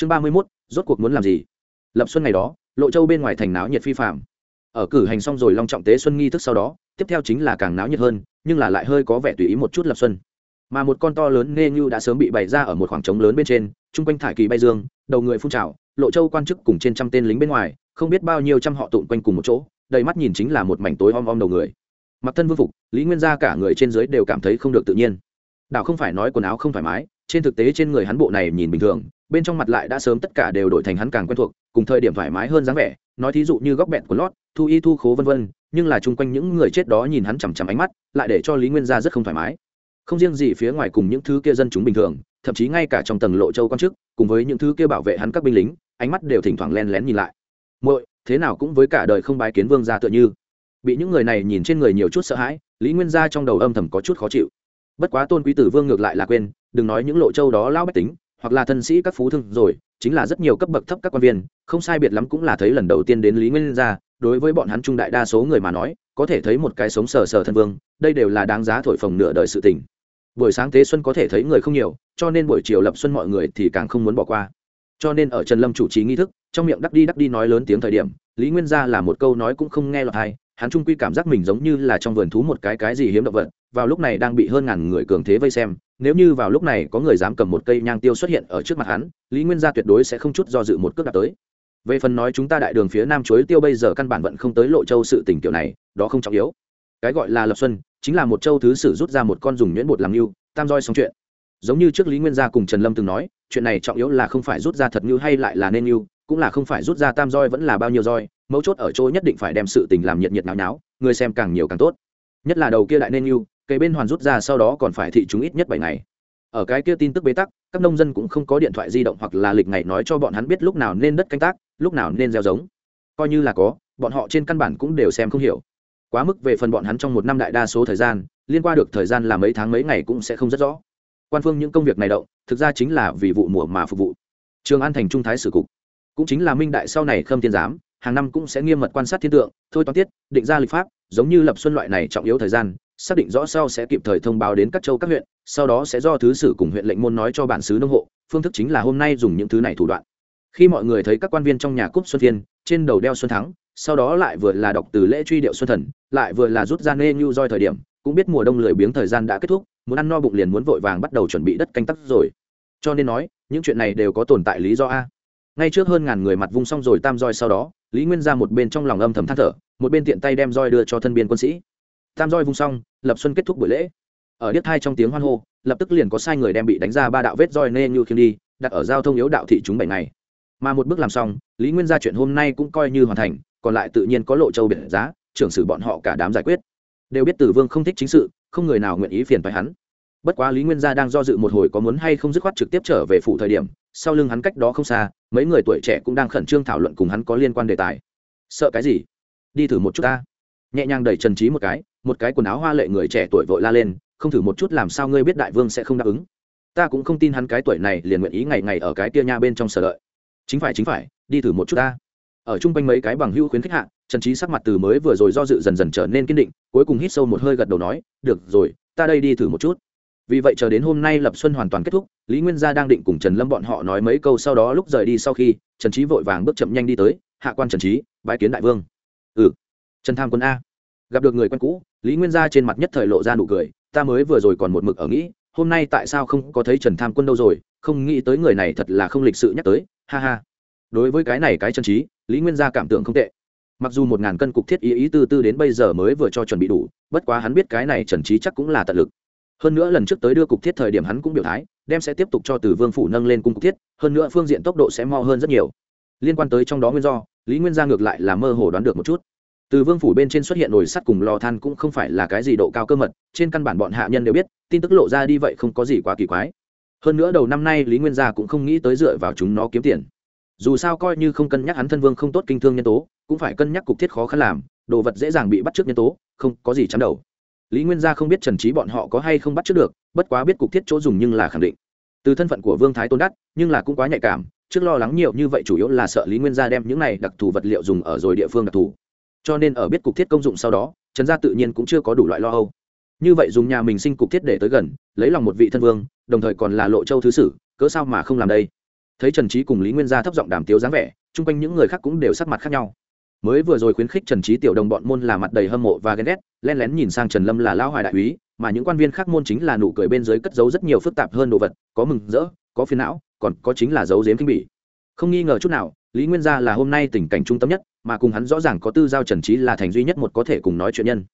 chương ba mươi mốt, rốt cuộc muốn làm gì? Lập xuân ngày đó, lộ châu bên ngoài thành náo nhiệt phi phạm ở cử hành xong rồi long trọng tế xuân nghi thức sau đó, tiếp theo chính là càng náo nhiệt hơn, nhưng là lại hơi có vẻ tùy ý một chút lập xuân. Mà một con to lớn nê như đã sớm bị bày ra ở một khoảng trống lớn bên trên, chung quanh thải kỳ bay dương, đầu người phun trào, lộ châu quan chức cùng trên trăm tên lính bên ngoài, không biết bao nhiêu trăm họ tụn quanh cùng một chỗ, đầy mắt nhìn chính là một mảnh tối om om đầu người. Mặc thân vương phục, lý nguyên gia cả người trên dưới đều cảm thấy không được tự nhiên. Đảo không phải nói quần áo không thoải mái trên thực tế trên người hắn bộ này nhìn bình thường, bên trong mặt lại đã sớm tất cả đều đổi thành hắn càng quen thuộc, cùng thời điểm thoải mái hơn dáng vẻ, nói thí dụ như góc bẹn của lót, thu y thu khố vân vân, nhưng là chung quanh những người chết đó nhìn hắn chằm chằm ánh mắt, lại để cho lý nguyên gia rất không thoải mái. Không riêng gì phía ngoài cùng những thứ kia dân chúng bình thường, thậm chí ngay cả trong tầng lộ châu quan chức, cùng với những thứ kia bảo vệ hắn các binh lính, ánh mắt đều thỉnh thoảng len lén nhìn lại. Muội, thế nào cũng với cả đời không bái kiến vương gia tựa như. Bị những người này nhìn trên người nhiều chút sợ hãi, lý nguyên gia trong đầu âm thầm có chút khó chịu. Bất quá tôn quý tử vương ngược lại là quên đừng nói những lộ châu đó lao bách tính, hoặc là thân sĩ các phú thương rồi, chính là rất nhiều cấp bậc thấp các quan viên, không sai biệt lắm cũng là thấy lần đầu tiên đến lý nguyên gia, đối với bọn hắn trung đại đa số người mà nói, có thể thấy một cái sống sờ sờ thân vương, đây đều là đáng giá thổi phồng nửa đời sự tình. Buổi sáng tế xuân có thể thấy người không nhiều, cho nên buổi chiều lập xuân mọi người thì càng không muốn bỏ qua. Cho nên ở trần lâm chủ trì nghi thức, trong miệng đắc đi đắc đi nói lớn tiếng thời điểm, lý nguyên gia là một câu nói cũng không nghe lọt hay hắn trung quy cảm giác mình giống như là trong vườn thú một cái cái gì hiếm động vật, vào lúc này đang bị hơn ngàn người cường thế vây xem nếu như vào lúc này có người dám cầm một cây nhang tiêu xuất hiện ở trước mặt hắn, lý nguyên gia tuyệt đối sẽ không chút do dự một cước đạp tới. Về phần nói chúng ta đại đường phía nam chuối tiêu bây giờ căn bản vẫn không tới lộ châu sự tình kiểu này, đó không trọng yếu. Cái gọi là lập xuân, chính là một châu thứ sử rút ra một con dùng nhuyễn bột làm mưu tam roi xong chuyện. Giống như trước lý nguyên gia cùng trần lâm từng nói, chuyện này trọng yếu là không phải rút ra thật như hay lại là nên như cũng là không phải rút ra tam roi vẫn là bao nhiêu roi, mấu chốt ở chỗ nhất định phải đem sự tình làm nhiệt nhiệt náo náo người xem càng nhiều càng tốt. Nhất là đầu kia đại nên như cây bên hoàn rút ra sau đó còn phải thị chúng ít nhất bảy ngày. Ở cái kia tin tức bế tắc, các nông dân cũng không có điện thoại di động hoặc là lịch ngày nói cho bọn hắn biết lúc nào nên đất canh tác, lúc nào nên gieo giống. Coi như là có, bọn họ trên căn bản cũng đều xem không hiểu. Quá mức về phần bọn hắn trong một năm đại đa số thời gian, liên qua được thời gian là mấy tháng mấy ngày cũng sẽ không rất rõ. Quan phương những công việc này động, thực ra chính là vì vụ mùa mà phục vụ. Trường an thành trung thái sử cục. Cũng chính là minh đại sau này khâm thiên giám, hàng năm cũng sẽ nghiêm mật quan sát thiên tượng, thôi toán tiết, định ra lịch pháp, giống như lập xuân loại này trọng yếu thời gian xác định rõ sau sẽ kịp thời thông báo đến các châu các huyện, sau đó sẽ do thứ sử cùng huyện lệnh môn nói cho bản xứ nông hộ, phương thức chính là hôm nay dùng những thứ này thủ đoạn. Khi mọi người thấy các quan viên trong nhà cúp xuân thiên trên đầu đeo xuân thắng, sau đó lại vừa là đọc từ lễ truy điệu xuân thần, lại vừa là rút ra nê nhu roi thời điểm, cũng biết mùa đông lười biếng thời gian đã kết thúc, muốn ăn no bụng liền muốn vội vàng bắt đầu chuẩn bị đất canh tắc rồi. Cho nên nói, những chuyện này đều có tồn tại lý do a. Ngay trước hơn ngàn người mặt vung xong rồi tam roi sau đó, lý nguyên ra một bên trong lòng âm thầm than thở, một bên tiện tay đem roi đưa cho thân biên quân sĩ tam roi vung xong, lập xuân kết thúc buổi lễ. Ở điếc hai trong tiếng hoan hô, lập tức liền có sai người đem bị đánh ra ba đạo vết roi nê như khiêng đi, đặt ở giao thông yếu đạo thị chúng bảy ngày. Mà một bước làm xong, lý nguyên ra chuyện hôm nay cũng coi như hoàn thành, còn lại tự nhiên có lộ châu biển giá, trưởng sử bọn họ cả đám giải quyết. Đều biết tử vương không thích chính sự, không người nào nguyện ý phiền phải hắn. Bất quá lý nguyên gia đang do dự một hồi có muốn hay không dứt khoát trực tiếp trở về phủ thời điểm, sau lưng hắn cách đó không xa, mấy người tuổi trẻ cũng đang khẩn trương thảo luận cùng hắn có liên quan đề tài. Sợ cái gì? Đi thử một chút ta. Nhẹ nhàng đẩy trần trí một cái một cái quần áo hoa lệ người trẻ tuổi vội la lên, không thử một chút làm sao ngươi biết đại vương sẽ không đáp ứng? Ta cũng không tin hắn cái tuổi này liền nguyện ý ngày ngày ở cái tia nha bên trong sở lợi. chính phải chính phải, đi thử một chút ta. Ở chung quanh mấy cái bằng hữu khuyến khách hạ, trần trí sắc mặt từ mới vừa rồi do dự dần dần trở nên kiên định, cuối cùng hít sâu một hơi gật đầu nói, được rồi, ta đây đi thử một chút. Vì vậy chờ đến hôm nay lập xuân hoàn toàn kết thúc, lý nguyên gia đang định cùng trần lâm bọn họ nói mấy câu sau đó lúc rời đi sau khi, trần trí vội vàng bước chậm nhanh đi tới, hạ quan trần trí bãi kiến đại vương. Ừ. Trần tham quân a. Gặp được người quen cũ lý nguyên gia trên mặt nhất thời lộ ra nụ cười, ta mới vừa rồi còn một mực ở nghĩ, hôm nay tại sao không có thấy trần tham quân đâu rồi, không nghĩ tới người này thật là không lịch sự nhắc tới, ha ha. Đối với cái này cái chân trí, lý nguyên gia cảm tưởng không tệ. Mặc dù một ngàn cân cục thiết ý ý tư tư đến bây giờ mới vừa cho chuẩn bị đủ, bất quá hắn biết cái này trần trí chắc cũng là tận lực. Hơn nữa lần trước tới đưa cục thiết thời điểm hắn cũng biểu thái, đem sẽ tiếp tục cho từ vương phủ nâng lên cung cục thiết, hơn nữa phương diện tốc độ sẽ mo hơn rất nhiều. Liên quan tới trong đó nguyên do, lý nguyên gia ngược lại là mơ hồ đoán được một chút từ vương phủ bên trên xuất hiện nồi sắt cùng lò than cũng không phải là cái gì độ cao cơ mật, trên căn bản bọn hạ nhân đều biết, tin tức lộ ra đi vậy không có gì quá kỳ quái. Hơn nữa đầu năm nay lý nguyên gia cũng không nghĩ tới dựa vào chúng nó kiếm tiền. Dù sao coi như không cân nhắc hắn thân vương không tốt kinh thương nhân tố, cũng phải cân nhắc cục thiết khó khăn làm, đồ vật dễ dàng bị bắt trước nhân tố, không có gì chắn đầu. Lý nguyên gia không biết trần trí bọn họ có hay không bắt trước được, bất quá biết cục thiết chỗ dùng nhưng là khẳng định. Từ thân phận của vương thái tôn đắt nhưng là cũng quá nhạy cảm, trước lo lắng nhiều như vậy chủ yếu là sợ lý nguyên gia đem những này đặc thù vật liệu dùng ở rồi địa phương đặc thù cho nên ở biết cục thiết công dụng sau đó, trần gia tự nhiên cũng chưa có đủ loại lo âu. Như vậy dùng nhà mình sinh cục thiết để tới gần, lấy lòng một vị thân vương, đồng thời còn là lộ châu thứ sử, cớ sao mà không làm đây? Thấy trần trí cùng lý nguyên gia thấp giọng đàm tiếu dáng vẻ, chung quanh những người khác cũng đều sắc mặt khác nhau. Mới vừa rồi khuyến khích trần trí tiểu đồng bọn môn là mặt đầy hâm mộ và ghen ghét len lén nhìn sang trần lâm là lao hoài đại úy, mà những quan viên khác môn chính là nụ cười bên dưới cất giấu rất nhiều phức tạp hơn đồ vật, có mừng rỡ, có phiền não, còn có chính là dấu dếm kinh bỉ. Không nghi ngờ chút nào lý nguyên gia là hôm nay tình cảnh trung tâm nhất, mà cùng hắn rõ ràng có tư giao trần trí là thành duy nhất một có thể cùng nói chuyện nhân.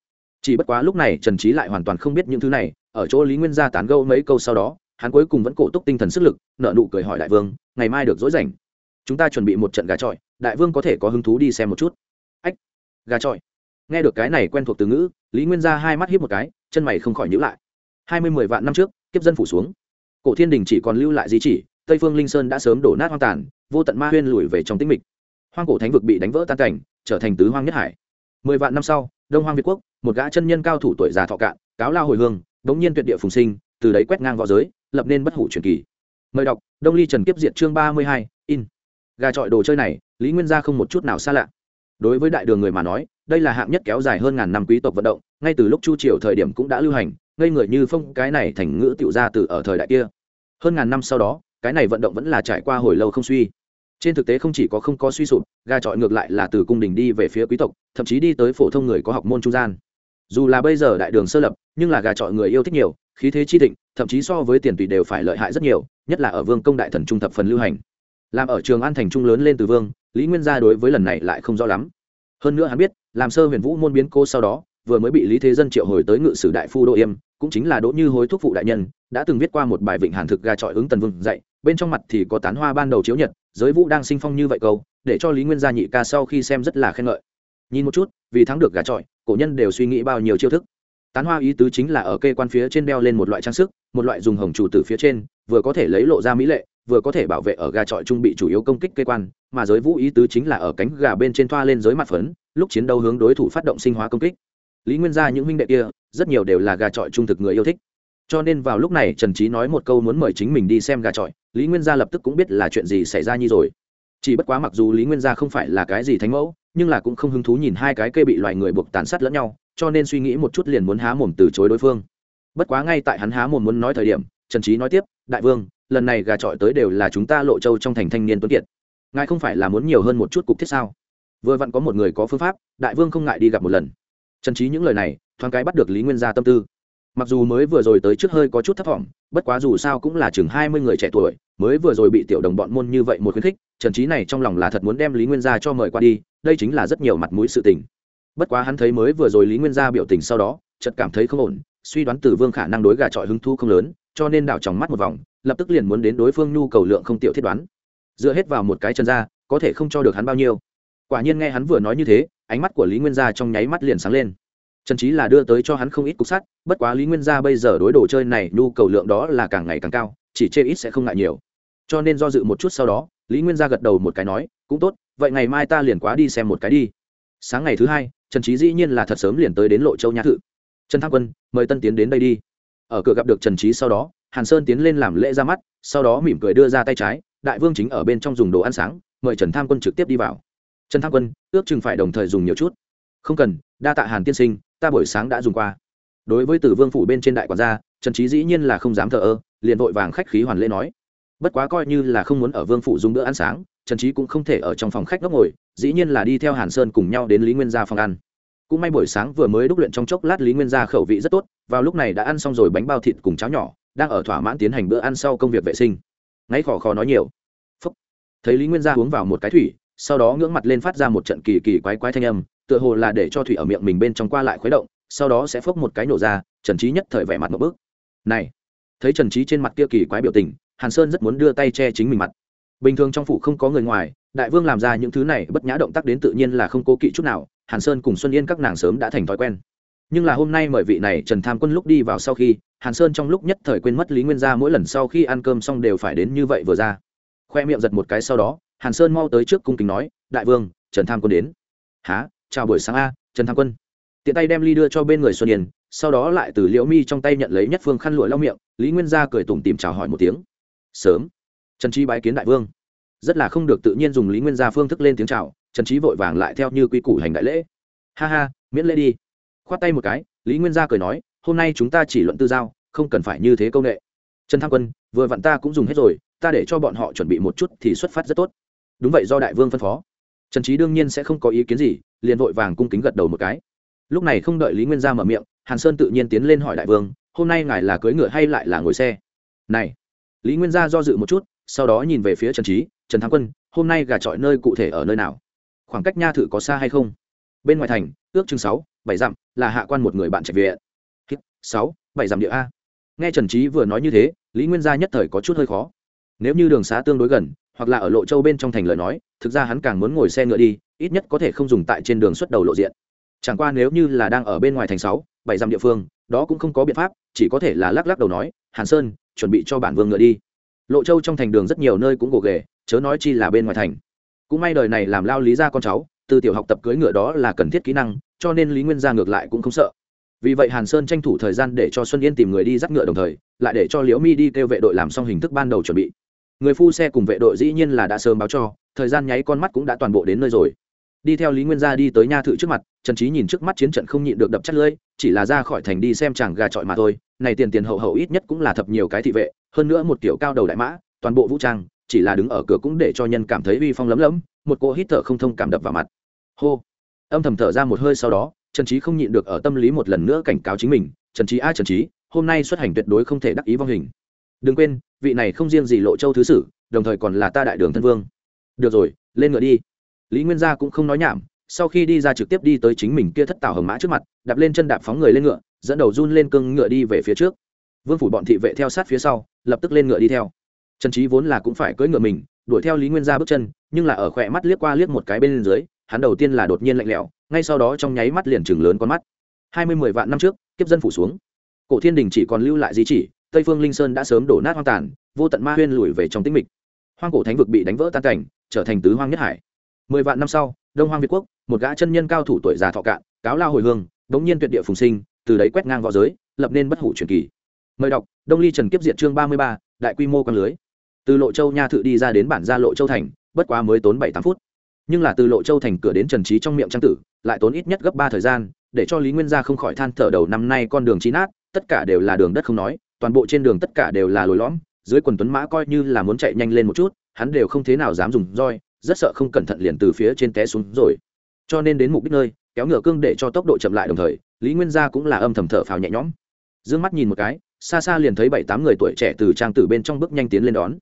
Chỉ bất quá lúc này trần trí lại hoàn toàn không biết những thứ này, ở chỗ lý nguyên gia tán gâu mấy câu sau đó, hắn cuối cùng vẫn cổ túc tinh thần sức lực nợ nụ cười hỏi đại vương, ngày mai được dối rảnh chúng ta chuẩn bị một trận gà trọi đại vương có thể có hứng thú đi xem một chút. Ách, gà trọi nghe được cái này quen thuộc từ ngữ, lý nguyên gia hai mắt hiếp một cái, chân mày không khỏi nhữ lại. Hai mươi mười vạn năm trước, kiếp dân phủ xuống. Cổ thiên đình chỉ còn lưu lại di chỉ tây phương linh sơn đã sớm đổ nát hoang tàn, vô tận ma huyên lùi về trong tĩnh mịch. Hoang cổ thánh vực bị đánh vỡ tan cảnh, trở thành tứ hoang nhất hải. Mười vạn năm sau, đông hoang việt quốc, một gã chân nhân cao thủ tuổi già thọ cạn, cáo lao hồi hương, đống nhiên tuyệt địa phùng sinh, từ đấy quét ngang v õ giới, lập nên bất hủ truyền kỳ. Mời đọc, đông ly trần kiếp diệt chương ba mươi hai, in. Gà trọi đồ chơi này, lý nguyên gia không một chút nào xa lạ. Đối với đại đường người mà nói, đây là hạng nhất kéo dài hơn ngàn năm quý tộc vận động, ngay từ lúc chu triều thời điểm cũng đã lưu hành, ngây người như phong cái này thành ngữ tiểu ra từ ở thời đại kia. Hơn ngàn năm sau đó cái này vận động vẫn là trải qua hồi lâu không suy. Trên thực tế không chỉ có không có suy sụp, gà trọi ngược lại là từ cung đình đi về phía quý tộc, thậm chí đi tới phổ thông người có học môn trung gian. Dù là bây giờ đại đường sơ lập, nhưng là gà trọi người yêu thích nhiều, khí thế chi thịnh, thậm chí so với tiền tùy đều phải lợi hại rất nhiều, nhất là ở vương công đại thần trung thập phần lưu hành. Làm ở trường an thành trung lớn lên từ vương, lý nguyên gia đối với lần này lại không rõ lắm. Hơn nữa hắn biết, làm sơ huyền vũ môn biến cô sau đó, vừa mới bị lý thế dân triệu hồi tới ngự sử đại phu đỗ yêm, cũng chính là đỗ như hối thúc phụ đại nhân, đã từng viết qua một bài vịnh hàn thực gà trọi ứng tần vương dạy bên trong mặt thì có tán hoa ban đầu chiếu nhật, giới vũ đang sinh phong như vậy câu, để cho lý nguyên gia nhị ca sau khi xem rất là khen ngợi. Nhìn một chút, vì thắng được gà trọi, cổ nhân đều suy nghĩ bao nhiêu chiêu thức. Tán hoa ý tứ chính là ở kê quan phía trên đeo lên một loại trang sức, một loại dùng hồng chủ từ phía trên, vừa có thể lấy lộ ra mỹ lệ, vừa có thể bảo vệ ở gà trọi trung bị chủ yếu công kích kê quan, mà giới vũ ý tứ chính là ở cánh gà bên trên thoa lên giới mặt phấn, lúc chiến đấu hướng đối thủ phát động sinh hóa công kích. Lý nguyên gia những huynh đệ kia, rất nhiều đều là gà trọi trung thực người yêu thích cho nên vào lúc này trần trí nói một câu muốn mời chính mình đi xem gà trọi, lý nguyên gia lập tức cũng biết là chuyện gì xảy ra như rồi. Chỉ bất quá mặc dù lý nguyên gia không phải là cái gì thánh mẫu, nhưng là cũng không hứng thú nhìn hai cái cây bị loài người buộc tàn sát lẫn nhau, cho nên suy nghĩ một chút liền muốn há mồm từ chối đối phương. Bất quá ngay tại hắn há mồm muốn nói thời điểm, trần trí nói tiếp, đại vương, lần này gà trọi tới đều là chúng ta lộ châu trong thành thanh niên tuấn kiệt. Ngài không phải là muốn nhiều hơn một chút cục thiết sao? Vừa vặn có một người có phương pháp, đại vương không ngại đi gặp một lần. Trần trí những lời này, thoáng cái bắt được lý nguyên gia tâm tư mặc dù mới vừa rồi tới trước hơi có chút thấp thỏm, bất quá dù sao cũng là chừng hai mươi người trẻ tuổi mới vừa rồi bị tiểu đồng bọn môn như vậy một khuyến khích trần trí này trong lòng là thật muốn đem lý nguyên gia cho mời qua đi đây chính là rất nhiều mặt mũi sự tình. Bất quá hắn thấy mới vừa rồi lý nguyên gia biểu tình sau đó chợt cảm thấy không ổn suy đoán tử vương khả năng đối gà trọi hứng thu không lớn cho nên đảo tròng mắt một vòng lập tức liền muốn đến đối phương nhu cầu lượng không tiểu thiết đoán. Dựa hết vào một cái chân ra có thể không cho được hắn bao nhiêu. Quả nhiên nghe hắn vừa nói như thế ánh mắt của lý nguyên gia trong nháy mắt liền sáng lên trần trí là đưa tới cho hắn không ít cục sắt, bất quá lý nguyên gia bây giờ đối đồ chơi này nhu cầu lượng đó là càng ngày càng cao, chỉ chê ít sẽ không ngại nhiều. Cho nên do dự một chút sau đó, lý nguyên gia gật đầu một cái nói, cũng tốt, vậy ngày mai ta liền quá đi xem một cái đi. Sáng ngày thứ hai, trần trí dĩ nhiên là thật sớm liền tới đến lộ châu nhã thự. Trần tham quân, mời tân tiến đến đây đi. Ở cửa gặp được trần trí sau đó, hàn sơn tiến lên làm lễ ra mắt, sau đó mỉm cười đưa ra tay trái, đại vương chính ở bên trong dùng đồ ăn sáng, mời trần tham quân trực tiếp đi vào. Trần tham quân, ước chừng phải đồng thời dùng nhiều chút. Không cần, đa tạ hàn tiên sinh ta buổi sáng đã dùng qua. Đối với tử vương phủ bên trên đại quản gia, trần trí dĩ nhiên là không dám thờ ơ, liền vội vàng khách khí hoàn lễ nói. Bất quá coi như là không muốn ở vương phủ dùng bữa ăn sáng, trần trí cũng không thể ở trong phòng khách ngốc ngồi, dĩ nhiên là đi theo hàn sơn cùng nhau đến lý nguyên gia phòng ăn. Cũng may buổi sáng vừa mới đúc luyện trong chốc lát lý nguyên gia khẩu vị rất tốt, vào lúc này đã ăn xong rồi bánh bao thịt cùng cháo nhỏ, đang ở thỏa mãn tiến hành bữa ăn sau công việc vệ sinh. Ngáy khò khò nói nhiều. Phúc. thấy lý nguyên gia uống vào một cái thủy, sau đó ngưỡng mặt lên phát ra một trận kỳ kỳ quái quái thanh âm tựa hồ là để cho thủy ở miệng mình bên trong qua lại khuấy động, sau đó sẽ phốc một cái nổ ra, trần trí nhất thời vẻ mặt một bước. Này, thấy trần trí trên mặt kia kỳ quái biểu tình, hàn sơn rất muốn đưa tay che chính mình mặt. Bình thường trong phủ không có người ngoài, đại vương làm ra những thứ này bất nhã động tác đến tự nhiên là không cố kỵ chút nào, hàn sơn cùng xuân yên các nàng sớm đã thành thói quen. Nhưng là hôm nay mời vị này trần tham quân lúc đi vào sau khi, hàn sơn trong lúc nhất thời quên mất lý nguyên gia mỗi lần sau khi ăn cơm xong đều phải đến như vậy vừa ra. Khoe miệng giật một cái sau đó, hàn sơn mau tới trước cung kính nói, đại vương, trần tham quân đến. Há chào buổi sáng a, trần tham quân. Tiện tay đem ly đưa cho bên người xuân yên, sau đó lại từ liễu mi trong tay nhận lấy nhất phương khăn lụa lau miệng, lý nguyên gia cười tủm tìm chào hỏi một tiếng. Sớm. Trần trí bái kiến đại vương. Rất là không được tự nhiên dùng lý nguyên gia phương thức lên tiếng chào, trần trí vội vàng lại theo như quy củ hành đại lễ. Ha ha, miễn lễ đi. Khoát tay một cái, lý nguyên gia cười nói, hôm nay chúng ta chỉ luận tư giao, không cần phải như thế công nghệ trần tham quân, vừa vặn ta cũng dùng hết rồi, ta để cho bọn họ chuẩn bị một chút thì xuất phát rất tốt. Đúng vậy do đại vương phân phó. Trần trí đương nhiên sẽ không có ý kiến gì liền vội vàng cung kính gật đầu một cái. Lúc này không đợi lý nguyên gia mở miệng, hàn sơn tự nhiên tiến lên hỏi đại vương, hôm nay ngài là cưỡi ngựa hay lại là ngồi xe? Này. Lý nguyên gia do dự một chút, sau đó nhìn về phía trần trí trần thắng quân, hôm nay gà trọi nơi cụ thể ở nơi nào? Khoảng cách nha thự có xa hay không? Bên ngoài thành, ước chừng sáu, bảy dặm, là hạ quan một người bạn trạch viện sáu, bảy dặm địa a. Nghe trần trí vừa nói như thế, lý nguyên gia nhất thời có chút hơi khó. Nếu như đường xá tương đối gần hoặc là ở lộ châu bên trong thành lời nói, thực ra hắn càng muốn ngồi xe ngựa đi, ít nhất có thể không dùng tại trên đường xuất đầu lộ diện. Chẳng qua nếu như là đang ở bên ngoài thành sáu, bảy dặm địa phương, đó cũng không có biện pháp, chỉ có thể là lắc lắc đầu nói, hàn sơn, chuẩn bị cho bản vương ngựa đi. Lộ châu trong thành đường rất nhiều nơi cũng gồ ghề, chớ nói chi là bên ngoài thành. Cũng may đời này làm lao lý ra con cháu, từ tiểu học tập cưỡi ngựa đó là cần thiết kỹ năng, cho nên lý nguyên gia ngược lại cũng không sợ. Vì vậy hàn sơn tranh thủ thời gian để cho xuân yên tìm người đi dắt ngựa đồng thời, lại để cho liễu mi đi kêu vệ đội làm xong hình thức ban đầu chuẩn bị người phu xe cùng vệ đội dĩ nhiên là đã sớm báo cho, thời gian nháy con mắt cũng đã toàn bộ đến nơi rồi. Đi theo lý nguyên gia đi tới nha thự trước mặt, trần trí nhìn trước mắt chiến trận không nhịn được đập chất lưỡi, chỉ là ra khỏi thành đi xem chàng gà trọi mà thôi. Này tiền tiền hậu hậu ít nhất cũng là thập nhiều cái thị vệ, hơn nữa một kiểu cao đầu đại mã, toàn bộ vũ trang, chỉ là đứng ở cửa cũng để cho nhân cảm thấy uy phong lấm lấm, một cỗ hít thở không thông cảm đập vào mặt. Hô! Âm thầm thở ra một hơi sau đó, trần trí không nhịn được ở tâm lý một lần nữa cảnh cáo chính mình, trần trí a, trần trí hôm nay xuất hành tuyệt đối không thể đắc ý vong hình đừng quên, vị này không riêng gì lộ châu thứ sử, đồng thời còn là ta đại đường thân vương. Được rồi, lên ngựa đi. Lý nguyên gia cũng không nói nhảm, sau khi đi ra trực tiếp đi tới chính mình kia thất tảo hầm mã trước mặt, đạp lên chân đạp phóng người lên ngựa, dẫn đầu run lên cưng ngựa đi về phía trước. Vương phủ bọn thị vệ theo sát phía sau, lập tức lên ngựa đi theo. Trần trí vốn là cũng phải cưỡi ngựa mình, đuổi theo lý nguyên gia bước chân, nhưng là ở khỏe mắt liếc qua liếc một cái bên dưới, hắn đầu tiên là đột nhiên lạnh lẽo, ngay sau đó trong nháy mắt liền chừng lớn con mắt. Hai mươi mười vạn năm trước, kiếp dân phủ xuống. Cổ thiên đình chỉ còn lưu lại di chỉ tây phương linh sơn đã sớm đổ nát hoang tàn, vô tận ma huyên lùi về trong tĩnh mịch. Hoang cổ thánh vực bị đánh vỡ tan cảnh, trở thành tứ hoang nhất hải. Mười vạn năm sau, đông hoang việt quốc, một gã chân nhân cao thủ tuổi già thọ cạn, cáo lao hồi hương bỗng nhiên tuyệt địa phùng sinh, từ đấy quét ngang v õ giới, lập nên bất hủ truyền kỳ. Mời đọc, đông ly trần kiếp diệt chương ba mươi ba, đại quy mô con lưới. Từ lộ châu nha thự đi ra đến bản gia lộ châu thành, bất quá mới tốn bảy tám phút. Nhưng là từ lộ châu thành cửa đến trần trí trong miệng trang tử, lại tốn ít nhất gấp ba thời gian, để cho lý nguyên gia không khỏi than thở đầu năm nay con đường trí nát, tất cả đều là đường đất không nói toàn bộ trên đường tất cả đều là lồi lõm, dưới quần tuấn mã coi như là muốn chạy nhanh lên một chút, hắn đều không thế nào dám dùng roi, rất sợ không cẩn thận liền từ phía trên té xuống rồi. Cho nên đến mục đích nơi, kéo ngựa cương để cho tốc độ chậm lại đồng thời, lý nguyên gia cũng là âm thầm thở phào nhẹ nhõm. D ư ơ n g mắt nhìn một cái, xa xa liền thấy bảy tám người tuổi trẻ từ trang tử bên trong bước nhanh tiến lên đón.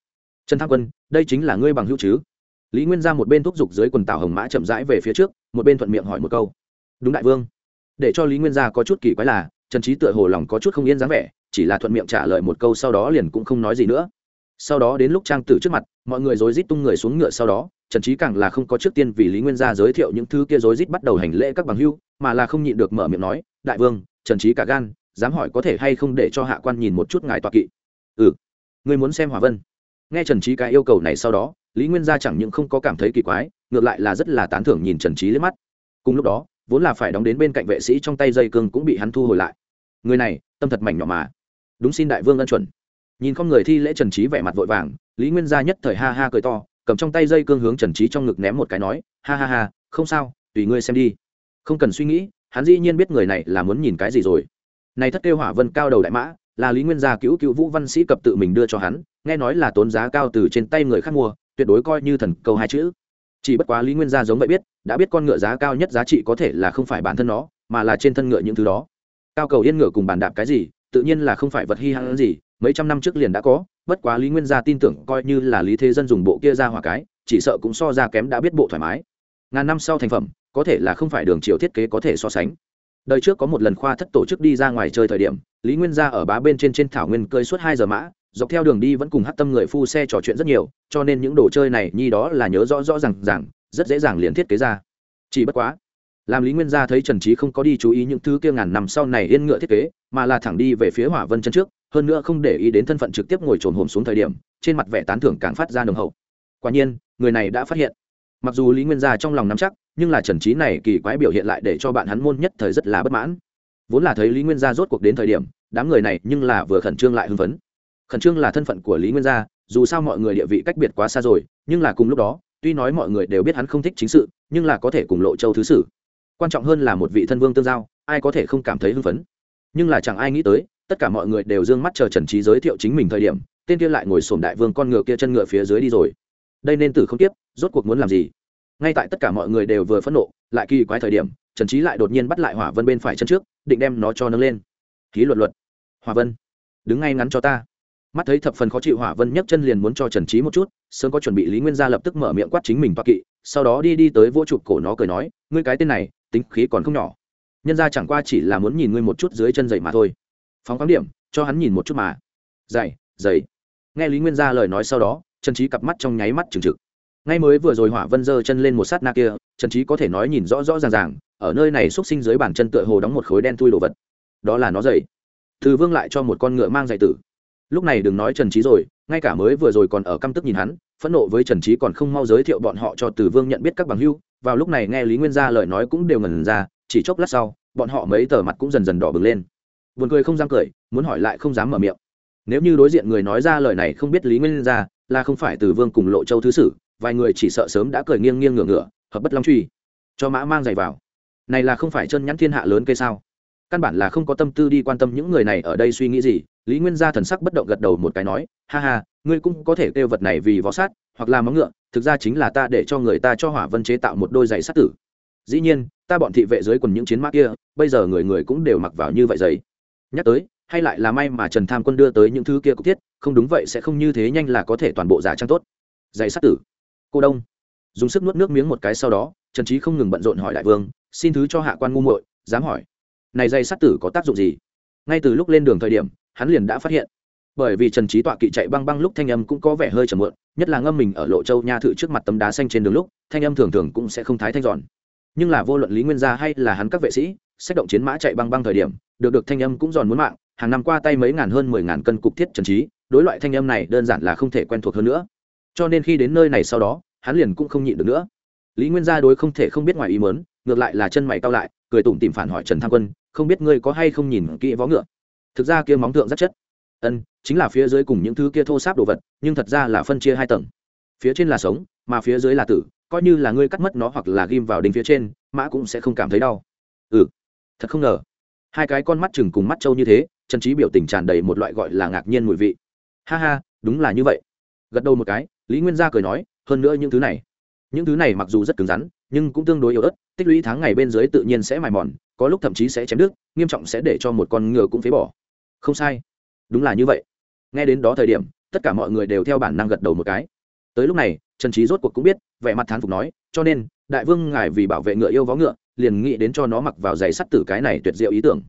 Trần Thác quân, đây chính là ngươi bằng hữu chứ? Lý nguyên ra một bên thúc giục dưới quần tàu hồng mã chậm rãi về phía trước, một bên thuận miệng hỏi một câu. Đúng đại vương. Để cho lý nguyên gia có chút kỳ quái là, trần trí tựa hồ lòng có chút không yên dáng vẻ chỉ là thuận miệng trả lời một câu sau đó liền cũng không nói gì nữa. Sau đó đến lúc trang tử trước mặt, mọi người rối rít tung người xuống ngựa sau đó, trần trí càng là không có trước tiên vì lý nguyên gia giới thiệu những thứ kia rối rít bắt đầu hành lễ các bằng hưu, mà là không nhịn được mở miệng nói, đại vương, trần trí cả gan, dám hỏi có thể hay không để cho hạ quan nhìn một chút ngài tọa kỵ? Ừ người muốn xem hòa vân. Nghe trần trí cái yêu cầu này sau đó, lý nguyên gia chẳng những không có cảm thấy kỳ quái, ngược lại là rất là tán thưởng nhìn trần trí lên mắt. Cùng lúc đó, vốn là phải đóng đến bên cạnh vệ sĩ trong tay dây cương cũng bị hắn thu hồi lại. Người này, tâm thật mảnh nhỏ mà đúng xin đại vương ân chuẩn. Nhìn con người thi lễ trần trí vẻ mặt vội vàng, lý nguyên gia nhất thời ha ha cười to, cầm trong tay dây cương hướng trần trí trong ngực ném một cái nói, ha ha ha, không sao, tùy ngươi xem đi. Không cần suy nghĩ, hắn dĩ nhiên biết người này là muốn nhìn cái gì rồi. Này thất kêu hỏa vân cao đầu đại mã, là lý nguyên gia cứu cứu vũ văn sĩ cập tự mình đưa cho hắn, nghe nói là tốn giá cao từ trên tay người khác mua, tuyệt đối coi như thần câu hai chữ. Chỉ bất quá lý nguyên gia giống vậy biết, đã biết con ngựa giá cao nhất giá trị có thể là không phải bản thân nó, mà là trên thân ngựa những thứ đó. Cao cầu yên ngựa cùng bàn đạp cái gì tự nhiên là không phải vật hi hãn gì, mấy trăm năm trước liền đã có, bất quá lý nguyên gia tin tưởng coi như là lý thế dân dùng bộ kia ra hỏa cái, chỉ sợ cũng so ra kém đã biết bộ thoải mái. Ngàn năm sau thành phẩm, có thể là không phải đường chiều thiết kế có thể so sánh. Đời trước có một lần khoa thất tổ chức đi ra ngoài chơi thời điểm, lý nguyên gia ở bá bên trên trên thảo nguyên cơi suốt hai giờ mã, dọc theo đường đi vẫn cùng hát tâm người phu xe trò chuyện rất nhiều, cho nên những đồ chơi này nhi đó là nhớ rõ rõ r à n g rằng rất dễ dàng liền thiết kế ra. Chỉ bất quá làm lý nguyên gia thấy trần trí không có đi chú ý những thứ kia ngàn năm sau này yên ngựa thiết kế, mà là thẳng đi về phía hỏa vân chân trước, hơn nữa không để ý đến thân phận trực tiếp ngồi trồn hồm xuống thời điểm, trên mặt vẻ tán thưởng càng phát ra nồng hậu. Quả nhiên, người này đã phát hiện. Mặc dù lý nguyên gia trong lòng nắm chắc, nhưng là trần trí này kỳ quái biểu hiện lại để cho bạn hắn môn nhất thời rất là bất mãn. Vốn là thấy lý nguyên gia rốt cuộc đến thời điểm, đám người này nhưng là vừa khẩn trương lại hưng phấn. Khẩn trương là thân phận của lý nguyên gia, dù sao mọi người địa vị cách biệt quá xa rồi, nhưng là cùng lúc đó, tuy nói mọi người đều biết hắn không thích chính sự, nhưng là có thể cùng lộ châu thứ sử quan trọng hơn là một vị thân vương tương giao, ai có thể không cảm thấy hưng phấn. Nhưng là chẳng ai nghĩ tới, tất cả mọi người đều d ư ơ n g mắt chờ trần trí giới thiệu chính mình thời điểm, tên kia lại ngồi sổm đại vương con ngựa kia chân ngựa phía dưới đi rồi. Đây nên tử không tiếp, rốt cuộc muốn làm gì? Ngay tại tất cả mọi người đều vừa phẫn nộ, lại kỳ quái thời điểm, trần trí lại đột nhiên bắt lại hỏa vân bên phải chân trước, định đem nó cho nâng lên. Ký luật luật. Hỏa vân, đứng ngay ngắn cho ta. Mắt thấy thập phần khó chịu hỏa vân nhấc chân liền muốn cho trần trí một chút, sớm có chuẩn bị lý nguyên gia lập tức mở miệng quát chính mình toa kỵ, sau đó đi đi tới vô chụp cổ nó cười nói, ngươi cái tên này tính khí còn không nhỏ. Nhân ra chẳng qua chỉ là muốn nhìn ngươi một chút dưới chân dậy mà thôi. Phóng khoáng điểm, cho hắn nhìn một chút mà. Dậy dậy nghe lý nguyên gia lời nói sau đó, trần trí cặp mắt trong nháy mắt trừng trực. Ngay mới vừa rồi hỏa vân giơ chân lên một sát na kia, trần trí có thể nói nhìn rõ rõ ràng ràng, ở nơi này xúc sinh dưới bàn chân tựa hồ đóng một khối đen thui đồ vật. Đó là nó dậy thư vương lại cho một con ngựa mang dạy tử. Lúc này đừng nói trần trí rồi, ngay cả mới vừa rồi còn ở căm tức nhìn hắn, phẫn nộ với trần trí còn không mau giới thiệu bọn họ cho từ vương nhận biết các bằng hưu vào lúc này nghe lý nguyên gia lời nói cũng đều ngần ra, chỉ chốc lát sau, bọn họ mấy tờ mặt cũng dần dần đỏ bừng lên. Buồn cười không dám cười, muốn hỏi lại không dám mở miệng. Nếu như đối diện người nói ra lời này không biết lý nguyên gia, là không phải từ vương cùng lộ châu thứ sử, vài người chỉ sợ sớm đã cười nghiêng nghiêng ngửa ngửa, hợp bất long truy. Cho mã mang giày vào. Này là không phải chân nhắn thiên hạ lớn cây sao? Căn bản là không có tâm tư đi quan tâm những người này ở đây suy nghĩ gì. Lý nguyên gia thần sắc bất động gật đầu một cái nói, ha ha, ngươi cũng có thể kêu vật này vì võ sát, hoặc là móng ngựa, thực ra chính là ta để cho người ta cho hỏa vân chế tạo một đôi giày sát tử. Dĩ nhiên, ta bọn thị vệ dưới quần những chiến mã kia, bây giờ người người cũng đều mặc vào như vậy giày. Nhắc tới, hay lại là may mà trần tham quân đưa tới những thứ kia cũng thiết, không đúng vậy sẽ không như thế nhanh là có thể toàn bộ giả trang tốt. Giày sát tử. Cô đông. Dùng sức nuốt nước miếng một cái sau đó, trần trí không ngừng bận rộn hỏi đại vương, xin thứ cho hạ quan ngu muội. Dám hỏi này dây sắt tử có tác dụng gì? Ngay từ lúc lên đường thời điểm, hắn liền đã phát hiện. Bởi vì trần trí tọa kỵ chạy băng băng lúc thanh âm cũng có vẻ hơi chầm muộn, nhất là ngâm mình ở lộ châu nha thự trước mặt tấm đá xanh trên đường lúc, thanh âm thường thường cũng sẽ không thái thanh giòn. Nhưng là vô luận lý nguyên gia hay là hắn các vệ sĩ sách động chiến mã chạy băng băng thời điểm, được được thanh âm cũng giòn muốn mạng, hàng năm qua tay mấy ngàn hơn mười ngàn cân cục thiết trần trí đối loại thanh âm này đơn giản là không thể quen thuộc hơn nữa. Cho nên khi đến nơi này sau đó, hắn liền cũng không nhịn được nữa. Lý nguyên gia đối không thể không biết ngoài ý mớn ngược lại là chân mày cao lại, cười tủm tìm phản hỏi trần tham quân không biết ngươi có hay không nhìn kỹ vó ngựa. Thực ra kia móng thượng rất chất. Ân, chính là phía dưới cùng những thứ kia thô sáp đồ vật, nhưng thật ra là phân chia hai tầng. Phía trên là sống, mà phía dưới là tử, coi như là ngươi cắt mất nó hoặc là ghim vào đinh phía trên, mã cũng sẽ không cảm thấy đau. Ừ thật không ngờ. Hai cái con mắt chừng cùng mắt trâu như thế trần trí biểu tình tràn đầy một loại gọi là ngạc nhiên mùi vị. Ha ha, đúng là như vậy. Gật đầu một cái, lý nguyên gia cười nói, hơn nữa những thứ này. Những thứ này mặc dù rất cứng rắn, nhưng cũng tương đối yếu ớt, tích lũy tháng ngày bên dưới tự nhiên sẽ mài mòn có lúc thậm chí sẽ chém đứt, nghiêm trọng sẽ để cho một con ngựa cũng phế bỏ. Không sai. Đúng là như vậy. Nghe đến đó thời điểm, tất cả mọi người đều theo bản năng gật đầu một cái. Tới lúc này, trần trí rốt cuộc cũng biết, vẻ mặt thán phục nói, cho nên, đại vương ngài vì bảo vệ ngựa yêu vó ngựa, liền nghĩ đến cho nó mặc vào giày sắt tử cái này tuyệt diệu ý tưởng.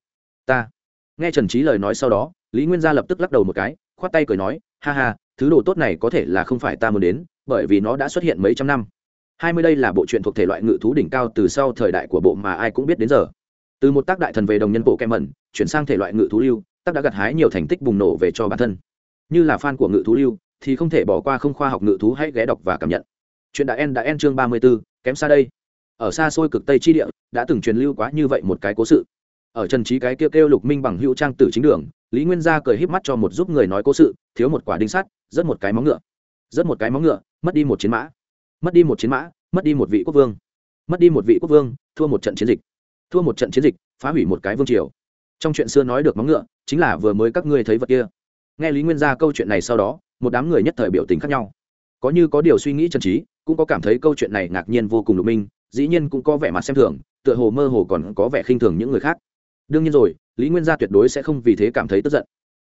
Ta. Nghe trần trí lời nói sau đó, lý nguyên gia lập tức lắc đầu một cái, khoát tay cười nói, ha ha, thứ đồ tốt này có thể là không phải ta muốn đến, bởi vì nó đã xuất hiện mấy trăm năm. Hai mươi đây là bộ truyện thuộc thể loại ngự thú đỉnh cao từ sau thời đại của bộ mà ai cũng biết đến giờ từ một tác đại thần về đồng nhân bộ kem mẩn chuyển sang thể loại ngự thú lưu tác đã gặt hái nhiều thành tích bùng nổ về cho bản thân. Như là fan của ngự thú lưu thì không thể bỏ qua không khoa học ngự thú hãy ghé đọc và cảm nhận. Chuyện đã en đã en chương ba mươi 34, kém xa đây. Ở xa xôi cực tây chi địa đã từng truyền lưu quá như vậy một cái cố sự. Ở trần trí cái kêu kêu lục minh bằng hữu trang tử chính đường lý nguyên gia cười híp mắt cho một giúp người nói cố sự thiếu một quả đinh sắt rất một cái móng ngựa. Rất một cái móng ngựa mất đi một chiến mã. Mất đi một chiến mã mất đi một vị quốc vương. Mất đi một vị quốc vương thua một trận chiến dịch thua một trận chiến dịch, phá hủy một cái vương triều. Trong chuyện xưa nói được móng ngựa, chính là vừa mới các ngươi thấy vật kia. Nghe lý nguyên gia câu chuyện này sau đó, một đám người nhất thời biểu tình khác nhau. Có như có điều suy nghĩ trần trí cũng có cảm thấy câu chuyện này ngạc nhiên vô cùng lục minh, dĩ nhiên cũng có vẻ mặt xem thường, tựa hồ mơ hồ còn có vẻ khinh thường những người khác. Đương nhiên rồi, lý nguyên gia tuyệt đối sẽ không vì thế cảm thấy tức giận.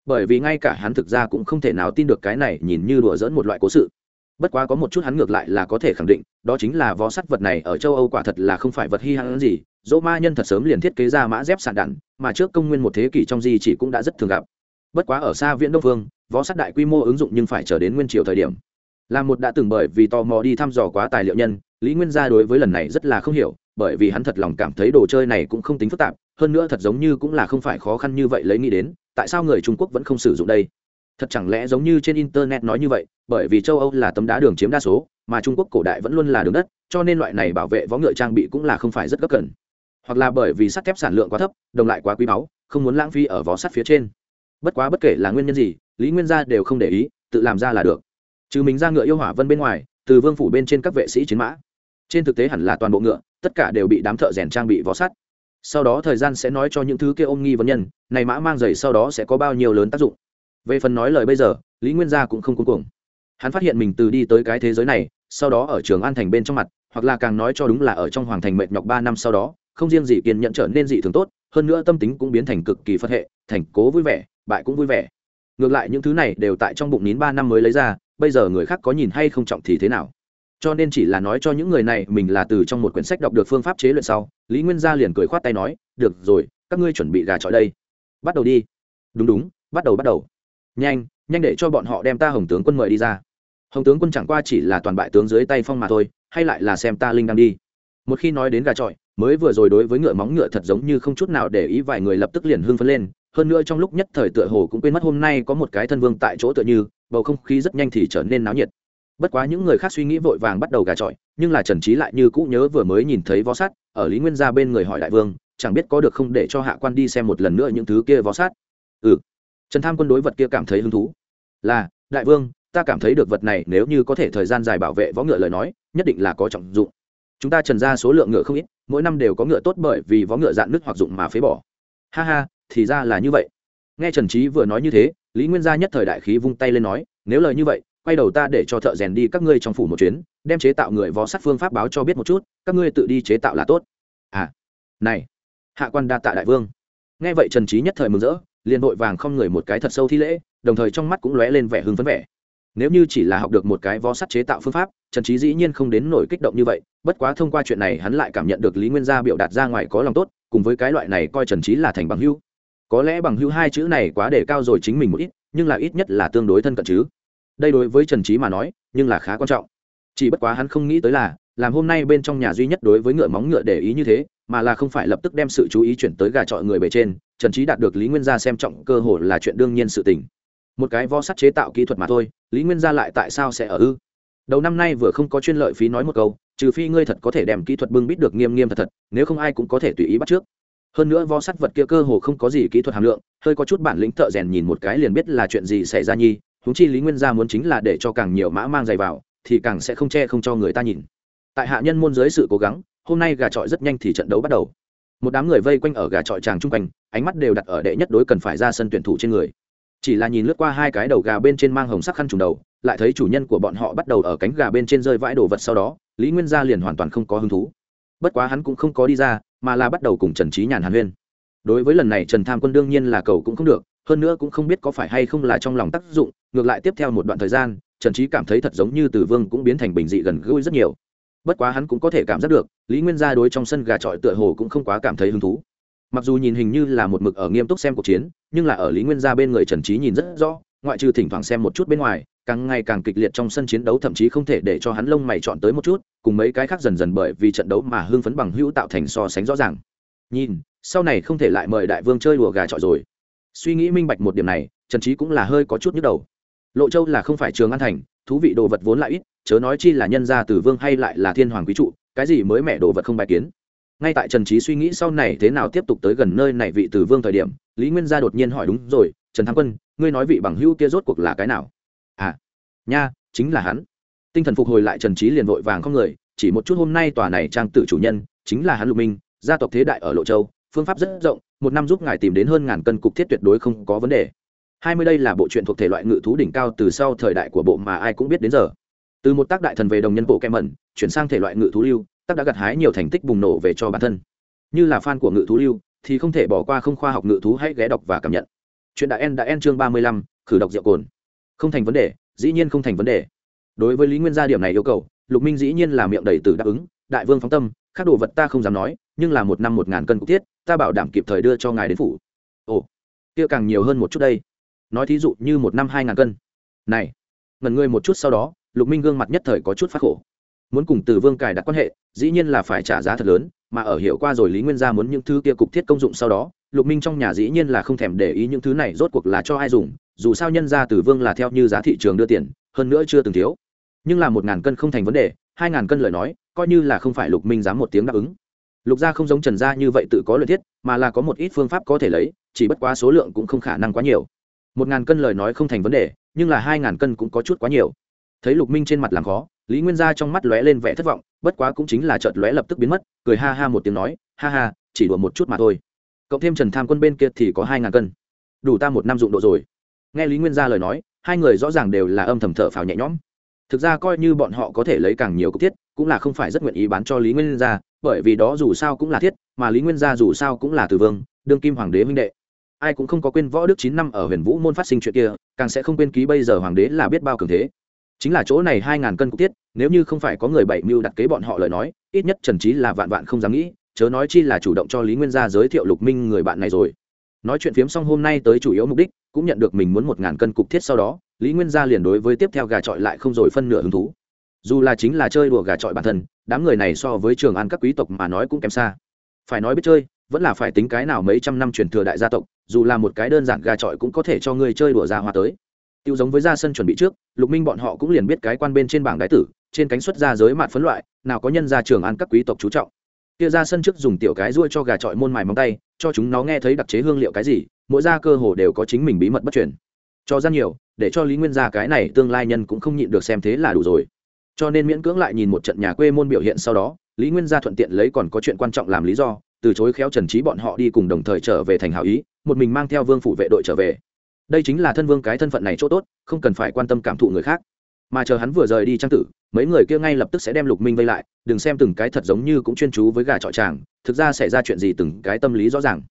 Bởi vì ngay cả hắn thực ra cũng không thể nào tin được cái này nhìn như đùa dỡn một loại cố sự. Bất quá có một chút hắn ngược lại là có thể khẳng định, đó chính là vó sắt vật này ở châu âu quả thật là không phải vật hy hãn gì dỗ ma nhân thật sớm liền thiết kế ra mã dép sàn đạn, mà trước công nguyên một thế kỷ trong di chỉ cũng đã rất thường gặp. Bất quá ở xa viễn đông phương, võ sát đại quy mô ứng dụng nhưng phải chờ đến nguyên triều thời điểm. Là một đã từng bởi vì tò mò đi thăm dò quá tài liệu nhân, lý nguyên gia đối với lần này rất là không hiểu, bởi vì hắn thật lòng cảm thấy đồ chơi này cũng không tính phức tạp, hơn nữa thật giống như cũng là không phải khó khăn như vậy lấy nghĩ đến, tại sao người trung quốc vẫn không sử dụng đây? Thật chẳng lẽ giống như trên internet nói như vậy, bởi vì châu âu là tấm đá đường chiếm đa số, mà trung quốc cổ đại vẫn luôn là đường đất, cho nên loại này bảo vệ võ ngựa trang bị cũng là không phải rất gấp cần hoặc là bởi vì sắt thép sản lượng quá thấp, đồng lại quá quý báu, không muốn lãng phí ở vó sắt phía trên. Bất quá bất kể là nguyên nhân gì, lý nguyên gia đều không để ý, tự làm ra là được. Trừ mình ra ngựa yêu hỏa vân bên ngoài, từ vương phủ bên trên các vệ sĩ chiến mã. Trên thực tế hẳn là toàn bộ ngựa, tất cả đều bị đám thợ rèn trang bị vó sắt. Sau đó thời gian sẽ nói cho những thứ kia ôm nghi vấn nhân, này mã mang giày sau đó sẽ có bao nhiêu lớn tác dụng. Về phần nói lời bây giờ, lý nguyên gia cũng không cuối cùng hắn phát hiện mình từ đi tới cái thế giới này, sau đó ở trường an thành bên trong mặt, hoặc là càng nói cho đúng là ở trong hoàng thành mệt nhọc ba năm sau đó không riêng gì kiên nhẫn trở nên dị thường tốt, hơn nữa tâm tính cũng biến thành cực kỳ phật hệ, thành cố vui vẻ, bại cũng vui vẻ. Ngược lại những thứ này đều tại trong bụng nín ba năm mới lấy ra, bây giờ người khác có nhìn hay không trọng thì thế nào? Cho nên chỉ là nói cho những người này mình là từ trong một quyển sách đọc được phương pháp chế luyện sau, lý nguyên gia liền cười khoát tay nói, được rồi, các ngươi chuẩn bị gà trọi đây. Bắt đầu đi. Đúng đúng, bắt đầu bắt đầu. Nhanh nhanh để cho bọn họ đem ta hồng tướng quân mời đi ra. Hồng tướng quân chẳng qua chỉ là toàn bại tướng dưới tay phong mà thôi, hay lại là xem ta linh đang đi. Một khi nói đến gà trọi mới vừa rồi đối với ngựa móng ngựa thật giống như không chút nào để ý, vài người lập tức liền hưng phấn lên. Hơn nữa trong lúc nhất thời tựa hồ cũng quên mất hôm nay có một cái thân vương tại chỗ tựa như, bầu không khí rất nhanh thì trở nên náo nhiệt. Bất quá những người khác suy nghĩ vội vàng bắt đầu gà trọi, nhưng là trần trí lại như cũ nhớ vừa mới nhìn thấy vó sát ở lý nguyên gia bên người hỏi đại vương, chẳng biết có được không để cho hạ quan đi xem một lần nữa những thứ kia vó sát ừ. Trần tham quân đối vật kia cảm thấy hứng thú. Là, đại vương, ta cảm thấy được vật này nếu như có thể thời gian dài bảo vệ võ ngựa lời nói, nhất định là có trọng dụng. Chúng ta trần ra số lượng ngựa không ít mỗi năm đều có ngựa tốt bởi vì võ ngựa dạn nứt hoặc dụng mà phế bỏ. Ha ha, thì ra là như vậy. Nghe trần trí vừa nói như thế, lý nguyên gia nhất thời đại khí vung tay lên nói, nếu lời như vậy, quay đầu ta để cho thợ rèn đi các ngươi trong phủ một chuyến, đem chế tạo người võ sắt phương pháp báo cho biết một chút, các ngươi tự đi chế tạo là tốt. À này, hạ quan đa tạ đại vương. Nghe vậy trần trí nhất thời mừng rỡ, liền vội vàng không người một cái thật sâu thi lễ, đồng thời trong mắt cũng lóe lên vẻ hưng phấn vẻ nếu như chỉ là học được một cái võ sắt chế tạo phương pháp, trần trí dĩ nhiên không đến nổi kích động như vậy, bất quá thông qua chuyện này hắn lại cảm nhận được lý nguyên gia biểu đạt ra ngoài có lòng tốt, cùng với cái loại này coi trần trí là thành bằng hưu có lẽ bằng hưu hai chữ này quá đề cao rồi chính mình một ít, nhưng là ít nhất là tương đối thân cận chứ. Đây đối với trần trí mà nói, nhưng là khá quan trọng. Chỉ bất quá hắn không nghĩ tới là, làm hôm nay bên trong nhà duy nhất đối với ngựa móng ngựa để ý như thế, mà là không phải lập tức đem sự chú ý chuyển tới gà trọi người bề trên, trần trí đạt được lý nguyên gia xem trọng cơ hội là chuyện đương nhiên sự tình. Một cái vo sắt chế tạo kỹ thuật mà thôi lý nguyên gia lại tại sao sẽ ở ư? Đầu năm nay vừa không có chuyên lợi phí nói một câu, trừ phi ngươi thật có thể đem kỹ thuật bưng bít được nghiêm nghiêm thật thật, nếu không ai cũng có thể tùy ý bắt trước. Hơn nữa vo sắt vật kia cơ hồ không có gì kỹ thuật hàm lượng, hơi có chút bản lĩnh thợ rèn nhìn một cái liền biết là chuyện gì xảy ra nhi húng chi lý nguyên gia muốn chính là để cho càng nhiều mã mang giày vào, thì càng sẽ không che không cho người ta nhìn. Tại hạ nhân môn dưới sự cố gắng, hôm nay gà trọi rất nhanh thì trận đấu bắt đầu. Một đám người vây quanh ở gà trọi tràng chung quanh, ánh mắt đều đặt ở đệ nhất đối cần phải ra sân tuyển thủ trên người chỉ là nhìn lướt qua hai cái đầu gà bên trên mang hồng sắc khăn trùng đầu, lại thấy chủ nhân của bọn họ bắt đầu ở cánh gà bên trên rơi vãi đồ vật sau đó, lý nguyên gia liền hoàn toàn không có hứng thú. Bất quá hắn cũng không có đi ra, mà là bắt đầu cùng trần trí nhàn hàn huyên. Đối với lần này trần tham quân đương nhiên là cầu cũng không được, hơn nữa cũng không biết có phải hay không là trong lòng tác dụng, ngược lại tiếp theo một đoạn thời gian, trần trí cảm thấy thật giống như từ vương cũng biến thành bình dị gần gũi rất nhiều. Bất quá hắn cũng có thể cảm giác được, lý nguyên gia đối trong sân gà trọi tựa hồ cũng không quá cảm thấy hứng thú mặc dù nhìn hình như là một mực ở nghiêm túc xem cuộc chiến, nhưng là ở lý nguyên gia bên người trần trí nhìn rất rõ, ngoại trừ thỉnh thoảng xem một chút bên ngoài, càng ngày càng kịch liệt trong sân chiến đấu thậm chí không thể để cho hắn lông mày chọn tới một chút, cùng mấy cái khác dần dần bởi vì trận đấu mà hưng phấn bằng hữu tạo thành so sánh rõ ràng. Nhìn, sau này không thể lại mời đại vương chơi đùa gà trọi rồi. Suy nghĩ minh bạch một điểm này, trần trí cũng là hơi có chút nhức đầu. Lộ châu là không phải trường an thành, thú vị đồ vật vốn lại ít, chớ nói chi là nhân gia từ vương hay lại là thiên hoàng quý trụ, cái gì mới mẹ đồ vật không bài kiến ngay tại trần trí suy nghĩ sau này thế nào tiếp tục tới gần nơi này vị từ vương thời điểm, lý nguyên gia đột nhiên hỏi đúng rồi, trần thắng quân, ngươi nói vị bằng hữu kia rốt cuộc là cái nào? À nha, chính là hắn. Tinh thần phục hồi lại trần trí liền vội vàng không người, chỉ một chút hôm nay tòa này trang tự chủ nhân, chính là hắn lục minh, gia tộc thế đại ở lộ châu, phương pháp rất rộng, một năm giúp ngài tìm đến hơn ngàn cân cục thiết tuyệt đối không có vấn đề. Hai mươi đây là bộ truyện thuộc thể loại ngự thú đỉnh cao từ sau thời đại của bộ mà ai cũng biết đến giờ. Từ một tác đại thần về đồng nhân bộ kem mẩn, chuyển sang thể loại ngự thú lưu tác đã gặt hái nhiều thành tích bùng nổ về cho bản thân. Như là fan của ngự thú lưu, thì không thể bỏ qua không khoa học ngự thú hãy ghé đọc và cảm nhận. Chuyện đã en đã en chương ba mươi lăm, khử độc rượu cồn. Không thành vấn đề, dĩ nhiên không thành vấn đề. Đối với lý nguyên gia điểm này yêu cầu, lục minh dĩ nhiên là miệng đầy từ đáp ứng, đại vương phóng tâm các đồ vật ta không dám nói, nhưng là một năm một ngàn cân cục thiết, ta bảo đảm kịp thời đưa cho ngài đến phủ. Ồ, kia càng nhiều hơn một chút đây. Nói thí dụ như một năm hai ngàn cân. Này ngần ngươi một chút sau đó, lục minh gương mặt nhất thời có chút phát khổ muốn cùng từ vương cài đặt quan hệ, dĩ nhiên là phải trả giá thật lớn, mà ở hiệu qua rồi lý nguyên gia muốn những thứ kia cục thiết công dụng sau đó, lục minh trong nhà dĩ nhiên là không thèm để ý những thứ này rốt cuộc là cho ai dùng, dù sao nhân gia từ vương là theo như giá thị trường đưa tiền, hơn nữa chưa từng thiếu. Nhưng là một ngàn cân không thành vấn đề, hai ngàn cân lời nói, coi như là không phải lục minh dám một tiếng đáp ứng. Lục gia không giống trần gia như vậy tự có lợi thiết, mà là có một ít phương pháp có thể lấy, chỉ bất quá số lượng cũng không khả năng quá nhiều. Một ngàn cân lời nói không thành vấn đề, nhưng là hai ngàn cân cũng có chút quá nhiều. Thấy lục minh trên mặt làm khó lý nguyên gia trong mắt lóe lên vẻ thất vọng, bất quá cũng chính là chợt lóe lập tức biến mất, cười ha ha một tiếng nói, ha ha, chỉ đùa một chút mà thôi. Cộng thêm trần tham quân bên kia thì có hai ngàn cân. Đủ ta một năm dụng độ rồi. Nghe lý nguyên gia lời nói, hai người rõ ràng đều là âm thầm thở phào nhẹ nhõm. Thực ra coi như bọn họ có thể lấy càng nhiều cục thiết, cũng là không phải rất nguyện ý bán cho lý nguyên gia, bởi vì đó dù sao cũng là thiết, mà lý nguyên gia dù sao cũng là từ vương, đương kim hoàng đế huynh đệ. Ai cũng không có quên võ đức chín năm ở huyền vũ môn phát sinh chuyện kia, càng sẽ không quên ký bây giờ hoàng đế là biết bao cường thế chính là chỗ này hai ngàn cân cục tiết, nếu như không phải có người bảy mưu đặt kế bọn họ lời nói, ít nhất trần trí là vạn vạn không dám nghĩ, chớ nói chi là chủ động cho lý nguyên gia giới thiệu lục minh người bạn này rồi. Nói chuyện phiếm xong hôm nay tới chủ yếu mục đích, cũng nhận được mình muốn một ngàn cân cục thiết sau đó, lý nguyên gia liền đối với tiếp theo gà trọi lại không rồi phân nửa hứng thú. Dù là chính là chơi đùa gà trọi bản thân, đám người này so với trường ăn các quý tộc mà nói cũng kém xa. Phải nói biết chơi, vẫn là phải tính cái nào mấy trăm năm truyền thừa đại gia tộc, dù là một cái đơn giản gà trọi cũng có thể cho ngươi chơi đùa ra hoa tới tiêu giống với ra sân chuẩn bị trước, lục minh bọn họ cũng liền biết cái quan bên trên bảng đái tử, trên cánh xuất ra giới mạn phấn loại, nào có nhân ra trường ăn các quý tộc chú trọng. Kia ra sân trước dùng tiểu cái ruôi cho gà trọi môn mài móng tay, cho chúng nó nghe thấy đặc chế hương liệu cái gì, mỗi gia cơ hồ đều có chính mình bí mật bất truyền. Cho ra nhiều, để cho lý nguyên gia cái này tương lai nhân cũng không nhịn được xem thế là đủ rồi. Cho nên miễn cưỡng lại nhìn một trận nhà quê môn biểu hiện sau đó, lý nguyên gia thuận tiện lấy còn có chuyện quan trọng làm lý do, từ chối khéo trần trí bọn họ đi cùng đồng thời trở về thành hảo ý, một mình mang theo vương phủ vệ đội trở về đây chính là thân vương cái thân phận này chỗ tốt, không cần phải quan tâm cảm thụ người khác. Mà chờ hắn vừa rời đi trang tử, mấy người kia ngay lập tức sẽ đem lục minh vây lại, đừng xem từng cái thật giống như cũng chuyên chú với gà trọi tràng, thực ra xảy ra chuyện gì từng cái tâm lý rõ ràng.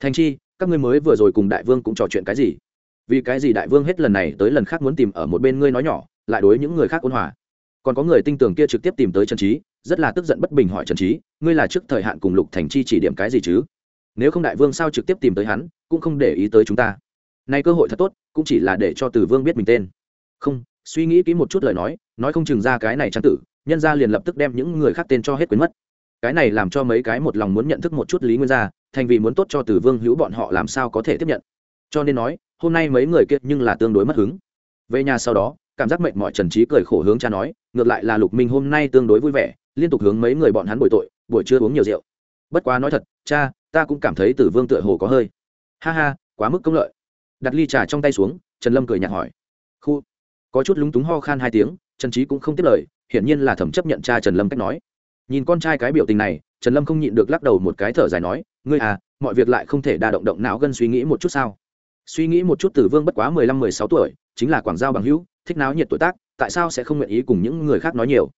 Thành chi, các ngươi mới vừa rồi cùng đại vương cũng trò chuyện cái gì? Vì cái gì đại vương hết lần này tới lần khác muốn tìm ở một bên ngươi nói nhỏ, lại đối những người khác ôn hòa? Còn có người tinh tường kia trực tiếp tìm tới trần trí rất là tức giận bất bình hỏi trần trí ngươi là trước thời hạn cùng lục thành chi chỉ điểm cái gì chứ? Nếu không đại vương sao trực tiếp tìm tới hắn, cũng không để ý tới chúng ta nay cơ hội thật tốt, cũng chỉ là để cho tử vương biết mình tên. Không, suy nghĩ kỹ một chút lời nói nói không chừng ra cái này trang tử, nhân ra liền lập tức đem những người khác tên cho hết quyến mất. Cái này làm cho mấy cái một lòng muốn nhận thức một chút lý nguyên gia, thành vì muốn tốt cho tử vương hữu bọn họ làm sao có thể tiếp nhận. Cho nên nói, hôm nay mấy người kia nhưng là tương đối mất hứng. Về nhà sau đó, cảm giác mệnh mọi trần trí cười khổ hướng cha nói, ngược lại là lục minh hôm nay tương đối vui vẻ, liên tục hướng mấy người bọn hắn bồi tội, buổi trưa uống nhiều rượu. Bất quá nói thật, cha, ta cũng cảm thấy tử vương tựa hồ có hơi. Ha ha, quá mức công lợi đặt ly trà trong tay xuống, trần lâm cười nhạt hỏi. Khu. Có chút lúng túng ho khan hai tiếng, trần trí cũng không tiếp lời, hiển nhiên là thẩm chấp nhận cha trần lâm cách nói. Nhìn con trai cái biểu tình này, trần lâm không nhịn được lắc đầu một cái thở dài nói, ngươi à mọi việc lại không thể đa động động não gân suy nghĩ một chút sao? Suy nghĩ một chút tử vương bất quá mười lăm, mười sáu tuổi, chính là quảng giao bằng hữu, thích náo nhiệt tuổi tác, tại sao sẽ không nguyện ý cùng những người khác nói nhiều?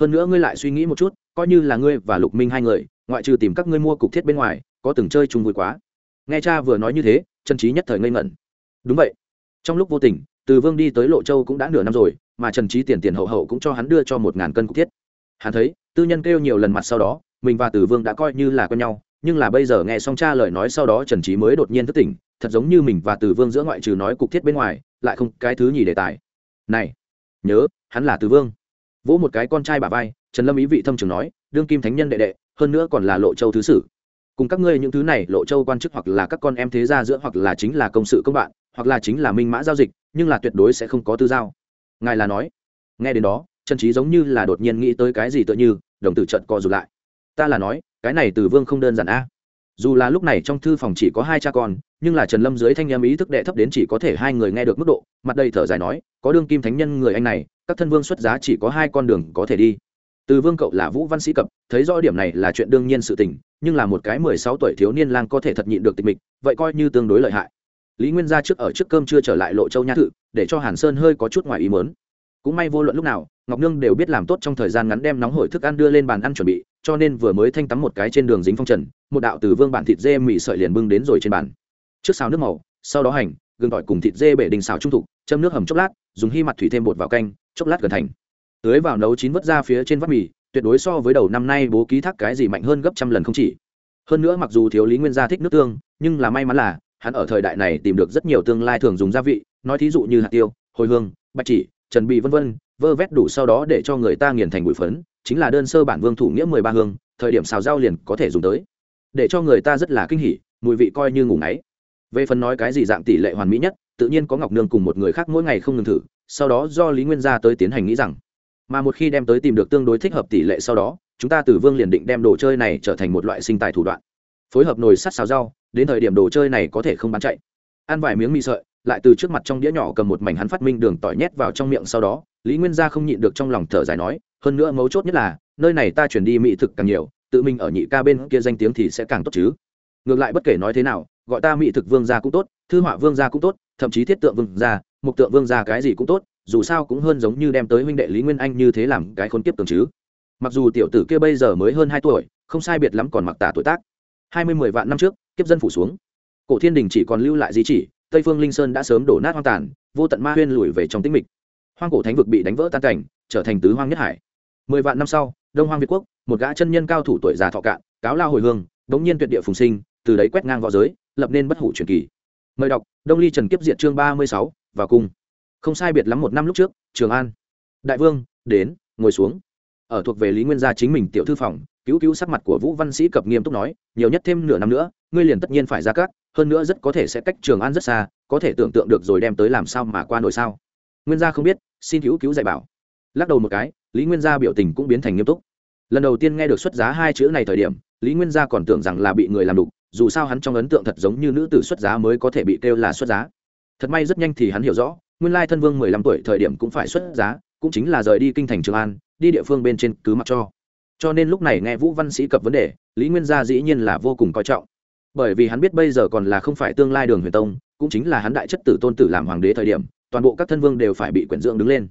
Hơn nữa ngươi lại suy nghĩ một chút, coi như là ngươi và lục minh hai người, ngoại trừ tìm các ngươi mua cục thiết bên ngoài, có từng chơi chung vui quá. Nghe cha vừa nói như thế, Trần trí nhất thời ngây ngẩn đúng vậy. Trong lúc vô tình, từ vương đi tới lộ châu cũng đã nửa năm rồi, mà trần trí tiền tiền hậu hậu cũng cho hắn đưa cho một ngàn cân cục thiết. Hắn thấy, tư nhân kêu nhiều lần mặt sau đó, mình và từ vương đã coi như là con nhau, nhưng là bây giờ nghe xong cha lời nói sau đó trần trí mới đột nhiên thức tỉnh, thật giống như mình và từ vương giữa ngoại trừ nói cục thiết bên ngoài, lại không cái thứ nhì đề tài. Này, nhớ, hắn là từ vương. Vỗ một cái con trai bà vai, trần lâm ý vị thâm trường nói, đương kim thánh nhân đệ đệ, hơn nữa còn là lộ châu thứ sử. Cùng các ngươi những thứ này, lộ châu quan chức hoặc là các con em thế gia giữa hoặc là chính là công sự công bạn hoặc là chính là minh mã giao dịch, nhưng là tuyệt đối sẽ không có tư giao. Ngài là nói. Nghe đến đó, trần trí giống như là đột nhiên nghĩ tới cái gì tựa như, đồng tử trận co rụt lại. Ta là nói, cái này từ vương không đơn giản a. Dù là lúc này trong thư phòng chỉ có hai cha con, nhưng là trần lâm dưới thanh em ý thức đệ thấp đến chỉ có thể hai người nghe được mức độ, mặt đây thở dài nói, có đương kim thánh nhân người anh này, các thân vương xuất giá chỉ có hai con đường có thể đi. Từ vương cậu là vũ văn sĩ cập, thấy rõ điểm này là chuyện đương nhiên sự tình, nhưng là một cái mười sáu tuổi thiếu niên lang có thể thật nhịn được tịch mịch, vậy coi như tương đối lợi hại lý nguyên gia trước ở trước cơm chưa trở lại lộ châu nha thự, để cho hàn sơn hơi có chút ngoài ý mớn cũng may vô luận lúc nào, ngọc nương đều biết làm tốt trong thời gian ngắn đem nóng hổi thức ăn đưa lên bàn ăn chuẩn bị, cho nên vừa mới thanh tắm một cái trên đường dính phong trần, một đạo từ vương bản thịt dê mì sợi liền bưng đến rồi trên bàn. Trước xào nước màu, sau đó hành, gừng tỏi cùng thịt dê bể đình xào trung thục, châm nước hầm chốc lát, dùng hy mặt thủy thêm bột vào canh, chốc lát gần thành. Tưới vào nấu chín vớt ra phía trên vắt mì, tuyệt đối so với đầu năm nay bố ký thác cái gì mạnh hơn gấp trăm lần không chỉ. Hơn nữa mặc dù thiếu lý nguyên gia thích nước tương, nhưng là may mắn là hắn ở thời đại này tìm được rất nhiều tương lai thường dùng gia vị, nói thí dụ như hạt tiêu, hồi hương, bạch chỉ, trần bị vân vân, vơ vét đủ sau đó để cho người ta nghiền thành bụi phấn, chính là đơn sơ bản vương thủ nghĩa mười ba hương, thời điểm xào rau liền có thể dùng tới. Để cho người ta rất là kinh hỉ, mùi vị coi như ngủ ngáy. Về phần nói cái gì dạng tỷ lệ hoàn mỹ nhất, tự nhiên có ngọc nương cùng một người khác mỗi ngày không ngừng thử, sau đó do lý nguyên gia tới tiến hành nghĩ rằng, mà một khi đem tới tìm được tương đối thích hợp tỷ lệ sau đó, chúng ta từ vương liền định đem đồ chơi này trở thành một loại sinh tài thủ đoạn phối hợp nồi sắt xào rau, đến thời điểm đồ chơi này có thể không bán chạy. Ăn vài miếng mì sợi, lại từ trước mặt trong đĩa nhỏ cầm một mảnh hắn phát minh đường tỏi nhét vào trong miệng sau đó, lý nguyên gia không nhịn được trong lòng thở dài nói, hơn nữa mấu chốt nhất là, nơi này ta chuyển đi mỹ thực càng nhiều, tự mình ở nhị ca bên kia danh tiếng thì sẽ càng tốt chứ. Ngược lại bất kể nói thế nào, gọi ta mỹ thực vương gia cũng tốt, thư họa vương gia cũng tốt, thậm chí thiết tượng vương gia, mục tượng vương gia cái gì cũng tốt, dù sao cũng hơn giống như đem tới huynh đệ lý nguyên anh như thế làm cái khốn kiếp tường chứ. Mặc dù tiểu tử kia bây giờ mới hơn hai tuổi, không sai biệt lắm còn mặc tả tuổi tác hai mươi mười vạn năm trước, kiếp dân phủ xuống. Cổ thiên đình chỉ còn lưu lại di chỉ, tây phương linh sơn đã sớm đổ nát hoang tàn, vô tận ma huyên lùi về trong tĩnh mịch. Hoang cổ thánh vực bị đánh vỡ tan cảnh, trở thành tứ hoang nhất hải. Mười vạn năm sau, đông hoang việt quốc, một gã chân nhân cao thủ tuổi già thọ cạn, cáo lao hồi hương, đống nhiên tuyệt địa phùng sinh, từ đấy quét ngang v õ giới, lập nên bất hủ truyền kỳ. Mời đọc, đông ly trần kiếp diện chương ba mươi sáu và cung. Không sai biệt lắm một năm lúc trước, trường an. Đại vương, đến, ngồi xuống ở thuộc về lý nguyên gia chính mình tiểu thư phòng, cứu cứu sắc mặt của vũ văn sĩ cập nghiêm túc nói, nhiều nhất thêm nửa năm nữa, ngươi liền tất nhiên phải ra cát hơn nữa rất có thể sẽ cách trường an rất xa, có thể tưởng tượng được rồi đem tới làm sao mà qua nổi sao? Nguyên gia không biết, xin cứu cứu dạy bảo. Lắc đầu một cái, lý nguyên gia biểu tình cũng biến thành nghiêm túc. Lần đầu tiên nghe được xuất giá hai chữ này thời điểm, lý nguyên gia còn tưởng rằng là bị người làm đục, dù sao hắn trong ấn tượng thật giống như nữ tử xuất giá mới có thể bị kêu là xuất giá. Thật may rất nhanh thì hắn hiểu rõ, nguyên lai thân vương mười lăm tuổi thời điểm cũng phải xuất giá, cũng chính là rời đi kinh thành trường an đi địa phương bên trên cứ mặc cho. Cho nên lúc này nghe vũ văn sĩ cập vấn đề, lý nguyên gia dĩ nhiên là vô cùng coi trọng. Bởi vì hắn biết bây giờ còn là không phải tương lai đường huyền tông, cũng chính là hắn đại chất tử tôn tử làm hoàng đế thời điểm, toàn bộ các thân vương đều phải bị quyển dưỡng đứng lên.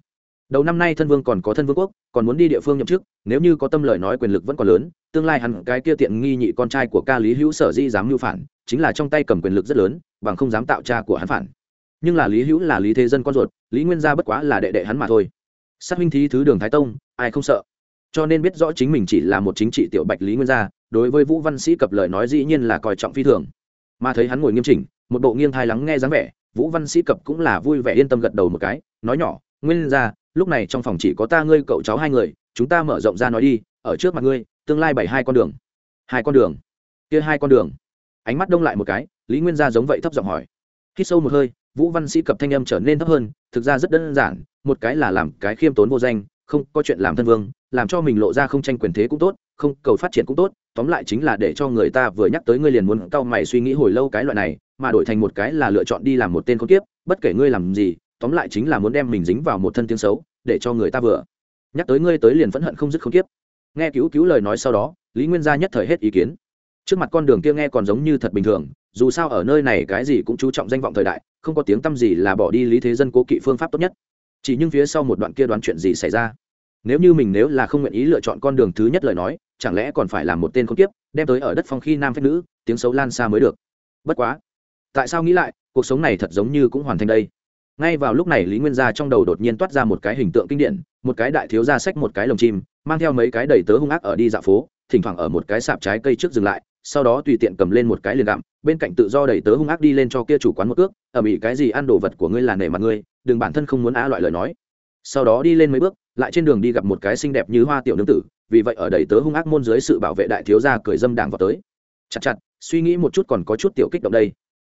Đầu năm nay thân vương còn có thân vương quốc, còn muốn đi địa phương nhậm chức, nếu như có tâm lời nói quyền lực vẫn còn lớn, tương lai hắn cái kia tiện nghi nhị con trai của ca lý hữu sở di dám mưu phản, chính là trong tay cầm quyền lực rất lớn, bằng không dám tạo cha của hắn phản. Nhưng là lý hữu là lý thế dân con ruột, lý nguyên gia bất quá là đệ đệ hắn mà thôi sát huynh thí thứ đường thái tông, ai không sợ? Cho nên biết rõ chính mình chỉ là một chính trị tiểu bạch lý nguyên gia, đối với vũ văn sĩ cập lời nói dĩ nhiên là coi trọng phi thường. Mà thấy hắn ngồi nghiêm chỉnh, một bộ nghiêng thai lắng nghe dáng vẻ, vũ văn sĩ cập cũng là vui vẻ yên tâm gật đầu một cái, nói nhỏ, nguyên gia, lúc này trong phòng chỉ có ta ngươi cậu cháu hai người, chúng ta mở rộng ra nói đi, ở trước mặt ngươi, tương lai bảy hai con đường. Hai con đường? Kia hai con đường? Ánh mắt đông lại một cái, lý nguyên gia giống vậy thấp giọng hỏi. Khi sâu một hơi vũ văn sĩ cập thanh âm trở nên thấp hơn, thực ra rất đơn giản, một cái là làm cái khiêm tốn vô danh, không có chuyện làm thân vương, làm cho mình lộ ra không tranh quyền thế cũng tốt, không, cầu phát triển cũng tốt, tóm lại chính là để cho người ta vừa nhắc tới ngươi liền muốn cau mày suy nghĩ hồi lâu cái loại này, mà đổi thành một cái là lựa chọn đi làm một tên con kiếp, bất kể ngươi làm gì, tóm lại chính là muốn đem mình dính vào một thân tiếng xấu, để cho người ta vừa nhắc tới ngươi tới liền phẫn hận không dứt không kiếp. Nghe cứu cứu lời nói sau đó, lý nguyên gia nhất thời hết ý kiến. Trước mặt con đường kia nghe còn giống như thật bình thường, dù sao ở nơi này cái gì cũng chú trọng danh vọng thời đại không có tiếng t â m gì là bỏ đi lý thế dân cố kỵ phương pháp tốt nhất. Chỉ nhưng phía sau một đoạn kia đoán chuyện gì xảy ra? Nếu như mình nếu là không nguyện ý lựa chọn con đường thứ nhất lời nói, chẳng lẽ còn phải làm một tên không tiếp đem tới ở đất phong khi nam phép nữ, tiếng xấu lan xa mới được. Bất quá, tại sao nghĩ lại, cuộc sống này thật giống như cũng hoàn thành đây. Ngay vào lúc này lý nguyên gia trong đầu đột nhiên toát ra một cái hình tượng kinh điển, một cái đại thiếu gia sách một cái lồng chim, mang theo mấy cái đầy tớ hung ác ở đi dạo phố, thỉnh thoảng ở một cái sạp trái cây trước dừng lại sau đó tùy tiện cầm lên một cái liền gặm, bên cạnh tự do đầy tớ hung ác đi lên cho kia chủ quán một ước ở mỹ cái gì ăn đồ vật của ngươi là nể mặt ngươi, đừng bản thân không muốn á loại lời nói. Sau đó đi lên mấy bước, lại trên đường đi gặp một cái xinh đẹp như hoa tiểu nương tử, vì vậy ở đầy tớ hung ác môn dưới sự bảo vệ đại thiếu gia cười dâm đảng vào tới. Chặt chặt, suy nghĩ một chút còn có chút tiểu kích động đây.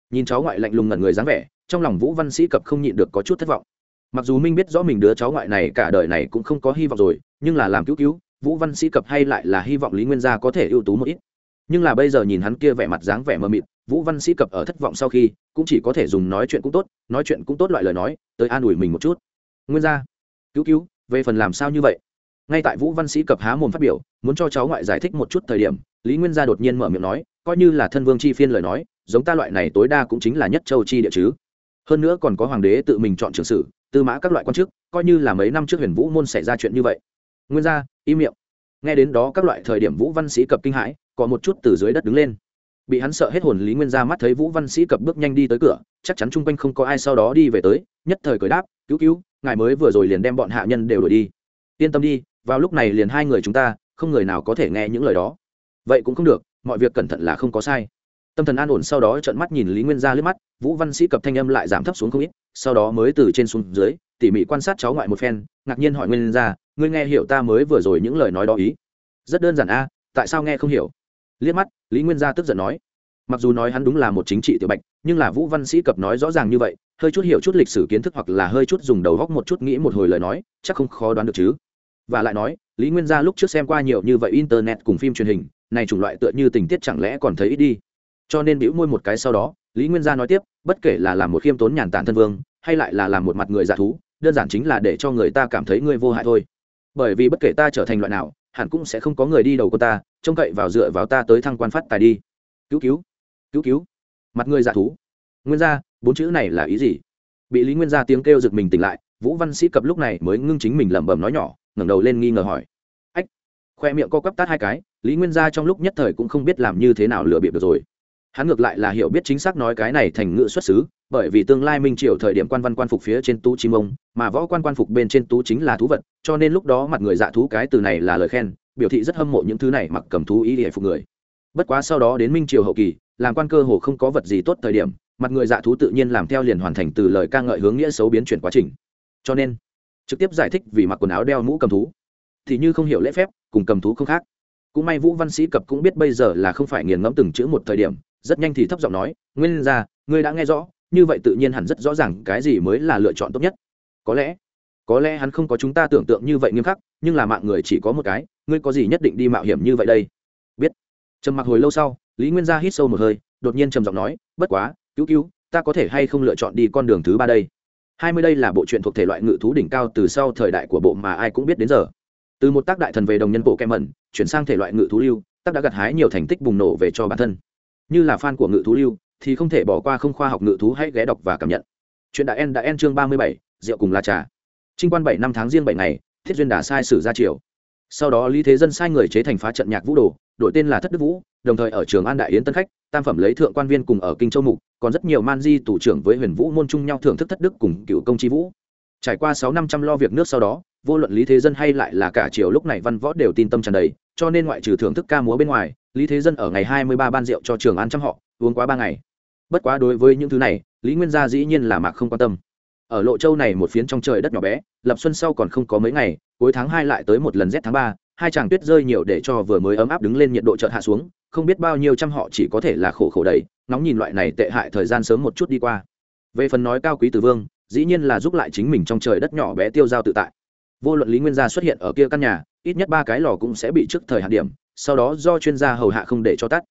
Nhìn cháu ngoại lạnh lùng ngẩn người dáng vẻ, trong lòng vũ văn sĩ cập không nhịn được có chút thất vọng. Mặc dù minh biết rõ mình đứa cháu ngoại này cả đời này cũng không có hy vọng rồi, nhưng là làm cứu cứu, vũ văn sĩ cập hay lại là hy vọng lý nguyên gia có thể ưu tú một ít nhưng là bây giờ nhìn hắn kia vẻ mặt dáng vẻ mờ mịt, vũ văn sĩ cập ở thất vọng sau khi, cũng chỉ có thể dùng nói chuyện cũng tốt, nói chuyện cũng tốt loại lời nói, tới an ủi mình một chút. Nguyên gia, cứu cứu, về phần làm sao như vậy? Ngay tại vũ văn sĩ cập há mồm phát biểu, muốn cho cháu ngoại giải thích một chút thời điểm, lý nguyên gia đột nhiên mở miệng nói, coi như là thân vương chi phiên lời nói, giống ta loại này tối đa cũng chính là nhất châu chi địa chứ. Hơn nữa còn có hoàng đế tự mình chọn trường sử, tư mã các loại quan chức, coi như là mấy năm trước huyền vũ môn xảy ra chuyện như vậy. Nguyên gia, im miệng. Nghe đến đó các loại thời điểm vũ văn sĩ cập kinh hãi có một chút từ dưới đất đứng lên. Bị hắn sợ hết hồn lý nguyên gia mắt thấy vũ văn sĩ cập bước nhanh đi tới cửa, chắc chắn chung quanh không có ai sau đó đi về tới, nhất thời cười đáp, cứu cứu, ngài mới vừa rồi liền đem bọn hạ nhân đều đuổi đi. Yên tâm đi, vào lúc này liền hai người chúng ta, không người nào có thể nghe những lời đó. Vậy cũng không được, mọi việc cẩn thận là không có sai. Tâm thần an ổn sau đó trợn mắt nhìn lý nguyên gia liếc mắt, vũ văn sĩ cập thanh âm lại giảm thấp xuống không ít, sau đó mới từ trên xuống dưới, tỉ mỉ quan sát cháu ngoại một phen, ngạc nhiên hỏi nguyên gia ngươi nghe hiểu ta mới vừa rồi những lời nói đó ý? Rất đơn giản a, tại sao nghe không hiểu? Liếc mắt, lý nguyên gia tức giận nói. Mặc dù nói hắn đúng là một chính trị tiểu bạch, nhưng là vũ văn sĩ cập nói rõ ràng như vậy, hơi chút hiểu chút lịch sử kiến thức hoặc là hơi chút dùng đầu góc một chút nghĩ một hồi lời nói, chắc không khó đoán được chứ. Và lại nói, lý nguyên gia lúc trước xem qua nhiều như vậy internet cùng phim truyền hình, này chủng loại tựa như tình tiết chẳng lẽ còn thấy ít đi. Cho nên bĩu môi một cái sau đó, lý nguyên gia nói tiếp, bất kể là làm một khiêm tốn nhàn tản thân vương, hay lại là làm một mặt người giả thú, đơn giản chính là để cho người ta cảm thấy ngươi vô hại thôi. Bởi vì bất kể ta trở thành loại nào hẳn cũng sẽ không có người đi đầu của ta, trông cậy vào dựa vào ta tới thăng quan phát tài đi. Cứu cứu cứu cứu. Mặt người giả thú. Nguyên gia, bốn chữ này là ý gì? Bị lý nguyên gia tiếng kêu giật mình tỉnh lại, vũ văn sĩ cập lúc này mới ngưng chính mình lẩm bẩm nói nhỏ, ngẩng đầu lên nghi ngờ hỏi. Ách, khoe miệng co quắp tát hai cái, lý nguyên gia trong lúc nhất thời cũng không biết làm như thế nào lừa bịp được rồi. Hắn ngược lại là hiểu biết chính xác nói cái này thành ngữ xuất xứ bởi vì tương lai minh triều thời điểm quan văn quan phục phía trên tú chim ông, mà võ quan quan phục bên trên tú chính là thú vật, cho nên lúc đó mặt người dạ thú cái từ này là lời khen, biểu thị rất hâm mộ những thứ này mặc cầm thú ý để phục người. Bất quá sau đó đến minh triều hậu kỳ, làm quan cơ hồ không có vật gì tốt thời điểm, mặt người dạ thú tự nhiên làm theo liền hoàn thành từ lời ca ngợi hướng nghĩa xấu biến chuyển quá trình. Cho nên, trực tiếp giải thích vì mặc quần áo đeo mũ cầm thú. Thì như không hiểu lễ phép, cùng cầm thú không khác. Cũng may vũ văn sĩ cập cũng biết bây giờ là không phải nghiền ngẫm từng chữ một thời điểm, rất nhanh thì thấp giọng nói, nguyên ra ngươi đã nghe rõ như vậy tự nhiên hẳn rất rõ ràng cái gì mới là lựa chọn tốt nhất. Có lẽ có lẽ hắn không có chúng ta tưởng tượng như vậy nghiêm khắc, nhưng là mạng người chỉ có một cái, ngươi có gì nhất định đi mạo hiểm như vậy đây? Biết. Trầm mặc hồi lâu sau, lý nguyên gia hít sâu một hơi, đột nhiên trầm giọng nói, bất quá, cứu cứu, ta có thể hay không lựa chọn đi con đường thứ ba đây? Hai mươi đây là bộ truyện thuộc thể loại ngự thú đỉnh cao từ sau thời đại của bộ mà ai cũng biết đến giờ. Từ một tác đại thần về đồng nhân bộ kem mẩn chuyển sang thể loại ngự thú lưu, tác đã gặt hái nhiều thành tích bùng nổ về cho bản thân. Như là fan của ngự thú lưu thì không thể bỏ qua không khoa học ngự thú hãy ghé đọc và cảm nhận. Chuyện đã en đã en chương ba mươi bảy, rượu cùng là trà. Trinh quan bảy năm tháng riêng bảy ngày, thiết duyên đà sai sử ra triều. Sau đó lý thế dân sai người chế thành phá trận nhạc vũ đồ, đổi tên là thất đức vũ, đồng thời ở trường an đại yến tân khách, tam phẩm lấy thượng quan viên cùng ở kinh châu mục, còn rất nhiều man di tủ trưởng với huyền vũ môn chung nhau thưởng thức thất đức cùng cựu công chi vũ. Trải qua sáu năm trăm lo việc nước sau đó, vô luận lý thế dân hay lại là cả triều lúc này văn võ đều tin tâm tràn đầy, cho nên ngoại trừ thưởng thức ca múa bên ngoài, lý thế dân ở ngày hai mươi ba ban rượu cho trường an trăm họ, uống quá ba ngày bất quá đối với những thứ này, lý nguyên gia dĩ nhiên là mạc không quan tâm. Ở lộ châu này một phiến trong trời đất nhỏ bé, lập xuân sau còn không có mấy ngày, cuối tháng hai lại tới một lần rét tháng ba, hai chàng tuyết rơi nhiều để cho vừa mới ấm áp đứng lên nhiệt độ chợt hạ xuống, không biết bao nhiêu trăm họ chỉ có thể là khổ khổ đầy nóng nhìn loại này tệ hại thời gian sớm một chút đi qua. Về phần nói cao quý Từ vương, dĩ nhiên là giúp lại chính mình trong trời đất nhỏ bé tiêu giao tự tại. Vô luận lý nguyên gia xuất hiện ở kia căn nhà, ít nhất ba cái lò cũng sẽ bị trước thời hạn điểm, sau đó do chuyên gia hầu hạ không để cho tắt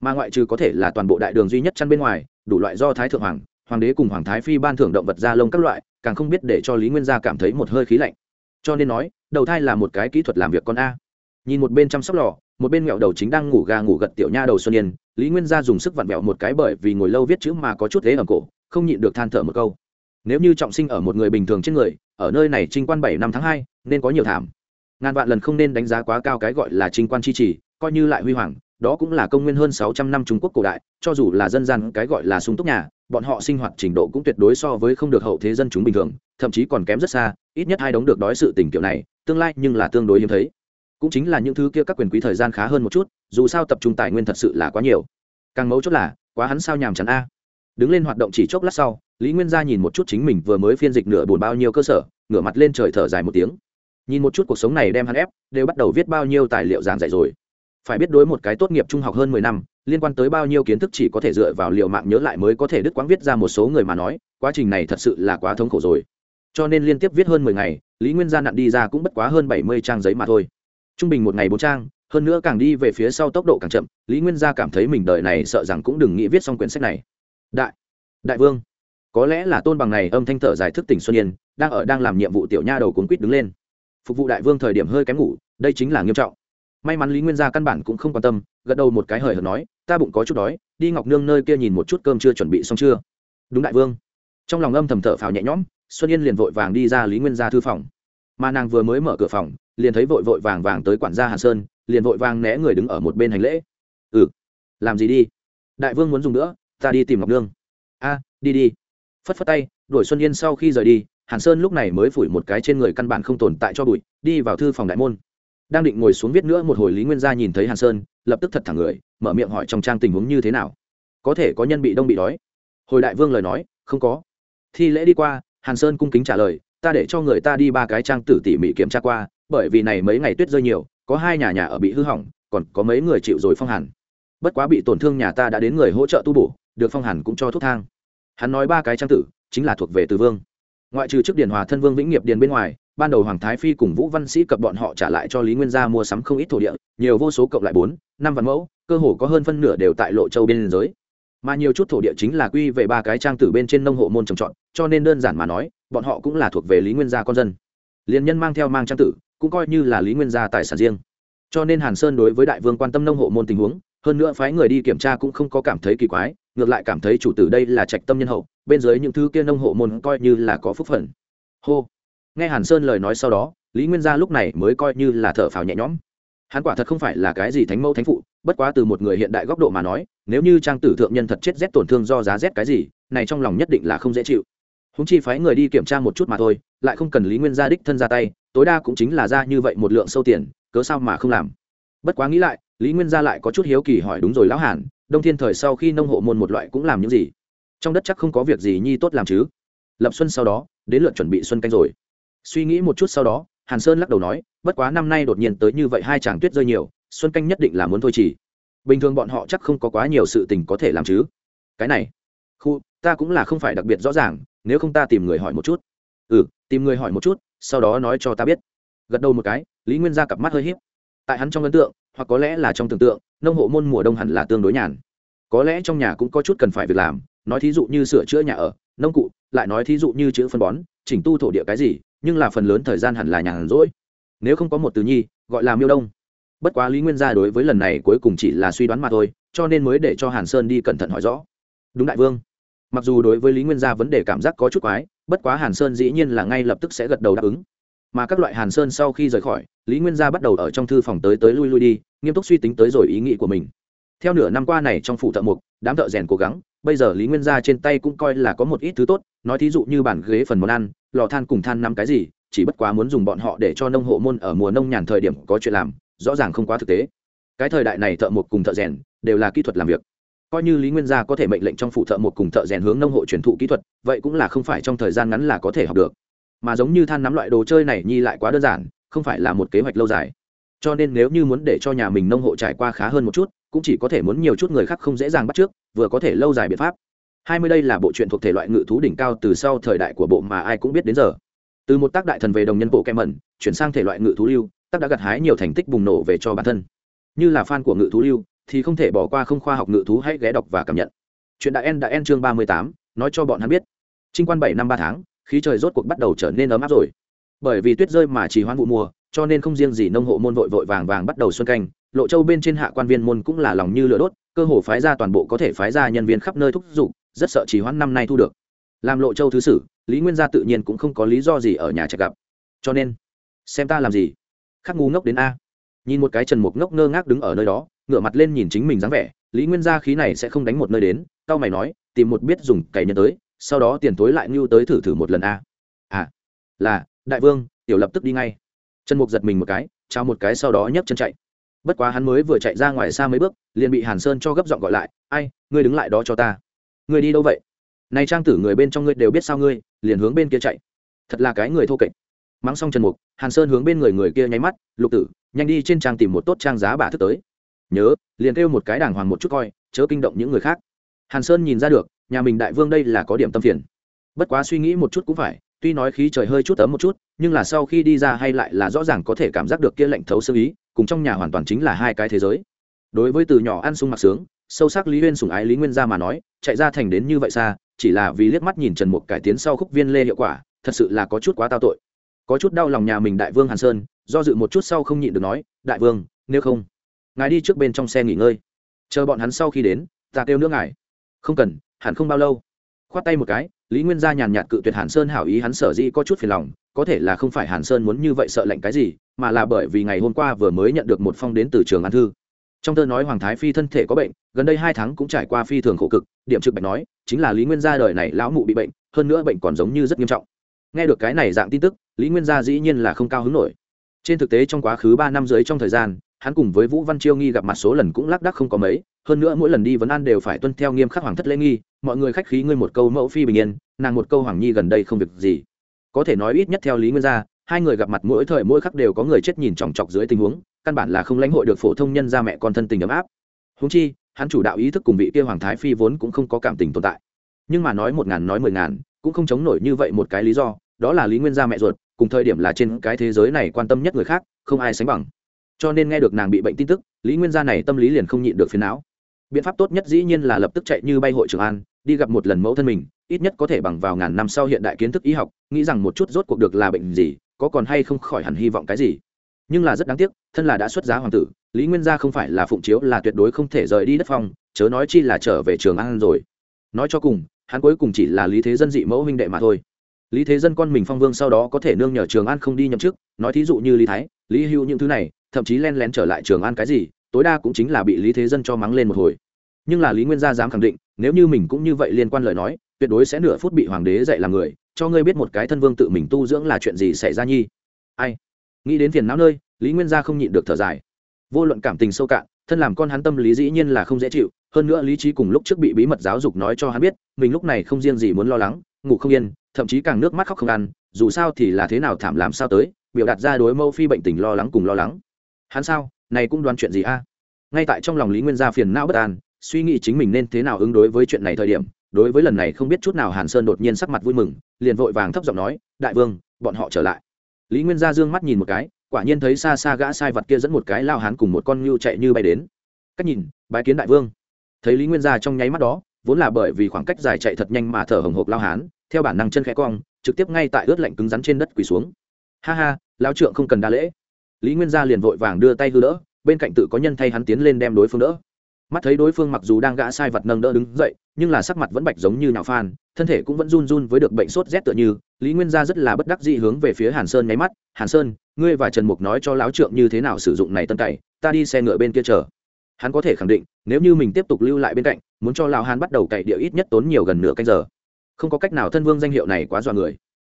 mà ngoại trừ có thể là toàn bộ đại đường duy nhất chăn bên ngoài, đủ loại do thái thượng hoàng hoàng đế cùng hoàng thái phi ban thưởng động vật da lông các loại, càng không biết để cho lý nguyên gia cảm thấy một hơi khí lạnh. Cho nên nói, đầu thai là một cái kỹ thuật làm việc con a. Nhìn một bên chăm sóc lò, một bên mẹo đầu chính đang ngủ gà ngủ gật tiểu nha đầu xuân yên, lý nguyên gia dùng sức vặn vẹo một cái bởi vì ngồi lâu viết chữ mà có chút thế ở cổ, không nhịn được than thở một câu. Nếu như trọng sinh ở một người bình thường trên người, ở nơi này trinh quan bảy năm tháng hai, nên có nhiều thảm. Ngàn vạn lần không nên đánh giá quá cao cái gọi là trinh quan chi trì, coi như lại huy hoàng đó cũng là công nguyên hơn sáu trăm năm trung quốc cổ đại, cho dù là dân gian cái gọi là sung túc nhà, bọn họ sinh hoạt trình độ cũng tuyệt đối so với không được hậu thế dân chúng bình thường, thậm chí còn kém rất xa, ít nhất hai đống được đói sự tình kiểu này, tương lai nhưng là tương đối hiếm thấy. Cũng chính là những thứ kia các quyền quý thời gian khá hơn một chút, dù sao tập trung tài nguyên thật sự là quá nhiều. Càng mấu chốt là, quá hắn sao nhàm chán a. Đứng lên hoạt động chỉ chốc lát sau, lý nguyên gia nhìn một chút chính mình vừa mới phiên dịch nửa buồn bao nhiêu cơ sở, ngửa mặt lên trời thở dài một tiếng. Nhìn một chút cuộc sống này đem hắn ép, đều bắt đầu viết bao nhiêu tài liệu giảng dạy rồi phải biết đối một cái tốt nghiệp trung học hơn mười năm, liên quan tới bao nhiêu kiến thức chỉ có thể dựa vào liệu mạng nhớ lại mới có thể đứt quãng viết ra một số người mà nói, quá trình này thật sự là quá thống khổ rồi. Cho nên liên tiếp viết hơn mười ngày, lý nguyên gia nặn đi ra cũng bất quá hơn bảy mươi trang giấy mà thôi. Trung bình một ngày bốn trang, hơn nữa càng đi về phía sau tốc độ càng chậm, lý nguyên gia cảm thấy mình đời này sợ rằng cũng đừng nghĩ viết xong quyển sách này. Đại đại vương, có lẽ là tôn bằng này âm thanh thở dài thức tỉnh xuân yên, đang ở đang làm nhiệm vụ tiểu nha đầu cuốn quýt đứng lên. Phục vụ đại vương thời điểm hơi kém ngủ, đây chính là nghiêm trọng may mắn lý nguyên gia căn bản cũng không quan tâm, gật đầu một cái hời hợt nói, ta bụng có chút đói, đi ngọc nương nơi kia nhìn một chút cơm chưa chuẩn bị xong chưa? Đúng đại vương. Trong lòng âm thầm thở phào nhẹ nhõm, xuân yên liền vội vàng đi ra lý nguyên gia thư phòng. Mà nàng vừa mới mở cửa phòng, liền thấy vội vội vàng vàng tới quản gia hàn sơn, liền vội vàng né người đứng ở một bên hành lễ. Ừ làm gì đi? Đại vương muốn dùng nữa, ta đi tìm ngọc nương. A, đi đi. Phất phất tay, đuổi xuân yên sau khi rời đi, hàn sơn lúc này mới phủi một cái trên người căn bản không tồn tại cho bụi, đi vào thư phòng đại môn đang định ngồi xuống viết nữa một hồi lý nguyên gia nhìn thấy hàn sơn, lập tức thật thẳng người, mở miệng hỏi trong trang tình huống như thế nào. Có thể có nhân bị đông bị đói. Hồi đại vương lời nói, không có. Thi lễ đi qua, hàn sơn cung kính trả lời, ta để cho người ta đi ba cái trang tử tỉ mỉ kiểm tra qua, bởi vì này mấy ngày tuyết rơi nhiều, có hai nhà nhà ở bị hư hỏng, còn có mấy người chịu rồi phong hàn. Bất quá bị tổn thương nhà ta đã đến người hỗ trợ tu bổ, được phong hàn cũng cho thuốc thang. Hắn nói ba cái trang tử, chính là thuộc về từ vương. Ngoại trừ trước điền hòa thân vương vĩnh nghiệp điền bên ngoài ban đầu hoàng thái phi cùng vũ văn sĩ cập bọn họ trả lại cho lý nguyên gia mua sắm không ít thổ địa, nhiều vô số cộng lại bốn, năm vạn mẫu, cơ hồ có hơn phân nửa đều tại lộ châu bên giới. Mà nhiều chút thổ địa chính là quy về ba cái trang tử bên trên nông hộ môn trồng trọt, cho nên đơn giản mà nói, bọn họ cũng là thuộc về lý nguyên gia con dân. Liên nhân mang theo mang trang tử, cũng coi như là lý nguyên gia tài sản riêng. Cho nên hàn sơn đối với đại vương quan tâm nông hộ môn tình huống, hơn nữa phái người đi kiểm tra cũng không có cảm thấy kỳ quái, ngược lại cảm thấy chủ tử đây là trạch tâm nhân hậu, bên dưới những thứ kia nông hộ môn coi như là có phúc phần hô nghe hàn sơn lời nói sau đó, lý nguyên gia lúc này mới coi như là thở phào nhẹ nhõm. Hắn quả thật không phải là cái gì thánh mẫu thánh phụ, bất quá từ một người hiện đại góc độ mà nói, nếu như trang tử thượng nhân thật chết rét tổn thương do giá rét cái gì, này trong lòng nhất định là không dễ chịu. Húng chi phái người đi kiểm tra một chút mà thôi, lại không cần lý nguyên gia đích thân ra tay, tối đa cũng chính là ra như vậy một lượng sâu tiền, cớ sao mà không làm. Bất quá nghĩ lại, lý nguyên gia lại có chút hiếu kỳ hỏi đúng rồi lão hàn, đông thiên thời sau khi nông hộ môn một loại cũng làm những gì? Trong đất chắc không có việc gì nhi tốt làm chứ? Lập xuân sau đó, đến lượt chuẩn bị xuân canh rồi suy nghĩ một chút sau đó, hàn sơn lắc đầu nói, bất quá năm nay đột nhiên tới như vậy hai chàng tuyết rơi nhiều, xuân canh nhất định là muốn thôi chỉ. Bình thường bọn họ chắc không có quá nhiều sự tình có thể làm chứ. Cái này, khu, ta cũng là không phải đặc biệt rõ ràng, nếu không ta tìm người hỏi một chút. Ừ tìm người hỏi một chút, sau đó nói cho ta biết. Gật đầu một cái, lý nguyên ra cặp mắt hơi h í p tại hắn trong ấn tượng, hoặc có lẽ là trong tưởng tượng, nông hộ môn mùa đông hẳn là tương đối nhàn. Có lẽ trong nhà cũng có chút cần phải việc làm, nói thí dụ như sửa chữa nhà ở, nông cụ, lại nói thí dụ như chữ phân bón, chỉnh tu thổ địa cái gì nhưng là phần lớn thời gian hẳn là nhàn rỗi. Nếu không có một từ nhi, gọi là miêu đông. Bất quá lý nguyên gia đối với lần này cuối cùng chỉ là suy đoán mà thôi, cho nên mới để cho hàn sơn đi cẩn thận hỏi rõ. Đúng đại vương. Mặc dù đối với lý nguyên gia vấn đề cảm giác có chút quái, bất quá hàn sơn dĩ nhiên là ngay lập tức sẽ gật đầu đáp ứng. Mà các loại hàn sơn sau khi rời khỏi, lý nguyên gia bắt đầu ở trong thư phòng tới tới lui lui đi, nghiêm túc suy tính tới rồi ý nghĩ của mình. Theo nửa năm qua này trong phủ thợ mục đám thợ rèn cố gắng, bây giờ lý nguyên gia trên tay cũng coi là có một ít thứ tốt, nói thí dụ như bản ghế phần món ăn lò than cùng than năm cái gì, chỉ bất quá muốn dùng bọn họ để cho nông hộ môn ở mùa nông nhàn thời điểm có chuyện làm, rõ ràng không quá thực tế. Cái thời đại này thợ một cùng thợ rèn đều là kỹ thuật làm việc. Coi như lý nguyên gia có thể mệnh lệnh trong phụ thợ một cùng thợ rèn hướng nông hộ truyền thụ kỹ thuật, vậy cũng là không phải trong thời gian ngắn là có thể học được. Mà giống như than nắm loại đồ chơi này nhi lại quá đơn giản, không phải là một kế hoạch lâu dài. Cho nên nếu như muốn để cho nhà mình nông hộ trải qua khá hơn một chút, cũng chỉ có thể muốn nhiều chút người khác không dễ dàng bắt trước, vừa có thể lâu dài biện pháp hai mươi đây là bộ truyện thuộc thể loại ngự thú đỉnh cao từ sau thời đại của bộ mà ai cũng biết đến giờ. Từ một tác đại thần về đồng nhân bộ kem mẩn chuyển sang thể loại ngự thú lưu, tác đã gặt hái nhiều thành tích bùng nổ về cho bản thân. Như là fan của ngự thú lưu, thì không thể bỏ qua không khoa học ngự thú hãy ghé đọc và cảm nhận. Chuyện đại en đã en chương ba mươi tám, nói cho bọn hắn biết. Trinh quan bảy năm ba tháng, khí trời rốt cuộc bắt đầu trở nên ấm áp rồi. Bởi vì tuyết rơi mà chỉ hoãn vụ mùa, cho nên không riêng gì nông hộ môn vội vội vàng vàng bắt đầu xuân canh, lộ châu bên trên hạ quan viên môn cũng là lòng như lửa đốt, cơ hồ phái ra toàn bộ có thể phái ra nhân viên khắp nơi thúc giục rất sợ chỉ hoãn năm nay thu được. Làm lộ châu thứ sử, lý nguyên gia tự nhiên cũng không có lý do gì ở nhà trạch gặp. Cho nên, xem ta làm gì? Khắc ngu ngốc đến a. Nhìn một cái trần mục ngốc ngơ ngác đứng ở nơi đó, ngửa mặt lên nhìn chính mình dáng vẻ, lý nguyên gia khí này sẽ không đánh một nơi đến tao mày nói, tìm một biết dùng cày nhân tới, sau đó tiền tối lại ngưu tới thử thử một lần a. À là, đại vương, tiểu lập tức đi ngay. Trần mục giật mình một cái trao một cái sau đó nhấc chân chạy. Bất quá hắn mới vừa chạy ra ngoài xa mấy bước, liền bị hàn sơn cho gấp giọng gọi lại, ai, ngươi đứng lại đó cho ta ngươi đi đâu vậy? Này trang tử người bên trong ngươi đều biết sao ngươi, liền hướng bên kia chạy. Thật là cái người thô kệch. Mắng xong trần mục, hàn sơn hướng bên người người kia nháy mắt, lục tử, nhanh đi trên trang tìm một tốt trang giá bà thức tới. Nhớ, liền kêu một cái đàng hoàng một chút coi, chớ kinh động những người khác. Hàn sơn nhìn ra được, nhà mình đại vương đây là có điểm tâm phiền. Bất quá suy nghĩ một chút cũng phải, tuy nói khí trời hơi chút ấm một chút, nhưng là sau khi đi ra hay lại là rõ ràng có thể cảm giác được kia lạnh thấu sơ ý, cùng trong nhà hoàn toàn chính là hai cái thế giới. Đối với từ nhỏ ăn sung mặc sướng sâu sắc lý huyên sùng ái lý nguyên gia mà nói, chạy ra thành đến như vậy xa, chỉ là vì liếc mắt nhìn trần mục cải tiến sau khúc viên lê hiệu quả, thật sự là có chút quá tao tội. Có chút đau lòng nhà mình đại vương hàn sơn, do dự một chút sau không nhịn được nói, đại vương, nếu không, ngài đi trước bên trong xe nghỉ ngơi. Chờ bọn hắn sau khi đến, ta kêu nước ngài. Không cần, hẳn không bao lâu. Khoát tay một cái, lý nguyên gia nhàn nhạt cự tuyệt hàn sơn hảo ý, hắn sở dĩ có chút phiền lòng, có thể là không phải hàn sơn muốn như vậy sợ lạnh cái gì, mà là bởi vì ngày hôm qua vừa mới nhận được một phong đến từ trường an thư trong thơ nói hoàng thái phi thân thể có bệnh, gần đây hai tháng cũng trải qua phi thường khổ cực điểm trực bạch nói, chính là lý nguyên gia đời này lão mụ bị bệnh, hơn nữa bệnh còn giống như rất nghiêm trọng. Nghe được cái này dạng tin tức, lý nguyên gia dĩ nhiên là không cao hứng nổi. Trên thực tế trong quá khứ ba năm dưới trong thời gian, hắn cùng với vũ văn chiêu nghi gặp mặt số lần cũng lác đác không có mấy, hơn nữa mỗi lần đi vấn an đều phải tuân theo nghiêm khắc hoàng thất lễ nghi, mọi người khách khí ngươi một câu mẫu phi bình yên, nàng một câu hoàng nhi gần đây không việc gì. Có thể nói ít nhất theo lý nguyên gia, hai người gặp mặt mỗi thời mỗi khắc đều có người chết nhìn chòng chọc dưới tình huống căn bản là không lãnh hội được phổ thông nhân ra mẹ con thân tình ấm áp. Húng chi, hắn chủ đạo ý thức cùng vị kia hoàng thái phi vốn cũng không có cảm tình tồn tại. Nhưng mà nói một ngàn nói mười ngàn, cũng không chống nổi như vậy một cái lý do, đó là lý nguyên gia mẹ ruột, cùng thời điểm là trên cái thế giới này quan tâm nhất người khác, không ai sánh bằng. Cho nên nghe được nàng bị bệnh tin tức, lý nguyên gia này tâm lý liền không nhịn được phiền não. Biện pháp tốt nhất dĩ nhiên là lập tức chạy như bay hội trường an, đi gặp một lần mẫu thân mình, ít nhất có thể bằng vào ngàn năm sau hiện đại kiến thức y học, nghĩ rằng một chút rốt cuộc được là bệnh gì, có còn hay không khỏi hẳn hy vọng cái gì nhưng là rất đáng tiếc, thân là đã xuất giá hoàng tử, lý nguyên gia không phải là phụng chiếu là tuyệt đối không thể rời đi đất phong, chớ nói chi là trở về trường an rồi. Nói cho cùng, hắn cuối cùng chỉ là lý thế dân dị mẫu huynh đệ mà thôi. Lý thế dân con mình phong vương sau đó có thể nương nhờ trường an không đi nhậm chức, nói thí dụ như lý thái, lý hưu những thứ này, thậm chí len lén trở lại trường an cái gì, tối đa cũng chính là bị lý thế dân cho mắng lên một hồi. Nhưng là lý nguyên gia dám khẳng định, nếu như mình cũng như vậy liên quan lời nói, tuyệt đối sẽ nửa phút bị hoàng đế dạy làm người, cho ngươi biết một cái thân vương tự mình tu dưỡng là chuyện gì xảy ra nhi. Ai? Nghĩ đến phiền não nơi, lý nguyên gia không nhịn được thở dài. Vô luận cảm tình sâu cạn, thân làm con hắn tâm lý dĩ nhiên là không dễ chịu, hơn nữa lý trí cùng lúc trước bị bí mật giáo dục nói cho hắn biết, mình lúc này không riêng gì muốn lo lắng, ngủ không yên, thậm chí càng nước mắt khóc không ăn, dù sao thì là thế nào thảm làm sao tới, biểu đạt ra đối mâu phi bệnh tình lo lắng cùng lo lắng. Hắn sao? Này cũng đoán chuyện gì a? Ngay tại trong lòng lý nguyên gia phiền não bất an, suy nghĩ chính mình nên thế nào ứng đối với chuyện này thời điểm, đối với lần này không biết chút nào hàn sơn đột nhiên sắc mặt vui mừng, liền vội vàng thấp giọng nói, đại vương, bọn họ trở lại lý nguyên gia dương mắt nhìn một cái, quả nhiên thấy xa xa gã sai vật kia dẫn một cái lao hán cùng một con ngưu chạy như bay đến. Cách nhìn, bái kiến đại vương. Thấy lý nguyên gia trong nháy mắt đó, vốn là bởi vì khoảng cách dài chạy thật nhanh mà thở hồng hộp lao hán, theo bản năng chân khẽ cong, trực tiếp ngay tại ướt lạnh cứng rắn trên đất quỳ xuống. Ha ha lao trượng không cần đa lễ. Lý nguyên gia liền vội vàng đưa tay hư đỡ, bên cạnh tự có nhân thay hắn tiến lên đem đối phương đỡ mắt thấy đối phương mặc dù đang gã sai vật nâng đỡ đứng dậy, nhưng là sắc mặt vẫn bạch giống như nhạo phan, thân thể cũng vẫn run run với được bệnh sốt rét tựa như, lý nguyên gia rất là bất đắc dĩ hướng về phía hàn sơn nháy mắt, hàn sơn, ngươi và trần mục nói cho lão trượng như thế nào sử dụng này tân cày, ta đi xe ngựa bên kia chờ. Hắn có thể khẳng định, nếu như mình tiếp tục lưu lại bên cạnh, muốn cho lão Hàn bắt đầu cày địa ít nhất tốn nhiều gần nửa canh giờ. Không có cách nào thân vương danh hiệu này quá dọa người.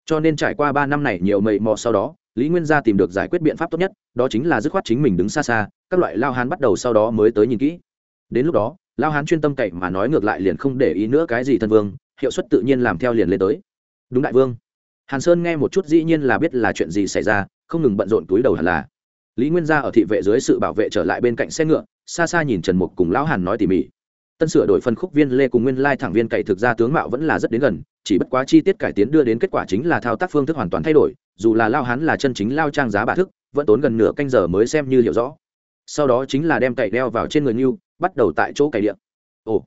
Cho nên trải qua ba năm này nhiều mầy mò sau đó, lý nguyên gia tìm được giải quyết biện pháp tốt nhất, đó chính là dứt khoát chính mình đứng xa xa, các loại lao Hàn bắt đầu sau đó mới tới nhìn kỹ đến lúc đó, lao hán chuyên tâm cậy mà nói ngược lại liền không để ý nữa cái gì thân vương, hiệu suất tự nhiên làm theo liền lên tới. Đúng đại vương. Hàn sơn nghe một chút dĩ nhiên là biết là chuyện gì xảy ra, không ngừng bận rộn túi đầu hẳn là. Lý nguyên gia ở thị vệ dưới sự bảo vệ trở lại bên cạnh xe ngựa, xa xa nhìn trần mục cùng lão hàn nói tỉ mỉ. Tân sửa đổi phân khúc viên lê cùng nguyên lai thẳng viên cậy thực ra tướng mạo vẫn là rất đến gần, chỉ bất quá chi tiết cải tiến đưa đến kết quả chính là thao tác phương thức hoàn toàn thay đổi, dù là lao hán là chân chính lao trang giá bà thức, vẫn tốn gần nửa canh giờ mới xem như hiểu rõ. Sau đó chính là đem cậy đeo vào trên người như bắt đầu tại chỗ cày điện. Ồ,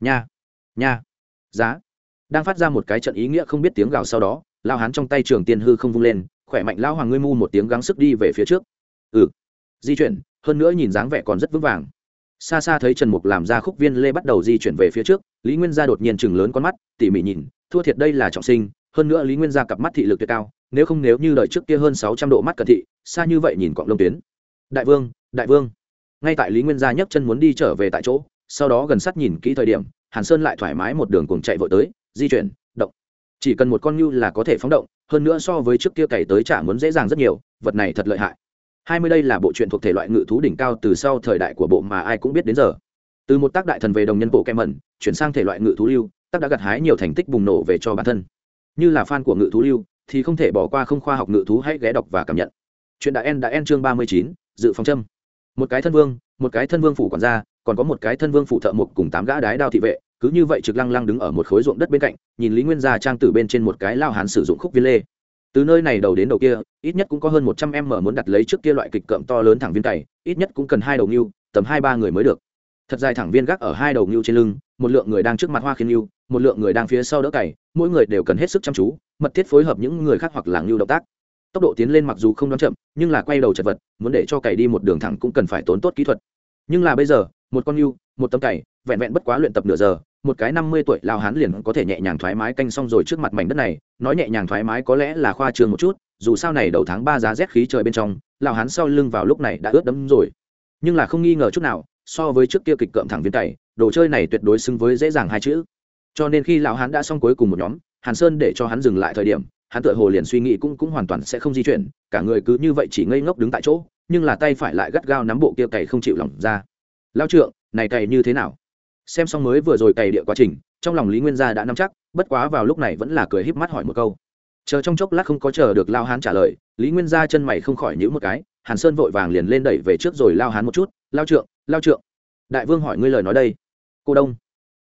nha nha, giá. Đang phát ra một cái trận ý nghĩa không biết tiếng gào sau đó, lao hán trong tay trường tiên hư không vung lên, khỏe mạnh lao hoàng ngươi mu một tiếng gắng sức đi về phía trước. Ừ di chuyển, hơn nữa nhìn dáng vẻ còn rất vững vàng. Xa xa thấy trần mục làm ra khúc viên lê bắt đầu di chuyển về phía trước, lý nguyên gia đột nhiên chừng lớn con mắt, tỉ mỉ nhìn, thua thiệt đây là trọng sinh, hơn nữa lý nguyên gia cặp mắt thị lực tuyệt cao, nếu không nếu như đợi trước kia hơn sáu trăm độ mắt cận thị, xa như vậy nhìn cọng lông tuyến. Đại vương đại vương ngay tại lý nguyên gia nhấc chân muốn đi trở về tại chỗ, sau đó gần sát nhìn kỹ thời điểm, hàn sơn lại thoải mái một đường cùng chạy vội tới, di chuyển, động. Chỉ cần một con ngưu là có thể phóng động, hơn nữa so với trước kia cày tới chả muốn dễ dàng rất nhiều, vật này thật lợi hại. Hai mươi đây là bộ truyện thuộc thể loại ngự thú đỉnh cao từ sau thời đại của bộ mà ai cũng biết đến giờ. Từ một tác đại thần về đồng nhân bộ kem mẩn, chuyển sang thể loại ngự thú lưu, tác đã gặt hái nhiều thành tích bùng nổ về cho bản thân. Như là fan của ngự thú lưu, thì không thể bỏ qua không khoa học ngự thú hãy ghé đọc và cảm nhận. Chuyện đã en đã en chương ba mươi chín, dự phòng châm một cái thân vương một cái thân vương phủ quản gia còn có một cái thân vương phủ thợ mộc cùng tám gã đái đao thị vệ cứ như vậy trực lăng lăng đứng ở một khối ruộng đất bên cạnh nhìn lý nguyên gia trang tử bên trên một cái lao hán sử dụng khúc viên lê từ nơi này đầu đến đầu kia ít nhất cũng có hơn một trăm em mở muốn đặt lấy trước kia loại kịch cợm to lớn thẳng viên cày ít nhất cũng cần hai đầu ngưu tầm hai ba người mới được thật dài thẳng viên gác ở hai đầu ngưu trên lưng một lượng người đang trước mặt hoa khiên ngưu một lượng người đang phía sau đỡ cày mỗi người đều cần hết sức chăm chú mật thiết phối hợp những người khác hoặc là ngưu động tác tốc độ tiến lên mặc dù không đoán chậm nhưng là quay đầu chật vật muốn để cho cày đi một đường thẳng cũng cần phải tốn tốt kỹ thuật. Nhưng là bây giờ một con yêu, một tấm cày vẹn vẹn bất quá luyện tập nửa giờ một cái năm mươi tuổi lao hán liền có thể nhẹ nhàng thoải mái canh xong rồi trước mặt mảnh đất này. Nói nhẹ nhàng thoải mái có lẽ là khoa trường một chút dù sao này đầu tháng ba giá rét khí trời bên trong lao hán sau lưng vào lúc này đã ướt đẫm rồi. Nhưng là không nghi ngờ chút nào so với trước kia kịch cợm thẳng viên cày đồ chơi này tuyệt đối xứng với dễ dàng hai chữ. Cho nên khi lão hán đã xong cuối cùng một nhóm hàn sơn để cho hắn dừng lại thời điểm hắn tựa hồ liền suy nghĩ cũng cũng hoàn toàn sẽ không di chuyển, cả người cứ như vậy chỉ ngây ngốc đứng tại chỗ, nhưng là tay phải lại gắt gao nắm bộ kia cày không chịu lỏng ra. Lao trượng, này cày như thế nào? Xem xong mới vừa rồi cày địa quá trình, trong lòng lý nguyên gia đã nắm chắc, bất quá vào lúc này vẫn là cười híp mắt hỏi một câu. Chờ trong chốc lát không có chờ được lao hán trả lời, lý nguyên gia chân mày không khỏi nhữ một cái, hàn sơn vội vàng liền lên đẩy về trước rồi lao hán một chút, lao trượng lao trượng, đại vương hỏi ngươi lời nói đây. Cô đông.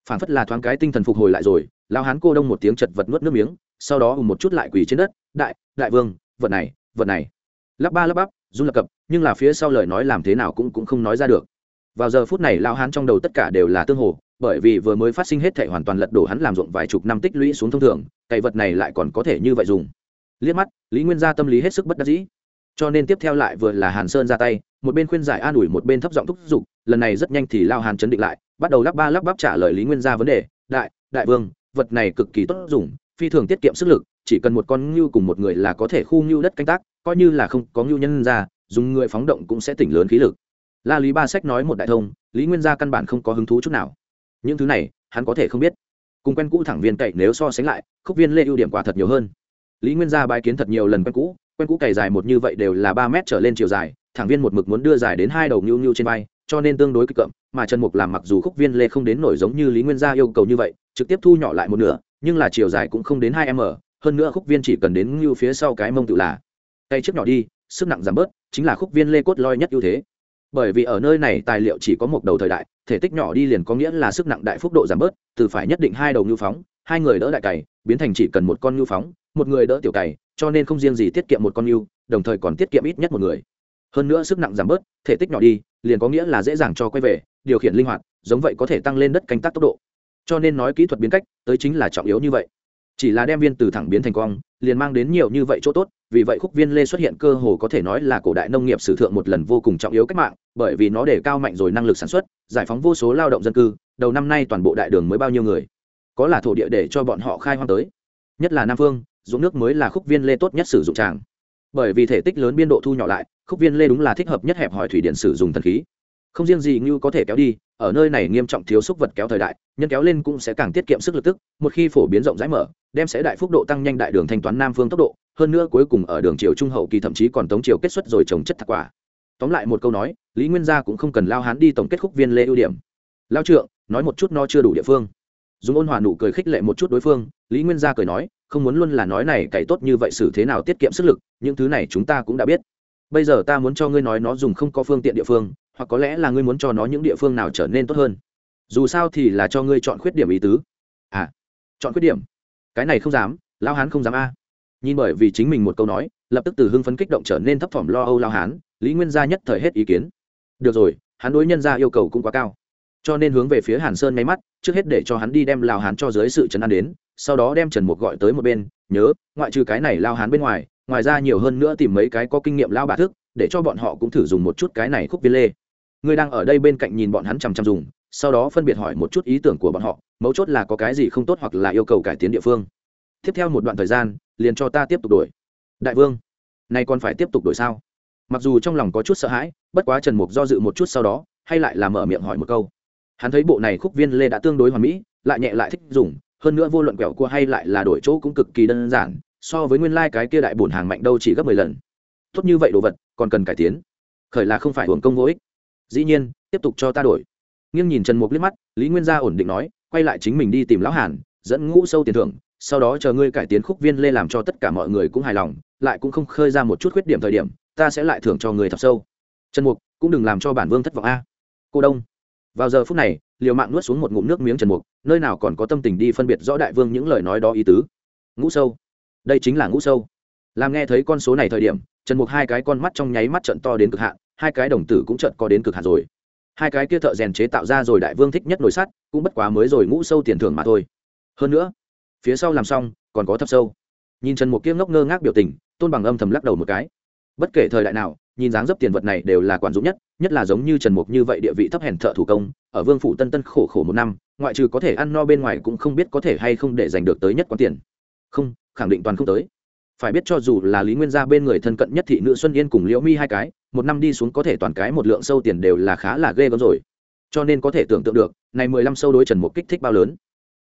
Phản phất là thoáng cái tinh thần phục hồi lại rồi, lao hán cô đông một tiếng chật vật nuốt nước miếng sau đó hùng một chút lại quỳ trên đất, đại đại vương, vật này vật này. Lắp ba lắp bắp, run lập cập, nhưng là phía sau lời nói làm thế nào cũng cũng không nói ra được. Vào giờ phút này lao hán trong đầu tất cả đều là tương hồ, bởi vì vừa mới phát sinh hết thể hoàn toàn lật đổ hắn làm ruộng vài chục năm tích lũy xuống thông thường cày vật này lại còn có thể như vậy dùng. Liếc mắt, lý nguyên gia tâm lý hết sức bất đắc dĩ. Cho nên tiếp theo lại vừa là hàn sơn ra tay, một bên khuyên giải an ủi, một bên thấp giọng thúc giục, lần này rất nhanh thì lao hàn chấn định lại, bắt đầu lắp ba lắp bắp trả lời lý nguyên gia vấn đề, đại đại vương, vật này cực kỳ tốt dùng phi thường tiết kiệm sức lực, chỉ cần một con ngưu cùng một người là có thể khu ngưu đất canh tác, coi như là không có ngưu nhân ra, dùng người phóng động cũng sẽ tỉnh lớn khí lực. La lý ba sách nói một đại thông, lý nguyên gia căn bản không có hứng thú chút nào. Những thứ này, hắn có thể không biết. Cùng quen cũ thẳng viên cậy nếu so sánh lại, khúc viên lê ưu điểm quả thật nhiều hơn. Lý nguyên gia bài kiến thật nhiều lần quen cũ quen cũ cày dài một như vậy đều là ba mét trở lên chiều dài, thẳng viên một mực muốn đưa dài đến hai đầu nhu nhu trên vai, cho nên tương đối kịch cậm, mà trần mục làm mặc dù khúc viên lê không đến nổi giống như lý nguyên gia yêu cầu như vậy, trực tiếp thu nhỏ lại một nửa nhưng là chiều dài cũng không đến hai m, hơn nữa khúc viên chỉ cần đến nhu phía sau cái mông tự là. Tay trước nhỏ đi, sức nặng giảm bớt, chính là khúc viên lê cốt loi nhất ưu thế. Bởi vì ở nơi này tài liệu chỉ có một đầu thời đại, thể tích nhỏ đi liền có nghĩa là sức nặng đại phúc độ giảm bớt, từ phải nhất định hai đầu nhu phóng, hai người đỡ đại cày, biến thành chỉ cần một con nhu phóng, một người đỡ tiểu cày, cho nên không riêng gì tiết kiệm một con nhu đồng thời còn tiết kiệm ít nhất một người. Hơn nữa sức nặng giảm bớt, thể tích nhỏ đi, liền có nghĩa là dễ dàng cho quay về, điều khiển linh hoạt, giống vậy có thể tăng lên đất canh tác tốc độ cho nên nói kỹ thuật biến cách tới chính là trọng yếu như vậy. Chỉ là đem viên từ thẳng biến thành cong, liền mang đến nhiều như vậy chỗ tốt, vì vậy khúc viên lê xuất hiện cơ hồ có thể nói là cổ đại nông nghiệp sử thượng một lần vô cùng trọng yếu cách mạng, bởi vì nó để cao mạnh rồi năng lực sản xuất, giải phóng vô số lao động dân cư, đầu năm nay toàn bộ đại đường mới bao nhiêu người. Có là thổ địa để cho bọn họ khai hoang tới. Nhất là nam phương dũng nước mới là khúc viên lê tốt nhất sử dụng tràng. Bởi vì thể tích lớn biên độ thu nhỏ lại, khúc viên lê đúng là thích hợp nhất hẹp hỏi thủy điện sử dụng thần khí. Không riêng gì như có thể kéo đi ở nơi này nghiêm trọng thiếu xúc vật kéo thời đại, nhân kéo lên cũng sẽ càng tiết kiệm sức lực tức, một khi phổ biến rộng rãi mở, đem sẽ đại phúc độ tăng nhanh đại đường thanh toán nam phương tốc độ, hơn nữa cuối cùng ở đường triều trung hậu kỳ thậm chí còn tống triều kết xuất rồi trồng chất thạc quả. Tóm lại một câu nói, lý nguyên gia cũng không cần lao hán đi tổng kết khúc viên lê ưu điểm. Lao trượng, nói một chút no chưa đủ địa phương. Dùng ôn hòa nụ cười khích lệ một chút đối phương, lý nguyên gia cười nói, không muốn luôn là nói này cày tốt như vậy xử thế nào tiết kiệm sức lực, những thứ này chúng ta cũng đã biết. Bây giờ ta muốn cho ngươi nói nó dùng không có phương tiện địa phương hoặc có lẽ là ngươi muốn cho nó những địa phương nào trở nên tốt hơn. Dù sao thì là cho ngươi chọn khuyết điểm ý tứ. À chọn khuyết điểm? Cái này không dám lao hán không dám a. Nhìn bởi vì chính mình một câu nói, lập tức từ hưng phấn kích động trở nên thấp thỏm lo âu lao hán, lý nguyên gia nhất thời hết ý kiến. Được rồi, hắn đối nhân gia yêu cầu cũng quá cao. Cho nên hướng về phía hàn sơn ngay mắt, trước hết để cho hắn đi đem lao hán cho dưới sự chấn an đến, sau đó đem trần mục gọi tới một bên, nhớ, ngoại trừ cái này lao hán bên ngoài ngoài ra nhiều hơn nữa tìm mấy cái có kinh nghiệm lao bà thức, để cho bọn họ cũng thử dùng một chút cái này khúc viên lê ngươi đang ở đây bên cạnh nhìn bọn hắn chằm chằm dùng, sau đó phân biệt hỏi một chút ý tưởng của bọn họ, mấu chốt là có cái gì không tốt hoặc là yêu cầu cải tiến địa phương. Tiếp theo một đoạn thời gian, liền cho ta tiếp tục đổi. Đại vương, nay còn phải tiếp tục đổi sao? Mặc dù trong lòng có chút sợ hãi, bất quá trần mục do dự một chút sau đó, hay lại là mở miệng hỏi một câu. Hắn thấy bộ này khúc viên lê đã tương đối hoàn mỹ, lại nhẹ lại thích dùng, hơn nữa vô luận quẹo cua hay lại là đổi chỗ cũng cực kỳ đơn giản, so với nguyên lai、like、cái kia đại bổn hàng mạnh đâu chỉ gấp mười lần. Tốt như vậy đồ vật, còn cần cải tiến. Khởi là không phải hưởng công vô ích dĩ nhiên, tiếp tục cho ta đổi. Nghiêng nhìn trần mục liếc mắt, lý nguyên gia ổn định nói, quay lại chính mình đi tìm lão hàn, dẫn ngũ sâu tiền thưởng, sau đó chờ ngươi cải tiến khúc viên lê làm cho tất cả mọi người cũng hài lòng, lại cũng không khơi ra một chút khuyết điểm thời điểm, ta sẽ lại thưởng cho người thật sâu. Trần mục, cũng đừng làm cho bản vương thất vọng a. Cô đông. Vào giờ phút này, liều mạng nuốt xuống một ngụm nước miếng trần mục, nơi nào còn có tâm tình đi phân biệt rõ đại vương những lời nói đó ý tứ. Ngũ sâu. Đây chính là ngũ sâu. Làm nghe thấy con số này thời điểm, trần mục hai cái con mắt trong nháy mắt trận to đến cực hạn hai cái đồng tử cũng chợt có đến cực hạn rồi. Hai cái kia thợ rèn chế tạo ra rồi đại vương thích nhất nồi sắt, cũng bất quá mới rồi ngũ sâu tiền thưởng mà thôi. Hơn nữa, phía sau làm xong, còn có thập sâu. Nhìn trần mục kiếm ngốc ngơ ngác biểu tình, tôn bằng âm thầm lắc đầu một cái. Bất kể thời đại nào, nhìn dáng dấp tiền vật này đều là quản dụng nhất nhất là giống như trần mục như vậy địa vị thấp hèn thợ thủ công, ở vương phủ tân tân khổ khổ một năm, ngoại trừ có thể ăn no bên ngoài cũng không biết có thể hay không để giành được tới nhất quán tiền. Không, khẳng định toàn không tới phải biết cho dù là lý nguyên gia bên người thân cận nhất thị nữ xuân yên cùng liễu mi hai cái, một năm đi xuống có thể toàn cái một lượng sâu tiền đều là khá là ghê gớm rồi. Cho nên có thể tưởng tượng được, này mười lăm sâu đối trần mục kích thích bao lớn.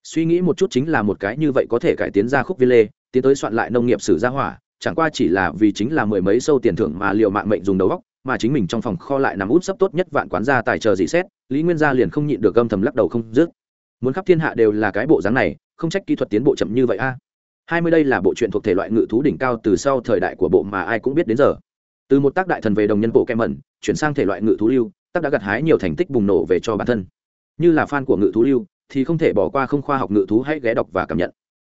Suy nghĩ một chút chính là một cái như vậy có thể cải tiến ra khúc viên lê, tiến tới soạn lại nông nghiệp sử gia hỏa, chẳng qua chỉ là vì chính là mười mấy sâu tiền thưởng mà liệu mạng mệnh dùng đầu góc mà chính mình trong phòng kho lại nằm út sấp tốt nhất vạn quán gia tài chờ dị xét, lý nguyên gia liền không nhịn được gâm thầm lắc đầu không dứt. Muốn khắp thiên hạ đều là cái bộ dáng này, không trách kỹ thuật tiến bộ chậm như vậy a hai mươi đây là bộ truyện thuộc thể loại ngự thú đỉnh cao từ sau thời đại của bộ mà ai cũng biết đến giờ. Từ một tác đại thần về đồng nhân bộ kem mẩn, chuyển sang thể loại ngự thú lưu, tác đã gặt hái nhiều thành tích bùng nổ về cho bản thân. Như là fan của ngự thú lưu, thì không thể bỏ qua không khoa học ngự thú hãy ghé đọc và cảm nhận.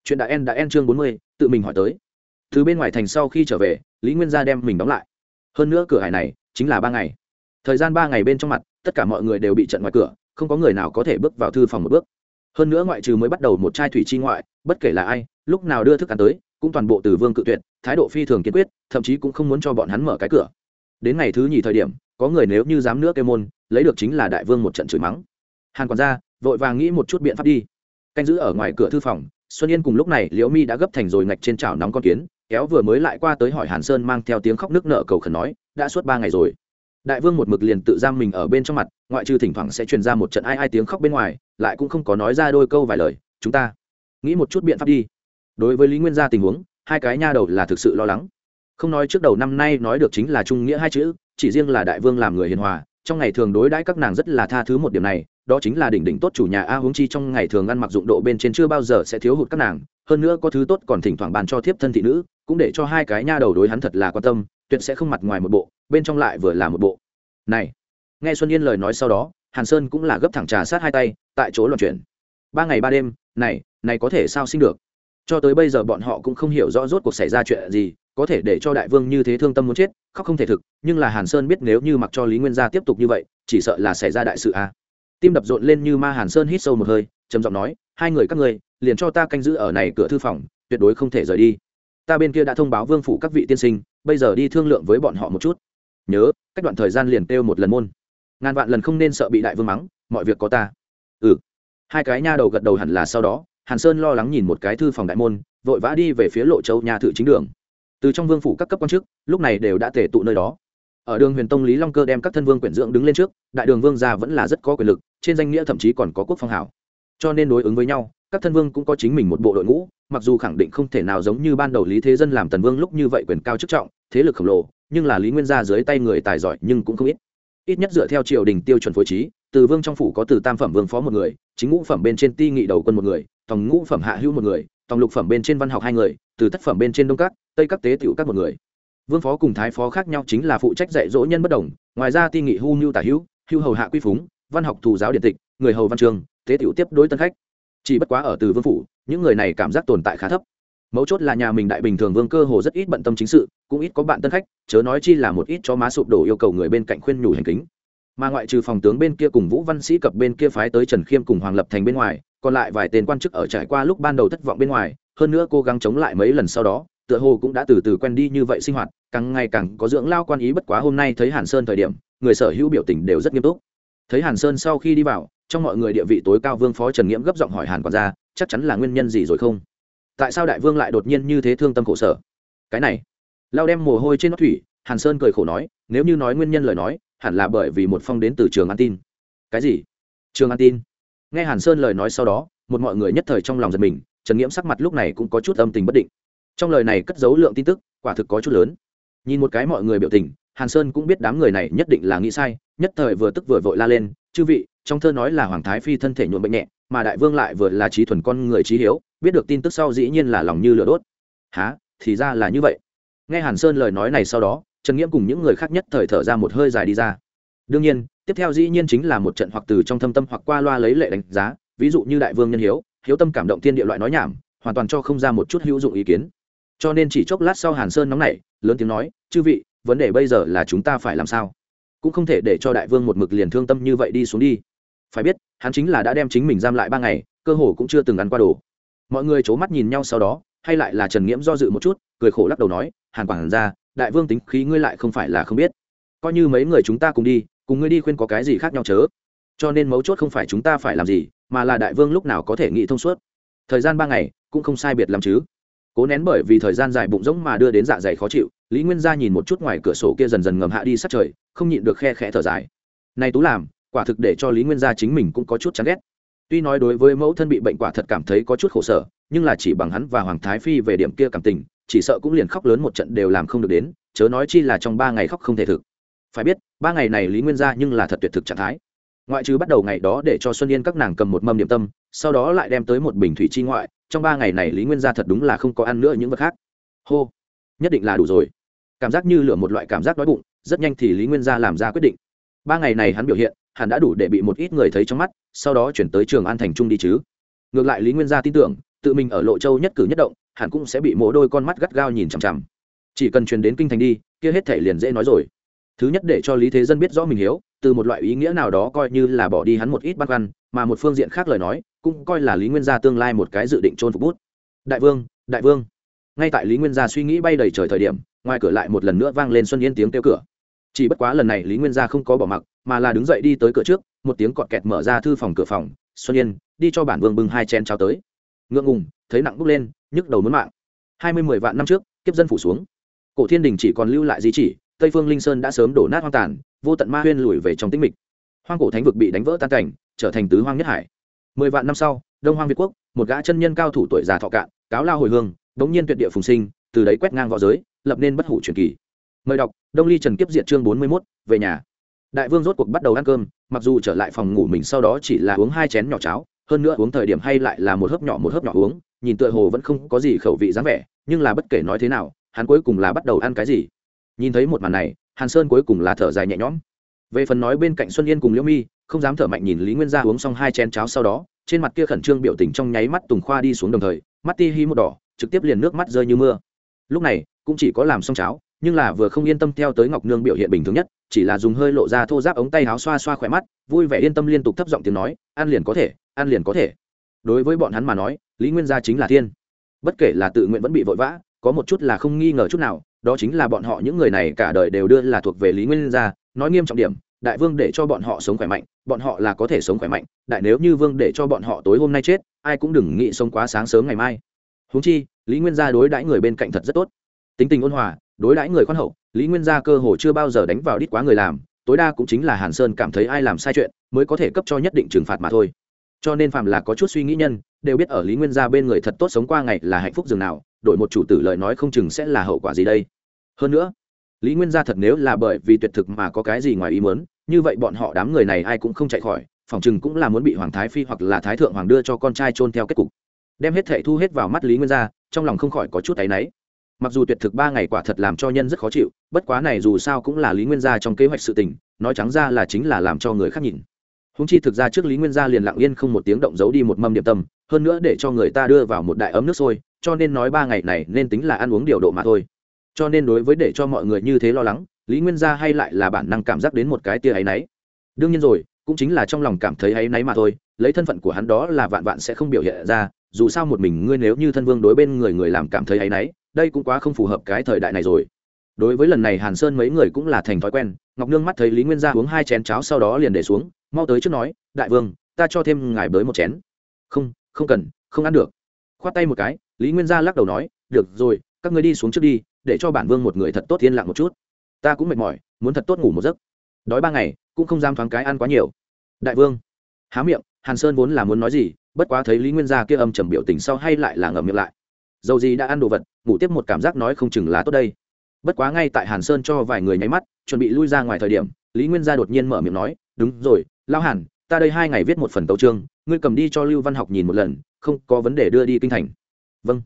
Chuyện đã en đã en chương bốn mươi, tự mình hỏi tới. Từ bên ngoài thành sau khi trở về, lý nguyên gia đem mình đóng lại. Hơn nữa cửa hải này chính là ba ngày. Thời gian ba ngày bên trong mặt, tất cả mọi người đều bị trận ngoài cửa, không có người nào có thể bước vào thư phòng một bước hơn nữa ngoại trừ mới bắt đầu một chai thủy chi ngoại, bất kể là ai, lúc nào đưa thức ăn tới, cũng toàn bộ từ vương cự tuyệt, thái độ phi thường kiên quyết, thậm chí cũng không muốn cho bọn hắn mở cái cửa. Đến ngày thứ nhì thời điểm, có người nếu như dám nữa kêu môn, lấy được chính là đại vương một trận chửi mắng. Hàn quản gia, vội vàng nghĩ một chút biện pháp đi. Canh giữ ở ngoài cửa thư phòng, xuân yên cùng lúc này liễu mi đã gấp thành rồi ngạch trên chảo nóng con kiến, kéo vừa mới lại qua tới hỏi hàn sơn mang theo tiếng khóc nước nợ cầu khẩn nói, đã suốt ba ngày rồi đại vương một mực liền tự giam mình ở bên trong mặt, ngoại trừ thỉnh thoảng sẽ truyền ra một trận ai ai tiếng khóc bên ngoài, lại cũng không có nói ra đôi câu vài lời. Chúng ta, nghĩ một chút biện pháp đi. Đối với lý nguyên gia tình huống, hai cái nha đầu là thực sự lo lắng. Không nói trước đầu năm nay nói được chính là trung nghĩa hai chữ, chỉ riêng là đại vương làm người hiền hòa, trong ngày thường đối đãi các nàng rất là tha thứ một điểm này, đó chính là đỉnh đỉnh tốt chủ nhà a huống chi trong ngày thường ăn mặc dụng độ bên trên chưa bao giờ sẽ thiếu hụt các nàng, hơn nữa có thứ tốt còn thỉnh thoảng bàn cho thiếp thân thị nữ, cũng để cho hai cái nha đầu đối hắn thật là quan tâm, tuyệt sẽ không mặt ngoài một bộ bên trong lại vừa là một bộ. Này, nghe xuân yên lời nói sau đó, hàn sơn cũng là gấp thẳng trà sát hai tay, tại chỗ loạn chuyển. Ba ngày ba đêm, này này có thể sao sinh được? Cho tới bây giờ bọn họ cũng không hiểu rõ rốt cuộc xảy ra chuyện gì, có thể để cho đại vương như thế thương tâm muốn chết, khóc không thể thực, nhưng là hàn sơn biết nếu như mặc cho lý nguyên gia tiếp tục như vậy, chỉ sợ là xảy ra đại sự a tim đập rộn lên như ma hàn sơn hít sâu một hơi, trầm giọng nói, hai người các ngươi, liền cho ta canh giữ ở này cửa thư phòng, tuyệt đối không thể rời đi. Ta bên kia đã thông báo vương phủ các vị tiên sinh, bây giờ đi thương lượng với bọn họ một chút nhớ, cách đoạn thời gian liền kêu một lần môn. Ngàn vạn lần không nên sợ bị đại vương mắng, mọi việc có ta. Ừ. Hai cái nha đầu gật đầu hẳn là sau đó, hàn sơn lo lắng nhìn một cái thư phòng đại môn, vội vã đi về phía lộ châu nhà thự chính đường. Từ trong vương phủ các cấp quan chức, lúc này đều đã tề tụ nơi đó. Ở đường huyền tông lý long cơ đem các thân vương quyển dưỡng đứng lên trước, đại đường vương gia vẫn là rất có quyền lực, trên danh nghĩa thậm chí còn có quốc phong hảo. Cho nên đối ứng với nhau, các thân vương cũng có chính mình một bộ đội ngũ, mặc dù khẳng định không thể nào giống như ban đầu lý thế dân làm tần vương lúc như vậy quyền cao chức trọng, thế lực khổng lồ nhưng là lý nguyên gia dưới tay người tài giỏi nhưng cũng không ít. Ít nhất dựa theo triều đình tiêu chuẩn phối trí, từ vương trong phủ có từ tam phẩm vương phó một người, chính ngũ phẩm bên trên ti nghị đầu quân một người, tòng ngũ phẩm hạ hữu một người, tòng lục phẩm bên trên văn học hai người, từ thất phẩm bên trên đông các, tây các tế tiểu các một người. Vương phó cùng thái phó khác nhau chính là phụ trách dạy dỗ nhân bất đồng, ngoài ra ti nghị hưu mưu tả hữu hưu hầu hạ quy phúng, văn học thù giáo điện tịch, người hầu văn trường, tế tiểu tiếp đối tân khách. Chỉ bất quá ở từ vương phủ, những người này cảm giác tồn tại khá thấp mấu chốt là nhà mình đại bình thường vương cơ hồ rất ít bận tâm chính sự, cũng ít có bạn tân khách, chớ nói chi là một ít cho má sụp đổ yêu cầu người bên cạnh khuyên nhủ hành kính. Mà ngoại trừ phòng tướng bên kia cùng vũ văn sĩ cập bên kia phái tới trần khiêm cùng hoàng lập thành bên ngoài, còn lại vài tên quan chức ở trải qua lúc ban đầu thất vọng bên ngoài, hơn nữa cố gắng chống lại mấy lần sau đó, tựa hồ cũng đã từ từ quen đi như vậy sinh hoạt, càng ngày càng có dưỡng lao quan ý bất quá hôm nay thấy hàn sơn thời điểm, người sở hữu biểu tình đều rất nghiêm túc. Thấy hàn sơn sau khi đi vào, trong mọi người địa vị tối cao vương phó trần nghiễm gấp giọng hỏi hàn quản gia, chắc chắn là nguyên nhân gì rồi không? Tại sao đại vương lại đột nhiên như thế thương tâm khổ sở? Cái này, lao đem mồ hôi trên nót thủy, hàn sơn cười khổ nói, nếu như nói nguyên nhân lời nói, hẳn là bởi vì một phong đến từ trường an tin. Cái gì? Trường an tin? Nghe hàn sơn lời nói sau đó, một mọi người nhất thời trong lòng giật mình, trần nghiễm sắc mặt lúc này cũng có chút âm tình bất định. Trong lời này cất dấu lượng tin tức, quả thực có chút lớn. Nhìn một cái mọi người biểu tình, hàn sơn cũng biết đám người này nhất định là nghĩ sai, nhất thời vừa tức vừa vội la lên, chư vị, trong thơ nói là hoàng thái phi thân thể nhuộm bệnh nhẹ, mà đại vương lại vừa là trí thuần con người trí hiếu biết được tin tức sau dĩ nhiên là lòng như lửa đốt. Há thì ra là như vậy. Nghe hàn sơn lời nói này sau đó, trần nghiễm cùng những người khác nhất thời thở ra một hơi dài đi ra. Đương nhiên, tiếp theo dĩ nhiên chính là một trận hoặc từ trong thâm tâm hoặc qua loa lấy lệ đánh giá, ví dụ như đại vương nhân hiếu hiếu tâm cảm động tiên địa loại nói nhảm, hoàn toàn cho không ra một chút hữu dụng ý kiến. Cho nên chỉ chốc lát sau hàn sơn nóng nảy, lớn tiếng nói, chư vị, vấn đề bây giờ là chúng ta phải làm sao? Cũng không thể để cho đại vương một mực liền thương tâm như vậy đi xuống đi. Phải biết, hắn chính là đã đem chính mình giam lại ba ngày, cơ hồ cũng chưa từng ăn qua đồ mọi người c h ố mắt nhìn nhau sau đó, hay lại là trần nghiễm do dự một chút, cười khổ lắc đầu nói, hàn quản ra, đại vương tính khí ngươi lại không phải là không biết. Coi như mấy người chúng ta cùng đi, cùng ngươi đi khuyên có cái gì khác nhau chớ. Cho nên mấu chốt không phải chúng ta phải làm gì, mà là đại vương lúc nào có thể nghĩ thông suốt. Thời gian ba ngày, cũng không sai biệt lắm chứ. Cố nén bởi vì thời gian dài bụng rỗng mà đưa đến dạ dày khó chịu, lý nguyên gia nhìn một chút ngoài cửa sổ kia dần dần ngầm hạ đi sát trời, không nhịn được khe khẽ thở dài. Nay tú làm, quả thực để cho lý nguyên gia chính mình cũng có chút chán ghét tuy nói đối với mẫu thân bị bệnh quả thật cảm thấy có chút khổ sở, nhưng là chỉ bằng hắn và hoàng thái phi về điểm kia cảm tình, chỉ sợ cũng liền khóc lớn một trận đều làm không được đến, chớ nói chi là trong ba ngày khóc không thể thực. Phải biết, ba ngày này lý nguyên gia nhưng là thật tuyệt thực trạng thái. Ngoại trừ bắt đầu ngày đó để cho xuân yên các nàng cầm một mâm điểm tâm, sau đó lại đem tới một bình thủy chi ngoại, trong ba ngày này lý nguyên gia thật đúng là không có ăn nữa những vật khác. Hô, nhất định là đủ rồi. Cảm giác như lửa một loại cảm giác đói bụng, rất nhanh thì lý nguyên gia làm ra quyết định. Ba ngày này hắn biểu hiện, hẳn đã đủ để bị một ít người thấy trong mắt sau đó chuyển tới trường an thành trung đi chứ. Ngược lại lý nguyên gia tin tưởng, tự mình ở lộ châu nhất cử nhất động, hẳn cũng sẽ bị mỗ đôi con mắt gắt gao nhìn chằm chằm. Chỉ cần truyền đến kinh thành đi, kia hết thể liền dễ nói rồi. Thứ nhất để cho lý thế dân biết rõ mình hiếu, từ một loại ý nghĩa nào đó coi như là bỏ đi hắn một ít băn khoăn, mà một phương diện khác lời nói, cũng coi là lý nguyên gia tương lai một cái dự định trôn phục bút. Đại vương đại vương. Ngay tại lý nguyên gia suy nghĩ bay đầy trời thời điểm, ngoài cửa lại một lần nữa vang lên xuân yên tiếng kêu cửa. Chỉ bất quá lần này lý nguyên gia không có bỏ mặc mà là đứng dậy đi tới cửa trước, một tiếng cọt kẹt mở ra thư phòng cửa phòng, xuân yên, đi cho bản vương bưng hai chén trao tới. Ngượng ngùng, thấy nặng bốc lên, nhức đầu muốn mạng. Hai mươi mười vạn năm trước, kiếp dân phủ xuống. Cổ thiên đình chỉ còn lưu lại di chỉ, tây phương linh sơn đã sớm đổ nát hoang tàn, vô tận ma huyên lùi về trong tĩnh mịch. Hoang cổ thánh vực bị đánh vỡ tan cảnh, trở thành tứ hoang nhất hải. Mười vạn năm sau, đông hoang việt quốc, một gã chân nhân cao thủ tuổi già thọ cạn, cáo lao hồi hương, bỗng nhiên tuyệt địa phùng sinh, từ đấy quét ngang v õ giới, lập nên bất hủ truyền kỳ. Mời đọc, đông ly trần kiếp diện chương bốn mươi mốt, về nhà đại vương rốt cuộc bắt đầu ăn cơm, mặc dù trở lại phòng ngủ mình sau đó chỉ là uống hai chén nhỏ cháo, hơn nữa uống thời điểm hay lại là một hớp nhỏ một hớp nhỏ uống, nhìn tựa hồ vẫn không có gì khẩu vị dáng vẻ, nhưng là bất kể nói thế nào, hắn cuối cùng là bắt đầu ăn cái gì. Nhìn thấy một màn này, hàn sơn cuối cùng là thở dài nhẹ nhõm. Về phần nói bên cạnh xuân yên cùng liễu mi, không dám thở mạnh nhìn lý nguyên gia uống xong hai chén cháo sau đó, trên mặt kia khẩn trương biểu tình trong nháy mắt tùng khoa đi xuống đồng thời, mắt ti hi một đỏ, trực tiếp liền nước mắt rơi như mưa. Lúc này, cũng chỉ có làm xong cháo nhưng là vừa không yên tâm theo tới ngọc nương biểu hiện bình thường nhất, chỉ là dùng hơi lộ ra thô giáp ống tay áo xoa xoa khỏe mắt, vui vẻ yên tâm liên tục thấp giọng tiếng nói ăn liền có thể ăn liền có thể. Đối với bọn hắn mà nói, lý nguyên gia chính là thiên. Bất kể là tự nguyện vẫn bị vội vã, có một chút là không nghi ngờ chút nào, đó chính là bọn họ những người này cả đời đều đưa là thuộc về lý nguyên gia, nói nghiêm trọng điểm, đại vương để cho bọn họ sống khỏe mạnh, bọn họ là có thể sống khỏe mạnh, đại nếu như vương để cho bọn họ tối hôm nay chết, ai cũng đừng nghĩ sống quá sáng sớm ngày mai. Húng chi, lý nguyên gia đối đãi người bên cạnh thật rất tốt. Tính tình ôn hòa đối đãi người khoan hậu, lý nguyên gia cơ hồ chưa bao giờ đánh vào đít quá người làm, tối đa cũng chính là hàn sơn cảm thấy ai làm sai chuyện mới có thể cấp cho nhất định trừng phạt mà thôi. Cho nên phạm là có chút suy nghĩ nhân, đều biết ở lý nguyên gia bên người thật tốt sống qua ngày là hạnh phúc dường nào, đổi một chủ tử lời nói không chừng sẽ là hậu quả gì đây. Hơn nữa, lý nguyên gia thật nếu là bởi vì tuyệt thực mà có cái gì ngoài ý muốn, như vậy bọn họ đám người này ai cũng không chạy khỏi, phòng chừng cũng là muốn bị hoàng thái phi hoặc là thái thượng hoàng đưa cho con trai trôn theo kết cục. Đem hết thệ thu hết vào mắt lý nguyên gia, trong lòng không khỏi có chút áy náy mặc dù tuyệt thực ba ngày quả thật làm cho nhân rất khó chịu, bất quá này dù sao cũng là lý nguyên gia trong kế hoạch sự tình, nói trắng ra là chính là làm cho người khác nhìn. Húng chi thực ra trước lý nguyên gia liền lặng yên không một tiếng động giấu đi một mâm điểm tâm, hơn nữa để cho người ta đưa vào một đại ấm nước sôi, cho nên nói ba ngày này nên tính là ăn uống điều độ mà thôi. Cho nên đối với để cho mọi người như thế lo lắng, lý nguyên gia hay lại là bản năng cảm giác đến một cái tia áy náy. Đương nhiên rồi, cũng chính là trong lòng cảm thấy áy náy mà thôi, lấy thân phận của hắn đó là vạn vạn sẽ không biểu hiện ra, dù sao một mình ngươi nếu như thân vương đối bên người người làm cảm thấy áy náy đây cũng quá không phù hợp cái thời đại này rồi. Đối với lần này hàn sơn mấy người cũng là thành thói quen, ngọc nương mắt thấy lý nguyên gia uống hai chén cháo sau đó liền để xuống, mau tới trước nói, đại vương, ta cho thêm ngài bới một chén. Không không cần, không ăn được. Khoát tay một cái, lý nguyên gia lắc đầu nói, được rồi, các ngươi đi xuống trước đi, để cho bản vương một người thật tốt yên lặng một chút. Ta cũng mệt mỏi, muốn thật tốt ngủ một giấc. Đói ba ngày, cũng không dám thoáng cái ăn quá nhiều. Đại vương. Há miệng, hàn sơn vốn là muốn nói gì, bất quá thấy lý nguyên gia kia âm trầm biểu tình sau hay lại là ngậm miệng lại dầu gì đã ăn đồ vật, ngủ tiếp một cảm giác nói không chừng là tốt đây. Bất quá ngay tại hàn sơn cho vài người nháy mắt, chuẩn bị lui ra ngoài thời điểm, lý nguyên gia đột nhiên mở miệng nói, đúng rồi lao hàn, ta đây hai ngày viết một phần tấu trương ngươi cầm đi cho lưu văn học nhìn một lần, không có vấn đề đưa đi kinh thành. Vâng.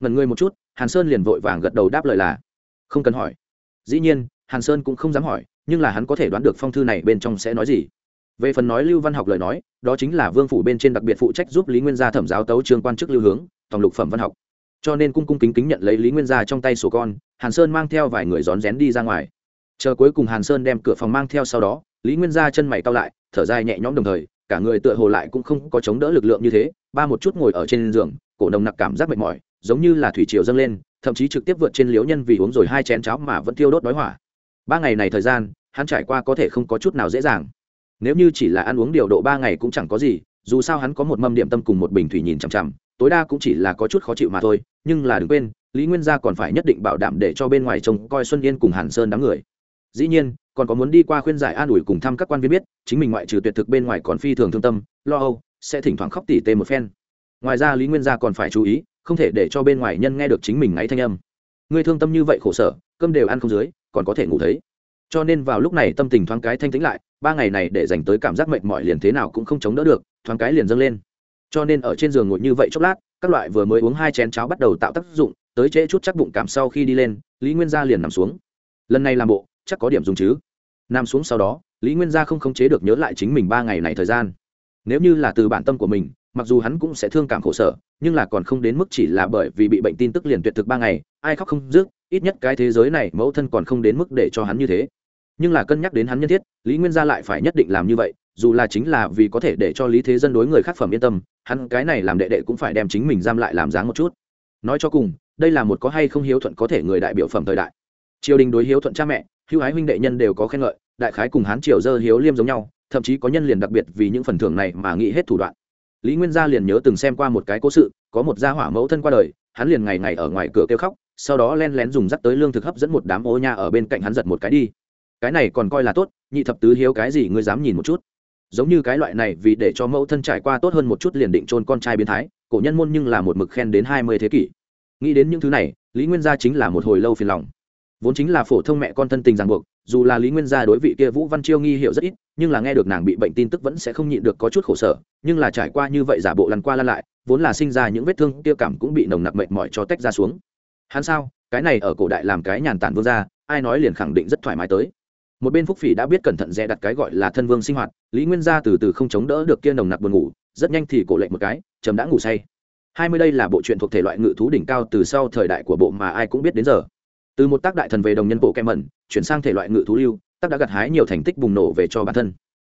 Ngần ngươi một chút, hàn sơn liền vội vàng gật đầu đáp lời là, không cần hỏi. Dĩ nhiên, hàn sơn cũng không dám hỏi, nhưng là hắn có thể đoán được phong thư này bên trong sẽ nói gì. Về phần nói lưu văn học lời nói, đó chính là vương phủ bên trên đặc biệt phụ trách giúp lý nguyên gia thẩm giáo tấu trương quan chức lưu hướng, tổng lục phẩm văn học cho nên cung cung kính kính nhận lấy lý nguyên gia trong tay sổ con, hàn sơn mang theo vài người rón rén đi ra ngoài. Chờ cuối cùng hàn sơn đem cửa phòng mang theo sau đó, lý nguyên gia chân mày cao lại, thở dài nhẹ nhõm đồng thời, cả người tựa hồ lại cũng không có chống đỡ lực lượng như thế, ba một chút ngồi ở trên giường, cổ nồng nặc cảm giác mệt mỏi, giống như là thủy triều dâng lên, thậm chí trực tiếp vượt trên liếu nhân vì uống rồi hai chén cháo mà vẫn thiêu đốt đói hỏa. Ba ngày này thời gian, hắn trải qua có thể không có chút nào dễ dàng. Nếu như chỉ là ăn uống điều độ ba ngày cũng chẳng có gì, dù sao hắn có một mâm điểm tâm cùng một bình thủy nhìn chằm chằm tối đa cũng chỉ là có chút khó chịu mà thôi, nhưng là đừng quên, lý nguyên gia còn phải nhất định bảo đảm để cho bên ngoài trông coi xuân yên cùng hàn sơn đám người. Dĩ nhiên, còn có muốn đi qua khuyên giải an ủi cùng thăm các quan viên biết, chính mình ngoại trừ tuyệt thực bên ngoài còn phi thường thương tâm, lo âu, sẽ thỉnh thoảng khóc tỉ tê một phen. Ngoài ra lý nguyên gia còn phải chú ý, không thể để cho bên ngoài nhân nghe được chính mình ngáy thanh âm. Người thương tâm như vậy khổ sở, cơm đều ăn không dưới, còn có thể ngủ thấy. Cho nên vào lúc này tâm tình thoáng cái thanh tĩnh lại, ba ngày này để dành tới cảm giác mệt mỏi liền thế nào cũng không chống đỡ được, thoáng cái liền dâng lên cho nên ở trên giường ngồi như vậy chốc lát, các loại vừa mới uống hai chén cháo bắt đầu tạo tác dụng, tới trễ chút chắc bụng cảm sau khi đi lên, lý nguyên gia liền nằm xuống. Lần này làm bộ, chắc có điểm dùng chứ. Nằm xuống sau đó, lý nguyên gia không khống chế được nhớ lại chính mình ba ngày này thời gian. Nếu như là từ bản tâm của mình, mặc dù hắn cũng sẽ thương cảm khổ sở, nhưng là còn không đến mức chỉ là bởi vì bị bệnh tin tức liền tuyệt thực ba ngày, ai khóc không dứt, ít nhất cái thế giới này mẫu thân còn không đến mức để cho hắn như thế. Nhưng là cân nhắc đến hắn nhân thiết, lý nguyên gia lại phải nhất định làm như vậy dù là chính là vì có thể để cho lý thế dân đối người khác phẩm yên tâm, hắn cái này làm đệ đệ cũng phải đem chính mình giam lại làm dáng một chút. Nói cho cùng, đây là một có hay không hiếu thuận có thể người đại biểu phẩm thời đại. Triều đình đối hiếu thuận cha mẹ, hữu ái huynh đệ nhân đều có khen ngợi, đại khái cùng hán triều dơ hiếu liêm giống nhau, thậm chí có nhân liền đặc biệt vì những phần thưởng này mà nghĩ hết thủ đoạn. Lý nguyên gia liền nhớ từng xem qua một cái cố sự, có một gia hỏa mẫu thân qua đời, hắn liền ngày ngày ở ngoài cửa kêu khóc, sau đó len lén dùng dắt tới lương thực hấp dẫn một đám ô nha ở bên cạnh hắn giật một cái đi. Cái này còn coi là tốt, nhị thập tứ hiếu cái gì ngươi dám nhìn một chút giống như cái loại này vì để cho mẫu thân trải qua tốt hơn một chút liền định trôn con trai biến thái, cổ nhân môn nhưng là một mực khen đến hai mươi thế kỷ. Nghĩ đến những thứ này, lý nguyên gia chính là một hồi lâu phiền lòng. Vốn chính là phổ thông mẹ con thân tình ràng buộc, dù là lý nguyên gia đối vị kia vũ văn chiêu nghi hiệu rất ít, nhưng là nghe được nàng bị bệnh tin tức vẫn sẽ không nhịn được có chút khổ sở, nhưng là trải qua như vậy giả bộ lăn qua lăn lại, vốn là sinh ra những vết thương tiêu cảm cũng bị nồng nặc mệt mỏi cho tách ra xuống. Hắn sao? Cái này ở cổ đại làm cái nhàn tản vương gia, ai nói liền khẳng định rất thoải mái tới một bên phúc phỉ đã biết cẩn thận dè đặt cái gọi là thân vương sinh hoạt, lý nguyên gia từ từ không chống đỡ được kia nồng nặc buồn ngủ, rất nhanh thì cổ lệnh một cái, chấm đã ngủ say. Hai mươi đây là bộ truyện thuộc thể loại ngự thú đỉnh cao từ sau thời đại của bộ mà ai cũng biết đến giờ. Từ một tác đại thần về đồng nhân bộ kem mẩn chuyển sang thể loại ngự thú lưu, tác đã gặt hái nhiều thành tích bùng nổ về cho bản thân.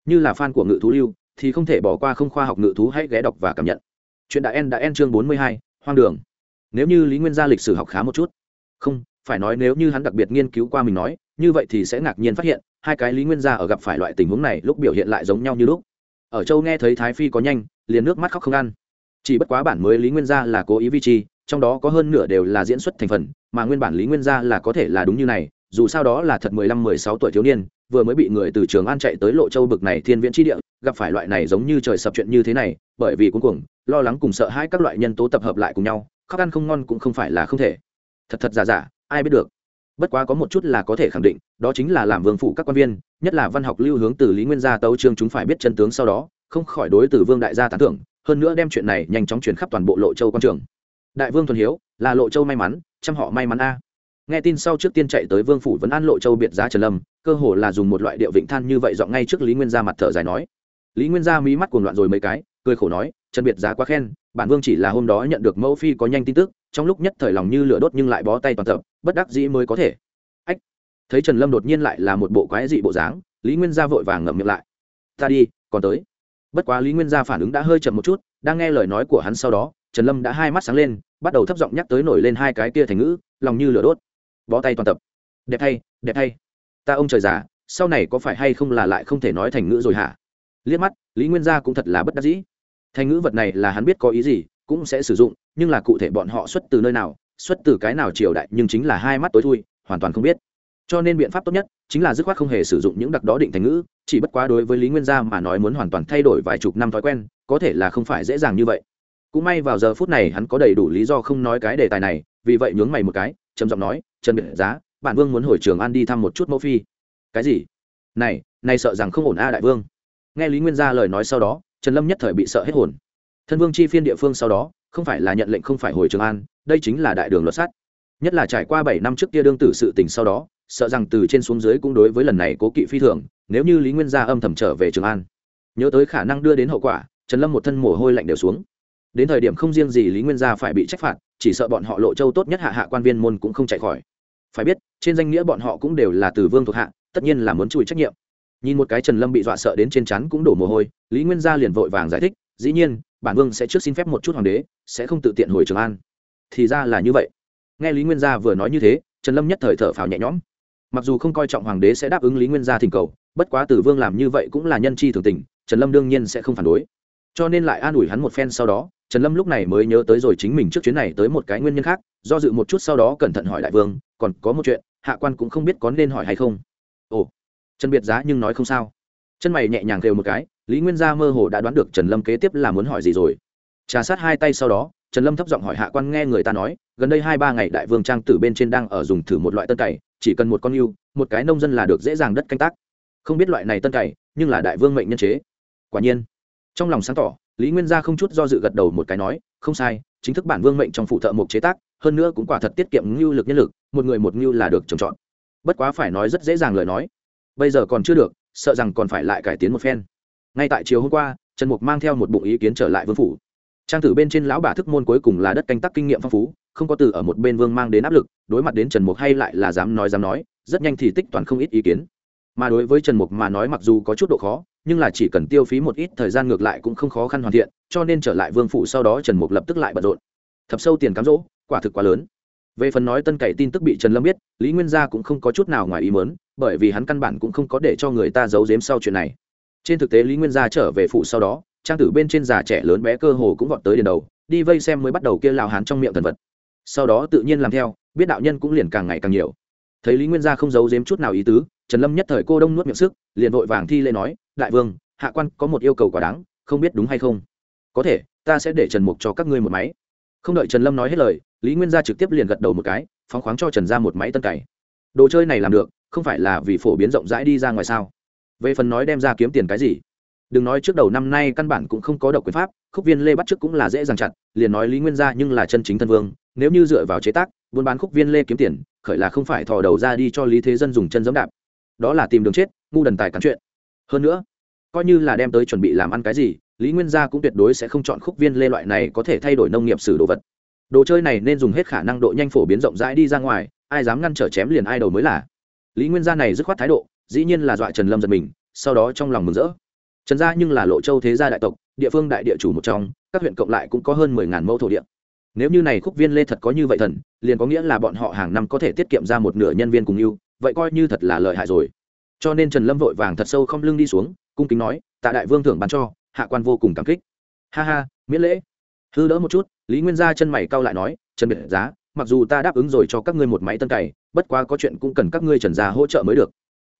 Như là fan của ngự thú lưu, thì không thể bỏ qua không khoa học ngự thú hãy ghé đọc và cảm nhận. Chuyện đã en đã en chương bốn mươi hai, hoang đường. Nếu như lý nguyên gia lịch sử học khá một chút. Không phải nói nếu như hắn đặc biệt nghiên cứu qua mình nói, như vậy thì sẽ ngạc nhiên phát hiện, hai cái lý nguyên gia ở gặp phải loại tình huống này lúc biểu hiện lại giống nhau như lúc. Ở châu nghe thấy thái phi có nhanh, liền nước mắt khóc không ăn. Chỉ bất quá bản mới lý nguyên gia là cố ý vi chi, trong đó có hơn nửa đều là diễn xuất thành phần, mà nguyên bản lý nguyên gia là có thể là đúng như này, dù sao đó là thật mười lăm, mười sáu tuổi thiếu niên, vừa mới bị người từ trường an chạy tới lộ châu bực này thiên viễn tri địa, gặp phải loại này giống như trời sập chuyện như thế này, bởi vì cuối cùng lo lắng cùng sợ hãi các loại nhân tố tập hợp lại cùng nhau, khóc ăn không ngon cũng không phải là không thể. Thật thật giả giả ai biết được. Bất quá có một chút là có thể khẳng định, đó chính là làm vương phủ các quan viên, nhất là văn học lưu hướng từ lý nguyên gia tấu trương chúng phải biết chân tướng sau đó, không khỏi đối từ vương đại gia tán thưởng, hơn nữa đem chuyện này nhanh chóng chuyển khắp toàn bộ lộ châu quan trường. Đại vương thuần hiếu, là lộ châu may mắn chăm họ may mắn a. Nghe tin sau trước tiên chạy tới vương phủ vẫn an lộ châu biệt giá trần lâm, cơ hồ là dùng một loại điệu vịnh than như vậy dọn ngay trước lý nguyên gia mặt thở dài nói. Lý nguyên gia mí mắt cuồng loạn rồi mấy cái, cười khổ nói, trần biệt giá quá khen, bản vương chỉ là hôm đó nhận được mẫu phi có nhanh tin tức trong lúc nhất thời lòng như lửa đốt nhưng lại bó tay toàn tập, bất đắc dĩ mới có thể. Ách, thấy trần lâm đột nhiên lại là một bộ quái dị bộ dáng, lý nguyên gia vội vàng ngậm miệng lại. Ta đi, còn tới. Bất quá lý nguyên gia phản ứng đã hơi chậm một chút, đang nghe lời nói của hắn sau đó, trần lâm đã hai mắt sáng lên, bắt đầu thấp giọng nhắc tới nổi lên hai cái kia thành ngữ, lòng như lửa đốt. Bó tay toàn tập. Đẹp thay đẹp thay ta ông trời già, sau này có phải hay không là lại không thể nói thành ngữ rồi hả? Liếc mắt, lý nguyên gia cũng thật là bất đắc dĩ. Thành ngữ vật này là hắn biết có ý gì cũng sẽ sử dụng, nhưng là cụ thể bọn họ xuất từ nơi nào, xuất từ cái nào triều đại, nhưng chính là hai mắt tối thui, hoàn toàn không biết. Cho nên biện pháp tốt nhất chính là dứt khoát không hề sử dụng những đặc đó định thành ngữ, chỉ bất quá đối với lý nguyên gia mà nói muốn hoàn toàn thay đổi vài chục năm thói quen, có thể là không phải dễ dàng như vậy. Cũng may vào giờ phút này hắn có đầy đủ lý do không nói cái đề tài này, vì vậy nhướng mày một cái, trầm giọng nói, trần biệt giá, bản vương muốn hồi trường an đi thăm một chút mẫu phi. Cái gì? Này này sợ rằng không ổn a đại vương. Nghe lý nguyên gia lời nói sau đó, trần lâm nhất thời bị sợ hết hồn thân vương chi phiên địa phương sau đó, không phải là nhận lệnh không phải hồi trường an, đây chính là đại đường luật sát nhất là trải qua bảy năm trước kia đương tử sự tình sau đó, sợ rằng từ trên xuống dưới cũng đối với lần này cố kỵ phi thường, nếu như lý nguyên gia âm thầm trở về trường an. Nhớ tới khả năng đưa đến hậu quả, trần lâm một thân mồ hôi lạnh đều xuống. Đến thời điểm không riêng gì lý nguyên gia phải bị trách phạt, chỉ sợ bọn họ lộ châu tốt nhất hạ hạ quan viên môn cũng không chạy khỏi. Phải biết, trên danh nghĩa bọn họ cũng đều là từ vương thuộc hạ, tất nhiên là muốn chùi trách nhiệm. Nhìn một cái trần lâm bị dọa sợ đến trên chắn cũng đổ mồ hôi, lý nguyên gia liền vội vàng giải thích, dĩ nhiên bản vương sẽ trước xin phép một chút hoàng đế, sẽ không tự tiện hồi trường an. Thì ra là như vậy. Nghe lý nguyên gia vừa nói như thế, trần lâm nhất thời thở phào nhẹ nhõm. Mặc dù không coi trọng hoàng đế sẽ đáp ứng lý nguyên gia thỉnh cầu, bất quá tử vương làm như vậy cũng là nhân chi thường tình, trần lâm đương nhiên sẽ không phản đối. Cho nên lại an ủi hắn một phen sau đó, trần lâm lúc này mới nhớ tới rồi chính mình trước chuyến này tới một cái nguyên nhân khác, do dự một chút sau đó cẩn thận hỏi đại vương, còn có một chuyện, hạ quan cũng không biết có nên hỏi hay không. Ồ trần biệt giá nhưng nói không sao. Chân mày nhẹ nhàng kêu một cái lý nguyên gia mơ hồ đã đoán được trần lâm kế tiếp là muốn hỏi gì rồi. Trà sát hai tay sau đó, trần lâm thấp giọng hỏi hạ quan nghe người ta nói, gần đây hai ba ngày đại vương trang tử bên trên đang ở dùng thử một loại tân cày, chỉ cần một con yêu, một cái nông dân là được dễ dàng đất canh tác. Không biết loại này tân cày, nhưng là đại vương mệnh nhân chế. Quả nhiên, trong lòng sáng tỏ, lý nguyên gia không chút do dự gật đầu một cái nói, không sai, chính thức bản vương mệnh trong phụ thợ mộc chế tác, hơn nữa cũng quả thật tiết kiệm ngưu lực nhân lực, một người một ngưu là được trồng trọt. Bất quá phải nói rất dễ dàng lời nói. Bây giờ còn chưa được, sợ rằng còn phải lại cải tiến một phen ngay tại chiều hôm qua, trần mục mang theo một bụng ý kiến trở lại vương phủ. Trang tử bên trên lão bà thức môn cuối cùng là đất canh tác kinh nghiệm phong phú, không có từ ở một bên vương mang đến áp lực, đối mặt đến trần mục hay lại là dám nói dám nói, rất nhanh thì tích toàn không ít ý kiến. Mà đối với trần mục mà nói mặc dù có chút độ khó, nhưng là chỉ cần tiêu phí một ít thời gian ngược lại cũng không khó khăn hoàn thiện, cho nên trở lại vương phủ sau đó trần mục lập tức lại bận rộn. Thập sâu tiền cám dỗ, quả thực quá lớn. Về phần nói tân cậy tin tức bị trần lâm biết, lý nguyên gia cũng không có chút nào ngoài ý mớn bởi vì hắn căn bản cũng không có để cho người ta giấu giếm sau chuyện này trên thực tế lý nguyên gia trở về phủ sau đó, trang tử bên trên già trẻ lớn bé cơ hồ cũng vọt tới đền đầu, đi vây xem mới bắt đầu kia lao hán trong miệng thần vật. Sau đó tự nhiên làm theo, biết đạo nhân cũng liền càng ngày càng nhiều. Thấy lý nguyên gia không giấu giếm chút nào ý tứ, trần lâm nhất thời cô đông nuốt miệng sức, liền vội vàng thi lễ nói, đại vương, hạ quan có một yêu cầu quả đáng, không biết đúng hay không? Có thể, ta sẽ để trần mục cho các ngươi một máy. Không đợi trần lâm nói hết lời, lý nguyên gia trực tiếp liền gật đầu một cái, phóng khoáng cho trần ra một máy tân cày. Đồ chơi này làm được, không phải là vì phổ biến rộng rãi đi ra ngoài sao? Về phần nói đem ra kiếm tiền cái gì, đừng nói trước đầu năm nay căn bản cũng không có độc quyền pháp, khúc viên lê bắt trước cũng là dễ dàng chặt, liền nói lý nguyên gia nhưng là chân chính thân vương, nếu như dựa vào chế tác, buôn bán khúc viên lê kiếm tiền, khởi là không phải thò đầu ra đi cho lý thế dân dùng chân dẫm đạp. Đó là tìm đường chết, ngu đần tài cắn chuyện. Hơn nữa, coi như là đem tới chuẩn bị làm ăn cái gì, lý nguyên gia cũng tuyệt đối sẽ không chọn khúc viên lê loại này có thể thay đổi nông nghiệp sử đồ vật. Đồ chơi này nên dùng hết khả năng độ nhanh phổ biến rộng rãi đi ra ngoài, ai dám ngăn trở chém liền ai đầu mới là. Lý nguyên gia này dứt khoát thái độ dĩ nhiên là dọa trần lâm giật mình, sau đó trong lòng mừng rỡ. Trần gia nhưng là lộ châu thế gia đại tộc, địa phương đại địa chủ một trong, các huyện cộng lại cũng có hơn mười ngàn mẫu thổ địa. Nếu như này khúc viên lê thật có như vậy thần, liền có nghĩa là bọn họ hàng năm có thể tiết kiệm ra một nửa nhân viên cùng yêu vậy coi như thật là lợi hại rồi. Cho nên trần lâm vội vàng thật sâu không lưng đi xuống, cung kính nói, tạ đại vương thưởng bán cho, hạ quan vô cùng cảm kích. Ha ha, miễn lễ. Hư đỡ một chút, lý nguyên gia chân mày cau lại nói, trần biệt giá, mặc dù ta đáp ứng rồi cho các ngươi một máy tân cày, bất quá có chuyện cũng cần các ngươi trần gia hỗ trợ mới được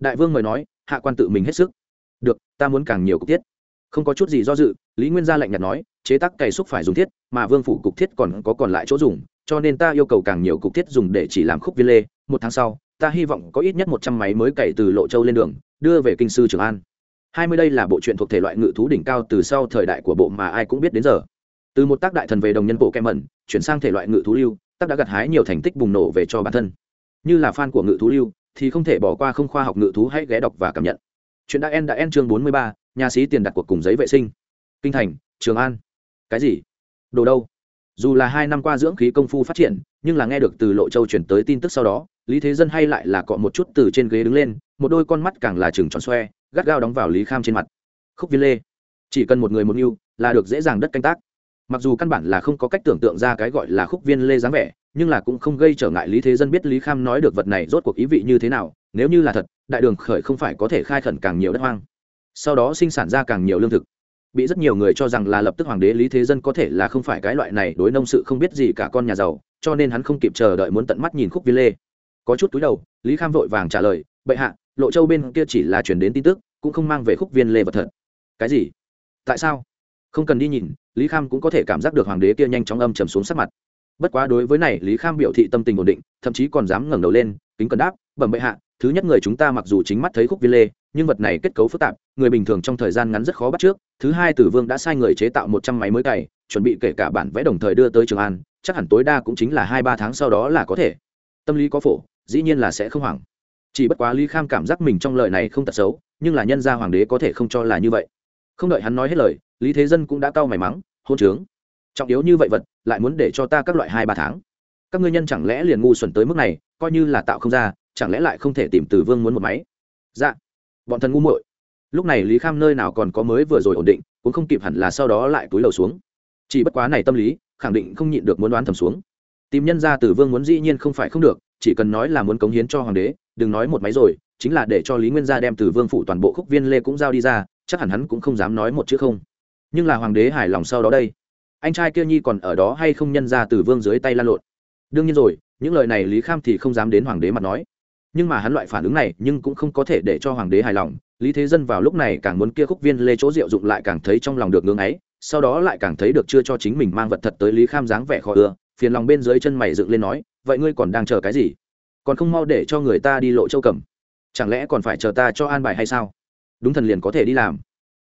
đại vương mời nói, hạ quan tự mình hết sức. Được, ta muốn càng nhiều cục thiết. Không có chút gì do dự, lý nguyên gia lạnh nhạt nói, chế tác cày xúc phải dùng thiết, mà vương phủ cục thiết còn có còn lại chỗ dùng, cho nên ta yêu cầu càng nhiều cục thiết dùng để chỉ làm khúc viên lê. Một tháng sau, ta hy vọng có ít nhất một trăm máy mới cày từ lộ châu lên đường, đưa về kinh sư trường an. Hai mươi đây là bộ truyện thuộc thể loại ngự thú đỉnh cao từ sau thời đại của bộ mà ai cũng biết đến giờ. Từ một tác đại thần về đồng nhân bộ kem mẩn, chuyển sang thể loại ngự thú lưu, tác đã gặt hái nhiều thành tích bùng nổ về cho bản thân. Như là fan của ngự thú lưu thì không thể bỏ qua không khoa học ngự thú hãy ghé đọc và cảm nhận. Chuyện đã en đã en chương bốn mươi ba, nhà sĩ tiền đặt cuộc cùng giấy vệ sinh. Kinh thành, trường an. Cái gì? Đồ đâu? Dù là hai năm qua dưỡng khí công phu phát triển, nhưng là nghe được từ lộ châu chuyển tới tin tức sau đó, lý thế dân hay lại là cọ một chút từ trên ghế đứng lên, một đôi con mắt càng là chừng tròn xoe, gắt gao đóng vào lý kham trên mặt. Khúc viên lê. Chỉ cần một người một mưu là được dễ dàng đất canh tác. Mặc dù căn bản là không có cách tưởng tượng ra cái gọi là khúc viên lê dáng vẻ nhưng là cũng không gây trở ngại lý thế dân biết lý kham nói được vật này rốt cuộc ý vị như thế nào, nếu như là thật, đại đường khởi không phải có thể khai khẩn càng nhiều đất hoang. Sau đó sinh sản ra càng nhiều lương thực. Bị rất nhiều người cho rằng là lập tức hoàng đế lý thế dân có thể là không phải cái loại này đối nông sự không biết gì cả con nhà giàu, cho nên hắn không kịp chờ đợi muốn tận mắt nhìn khúc viên lê. Có chút túi đầu, lý kham vội vàng trả lời, bệ hạ, lộ châu bên kia chỉ là chuyển đến tin tức, cũng không mang về khúc viên lê vật thật. Cái gì? Tại sao? Không cần đi nhìn, lý kham cũng có thể cảm giác được hoàng đế kia nhanh chóng âm trầm xuống sắc mặt bất quá đối với này, lý kham biểu thị tâm tình ổn định, thậm chí còn dám ngẩng đầu lên, kính cần đáp, bẩm bệ hạ, thứ nhất người chúng ta mặc dù chính mắt thấy khúc viên lê, nhưng vật này kết cấu phức tạp, người bình thường trong thời gian ngắn rất khó bắt trước, thứ hai tử vương đã sai người chế tạo một trăm máy mới cày, chuẩn bị kể cả bản vẽ đồng thời đưa tới trường an, chắc hẳn tối đa cũng chính là hai ba tháng sau đó là có thể. Tâm lý có phổ, dĩ nhiên là sẽ không hoảng. Chỉ bất quá lý kham cảm giác mình trong lời này không tật xấu, nhưng là nhân gia hoàng đế có thể không cho là như vậy. Không đợi hắn nói hết lời, lý thế dân cũng đã cau mày mắng, hôn trướng trọng yếu như vậy vật, lại muốn để cho ta các loại hai ba tháng. Các ngươi nhân chẳng lẽ liền ngu xuẩn tới mức này, coi như là tạo không ra, chẳng lẽ lại không thể tìm từ vương muốn một máy? Dạ. Bọn thần ngu muội. Lúc này lý kham nơi nào còn có mới vừa rồi ổn định, cũng không kịp hẳn là sau đó lại túi lầu xuống. Chỉ bất quá này tâm lý, khẳng định không nhịn được muốn đoán thầm xuống. Tìm nhân ra từ vương muốn dĩ nhiên không phải không được, chỉ cần nói là muốn cống hiến cho hoàng đế, đừng nói một máy rồi, chính là để cho lý nguyên gia đem từ vương phủ toàn bộ khúc viên lê cũng giao đi ra, chắc hẳn hắn cũng không dám nói một chữ không. Nhưng là hoàng đế hài lòng sau đó đây anh trai kia nhi còn ở đó hay không nhân ra từ vương dưới tay lan lộn? Đương nhiên rồi, những lời này lý kham thì không dám đến hoàng đế mặt nói. Nhưng mà hắn loại phản ứng này nhưng cũng không có thể để cho hoàng đế hài lòng. Lý thế dân vào lúc này càng muốn kia khúc viên lê chỗ rượu dụng lại càng thấy trong lòng được ngưng ấy, sau đó lại càng thấy được chưa cho chính mình mang vật thật tới lý kham dáng vẻ khó ưa, phiền lòng bên dưới chân mày dựng lên nói, vậy ngươi còn đang chờ cái gì? Còn không mau để cho người ta đi lộ châu cầm. Chẳng lẽ còn phải chờ ta cho an bài hay sao? Đúng thần liền có thể đi làm.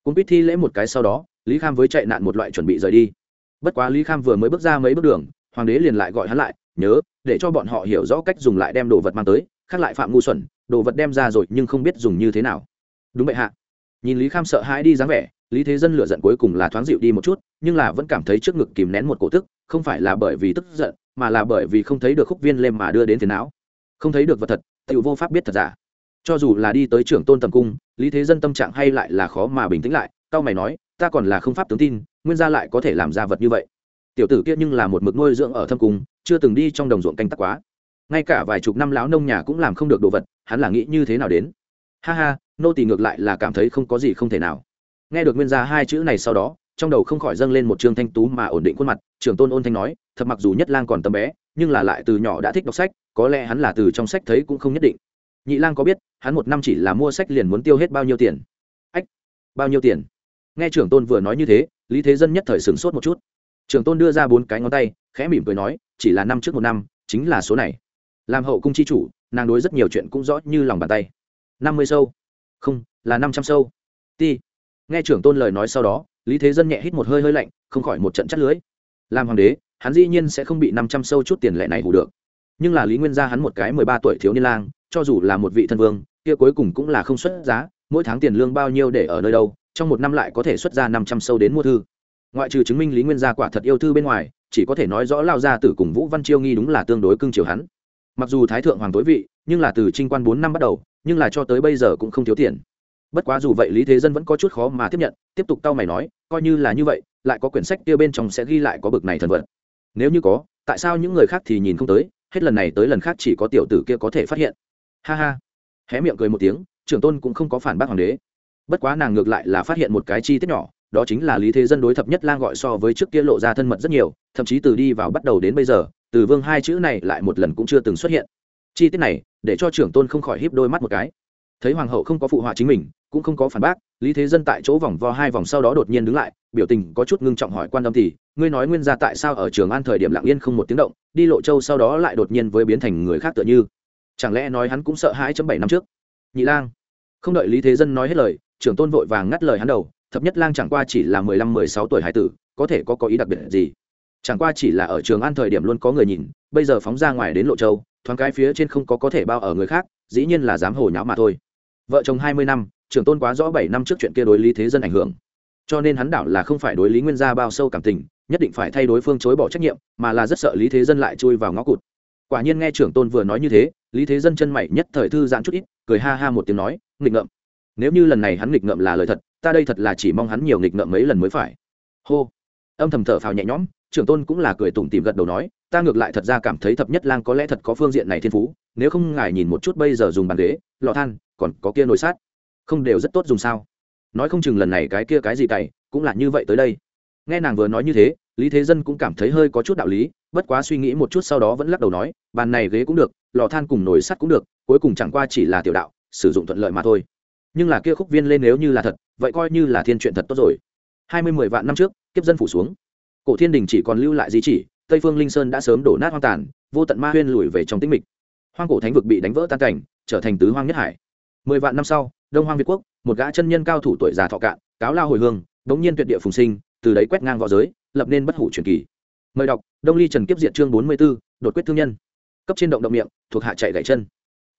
Cũng biết thi lễ một cái sau đó, lý kham với chạy nạn một loại chuẩn bị rời đi bất quá lý kham vừa mới bước ra mấy bước đường, hoàng đế liền lại gọi hắn lại, nhớ, để cho bọn họ hiểu rõ cách dùng lại đem đồ vật mang tới, khác lại phạm ngu xuẩn, đồ vật đem ra rồi nhưng không biết dùng như thế nào. Đúng vậy hạ. Nhìn lý kham sợ hãi đi dáng vẻ, lý thế dân lựa giận cuối cùng là thoáng dịu đi một chút, nhưng là vẫn cảm thấy trước ngực kìm nén một cổ tức, không phải là bởi vì tức giận, mà là bởi vì không thấy được khúc viên lêm mà đưa đến tiền não. Không thấy được vật thật tự vô pháp biết thật giả. Cho dù là đi tới trưởng tôn tầm cung, lý thế dân tâm trạng hay lại là khó mà bình tĩnh lại tao mày nói, ta còn là không pháp tướng tin nguyên gia lại có thể làm ra vật như vậy. Tiểu tử kia nhưng là một mực nuôi dưỡng ở thâm cung, chưa từng đi trong đồng ruộng canh tắc quá. Ngay cả vài chục năm lão nông nhà cũng làm không được đồ vật, hắn là nghĩ như thế nào đến? Ha ha, nô tỳ ngược lại là cảm thấy không có gì không thể nào. Nghe được nguyên gia hai chữ này sau đó, trong đầu không khỏi dâng lên một trương thanh tú mà ổn định khuôn mặt, trưởng tôn ôn thanh nói, thật mặc dù nhất lang còn tầm bé, nhưng là lại từ nhỏ đã thích đọc sách, có lẽ hắn là từ trong sách thấy cũng không nhất định. Nhị lang có biết, hắn một năm chỉ là mua sách liền muốn tiêu hết bao nhiêu tiền? Ách, bao nhiêu tiền? Nghe trưởng tôn vừa nói như thế lý thế dân nhất thời sửng sốt một chút. Trường tôn đưa ra bốn cái ngón tay, khẽ mỉm cười nói, chỉ là năm trước một năm, chính là số này. Làm hậu cung chi chủ, nàng đối rất nhiều chuyện cũng rõ như lòng bàn tay. Năm mươi sâu. Không, là năm trăm sâu. Ti. Nghe trưởng tôn lời nói sau đó, lý thế dân nhẹ hít một hơi hơi lạnh, không khỏi một trận chắt lưới làm hoàng đế, hắn dĩ nhiên sẽ không bị năm trăm sâu chút tiền lệ này hủ được. Nhưng là lý nguyên gia hắn một cái mười ba tuổi thiếu niên lang, cho dù là một vị thân vương, kia cuối cùng cũng là không xuất giá, mỗi tháng tiền lương bao nhiêu để ở nơi đâu trong một năm lại có thể xuất ra năm trăm sâu đến mua thư. Ngoại trừ chứng minh lý nguyên gia quả thật yêu thư bên ngoài, chỉ có thể nói rõ lao gia tử cùng vũ văn chiêu nghi đúng là tương đối cưng chiều hắn. Mặc dù thái thượng hoàng tối vị, nhưng là từ trinh quan bốn năm bắt đầu, nhưng là cho tới bây giờ cũng không thiếu tiền. Bất quá dù vậy lý thế dân vẫn có chút khó mà tiếp nhận, tiếp tục tao mày nói, coi như là như vậy, lại có quyển sách kia bên trong sẽ ghi lại có bực này thần vật. Nếu như có, tại sao những người khác thì nhìn không tới, hết lần này tới lần khác chỉ có tiểu tử kia có thể phát hiện. Ha ha. Hé miệng cười một tiếng, trưởng tôn cũng không có phản bác hoàng đế bất quá nàng ngược lại là phát hiện một cái chi tiết nhỏ, đó chính là lý thế dân đối thập nhất lang gọi so với trước kia lộ ra thân mật rất nhiều, thậm chí từ đi vào bắt đầu đến bây giờ, từ vương hai chữ này lại một lần cũng chưa từng xuất hiện. Chi tiết này, để cho trưởng tôn không khỏi híp đôi mắt một cái. Thấy hoàng hậu không có phụ họa chính mình, cũng không có phản bác, lý thế dân tại chỗ vòng vo hai vòng sau đó đột nhiên đứng lại, biểu tình có chút ngưng trọng hỏi quan tâm thì, ngươi nói nguyên ra tại sao ở trường an thời điểm lặng yên không một tiếng động, đi lộ châu sau đó lại đột nhiên với biến thành người khác tựa như? Chẳng lẽ nói hắn cũng sợ hãi chấm bảy năm trước? Nhị lang, không đợi lý thế dân nói hết lời trưởng tôn vội vàng ngắt lời hắn đầu, thập nhất lang chẳng qua chỉ là mười lăm, mười sáu tuổi hải tử, có thể có có ý đặc biệt gì? Chẳng qua chỉ là ở trường an thời điểm luôn có người nhìn, bây giờ phóng ra ngoài đến lộ châu, thoáng cái phía trên không có có thể bao ở người khác, dĩ nhiên là dám hồ nháo mà thôi. Vợ chồng hai mươi năm, trưởng tôn quá rõ bảy năm trước chuyện kia đối lý thế dân ảnh hưởng. Cho nên hắn đảo là không phải đối lý nguyên gia bao sâu cảm tình, nhất định phải thay đối phương chối bỏ trách nhiệm, mà là rất sợ lý thế dân lại chui vào ngõ cụt. Quả nhiên nghe trưởng tôn vừa nói như thế, lý thế dân chân mày nhất thời thư giãn chút ít, cười ha ha một tiếng nói, nghịch ngợm nếu như lần này hắn nghịch ngợm là lời thật, ta đây thật là chỉ mong hắn nhiều nghịch ngợm mấy lần mới phải. Hô. Âm thầm thở phào nhẹ nhõm, trưởng tôn cũng là cười tủm tìm gật đầu nói, ta ngược lại thật ra cảm thấy thập nhất lang có lẽ thật có phương diện này thiên phú, nếu không ngài nhìn một chút bây giờ dùng bàn ghế lò than, còn có kia nồi sát không đều rất tốt dùng sao? Nói không chừng lần này cái kia cái gì cày, cũng là như vậy tới đây. Nghe nàng vừa nói như thế, lý thế dân cũng cảm thấy hơi có chút đạo lý, bất quá suy nghĩ một chút sau đó vẫn lắc đầu nói, bàn này ghế cũng được lò than cùng nồi sắt cũng được, cuối cùng chẳng qua chỉ là tiểu đạo, sử dụng thuận lợi mà thôi nhưng là kia khúc viên lên nếu như là thật, vậy coi như là thiên chuyện thật tốt rồi. Hai mươi mười vạn năm trước, kiếp dân phủ xuống. Cổ thiên đình chỉ còn lưu lại di chỉ, tây phương linh sơn đã sớm đổ nát hoang tàn, vô tận ma huyên lùi về trong tĩnh mịch. Hoang cổ thánh vực bị đánh vỡ tan cảnh, trở thành tứ hoang nhất hải. Mười vạn năm sau, đông hoang việt quốc, một gã chân nhân cao thủ tuổi già thọ cạn, cáo lao hồi hương, đống nhiên tuyệt địa phùng sinh, từ đấy quét ngang v õ giới, lập nên bất hủ truyền kỳ. Mời đọc, đông ly trần kiếp diệt chương bốn mươi b ố đột quyết thương nhân. Cấp trên động động miệng, thuộc hạ chạy gãy chân.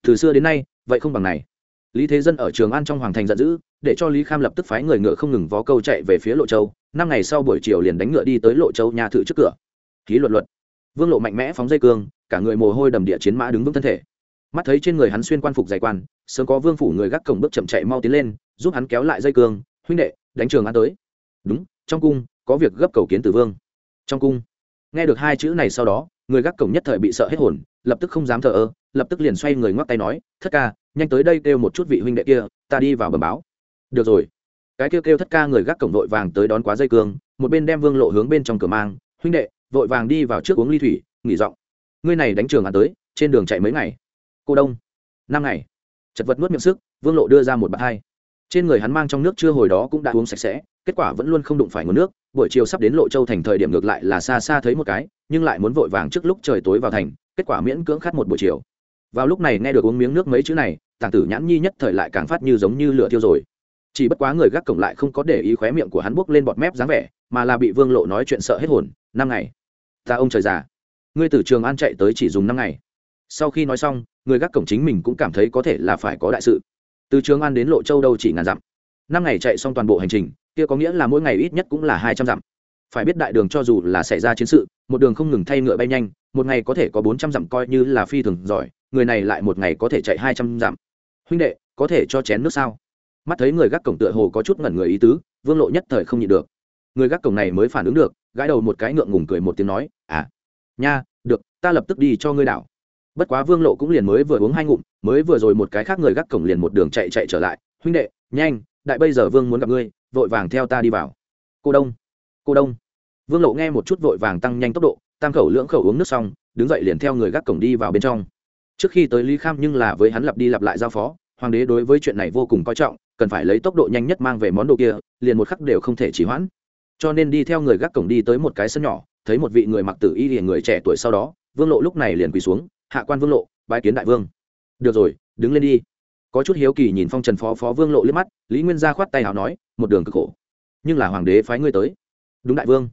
Từ xưa đến nay, vậy không bằng này lý thế dân ở trường an trong hoàng thành giận dữ, để cho lý kham lập tức phái người ngựa không ngừng vó câu chạy về phía lộ châu. Năm ngày sau buổi chiều liền đánh ngựa đi tới lộ châu nhà thự trước cửa. Ký luật luật. Vương lộ mạnh mẽ phóng dây cương, cả người mồ hôi đầm địa chiến mã đứng vững thân thể. Mắt thấy trên người hắn xuyên quan phục dày quan, sớm có vương phủ người gác cổng bước chậm chạy mau tiến lên, giúp hắn kéo lại dây cương. Huynh đệ, đánh trường an tới. Đúng, trong cung, có việc gấp cầu kiến từ vương. Trong cung. Nghe được hai chữ này sau đó, người gác cổng nhất thời bị sợ hết hồn, lập tức không dám thờ ơ, lập tức liền xoay người ngoắc tay nói, thất ca nhanh tới đây kêu một chút vị huynh đệ kia, ta đi vào bầm báo. Được rồi. Cái kêu kêu thất ca người gác cổng vội vàng tới đón quá dây cương, một bên đem vương lộ hướng bên trong cửa mang, huynh đệ, vội vàng đi vào trước uống ly thủy, nghỉ giọng. Ngươi này đánh trường ăn tới, trên đường chạy mấy ngày? Cô đông. Năm ngày. Chật vật nuốt miệng sức, vương lộ đưa ra một bát hai. Trên người hắn mang trong nước chưa hồi đó cũng đã uống sạch sẽ, kết quả vẫn luôn không đụng phải nguồn nước, buổi chiều sắp đến lộ châu thành thời điểm ngược lại là xa xa thấy một cái, nhưng lại muốn vội vàng trước lúc trời tối vào thành, kết quả miễn cưỡng khát một buổi chiều vào lúc này nghe được uống miếng nước mấy chữ này, tàng tử nhãn nhi nhất thời lại càng phát như giống như lửa thiêu rồi. Chỉ bất quá người gác cổng lại không có để ý khóe miệng của hắn buốc lên bọt mép dáng vẻ, mà là bị vương lộ nói chuyện sợ hết hồn, năm ngày. Ta ông trời già. Ngươi từ trường an chạy tới chỉ dùng năm ngày. Sau khi nói xong, người gác cổng chính mình cũng cảm thấy có thể là phải có đại sự. Từ trường an đến lộ châu đâu chỉ ngàn dặm. Năm ngày chạy xong toàn bộ hành trình, kia có nghĩa là mỗi ngày ít nhất cũng là hai trăm dặm. Phải biết đại đường cho dù là xảy ra chiến sự, một đường không ngừng thay ngựa bay nhanh, một ngày có thể có bốn trăm dặm coi như là phi thường giỏi người này lại một ngày có thể chạy hai trăm dặm. Huynh đệ, có thể cho chén nước sao? Mắt thấy người gác cổng tựa hồ có chút ngẩn người ý tứ, vương lộ nhất thời không nhịn được. Người gác cổng này mới phản ứng được, gãi đầu một cái ngượng ngùng cười một tiếng nói à nha, được, ta lập tức đi cho ngươi đảo. Bất quá vương lộ cũng liền mới vừa uống hai ngụm, mới vừa rồi một cái khác người gác cổng liền một đường chạy chạy trở lại. Huynh đệ, nhanh, đại bây giờ vương muốn gặp ngươi, vội vàng theo ta đi vào. Cô đông cô đông. Vương lộ nghe một chút vội vàng tăng nhanh tốc độ, tam khẩu lưỡng khẩu uống nước xong, đứng dậy liền theo người gác cổng đi vào bên trong trước khi tới lý kham nhưng là với hắn lặp đi lặp lại giao phó, hoàng đế đối với chuyện này vô cùng coi trọng, cần phải lấy tốc độ nhanh nhất mang về món đồ kia, liền một khắc đều không thể chỉ hoãn. Cho nên đi theo người gác cổng đi tới một cái sân nhỏ, thấy một vị người mặc tử y liền người trẻ tuổi sau đó, vương lộ lúc này liền quỳ xuống, hạ quan vương lộ, bái kiến đại vương. Được rồi, đứng lên đi. Có chút hiếu kỳ nhìn phong trần phó phó vương lộ liếc mắt, lý nguyên gia khoát tay hào nói, một đường cực khổ, nhưng là hoàng đế phái ngươi tới. Đúng đại vương.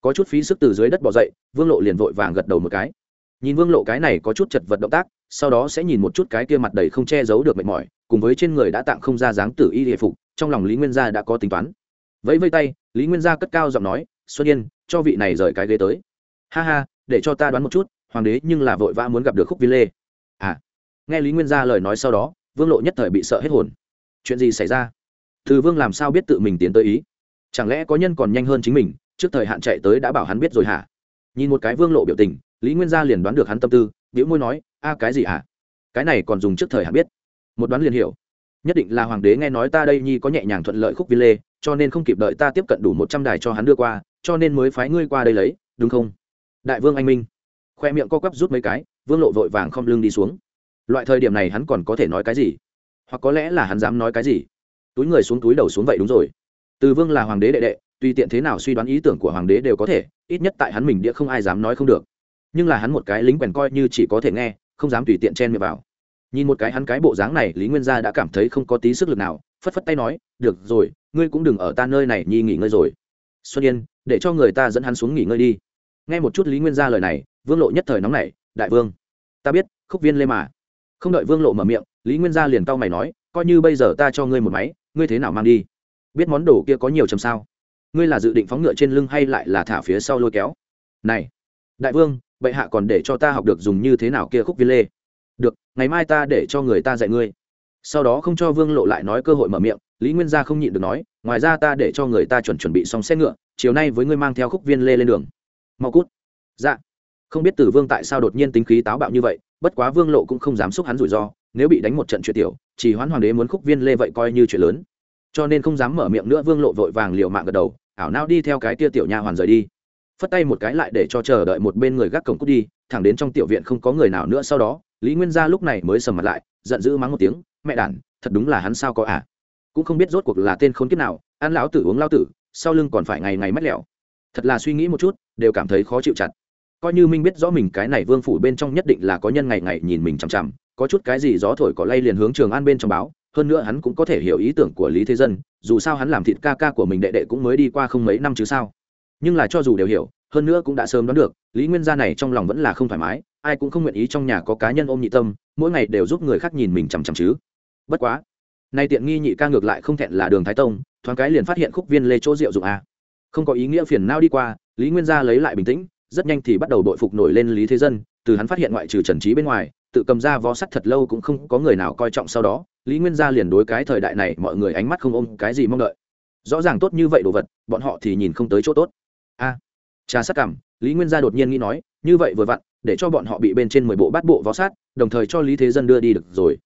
Có chút phí sức từ dưới đất bỏ dậy, vương lộ liền vội vàng gật đầu một cái nhìn vương lộ cái này có chút chật vật động tác, sau đó sẽ nhìn một chút cái kia mặt đầy không che giấu được mệt mỏi, cùng với trên người đã tạm không ra dáng tử y địa phục, trong lòng lý nguyên gia đã có tính toán. Vẫy vây tay, lý nguyên gia cất cao giọng nói, xuân yên, cho vị này rời cái ghế tới. Ha ha, để cho ta đoán một chút, hoàng đế nhưng là vội vã muốn gặp được khúc viên lê. À. Nghe lý nguyên gia lời nói sau đó, vương lộ nhất thời bị sợ hết hồn. Chuyện gì xảy ra? Từ vương làm sao biết tự mình tiến tới ý? Chẳng lẽ có nhân còn nhanh hơn chính mình, trước thời hạn chạy tới đã bảo hắn biết rồi hả? Nhìn một cái vương lộ biểu tình lý nguyên gia liền đoán được hắn tâm tư biểu môi nói, a, cái gì à? cái này còn dùng trước thời hạn biết. Một đoán liền hiểu. Nhất định là hoàng đế nghe nói ta đây nhi có nhẹ nhàng thuận lợi khúc vi lê, cho nên không kịp đợi ta tiếp cận đủ một trăm đài cho hắn đưa qua, cho nên mới phái ngươi qua đây lấy, đúng không? Đại vương anh minh. Khoe miệng co quắp rút mấy cái, vương lộ vội vàng không lưng đi xuống. Loại thời điểm này hắn còn có thể nói cái gì? Hoặc có lẽ là hắn dám nói cái gì? Túi người xuống túi đầu xuống vậy đúng rồi. Từ vương là hoàng đế đệ đệ, tùy tiện thế nào suy đoán ý tưởng của hoàng đế đều có thể, ít nhất tại hắn mình đĩa không ai dám nói không được nhưng là hắn một cái lính quèn coi như chỉ có thể nghe, không dám tùy tiện chen miệng vào. Nhìn một cái hắn cái bộ dáng này, lý nguyên gia đã cảm thấy không có tí sức lực nào, phất phất tay nói, được rồi, ngươi cũng đừng ở ta nơi này nhi nghỉ ngơi rồi. Xuân yên, để cho người ta dẫn hắn xuống nghỉ ngơi đi. Nghe một chút lý nguyên gia lời này, vương lộ nhất thời nóng nảy, đại vương, ta biết, khúc viên lê mà. Không đợi vương lộ mở miệng, lý nguyên gia liền cau mày nói, coi như bây giờ ta cho ngươi một máy, ngươi thế nào mang đi? Biết món đồ kia có nhiều chầm sao? Ngươi là dự định phóng ngựa trên lưng hay lại là thả phía sau lôi kéo? Này, đại vương bệ hạ còn để cho ta học được dùng như thế nào kia khúc viên lê. Được, ngày mai ta để cho người ta dạy ngươi. Sau đó không cho vương lộ lại nói cơ hội mở miệng, lý nguyên gia không nhịn được nói, ngoài ra ta để cho người ta chuẩn chuẩn bị xong xe ngựa, chiều nay với ngươi mang theo khúc viên lê lên đường. Mau cút. Dạ. Không biết tử vương tại sao đột nhiên tính khí táo bạo như vậy, bất quá vương lộ cũng không dám xúc hắn rủi ro, nếu bị đánh một trận chuyện tiểu, chỉ hoán hoàng đế muốn khúc viên lê vậy coi như chuyện lớn. Cho nên không dám mở miệng nữa, vương lộ vội vàng liều mạng gật đầu, ảo nao đi theo cái tia tiểu nha hoàn rời đi phất tay một cái lại để cho chờ đợi một bên người gác cổng cút đi, thẳng đến trong tiểu viện không có người nào nữa sau đó, lý nguyên gia lúc này mới sầm mặt lại, giận dữ mắng một tiếng, mẹ đản, thật đúng là hắn sao có à? Cũng không biết rốt cuộc là tên khốn kiếp nào, ăn lão tử uống lao tử, sau lưng còn phải ngày ngày mất lẹo thật là suy nghĩ một chút, đều cảm thấy khó chịu chặt. Coi như minh biết rõ mình cái này vương phủ bên trong nhất định là có nhân ngày ngày nhìn mình chằm chằm, có chút cái gì gió thổi có lay liền hướng trường an bên trong báo, hơn nữa hắn cũng có thể hiểu ý tưởng của lý thế dân, dù sao hắn làm thịt ca ca của mình đệ đệ cũng mới đi qua không mấy năm chứ sao? Nhưng là cho dù đều hiểu, hơn nữa cũng đã sớm đoán được, lý nguyên gia này trong lòng vẫn là không thoải mái, ai cũng không nguyện ý trong nhà có cá nhân ôm nhị tâm, mỗi ngày đều giúp người khác nhìn mình chằm chằm chứ. Bất quá, nay tiện nghi nhị ca ngược lại không thẹn là đường thái tông, thoáng cái liền phát hiện khúc viên lê chỗ rượu dụng a. Không có ý nghĩa phiền nao đi qua, lý nguyên gia lấy lại bình tĩnh, rất nhanh thì bắt đầu đội phục nổi lên lý thế dân, từ hắn phát hiện ngoại trừ trần trí bên ngoài, tự cầm ra vó sắt thật lâu cũng không có người nào coi trọng sau đó, lý nguyên gia liền đối cái thời đại này mọi người ánh mắt không ôm cái gì mong đợi. Rõ ràng tốt như vậy đồ vật, bọn họ thì nhìn không tới chỗ tốt a. À, trà sắc cảm lý nguyên gia đột nhiên nghĩ nói như vậy vừa vặn để cho bọn họ bị bên trên mười bộ bát bộ vó sát đồng thời cho lý thế dân đưa đi được rồi.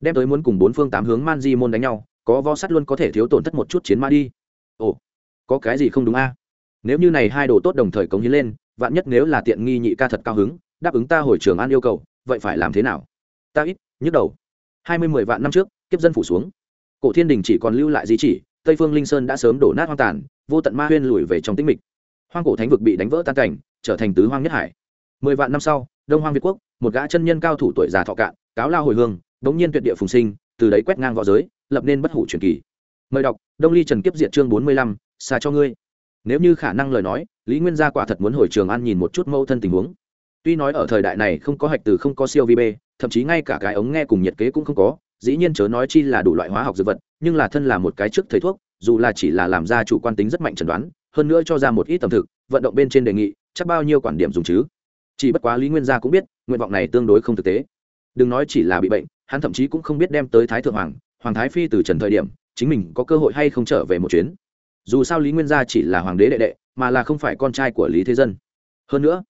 Đem tới muốn cùng bốn phương tám hướng man di môn đánh nhau có vó sát luôn có thể thiếu tổn thất một chút chiến ma đi. Ồ có cái gì không đúng a? Nếu như này hai đồ tốt đồng thời cống hiến lên vạn nhất nếu là tiện nghi nhị ca thật cao hứng đáp ứng ta hồi trường an yêu cầu vậy phải làm thế nào? Ta ít nhức đầu. Hai mươi mười vạn năm trước kiếp dân phủ xuống. Cổ thiên đình chỉ còn lưu lại di chỉ tây phương linh sơn đã sớm đổ nát hoang tàn vô tận ma huyên lùi về trong tĩnh mịch hoang cổ thánh vực bị đánh vỡ tan cảnh trở thành tứ hoang nhất hải. Mười vạn năm sau đông hoang việt quốc một gã chân nhân cao thủ tuổi già thọ cạn cáo lao hồi hương bỗng nhiên tuyệt địa phùng sinh từ đấy quét ngang v õ giới lập nên bất hủ truyền kỳ. Mời đọc đông ly trần kiếp diệt chương bốn mươi lăm xa cho ngươi. Nếu như khả năng lời nói lý nguyên gia quả thật muốn hồi trường an nhìn một chút mâu thân tình huống. Tuy nói ở thời đại này không có hạch từ không có siêu vi bê, thậm chí ngay cả cái ống nghe cùng nhiệt kế cũng không có dĩ nhiên chớ nói chi là đủ loại hóa học dược vật nhưng là thân là một cái trước thầy thuốc dù là chỉ là làm ra chủ quan tính rất mạnh chẩn đoán hơn nữa cho ra một ít tầm thực, vận động bên trên đề nghị, chắc bao nhiêu quản điểm dùng chứ? Chỉ bất quá lý nguyên gia cũng biết, nguyện vọng này tương đối không thực tế. Đừng nói chỉ là bị bệnh, hắn thậm chí cũng không biết đem tới thái thượng hoàng hoàng thái phi từ trần thời điểm, chính mình có cơ hội hay không trở về một chuyến. Dù sao lý nguyên gia chỉ là hoàng đế đệ đệ, mà là không phải con trai của lý thế dân. Hơn nữa,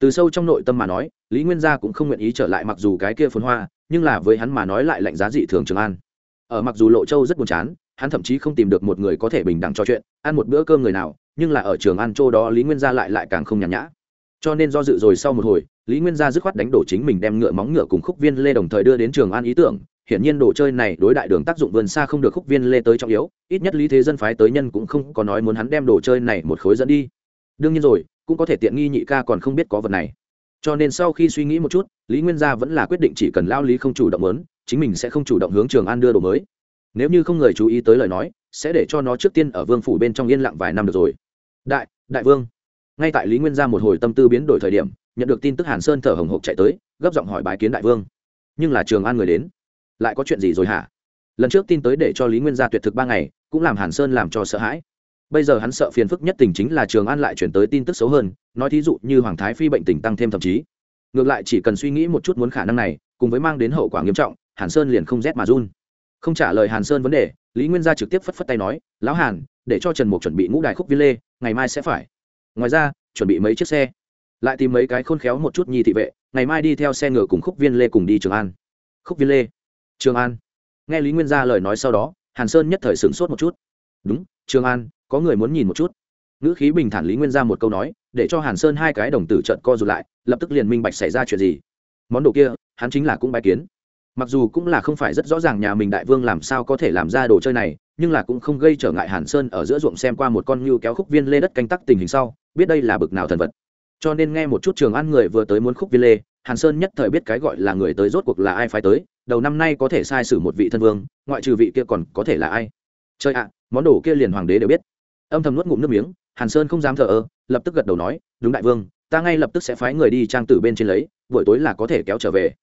từ sâu trong nội tâm mà nói, lý nguyên gia cũng không nguyện ý trở lại mặc dù cái kia phồn hoa, nhưng là với hắn mà nói lại lạnh giá dị thường trường an. Ở mặc dù lộ châu rất buồn chán, hắn thậm chí không tìm được một người có thể bình đẳng trò chuyện, ăn một bữa cơm người nào nhưng là ở trường ăn châu đó lý nguyên gia lại lại càng không nhàn nhã. Cho nên do dự rồi sau một hồi, lý nguyên gia dứt khoát đánh đổ chính mình đem ngựa móng ngựa cùng khúc viên lê đồng thời đưa đến trường an ý tưởng. Hiển nhiên đồ chơi này đối đại đường tác dụng vườn xa không được khúc viên lê tới trọng yếu, ít nhất lý thế dân phái tới nhân cũng không có nói muốn hắn đem đồ chơi này một khối dẫn đi. Đương nhiên rồi, cũng có thể tiện nghi nhị ca còn không biết có vật này. Cho nên sau khi suy nghĩ một chút, lý nguyên gia vẫn là quyết định chỉ cần lao lý không chủ động lớn chính mình sẽ không chủ động hướng trường an đưa đồ mới. Nếu như không người chú ý tới lời nói sẽ để cho nó trước tiên ở vương phủ bên trong yên lặng vài năm được rồi. Đại đại vương. Ngay tại lý nguyên gia một hồi tâm tư biến đổi thời điểm, nhận được tin tức hàn sơn thở hồng hộc chạy tới, gấp giọng hỏi bái kiến đại vương. Nhưng là trường an người đến. Lại có chuyện gì rồi hả? Lần trước tin tới để cho lý nguyên gia tuyệt thực ba ngày, cũng làm hàn sơn làm cho sợ hãi. Bây giờ hắn sợ phiền phức nhất tình chính là trường an lại chuyển tới tin tức xấu hơn, nói thí dụ như hoàng thái phi bệnh tình tăng thêm thậm chí. Ngược lại chỉ cần suy nghĩ một chút muốn khả năng này, cùng với mang đến hậu quả nghiêm trọng, hàn sơn liền không rét mà run. Không trả lời hàn sơn vấn đề lý nguyên gia trực tiếp phất phất tay nói, lão hàn, để cho trần mục chuẩn bị ngũ đài khúc viên lê ngày mai sẽ phải. Ngoài ra, chuẩn bị mấy chiếc xe. Lại tìm mấy cái khôn khéo một chút nhi thị vệ, ngày mai đi theo xe ngựa cùng khúc viên lê cùng đi trường an. Khúc viên lê trường an. Nghe lý nguyên gia lời nói sau đó, hàn sơn nhất thời sửng sốt một chút. Đúng, trường an, có người muốn nhìn một chút. Ngữ khí bình thản lý nguyên gia một câu nói, để cho hàn sơn hai cái đồng tử trận co rụt lại, lập tức liền minh bạch xảy ra chuyện gì. Món đồ kia, hắn chính là cũng bài kiến mặc dù cũng là không phải rất rõ ràng nhà mình đại vương làm sao có thể làm ra đồ chơi này, nhưng là cũng không gây trở ngại hàn sơn ở giữa ruộng xem qua một con ngưu kéo khúc viên lê đất canh tắc tình hình sau, biết đây là bực nào thần vật. Cho nên nghe một chút trường ăn người vừa tới muốn khúc viên lê, hàn sơn nhất thời biết cái gọi là người tới rốt cuộc là ai phải tới, đầu năm nay có thể sai sử một vị thân vương, ngoại trừ vị kia còn có thể là ai. Chơi ạ, món đồ kia liền hoàng đế đều biết. Âm thầm nuốt ngụm nước miếng, hàn sơn không dám thờ ơ, lập tức gật đầu nói, đúng đại vương, ta ngay lập tức sẽ phái người đi trang tử bên trên lấy, buổi tối là có thể kéo trở về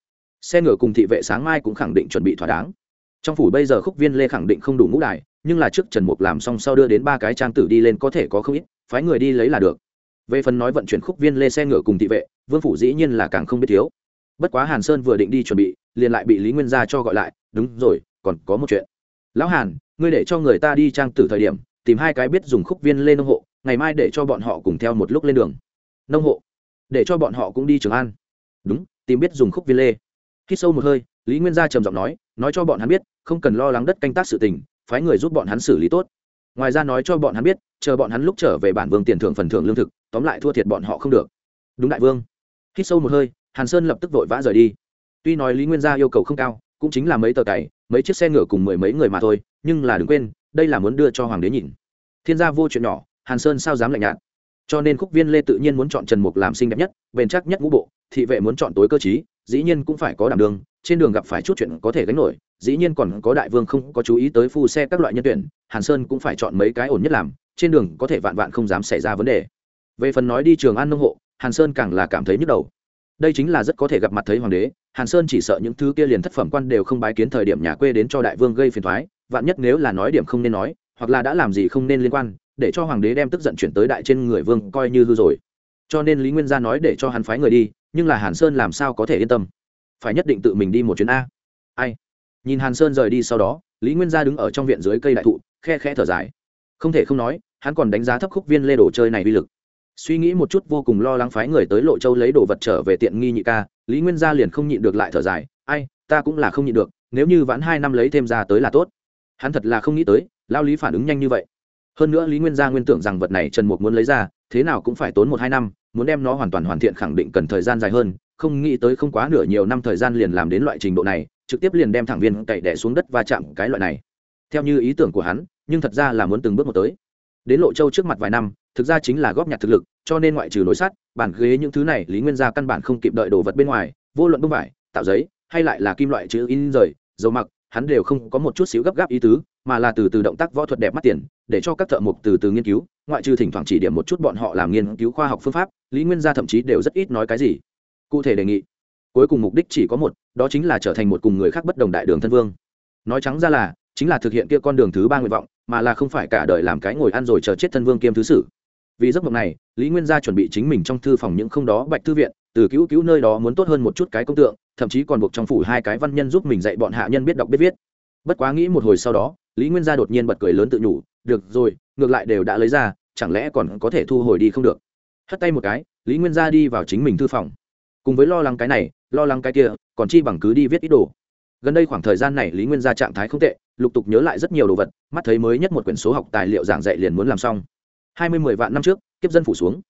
xe ngựa cùng thị vệ sáng mai cũng khẳng định chuẩn bị thỏa đáng. Trong phủ bây giờ khúc viên lê khẳng định không đủ ngũ đài, nhưng là trước trần mục làm xong sau đưa đến ba cái trang tử đi lên có thể có không ít, phái người đi lấy là được. Về phần nói vận chuyển khúc viên lê xe ngựa cùng thị vệ, vương phủ dĩ nhiên là càng không biết thiếu. Bất quá hàn sơn vừa định đi chuẩn bị, liền lại bị lý nguyên gia cho gọi lại, đúng rồi, còn có một chuyện. Lão hàn, ngươi để cho người ta đi trang tử thời điểm, tìm hai cái biết dùng khúc viên lê nông hộ, ngày mai để cho bọn họ cùng theo một lúc lên đường. Nông hộ? Để cho bọn họ cũng đi trường an. Đúng, tìm biết dùng khúc viên lê khi sâu một hơi, lý nguyên gia trầm giọng nói nói cho bọn hắn biết, không cần lo lắng đất canh tác sự tình, phái người giúp bọn hắn xử lý tốt. Ngoài ra nói cho bọn hắn biết, chờ bọn hắn lúc trở về bản vương tiền thưởng phần thưởng lương thực, tóm lại thua thiệt bọn họ không được. Đúng đại vương. Khi sâu một hơi, hàn sơn lập tức vội vã rời đi. Tuy nói lý nguyên gia yêu cầu không cao, cũng chính là mấy tờ cày, mấy chiếc xe ngựa cùng mười mấy người mà thôi, nhưng là đừng quên, đây là muốn đưa cho hoàng đế nhìn. Thiên gia vô chuyện nhỏ, hàn sơn sao dám lạnh nhạt. Cho nên khúc viên lê tự nhiên muốn chọn trần mục làm xinh đẹp nhất, bền chắc nhất ngũ bộ, thị vệ muốn chọn tối cơ chí dĩ nhiên cũng phải có đảm đường trên đường gặp phải chút chuyện có thể gánh nổi, dĩ nhiên còn có đại vương không có chú ý tới phu xe các loại nhân tuyển, hàn sơn cũng phải chọn mấy cái ổn nhất làm, trên đường có thể vạn vạn không dám xảy ra vấn đề. Về phần nói đi trường an nông hộ, hàn sơn càng là cảm thấy nhức đầu. Đây chính là rất có thể gặp mặt thấy hoàng đế, hàn sơn chỉ sợ những thứ kia liền thất phẩm quan đều không bái kiến thời điểm nhà quê đến cho đại vương gây phiền thoái vạn nhất nếu là nói điểm không nên nói, hoặc là đã làm gì không nên liên quan, để cho hoàng đế đem tức giận chuyển tới đại trên người vương coi như hư rồi. Cho nên lý nguyên gia nói để cho hắn phái người đi nhưng là hàn sơn làm sao có thể yên tâm? Phải nhất định tự mình đi một chuyến a. Ai? Nhìn hàn sơn rời đi sau đó, lý nguyên gia đứng ở trong viện dưới cây đại thụ, khe khẽ thở dài. Không thể không nói, hắn còn đánh giá thấp khúc viên lê đồ chơi này uy lực. Suy nghĩ một chút vô cùng lo lắng phái người tới lộ châu lấy đồ vật trở về tiện nghi nhị ca, lý nguyên gia liền không nhịn được lại thở dài. Ai, ta cũng là không nhịn được, nếu như vãn hai năm lấy thêm ra tới là tốt. Hắn thật là không nghĩ tới, lao lý phản ứng nhanh như vậy. Hơn nữa lý nguyên gia nguyên tưởng rằng vật này trần mục muốn lấy ra, thế nào cũng phải tốn một hai năm muốn đem nó hoàn toàn hoàn thiện khẳng định cần thời gian dài hơn, không nghĩ tới không quá nửa nhiều năm thời gian liền làm đến loại trình độ này, trực tiếp liền đem thẳng viên cậy đẻ xuống đất và chạm cái loại này. Theo như ý tưởng của hắn, nhưng thật ra là muốn từng bước một tới. Đến lộ châu trước mặt vài năm, thực ra chính là góp nhặt thực lực, cho nên ngoại trừ nối sắt, bản ghế những thứ này, lý nguyên gia căn bản không kịp đợi đồ vật bên ngoài, vô luận bông vải, tạo giấy, hay lại là kim loại chữ in rời, dầu mặc, hắn đều không có một chút xíu gấp gáp ý tứ, mà là từ từ động tác võ thuật đẹp mắt tiền, để cho các thợ mộc từ từ nghiên cứu ngoại trừ thỉnh thoảng chỉ điểm một chút bọn họ làm nghiên cứu khoa học phương pháp, lý nguyên gia thậm chí đều rất ít nói cái gì. Cụ thể đề nghị, cuối cùng mục đích chỉ có một, đó chính là trở thành một cùng người khác bất đồng đại đường thân vương. Nói trắng ra là, chính là thực hiện kia con đường thứ ba nguyện vọng, mà là không phải cả đời làm cái ngồi ăn rồi chờ chết thân vương kiêm thứ sử. Vì giấc mộng này, lý nguyên gia chuẩn bị chính mình trong thư phòng những không đó bạch thư viện, từ cứu cứu nơi đó muốn tốt hơn một chút cái công tượng, thậm chí còn buộc trong phủ hai cái văn nhân giúp mình dạy bọn hạ nhân biết đọc biết viết. Bất quá nghĩ một hồi sau đó, lý nguyên gia đột nhiên bật cười lớn tự nhủ được rồi, ngược lại đều đã lấy ra, chẳng lẽ còn có thể thu hồi đi không được? Hất tay một cái, lý nguyên gia đi vào chính mình thư phòng. Cùng với lo lắng cái này, lo lắng cái kia, còn chi bằng cứ đi viết ít đồ. Gần đây khoảng thời gian này lý nguyên gia trạng thái không tệ, lục tục nhớ lại rất nhiều đồ vật, mắt thấy mới nhất một quyển số học tài liệu giảng dạy liền muốn làm xong. Hai mươi mười vạn năm trước, kiếp dân phủ xuống.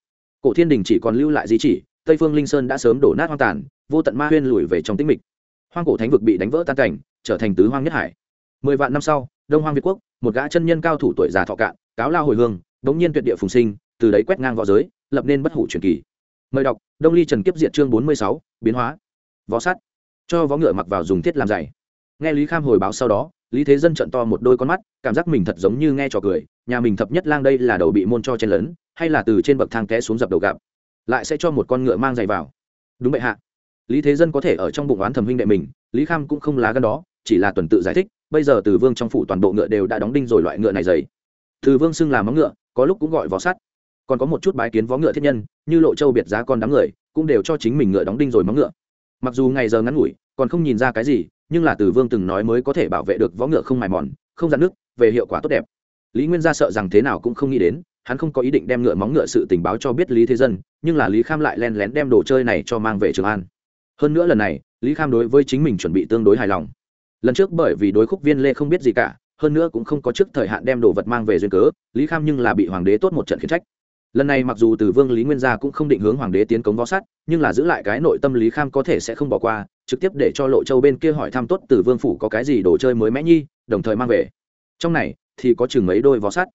Cổ thiên đình chỉ còn lưu lại di chỉ, tây phương linh sơn đã sớm đổ nát hoang tàn, vô tận ma huyên lùi về trong tĩnh mịch. Hoang cổ thánh vực bị đánh vỡ tan cảnh, trở thành tứ hoang nhất hải. Mười vạn năm sau, đông hoang việt quốc một gã chân nhân cao thủ tuổi già thọ cạn, cáo lao hồi hương, đống nhiên tuyệt địa phùng sinh, từ đấy quét ngang v õ giới, lập nên bất hủ truyền kỳ. Mời đọc, đông ly trần kiếp Diệt chương bốn mươi sáu, biến hóa. Võ sắt. Cho võ ngựa mặc vào dùng thiết làm giày. Nghe lý kham hồi báo sau đó, lý thế dân trận to một đôi con mắt, cảm giác mình thật giống như nghe trò cười, nhà mình thập nhất lang đây là đầu bị môn cho chen lớn hay là từ trên bậc thang té xuống dập đầu gặp. Lại sẽ cho một con ngựa mang giày vào. Đúng vậy hạ. Lý thế dân có thể ở trong bụng oán thẩm huynh đệ mình, lý kham cũng không lá gân đó, chỉ là tuần tự giải thích bây giờ từ vương trong phủ toàn bộ ngựa đều đã đóng đinh rồi loại ngựa này dày. Từ vương xưng làm móng ngựa, có lúc cũng gọi võ sắt. Còn có một chút bái kiến võ ngựa thiết nhân, như lộ châu biệt giá con đám người, cũng đều cho chính mình ngựa đóng đinh rồi móng ngựa. Mặc dù ngày giờ ngắn ngủi, còn không nhìn ra cái gì, nhưng là từ vương từng nói mới có thể bảo vệ được võ ngựa không mài mòn, không dạn nước, về hiệu quả tốt đẹp. Lý nguyên gia sợ rằng thế nào cũng không nghĩ đến, hắn không có ý định đem ngựa móng ngựa sự tình báo cho biết lý thế dân, nhưng là lý kham lại len lén đem đồ chơi này cho mang về trường an. Hơn nữa lần này, lý kham đối với chính mình chuẩn bị tương đối hài lòng lần trước bởi vì đối khúc viên lê không biết gì cả hơn nữa cũng không có trước thời hạn đem đồ vật mang về duyên cớ lý kham nhưng là bị hoàng đế tốt một trận khiển trách. Lần này mặc dù từ vương lý nguyên gia cũng không định hướng hoàng đế tiến cống võ sát, nhưng là giữ lại cái nội tâm lý kham có thể sẽ không bỏ qua trực tiếp để cho lộ châu bên kia hỏi thăm tốt từ vương phủ có cái gì đồ chơi mới mẽ nhi đồng thời mang về. Trong này thì có chừng mấy đôi võ sát,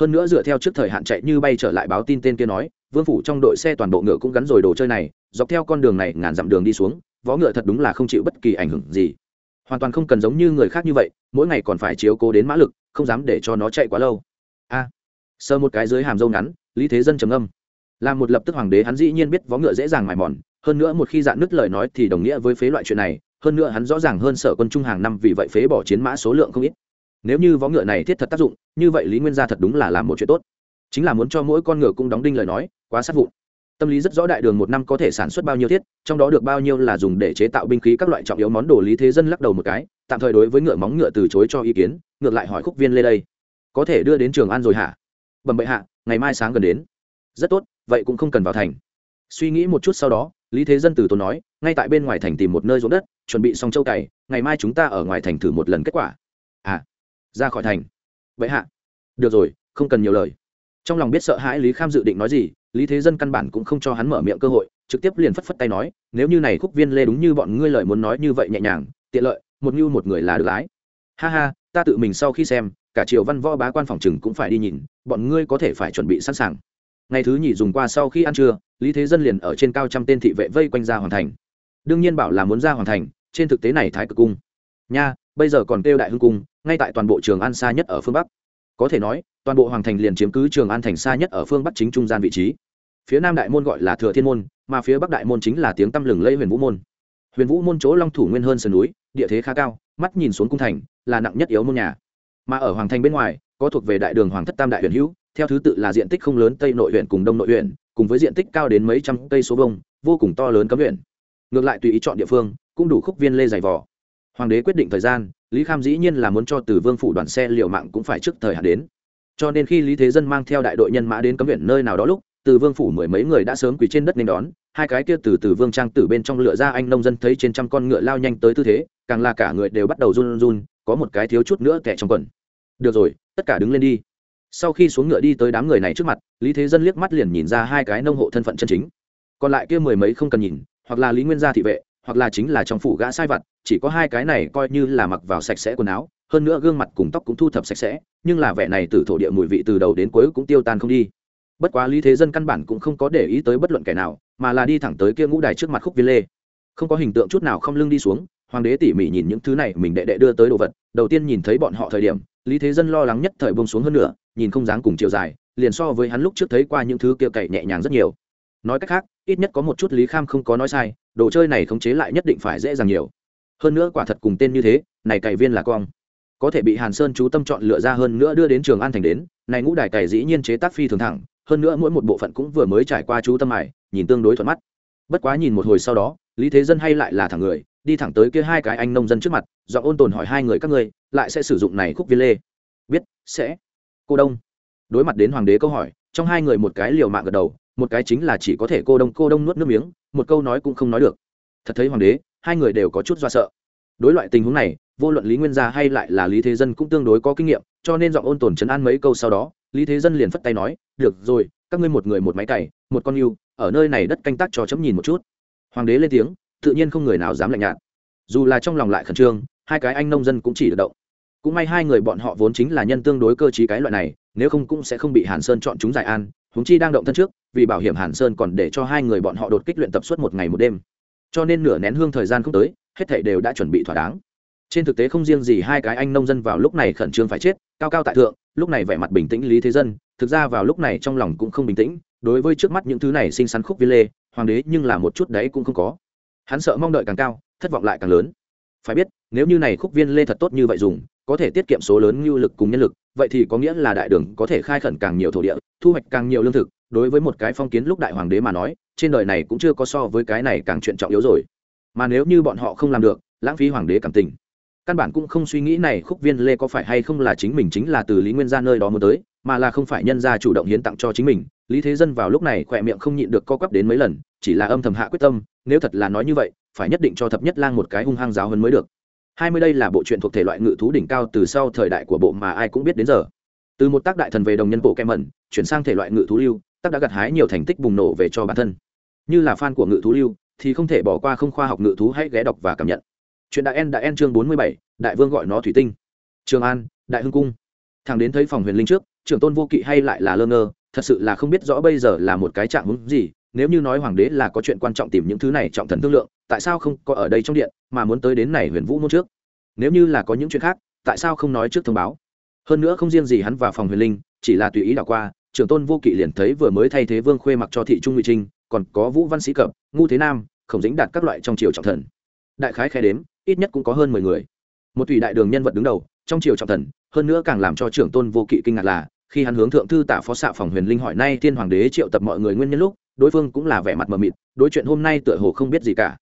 hơn nữa dựa theo trước thời hạn chạy như bay trở lại báo tin tên kia nói vương phủ trong đội xe toàn bộ ngựa cũng gắn rồi đồ chơi này dọc theo con đường này ngàn dặm đường đi xuống võ ngựa thật đúng là không chịu bất kỳ ảnh hưởng gì hoàn toàn không cần giống như người khác như vậy mỗi ngày còn phải chiếu cố đến mã lực không dám để cho nó chạy quá lâu a à, sơ một cái dưới hàm dâu ngắn lý thế dân trầm âm là một lập tức hoàng đế hắn dĩ nhiên biết võ ngựa dễ dàng mài mòn hơn nữa một khi dạn nứt lời nói thì đồng nghĩa với phế loại chuyện này hơn nữa hắn rõ ràng hơn sở quân trung hàng năm vì vậy phế bỏ chiến mã số lượng không ít nếu như võ ngựa này thiết thật tác dụng như vậy lý nguyên gia thật đúng là làm một chuyện tốt chính là muốn cho mỗi con ngựa cũng đóng đinh lời nói quá sát vụn tâm lý rất rõ đại đường một năm có thể sản xuất bao nhiêu thiết, trong đó được bao nhiêu là dùng để chế tạo binh khí các loại trọng yếu món đồ lý thế dân lắc đầu một cái, tạm thời đối với ngựa móng ngựa từ chối cho ý kiến, ngược lại hỏi khúc viên lê đây. Có thể đưa đến trường an rồi hả? Bẩm bệ hạ, ngày mai sáng gần đến. Rất tốt, vậy cũng không cần vào thành. Suy nghĩ một chút sau đó, lý thế dân từ tốn nói, ngay tại bên ngoài thành tìm một nơi ruộng đất, chuẩn bị xong châu cày, ngày mai chúng ta ở ngoài thành thử một lần kết quả. À ra khỏi thành. Vậy hạ. Được rồi, không cần nhiều lời. Trong lòng biết sợ hãi lý kham dự định nói gì lý thế dân căn bản cũng không cho hắn mở miệng cơ hội, trực tiếp liền phất phất tay nói, nếu như này khúc viên lê đúng như bọn ngươi lời muốn nói như vậy nhẹ nhàng, tiện lợi, một như một người là được lái. Ha ha, ta tự mình sau khi xem, cả triều văn võ bá quan phòng chừng cũng phải đi nhìn, bọn ngươi có thể phải chuẩn bị sẵn sàng. Ngày thứ nhì dùng qua sau khi ăn trưa, lý thế dân liền ở trên cao trăm tên thị vệ vây quanh ra hoàn thành. Đương nhiên bảo là muốn ra hoàn thành, trên thực tế này thái cực cung. Nha, bây giờ còn kêu đại hưng cung, ngay tại toàn bộ trường an xa nhất ở phương bắc có thể nói, toàn bộ hoàng thành liền chiếm cứ trường an thành xa nhất ở phương bắc chính trung gian vị trí. Phía nam đại môn gọi là thừa thiên môn, mà phía bắc đại môn chính là tiếng tăm lừng lây huyền vũ môn. Huyền vũ môn chỗ long thủ nguyên hơn sườn núi, địa thế khá cao, mắt nhìn xuống cung thành, là nặng nhất yếu môn nhà. Mà ở hoàng thành bên ngoài, có thuộc về đại đường hoàng thất tam đại huyền hữu, theo thứ tự là diện tích không lớn tây nội huyện cùng đông nội huyện cùng với diện tích cao đến mấy trăm cây số vông vô cùng to lớn cấm huyện ngược lại tùy ý chọn địa phương, cũng đủ khúc viên lê dày vỏ hoàng đế quyết định thời gian lý kham dĩ nhiên là muốn cho từ vương phủ đoàn xe liệu mạng cũng phải trước thời hạn đến. Cho nên khi lý thế dân mang theo đại đội nhân mã đến cấm viện nơi nào đó lúc, từ vương phủ mười mấy người đã sớm quỳ trên đất nên đón. Hai cái kia từ từ vương trang từ bên trong lựa ra anh nông dân thấy trên trăm con ngựa lao nhanh tới tư thế, càng là cả người đều bắt đầu run run, có một cái thiếu chút nữa kẻ trong quần. Được rồi, tất cả đứng lên đi. Sau khi xuống ngựa đi tới đám người này trước mặt, lý thế dân liếc mắt liền nhìn ra hai cái nông hộ thân phận chân chính. Còn lại kia mười mấy không cần nhìn, hoặc là lý nguyên gia thị vệ hoặc là chính là trong phủ gã sai vặt, chỉ có hai cái này coi như là mặc vào sạch sẽ quần áo, hơn nữa gương mặt cùng tóc cũng thu thập sạch sẽ, nhưng là vẻ này từ thổ địa mùi vị từ đầu đến cuối cũng tiêu tan không đi. Bất quá lý thế dân căn bản cũng không có để ý tới bất luận kẻ nào, mà là đi thẳng tới kia ngũ đài trước mặt khúc viên lê. Không có hình tượng chút nào không lưng đi xuống, hoàng đế tỉ mỉ nhìn những thứ này, mình đệ đệ đưa tới đồ vật, đầu tiên nhìn thấy bọn họ thời điểm, lý thế dân lo lắng nhất thời bông xuống hơn nữa nhìn không dáng cùng chiều dài, liền so với hắn lúc trước thấy qua những thứ kia cậy nhẹ nhàng rất nhiều. Nói cách khác, ít nhất có một chút lý kham không có nói sai đồ chơi này khống chế lại nhất định phải dễ dàng nhiều. Hơn nữa quả thật cùng tên như thế, này cày viên là cong. Có thể bị hàn sơn chú tâm chọn lựa ra hơn nữa đưa đến trường an thành đến, này ngũ đài cày dĩ nhiên chế tác phi thường thẳng, hơn nữa mỗi một bộ phận cũng vừa mới trải qua chú tâm mải nhìn tương đối thuận mắt. Bất quá nhìn một hồi sau đó, lý thế dân hay lại là thẳng người, đi thẳng tới kia hai cái anh nông dân trước mặt do ôn tồn hỏi hai người các ngươi, lại sẽ sử dụng này khúc viên lê? Biết, sẽ. Cô đông. Đối mặt đến hoàng đế câu hỏi, trong hai người một cái liều mạng gật đầu một cái chính là chỉ có thể cô đông cô đông nuốt nước miếng, một câu nói cũng không nói được. Thật thấy hoàng đế, hai người đều có chút do sợ. Đối loại tình huống này, vô luận lý nguyên gia hay lại là lý thế dân cũng tương đối có kinh nghiệm, cho nên giọng ôn tồn chấn an mấy câu sau đó, lý thế dân liền phất tay nói, được rồi, các ngươi một người một máy cày, một con yêu, ở nơi này đất canh tác cho chấm nhìn một chút. Hoàng đế lên tiếng, tự nhiên không người nào dám lạnh nhạt. Dù là trong lòng lại khẩn trương, hai cái anh nông dân cũng chỉ được động. Cũng may hai người bọn họ vốn chính là nhân tương đối cơ t cái loại này, nếu không cũng sẽ không bị hàn sơn chọn chúng giải an húng chi đang động thân trước, vì bảo hiểm hàn sơn còn để cho hai người bọn họ đột kích luyện tập suốt một ngày một đêm. Cho nên nửa nén hương thời gian không tới, hết thảy đều đã chuẩn bị thỏa đáng. Trên thực tế không riêng gì hai cái anh nông dân vào lúc này khẩn trương phải chết, cao cao tại thượng, lúc này vẻ mặt bình tĩnh lý thế dân, thực ra vào lúc này trong lòng cũng không bình tĩnh, đối với trước mắt những thứ này xinh xắn khúc viên lê, hoàng đế nhưng là một chút đấy cũng không có. Hắn sợ mong đợi càng cao, thất vọng lại càng lớn. Phải biết, nếu như này khúc viên lê thật tốt như vậy dùng có thể tiết kiệm số lớn nhu lực cùng nhân lực, vậy thì có nghĩa là đại đường có thể khai khẩn càng nhiều thổ địa, thu hoạch càng nhiều lương thực. Đối với một cái phong kiến lúc đại hoàng đế mà nói, trên đời này cũng chưa có so với cái này càng chuyện trọng yếu rồi. Mà nếu như bọn họ không làm được, lãng phí hoàng đế cảm tình. Căn bản cũng không suy nghĩ này khúc viên lê có phải hay không là chính mình chính là từ lý nguyên gia nơi đó muốn tới, mà là không phải nhân gia chủ động hiến tặng cho chính mình. Lý thế dân vào lúc này khỏe miệng không nhịn được co quắp đến mấy lần, chỉ là âm thầm hạ quyết tâm, nếu thật là nói như vậy, phải nhất định cho thập nhất lang một cái hung hăng giáo hơn mới được hai mươi đây là bộ truyện thuộc thể loại ngự thú đỉnh cao từ sau thời đại của bộ mà ai cũng biết đến giờ. Từ một tác đại thần về đồng nhân bộ kem mẩn, chuyển sang thể loại ngự thú lưu, tác đã gặt hái nhiều thành tích bùng nổ về cho bản thân. Như là fan của ngự thú lưu, thì không thể bỏ qua không khoa học ngự thú hãy ghé đọc và cảm nhận. Chuyện đại en đại en chương bốn mươi bảy, đại vương gọi nó thủy tinh. Trường an, đại hưng cung. Thằng đến thấy phòng huyền linh trước, trưởng tôn vô kỵ hay lại là lơ ngơ, thật sự là không biết rõ bây giờ là một cái trạng huống gì nếu như nói hoàng đế là có chuyện quan trọng tìm những thứ này trọng thần thương lượng, tại sao không có ở đây trong điện, mà muốn tới đến này huyền vũ môn trước? Nếu như là có những chuyện khác, tại sao không nói trước thông báo? Hơn nữa không riêng gì hắn và phòng huyền linh, chỉ là tùy ý đảo qua, trưởng tôn vô kỵ liền thấy vừa mới thay thế vương khuê mặc cho thị trung ngụy trinh, còn có vũ văn sĩ cập, ngu thế nam, khổng dính đạt các loại trong triều trọng thần. Đại khái khai đếm, ít nhất cũng có hơn mười người. Một thủy đại đường nhân vật đứng đầu, trong triều trọng thần, hơn nữa càng làm cho trưởng tôn vô kỵ kinh ngạc là, khi hắn hướng thượng thư tạ phó xạ phòng huyền linh hỏi nay thiên hoàng đế triệu tập mọi người nguyên nhân lúc đối phương cũng là vẻ mặt mờ mịt, đối chuyện hôm nay tựa hồ không biết gì cả.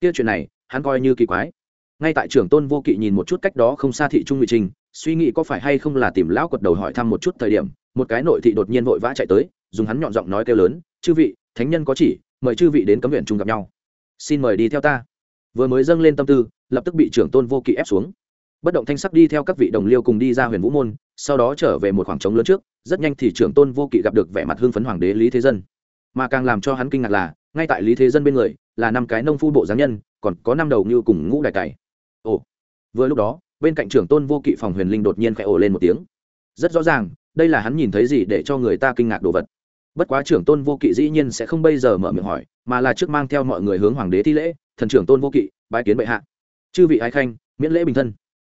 Kia chuyện này, hắn coi như kỳ quái. Ngay tại trưởng tôn vô kỵ nhìn một chút cách đó không xa thị trung ngụy trình, suy nghĩ có phải hay không là tìm lão quật đầu hỏi thăm một chút thời điểm, một cái nội thị đột nhiên vội vã chạy tới, dùng hắn nhọn giọng nói kêu lớn, chư vị, thánh nhân có chỉ, mời chư vị đến cấm viện chung gặp nhau. Xin mời đi theo ta. Vừa mới dâng lên tâm tư, lập tức bị trưởng tôn vô kỵ ép xuống. Bất động thanh sắc đi theo các vị đồng liêu cùng đi ra huyền vũ môn, sau đó trở về một khoảng trống lớn trước, rất nhanh thì trưởng tôn vô kỵ gặp được vẻ mặt hưng phấn hoàng đế lý thế dân mà càng làm cho hắn kinh ngạc là, ngay tại lý thế dân bên người, là năm cái nông phu bộ giáng nhân, còn có năm đầu như cùng ngũ đại cày. Ồ, vừa lúc đó, bên cạnh trưởng tôn vô kỵ phòng huyền linh đột nhiên khẽ ồ lên một tiếng. Rất rõ ràng, đây là hắn nhìn thấy gì để cho người ta kinh ngạc đồ vật. Bất quá trưởng tôn vô kỵ dĩ nhiên sẽ không bây giờ mở miệng hỏi, mà là trước mang theo mọi người hướng hoàng đế thi lễ, thần trưởng tôn vô kỵ, bái kiến bệ hạ. Chư vị ái khanh, miễn lễ bình thân.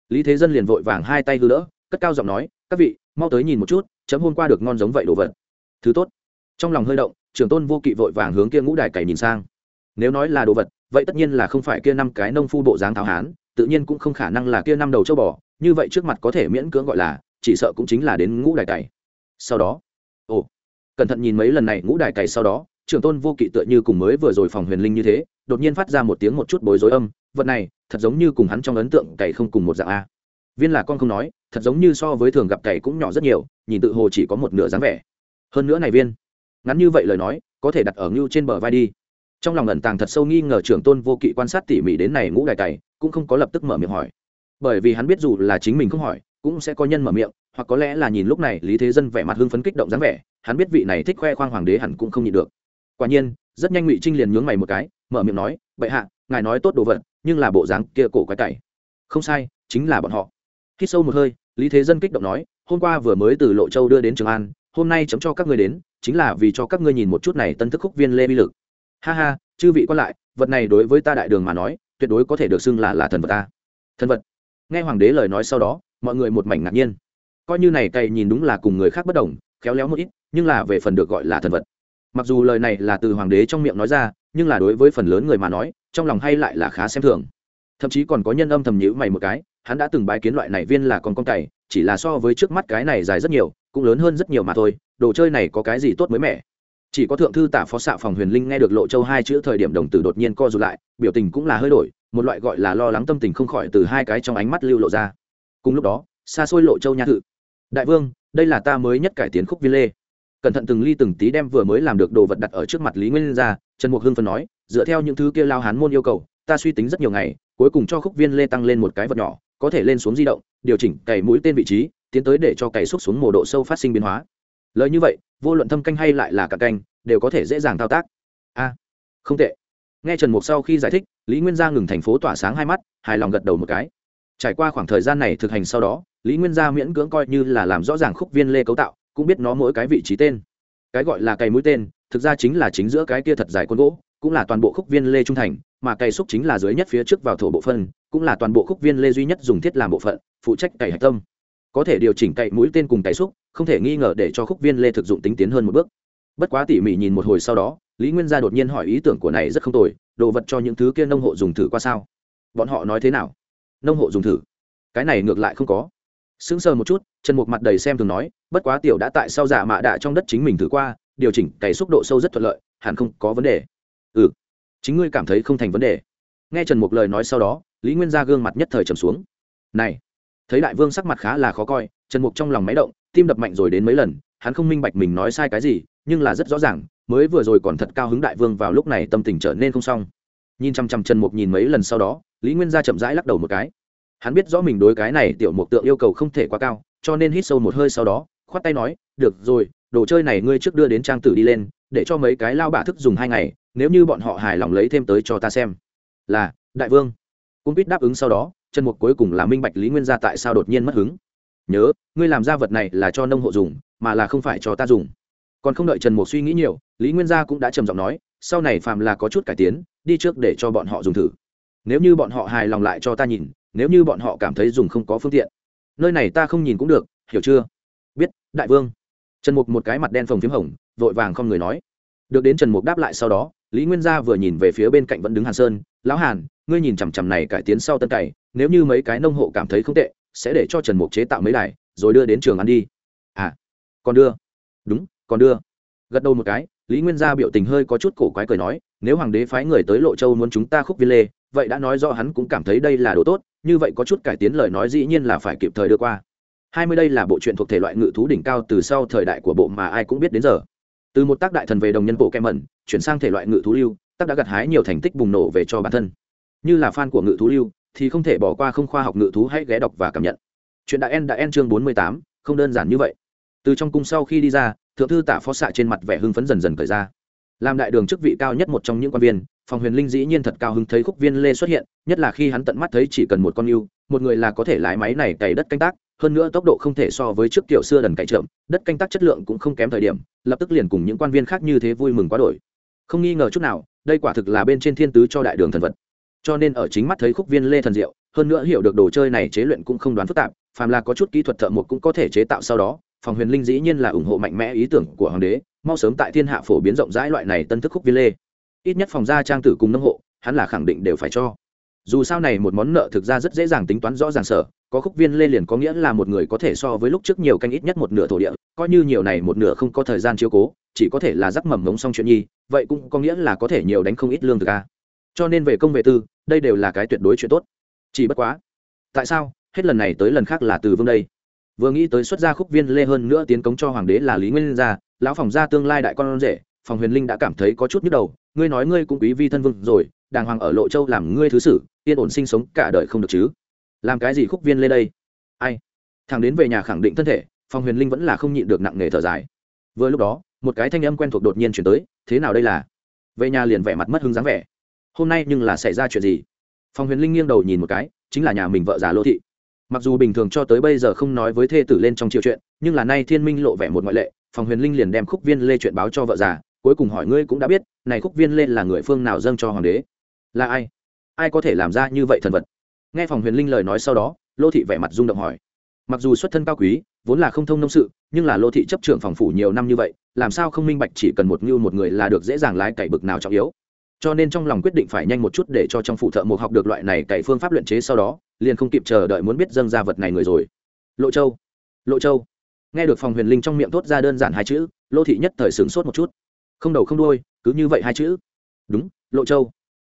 Lý thế dân liền vội vàng hai tay hư đỡ, cất cao giọng nói, các vị, mau tới nhìn một chút, chấm hôm qua được ngon giống vậy đồ vật. Thứ tốt. Trong lòng hơi động trưởng tôn vô kỵ vội vàng hướng kia ngũ đài cày nhìn sang. Nếu nói là đồ vật, vậy tất nhiên là không phải kia năm cái nông phu bộ dáng tháo hán, tự nhiên cũng không khả năng là kia năm đầu châu bò, như vậy trước mặt có thể miễn cưỡng gọi là, chỉ sợ cũng chính là đến ngũ đài cày. Sau đó, ồ, cẩn thận nhìn mấy lần này ngũ đài cày sau đó, trưởng tôn vô kỵ tựa như cùng mới vừa rồi phòng huyền linh như thế, đột nhiên phát ra một tiếng một chút bối rối âm, vật này, thật giống như cùng hắn trong ấn tượng cày không cùng một dạng a. Viên là con không nói, thật giống như so với thường gặp cày cũng nhỏ rất nhiều, nhìn tự hồ chỉ có một nửa dáng vẻ. Hơn nữa này viên ngắn như vậy lời nói, có thể đặt ở ngưu trên bờ vai đi. Trong lòng ẩn tàng thật sâu nghi ngờ trưởng tôn vô kỵ quan sát tỉ mỉ đến này ngũ đài cày cũng không có lập tức mở miệng hỏi. Bởi vì hắn biết dù là chính mình không hỏi, cũng sẽ có nhân mở miệng, hoặc có lẽ là nhìn lúc này lý thế dân vẻ mặt hưng phấn kích động dáng vẻ, hắn biết vị này thích khoe khoang hoàng đế hẳn cũng không nhịn được. Quả nhiên, rất nhanh ngụy trinh liền nhướng mày một cái, mở miệng nói, bệ hạ, ngài nói tốt đồ vật, nhưng là bộ dáng kia cổ quái cày. Không sai, chính là bọn họ. Khi sâu một hơi, lý thế dân kích động nói, hôm qua vừa mới từ lộ châu đưa đến trường an hôm nay chấm cho các ngươi đến, chính là vì cho các ngươi nhìn một chút này tân thức khúc viên lê vi lực. Ha ha, chư vị quan lại, vật này đối với ta đại đường mà nói, tuyệt đối có thể được xưng là là thần vật ta. Thần vật. Nghe hoàng đế lời nói sau đó, mọi người một mảnh ngạc nhiên. Coi như này cày nhìn đúng là cùng người khác bất đồng, khéo léo một ít, nhưng là về phần được gọi là thần vật. Mặc dù lời này là từ hoàng đế trong miệng nói ra, nhưng là đối với phần lớn người mà nói, trong lòng hay lại là khá xem thường thậm chí còn có nhân âm thầm nhữ mày một cái, hắn đã từng bái kiến loại này viên là con con cày, chỉ là so với trước mắt cái này dài rất nhiều, cũng lớn hơn rất nhiều mà thôi, đồ chơi này có cái gì tốt mới mẻ? Chỉ có thượng thư tả phó xạ phòng huyền linh nghe được lộ châu hai chữ thời điểm đồng tử đột nhiên co rụt lại, biểu tình cũng là hơi đổi, một loại gọi là lo lắng tâm tình không khỏi từ hai cái trong ánh mắt lưu lộ ra. Cùng lúc đó, xa xôi lộ châu nha thự. Đại vương, đây là ta mới nhất cải tiến khúc viên lê. Cẩn thận từng ly từng tí đem vừa mới làm được đồ vật đặt ở trước mặt lý nguyên ra, trần mục hưng phần nói, dựa theo những thứ kia lao hán môn yêu cầu ta suy tính rất nhiều ngày, cuối cùng cho khúc viên lê tăng lên một cái vật nhỏ, có thể lên xuống di động, điều chỉnh cày mũi tên vị trí, tiến tới để cho cày xúc xuống mồ độ sâu phát sinh biến hóa. Lời như vậy, vô luận thâm canh hay lại là cả canh, đều có thể dễ dàng thao tác. A, không tệ. Nghe trần mục sau khi giải thích, lý nguyên gia ngừng thành phố tỏa sáng hai mắt, hài lòng gật đầu một cái. Trải qua khoảng thời gian này thực hành sau đó, lý nguyên gia miễn cưỡng coi như là làm rõ ràng khúc viên lê cấu tạo, cũng biết nó mỗi cái vị trí tên. Cái gọi là cày mũi tên, thực ra chính là chính giữa cái kia thật dài con gỗ, cũng là toàn bộ khúc viên lê trung thành mà cày xúc chính là dưới nhất phía trước vào thổ bộ phân, cũng là toàn bộ khúc viên lê duy nhất dùng thiết làm bộ phận, phụ trách cày hạch tâm. Có thể điều chỉnh cày mũi tên cùng cày xúc, không thể nghi ngờ để cho khúc viên lê thực dụng tính tiến hơn một bước. Bất quá tỉ mỉ nhìn một hồi sau đó, lý nguyên gia đột nhiên hỏi ý tưởng của này rất không tồi, đồ vật cho những thứ kia nông hộ dùng thử qua sao? Bọn họ nói thế nào? Nông hộ dùng thử? Cái này ngược lại không có. Sững sờ một chút, trần mục mặt đầy xem thường nói, bất quá tiểu đã tại sao giả dạ mạ đạ trong đất chính mình thử qua, điều chỉnh cày xúc độ sâu rất thuận lợi, hẳn không có vấn đề. Ừ chính ngươi cảm thấy không thành vấn đề. Nghe trần mục lời nói sau đó, lý nguyên gia gương mặt nhất thời trầm xuống. Này, thấy đại vương sắc mặt khá là khó coi, trần mục trong lòng máy động, tim đập mạnh rồi đến mấy lần, hắn không minh bạch mình nói sai cái gì, nhưng là rất rõ ràng, mới vừa rồi còn thật cao hứng đại vương vào lúc này tâm tình trở nên không xong. Nhìn chăm chăm trần mục nhìn mấy lần sau đó, lý nguyên gia chậm rãi lắc đầu một cái. Hắn biết rõ mình đối cái này tiểu mục tượng yêu cầu không thể quá cao, cho nên hít sâu một hơi sau đó, khoát tay nói, được rồi, đồ chơi này ngươi trước đưa đến trang tử đi lên, để cho mấy cái lao bả thức dùng hai ngày nếu như bọn họ hài lòng lấy thêm tới cho ta xem. Là, đại vương. Cung quýt đáp ứng sau đó, chân mục cuối cùng là minh bạch lý nguyên gia tại sao đột nhiên mất hứng. Nhớ, ngươi làm ra vật này là cho nông hộ dùng, mà là không phải cho ta dùng. Còn không đợi trần mục suy nghĩ nhiều, lý nguyên gia cũng đã trầm giọng nói, sau này phàm là có chút cải tiến, đi trước để cho bọn họ dùng thử. Nếu như bọn họ hài lòng lại cho ta nhìn, nếu như bọn họ cảm thấy dùng không có phương tiện. Nơi này ta không nhìn cũng được, hiểu chưa? Biết, đại vương. Trần mục một cái mặt đen phồng p h í m hồng, vội vàng không người nói. Được đến trần mục đáp lại sau đó lý nguyên gia vừa nhìn về phía bên cạnh vẫn đứng hàn sơn, lão hàn, ngươi nhìn chằm chằm này cải tiến sau tân cày, nếu như mấy cái nông hộ cảm thấy không tệ, sẽ để cho trần mục chế tạo mấy đài, rồi đưa đến trường ăn đi. À còn đưa? Đúng, còn đưa. Gật đầu một cái, lý nguyên gia biểu tình hơi có chút cổ quái cười nói, nếu hoàng đế phái người tới lộ châu muốn chúng ta khúc viên lê, vậy đã nói rõ hắn cũng cảm thấy đây là đồ tốt, như vậy có chút cải tiến lời nói dĩ nhiên là phải kịp thời đưa qua. Hai mươi đây là bộ truyện thuộc thể loại ngự thú đỉnh cao từ sau thời đại của bộ mà ai cũng biết đến giờ. Từ một tác đại thần về đồng nhân bộ kem mẩn chuyển sang thể loại ngự thú lưu, tác đã gặt hái nhiều thành tích bùng nổ về cho bản thân. Như là fan của ngự thú lưu, thì không thể bỏ qua không khoa học ngự thú hãy ghé đọc và cảm nhận. Chuyện đại en đã en chương bốn mươi tám, không đơn giản như vậy. Từ trong cung sau khi đi ra, thượng thư tả phó xạ trên mặt vẻ hưng phấn dần dần cởi ra. Làm đại đường chức vị cao nhất một trong những quan viên, phòng huyền linh dĩ nhiên thật cao hứng thấy khúc viên lê xuất hiện, nhất là khi hắn tận mắt thấy chỉ cần một con yêu, một người là có thể lái máy này cày đất canh tác, hơn nữa tốc độ không thể so với trước kiểu xưa đần cày trộm đất canh tác chất lượng cũng không kém thời điểm, lập tức liền cùng những quan viên khác như thế vui mừng quá đổi không nghi ngờ chút nào, đây quả thực là bên trên thiên tứ cho đại đường thần vật. Cho nên ở chính mắt thấy khúc viên lê thần diệu, hơn nữa hiểu được đồ chơi này chế luyện cũng không đoán phức tạp, phàm là có chút kỹ thuật thợ một cũng có thể chế tạo sau đó, phòng huyền linh dĩ nhiên là ủng hộ mạnh mẽ ý tưởng của hoàng đế, mau sớm tại thiên hạ phổ biến rộng rãi loại này tân thức khúc viên lê. Ít nhất phòng gia trang tử cùng nông hộ, hắn là khẳng định đều phải cho dù sao này một món nợ thực ra rất dễ dàng tính toán rõ ràng sở, có khúc viên lê liền có nghĩa là một người có thể so với lúc trước nhiều canh ít nhất một nửa thổ địa, coi như nhiều này một nửa không có thời gian chiếu cố, chỉ có thể là rắc mầm ngống xong chuyện nhi, vậy cũng có nghĩa là có thể nhiều đánh không ít lương thực a cho nên về công về tư, đây đều là cái tuyệt đối chuyện tốt. Chỉ bất quá, tại sao, hết lần này tới lần khác là từ vương đây? Vừa nghĩ tới xuất gia khúc viên lê hơn nữa tiến cống cho hoàng đế là lý nguyên gia lão phòng gia tương lai đại con rể, phòng huyền linh đã cảm thấy có chút nhức đầu, ngươi nói ngươi cũng quý vi thân vương rồi đàng hoàng ở lộ châu làm ngươi thứ sử, yên ổn sinh sống cả đời không được chứ? Làm cái gì khúc viên lên đây? Ai? Thằng đến về nhà khẳng định thân thể phòng huyền linh vẫn là không nhịn được nặng nề thở dài. Vừa lúc đó, một cái thanh âm quen thuộc đột nhiên chuyển tới, thế nào đây là? Về nhà liền vẻ mặt mất hứng dáng vẻ. Hôm nay nhưng là xảy ra chuyện gì? Phòng huyền linh nghiêng đầu nhìn một cái, chính là nhà mình vợ già lô thị. Mặc dù bình thường cho tới bây giờ không nói với thê tử lên trong chiều chuyện, nhưng là nay thiên minh lộ vẻ một ngoại lệ phòng huyền linh liền đem khúc viên lê chuyện báo cho vợ già, cuối cùng hỏi ngươi cũng đã biết, này khúc viên lê là người phương nào dâng cho hoàng đế? Là ai? Ai có thể làm ra như vậy thần vật? Nghe phòng huyền linh lời nói sau đó, lô thị vẻ mặt rung động hỏi. Mặc dù xuất thân cao quý, vốn là không thông nông sự, nhưng là lô thị chấp trưởng phòng phủ nhiều năm như vậy, làm sao không minh bạch chỉ cần một ngưu một người là được dễ dàng lái cày bực nào trọng yếu? Cho nên trong lòng quyết định phải nhanh một chút để cho trong phủ thợ một học được loại này cày phương pháp luyện chế sau đó, liền không kịp chờ đợi muốn biết dâng ra vật này người rồi. Lộ châu lộ châu. Nghe được phòng huyền linh trong miệng thốt ra đơn giản hai chữ, lô thị nhất thời sướng sốt một chút. Không đầu không đôi cứ như vậy hai chữ. Đúng, lộ châu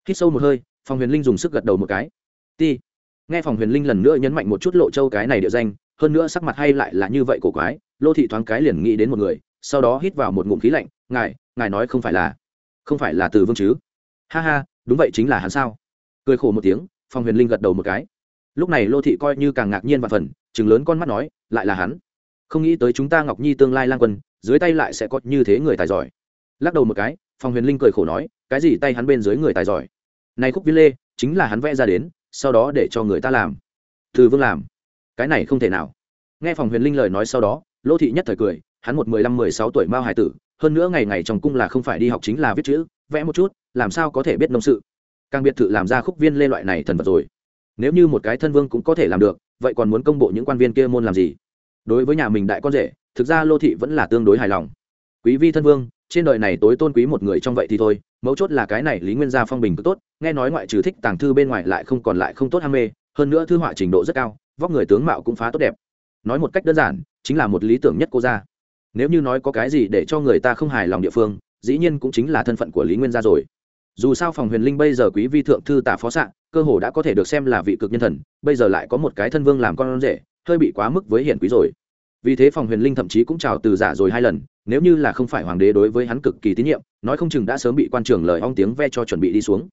hít sâu một hơi phòng huyền linh dùng sức gật đầu một cái. Ti. Nghe phòng huyền linh lần nữa nhấn mạnh một chút lộ châu cái này địa danh, hơn nữa sắc mặt hay lại là như vậy cổ quái, lô thị thoáng cái liền nghĩ đến một người, sau đó hít vào một ngụm khí lạnh, ngài ngài nói không phải là, không phải là từ vương chứ? Ha ha, đúng vậy chính là hắn sao? Cười khổ một tiếng, phong huyền linh gật đầu một cái. Lúc này lô thị coi như càng ngạc nhiên và phần chừng lớn con mắt nói, lại là hắn. Không nghĩ tới chúng ta ngọc nhi tương lai lang quân, dưới tay lại sẽ có như thế người tài giỏi. Lắc đầu một cái, phong huyền linh cười khổ nói, cái gì tay hắn bên dưới người tài giỏi? Này khúc viết lê chính là hắn vẽ ra đến, sau đó để cho người ta làm. Từ vương làm. Cái này không thể nào. Nghe phòng huyền linh lời nói sau đó lỗ thị nhất thời cười, hắn một mười lăm, mười sáu tuổi mao hải tử, hơn nữa ngày ngày trong cung là không phải đi học chính là viết chữ, vẽ một chút, làm sao có thể biết nông sự. Càng biệt thự làm ra khúc viên lê loại này thần vật rồi. Nếu như một cái thân vương cũng có thể làm được, vậy còn muốn công bộ những quan viên kia môn làm gì? Đối với nhà mình đại con rể, thực ra lô thị vẫn là tương đối hài lòng. Quý vi thân vương, trên đời này tối tôn quý một người trong vậy thì thôi mấu chốt là cái này lý nguyên gia phong bình cứ tốt, nghe nói ngoại trừ thích tàng thư bên ngoài lại không còn lại không tốt ham mê, hơn nữa thư họa trình độ rất cao, vóc người tướng mạo cũng phá tốt đẹp. Nói một cách đơn giản, chính là một lý tưởng nhất cô gia. Nếu như nói có cái gì để cho người ta không hài lòng địa phương, dĩ nhiên cũng chính là thân phận của lý nguyên gia rồi. Dù sao phòng huyền linh bây giờ quý vi thượng thư tả phó s cơ hồ đã có thể được xem là vị cực nhân thần, bây giờ lại có một cái thân vương làm con rể, hơi bị quá mức với hiển quý rồi vì thế phòng huyền linh thậm chí cũng chào từ giả rồi hai lần, nếu như là không phải hoàng đế đối với hắn cực kỳ tín nhiệm, nói không chừng đã sớm bị quan trưởng lời ong tiếng ve cho chuẩn bị đi xuống.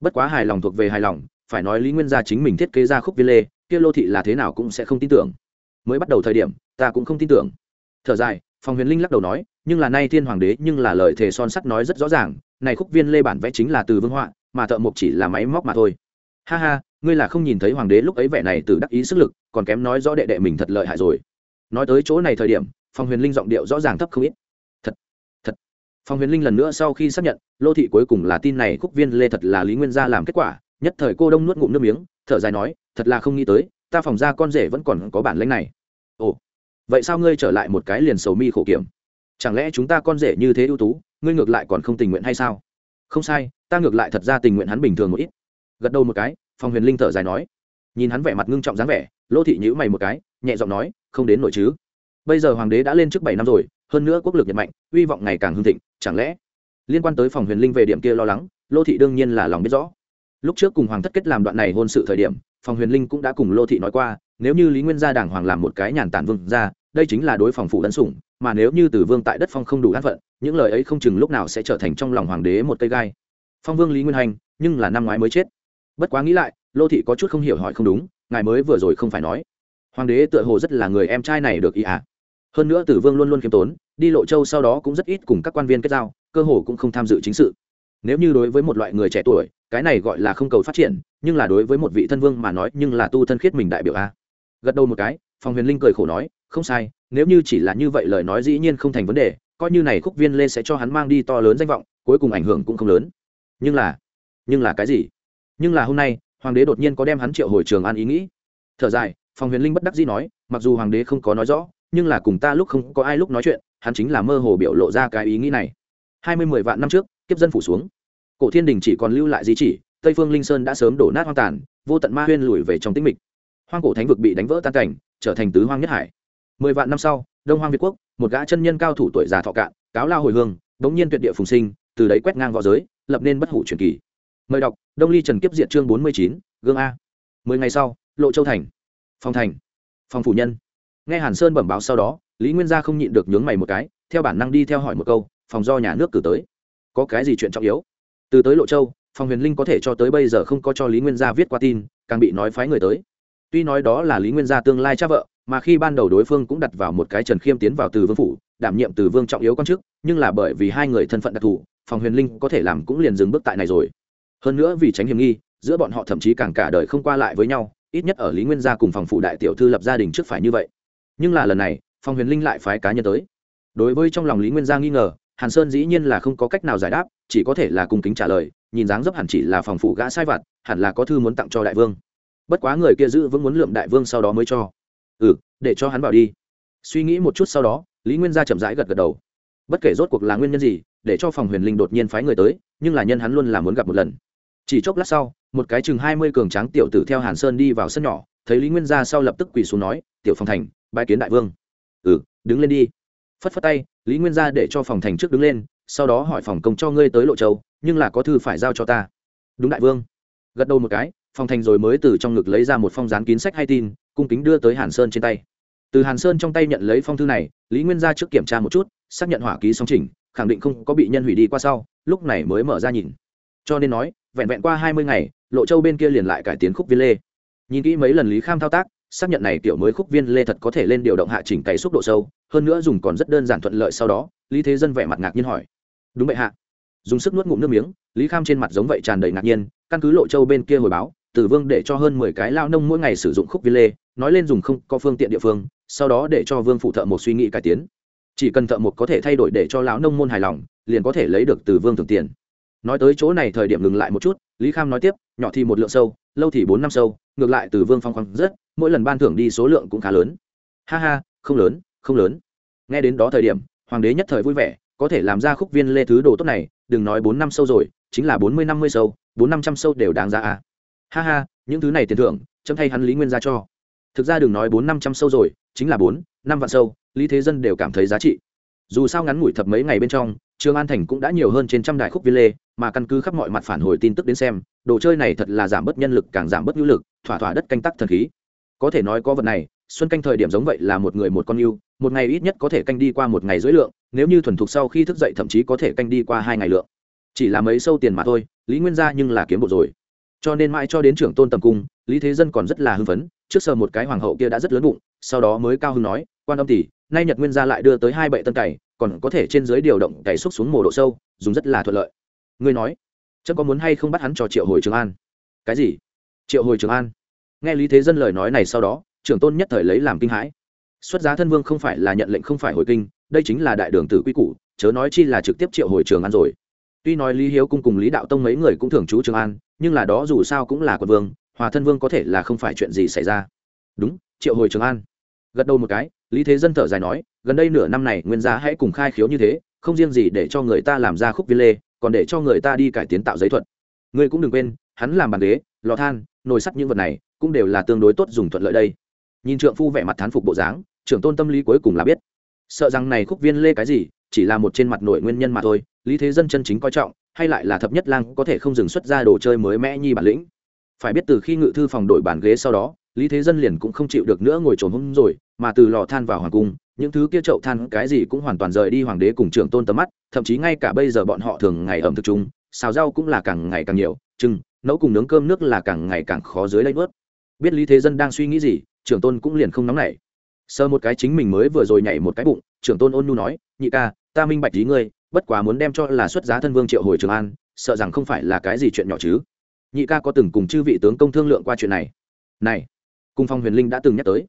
Bất quá hài lòng thuộc về hài lòng, phải nói lý nguyên gia chính mình thiết kế ra khúc viên lê, kia lô thị là thế nào cũng sẽ không tin tưởng. Mới bắt đầu thời điểm, ta cũng không tin tưởng. Thở dài, phòng huyền linh lắc đầu nói, nhưng là nay thiên hoàng đế nhưng là lời thề son sắt nói rất rõ ràng, này khúc viên lê bản vẽ chính là từ vương họa, mà thợ mộc chỉ là máy móc mà thôi. Ha ha, ngươi là không nhìn thấy hoàng đế lúc ấy vẻ này từ đắc ý sức lực, còn kém nói rõ đệ đệ mình thật lợi hại rồi nói tới chỗ này thời điểm phòng huyền linh giọng điệu rõ ràng thấp không ít. Thật thật. Phòng huyền linh lần nữa sau khi xác nhận, lô thị cuối cùng là tin này khúc viên lê thật là lý nguyên gia làm kết quả, nhất thời cô đông nuốt ngụm nước miếng, thở dài nói, thật là không nghĩ tới, ta phòng ra con rể vẫn còn có bản lãnh này. Ồ, vậy sao ngươi trở lại một cái liền sầu mi khổ kiểm? Chẳng lẽ chúng ta con rể như thế ưu tú, ngươi ngược lại còn không tình nguyện hay sao? Không sai, ta ngược lại thật ra tình nguyện hắn bình thường một ít. Gật đầu một cái phòng huyền linh thở dài nói. Nhìn hắn vẻ mặt ngưng trọng dáng vẻ, lô thị nhữ mày một cái, nhẹ giọng nói không đến nội chứ. Bây giờ hoàng đế đã lên trước bảy năm rồi, hơn nữa quốc lực nhật mạnh, hy vọng ngày càng hưng thịnh, chẳng lẽ liên quan tới phòng huyền linh về điểm kia lo lắng, lô thị đương nhiên là lòng biết rõ. Lúc trước cùng hoàng thất kết làm đoạn này hôn sự thời điểm, phòng huyền linh cũng đã cùng lô thị nói qua, nếu như lý nguyên gia đảng hoàng làm một cái nhàn tản vương ra đây chính là đối phòng phủ đấn sủng, mà nếu như tử vương tại đất phong không đủ an phận, những lời ấy không chừng lúc nào sẽ trở thành trong lòng hoàng đế một cây gai. Phong vương lý nguyên hành, nhưng là năm ngoái mới chết. Bất quá nghĩ lại, lô thị có chút không hiểu hỏi không đúng, ngài mới vừa rồi không phải nói hoàng đế tựa hồ rất là người em trai này được ý ạ à. hơn nữa tử vương luôn luôn khiêm tốn, đi lộ châu sau đó cũng rất ít cùng các quan viên kết giao, cơ hồ cũng không tham dự chính sự. Nếu như đối với một loại người trẻ tuổi, cái này gọi là không cầu phát triển, nhưng là đối với một vị thân vương mà nói, nhưng là tu thân khiết mình đại biểu a gật đầu một cái phòng huyền linh cười khổ nói, không sai, nếu như chỉ là như vậy lời nói dĩ nhiên không thành vấn đề, coi như này khúc viên lê sẽ cho hắn mang đi to lớn danh vọng, cuối cùng ảnh hưởng cũng không lớn. Nhưng là nhưng là cái gì? Nhưng là hôm nay, hoàng đế đột nhiên có đem hắn triệu hồi trường an ý nghĩ. Thở dài phòng huyền linh bất đắc dĩ nói, mặc dù hoàng đế không có nói rõ, nhưng là cùng ta lúc không có ai lúc nói chuyện, hắn chính là mơ hồ biểu lộ ra cái ý nghĩ này. Hai mươi mười vạn năm trước, kiếp dân phủ xuống. Cổ thiên đình chỉ còn lưu lại di chỉ, tây phương linh sơn đã sớm đổ nát hoang tàn, vô tận ma huyên lùi về trong tĩnh mịch. Hoang cổ thánh vực bị đánh vỡ tan cảnh, trở thành tứ hoang nhất hải. Mười vạn năm sau, đông hoang việt quốc, một gã chân nhân cao thủ tuổi già thọ cạn, cáo lao hồi hương bỗng nhiên tuyệt địa phùng sinh, từ đấy quét ngang v õ giới, lập nên bất hủ truyền kỳ. Mời đọc, đông ly trần kiếp diện chương bốn mươi chín, gương a. Mười ngày sau, lộ châu thành phong thành. Phong phủ nhân. Nghe hàn sơn bẩm báo sau đó, lý nguyên gia không nhịn được nhướng mày một cái, theo bản năng đi theo hỏi một câu, phòng do nhà nước cử tới. Có cái gì chuyện trọng yếu? Từ tới lộ châu phòng huyền linh có thể cho tới bây giờ không có cho lý nguyên gia viết qua tin, càng bị nói phái người tới. Tuy nói đó là lý nguyên gia tương lai cha vợ, mà khi ban đầu đối phương cũng đặt vào một cái trần khiêm tiến vào từ vương phủ, đảm nhiệm từ vương trọng yếu quan chức, nhưng là bởi vì hai người thân phận đặc thù phòng huyền linh có thể làm cũng liền dừng bước tại này rồi. Hơn nữa vì tránh hiểm nghi, giữa bọn họ thậm chí càng cả đời không qua lại với nhau ít nhất ở lý nguyên gia cùng phòng phụ đại tiểu thư lập gia đình trước phải như vậy. Nhưng là lần này phòng huyền linh lại phái cá nhân tới. Đối với trong lòng lý nguyên gia nghi ngờ, hàn sơn dĩ nhiên là không có cách nào giải đáp, chỉ có thể là cung kính trả lời, nhìn dáng dấp hẳn chỉ là phòng phụ gã sai vặt, hẳn là có thư muốn tặng cho đại vương. Bất quá người kia giữ vững muốn lượm đại vương sau đó mới cho. Ừ để cho hắn bảo đi. Suy nghĩ một chút sau đó, lý nguyên gia chậm rãi gật gật đầu. Bất kể rốt cuộc là nguyên nhân gì, để cho phòng huyền linh đột nhiên phái người tới, nhưng là nhân hắn luôn là muốn gặp một lần. Chỉ chốc lát sau một cái chừng hai mươi cường tráng tiểu tử theo hàn sơn đi vào sân nhỏ, thấy lý nguyên gia sau lập tức quỳ xuống nói, tiểu phòng thành bãi kiến đại vương. Ừ đứng lên đi. Phất phất tay, lý nguyên gia để cho phòng thành trước đứng lên, sau đó hỏi phòng công cho ngươi tới lộ châu, nhưng là có thư phải giao cho ta. Đúng đại vương. Gật đầu một cái phòng thành rồi mới từ trong ngực lấy ra một phong dán kín sách hay tin, cung kính đưa tới hàn sơn trên tay. Từ hàn sơn trong tay nhận lấy phong thư này, lý nguyên ra trước kiểm tra một chút, xác nhận hỏa ký song trình khẳng định không có bị nhân hủy đi qua sau, lúc này mới mở ra nhìn. Cho nên nói, vẹn vẹn qua hai mươi ngày lộ châu bên kia liền lại cải tiến khúc viên lê. Nhìn kỹ mấy lần lý kham thao tác, xác nhận này kiểu mới khúc viên lê thật có thể lên điều động hạ chỉnh cày xúc độ sâu, hơn nữa dùng còn rất đơn giản thuận lợi sau đó, lý thế dân vẻ mặt ngạc nhiên hỏi. Đúng vậy hạ. Dùng sức nuốt ngụm nước miếng, lý kham trên mặt giống vậy tràn đầy ngạc nhiên, căn cứ lộ châu bên kia hồi báo, tử vương để cho hơn mười cái lao nông mỗi ngày sử dụng khúc viên lê, nói lên dùng không có phương tiện địa phương, sau đó để cho vương phụ thợ một suy nghĩ cải tiến. Chỉ cần thợ một có thể thay đổi để cho lão nông môn hài lòng, liền có thể lấy được từ vương thường tiền. Nói tới chỗ này thời điểm ngừng lại một chút lý kham nói tiếp, nhỏ thì một lượng sâu, lâu thì bốn năm sâu, ngược lại từ vương phong khoáng rất, mỗi lần ban thưởng đi số lượng cũng khá lớn. Ha ha, không lớn không lớn. Nghe đến đó thời điểm, hoàng đế nhất thời vui vẻ, có thể làm ra khúc viên lê thứ đồ tốt này, đừng nói bốn năm sâu rồi, chính là bốn mươi năm mươi sâu, bốn năm trăm sâu đều đáng ra à. Ha ha, những thứ này tiền thưởng, chấm thay hắn lý nguyên ra cho. Thực ra đừng nói bốn năm trăm sâu rồi, chính là bốn, năm vạn sâu, lý thế dân đều cảm thấy giá trị. Dù sao ngắn ngủi thập mấy ngày bên trong trường an thành cũng đã nhiều hơn trên trăm đài khúc viên lê mà căn cứ khắp mọi mặt phản hồi tin tức đến xem, đồ chơi này thật là giảm bớt nhân lực càng giảm bớt hữu lực, thỏa thỏa đất canh tắc thần khí. Có thể nói có vật này, xuân canh thời điểm giống vậy là một người một con yêu, một ngày ít nhất có thể canh đi qua một ngày dưới lượng, nếu như thuần thục sau khi thức dậy thậm chí có thể canh đi qua hai ngày lượng. Chỉ là mấy sâu tiền mà thôi, lý nguyên gia nhưng là kiếm bộ rồi. Cho nên mãi cho đến trưởng tôn tầm cung, lý thế dân còn rất là hưng phấn, trước sờ một cái hoàng hậu kia đã rất lớn bụng, sau đó mới cao hưng nói, quan âm tỷ, nay nhật nguyên gia lại đưa tới hai bệ tân cày còn có thể trên dưới điều động cày xúc xuống mồ độ sâu, dùng rất là thuận lợi. Ngươi nói, chấm có muốn hay không bắt hắn cho triệu hồi trường an? Cái gì? Triệu hồi trường an? Nghe lý thế dân lời nói này sau đó, trưởng tôn nhất thời lấy làm kinh hãi. Xuất giá thân vương không phải là nhận lệnh không phải hồi kinh, đây chính là đại đường tử quy củ, chớ nói chi là trực tiếp triệu hồi trường an rồi. Tuy nói lý hiếu cung cùng lý đạo tông mấy người cũng thường trú trường an, nhưng là đó dù sao cũng là quân vương, hòa thân vương có thể là không phải chuyện gì xảy ra. Đúng, triệu hồi trường an gật đầu một cái, lý thế dân thở dài nói, gần đây nửa năm này nguyên gia hãy cùng khai khiếu như thế, không riêng gì để cho người ta làm ra khúc viên lê, còn để cho người ta đi cải tiến tạo giấy thuật. Ngươi cũng đừng quên, hắn làm bàn ghế, lò than, nồi sắt những vật này, cũng đều là tương đối tốt dùng thuận lợi đây. Nhìn trượng phu vẻ mặt thán phục bộ dáng, trưởng tôn tâm lý cuối cùng là biết. Sợ rằng này khúc viên lê cái gì, chỉ là một trên mặt nội nguyên nhân mà thôi, lý thế dân chân chính coi trọng, hay lại là thập nhất lang có thể không dừng xuất ra đồ chơi mới mẽ nhi bản lĩnh. Phải biết từ khi ngự thư phòng đổi bàn ghế sau đó lý thế dân liền cũng không chịu được nữa ngồi trồn hôm rồi, mà từ lò than vào hoàng cung, những thứ kia chậu than cái gì cũng hoàn toàn rời đi hoàng đế cùng trưởng tôn tầm mắt, thậm chí ngay cả bây giờ bọn họ thường ngày ẩm thực chung, xào rau cũng là càng ngày càng nhiều chừng nấu cùng nướng cơm nước là càng ngày càng khó dưới lấy bớt. biết lý thế dân đang suy nghĩ gì, trưởng tôn cũng liền không nóng nảy. Sơ một cái chính mình mới vừa rồi nhảy một cái bụng, trưởng tôn ôn nhu nói, nhị ca, ta minh bạch ý ngươi, bất quá muốn đem cho là xuất giá thân vương triệu hồi trường an, sợ rằng không phải là cái gì chuyện nhỏ chứ. Nhị ca có từng cùng chư vị tướng công thương lượng qua chuyện này. Này cùng phong huyền linh đã từng nhắc tới.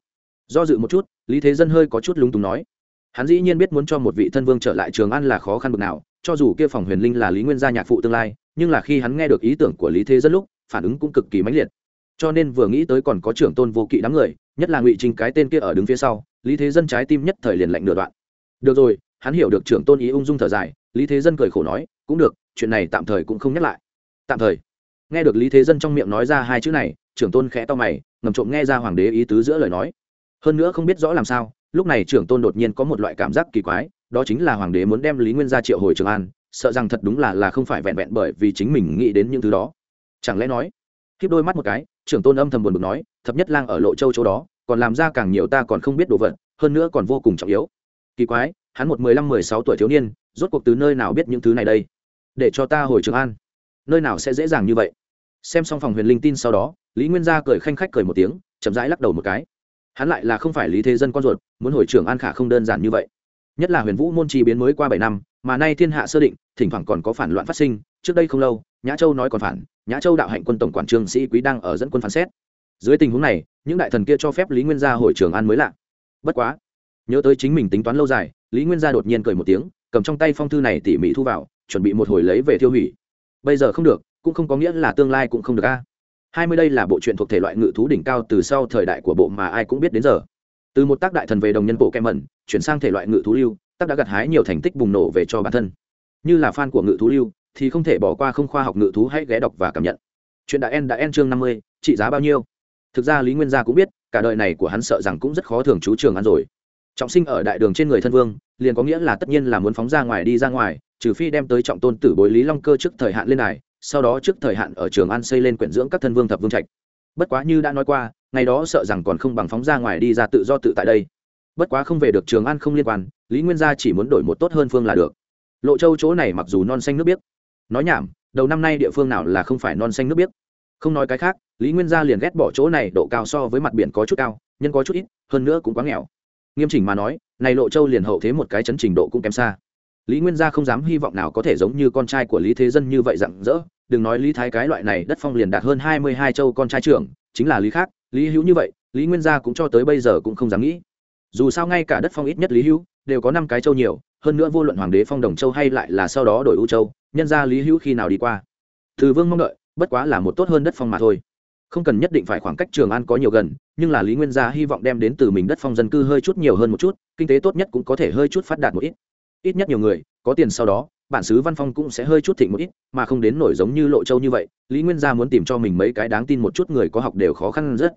Do dự một chút, lý thế dân hơi có chút lúng túng nói. Hắn dĩ nhiên biết muốn cho một vị thân vương trở lại trường an là khó khăn bực nào, cho dù kia phòng huyền linh là lý nguyên gia nhạc phụ tương lai, nhưng là khi hắn nghe được ý tưởng của lý thế dân lúc, phản ứng cũng cực kỳ mãnh liệt. Cho nên vừa nghĩ tới còn có trưởng tôn vô kỵ đám người, nhất là ngụy trình cái tên kia ở đứng phía sau, lý thế dân trái tim nhất thời liền lạnh nửa đoạn. Được rồi, hắn hiểu được trưởng tôn ý ung dung thở dài, lý thế dân cười khổ nói, cũng được, chuyện này tạm thời cũng không nhắc lại. Tạm thời. Nghe được lý thế dân trong miệng nói ra hai chữ này trưởng tôn khẽ to mày, ngầm trộm nghe ra hoàng đế ý tứ giữa lời nói. Hơn nữa không biết rõ làm sao, lúc này trưởng tôn đột nhiên có một loại cảm giác kỳ quái, đó chính là hoàng đế muốn đem lý nguyên ra triệu hồi trường an, sợ rằng thật đúng là là không phải vẹn vẹn bởi vì chính mình nghĩ đến những thứ đó. Chẳng lẽ nói, khiếp đôi mắt một cái, trưởng tôn âm thầm buồn bực nói, thập nhất lang ở lộ châu chỗ đó, còn làm ra càng nhiều ta còn không biết đồ vật, hơn nữa còn vô cùng trọng yếu. Kỳ quái, hắn một mười lăm, mười sáu tuổi thiếu niên, rốt cuộc từ nơi nào biết những thứ này đây? Để cho ta hồi trường an. Nơi nào sẽ dễ dàng như vậy? Xem xong phòng huyền linh tin sau đó lý nguyên gia cười khanh khách cười một tiếng, chậm rãi lắc đầu một cái. Hắn lại là không phải lý thế dân con ruột, muốn hồi trưởng an khả không đơn giản như vậy. Nhất là huyền vũ môn chi biến mới qua bảy năm, mà nay thiên hạ sơ định, thỉnh thoảng còn có phản loạn phát sinh, trước đây không lâu, nhã châu nói còn phản, nhã châu đạo hạnh quân tổng quản trương sĩ quý đang ở dẫn quân phán xét. Dưới tình huống này, những đại thần kia cho phép lý nguyên gia hồi trường an mới lạ. Bất quá, nhớ tới chính mình tính toán lâu dài, lý nguyên gia đột nhiên cười một tiếng, cầm trong tay phong thư này tỉ mỉ thu vào, chuẩn bị một hồi lấy về tiêu hủy. Bây giờ không được, cũng không có nghĩa là tương lai cũng không được a hai mươi đây là bộ truyện thuộc thể loại ngự thú đỉnh cao từ sau thời đại của bộ mà ai cũng biết đến giờ. Từ một tác đại thần về đồng nhân bộ kem mẩn chuyển sang thể loại ngự thú lưu, tác đã gặt hái nhiều thành tích bùng nổ về cho bản thân. Như là fan của ngự thú lưu, thì không thể bỏ qua không khoa học ngự thú hãy ghé đọc và cảm nhận. Chuyện đã en đã en chương năm mươi, trị giá bao nhiêu? Thực ra lý nguyên gia cũng biết, cả đời này của hắn sợ rằng cũng rất khó thường chú trường ăn rồi. Trọng sinh ở đại đường trên người thân vương, liền có nghĩa là tất nhiên là muốn phóng ra ngoài đi ra ngoài, trừ phi đem tới trọng tôn tử bối lý long cơ trước thời hạn lên này sau đó trước thời hạn ở trường an xây lên quyển dưỡng các thân vương thập vương trạch. Bất quá như đã nói qua, ngày đó sợ rằng còn không bằng phóng ra ngoài đi ra tự do tự tại đây. Bất quá không về được trường an không liên quan, lý nguyên gia chỉ muốn đổi một tốt hơn phương là được. Lộ châu chỗ này mặc dù non xanh nước biếc, nói nhảm, đầu năm nay địa phương nào là không phải non xanh nước biếc. Không nói cái khác, lý nguyên gia liền ghét bỏ chỗ này độ cao so với mặt biển có chút cao, nhân có chút ít, hơn nữa cũng quá nghèo. Nghiêm chỉnh mà nói, này lộ châu liền hậu thế một cái chấn trình độ cũng kém xa lý nguyên gia không dám hy vọng nào có thể giống như con trai của lý thế dân như vậy rặng rỡ. Đừng nói lý thái cái loại này đất phong liền đạt hơn hai mươi hai châu con trai trưởng, chính là lý khác, lý hữu như vậy, lý nguyên gia cũng cho tới bây giờ cũng không dám nghĩ. Dù sao ngay cả đất phong ít nhất lý hữu đều có năm cái châu nhiều, hơn nữa vô luận hoàng đế phong đồng châu hay lại là sau đó đổi ưu châu, nhân ra lý hữu khi nào đi qua. Từ vương mong đợi, bất quá là một tốt hơn đất phong mà thôi. Không cần nhất định phải khoảng cách trường an có nhiều gần, nhưng là lý nguyên gia hy vọng đem đến từ mình đất phong dân cư hơi chút nhiều hơn một chút, kinh tế tốt nhất cũng có thể hơi chút phát đạt một ít ít nhất nhiều người, có tiền sau đó, bản xứ văn phong cũng sẽ hơi chút thịnh một ít, mà không đến nổi giống như lộ châu như vậy, lý nguyên gia muốn tìm cho mình mấy cái đáng tin một chút người có học đều khó khăn rất.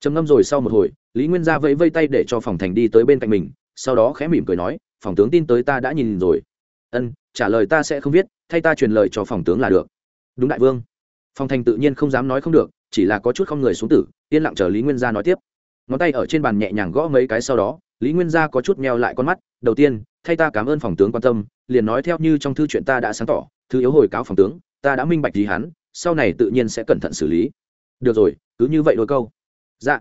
Trầm ngâm rồi sau một hồi, lý nguyên gia vẫy vây tay để cho phòng thành đi tới bên cạnh mình, sau đó khẽ mỉm cười nói, phòng tướng tin tới ta đã nhìn rồi. Ân, trả lời ta sẽ không viết, thay ta truyền lời cho phòng tướng là được. Đúng đại vương. Phòng thành tự nhiên không dám nói không được, chỉ là có chút không người xuống tử, yên lặng chờ lý nguyên gia nói tiếp. Ngón tay ở trên bàn nhẹ nhàng gõ mấy cái sau đó, lý nguyên gia có chút meo lại con mắt, đầu tiên thay ta cảm ơn phòng tướng quan tâm, liền nói theo như trong thư chuyện ta đã sáng tỏ, thư yếu hồi cáo phòng tướng, ta đã minh bạch gì hắn, sau này tự nhiên sẽ cẩn thận xử lý. Được rồi, cứ như vậy đôi câu. Dạ.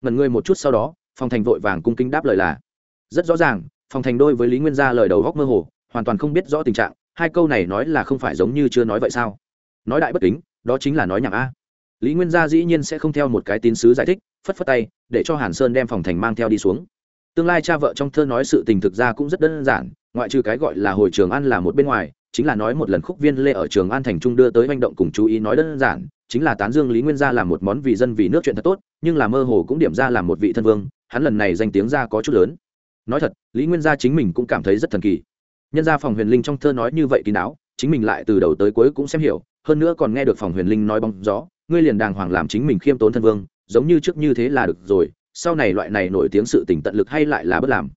Ngần ngươi một chút sau đó, phòng thành vội vàng cung kính đáp lời là, rất rõ ràng, phòng thành đôi với lý nguyên gia lời đầu góc mơ hồ, hoàn toàn không biết rõ tình trạng, hai câu này nói là không phải giống như chưa nói vậy sao? Nói đại bất kính, đó chính là nói nhảm a. Lý nguyên gia dĩ nhiên sẽ không theo một cái tín sứ giải thích, phất phất tay, để cho hàn sơn đem phòng thành mang theo đi xuống tương lai cha vợ trong thơ nói sự tình thực ra cũng rất đơn giản, ngoại trừ cái gọi là hồi trường an là một bên ngoài, chính là nói một lần khúc viên lê ở trường an thành trung đưa tới manh động cùng chú ý nói đơn giản, chính là tán dương lý nguyên gia làm một món vì dân vì nước chuyện thật tốt, nhưng là mơ hồ cũng điểm ra làm một vị thân vương, hắn lần này danh tiếng ra có chút lớn. Nói thật, lý nguyên gia chính mình cũng cảm thấy rất thần kỳ. Nhân gia phòng huyền linh trong thơ nói như vậy kín đáo chính mình lại từ đầu tới cuối cũng xem hiểu, hơn nữa còn nghe được phòng huyền linh nói bóng gió, ngươi liền đàng hoàng làm chính mình khiêm tốn thân vương, giống như trước như thế là được rồi sau này loại này nổi tiếng sự tình tận lực hay lại là bất làm.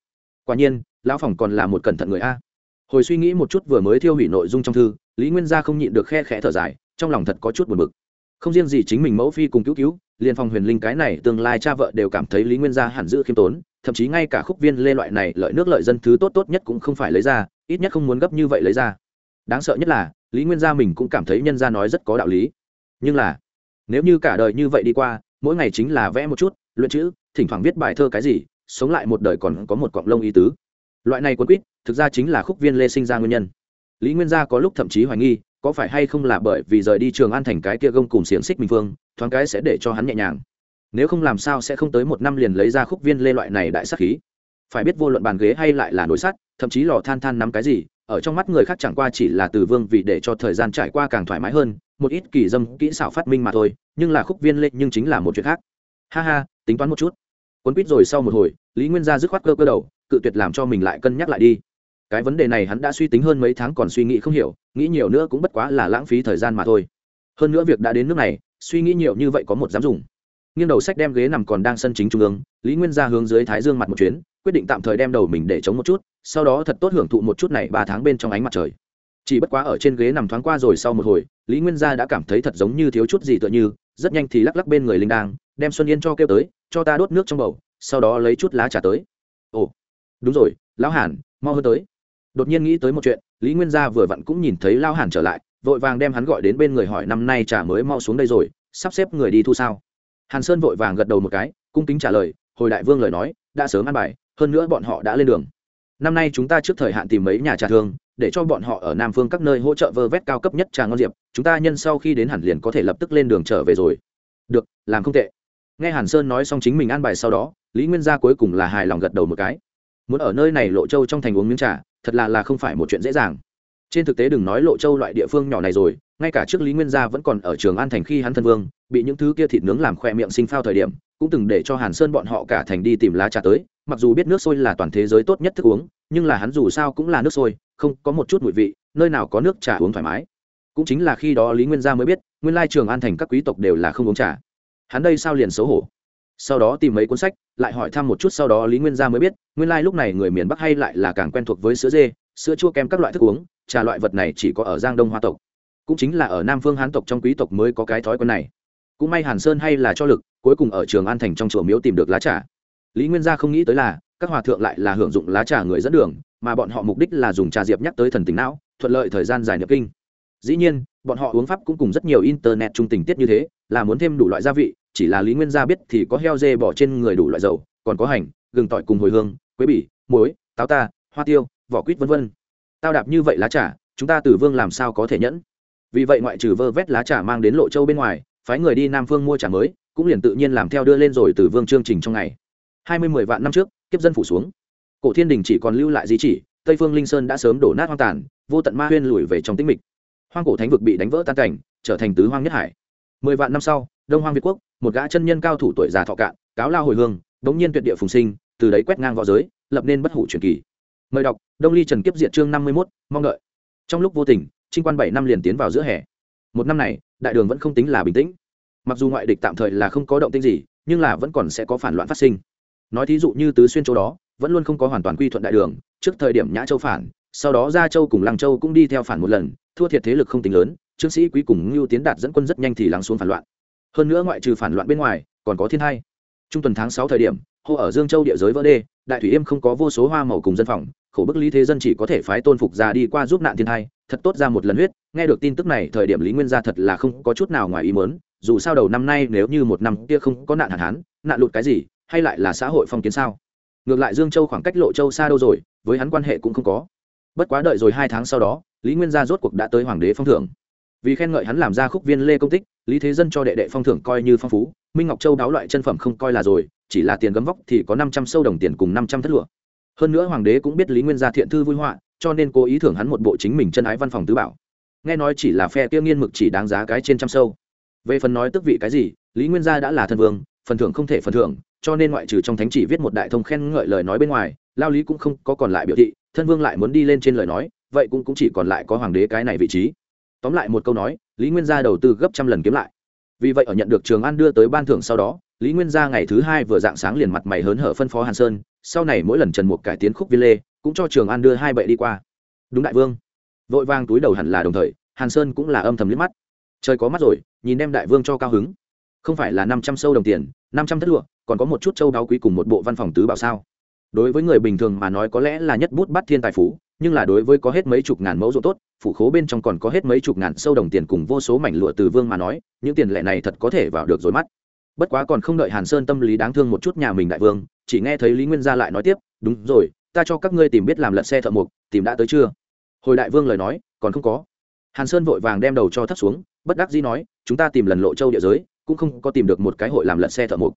Quả nhiên, lão phòng còn là một cẩn thận người a. Hồi suy nghĩ một chút vừa mới thiêu hủy nội dung trong thư, lý nguyên gia không nhịn được khe khẽ thở dài, trong lòng thật có chút buồn bực. Không riêng gì chính mình mẫu phi cùng cứu cứu, liền phòng huyền linh cái này tương lai cha vợ đều cảm thấy lý nguyên gia hẳn giữ khiêm tốn, thậm chí ngay cả khúc viên lê loại này lợi nước lợi dân thứ tốt tốt nhất cũng không phải lấy ra, ít nhất không muốn gấp như vậy lấy ra. Đáng sợ nhất là, lý nguyên gia mình cũng cảm thấy nhân gia nói rất có đạo lý. Nhưng là, nếu như cả đời như vậy đi qua, mỗi ngày chính là vẽ một chút, luyện chữ thỉnh thoảng viết bài thơ cái gì, sống lại một đời còn có một cọng lông ý tứ. Loại này quân quýt, thực ra chính là khúc viên lê sinh ra nguyên nhân. Lý nguyên gia có lúc thậm chí hoài nghi, có phải hay không là bởi vì rời đi trường an thành cái kia gông cùng xiềng xích minh phương, thoáng cái sẽ để cho hắn nhẹ nhàng. Nếu không làm sao sẽ không tới một năm liền lấy ra khúc viên lê loại này đại sắc khí. Phải biết vô luận bàn ghế hay lại là nồi sắt, thậm chí lò than than nắm cái gì, ở trong mắt người khác chẳng qua chỉ là từ vương vì để cho thời gian trải qua càng thoải mái hơn, một ít kỳ dâm kỹ xảo phát minh mà thôi, nhưng là khúc viên lê nhưng chính là một chuyện khác. Ha ha, tính toán một chút quấn quýt rồi sau một hồi, lý nguyên gia dứt khoát cơ cơ đầu, cự tuyệt làm cho mình lại cân nhắc lại đi. Cái vấn đề này hắn đã suy tính hơn mấy tháng còn suy nghĩ không hiểu, nghĩ nhiều nữa cũng bất quá là lãng phí thời gian mà thôi. Hơn nữa việc đã đến nước này, suy nghĩ nhiều như vậy có một dám dùng. Nghiêng đầu sách đem ghế nằm còn đang sân chính trung ương, lý nguyên ra hướng dưới thái dương mặt một chuyến, quyết định tạm thời đem đầu mình để chống một chút, sau đó thật tốt hưởng thụ một chút này ba tháng bên trong ánh mặt trời. Chỉ bất quá ở trên ghế nằm thoáng qua rồi sau một hồi, lý nguyên gia đã cảm thấy thật giống như thiếu chút gì tựa như, rất nhanh thì lắc lắc bên người linh đang đem xuân yên cho kêu tới, cho ta đốt nước trong bầu, sau đó lấy chút lá trà tới. Ồ, đúng rồi, lão hàn, mau hơn tới. Đột nhiên nghĩ tới một chuyện, lý nguyên gia vừa vặn cũng nhìn thấy lão hàn trở lại, vội vàng đem hắn gọi đến bên người hỏi, năm nay trà mới mau xuống đây rồi, sắp xếp người đi thu sao? Hàn sơn vội vàng gật đầu một cái, cung kính trả lời, hồi đại vương lời nói, đã sớm ăn bài, hơn nữa bọn họ đã lên đường. Năm nay chúng ta trước thời hạn tìm mấy nhà trà thương, để cho bọn họ ở nam phương các nơi hỗ trợ vơ vét cao cấp nhất trà ngon diệp, chúng ta nhân sau khi đến hẳn liền có thể lập tức lên đường trở về rồi. Được, làm không tệ nghe hàn sơn nói xong chính mình an bài sau đó, lý nguyên gia cuối cùng là hài lòng gật đầu một cái. Muốn ở nơi này lộ châu trong thành uống miếng trà, thật là là không phải một chuyện dễ dàng. Trên thực tế đừng nói lộ châu loại địa phương nhỏ này rồi, ngay cả trước lý nguyên gia vẫn còn ở trường an thành khi hắn thân vương, bị những thứ kia thịt nướng làm khoe miệng sinh phao thời điểm, cũng từng để cho hàn sơn bọn họ cả thành đi tìm lá trà tới, mặc dù biết nước sôi là toàn thế giới tốt nhất thức uống, nhưng là hắn dù sao cũng là nước sôi, không có một chút mùi vị, nơi nào có nước trà uống thoải mái. Cũng chính là khi đó lý nguyên gia mới biết, nguyên lai trường an thành các quý tộc đều là không uống trà hắn đây sao liền xấu hổ? Sau đó tìm mấy cuốn sách, lại hỏi thăm một chút, sau đó lý nguyên gia mới biết, nguyên lai、like、lúc này người miền bắc hay lại là càng quen thuộc với sữa dê, sữa chua kem các loại thức uống, trà loại vật này chỉ có ở giang đông hoa tộc. Cũng chính là ở nam phương hán tộc trong quý tộc mới có cái thói quen này. Cũng may hàn sơn hay là cho lực, cuối cùng ở trường an thành trong chùa miếu tìm được lá trà. Lý nguyên gia không nghĩ tới là, các hòa thượng lại là hưởng dụng lá trà người dẫn đường, mà bọn họ mục đích là dùng trà diệp nhắc tới thần tính não, thuận lợi thời gian dài nhập kinh. Dĩ nhiên, bọn họ uống pháp cũng cùng rất nhiều internet trung tình tiết như thế, là muốn thêm đủ loại gia vị chỉ là lý nguyên gia biết thì có heo dê bỏ trên người đủ loại dầu, còn có hành, gừng tỏi cùng hồi hương, quế bỉ, muối, táo ta, hoa tiêu, vỏ quýt v v tao đạp như vậy lá trà, chúng ta tử vương làm sao có thể nhẫn? Vì vậy ngoại trừ vơ vét lá trà mang đến lộ châu bên ngoài, phái người đi nam phương mua trà mới, cũng liền tự nhiên làm theo đưa lên rồi từ vương chương trình trong ngày. Hai mươi mười vạn năm trước, kiếp dân phủ xuống. Cổ thiên đình chỉ còn lưu lại di chỉ, tây phương linh sơn đã sớm đổ nát hoang tàn, vô tận ma huyên lùi về trong tĩnh mịch. Hoang cổ thánh vực bị đánh vỡ tan cảnh, trở thành tứ hoang nhất hải. Mười vạn năm sau, đông hoang việt quốc một gã chân nhân cao thủ tuổi già thọ cạn, cáo lao hồi hương bỗng nhiên tuyệt địa phùng sinh, từ đấy quét ngang v õ giới, lập nên bất hủ truyền kỳ. Mời đọc, đông ly trần kiếp diện chương năm mươi mốt, mong đợi. Trong lúc vô tình, trinh quan bảy năm liền tiến vào giữa hè. Một năm này, đại đường vẫn không tính là bình tĩnh. Mặc dù ngoại địch tạm thời là không có động tĩnh gì, nhưng là vẫn còn sẽ có phản loạn phát sinh. Nói thí dụ như tứ xuyên châu đó, vẫn luôn không có hoàn toàn quy thuận đại đường, trước thời điểm nhã châu phản, sau đó gia châu cùng lăng châu cũng đi theo phản một lần, thua thiệt thế lực không tính lớn trương sĩ quý cùng ngưu tiến đạt dẫn quân rất nhanh thì lắng xuống phản loạn hơn nữa ngoại trừ phản loạn bên ngoài, còn có thiên hai. Trung tuần tháng sáu thời điểm, hô ở dương châu địa giới vỡ đê, đại thủy yêm không có vô số hoa màu cùng dân phòng, khổ bức lý thế dân chỉ có thể phái tôn phục ra đi qua giúp nạn thiên hai, thật tốt ra một lần huyết, nghe được tin tức này, thời điểm lý nguyên gia thật là không có chút nào ngoài ý mớn dù sao đầu năm nay nếu như một năm kia không có nạn hạn hán, nạn lụt cái gì, hay lại là xã hội phong kiến sao? Ngược lại dương châu khoảng cách lộ châu xa đâu rồi, với hắn quan hệ cũng không có. Bất quá đợi rồi hai tháng sau đó, lý nguyên gia rốt cuộc đã tới hoàng đế phong thưởng vì khen ngợi hắn làm ra khúc viên lê công tích lý thế dân cho đệ đệ phong thưởng coi như phong phú minh ngọc châu đáo loại chân phẩm không coi là rồi chỉ là tiền gấm vóc thì có năm trăm sâu đồng tiền cùng năm trăm thất lụa. Hơn nữa hoàng đế cũng biết lý nguyên gia thiện thư vui họa cho nên cố ý thưởng hắn một bộ chính mình chân ái văn phòng tứ bảo. Nghe nói chỉ là phe kia nghiên mực chỉ đáng giá cái trên trăm sâu. Về phần nói tức vị cái gì lý nguyên gia đã là thân vương phần thưởng không thể phần thưởng cho nên ngoại trừ trong thánh chỉ viết một đại thông khen ngợi lời nói bên ngoài lao lý cũng không có còn lại biểu thị thân vương lại muốn đi lên trên lời nói vậy cũng, cũng chỉ còn lại có hoàng đế cái này vị trí tóm lại một câu nói, lý nguyên gia đầu tư gấp trăm lần kiếm lại. Vì vậy ở nhận được trường an đưa tới ban thưởng sau đó, lý nguyên gia ngày thứ hai vừa dạng sáng liền mặt mày hớn hở phân phó hàn sơn, sau này mỗi lần trần mục cải tiến khúc viên lê, cũng cho trường an đưa hai bệ đi qua. Đúng đại vương. Vội vang túi đầu hẳn là đồng thời, hàn sơn cũng là âm thầm liếc mắt. Trời có mắt rồi, nhìn đem đại vương cho cao hứng. Không phải là năm trăm sâu đồng tiền, năm trăm thất lụa, còn có một chút châu đáo quý cùng một bộ văn phòng tứ bảo sao? Đối với người bình thường mà nói có lẽ là nhất bút bắt thiên tài phú nhưng là đối với có hết mấy chục ngàn mẫu ruộng tốt, phủ khố bên trong còn có hết mấy chục ngàn sâu đồng tiền cùng vô số mảnh lụa từ vương mà nói, những tiền lệ này thật có thể vào được rồi mắt. Bất quá còn không đợi hàn sơn tâm lý đáng thương một chút nhà mình đại vương, chỉ nghe thấy lý nguyên gia lại nói tiếp, đúng rồi, ta cho các ngươi tìm biết làm lật xe thợ mộc, tìm đã tới chưa? Hồi đại vương lời nói, còn không có. Hàn sơn vội vàng đem đầu cho thấp xuống, bất đắc dĩ nói, chúng ta tìm lần lộ châu địa giới, cũng không có tìm được một cái hội làm lật xe thợ mộc.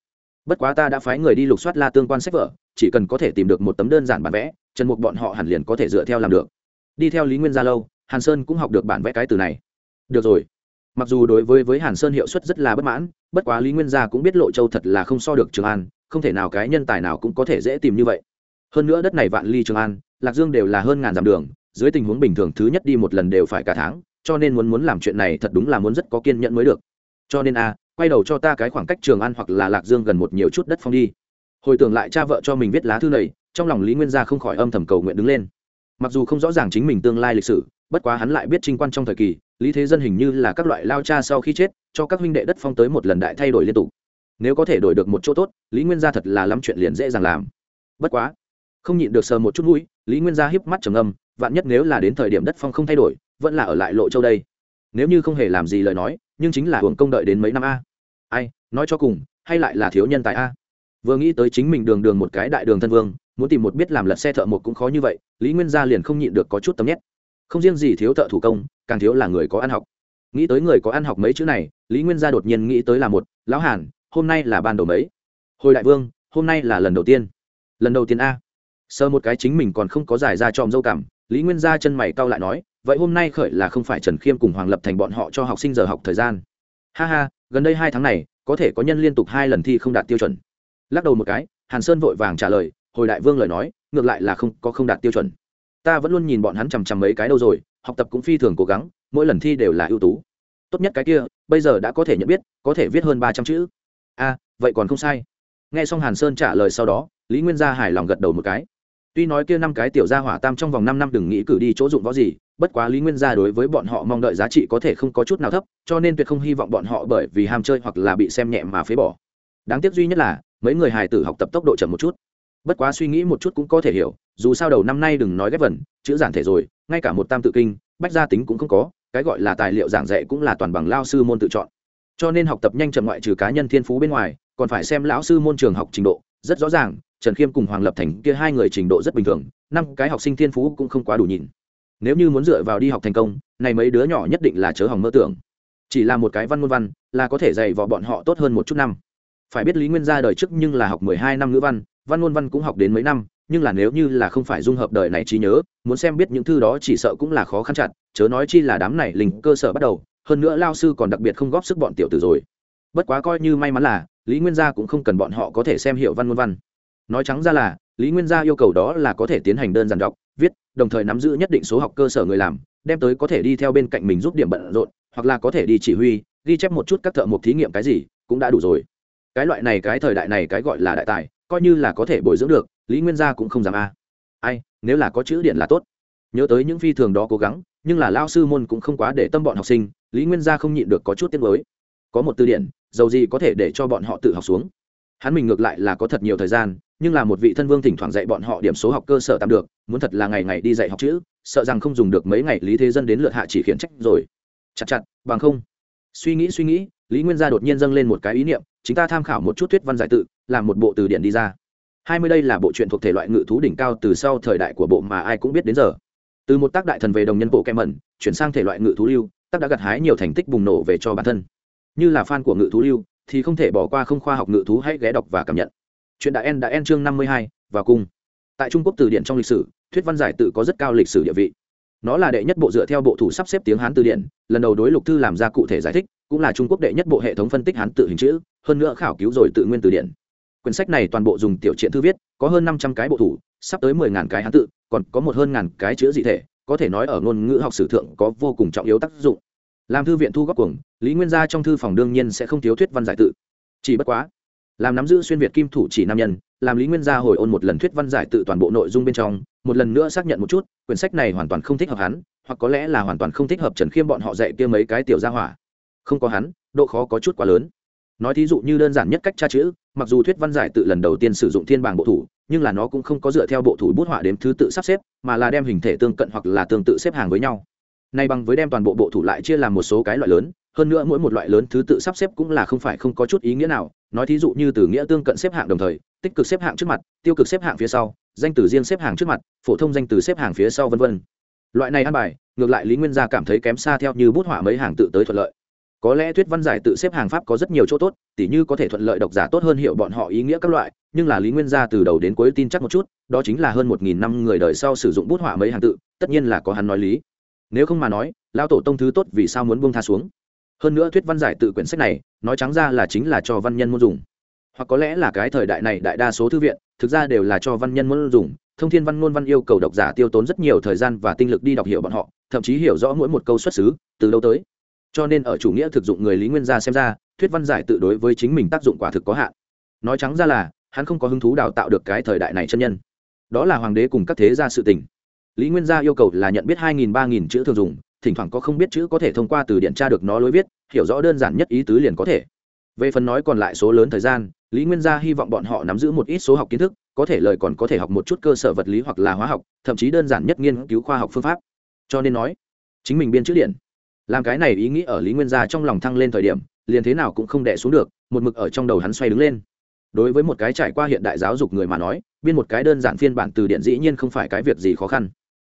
Bất quá ta đã phái người đi lục soát la tương quan sách vở, chỉ cần có thể tìm được một tấm đơn giản bản vẽ trần mục bọn họ hẳn liền có thể dựa theo làm được. Đi theo lý nguyên gia lâu, hàn sơn cũng học được bản vẽ cái từ này. Được rồi. Mặc dù đối với với hàn sơn hiệu suất rất là bất mãn, bất quá lý nguyên gia cũng biết lộ châu thật là không so được trường an, không thể nào cái nhân tài nào cũng có thể dễ tìm như vậy. Hơn nữa đất này vạn ly trường an, lạc dương đều là hơn ngàn dặm đường, dưới tình huống bình thường thứ nhất đi một lần đều phải cả tháng, cho nên muốn muốn làm chuyện này thật đúng là muốn rất có kiên nhẫn mới được. Cho nên a quay đầu cho ta cái khoảng cách trường an hoặc là lạc dương gần một nhiều chút đất phong đi. Hồi tưởng lại cha vợ cho mình viết lá thư này trong lòng lý nguyên gia không khỏi âm thầm cầu nguyện đứng lên mặc dù không rõ ràng chính mình tương lai lịch sử bất quá hắn lại biết trinh quan trong thời kỳ lý thế dân hình như là các loại lao cha sau khi chết cho các huynh đệ đất phong tới một lần đại thay đổi liên tục nếu có thể đổi được một chỗ tốt lý nguyên gia thật là lắm chuyện liền dễ dàng làm bất quá không nhịn được sờ một chút mũi, lý nguyên gia hiếp mắt trầm âm vạn nhất nếu là đến thời điểm đất phong không thay đổi, vẫn là ở lại lộ châu đây. Nếu như không hề làm gì lời nói, nhưng chính là hưởng công đợi đến mấy năm a. Ai, nói cho cùng, hay lại là thiếu nhân tài a. Vừa nghĩ tới chính mình đường đường một cái đại đường thân vương muốn tìm một biết làm lật xe thợ một cũng khó như vậy, lý nguyên gia liền không nhịn được có chút tấm nhét. Không riêng gì thiếu thợ thủ công, càng thiếu là người có ăn học. Nghĩ tới người có ăn học mấy chữ này, lý nguyên gia đột nhiên nghĩ tới là một, lão hàn, hôm nay là ban đầu mấy? Hồi đại vương, hôm nay là lần đầu tiên. Lần đầu tiên a? Sơ một cái chính mình còn không có giải ra tròm dâu cảm, lý nguyên gia chân mày cau lại nói, vậy hôm nay khởi là không phải trần khiêm cùng hoàng lập thành bọn họ cho học sinh giờ học thời gian. Ha ha, gần đây hai tháng này, có thể có nhân liên tục hai lần thi không đạt tiêu chuẩn. Lắc đầu một cái, hàn sơn vội vàng trả lời hồi đại vương lời nói, ngược lại là không có không đạt tiêu chuẩn. Ta vẫn luôn nhìn bọn hắn chằm chằm mấy cái đâu rồi, học tập cũng phi thường cố gắng, mỗi lần thi đều là ưu tú. Tốt nhất cái kia, bây giờ đã có thể nhận biết, có thể viết hơn ba trăm chữ. A vậy còn không sai. Nghe xong hàn sơn trả lời sau đó, lý nguyên gia hài lòng gật đầu một cái. Tuy nói kia năm cái tiểu gia hỏa tam trong vòng năm năm đừng nghĩ cử đi chỗ dụng võ gì, bất quá lý nguyên gia đối với bọn họ mong đợi giá trị có thể không có chút nào thấp, cho nên tuyệt không hy vọng bọn họ bởi vì ham chơi hoặc là bị xem nhẹ mà phế bỏ. Đáng tiếc duy nhất là, mấy người hài tử học tập tốc độ chậm một chút bất quá suy nghĩ một chút cũng có thể hiểu, dù sao đầu năm nay đừng nói ghép vần, chữ giản thể rồi, ngay cả một tam tự kinh, bách gia tính cũng không có, cái gọi là tài liệu giảng dạy cũng là toàn bằng lao sư môn tự chọn. Cho nên học tập nhanh chậm ngoại trừ cá nhân thiên phú bên ngoài, còn phải xem lão sư môn trường học trình độ, rất rõ ràng, trần khiêm cùng hoàng lập thành kia hai người trình độ rất bình thường, năm cái học sinh thiên phú cũng không quá đủ nhìn. Nếu như muốn dựa vào đi học thành công, này mấy đứa nhỏ nhất định là chớ hỏng mơ tưởng. Chỉ là một cái văn môn văn, là có thể dạy vào bọn họ tốt hơn một chút năm. Phải biết lý nguyên gia đời trước nhưng là học mười hai năm ngữ văn văn ngôn văn cũng học đến mấy năm, nhưng là nếu như là không phải dung hợp đời này trí nhớ, muốn xem biết những thư đó chỉ sợ cũng là khó khăn chặt, chớ nói chi là đám này linh cơ sở bắt đầu, hơn nữa lao sư còn đặc biệt không góp sức bọn tiểu tử rồi. Bất quá coi như may mắn là, lý nguyên gia cũng không cần bọn họ có thể xem hiệu văn ngôn văn. Nói trắng ra là, lý nguyên gia yêu cầu đó là có thể tiến hành đơn giản đọc, viết, đồng thời nắm giữ nhất định số học cơ sở người làm, đem tới có thể đi theo bên cạnh mình giúp điểm bận rộn, hoặc là có thể đi chỉ huy, ghi chép một chút các thợ mộc thí nghiệm cái gì, cũng đã đủ rồi. Cái loại này, cái thời đại này cái gọi là đại tài coi như là có thể bồi dưỡng được, lý nguyên gia cũng không dám a. Ai, nếu là có chữ điện là tốt. Nhớ tới những phi thường đó cố gắng, nhưng là lao sư môn cũng không quá để tâm bọn học sinh, lý nguyên gia không nhịn được có chút tiết mới có một từ điển dầu gì có thể để cho bọn họ tự học xuống. Hắn mình ngược lại là có thật nhiều thời gian, nhưng là một vị thân vương thỉnh thoảng dạy bọn họ điểm số học cơ sở tạm được, muốn thật là ngày ngày đi dạy học chữ, sợ rằng không dùng được mấy ngày lý thế dân đến lượt hạ chỉ khiển trách rồi. Chặt chặt, bằng không. Suy nghĩ suy nghĩ, lý nguyên gia đột nhiên dâng lên một cái ý niệm chúng ta tham khảo một chút thuyết văn giải tự, làm một bộ từ điển đi ra. Hai mươi đây là bộ truyện thuộc thể loại ngự thú đỉnh cao từ sau thời đại của bộ mà ai cũng biết đến giờ. Từ một tác đại thần về đồng nhân bộ kem mẩn, chuyển sang thể loại ngự thú lưu, tác đã gặt hái nhiều thành tích bùng nổ về cho bản thân. Như là fan của ngự thú lưu, thì không thể bỏ qua không khoa học ngự thú hãy ghé đọc và cảm nhận. Chuyện đại en đã en chương năm mươi hai và cung. Tại trung quốc từ điển trong lịch sử, thuyết văn giải tự có rất cao lịch sử địa vị. Nó là đệ nhất bộ dựa theo bộ thủ sắp xếp tiếng hán từ điển, lần đầu đối lục thư làm ra cụ thể giải thích cũng là trung quốc đệ nhất bộ hệ thống phân tích hán tự hình chữ, hơn nữa khảo cứu rồi tự nguyên từ điển. Quyển sách này toàn bộ dùng tiểu truyện thư viết, có hơn năm trăm cái bộ thủ, sắp tới mười ngàn cái hán tự, còn có một hơn ngàn cái chữ dị thể, có thể nói ở ngôn ngữ học sử thượng có vô cùng trọng yếu tác dụng. Làm thư viện thu góp cuồng, lý nguyên gia trong thư phòng đương nhiên sẽ không thiếu thuyết văn giải tự. Chỉ bất quá, làm nắm giữ xuyên việt kim thủ chỉ nam nhân, làm lý nguyên gia hồi ôn một lần thuyết văn giải tự toàn bộ nội dung bên trong, một lần nữa xác nhận một chút, quyển sách này hoàn toàn không thích hợp hắn, hoặc có lẽ là hoàn toàn không thích hợp trần khiêm bọn họ dạy kia mấy cái tiểu gia hỏa không có hắn, độ khó có chút quá lớn. Nói thí dụ như đơn giản nhất cách tra chữ, mặc dù thuyết văn giải tự lần đầu tiên sử dụng thiên bảng bộ thủ, nhưng là nó cũng không có dựa theo bộ thủ bút họa đếm thứ tự sắp xếp, mà là đem hình thể tương cận hoặc là tương tự xếp hàng với nhau. Nay bằng với đem toàn bộ bộ thủ lại chia làm một số cái loại lớn, hơn nữa mỗi một loại lớn thứ tự sắp xếp cũng là không phải không có chút ý nghĩa nào. Nói thí dụ như từ nghĩa tương cận xếp hạng đồng thời, tích cực xếp hạng trước mặt, tiêu cực xếp hạng phía sau, danh từ riêng xếp hàng trước mặt, phổ thông danh từ xếp hàng phía sau v v loại này ăn bài, ngược lại lý nguyên gia cảm thấy kém xa theo như bút họa mấy hàng tự tới thuận lợi có lẽ thuyết văn giải tự xếp hàng pháp có rất nhiều chỗ tốt, tỉ như có thể thuận lợi độc giả tốt hơn hiểu bọn họ ý nghĩa các loại, nhưng là lý nguyên gia từ đầu đến cuối tin chắc một chút, đó chính là hơn một nghìn năm người đời sau sử dụng bút họa mấy hàng tự, tất nhiên là có hắn nói lý. Nếu không mà nói lao tổ tông thứ tốt vì sao muốn buông tha xuống? Hơn nữa thuyết văn giải tự quyển sách này, nói trắng ra là chính là cho văn nhân muốn dùng. Hoặc có lẽ là cái thời đại này đại đa số thư viện, thực ra đều là cho văn nhân muốn dùng, thông thiên văn ngôn văn yêu cầu độc giả tiêu tốn rất nhiều thời gian và tinh lực đi đọc hiểu bọn họ, thậm chí hiểu rõ mỗi một câu xuất xứ, từ đâu tới cho nên ở chủ nghĩa thực dụng người lý nguyên gia xem ra, thuyết văn giải tự đối với chính mình tác dụng quả thực có hạn. Nói trắng ra là, hắn không có hứng thú đào tạo được cái thời đại này chân nhân. Đó là hoàng đế cùng các thế gia sự tình. Lý nguyên gia yêu cầu là nhận biết hai nghìn, ba nghìn chữ thường dùng, thỉnh thoảng có không biết chữ có thể thông qua từ điện tra được nó lối viết, hiểu rõ đơn giản nhất ý tứ liền có thể. Về phần nói còn lại số lớn thời gian, lý nguyên gia hy vọng bọn họ nắm giữ một ít số học kiến thức, có thể lời còn có thể học một chút cơ sở vật lý hoặc là hóa học, thậm chí đơn giản nhất nghiên cứu khoa học phương pháp. Cho nên nói, chính mình biên chữ điện làm cái này ý nghĩ ở lý nguyên gia trong lòng thăng lên thời điểm, liền thế nào cũng không đẻ xuống được, một mực ở trong đầu hắn xoay đứng lên. Đối với một cái trải qua hiện đại giáo dục người mà nói, biên một cái đơn giản phiên bản từ điện dĩ nhiên không phải cái việc gì khó khăn.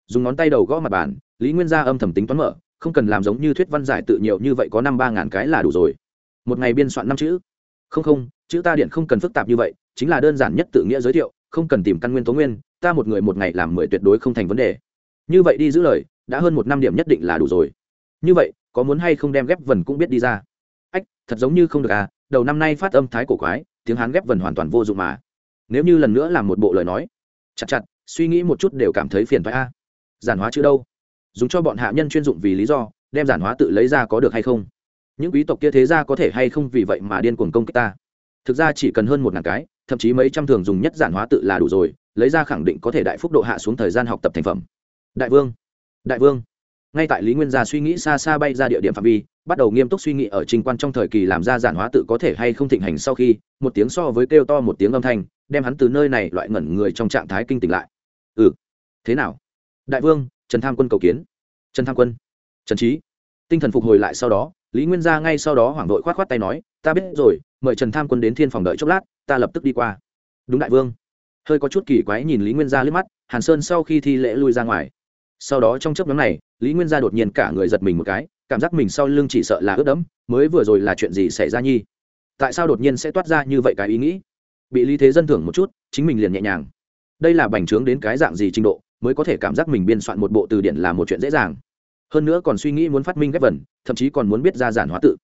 Dùng ngón tay đầu gõ mặt bàn, lý nguyên gia âm thầm tính toán mở, không cần làm giống như thuyết văn giải tự nhiều như vậy có năm ba ngàn cái là đủ rồi. Một ngày biên soạn năm chữ. Không không, chữ ta điện không cần phức tạp như vậy, chính là đơn giản nhất tự nghĩa giới thiệu, không cần tìm căn nguyên tố nguyên, ta một người một ngày làm mười tuyệt đối không thành vấn đề. Như vậy đi giữ lời, đã hơn một năm điểm nhất định là đủ rồi như vậy, có muốn hay không đem ghép vần cũng biết đi ra. Ách, thật giống như không được à đầu năm nay phát âm thái cổ quái, tiếng hán ghép vần hoàn toàn vô dụng mà. Nếu như lần nữa làm một bộ lời nói, chặt chặt, suy nghĩ một chút đều cảm thấy phiền phái a. Giản hóa chữ đâu? Dùng cho bọn hạ nhân chuyên dụng vì lý do, đem giản hóa tự lấy ra có được hay không? Những quý tộc kia thế ra có thể hay không vì vậy mà điên cuồng công kích ta? Thực ra chỉ cần hơn một ngàn cái, thậm chí mấy trăm thường dùng nhất giản hóa tự là đủ rồi, lấy ra khẳng định có thể đại phúc độ hạ xuống thời gian học tập thành phẩm. Đại vương đại vương ngay tại lý nguyên gia suy nghĩ xa xa bay ra địa điểm phạm vi, bắt đầu nghiêm túc suy nghĩ ở trình quan trong thời kỳ làm ra giản hóa tự có thể hay không thịnh hành sau khi, một tiếng so với kêu to một tiếng âm thanh, đem hắn từ nơi này loại ngẩn người trong trạng thái kinh tỉnh lại. Ừ. Thế nào? Đại vương, trần tham quân cầu kiến. Trần tham quân. Trần trí tinh thần phục hồi lại sau đó, lý nguyên gia ngay sau đó hoảng đội k h o á t k h o á t tay nói, ta biết rồi, mời trần tham quân đến thiên phòng đợi chốc lát, ta lập tức đi qua. Đúng đại vương. Hơi có chút kỳ quái nhìn lý nguyên gia liếc mắt, hàn sơn sau khi thi lễ lui ra ngoài. Sau đó trong chấp nhóm này lý nguyên gia đột nhiên cả người giật mình một cái, cảm giác mình sau lưng chỉ sợ là ướt đẫm, mới vừa rồi là chuyện gì xảy ra nhi? Tại sao đột nhiên sẽ toát ra như vậy cái ý nghĩ? Bị lý thế dân thưởng một chút, chính mình liền nhẹ nhàng. Đây là bành trướng đến cái dạng gì trình độ, mới có thể cảm giác mình biên soạn một bộ từ điển là một chuyện dễ dàng. Hơn nữa còn suy nghĩ muốn phát minh ghép vần, thậm chí còn muốn biết ra giản hóa tự.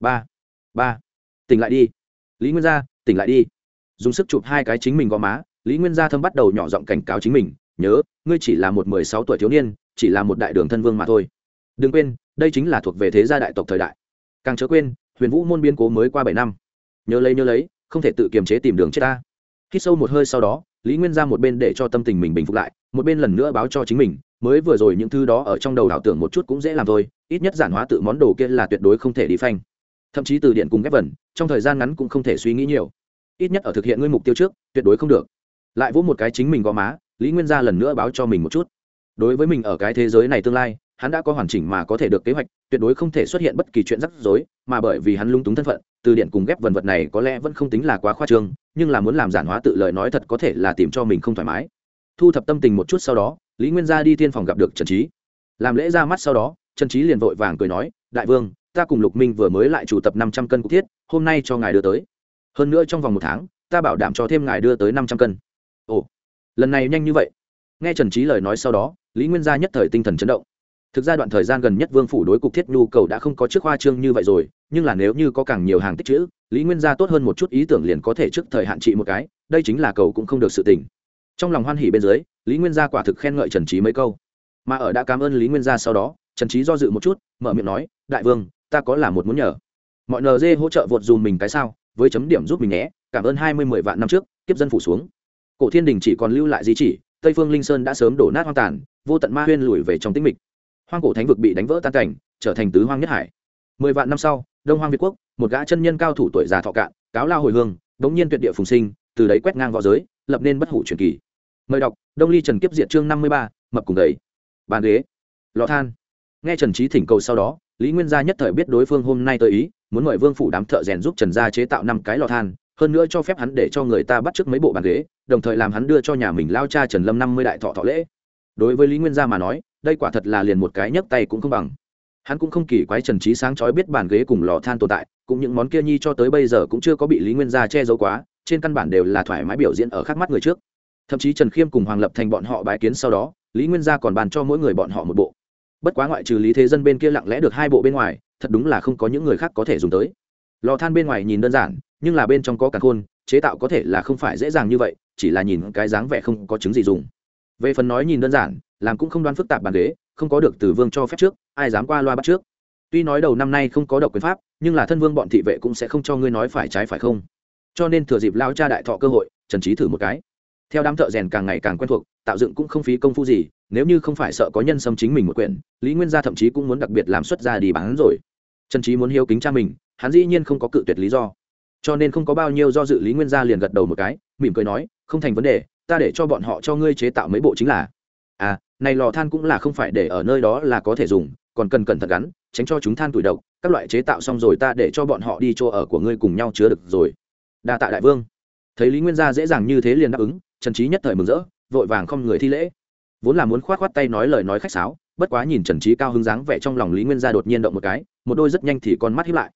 Ba ba, tỉnh lại đi. Lý nguyên gia, tỉnh lại đi. Dùng sức chụp hai cái chính mình gò má, lý nguyên gia thâm bắt đầu nhỏ giọng cảnh cáo chính mình, nhớ, ngươi chỉ là một mười sáu tuổi thiếu niên chỉ là một đại đường thân vương mà thôi. Đừng quên, đây chính là thuộc về thế gia đại tộc thời đại. Càng chớ quên, huyền vũ môn biên cố mới qua bảy năm. Nhớ lấy nhớ lấy, không thể tự kiềm chế tìm đường chết ta. Khi sâu một hơi sau đó, lý nguyên ra một bên để cho tâm tình mình bình phục lại, một bên lần nữa báo cho chính mình, mới vừa rồi những thứ đó ở trong đầu ảo tưởng một chút cũng dễ làm thôi, ít nhất giản hóa tự món đồ kia là tuyệt đối không thể đi phanh. Thậm chí từ điện cùng ghép vần, trong thời gian ngắn cũng không thể suy nghĩ nhiều. Ít nhất ở thực hiện ngươi mục tiêu trước, tuyệt đối không được. Lại vỗ một cái chính mình gò má, lý nguyên gia lần nữa báo cho mình một chút đối với mình ở cái thế giới này tương lai, hắn đã có hoàn chỉnh mà có thể được kế hoạch, tuyệt đối không thể xuất hiện bất kỳ chuyện rắc rối, mà bởi vì hắn lung túng thân phận, từ điện cùng ghép vần vật này có lẽ vẫn không tính là quá khoa trương, nhưng là muốn làm giản hóa tự lời nói thật có thể là tìm cho mình không thoải mái. Thu thập tâm tình một chút sau đó, lý nguyên gia đi tiên phòng gặp được trần trí làm lễ ra mắt sau đó, trần trí liền vội vàng cười nói, đại vương, ta cùng lục minh vừa mới lại chủ tập năm trăm cân cục thiết, hôm nay cho ngài đưa tới. Hơn nữa trong vòng một tháng, ta bảo đảm cho thêm ngài đưa tới năm trăm cân. Ồ, lần này nhanh như vậy nghe trần trí lời nói sau đó, lý nguyên gia nhất thời tinh thần chấn động. Thực ra đoạn thời gian gần nhất vương phủ đối cục thiết nhu cầu đã không có trước hoa trương như vậy rồi, nhưng là nếu như có càng nhiều hàng tích chữ, lý nguyên gia tốt hơn một chút ý tưởng liền có thể trước thời hạn trị một cái, đây chính là cầu cũng không được sự tỉnh trong lòng hoan hỉ bên dưới, lý nguyên gia quả thực khen ngợi trần trí mấy câu. Mà ở đã cảm ơn lý nguyên gia sau đó, trần trí do dự một chút, mở miệng nói, đại vương, ta có là một muốn nhờ. Mọi nd hỗ trợ vượt dùm mình cái sao, với chấm điểm giúp mình nhé, cảm ơn hai mươi mười vạn năm trước, kiếp dân phủ xuống. Cổ thiên đình chỉ còn lưu lại di chỉ tây phương linh sơn đã sớm đổ nát hoang tàn, vô tận ma huyên lùi về trong tĩnh mịch. Hoang cổ thánh vực bị đánh vỡ tan cảnh, trở thành tứ hoang nhất hải. Mười vạn năm sau, đông hoang việt quốc, một gã chân nhân cao thủ tuổi già thọ cạn, cáo lao hồi hương, đống nhiên tuyệt địa phùng sinh, từ đấy quét ngang v õ giới, lập nên bất hủ truyền kỳ. Mời đọc, đông ly trần kiếp diệt chương năm mươi ba, mập cùng đầy bàn ghế. Lò than. Nghe trần trí thỉnh cầu sau đó, lý nguyên gia nhất thời biết đối phương hôm nay tới ý, muốn mời vương phủ đám thợ rèn giúp trần gia chế tạo năm cái lò than hơn nữa cho phép hắn để cho người ta bắt t mấy bộ bàn ghế, đồng thời làm hắn đưa cho nhà mình lao cha trần lâm năm mươi đại thọ thọ lễ. Đối với lý nguyên gia mà nói, đây quả thật là liền một cái nhấc tay cũng không bằng. Hắn cũng không kỳ quái trần trí sáng chói biết bàn ghế cùng lò than tồn tại, cũng những món kia nhi cho tới bây giờ cũng chưa có bị lý nguyên gia che giấu quá, trên căn bản đều là thoải mái biểu diễn ở khắc mắt người trước. Thậm chí trần khiêm cùng hoàng lập thành bọn họ bài kiến sau đó, lý nguyên gia còn bàn cho mỗi người bọn họ một bộ. Bất quá ngoại trừ lý thế dân bên kia lặng lẽ được hai bộ bên ngoài, thật đúng là không có những người khác có thể dùng tới. Lò than bên ngoài nhìn đơn giản nhưng là bên trong có cả khôn, chế tạo có thể là không phải dễ dàng như vậy, chỉ là nhìn cái dáng vẻ không có chứng gì dùng. Về phần nói nhìn đơn giản, làm cũng không đoán phức tạp bàn ghế, không có được từ vương cho phép trước, ai dám qua loa bắt trước. Tuy nói đầu năm nay không có độc quyền pháp, nhưng là thân vương bọn thị vệ cũng sẽ không cho ngươi nói phải trái phải không. Cho nên thừa dịp lao cha đại thọ cơ hội, trần trí thử một cái. Theo đám thợ rèn càng ngày càng quen thuộc, tạo dựng cũng không phí công phu gì, nếu như không phải sợ có nhân xâm chính mình một quyển, lý nguyên gia thậm chí cũng muốn đặc biệt làm xuất ra đi bán rồi. Trần trí muốn hiếu kính cha mình, hắn dĩ nhiên không có cự tuyệt lý do cho nên không có bao nhiêu do dự lý nguyên gia liền gật đầu một cái, mỉm cười nói, không thành vấn đề, ta để cho bọn họ cho ngươi chế tạo mấy bộ chính là. À này lò than cũng là không phải để ở nơi đó là có thể dùng, còn cần cẩn thận gắn, tránh cho chúng than tủi độc. Các loại chế tạo xong rồi ta để cho bọn họ đi chỗ ở của ngươi cùng nhau chứa được rồi. Đa tạ đại vương. Thấy lý nguyên gia dễ dàng như thế liền đáp ứng, trần trí nhất thời mừng rỡ, vội vàng không người thi lễ. Vốn là muốn khoát khoát tay nói lời nói khách sáo, bất quá nhìn trần trí cao hứng dáng vẻ trong lòng lý nguyên gia đột nhiên động một cái, một đôi rất nhanh thì con mắt hiếp lại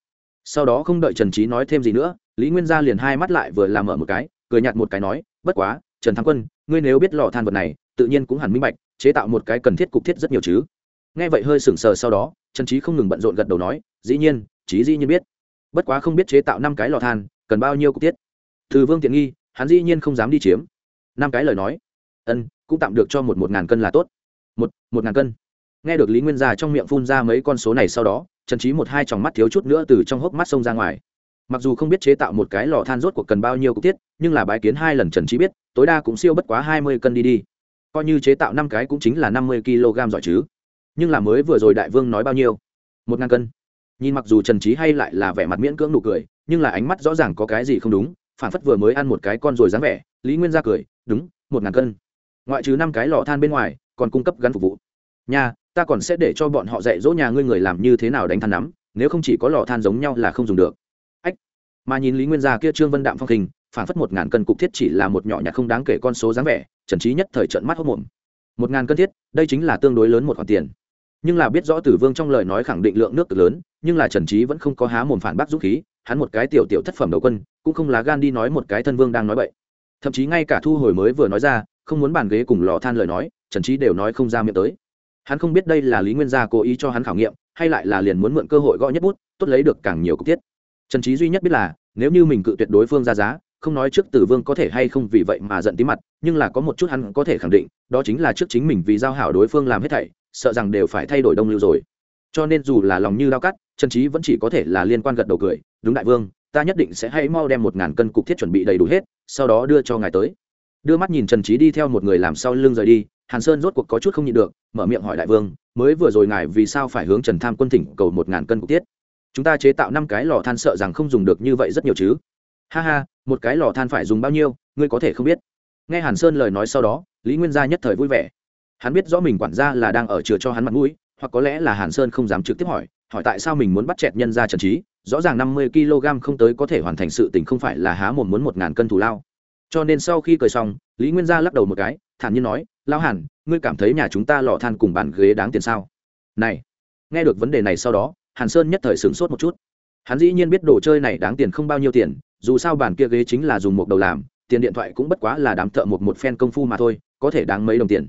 sau đó không đợi trần trí nói thêm gì nữa, lý nguyên gia liền hai mắt lại vừa làm mở một cái, cười nhạt một cái nói, bất quá, trần thắng quân, ngươi nếu biết lò than vật này, tự nhiên cũng hẳn minh bạch, chế tạo một cái cần thiết cục thiết rất nhiều chứ. Nghe vậy hơi sừng sờ sau đó, trần trí không ngừng bận rộn gật đầu nói, dĩ nhiên trí dĩ nhiên biết. Bất quá không biết chế tạo năm cái lò than, cần bao nhiêu cục thiết? Từ vương tiện nghi, hắn dĩ nhiên không dám đi chiếm. Năm cái lời nói. Ân, cũng tạm được cho một một ngàn cân là tốt. Một một ngàn cân. Nghe được lý nguyên gia trong miệng phun ra mấy con số này sau đó trần trí một hai tròng mắt thiếu chút nữa từ trong hốc mắt sông ra ngoài. Mặc dù không biết chế tạo một cái lò than rốt cuộc cần bao nhiêu cục tiết nhưng là bái kiến hai lần trần trí biết, tối đa cũng siêu bất quá hai mươi cân đi đi. Coi như chế tạo năm cái cũng chính là năm mươi kg giỏi chứ. Nhưng là mới vừa rồi đại vương nói bao nhiêu? Một ngàn cân. Nhìn mặc dù trần trí hay lại là vẻ mặt miễn cưỡng nụ cười, nhưng là ánh mắt rõ ràng có cái gì không đúng, phản phất vừa mới ăn một cái con rồi dáng vẻ, lý nguyên ra cười, đúng, một ngàn cân. Ngoại trừ năm cái lò than bên ngoài, còn cung cấp gắn phục vụ. Nhà ta còn sẽ để cho bọn họ dạy dỗ nhà ngươi người làm như thế nào đánh than nắm, nếu không chỉ có lò than giống nhau là không dùng được. Ách, mà nhìn lý nguyên gia kia trương vân đạm phong hình phản phất một ngàn cân cục thiết chỉ là một nhỏ nhặt không đáng kể con số dáng vẻ trần trí nhất thời trận mắt hốc mồm một ngàn cân thiết, đây chính là tương đối lớn một khoản tiền. Nhưng là biết rõ tử vương trong lời nói khẳng định lượng nước cực lớn, nhưng là trần trí vẫn không có há mồm phản bác dũng khí, hắn một cái tiểu tiểu thất phẩm đầu quân, cũng không lá gan đi nói một cái thân vương đang nói vậy thậm chí ngay cả thu hồi mới vừa nói ra, không muốn bàn ghế cùng lò than lời nói trần trí đều nói không ra miệng tới hắn không biết đây là lý nguyên gia cố ý cho hắn khảo nghiệm, hay lại là liền muốn mượn cơ hội gõ nhất bút, tốt lấy được càng nhiều cục tiết. Trần trí duy nhất biết là, nếu như mình cự tuyệt đối phương ra giá, không nói trước tử vương có thể hay không vì vậy mà giận tí mặt, nhưng là có một chút hắn có thể khẳng định, đó chính là trước chính mình vì giao hảo đối phương làm hết thảy, sợ rằng đều phải thay đổi đông lưu rồi. Cho nên dù là lòng như đau cắt, trần trí vẫn chỉ có thể là liên quan gật đầu cười, đúng đại vương, ta nhất định sẽ hay mau đem một ngàn cân cục thiết chuẩn bị đầy đủ hết, sau đó đưa cho ngài tới đưa mắt nhìn trần trí đi theo một người làm sau lưng rời đi, hàn sơn rốt cuộc có chút không nhịn được, mở miệng hỏi đại vương, mới vừa rồi ngài vì sao phải hướng trần tham quân thỉnh cầu một ngàn cân cục tiết? Chúng ta chế tạo năm cái lò than sợ rằng không dùng được như vậy rất nhiều chứ. Ha ha, một cái lò than phải dùng bao nhiêu, ngươi có thể không biết. Nghe hàn sơn lời nói sau đó, lý nguyên gia nhất thời vui vẻ. Hắn biết rõ mình quản gia là đang ở chừa cho hắn mặt mũi, hoặc có lẽ là hàn sơn không dám trực tiếp hỏi hỏi tại sao mình muốn bắt chẹt nhân ra trần trí rõ ràng năm mươi kg không tới có thể hoàn thành sự tình không phải là há mồm muốn một ngàn cân thù lao cho nên sau khi cười xong, lý nguyên gia lắc đầu một cái, thản nhiên nói lao hàn, ngươi cảm thấy nhà chúng ta lò than cùng bàn ghế đáng tiền sao? Này, nghe được vấn đề này sau đó, hàn sơn nhất thời sửng sốt một chút. Hắn dĩ nhiên biết đồ chơi này đáng tiền không bao nhiêu tiền, dù sao bàn kia ghế chính là dùng một đầu làm, tiền điện thoại cũng bất quá là đám thợ một một phen công phu mà thôi, có thể đáng mấy đồng tiền.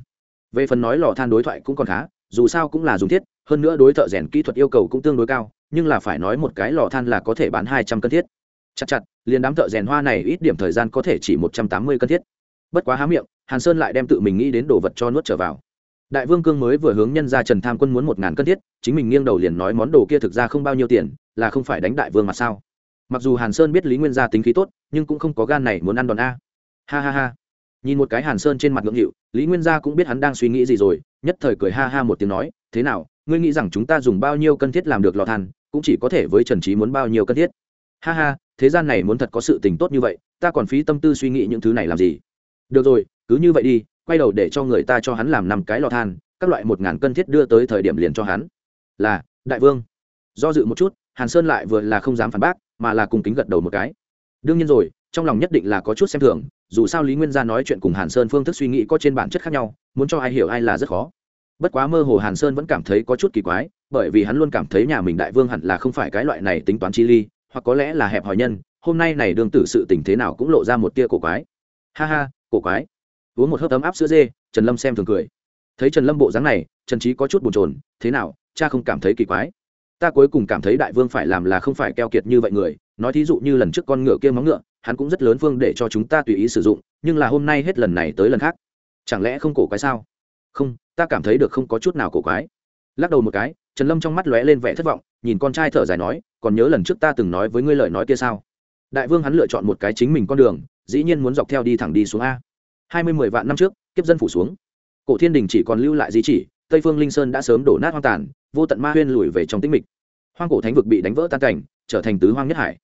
Về phần nói lò than đối thoại cũng còn khá, dù sao cũng là dùng thiết, hơn nữa đối thợ rèn kỹ thuật yêu cầu cũng tương đối cao, nhưng là phải nói một cái lò than là có thể bán hai trăm cân thiết. Chặt chặt liền đám thợ rèn hoa này ít điểm thời gian có thể chỉ một trăm tám mươi cân thiết. Bất quá há miệng, hàn sơn lại đem tự mình nghĩ đến đồ vật cho nuốt trở vào. Đại vương cương mới vừa hướng nhân ra trần tham quân muốn một ngàn cân thiết, chính mình nghiêng đầu liền nói món đồ kia thực ra không bao nhiêu tiền, là không phải đánh đại vương mà sao? Mặc dù hàn sơn biết lý nguyên gia tính khí tốt, nhưng cũng không có gan này muốn ăn đòn a. Ha ha ha. Nhìn một cái hàn sơn trên mặt ngưỡng hiệu lý nguyên gia cũng biết hắn đang suy nghĩ gì rồi, nhất thời cười ha ha một tiếng nói, thế nào, ngươi nghĩ rằng chúng ta dùng bao nhiêu cân thiết làm được lò than, cũng chỉ có thể với trần trí muốn bao nhiêu cân thiết? Ha ha thế gian này muốn thật có sự tình tốt như vậy, ta còn phí tâm tư suy nghĩ những thứ này làm gì? Được rồi, cứ như vậy đi, quay đầu để cho người ta cho hắn làm năm cái lò than, các loại một ngàn cân thiết đưa tới thời điểm liền cho hắn. Là, đại vương. Do dự một chút, hàn sơn lại vừa là không dám phản bác, mà là cùng kính gật đầu một cái. Đương nhiên rồi, trong lòng nhất định là có chút xem thường, dù sao lý nguyên gia nói chuyện cùng hàn sơn phương thức suy nghĩ có trên bản chất khác nhau, muốn cho ai hiểu ai là rất khó. Bất quá mơ hồ hàn sơn vẫn cảm thấy có chút kỳ quái, bởi vì hắn luôn cảm thấy nhà mình đại vương hẳn là không phải cái loại này tính toán chi ly hoặc có lẽ là hẹp hòi nhân, hôm nay này đương tử sự tình thế nào cũng lộ ra một tia cổ quái. Ha ha, cổ quái. Uống một hớp ấm áp sữa dê, trần lâm xem thường cười. Thấy trần lâm bộ dáng này, trần trí có chút bồn chồn, thế nào, cha không cảm thấy kỳ quái? Ta cuối cùng cảm thấy đại vương phải làm là không phải keo kiệt như vậy người, nói thí dụ như lần trước con ngựa kia móng ngựa, hắn cũng rất lớn phương để cho chúng ta tùy ý sử dụng, nhưng là hôm nay hết lần này tới lần khác. Chẳng lẽ không cổ quái sao? Không, ta cảm thấy được không có chút nào cổ quái. Lắc đầu một cái, trần lâm trong mắt lóe lên vẻ thất vọng, nhìn con trai thở dài nói còn nhớ lần trước ta từng nói với ngươi lời nói kia sao? Đại vương hắn lựa chọn một cái chính mình con đường, dĩ nhiên muốn dọc theo đi thẳng đi xuống a. Hai mươi mười vạn năm trước, kiếp dân phủ xuống. Cổ thiên đình chỉ còn lưu lại di chỉ, tây phương linh sơn đã sớm đổ nát hoang tàn, vô tận ma huyên lùi về trong tĩnh mịch. Hoang cổ thánh vực bị đánh vỡ tan cảnh, trở thành tứ hoang nhất hải.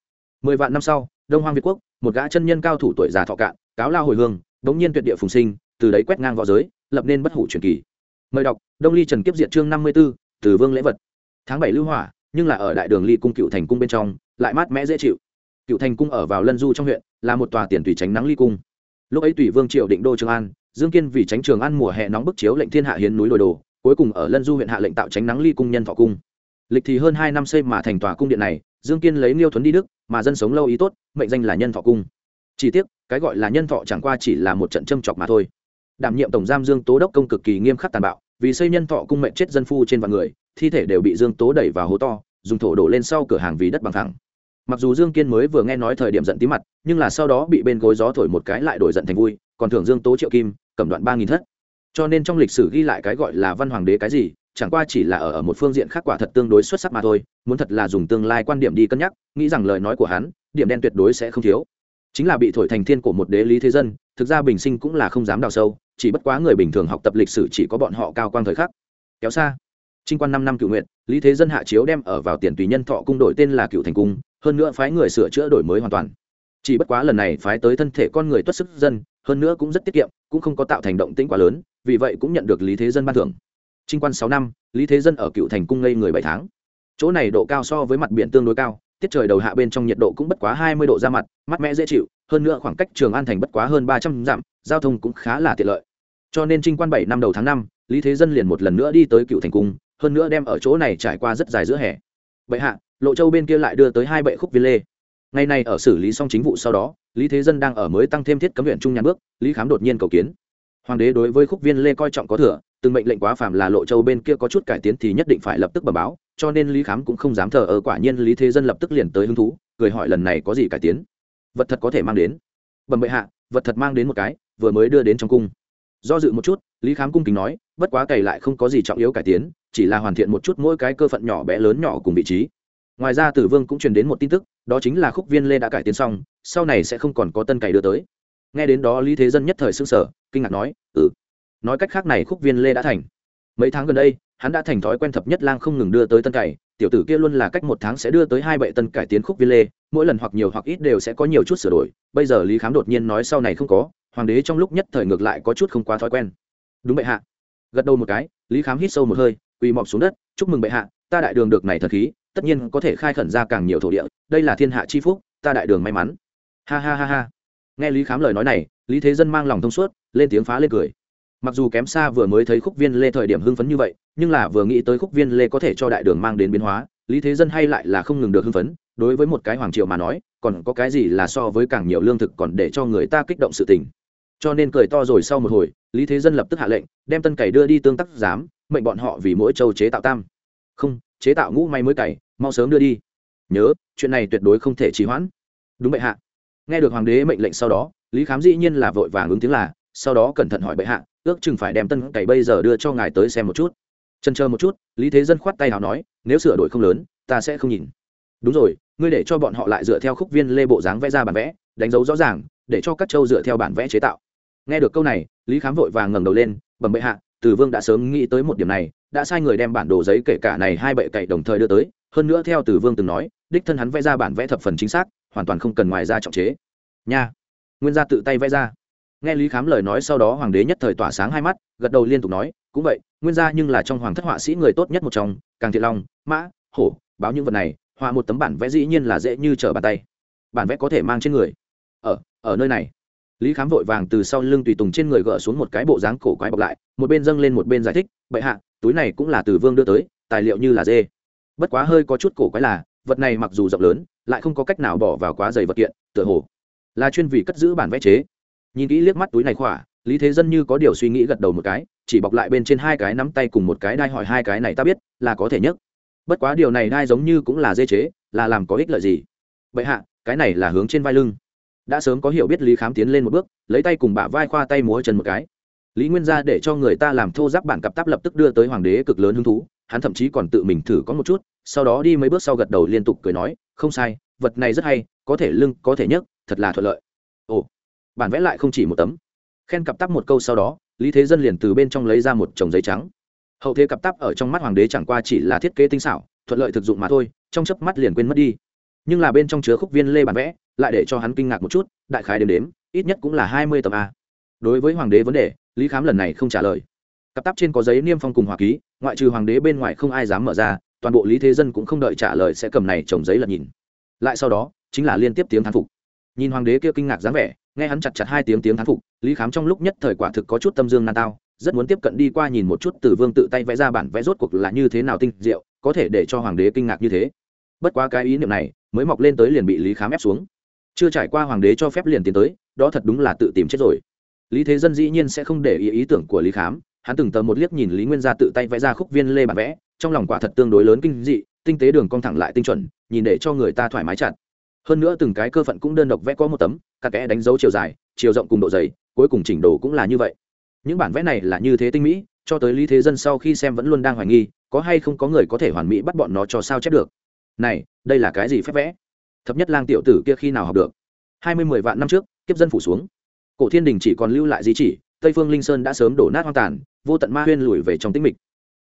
Mười vạn năm sau, đông hoang việt quốc, một gã chân nhân cao thủ tuổi già thọ cạn, cáo lao hồi hương, đống nhiên tuyệt địa phùng sinh, từ đấy quét ngang v õ giới, lập nên bất hủ truyền kỳ. Mời đọc, đông ly trần kiếp diệt chương năm mươi b ố từ vương lễ vật. Tháng bảy lưu hỏa nhưng là ở đại đường ly cung cựu thành cung bên trong, lại mát mẽ dễ chịu. Cựu thành cung ở vào lân du trong huyện, là một tòa tiền tùy tránh nắng ly cung. Lúc ấy tùy vương triệu định đô trường an, dương kiên vì tránh trường an mùa hè nóng bức chiếu lệnh thiên hạ hiến núi đồi đồ, cuối cùng ở lân du huyện hạ lệnh tạo tránh nắng ly cung nhân thọ cung. Lịch thì hơn hai năm xây mà thành tòa cung điện này, dương kiên lấy liêu thuấn đi đức, mà dân sống lâu ý tốt, mệnh danh là nhân thọ cung. Chỉ tiếc, cái gọi là nhân thọ chẳng qua chỉ là một trận châm chọc mà thôi. Đảm nhiệm tổng giam dương tố đốc công cực kỳ nghiêm khắc tàn bạo, vì xây nhân thọ cung mệnh chết dân phu trên vạn người thi thể đều bị dương tố đẩy vào hố to, dùng thổ đổ lên sau cửa hàng vì đất bằng thẳng. Mặc dù dương kiên mới vừa nghe nói thời điểm giận tí mặt, nhưng là sau đó bị bên gối gió thổi một cái lại đổi giận thành vui, còn thưởng dương tố triệu kim, cầm đoạn ba nghìn thất. Cho nên trong lịch sử ghi lại cái gọi là văn hoàng đế cái gì, chẳng qua chỉ là ở ở một phương diện khác quả thật tương đối xuất sắc mà thôi, muốn thật là dùng tương lai quan điểm đi cân nhắc, nghĩ rằng lời nói của hắn, điểm đen tuyệt đối sẽ không thiếu. Chính là bị thổi thành thiên của một đế lý thế dân, thực ra bình sinh cũng là không dám đào sâu, chỉ bất quá người bình thường học tập lịch sử chỉ có bọn họ cao quang thời khắc. Kéo xa trinh quan năm năm cựu nguyện lý thế dân hạ chiếu đem ở vào tiền tùy nhân thọ cung đổi tên là cựu thành cung, hơn nữa phái người sửa chữa đổi mới hoàn toàn. Chỉ bất quá lần này phái tới thân thể con người tuất sức dân, hơn nữa cũng rất tiết kiệm, cũng không có tạo thành động tĩnh quá lớn, vì vậy cũng nhận được lý thế dân ban thưởng. Trinh quan sáu năm, lý thế dân ở cựu thành cung ngây người bảy tháng. Chỗ này độ cao so với mặt biển tương đối cao, tiết trời đầu hạ bên trong nhiệt độ cũng bất quá hai mươi độ ra mặt, mát mẻ dễ chịu, hơn nữa khoảng cách trường an thành bất quá hơn ba trăm dặm, giao thông cũng khá là tiện lợi. Cho nên trinh quan bảy năm đầu tháng năm, lý thế dân liền một lần nữa đi tới cựu thành cung hơn nữa đem ở chỗ này trải qua rất dài giữa hè. Bệ hạ, lộ châu bên kia lại đưa tới hai bệ khúc viên lê. Ngày nay ở xử lý xong chính vụ sau đó, lý thế dân đang ở mới tăng thêm thiết cấm huyện trung nhàn bước, lý khám đột nhiên cầu kiến. Hoàng đế đối với khúc viên lê coi trọng có thừa, từng mệnh lệnh quá phàm là lộ châu bên kia có chút cải tiến thì nhất định phải lập tức bẩm báo, cho nên lý khám cũng không dám thờ ở quả nhiên lý thế dân lập tức liền tới hứng thú, cười hỏi lần này có gì cải tiến. Vật thật có thể mang đến. Bẩm bệ hạ, vật thật mang đến một cái, vừa mới đưa đến trong cung do dự một chút, lý khám cung kính nói, bất quá cày lại không có gì trọng yếu cải tiến, chỉ là hoàn thiện một chút mỗi cái cơ phận nhỏ bé lớn nhỏ cùng vị trí. Ngoài ra tử vương cũng truyền đến một tin tức, đó chính là khúc viên lê đã cải tiến xong, sau này sẽ không còn có tân cày đưa tới. Nghe đến đó lý thế dân nhất thời s ư n g sở kinh ngạc nói ừ nói cách khác này khúc viên lê đã thành. Mấy tháng gần đây, hắn đã thành thói quen thập nhất lang không ngừng đưa tới tân cày, tiểu tử kia luôn là cách một tháng sẽ đưa tới hai bệ tân cải tiến khúc viên lê, mỗi lần hoặc nhiều hoặc ít đều sẽ có nhiều chút sửa đổi. Bây giờ lý khám đột nhiên nói, sau này không có hoàng đế trong lúc nhất thời ngược lại có chút không quá thói quen. Đúng bệ hạ. Gật đầu một cái, lý khám hít sâu một hơi, quỳ mọc xuống đất, chúc mừng bệ hạ, ta đại đường được này thật khí, tất nhiên có thể khai khẩn ra càng nhiều thổ địa, đây là thiên hạ chi phúc, ta đại đường may mắn. Ha ha ha ha. Nghe lý khám lời nói này, lý thế dân mang lòng thông suốt, lên tiếng phá lên cười. Mặc dù kém xa vừa mới thấy khúc viên lê thời điểm hưng phấn như vậy, nhưng là vừa nghĩ tới khúc viên lê có thể cho đại đường mang đến biến hóa, lý thế dân hay lại là không ngừng được hưng phấn, đối với một cái hoàng triều mà nói, còn có cái gì là so với càng nhiều lương thực còn để cho người ta kích động sự tình cho nên cười to rồi sau một hồi, lý thế dân lập tức hạ lệnh, đem tân cày đưa đi tương tác giám, mệnh bọn họ vì mỗi châu chế tạo tam. Không, chế tạo ngũ may mới cày, mau sớm đưa đi. Nhớ, chuyện này tuyệt đối không thể trì hoãn. Đúng bệ hạ. Nghe được hoàng đế mệnh lệnh sau đó, lý khám dĩ nhiên là vội vàng ứng tiếng là, sau đó cẩn thận hỏi bệ hạ, ước chừng phải đem tân cày bây giờ đưa cho ngài tới xem một chút. Chân chờ một chút, lý thế dân khoát tay nào nói, nếu sửa đổi không lớn, ta sẽ không nhìn. Đúng rồi, ngươi để cho bọn họ lại dựa theo khúc viên lê bộ dáng vẽ ra bản vẽ, đánh dấu rõ ràng, để cho các châu dựa theo bản vẽ chế tạo nghe được câu này, lý khám vội vàng ngẩng đầu lên, bẩm bệ hạ, từ vương đã sớm nghĩ tới một điểm này, đã sai người đem bản đồ giấy kể cả này hai bệ cậy đồng thời đưa tới. Hơn nữa theo từ vương từng nói, đích thân hắn vẽ ra bản vẽ thập phần chính xác, hoàn toàn không cần ngoài ra trọng chế. Nha. Nguyên gia tự tay vẽ ra. Nghe lý khám lời nói sau đó hoàng đế nhất thời tỏa sáng hai mắt, gật đầu liên tục nói, cũng vậy, nguyên gia nhưng là trong hoàng thất họa sĩ người tốt nhất một trong, càng thiện long, mã, hổ, báo những vật này, họa một tấm bản vẽ dĩ nhiên là dễ như trở bàn tay. Bản vẽ có thể mang trên người. Ở ở nơi này lý khám vội vàng từ sau lưng tùy tùng trên người gỡ xuống một cái bộ dáng cổ quái bọc lại, một bên dâng lên một bên giải thích, bệ hạ, túi này cũng là từ vương đưa tới, tài liệu như là dê. Bất quá hơi có chút cổ quái là, vật này mặc dù rộng lớn, lại không có cách nào bỏ vào quá dày vật kiện, tựa hồ là chuyên vì cất giữ bản vẽ chế. Nhìn kỹ liếc mắt túi này khỏa, lý thế dân như có điều suy nghĩ gật đầu một cái, chỉ bọc lại bên trên hai cái nắm tay cùng một cái đai hỏi hai cái này ta biết, là có thể nhất bất quá điều này đai giống như cũng là dê chế, là làm có ích lợi gì? Bệ hạ, cái này là hướng trên vai lưng đã sớm có hiểu biết lý khám tiến lên một bước, lấy tay cùng bả vai khoa tay múa chân một cái. Lý nguyên gia để cho người ta làm thô giáp bản cặp táp lập tức đưa tới hoàng đế cực lớn hứng thú, hắn thậm chí còn tự mình thử có một chút, sau đó đi mấy bước sau gật đầu liên tục cười nói, không sai, vật này rất hay, có thể lưng, có thể nhấc, thật là thuận lợi. Ồ, bản vẽ lại không chỉ một tấm. Khen cặp táp một câu sau đó, lý thế dân liền từ bên trong lấy ra một chồng giấy trắng. Hậu thế cặp táp ở trong mắt hoàng đế chẳng qua chỉ là thiết kế tinh xảo, thuận lợi thực dụng mà thôi, trong chớp mắt liền quên mất đi. Nhưng là bên trong chứa khúc viên lê bản vẽ lại để cho hắn kinh ngạc một chút, đại khái đếm đếm, ít nhất cũng là hai mươi tập a. Đối với hoàng đế vấn đề, lý khám lần này không trả lời. Cặp táp trên có giấy niêm phong cùng hòa ký, ngoại trừ hoàng đế bên ngoài không ai dám mở ra, toàn bộ lý thế dân cũng không đợi trả lời sẽ cầm này trồng giấy lật nhìn. Lại sau đó, chính là liên tiếp tiếng thán phục. Nhìn hoàng đế kia kinh ngạc dáng vẻ, nghe hắn chặt chặt hai tiếng tiếng thán phục, lý khám trong lúc nhất thời quả thực có chút tâm dương nan tao, rất muốn tiếp cận đi qua nhìn một chút từ vương tự tay vẽ ra bản vẽ rốt cuộc là như thế nào tinh diệu, có thể để cho hoàng đế kinh ngạc như thế. Bất quá cái ý niệm này, mới mọc lên tới liền bị lý khám ép xuống chưa trải qua hoàng đế cho phép liền tiến tới, đó thật đúng là tự tìm chết rồi. Lý thế dân dĩ nhiên sẽ không để ý ý tưởng của lý khám, hắn từng tờ một liếc nhìn lý nguyên gia tự tay vẽ ra khúc viên lê bản vẽ, trong lòng quả thật tương đối lớn kinh dị, tinh tế đường cong thẳng lại tinh chuẩn, nhìn để cho người ta thoải mái chặt. Hơn nữa từng cái cơ phận cũng đơn độc vẽ có một tấm các kẽ đánh dấu chiều dài, chiều rộng cùng độ dày, cuối cùng chỉnh đồ cũng là như vậy. Những bản vẽ này là như thế tinh mỹ, cho tới lý thế dân sau khi xem vẫn luôn đang hoài nghi, có hay không có người có thể hoàn mỹ bắt bọn nó cho sao chép được. Này, đây là cái gì phép vẽ? Thập nhất lang tiểu tử kia khi nào học được? Hai mươi mười vạn năm trước, kiếp dân phủ xuống. Cổ thiên đình chỉ còn lưu lại di chỉ, tây phương linh sơn đã sớm đổ nát hoang tàn, vô tận ma huyên lùi về trong tĩnh mịch.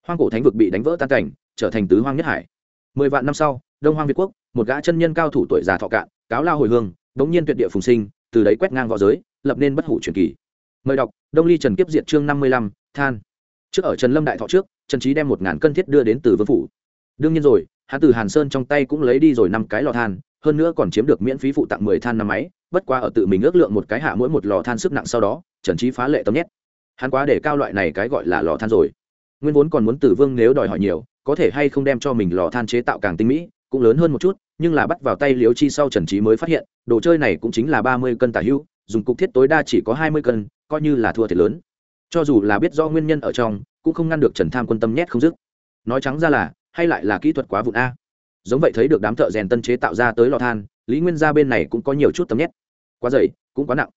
Hoang cổ thánh vực bị đánh vỡ tan cảnh, trở thành tứ hoang nhất hải. Mười vạn năm sau, đông hoang việt quốc, một gã chân nhân cao thủ tuổi già thọ cạn, cáo lao hồi hương, đống nhiên tuyệt địa phùng sinh, từ đấy quét ngang v õ giới, lập nên bất hủ truyền kỳ. Mời đọc, đông ly trần kiếp diệt chương năm mươi lăm, than. Trước ở trần lâm đại thọ trước, trần trí đem một ngàn cân thiết đưa đến từ vương phủ. Đương nhiên rồi, hắn từ hàn sơn trong tay cũng lấy đi rồi năm cái lò than hơn nữa còn chiếm được miễn phí phụ tặng mười than năm máy, bất qua ở tự mình ước lượng một cái hạ mỗi một lò than sức nặng sau đó, trần trí phá lệ tấm nhét. Hắn quá để cao loại này cái gọi là lò than rồi. Nguyên vốn còn muốn tử vương nếu đòi hỏi nhiều, có thể hay không đem cho mình lò than chế tạo càng tinh mỹ, cũng lớn hơn một chút, nhưng là bắt vào tay liếu chi sau trần trí mới phát hiện, đồ chơi này cũng chính là ba mươi cân tả hữu dùng cục thiết tối đa chỉ có hai mươi cân, coi như là thua thiệt lớn. Cho dù là biết do nguyên nhân ở trong, cũng không ngăn được trần tham quân tâm nhét không dứt. Nói trắng ra là, hay lại là kỹ thuật quá vụn a giống vậy thấy được đám thợ rèn tân chế tạo ra tới lò than, lý nguyên gia bên này cũng có nhiều chút tấm nhét quá dày, cũng quá nặng.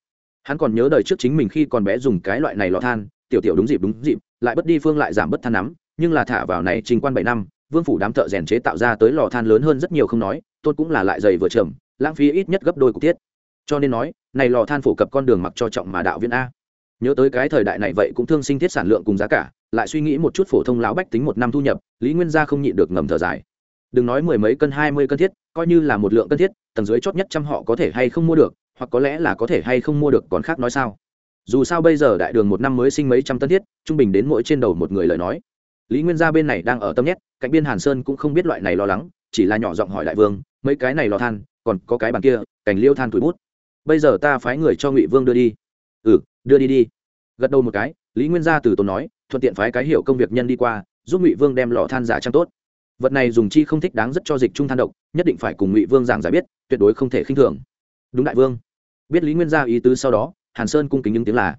Hắn còn nhớ đời trước chính mình khi còn bé dùng cái loại này lò than, tiểu tiểu đúng dịp đúng dịp, lại bất đi phương lại giảm bất than nắm, nhưng là thả vào này trình quan bảy năm, vương phủ đám thợ rèn chế tạo ra tới lò than lớn hơn rất nhiều không nói tôn cũng là lại dày vừa trầm lãng phí ít nhất gấp đôi cục thiết cho nên nói, này lò than phổ cập con đường mặc cho trọng mà đạo viên a. Nhớ tới cái thời đại này vậy cũng thương sinh thiết sản lượng cùng giá cả, lại suy nghĩ một chút phổ thông lão bách tính một năm thu nhập, lý nguyên gia không nhịn được ngầm thở dài đừng nói mười mấy cân, hai mươi cân thiết, coi như là một lượng cân thiết, tầng dưới chót nhất trăm họ có thể hay không mua được, hoặc có lẽ là có thể hay không mua được, còn khác nói sao? Dù sao bây giờ đại đường một năm mới sinh mấy trăm tân thiết, trung bình đến mỗi trên đầu một người lời nói. Lý nguyên gia bên này đang ở tâm nhét, cạnh biên hàn sơn cũng không biết loại này lo lắng, chỉ là nhỏ giọng hỏi đại vương, mấy cái này lò than, còn có cái bàn kia, cành liêu than tuổi bút. Bây giờ ta phái người cho ngụy vương đưa đi. Ừ đưa đi đi. Gật đầu một cái, lý nguyên gia từ tốn nói, thuận tiện phái cái hiểu công việc nhân đi qua, giúp ngụy vương đem lò than giả trang tốt vật này dùng chi không thích đáng rất cho dịch trung than độc, nhất định phải cùng ngụy vương giảng giải biết, tuyệt đối không thể khinh thường. Đúng đại vương. Biết lý nguyên gia ý tứ sau đó, hàn sơn cung kính những tiếng là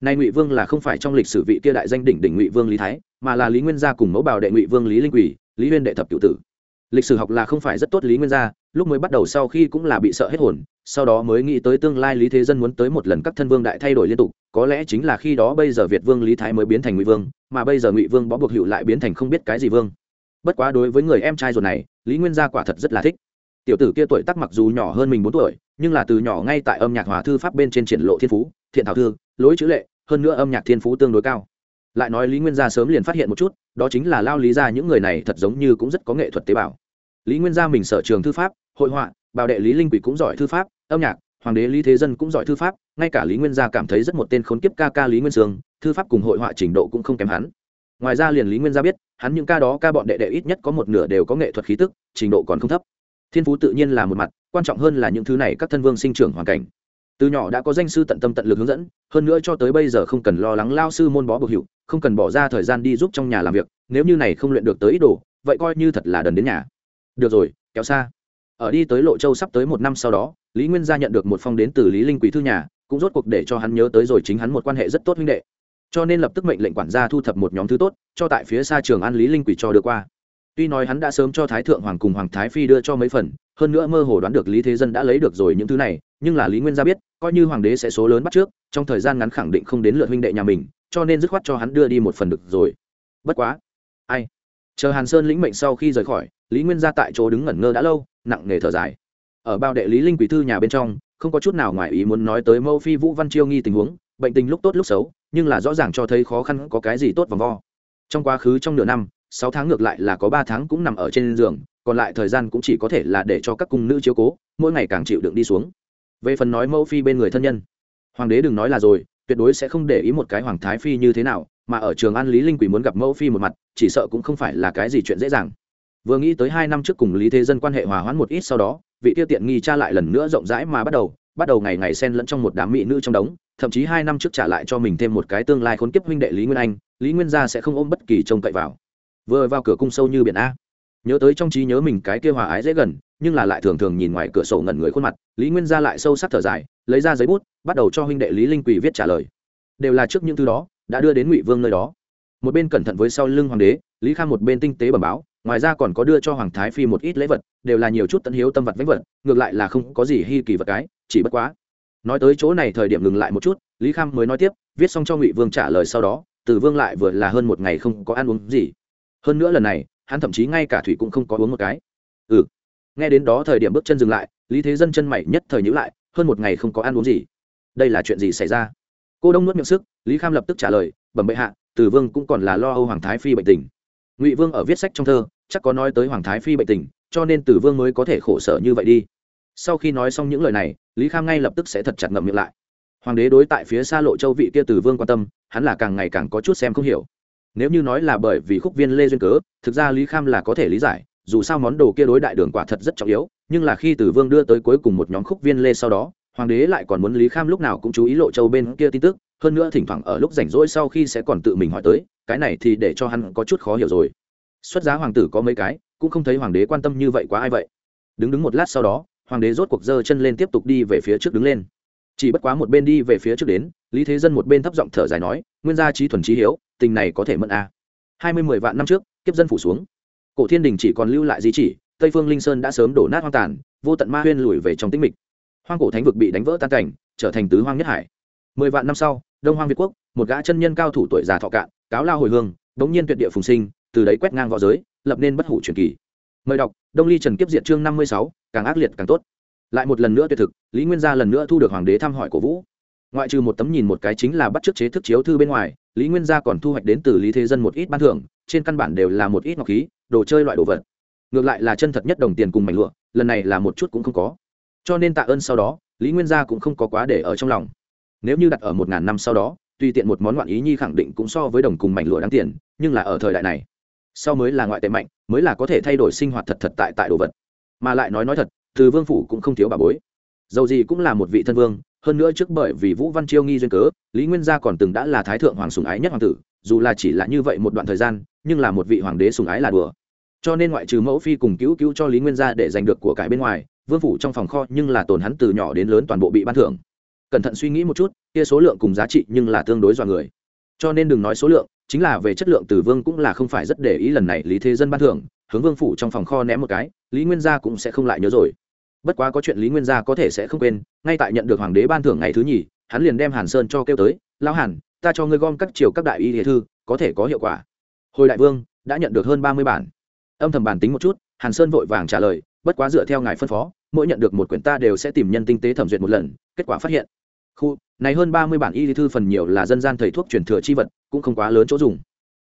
nay ngụy vương là không phải trong lịch sử vị kia đại danh đỉnh đỉnh ngụy vương lý thái, mà là lý nguyên gia cùng mẫu bảo đệ ngụy vương lý linh quỷ lý huyên đệ thập cựu tử. Lịch sử học là không phải rất tốt lý nguyên gia, lúc mới bắt đầu sau khi cũng là bị sợ hết hồn, sau đó mới nghĩ tới tương lai lý thế dân muốn tới một lần các thân vương đại thay đổi liên tục, có lẽ chính là khi đó bây giờ việt vương lý thái mới biến thành ngụy vương, mà bây giờ ngụy vương bó buộc hiệu lại biến thành không biết cái gì vương bất quá đối với người em trai ruột này, lý nguyên gia quả thật rất là thích. Tiểu tử kia tuổi tác mặc dù nhỏ hơn mình bốn tuổi, nhưng là từ nhỏ ngay tại âm nhạc hòa thư pháp bên trên triển lộ thiên phú, thiện thảo thư, lối chữ lệ, hơn nữa âm nhạc thiên phú tương đối cao. Lại nói lý nguyên gia sớm liền phát hiện một chút, đó chính là lao lý ra những người này thật giống như cũng rất có nghệ thuật tế bào. Lý nguyên gia mình sở trường thư pháp, hội họa bảo đệ lý linh quỷ cũng giỏi thư pháp, âm nhạc, hoàng đế lý thế dân cũng giỏi thư pháp, ngay cả lý nguyên gia cảm thấy rất một tên khốn kiếp ca ca lý nguyên sương, thư pháp cùng hội họa trình độ cũng không kém hắn. Ngoài ra liền lý nguyên gia biết hắn những ca đó ca bọn đệ đệ ít nhất có một nửa đều có nghệ thuật khí tức, trình độ còn không thấp. Thiên phú tự nhiên là một mặt, quan trọng hơn là những thứ này các thân vương sinh trưởng hoàn cảnh. Từ nhỏ đã có danh sư tận tâm tận lực hướng dẫn, hơn nữa cho tới bây giờ không cần lo lắng lao sư môn bó bực hiệu không cần bỏ ra thời gian đi giúp trong nhà làm việc, nếu như này không luyện được tới ít đồ, vậy coi như thật là đần đến nhà. Được rồi, kéo xa. Ở đi tới lộ châu sắp tới một năm sau đó, lý nguyên gia nhận được một phong đến từ lý linh quý thư nhà, cũng rốt cuộc để cho hắn nhớ tới rồi chính hắn một quan hệ rất tốt huynh đệ cho nên lập tức mệnh lệnh quản gia thu thập một nhóm thứ tốt, cho tại phía xa trường an lý linh quỷ cho đưa qua. Tuy nói hắn đã sớm cho thái thượng hoàng cùng hoàng thái phi đưa cho mấy phần, hơn nữa mơ hồ đoán được lý thế dân đã lấy được rồi những thứ này, nhưng là lý nguyên gia biết, coi như hoàng đế sẽ số lớn bắt trước, trong thời gian ngắn khẳng định không đến lượt huynh đệ nhà mình, cho nên dứt khoát cho hắn đưa đi một phần được rồi. Bất quá, ai? Chờ hàn sơn lĩnh mệnh sau khi rời khỏi, lý nguyên gia tại chỗ đứng ngẩn ngơ đã lâu, nặng nề thở dài. Ở bao đệ lý linh quỷ thư nhà bên trong, không có chút nào ngoài ý muốn nói tới mâu phi vũ văn chiêu nghi tình huống, bệnh tình lúc tốt lúc xấu nhưng là rõ ràng cho thấy khó khăn có cái gì tốt vòng vo. Trong quá khứ trong nửa năm, sáu tháng ngược lại là có ba tháng cũng nằm ở trên giường, còn lại thời gian cũng chỉ có thể là để cho các cung nữ chiếu cố, mỗi ngày càng chịu đựng đi xuống. Về phần nói mẫu phi bên người thân nhân, hoàng đế đừng nói là rồi, tuyệt đối sẽ không để ý một cái hoàng thái phi như thế nào, mà ở trường an lý linh quỷ muốn gặp mẫu phi một mặt, chỉ sợ cũng không phải là cái gì chuyện dễ dàng. Vừa nghĩ tới hai năm trước cùng lý thế dân quan hệ hòa hoãn một ít sau đó, vị tiêu tiện nghi cha lại lần nữa rộng rãi mà bắt đầu bắt đầu ngày ngày xen lẫn trong một đám mỹ nữ trong đống thậm chí hai năm trước trả lại cho mình thêm một cái tương lai khốn kiếp huynh đệ lý nguyên anh, lý nguyên gia sẽ không ôm bất kỳ trông cậy vào. Vừa vào cửa cung sâu như biển a. Nhớ tới trong trí nhớ mình cái kia hòa ái dễ gần, nhưng là lại thường thường nhìn ngoài cửa sổ ngẩn người khuôn mặt, lý nguyên gia lại sâu sắc thở dài, lấy ra giấy bút, bắt đầu cho huynh đệ lý linh quỳ viết trả lời. Đều là trước những thứ đó, đã đưa đến ngụy vương nơi đó. Một bên cẩn thận với sau lưng hoàng đế, lý khang một bên tinh tế bẩm báo, ngoài ra còn có đưa cho hoàng thái phi một ít lễ vật, đều là nhiều chút tận hiếu tâm vật vánh vật, ngược lại là không có gì hy kỳ vật cái, chỉ bất quá nói tới chỗ này thời điểm ngừng lại một chút, lý kham mới nói tiếp, viết xong cho ngụy vương trả lời sau đó, từ vương lại vừa là hơn một ngày không có ăn uống gì. Hơn nữa lần này, hắn thậm chí ngay cả thủy cũng không có uống một cái. Ừ. Nghe đến đó thời điểm bước chân dừng lại, lý thế dân chân mày nhất thời nhữ lại, hơn một ngày không có ăn uống gì. Đây là chuyện gì xảy ra? Cô đông nuốt miệng sức, lý kham lập tức trả lời, bẩm bệ hạ, từ vương cũng còn là lo âu hoàng thái phi bệnh tình. Ngụy vương ở viết sách trong thơ, chắc có nói tới hoàng thái phi bệnh tình, cho nên tử vương mới có thể khổ sở như vậy đi. Sau khi nói xong những lời này lý kham ngay lập tức sẽ thật chặt ngậm miệng lại. Hoàng đế đối tại phía xa lộ châu vị kia tử vương quan tâm, hắn là càng ngày càng có chút xem không hiểu. Nếu như nói là bởi vì khúc viên lê duyên cớ, thực ra lý kham là có thể lý giải, dù sao món đồ kia đối đại đường quả thật rất trọng yếu, nhưng là khi tử vương đưa tới cuối cùng một nhóm khúc viên lê sau đó, hoàng đế lại còn muốn lý kham lúc nào cũng chú ý lộ châu bên kia tin tức, hơn nữa thỉnh thoảng ở lúc rảnh rỗi sau khi sẽ còn tự mình hỏi tới, cái này thì để cho hắn có chút khó hiểu rồi. Xuất giá hoàng tử có mấy cái, cũng không thấy hoàng đế quan tâm như vậy quá ai vậy. Đứng đứng một lát sau đó hoàng đế rốt cuộc giơ chân lên tiếp tục đi về phía trước đứng lên. Chỉ bất quá một bên đi về phía trước đến, lý thế dân một bên thấp giọng thở dài nói, nguyên gia trí thuần trí hiếu, tình này có thể mẫn a. Hai mươi mười vạn năm trước, kiếp dân phủ xuống. Cổ thiên đình chỉ còn lưu lại di chỉ, tây phương linh sơn đã sớm đổ nát hoang tàn, vô tận ma huyên lùi về trong tĩnh mịch. Hoang cổ thánh vực bị đánh vỡ tan cảnh, trở thành tứ hoang nhất hải. Mười vạn năm sau, đông hoang việt quốc, một gã chân nhân cao thủ tuổi già thọ cạn, cáo lao hồi hương đống nhiên tuyệt địa phùng sinh, từ đấy quét ngang v õ giới, lập nên bất hủ truyền kỳ. Mời đọc, đông ly trần kiếp diệt chương năm mươi sáu càng ác liệt càng tốt. Lại một lần nữa tuyệt thực, lý nguyên gia lần nữa thu được hoàng đế thăm hỏi cổ vũ. Ngoại trừ một tấm nhìn một cái chính là bắt chước chế thức chiếu thư bên ngoài, lý nguyên gia còn thu hoạch đến từ lý thế dân một ít ban thưởng, trên căn bản đều là một ít ngọc khí, đồ chơi loại đồ vật. Ngược lại là chân thật nhất đồng tiền cùng mảnh lụa, lần này là một chút cũng không có. Cho nên tạ ơn sau đó, lý nguyên gia cũng không có quá để ở trong lòng. Nếu như đặt ở một ngàn năm sau đó tùy tiện một món ngoạn ý nhi khẳng định cũng so với đồng cùng mảnh lụa đáng tiền, nhưng là ở thời đại này, sau mới là ngoại tệ mạnh, mới là có thể thay đổi sinh hoạt thật thật tại tại đồ vật mà lại nói nói thật, từ vương phủ cũng không thiếu bà bối. Dầu gì cũng là một vị thân vương, hơn nữa trước bởi vì vũ văn chiêu nghi duyên cớ, lý nguyên gia còn từng đã là thái thượng hoàng sùng ái nhất hoàng tử, dù là chỉ là như vậy một đoạn thời gian, nhưng là một vị hoàng đế sùng ái là đùa. Cho nên ngoại trừ mẫu phi cùng cứu cứu cho lý nguyên gia để giành được của cải bên ngoài, vương phủ trong phòng kho nhưng là tồn hắn từ nhỏ đến lớn toàn bộ bị ban thưởng. Cẩn thận suy nghĩ một chút, kia số lượng cùng giá trị nhưng là tương đối dọa người. Cho nên đừng nói số lượng, chính là về chất lượng từ vương cũng là không phải rất để ý lần này lý thế dân ban thưởng, hướng vương phủ trong phòng kho ném một cái lý nguyên gia cũng sẽ không lại nhớ rồi. Bất quá có chuyện lý nguyên gia có thể sẽ không quên, ngay tại nhận được hoàng đế ban thưởng ngày thứ nhì, hắn liền đem hàn sơn cho kêu tới, lão hàn, ta cho ngươi gom các triều các đại y hệ thư, có thể có hiệu quả. Hồi đại vương đã nhận được hơn ba mươi bản. Âm thầm bản tính một chút, hàn sơn vội vàng trả lời, bất quá dựa theo ngài phân phó, mỗi nhận được một quyển ta đều sẽ tìm nhân tinh tế thẩm duyệt một lần. Kết quả phát hiện, khu, này hơn ba mươi bản y thư phần nhiều là dân gian thầy thuốc truyền thừa chi vật, cũng không quá lớn chỗ dùng.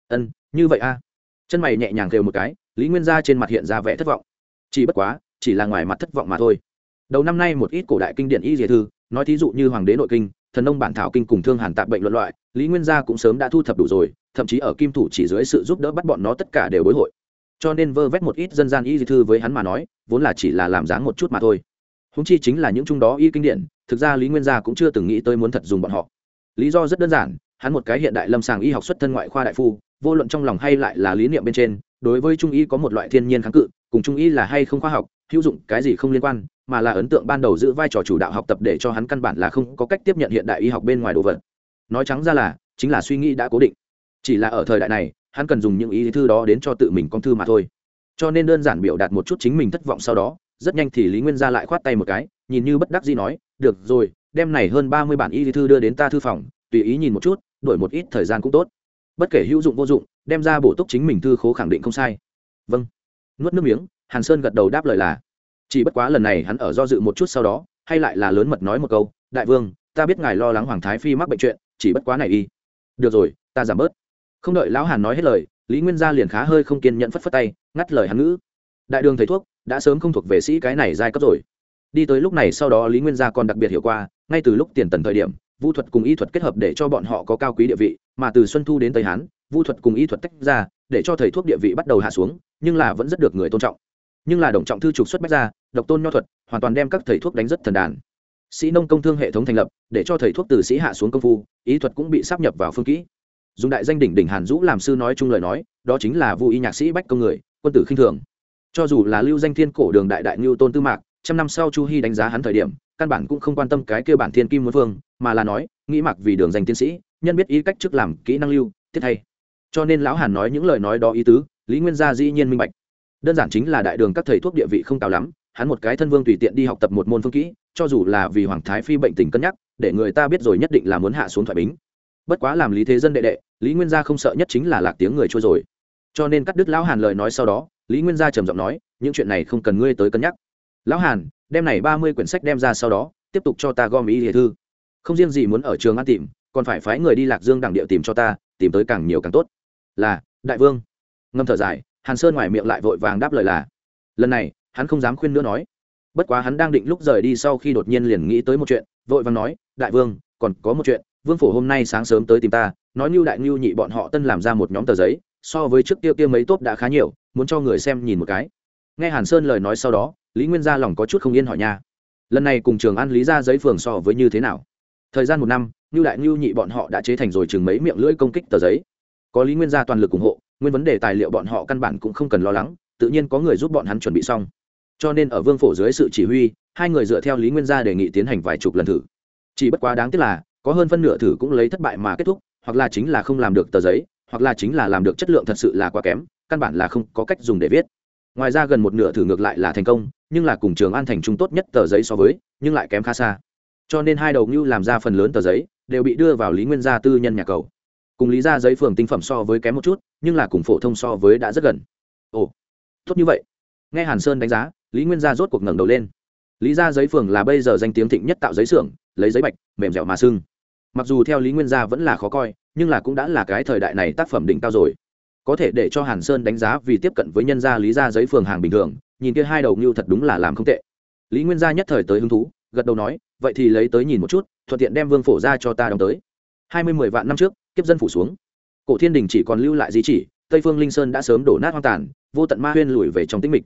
Ân, như vậy a. Chân mày nhẹ nhàng kêu một cái, lý nguyên gia trên mặt hiện ra vẻ thất vọng chỉ bất quá, chỉ là ngoài mặt thất vọng mà thôi. Đầu năm nay một ít cổ đại kinh điển y dìa thư, nói thí dụ như hoàng đế nội kinh, thần nông bản thảo kinh cùng thương hàn tạp bệnh luận loại, lý nguyên gia cũng sớm đã thu thập đủ rồi, thậm chí ở kim thủ chỉ dưới sự giúp đỡ bắt bọn nó tất cả đều bối hội. Cho nên vơ vét một ít dân gian y di thư với hắn mà nói, vốn là chỉ là làm dáng một chút mà thôi. Húng chi chính là những chung đó y kinh điển, thực ra lý nguyên gia cũng chưa từng nghĩ tới muốn thật dùng bọn họ. Lý do rất đơn giản, hắn một cái hiện đại lâm sàng y học xuất thân ngoại khoa đại phu, vô luận trong lòng hay lại là lý niệm bên trên đối với trung y có một loại thiên nhiên kháng cự, cùng trung y là hay không khoa học, hữu dụng, cái gì không liên quan, mà là ấn tượng ban đầu giữ vai trò chủ đạo học tập để cho hắn căn bản là không có cách tiếp nhận hiện đại y học bên ngoài đồ vật. Nói trắng ra là, chính là suy nghĩ đã cố định. Chỉ là ở thời đại này, hắn cần dùng những ý thư đó đến cho tự mình con thư mà thôi. Cho nên đơn giản biểu đạt một chút chính mình thất vọng sau đó, rất nhanh thì lý nguyên gia lại khoát tay một cái, nhìn như bất đắc gì nói, được rồi, đem này hơn ba mươi bản y thư đưa đến ta thư phòng, tùy ý nhìn một chút, đổi một ít thời gian cũng tốt. Bất kể hữu dụng vô dụng đem ra bổ túc chính mình thư khố khẳng định không sai. Vâng. Nuốt nước miếng, hàn sơn gật đầu đáp lời là. Chỉ bất quá lần này hắn ở do dự một chút sau đó, hay lại là lớn mật nói một câu, đại vương, ta biết ngài lo lắng hoàng thái phi mắc bệnh chuyện, chỉ bất quá này y. Được rồi, ta giảm bớt. Không đợi lão hàn nói hết lời, lý nguyên gia liền khá hơi không kiên nhẫn phất phất tay, ngắt lời hắn ngữ. Đại đường thầy thuốc, đã sớm không thuộc về sĩ cái này giai cấp rồi. Đi tới lúc này sau đó lý nguyên gia còn đặc biệt hiểu qua, ngay từ lúc tiền tần thời điểm vu thuật cùng y thuật kết hợp để cho bọn họ có cao quý địa vị, mà từ xuân thu đến tây hán vu thuật cùng y thuật tách ra, để cho thầy thuốc địa vị bắt đầu hạ xuống, nhưng là vẫn rất được người tôn trọng. Nhưng là đồng trọng thư trục xuất bách ra, độc tôn nho thuật, hoàn toàn đem các thầy thuốc đánh rất thần đàn. Sĩ nông công thương hệ thống thành lập, để cho thầy thuốc từ sĩ hạ xuống công phu ý thuật cũng bị sắp nhập vào phương kỹ. Dùng đại danh đỉnh đỉnh hàn dũ làm sư nói chung lời nói, đó chính là vô y nhạc sĩ bách công người, quân tử khinh thường. Cho dù là lưu danh thiên cổ đường đại đại ngưu tôn tư mạc, trăm năm sau chu hy đánh giá hắn thời điểm, căn bản cũng không quan tâm cái kêu bản thiên kim muốn phương mà là nói, nghĩ mặc vì đường danh tiến sĩ, nhân biết ý cách trước làm kỹ năng lưu, tiết thay cho nên lão hàn nói những lời nói đó ý tứ, lý nguyên gia dĩ nhiên minh bạch. Đơn giản chính là đại đường các thầy thuốc địa vị không cao lắm, hắn một cái thân vương tùy tiện đi học tập một môn phương kỹ, cho dù là vì hoàng thái phi bệnh tình cân nhắc, để người ta biết rồi nhất định là muốn hạ xuống thoại bính. Bất quá làm lý thế dân đệ đệ, lý nguyên gia không sợ nhất chính là lạc tiếng người trôi rồi. Cho nên cắt đứt lão hàn lời nói sau đó, lý nguyên gia trầm giọng nói, những chuyện này không cần ngươi tới cân nhắc. Lão hàn, đem này ba mươi quyển sách đem ra sau đó, tiếp tục cho ta gom ý địa thư. Không riêng gì muốn ở trường ăn tìm, còn phải phái người đi lạc dương đẳng địa tìm cho ta, tìm tới càng nhiều càng tốt là, đại vương. Ngâm thở dài, hàn sơn ngoài miệng lại vội vàng đáp lời là, lần này, hắn không dám khuyên nữa nói. Bất quá hắn đang định lúc rời đi sau khi đột nhiên liền nghĩ tới một chuyện, vội vàng nói, đại vương, còn có một chuyện, vương phổ hôm nay sáng sớm tới tìm ta, nói như đại ngưu nhị bọn họ tân làm ra một nhóm tờ giấy, so với trước kia kia mấy tốt đã khá nhiều, muốn cho người xem nhìn một cái. Nghe hàn sơn lời nói sau đó, lý nguyên gia lòng có chút không yên hỏi nha. Lần này cùng trường an lý ra giấy phường so với như thế nào? Thời gian một năm như đại ngưu nhị bọn họ đã chế thành rồi chừng mấy miệng lưỡi công kích tờ giấy có lý nguyên gia toàn lực ủng hộ, nguyên vấn đề tài liệu bọn họ căn bản cũng không cần lo lắng, tự nhiên có người giúp bọn hắn chuẩn bị xong. Cho nên ở vương phổ dưới sự chỉ huy, hai người dựa theo lý nguyên gia đề nghị tiến hành vài chục lần thử. Chỉ bất quá đáng tiếc là, có hơn phân nửa thử cũng lấy thất bại mà kết thúc, hoặc là chính là không làm được tờ giấy, hoặc là chính là làm được chất lượng thật sự là quá kém, căn bản là không có cách dùng để viết. Ngoài ra gần một nửa thử ngược lại là thành công, nhưng là cùng trường an thành trung tốt nhất tờ giấy so với, nhưng lại kém khá xa. Cho nên hai đầu ngưu làm ra phần lớn tờ giấy, đều bị đưa vào lý nguyên gia tư nhân nhà cầu cùng lý ra giấy phường tinh phẩm so với kém một chút, nhưng là cùng phổ thông so với đã rất gần. Ồ, tốt như vậy. Nghe hàn sơn đánh giá, lý nguyên gia rốt cuộc ngẩng đầu lên. Lý ra giấy phường là bây giờ danh tiếng thịnh nhất tạo giấy xưởng, lấy giấy bạch, mềm dẻo mà sưng. Mặc dù theo lý nguyên gia vẫn là khó coi, nhưng là cũng đã là cái thời đại này tác phẩm đỉnh cao rồi. Có thể để cho hàn sơn đánh giá vì tiếp cận với nhân gia lý ra giấy phường hàng bình thường, nhìn kia hai đầu ngưu thật đúng là làm không tệ. Lý nguyên gia nhất thời tới hứng thú, gật đầu nói, vậy thì lấy tới nhìn một chút, thuận tiện đem vương phổ ra cho ta đóng tới. Hai mươi mười vạn năm trước kiếp dân phủ xuống. Cổ thiên đình chỉ còn lưu lại di chỉ, tây phương linh sơn đã sớm đổ nát hoang tàn, vô tận ma huyên lùi về trong tĩnh mịch.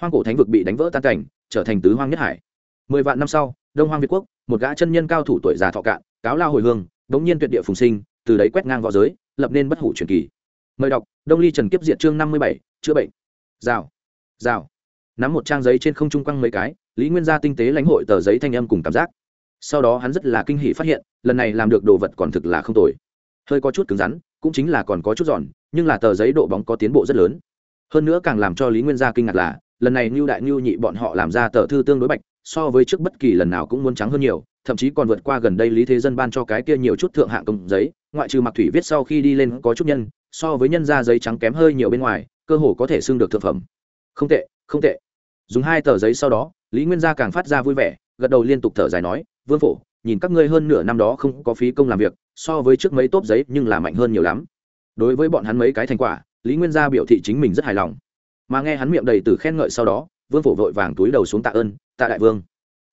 Hoang cổ thánh vực bị đánh vỡ tan cảnh, trở thành tứ hoang nhất hải. Mười vạn năm sau, đông hoang việt quốc, một gã chân nhân cao thủ tuổi già thọ cạn, cáo lao hồi hương bỗng nhiên tuyệt địa phùng sinh, từ đấy quét ngang v õ giới, lập nên bất hủ truyền kỳ. Mời đọc, đông ly trần kiếp diện chương năm mươi bảy, chữa bệnh. Rào rào. Nắm một trang giấy trên không trung quăng mấy cái, lý nguyên gia tinh tế lãnh hội tờ giấy thanh âm cùng cảm giác. Sau đó hắn rất là kinh hỉ phát hiện, lần này làm được đồ vật còn thực là không tồi hơi có chút cứng rắn, cũng chính là còn có chút giòn, nhưng là tờ giấy độ bóng có tiến bộ rất lớn. Hơn nữa càng làm cho lý nguyên gia kinh ngạc là, lần này ngưu đại ngưu nhị bọn họ làm ra tờ thư tương đối bạch, so với trước bất kỳ lần nào cũng muốn trắng hơn nhiều, thậm chí còn vượt qua gần đây lý thế dân ban cho cái kia nhiều chút thượng hạng công giấy, ngoại trừ mặc thủy viết sau khi đi lên có chút nhân, so với nhân ra giấy trắng kém hơi nhiều bên ngoài, cơ hồ có thể xưng được thực phẩm. Không tệ không tệ. Dùng hai tờ giấy sau đó, lý nguyên gia càng phát ra vui vẻ, gật đầu liên tục thở dài nói, vương phổ nhìn các ngươi hơn nửa năm đó không có phí công làm việc, so với trước mấy tốp giấy nhưng là mạnh hơn nhiều lắm. Đối với bọn hắn mấy cái thành quả, lý nguyên gia biểu thị chính mình rất hài lòng. Mà nghe hắn miệng đầy từ khen ngợi sau đó, vương phổ vội vàng túi đầu xuống tạ ơn, tạ đại vương,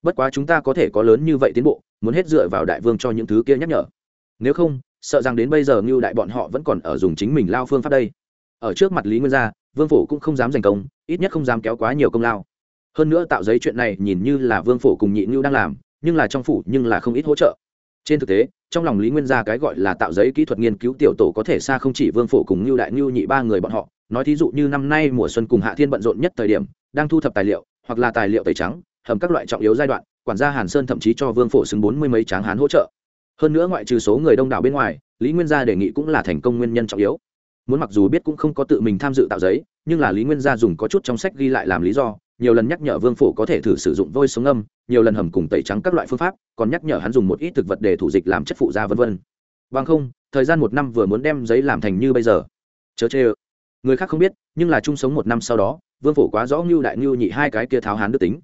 bất quá chúng ta có thể có lớn như vậy tiến bộ, muốn hết dựa vào đại vương cho những thứ kia nhắc nhở. Nếu không, sợ rằng đến bây giờ Ngưu đại bọn họ vẫn còn ở dùng chính mình lao phương pháp đây. Ở trước mặt lý nguyên gia, vương phổ cũng không dám giành công, ít nhất không dám kéo quá nhiều công lao. Hơn nữa tạo giấy chuyện này nhìn như là vương phổ cùng nhị Ngưu đang làm nhưng là trong phủ nhưng là không ít hỗ trợ. Trên thực tế, trong lòng lý nguyên gia cái gọi là tạo giấy kỹ thuật nghiên cứu tiểu tổ có thể xa không chỉ vương phổ cùng như đại như nhị ba người bọn họ. Nói thí dụ như năm nay mùa xuân cùng hạ thiên bận rộn nhất thời điểm, đang thu thập tài liệu, hoặc là tài liệu tẩy trắng, hầm các loại trọng yếu giai đoạn, quản gia hàn sơn thậm chí cho vương phổ xứng bốn mươi mấy tráng hán hỗ trợ. Hơn nữa ngoại trừ số người đông đảo bên ngoài, lý nguyên gia đề nghị cũng là thành công nguyên nhân trọng yếu. Muốn mặc dù biết cũng không có tự mình tham dự tạo giấy, nhưng là lý nguyên gia dùng có chút trong sách ghi lại làm lý do nhiều lần nhắc nhở vương phổ có thể thử sử dụng vôi sống âm nhiều lần hầm cùng tẩy trắng các loại phương pháp, còn nhắc nhở hắn dùng một ít thực vật để thủ dịch làm chất phụ da v v bằng không, thời gian một năm vừa muốn đem giấy làm thành như bây giờ. Chớ chê ơ. Người khác không biết, nhưng là chung sống một năm sau đó, vương phổ quá rõ ngưu đại ngưu nhị hai cái kia tháo hán đức tính.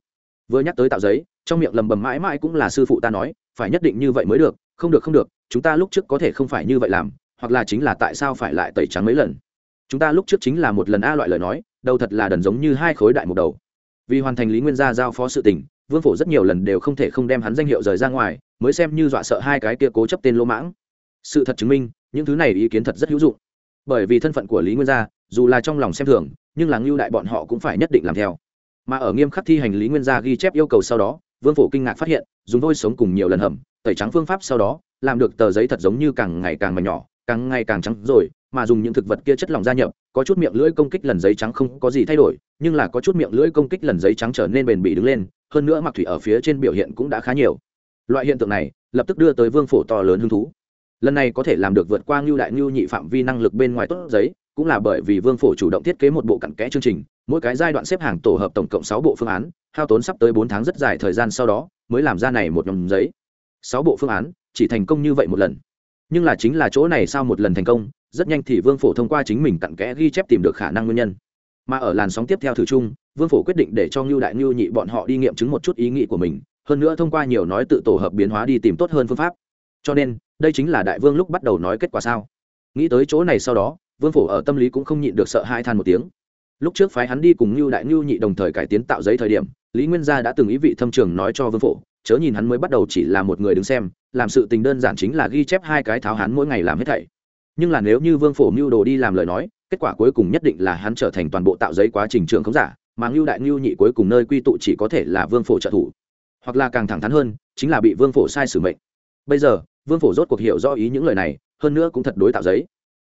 Vừa nhắc tới tạo giấy, trong miệng lầm bầm mãi mãi cũng là sư phụ ta nói, phải nhất định như vậy mới được, không được không được, chúng ta lúc trước có thể không phải như vậy làm, hoặc là chính là tại sao phải lại tẩy trắng mấy lần. Chúng ta lúc trước chính là một lần a loại lời nói, đầu thật là đần giống như hai khối đại một đầu vì hoàn thành lý nguyên gia giao phó sự tình, vương phổ rất nhiều lần đều không thể không đem hắn danh hiệu rời ra ngoài, mới xem như dọa sợ hai cái kia cố chấp tên lỗ mãng. Sự thật chứng minh, những thứ này ý kiến thật rất hữu dụng. Bởi vì thân phận của lý nguyên gia, dù là trong lòng xem thường, nhưng là ngưu đại bọn họ cũng phải nhất định làm theo. Mà ở nghiêm khắc thi hành lý nguyên gia ghi chép yêu cầu sau đó, vương phổ kinh ngạc phát hiện, dùng vôi sống cùng nhiều lần hầm, tẩy trắng phương pháp sau đó, làm được tờ giấy thật giống như càng ngày càng mảnh nhỏ, càng ngày càng trắng rồi mà dùng những thực vật kia chất lỏng gia nhập, có chút miệng lưỡi công kích lần giấy trắng không có gì thay đổi, nhưng là có chút miệng lưỡi công kích lần giấy trắng trở nên bền bỉ đứng lên, hơn nữa mặc thủy ở phía trên biểu hiện cũng đã khá nhiều. Loại hiện tượng này, lập tức đưa tới vương phổ to lớn hứng thú. Lần này có thể làm được vượt qua ngưu đại ngưu nhị phạm vi năng lực bên ngoài tốt giấy, cũng là bởi vì vương phổ chủ động thiết kế một bộ cặn kẽ chương trình, mỗi cái giai đoạn xếp hàng tổ hợp tổng cộng sáu bộ phương án, hao tốn sắp tới bốn tháng rất dài thời gian sau đó, mới làm ra này một nhóm giấy. Sáu bộ phương án, chỉ thành công như vậy một lần. Nhưng là chính là chỗ này sau một lần thành công rất nhanh thì vương phổ thông qua chính mình cặn kẽ ghi chép tìm được khả năng nguyên nhân. Mà ở làn sóng tiếp theo thử chung vương phổ quyết định để cho ngưu đại ngưu nhị bọn họ đi nghiệm chứng một chút ý nghĩ của mình hơn nữa thông qua nhiều nói tự tổ hợp biến hóa đi tìm tốt hơn phương pháp. Cho nên đây chính là đại vương lúc bắt đầu nói kết quả sao. Nghĩ tới chỗ này sau đó vương phổ ở tâm lý cũng không nhịn được sợ hai than một tiếng. Lúc trước phái hắn đi cùng ngưu Đại ngưu nhị đồng thời cải tiến tạo giấy thời điểm, Lý Nguyên Gia đã từng ý vị thâm trường nói cho Vương Phổ, chớ nhìn hắn mới bắt đầu chỉ là một người đứng xem, làm sự tình đơn giản chính là ghi chép hai cái tháo hắn mỗi ngày làm hết thảy. Nhưng là nếu như Vương Phổ mưu đồ đi làm lời nói, kết quả cuối cùng nhất định là hắn trở thành toàn bộ tạo giấy quá trình trường khống giả, mà ngưu Đại ngưu nhị cuối cùng nơi quy tụ chỉ có thể là Vương Phổ trợ thủ, hoặc là càng thẳng thắn hơn, chính là bị Vương Phổ sai sử mệnh. Bây giờ, Vương Phổ rốt cuộc hiểu rõ ý những lời này, hơn nữa cũng thật đối tạo giấy.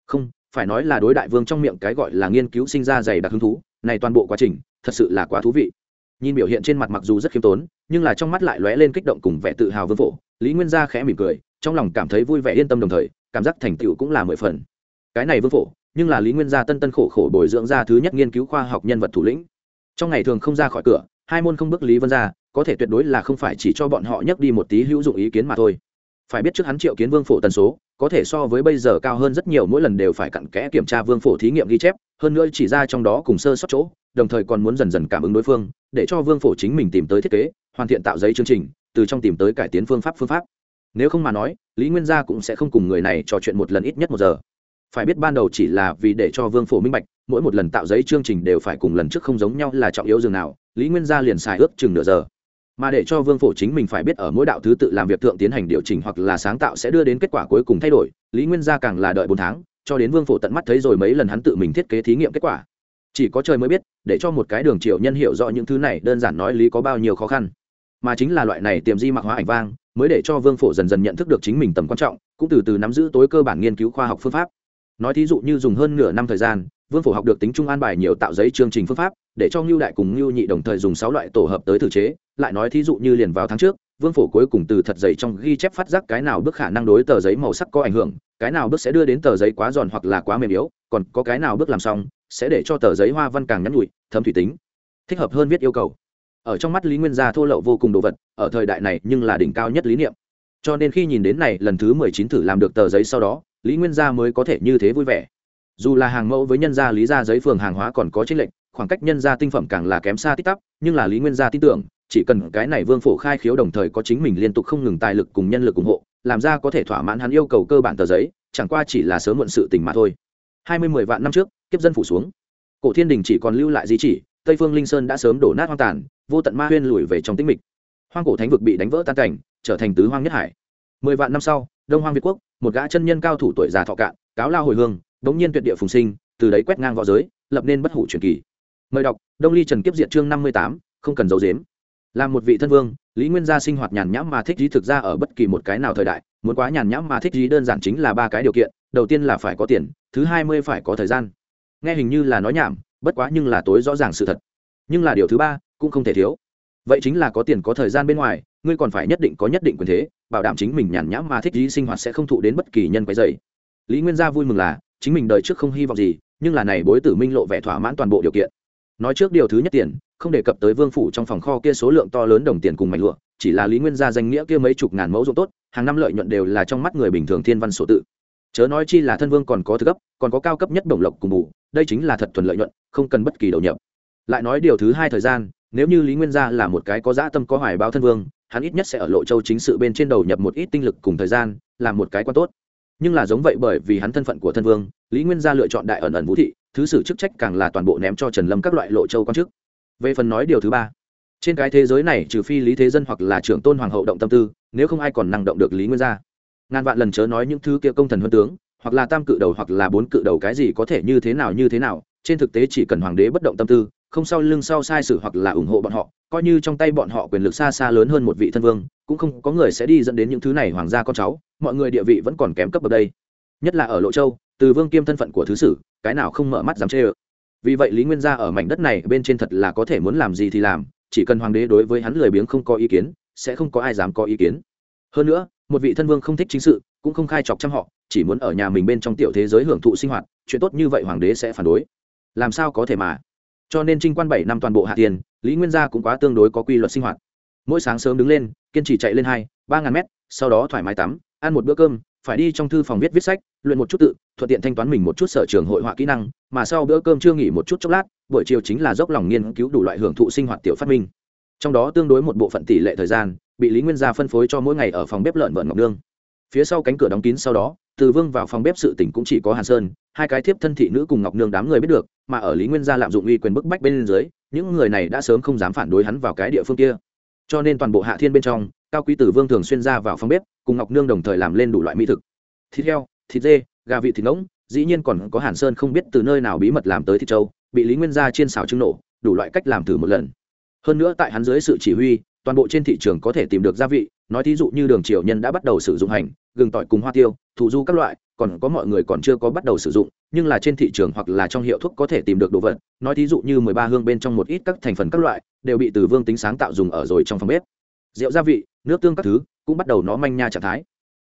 Không, phải nói là đối đại vương trong miệng cái gọi là nghiên cứu sinh ra dày đặc hứng thú này toàn bộ quá trình thật sự là quá thú vị nhìn biểu hiện trên mặt mặc dù rất khiêm tốn nhưng là trong mắt lại lóe lên kích động cùng vẻ tự hào vương phổ lý nguyên gia khẽ mỉm cười trong lòng cảm thấy vui vẻ yên tâm đồng thời, cảm giác thành tựu cũng là mười phần. Cái này vương phổ, nhưng là lý nguyên gia tân tân khổ khổ bồi dưỡng ra thứ nhất nghiên cứu khoa học nhân vật thủ lĩnh. Trong ngày thường không ra khỏi cửa, hai môn không bước lý vân gia có thể tuyệt đối là không phải chỉ cho bọn họ nhắc đi một tí hữu dụng ý kiến mà thôi. Phải biết trước hắn triệu kiến vương phổ tần số, có thể so với bây giờ cao hơn rất nhiều, mỗi lần đều phải cặn kẽ kiểm tra vương phổ thí nghiệm ghi chép, hơn nữa chỉ ra trong đó cùng sơ sót chỗ, đồng thời còn muốn dần dần cảm ứng đối phương, để cho vương phổ chính mình tìm tới thiết kế, hoàn thiện tạo giấy chương trình, từ trong tìm tới cải tiến phương pháp phương pháp nếu không mà nói, lý nguyên gia cũng sẽ không cùng người này trò chuyện một lần ít nhất một giờ. Phải biết ban đầu chỉ là vì để cho vương phổ minh bạch, mỗi một lần tạo giấy chương trình đều phải cùng lần trước không giống nhau là trọng yếu dường nào, lý nguyên gia liền xài ước chừng nửa giờ. Mà để cho vương phổ chính mình phải biết ở mỗi đạo thứ tự làm việc thượng tiến hành điều chỉnh hoặc là sáng tạo sẽ đưa đến kết quả cuối cùng thay đổi, lý nguyên gia càng là đợi bốn tháng, cho đến vương phổ tận mắt thấy rồi mấy lần hắn tự mình thiết kế thí nghiệm kết quả. Chỉ có trời mới biết, để cho một cái đường triệu nhân hiểu rõ những thứ này, đơn giản nói lý có bao nhiêu khó khăn. Mà chính là loại này tiềm di mặc hóa ảnh vang mới để cho vương phổ dần dần nhận thức được chính mình tầm quan trọng, cũng từ từ nắm giữ tối cơ bản nghiên cứu khoa học phương pháp. Nói thí dụ như dùng hơn nửa năm thời gian, vương phổ học được tính trung an bài nhiều tạo giấy chương trình phương pháp, để cho ngưu đại cùng ngưu nhị đồng thời dùng sáu loại tổ hợp tới thử chế. Lại nói thí dụ như liền vào tháng trước, vương phổ cuối cùng từ thật giấy trong ghi chép phát giác cái nào bước khả năng đối tờ giấy màu sắc có ảnh hưởng, cái nào bước sẽ đưa đến tờ giấy quá giòn hoặc là quá mềm yếu, còn có cái nào bước làm xong, sẽ để cho tờ giấy hoa văn càng nhắn nhụi, thấm thủy tính, thích hợp hơn viết yêu cầu ở trong mắt lý nguyên gia thô lậu vô cùng đồ vật, ở thời đại này nhưng là đỉnh cao nhất lý niệm. Cho nên khi nhìn đến này lần thứ mười chín thử làm được tờ giấy sau đó, lý nguyên gia mới có thể như thế vui vẻ. Dù là hàng mẫu với nhân gia lý gia giấy phường hàng hóa còn có tranh lệnh khoảng cách nhân gia tinh phẩm càng là kém xa tích tắp, nhưng là lý nguyên gia tin tưởng, chỉ cần cái này vương phổ khai khiếu đồng thời có chính mình liên tục không ngừng tài lực cùng nhân lực ủng hộ, làm ra có thể thỏa mãn hắn yêu cầu cơ bản tờ giấy, chẳng qua chỉ là sớm muộn sự tình mà thôi. Hai mươi mười vạn năm trước, kiếp dân phủ xuống. Cổ thiên đình chỉ còn lưu lại di chỉ, tây phương linh sơn đã sớm đổ nát hoang tàn vô tận ma huyên lùi về trong tĩnh mịch. Hoang cổ thánh vực bị đánh vỡ tan cảnh, trở thành tứ hoang nhất hải. Mười vạn năm sau, đông hoang việt quốc, một gã chân nhân cao thủ tuổi già thọ cạn, cáo lao hồi hương bỗng nhiên tuyệt địa phùng sinh, từ đấy quét ngang v õ giới, lập nên bất hủ truyền kỳ. Mời đọc, đông ly trần kiếp diện chương năm mươi tám, không cần giấu dếm là một vị thân vương, lý nguyên gia sinh hoạt nhàn nhãm mà thích lý thực ra ở bất kỳ một cái nào thời đại, muốn quá nhàn nhãm mà thích lý đơn giản chính là ba cái điều kiện, đầu tiên là phải có tiền, thứ hai mươi phải có thời gian. Nghe hình như là nói nhảm, bất quá nhưng là tối rõ ràng sự thật. Nhưng là điều thứ ba cũng không thể thiếu. Vậy chính là có tiền có thời gian bên ngoài, ngươi còn phải nhất định có nhất định quyền thế, bảo đảm chính mình nhàn nhãm mà thích lý sinh hoạt sẽ không thụ đến bất kỳ nhân quấy dày lý nguyên gia vui mừng là, chính mình đời trước không hy vọng gì, nhưng là này bối tử minh lộ vẻ thỏa mãn toàn bộ điều kiện. Nói trước điều thứ nhất tiền, không đề cập tới vương phủ trong phòng kho kia số lượng to lớn đồng tiền cùng mảnh lụa, chỉ là lý nguyên gia danh nghĩa kia mấy chục ngàn mẫu ruộng tốt, hàng năm lợi nhuận đều là trong mắt người bình thường thiên văn sổ tự. Chớ nói chi là thân vương còn có thứ cấp còn có cao cấp nhất bổng lộc cùng bù, đây chính là thật thuần lợi nhuận, không cần bất kỳ đầu nhập. Lại nói điều thứ hai thời gian nếu như lý nguyên gia là một cái có dã tâm, có hoài báo thân vương, hắn ít nhất sẽ ở lộ châu chính sự bên trên đầu nhập một ít tinh lực cùng thời gian, làm một cái quan tốt. Nhưng là giống vậy bởi vì hắn thân phận của thân vương, lý nguyên gia lựa chọn đại ẩn ẩn vũ thị, thứ sử chức trách càng là toàn bộ ném cho trần lâm các loại lộ châu quan chức. Về phần nói điều thứ ba, trên cái thế giới này trừ phi lý thế dân hoặc là trưởng tôn hoàng hậu động tâm tư, nếu không ai còn năng động được lý nguyên gia. Ngàn vạn lần chớ nói những thứ kia công thần huân tướng, hoặc là tam cự đầu hoặc là bốn cự đầu cái gì có thể như thế nào, như thế nào, trên thực tế chỉ cần hoàng đế bất động tâm tư không sau lưng sau sai sự hoặc là ủng hộ bọn họ, coi như trong tay bọn họ quyền lực xa xa lớn hơn một vị thân vương, cũng không có người sẽ đi dẫn đến những thứ này hoàng gia con cháu, mọi người địa vị vẫn còn kém cấp ở đây. Nhất là ở lộ châu, từ vương kiêm thân phận của thứ sử, cái nào không mở mắt dám chê ơ. Vì vậy lý nguyên gia ở mảnh đất này bên trên thật là có thể muốn làm gì thì làm, chỉ cần hoàng đế đối với hắn lười biếng không có ý kiến, sẽ không có ai dám có ý kiến. Hơn nữa, một vị thân vương không thích chính sự, cũng không khai chọc chăm họ, chỉ muốn ở nhà mình bên trong tiểu thế giới hưởng thụ sinh hoạt, chuyện tốt như vậy hoàng đế sẽ phản đối. Làm sao có thể mà? Cho nên trinh quan bảy năm toàn bộ hạ tiền, lý nguyên gia cũng quá tương đối có quy luật sinh hoạt. Mỗi sáng sớm đứng lên, kiên trì chạy lên hai, ba ngàn mét, sau đó thoải mái tắm, ăn một bữa cơm, phải đi trong thư phòng viết viết sách, luyện một chút tự, thuận tiện thanh toán mình một chút sở trường hội họa kỹ năng, mà sau bữa cơm chưa nghỉ một chút chốc lát, buổi chiều chính là dốc lòng nghiên cứu đủ loại hưởng thụ sinh hoạt tiểu phát minh. Trong đó tương đối một bộ phận tỷ lệ thời gian, bị lý nguyên gia phân phối cho mỗi ngày ở phòng bếp lợn vợn ngọc nương. Phía sau cánh cửa đóng kín sau đó từ vương vào phòng bếp sự tỉnh cũng chỉ có hàn sơn, hai cái thiếp thân thị nữ cùng ngọc nương đám người biết được, mà ở lý nguyên gia lạm dụng uy quyền bức bách bên dưới, những người này đã sớm không dám phản đối hắn vào cái địa phương kia. Cho nên toàn bộ hạ thiên bên trong, cao quý tử vương thường xuyên ra vào phòng bếp, cùng ngọc nương đồng thời làm lên đủ loại mỹ thực. Thịt heo, thịt dê, gà vị thịt ngỗng, dĩ nhiên còn có hàn sơn không biết từ nơi nào bí mật làm tới thịt trâu, bị lý nguyên gia chiên xào trứng nổ, đủ loại cách làm thử một lần. Hơn nữa tại hắn dưới sự chỉ huy, toàn bộ trên thị trường có thể tìm được gia vị, nói thí dụ như đường triều nhân đã bắt đầu sử dụng hành gừng tỏi cùng hoa tiêu thủ du các loại, còn có mọi người còn chưa có bắt đầu sử dụng, nhưng là trên thị trường hoặc là trong hiệu thuốc có thể tìm được đồ vật. Nói thí dụ như mười ba hương bên trong một ít các thành phần các loại, đều bị từ vương tính sáng tạo dùng ở rồi trong phòng bếp. Rượu gia vị, nước tương các thứ, cũng bắt đầu nó manh nha trạng thái.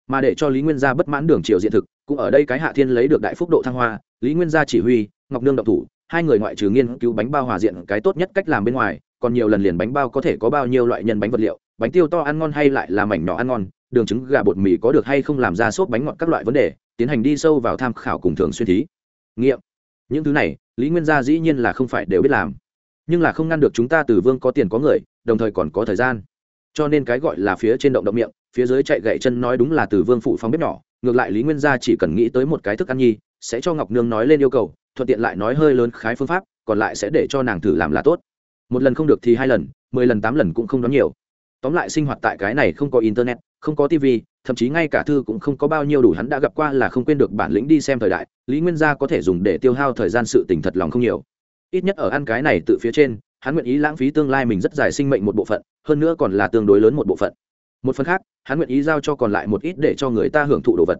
Mà để cho lý nguyên gia bất mãn đường triều diện thực, cũng ở đây cái hạ thiên lấy được đại phúc độ thăng hoa, lý nguyên gia chỉ huy, ngọc nương độc thủ, hai người ngoại trừ nghiên cứu bánh bao hòa diện cái tốt nhất cách làm bên ngoài, còn nhiều lần liền bánh bao có thể có bao nhiêu loại nhân bánh vật liệu, bánh tiêu to ăn ngon hay lại là mảnh nhỏ ăn ngon đường trứng gà bột mì có được hay không làm ra sốt bánh ngọt các loại vấn đề, tiến hành đi sâu vào tham khảo cùng thường xuyên thí. Nghiệm. Những thứ này, lý nguyên gia dĩ nhiên là không phải đều biết làm. Nhưng là không ngăn được chúng ta từ vương có tiền có người, đồng thời còn có thời gian. Cho nên cái gọi là phía trên động động miệng, phía dưới chạy gậy chân nói đúng là từ vương phụ phóng bếp nhỏ, ngược lại lý nguyên gia chỉ cần nghĩ tới một cái thức ăn nhi, sẽ cho ngọc nương nói lên yêu cầu, thuận tiện lại nói hơi lớn khái phương pháp, còn lại sẽ để cho nàng thử làm là tốt. Một lần không được thì hai lần, mười lần tám lần cũng không đón nhiều tóm lại sinh hoạt tại cái này không có internet, không có tv thậm chí ngay cả thư cũng không có bao nhiêu đủ hắn đã gặp qua là không quên được bản lĩnh đi xem thời đại, lý nguyên gia có thể dùng để tiêu hao thời gian sự tình thật lòng không nhiều. Ít nhất ở ăn cái này tự phía trên, hắn nguyện ý lãng phí tương lai mình rất dài sinh mệnh một bộ phận, hơn nữa còn là tương đối lớn một bộ phận. Một phần khác, hắn nguyện ý giao cho còn lại một ít để cho người ta hưởng thụ đồ vật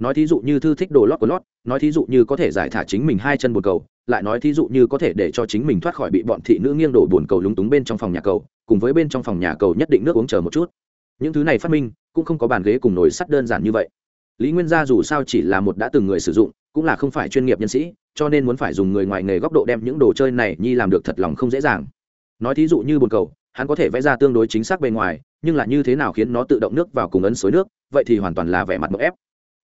nói thí dụ như thư thích đồ lót của lót, nói thí dụ như có thể giải thả chính mình hai chân bồn cầu, lại nói thí dụ như có thể để cho chính mình thoát khỏi bị bọn thị nữ nghiêng đổ bồn cầu lúng túng bên trong phòng nhà cầu, cùng với bên trong phòng nhà cầu nhất định nước uống chờ một chút. Những thứ này phát minh, cũng không có bàn ghế cùng nồi sắt đơn giản như vậy. Lý nguyên gia dù sao chỉ là một đã từng người sử dụng, cũng là không phải chuyên nghiệp nhân sĩ, cho nên muốn phải dùng người ngoài nghề góc độ đem những đồ chơi này nhi làm được thật lòng không dễ dàng. Nói thí dụ như bồn cầu, hắn có thể vẽ ra tương đối chính xác bề ngoài, nhưng là như thế nào khiến nó tự động nước vào cùng ấn xối nước, vậy thì hoàn toàn là vẻ mặt mậu ép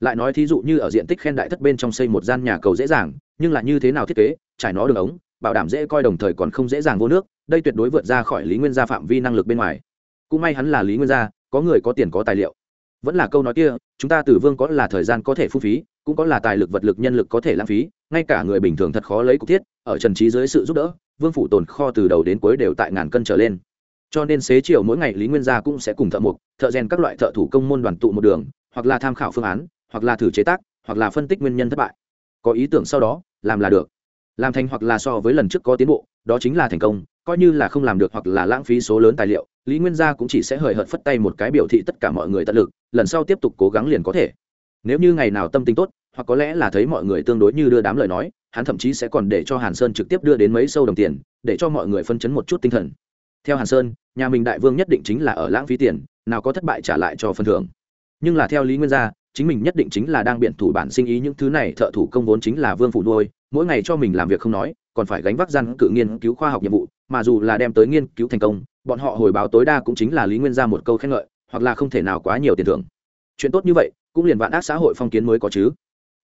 lại nói thí dụ như ở diện tích khen đại thất bên trong xây một gian nhà cầu dễ dàng, nhưng là như thế nào thiết kế, trải nó đường ống, bảo đảm dễ coi đồng thời còn không dễ dàng vô nước, đây tuyệt đối vượt ra khỏi lý nguyên gia phạm vi năng lực bên ngoài. Cũng may hắn là lý nguyên gia, có người có tiền có tài liệu. Vẫn là câu nói kia, chúng ta tử vương có là thời gian có thể phung phí, cũng có là tài lực vật lực nhân lực có thể lãng phí, ngay cả người bình thường thật khó lấy cục thiết, ở trần trí dưới sự giúp đỡ, vương phủ tồn kho từ đầu đến cuối đều tại ngàn cân trở lên. Cho nên xế chiều mỗi ngày lý nguyên gia cũng sẽ cùng thợ mộc, thợ rèn các loại thợ thủ công môn đoàn tụ một đường, hoặc là tham khảo phương án hoặc là thử chế tác, hoặc là phân tích nguyên nhân thất bại. Có ý tưởng sau đó, làm là được. Làm thành hoặc là so với lần trước có tiến bộ, đó chính là thành công, coi như là không làm được hoặc là lãng phí số lớn tài liệu, lý nguyên gia cũng chỉ sẽ hời hợt phất tay một cái biểu thị tất cả mọi người tận lực, lần sau tiếp tục cố gắng liền có thể. Nếu như ngày nào tâm tính tốt, hoặc có lẽ là thấy mọi người tương đối như đưa đám lời nói, hắn thậm chí sẽ còn để cho hàn sơn trực tiếp đưa đến mấy sâu đồng tiền, để cho mọi người phân chấn một chút tinh thần. Theo hàn sơn, nhà mình đại vương nhất định chính là ở lãng phí tiền, nào có thất bại trả lại cho phần thưởng. Nhưng là theo lý nguyên gia chính mình nhất định chính là đang biện thủ bản sinh ý, những thứ này thợ thủ công vốn chính là vương phủ nuôi, mỗi ngày cho mình làm việc không nói, còn phải gánh vác gian cự nghiên cứu khoa học nhiệm vụ, mà dù là đem tới nghiên cứu thành công, bọn họ hồi báo tối đa cũng chính là lý nguyên ra một câu khen ngợi, hoặc là không thể nào quá nhiều tiền thưởng. Chuyện tốt như vậy, cũng liền vạn ác xã hội phong kiến mới có chứ.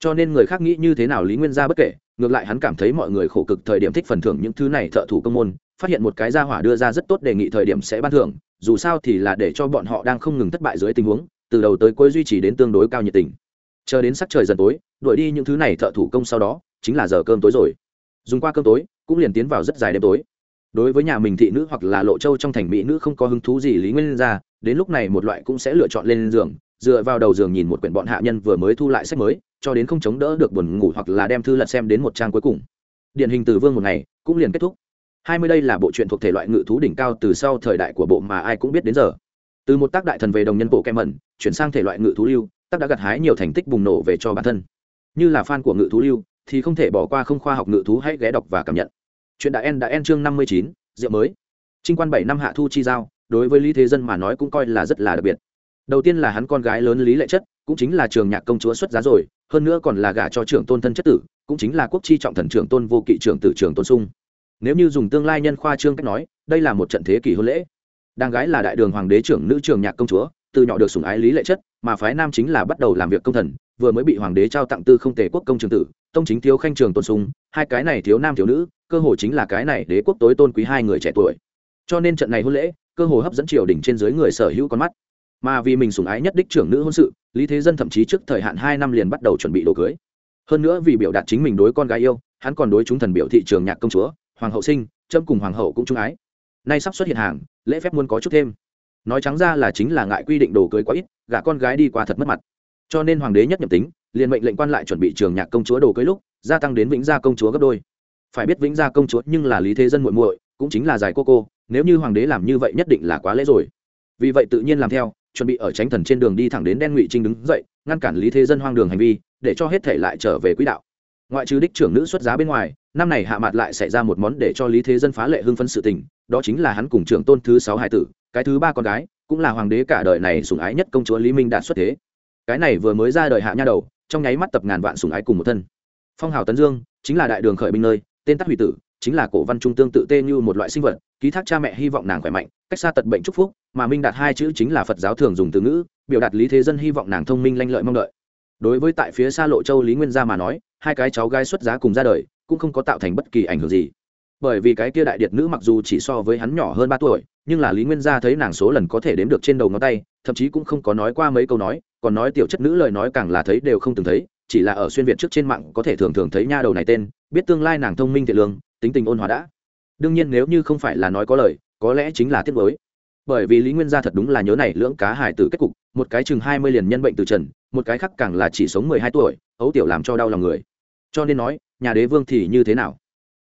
Cho nên người khác nghĩ như thế nào lý nguyên ra bất kể, ngược lại hắn cảm thấy mọi người khổ cực thời điểm thích phần thưởng những thứ này thợ thủ công môn, phát hiện một cái gia hỏa đưa ra rất tốt đề nghị thời điểm sẽ ban thưởng, dù sao thì là để cho bọn họ đang không ngừng thất bại dưới tình huống từ đầu tới cuối duy trì đến tương đối cao nhiệt tình. Chờ đến sắc trời dần tối, đuổi đi những thứ này thợ thủ công sau đó, chính là giờ cơm tối rồi. Dùng qua cơm tối, cũng liền tiến vào rất dài đêm tối. Đối với nhà mình thị nữ hoặc là lộ châu trong thành mỹ nữ không có hứng thú gì lý nguyên ra, đến lúc này một loại cũng sẽ lựa chọn lên giường, dựa vào đầu giường nhìn một quyển bọn hạ nhân vừa mới thu lại sách mới, cho đến không chống đỡ được buồn ngủ hoặc là đem thư lật xem đến một trang cuối cùng. Điển hình từ vương một ngày, cũng liền kết thúc. Hai mươi đây là bộ truyện thuộc thể loại ngự thú đỉnh cao từ sau thời đại của bộ mà ai cũng biết đến giờ từ một tác đại thần về đồng nhân bộ kem mẩn, chuyển sang thể loại ngự thú lưu, tác đã gặt hái nhiều thành tích bùng nổ về cho bản thân. Như là fan của ngự thú lưu, thì không thể bỏ qua không khoa học ngự thú hãy ghé đọc và cảm nhận. Chuyện đã en đã en chương năm mươi chín, rượu mới. Trinh quan bảy năm hạ thu chi giao, đối với lý thế dân mà nói cũng coi là rất là đặc biệt. Đầu tiên là hắn con gái lớn lý lệ chất, cũng chính là trường nhạc công chúa xuất giá rồi, hơn nữa còn là gả cho trưởng tôn thân chất tử, cũng chính là quốc chi trọng thần trưởng tôn vô kỵ trưởng tử trưởng tôn sung. Nếu như dùng tương lai nhân khoa trương cách nói, đây là một trận thế kỷ hôn lễ đàng gái là đại đường hoàng đế trưởng nữ trường nhạc công chúa, từ nhỏ được sủng ái lý lệ chất, mà phái nam chính là bắt đầu làm việc công thần, vừa mới bị hoàng đế trao tặng tư không tề quốc công trường tử, tông chính thiếu khanh trường tôn sung hai cái này thiếu nam thiếu nữ, cơ hồ chính là cái này đế quốc tối tôn quý hai người trẻ tuổi. Cho nên trận này hôn lễ, cơ hồ hấp dẫn triều đình trên dưới người sở hữu con mắt. Mà vì mình sủng ái nhất đích trưởng nữ hôn sự, lý thế dân thậm chí trước thời hạn hai năm liền bắt đầu chuẩn bị đồ cưới. Hơn nữa vì biểu đạt chính mình đối con gái yêu, hắn còn đối chúng thần biểu thị trường nhạc công chúa, hoàng hậu sinh trâm cùng hoàng hậu cũng trung ái. Nay sắp xuất hiện hàng lễ phép muốn có chút thêm. Nói trắng ra là chính là ngại quy định đồ cưới quá ít, gả con gái đi qua thật mất mặt. Cho nên hoàng đế nhất nhậm tính, liền mệnh lệnh quan lại chuẩn bị trường nhạc công chúa đồ cưới lúc, gia tăng đến vĩnh gia công chúa gấp đôi. Phải biết vĩnh gia công chúa nhưng là lý thế dân muội muội, cũng chính là giải cô cô, nếu như hoàng đế làm như vậy nhất định là quá lễ rồi. Vì vậy tự nhiên làm theo, chuẩn bị ở tránh thần trên đường đi thẳng đến đen ngụy trinh đứng dậy, ngăn cản lý thế dân hoang đường hành vi, để cho hết thể lại trở về quỹ đạo. Ngoại trừ đích trưởng nữ xuất giá bên ngoài, năm này hạ mặt lại xảy ra một món để cho lý thế dân phá lệ hưng phấn sự tình đó chính là hắn cùng trưởng tôn thứ sáu hải tử, cái thứ ba con gái, cũng là hoàng đế cả đời này sủng ái nhất công chúa lý minh đạt xuất thế. Cái này vừa mới ra đời hạ nha đầu, trong nháy mắt tập ngàn vạn sủng ái cùng một thân. Phong hào tấn dương, chính là đại đường khởi binh nơi, tên tắc hủy tử, chính là cổ văn trung tương tự tê như một loại sinh vật, ký thác cha mẹ hy vọng nàng khỏe mạnh, cách xa tật bệnh chúc phúc, mà minh đạt hai chữ chính là phật giáo thường dùng từ ngữ, biểu đạt lý thế dân hy vọng nàng thông minh lanh lợi mong đợi. Đối với tại phía xa lộ châu lý nguyên gia mà nói, hai cái cháu gái xuất giá cùng ra đời, cũng không có tạo thành bất kỳ ảnh hưởng gì bởi vì cái kia đại điệt nữ mặc dù chỉ so với hắn nhỏ hơn ba tuổi, nhưng là lý nguyên gia thấy nàng số lần có thể đếm được trên đầu ngón tay, thậm chí cũng không có nói qua mấy câu nói, còn nói tiểu chất nữ lời nói càng là thấy đều không từng thấy, chỉ là ở xuyên việt trước trên mạng có thể thường thường thấy nha đầu này tên, biết tương lai nàng thông minh thiện lương, tính tình ôn hòa đã. Đương nhiên nếu như không phải là nói có lời, có lẽ chính là tiếc mới bởi vì lý nguyên gia thật đúng là nhớ này lưỡng cá hải tử kết cục, một cái chừng hai mươi liền nhân bệnh từ trần, một cái khác càng là chỉ sống mười hai tuổi, ấu tiểu làm cho đau lòng người. Cho nên nói, nhà đế vương thì như thế nào?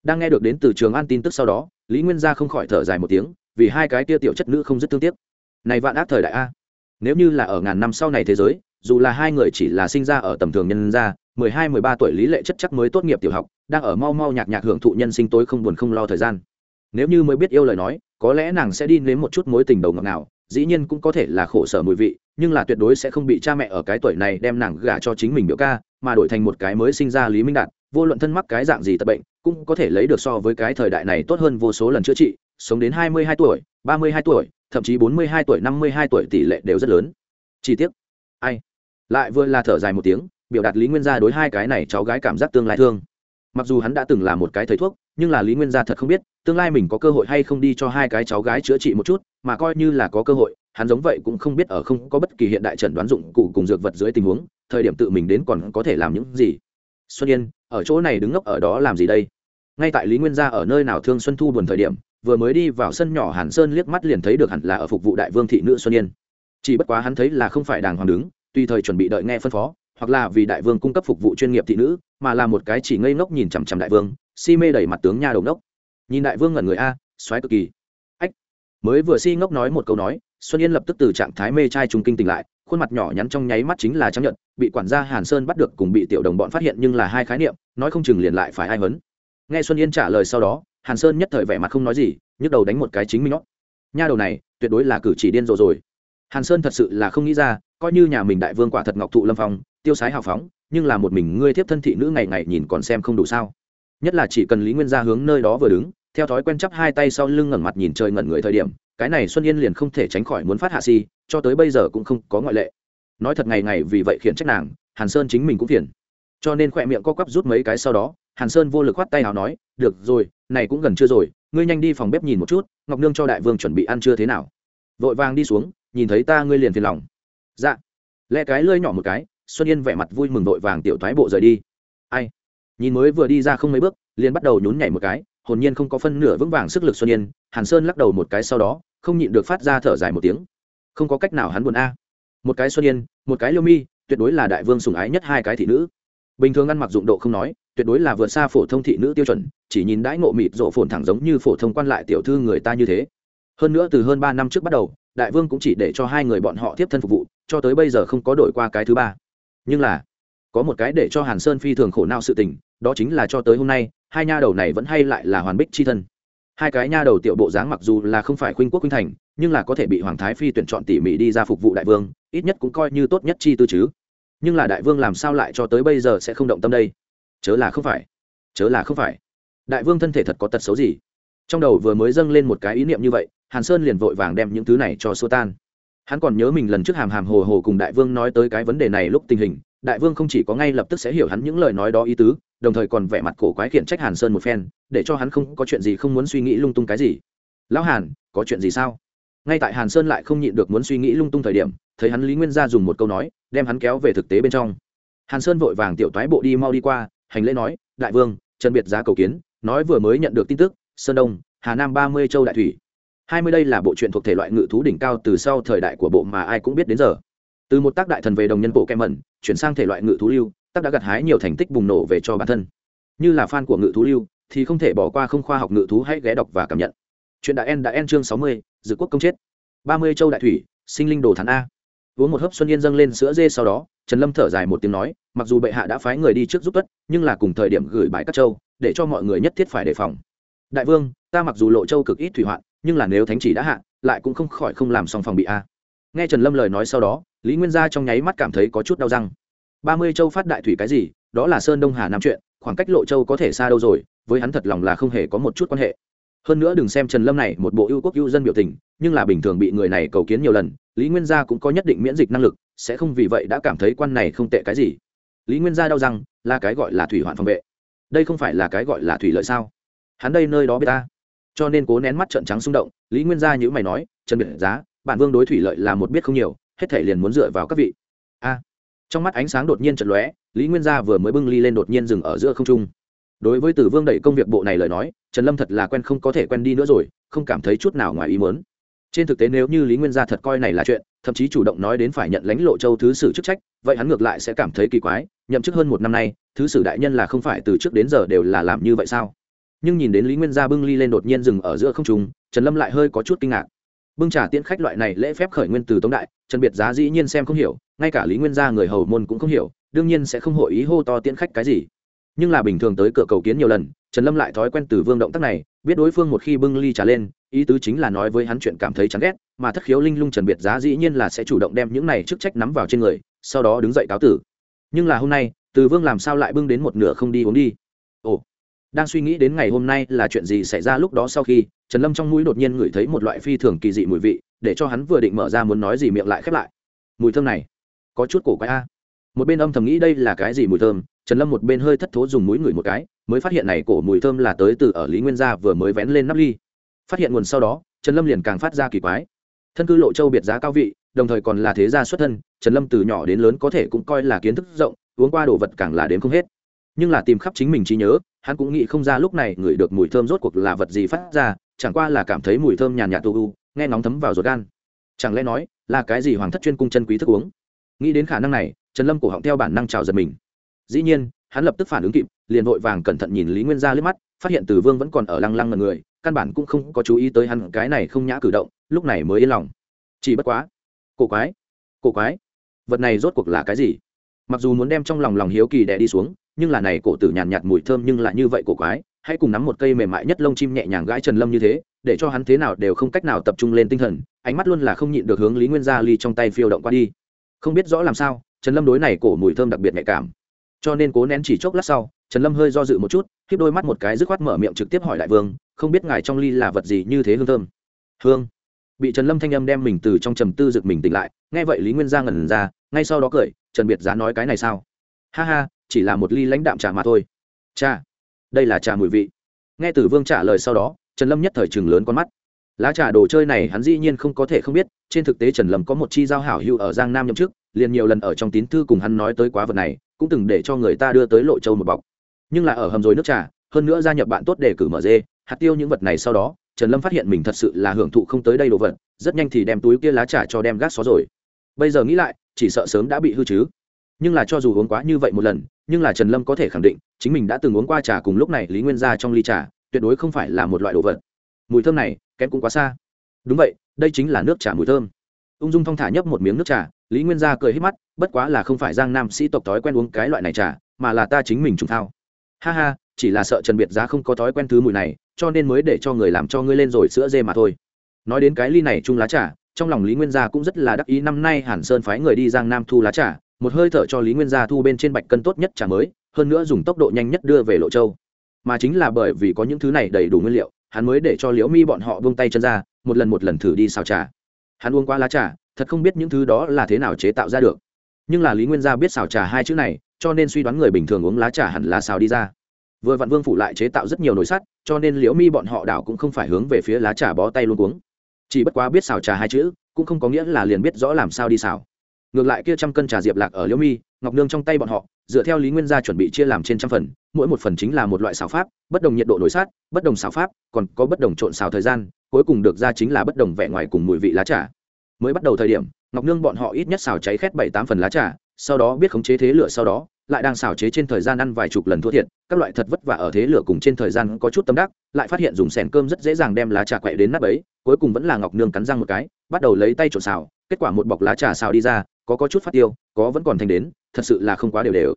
Đang nghe được đến từ trường an tin tức sau đó, lý nguyên gia không khỏi thở dài một tiếng, vì hai cái tia tiểu chất nữ không rất thương tiếc. Này vạn ác thời đại a. Nếu như là ở ngàn năm sau này thế giới, dù là hai người chỉ là sinh ra ở tầm thường nhân gia, mười hai, mười ba tuổi lý lệ chất chắc mới tốt nghiệp tiểu học, đang ở mau mau nhạc nhạc hưởng thụ nhân sinh tối không buồn không lo thời gian. Nếu như mới biết yêu lời nói, có lẽ nàng sẽ đi nếm một chút mối tình đầu ngọt nào dĩ nhiên cũng có thể là khổ sở mùi vị, nhưng là tuyệt đối sẽ không bị cha mẹ ở cái tuổi này đem nàng gả cho chính mình biểu ca, mà đổi thành một cái mới sinh ra lý minh đạt vô luận thân mắc cái dạng gì tật bệnh, cũng có thể lấy được so với cái thời đại này tốt hơn vô số lần chữa trị, sống đến hai mươi hai tuổi, ba mươi hai tuổi, thậm chí bốn mươi hai tuổi, năm mươi hai tuổi tỷ lệ đều rất lớn. Chi tiết ai? Lại vừa là thở dài một tiếng, biểu đạt lý nguyên gia đối hai cái này cháu gái cảm giác tương lai thương. Mặc dù hắn đã từng là một cái thầy thuốc, nhưng là lý nguyên gia thật không biết, tương lai mình có cơ hội hay không đi cho hai cái cháu gái chữa trị một chút, mà coi như là có cơ hội, hắn giống vậy cũng không biết ở không có bất kỳ hiện đại trần đoán dụng cụ cùng dược vật dưới tình huống, thời điểm tự mình đến còn có thể làm những gì. Xuân yên ở chỗ này đứng ngốc ở đó làm gì đây? Ngay tại lý nguyên gia ở nơi nào thương xuân thu buồn thời điểm, vừa mới đi vào sân nhỏ hàn sơn liếc mắt liền thấy được hẳn là ở phục vụ đại vương thị nữ xuân yên. Chỉ bất quá hắn thấy là không phải đàng hoàng đứng, tùy thời chuẩn bị đợi nghe phân phó, hoặc là vì đại vương cung cấp phục vụ chuyên nghiệp thị nữ, mà là một cái chỉ ngây ngốc nhìn chằm chằm đại vương, si mê đẩy mặt tướng nha đầu ngốc. Nhìn đại vương ngẩn người a xoáy cực kỳ. Ách, mới vừa si ngốc nói một câu nói, xuân yên lập tức từ trạng thái mê trai trung kinh tỉnh lại khuôn mặt nhỏ nhắn trong nháy mắt chính là chấp nhận bị quản gia hàn sơn bắt được cùng bị tiểu đồng bọn phát hiện nhưng là hai khái niệm, nói không chừng liền lại phải ai hấn nghe xuân yên trả lời sau đó, hàn sơn nhất thời vẻ mặt không nói gì, nhức đầu đánh một cái chính mình nhót. Nha đầu này, tuyệt đối là cử chỉ điên rồ rồi. Hàn sơn thật sự là không nghĩ ra, coi như nhà mình đại vương quả thật ngọc thụ lâm phong, tiêu sái hào phóng, nhưng là một mình ngươi thiếp thân thị nữ ngày ngày nhìn còn xem không đủ sao. Nhất là chỉ cần lý nguyên gia hướng nơi đó vừa đứng, theo thói quen chắp hai tay sau lưng ngẩng mặt nhìn trời ngẩn người thời điểm cái này xuân yên liền không thể tránh khỏi muốn phát hạ si, cho tới bây giờ cũng không có ngoại lệ. Nói thật ngày ngày vì vậy khiển trách nàng, hàn sơn chính mình cũng phiền. Cho nên khỏe miệng co quắp rút mấy cái sau đó, hàn sơn vô lực khoát tay nào nói, được rồi, này cũng gần chưa rồi, ngươi nhanh đi phòng bếp nhìn một chút, ngọc nương cho đại vương chuẩn bị ăn chưa thế nào. Vội vàng đi xuống, nhìn thấy ta ngươi liền phiền lòng. Dạ. Lẽ cái lơi nhỏ một cái, xuân yên vẻ mặt vui mừng vội vàng tiểu thoái bộ rời đi. Ai? Nhìn mới vừa đi ra không mấy bước, liền bắt đầu nhún nhảy một cái, hồn nhiên không có phân nửa vững vàng sức lực xuân yên, hàn sơn lắc đầu một cái sau đó không nhịn được phát ra thở dài một tiếng. Không có cách nào hắn buồn a. Một cái xuân yên, một cái liêu mi, tuyệt đối là đại vương sùng ái nhất hai cái thị nữ. Bình thường ăn mặc dụng độ không nói, tuyệt đối là vượt xa phổ thông thị nữ tiêu chuẩn, chỉ nhìn đãi ngộ mịt rộ phồn thẳng giống như phổ thông quan lại tiểu thư người ta như thế. Hơn nữa từ hơn ba năm trước bắt đầu, đại vương cũng chỉ để cho hai người bọn họ tiếp thân phục vụ, cho tới bây giờ không có đổi qua cái thứ ba. Nhưng là, có một cái để cho hàn sơn phi thường khổ não sự tình, đó chính là cho tới hôm nay, hai nha đầu này vẫn hay lại là hoàn bích c h i thân hai cái nha đầu tiểu bộ dáng mặc dù là không phải khuynh quốc khuynh thành, nhưng là có thể bị hoàng thái phi tuyển chọn tỉ mỉ đi ra phục vụ đại vương, ít nhất cũng coi như tốt nhất chi tư chứ. Nhưng là đại vương làm sao lại cho tới bây giờ sẽ không động tâm đây? Chớ là không phải. Chớ là không phải. Đại vương thân thể thật có tật xấu gì? Trong đầu vừa mới dâng lên một cái ý niệm như vậy, hàn sơn liền vội vàng đem những thứ này cho xua tan. Hắn còn nhớ mình lần trước hàm hàm hồ hồ cùng đại vương nói tới cái vấn đề này lúc tình hình, đại vương không chỉ có ngay lập tức sẽ hiểu hắn những lời nói đó ý tứ đồng thời còn vẻ mặt cổ quái khiển trách hàn sơn một phen, để cho hắn không có chuyện gì không muốn suy nghĩ lung tung cái gì. Lão hàn, có chuyện gì sao? Ngay tại hàn sơn lại không nhịn được muốn suy nghĩ lung tung thời điểm, thấy hắn lý nguyên gia dùng một câu nói, đem hắn kéo về thực tế bên trong. Hàn sơn vội vàng tiểu toái bộ đi mau đi qua, hành lễ nói, đại vương trần biệt giá cầu kiến, nói vừa mới nhận được tin tức, sơn đông, hà nam ba mươi châu đại thủy. Hai mươi đây là bộ truyện thuộc thể loại ngự thú đỉnh cao từ sau thời đại của bộ mà ai cũng biết đến giờ. Từ một tác đại thần về đồng nhân bộ kem mẩn, chuyển sang thể loại ngự thú lưu tác đã gặt hái nhiều thành tích bùng nổ về cho bản thân. Như là fan của ngự thú lưu, thì không thể bỏ qua không khoa học ngự thú hãy ghé đọc và cảm nhận. Chuyện đã en đã en chương sáu mươi, dự quốc công chết. ba mươi châu đại thủy, sinh linh đồ thắn a. Uống một hớp xuân yên dâng lên sữa dê sau đó, trần lâm thở dài một tiếng nói, mặc dù bệ hạ đã phái người đi trước giúp tất nhưng là cùng thời điểm gửi bài các châu, để cho mọi người nhất thiết phải đề phòng. Đại vương, ta mặc dù lộ châu cực ít thủy hoạn, nhưng là nếu thánh chỉ đã hạ, lại cũng không khỏi không làm xong phòng bị a. Nghe trần lâm lời nói sau đó, lý nguyên gia trong nháy mắt cảm thấy có chút đau răng ba mươi châu phát đại thủy cái gì, đó là sơn đông hà nam chuyện, khoảng cách lộ châu có thể xa đâu rồi, với hắn thật lòng là không hề có một chút quan hệ. Hơn nữa đừng xem trần lâm này một bộ ưu quốc ưu dân biểu tình, nhưng là bình thường bị người này cầu kiến nhiều lần, lý nguyên gia cũng có nhất định miễn dịch năng lực, sẽ không vì vậy đã cảm thấy quan này không tệ cái gì. Lý nguyên gia đau rằng là cái gọi là thủy hoạn phòng vệ. Đây không phải là cái gọi là thủy lợi sao? Hắn đây nơi đó biết ta. Cho nên cố nén mắt trận trắng xung động, lý nguyên gia như mày nói, trần biệt giá, bản vương đối thủy lợi là một biết không nhiều, hết thể liền muốn dựa vào các vị trong mắt ánh sáng đột nhiên trận lóe, lý nguyên gia vừa mới bưng ly lên đột nhiên dừng ở giữa không trung. Đối với tử vương đẩy công việc bộ này lời nói, trần lâm thật là quen không có thể quen đi nữa rồi, không cảm thấy chút nào ngoài ý mớn trên thực tế nếu như lý nguyên gia thật coi này là chuyện, thậm chí chủ động nói đến phải nhận lãnh lộ châu thứ sử chức trách, vậy hắn ngược lại sẽ cảm thấy kỳ quái, nhậm chức hơn một năm nay, thứ sử đại nhân là không phải từ trước đến giờ đều là làm như vậy sao? Nhưng nhìn đến lý nguyên gia bưng ly lên đột nhiên dừng ở giữa không trung, trần lâm lại hơi có chút kinh ngạc. Bưng trả tiễn khách loại này lễ phép khởi nguyên từ tống đại, trần biệt giá dĩ nhiên xem không hiểu ngay cả lý nguyên gia người hầu môn cũng không hiểu, đương nhiên sẽ không hội ý hô to tiễn khách cái gì. Nhưng là bình thường tới cửa cầu kiến nhiều lần, trần lâm lại thói quen từ vương động tác này, biết đối phương một khi bưng ly trả lên, ý tứ chính là nói với hắn chuyện cảm thấy chán ghét, mà thất khiếu linh lung trần biệt giá dĩ nhiên là sẽ chủ động đem những này chức trách nắm vào trên người, sau đó đứng dậy cáo tử. Nhưng là hôm nay, từ vương làm sao lại bưng đến một nửa không đi uống đi? Ồ, đang suy nghĩ đến ngày hôm nay là chuyện gì xảy ra lúc đó sau khi, trần lâm trong mũi đột nhiên ngửi thấy một loại phi thường kỳ dị mùi vị, để cho hắn vừa định mở ra muốn nói gì miệng lại khép lại. Mùi thơm này có chút cổ quái a. Một bên âm thầm nghĩ đây là cái gì mùi thơm, trần lâm một bên hơi thất thố dùng mũi ngửi một cái, mới phát hiện này cổ mùi thơm là tới từ ở lý nguyên gia vừa mới vén lên nắp ly. Phát hiện nguồn sau đó, trần lâm liền càng phát ra kỳ quái. Thân cư lộ châu biệt giá cao vị, đồng thời còn là thế gia xuất thân, trần lâm từ nhỏ đến lớn có thể cũng coi là kiến thức rộng, uống qua đồ vật càng là đến không hết. Nhưng là tìm khắp chính mình trí nhớ, hắn cũng nghĩ không ra lúc này ngửi được mùi thơm rốt cuộc là vật gì phát ra, chẳng qua là cảm thấy mùi thơm nhàn nhạt tu u, nghe nóng thấm vào ruột gan. Chẳng lẽ nói là cái gì hoàng thất chuyên cung chân quý thức uống? Nghĩ đến khả năng này trần lâm cổ họng theo bản năng trào giật mình. Dĩ nhiên hắn lập tức phản ứng kịp liền vội vàng cẩn thận nhìn lý nguyên gia liếc mắt phát hiện từ vương vẫn còn ở lăng lăng ngần người căn bản cũng không có chú ý tới hắn cái này không nhã cử động lúc này mới yên lòng. Chỉ bất quá cổ quái cổ quái vật này rốt cuộc là cái gì? Mặc dù muốn đem trong lòng lòng hiếu kỳ đẻ đi xuống nhưng là này cổ tử nhàn nhạt, mùi thơm nhưng lại như vậy cổ quái hãy cùng nắm một cây mềm mại nhất lông chim nhẹ nhàng gãi trần lâm như thế để cho hắn thế nào đều không cách nào tập trung lên tinh thần ánh mắt luôn là không nhịn được hướng lý nguyên gia ly trong tay phiêu động qua đi không biết rõ làm sao, trần lâm đối này cổ mùi thơm đặc biệt nhạy cảm. Cho nên cố nén chỉ chốc lát sau, trần lâm hơi do dự một chút, khiếp đôi mắt một cái dứt khoát mở miệng trực tiếp hỏi đại vương, không biết ngài trong ly là vật gì như thế hương thơm? Hương? Bị trần lâm thanh âm đem mình từ trong trầm tư rực mình tỉnh lại, nghe vậy lý nguyên giang ngẩn ra, ngay sau đó cười, trần biệt giá nói cái này sao? Ha ha, chỉ là một ly lãnh đạm trà mà thôi. Cha đây là trà mùi vị. Nghe tử vương trả lời sau đó, trần lâm nhất thời chừng lớn con mắt lá trà đồ chơi này hắn dĩ nhiên không có thể không biết, trên thực tế trần lâm có một chi giao hảo hữu ở giang nam nhậm chức, liền nhiều lần ở trong tín thư cùng hắn nói tới quá vật này, cũng từng để cho người ta đưa tới lộ châu một bọc. Nhưng là ở hầm rồi nước trà, hơn nữa gia nhập bạn tốt để cử mở dê, hạt tiêu những vật này sau đó, trần lâm phát hiện mình thật sự là hưởng thụ không tới đây đồ vật, rất nhanh thì đem túi kia lá trà cho đem gác xó rồi. Bây giờ nghĩ lại, chỉ sợ sớm đã bị hư chứ. Nhưng là cho dù uống quá như vậy một lần, nhưng là trần lâm có thể khẳng định, chính mình đã từng uống qua trà cùng lúc này lý nguyên ra trong ly trà, tuyệt đối không phải là một loại đồ vật. Mùi thơm này kém cũng quá xa. Đúng vậy, đây chính là nước trà mùi thơm. Ung dung thong thả nhấp một miếng nước trà, lý nguyên gia cười hết mắt, bất quá là không phải giang nam sĩ tộc thói quen uống cái loại này trà, mà là ta chính mình trùng thao. Ha ha, chỉ là sợ trần biệt giá không có thói quen thứ mùi này, cho nên mới để cho người làm cho ngươi lên rồi sữa dê mà thôi. Nói đến cái ly này chung lá trà, trong lòng lý nguyên gia cũng rất là đắc ý năm nay hàn sơn phái người đi giang nam thu lá trà, một hơi thở cho lý nguyên gia thu bên trên bạch cân tốt nhất trà mới, hơn nữa dùng tốc độ nhanh nhất đưa về lộ châu. Mà chính là bởi vì có những thứ này đầy đủ nguyên liệu hắn mới để cho liễu mi bọn họ vung tay chân ra, một lần một lần thử đi xào trà. Hắn uống qua lá trà, thật không biết những thứ đó là thế nào chế tạo ra được. Nhưng là lý nguyên gia biết xào trà hai chữ này, cho nên suy đoán người bình thường uống lá trà hẳn là xào đi ra. Vừa vạn vương phủ lại chế tạo rất nhiều nồi sắt, cho nên liễu mi bọn họ đảo cũng không phải hướng về phía lá trà bó tay luôn uống. Chỉ bất quá biết xào trà hai chữ, cũng không có nghĩa là liền biết rõ làm sao đi xào. Ngược lại kia trăm cân trà diệp lạc ở liễu mi, ngọc nương trong tay bọn họ dựa theo lý nguyên gia chuẩn bị chia làm trên trăm phần, mỗi một phần chính là một loại xào pháp, bất đồng nhiệt độ nổi sát, bất đồng xào pháp, còn có bất đồng trộn xào thời gian, cuối cùng được ra chính là bất đồng vẻ ngoài cùng mùi vị lá trà. Mới bắt đầu thời điểm, ngọc nương bọn họ ít nhất xào cháy khét bảy tám phần lá trà, sau đó biết khống chế thế lửa sau đó, lại đang xào chế trên thời gian ăn vài chục lần thua thiệt, các loại thật vất vả ở thế lửa cùng trên thời gian có chút tâm đắc, lại phát hiện dùng sèn cơm rất dễ dàng đem lá trà quậy đến nắp ấy, cuối cùng vẫn là ngọc nương cắn răng một cái, bắt đầu lấy tay trộn xào, kết quả một bọc lá trà xào đi ra, có có chút phát tiêu, có vẫn còn thành đến thật sự là không quá đều đều.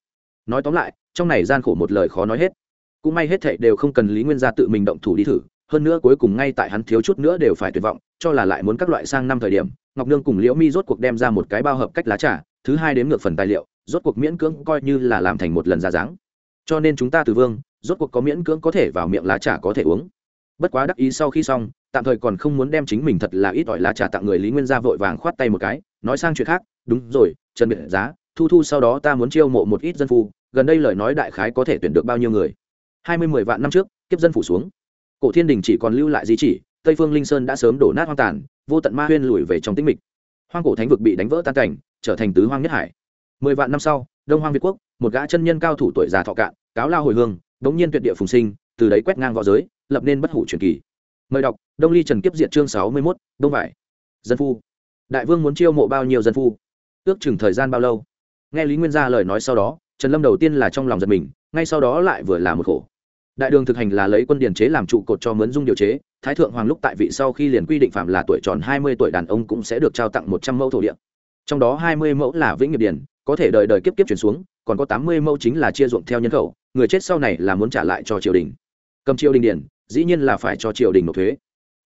Nói tóm lại, trong này gian khổ một lời khó nói hết. Cũng may hết thệ đều không cần lý nguyên gia tự mình động thủ đi thử, hơn nữa cuối cùng ngay tại hắn thiếu chút nữa đều phải tuyệt vọng, cho là lại muốn các loại sang năm thời điểm, ngọc nương cùng liễu mi rốt cuộc đem ra một cái bao hợp cách lá trà, thứ hai đếm ngược phần tài liệu, rốt cuộc miễn cưỡng coi như là làm thành một lần ra dáng. Cho nên chúng ta từ vương, rốt cuộc có miễn cưỡng có thể vào miệng lá trà có thể uống. Bất quá đắc ý sau khi xong, tạm thời còn không muốn đem chính mình thật là ít ỏi lá trà tặng người lý nguyên gia vội vàng khoát tay một cái, nói sang chuyện khác, đúng rồi, trần biệt giá thu thu sau đó ta muốn chiêu mộ một ít dân phu, gần đây lời nói đại khái có thể tuyển được bao nhiêu người? Hai mươi mười vạn năm trước, kiếp dân phủ xuống. Cổ thiên đình chỉ còn lưu lại di chỉ, tây phương linh sơn đã sớm đổ nát hoang tàn, vô tận ma huyên lùi về trong tĩnh mịch. Hoang cổ thánh vực bị đánh vỡ tan cảnh, trở thành tứ hoang nhất hải. Mười vạn năm sau, đông hoang việt quốc, một gã chân nhân cao thủ tuổi già thọ cạn, cáo lao hồi hương bỗng nhiên tuyệt địa phùng sinh, từ đấy quét ngang v õ giới, lập nên bất hủ truyền kỳ. Mời đọc, đông ly trần kiếp diện chương sáu mươi mốt, đông vải. Dân phu. Đại vương muốn chiêu mộ bao nhiêu dân phu? Ước chừng thời gian bao lâu? Nghe lý nguyên gia lời nói sau đó, trần lâm đầu tiên là trong lòng giật mình, ngay sau đó lại vừa là một khổ. Đại đường thực hành là lấy quân điển chế làm trụ cột cho mướn dung điều chế, thái thượng hoàng lúc tại vị sau khi liền quy định phạm là tuổi tròn hai mươi tuổi đàn ông cũng sẽ được trao tặng một trăm mẫu thổ địa. Trong đó hai mươi mẫu là vĩnh nghiệp điển có thể đời đời kiếp kiếp chuyển xuống, còn có tám mươi mẫu chính là chia ruộng theo nhân khẩu, người chết sau này là muốn trả lại cho triều đình. Cầm triều đình điển dĩ nhiên là phải cho triều đình nộp thuế.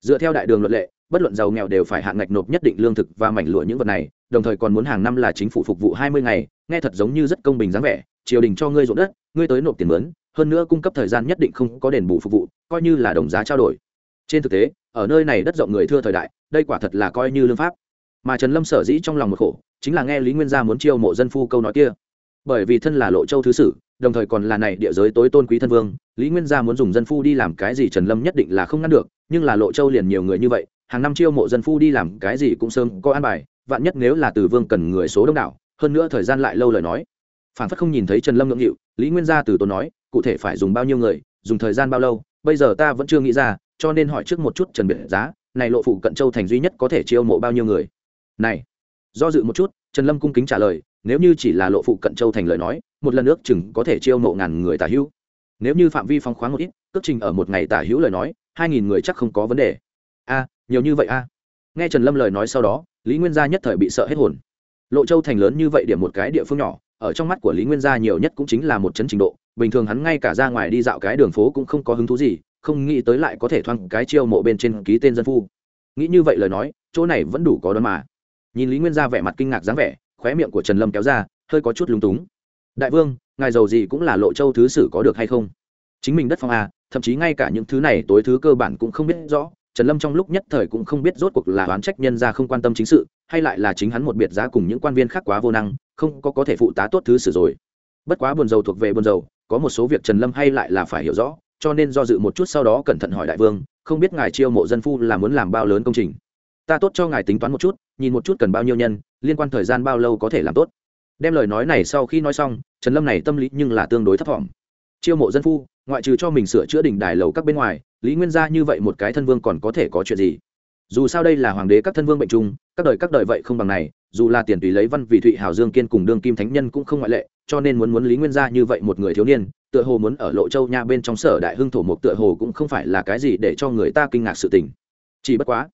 Dựa theo đại đường luật lệ bất luận giàu nghèo đều phải hạn ngạch nộp nhất định lương thực và mảnh lụa những vật này, đồng thời còn muốn hàng năm là chính phủ phục vụ hai mươi ngày, nghe thật giống như rất công bình dáng vẻ, triều đình cho ngươi ruộng đất, ngươi tới nộp tiền mướn, hơn nữa cung cấp thời gian nhất định không có đền bù phục vụ, coi như là đồng giá trao đổi. Trên thực tế, ở nơi này đất rộng người thưa thời đại, đây quả thật là coi như lương pháp. Mà trần lâm sở dĩ trong lòng một khổ, chính là nghe lý nguyên gia muốn chiêu mộ dân phu câu nói kia. Bởi vì thân là lộ châu thứ sử, đồng thời còn là này địa giới tối tôn quý thân vương, lý nguyên gia muốn dùng dân phu đi làm cái gì trần lâm nhất định là không ngăn được, nhưng là lộ châu liền nhiều người như vậy hàng năm chiêu mộ dân phu đi làm cái gì cũng sớm có an bài, vạn nhất nếu là từ vương cần người số đông đảo, hơn nữa thời gian lại lâu lời nói. Phản phất không nhìn thấy trần lâm ngưỡng hiệu lý nguyên gia từ tốn nói, cụ thể phải dùng bao nhiêu người, dùng thời gian bao lâu, bây giờ ta vẫn chưa nghĩ ra, cho nên hỏi trước một chút trần biệt giá, này lộ phụ cận châu thành duy nhất có thể chiêu mộ bao nhiêu người? Này, do dự một chút, trần lâm cung kính trả lời, nếu như chỉ là lộ phụ cận châu thành lời nói, một lần ước chừng có thể chiêu mộ ngàn người tả hữu. Nếu như phạm vi phóng khoáng một ít cước trình ở một ngày tả hữu lời nói, hai nghìn người chắc không có vấn đề. A nhiều như vậy a? Nghe trần lâm lời nói sau đó, lý nguyên gia nhất thời bị sợ hết hồn. Lộ châu thành lớn như vậy điểm một cái địa phương nhỏ, ở trong mắt của lý nguyên gia nhiều nhất cũng chính là một chấn trình độ, bình thường hắn ngay cả ra ngoài đi dạo cái đường phố cũng không có hứng thú gì, không nghĩ tới lại có thể thoang cái chiêu mộ bên trên ký tên dân phu. Nghĩ như vậy lời nói, chỗ này vẫn đủ có đón mà. Nhìn lý nguyên gia vẻ mặt kinh ngạc dáng vẻ, khóe miệng của trần lâm kéo ra, hơi có chút lúng túng. Đại vương, ngài giàu gì cũng là lộ châu thứ sử có được hay không? Chính mình đất phong a thậm chí ngay cả những thứ này tối thứ cơ bản cũng không biết rõ trần lâm trong lúc nhất thời cũng không biết rốt cuộc là oán trách nhân ra không quan tâm chính sự, hay lại là chính hắn một biệt giá cùng những quan viên khác quá vô năng, không có có thể phụ tá tốt thứ sử rồi. Bất quá buồn dầu thuộc về buồn dầu có một số việc trần lâm hay lại là phải hiểu rõ, cho nên do dự một chút sau đó cẩn thận hỏi đại vương, không biết ngài chiêu mộ dân phu là muốn làm bao lớn công trình? Ta tốt cho ngài tính toán một chút, nhìn một chút cần bao nhiêu nhân, liên quan thời gian bao lâu có thể làm tốt. Đem lời nói này sau khi nói xong, trần lâm này tâm lý nhưng là tương đối thấp t chiêu mộ dân phu ngoại trừ cho mình sửa chữa đỉnh đài lầu các bên ngoài, lý nguyên gia như vậy một cái thân vương còn có thể có chuyện gì? Dù sao đây là hoàng đế các thân vương bệnh chung, các đời các đời vậy không bằng này, dù là tiền tùy lấy văn vị thụy hào dương kiên cùng đương kim thánh nhân cũng không ngoại lệ, cho nên muốn muốn lý nguyên gia như vậy một người thiếu niên, tựa hồ muốn ở lộ châu nha bên trong sở đại hưng thổ mục tựa hồ cũng không phải là cái gì để cho người ta kinh ngạc sự tình. Chỉ bất quá,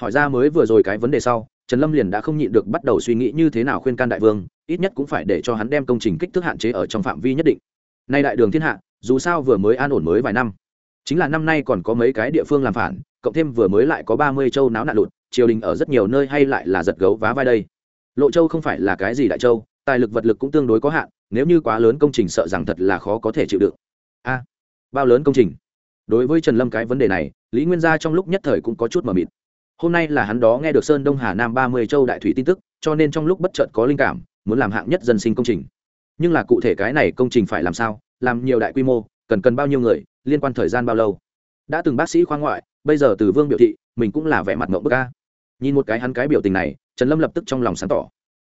hỏi ra mới vừa rồi cái vấn đề sau, trần lâm liền đã không nhịn được bắt đầu suy nghĩ như thế nào khuyên can đại vương, ít nhất cũng phải để cho hắn đem công trình kích thước hạn chế ở trong phạm vi nhất định. Nay đại đường thiên hạ dù sao vừa mới an ổn mới vài năm. Chính là năm nay còn có mấy cái địa phương làm phản, cộng thêm vừa mới lại có ba mươi châu náo nạn lụt, triều đình ở rất nhiều nơi hay lại là giật gấu vá vai đây. Lộ châu không phải là cái gì đại châu, tài lực vật lực cũng tương đối có hạn, nếu như quá lớn công trình sợ rằng thật là khó có thể chịu đựng. A, bao lớn công trình? Đối với trần lâm cái vấn đề này, lý nguyên gia trong lúc nhất thời cũng có chút mờ mịt. Hôm nay là hắn đó nghe được sơn đông hà nam ba mươi châu đại thủy tin tức, cho nên trong lúc bất chợt có linh cảm, muốn làm hạng nhất dân sinh công trình. Nhưng là cụ thể cái này công trình phải làm sao? Làm nhiều đại quy mô, cần cần bao nhiêu người, liên quan thời gian bao lâu. Đã từng bác sĩ khoa ngoại, bây giờ từ vương biểu thị, mình cũng là vẻ mặt ngộng bức ca nhìn một cái hắn cái biểu tình này, trần lâm lập tức trong lòng sáng tỏ.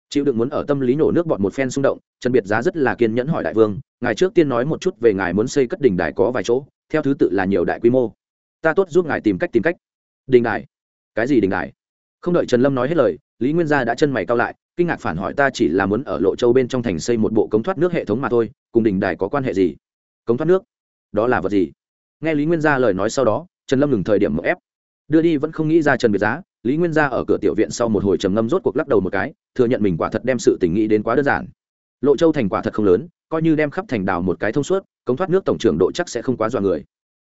Chịu đựng muốn ở tâm lý nổ nước bọt một phen xung động, trần biệt giá rất là kiên nhẫn hỏi đại vương, ngài trước tiên nói một chút về ngài muốn xây cất đình đài có vài chỗ, theo thứ tự là nhiều đại quy mô. Ta tốt giúp ngài tìm cách tìm cách. Đình đài? Cái gì đình đài? Không đợi trần lâm nói hết lời, lý nguyên gia đã chân mày cao lại kinh ngạc phản hỏi ta chỉ là muốn ở lộ châu bên trong thành xây một bộ cống thoát nước hệ thống mà thôi, cùng đình đài có quan hệ gì? Cống thoát nước? Đó là vật gì? Nghe lý nguyên gia lời nói sau đó, trần lâm ngừng thời điểm ép. Đưa đi vẫn không nghĩ ra trần biệt giá, lý nguyên gia ở cửa tiểu viện sau một hồi trầm ngâm rốt cuộc lắc đầu một cái, thừa nhận mình quả thật đem sự tình nghĩ đến quá đơn giản. Lộ châu thành quả thật không lớn, coi như đem khắp thành đào một cái thông suốt, cống thoát nước tổng trưởng độ chắc sẽ không quá dọa người.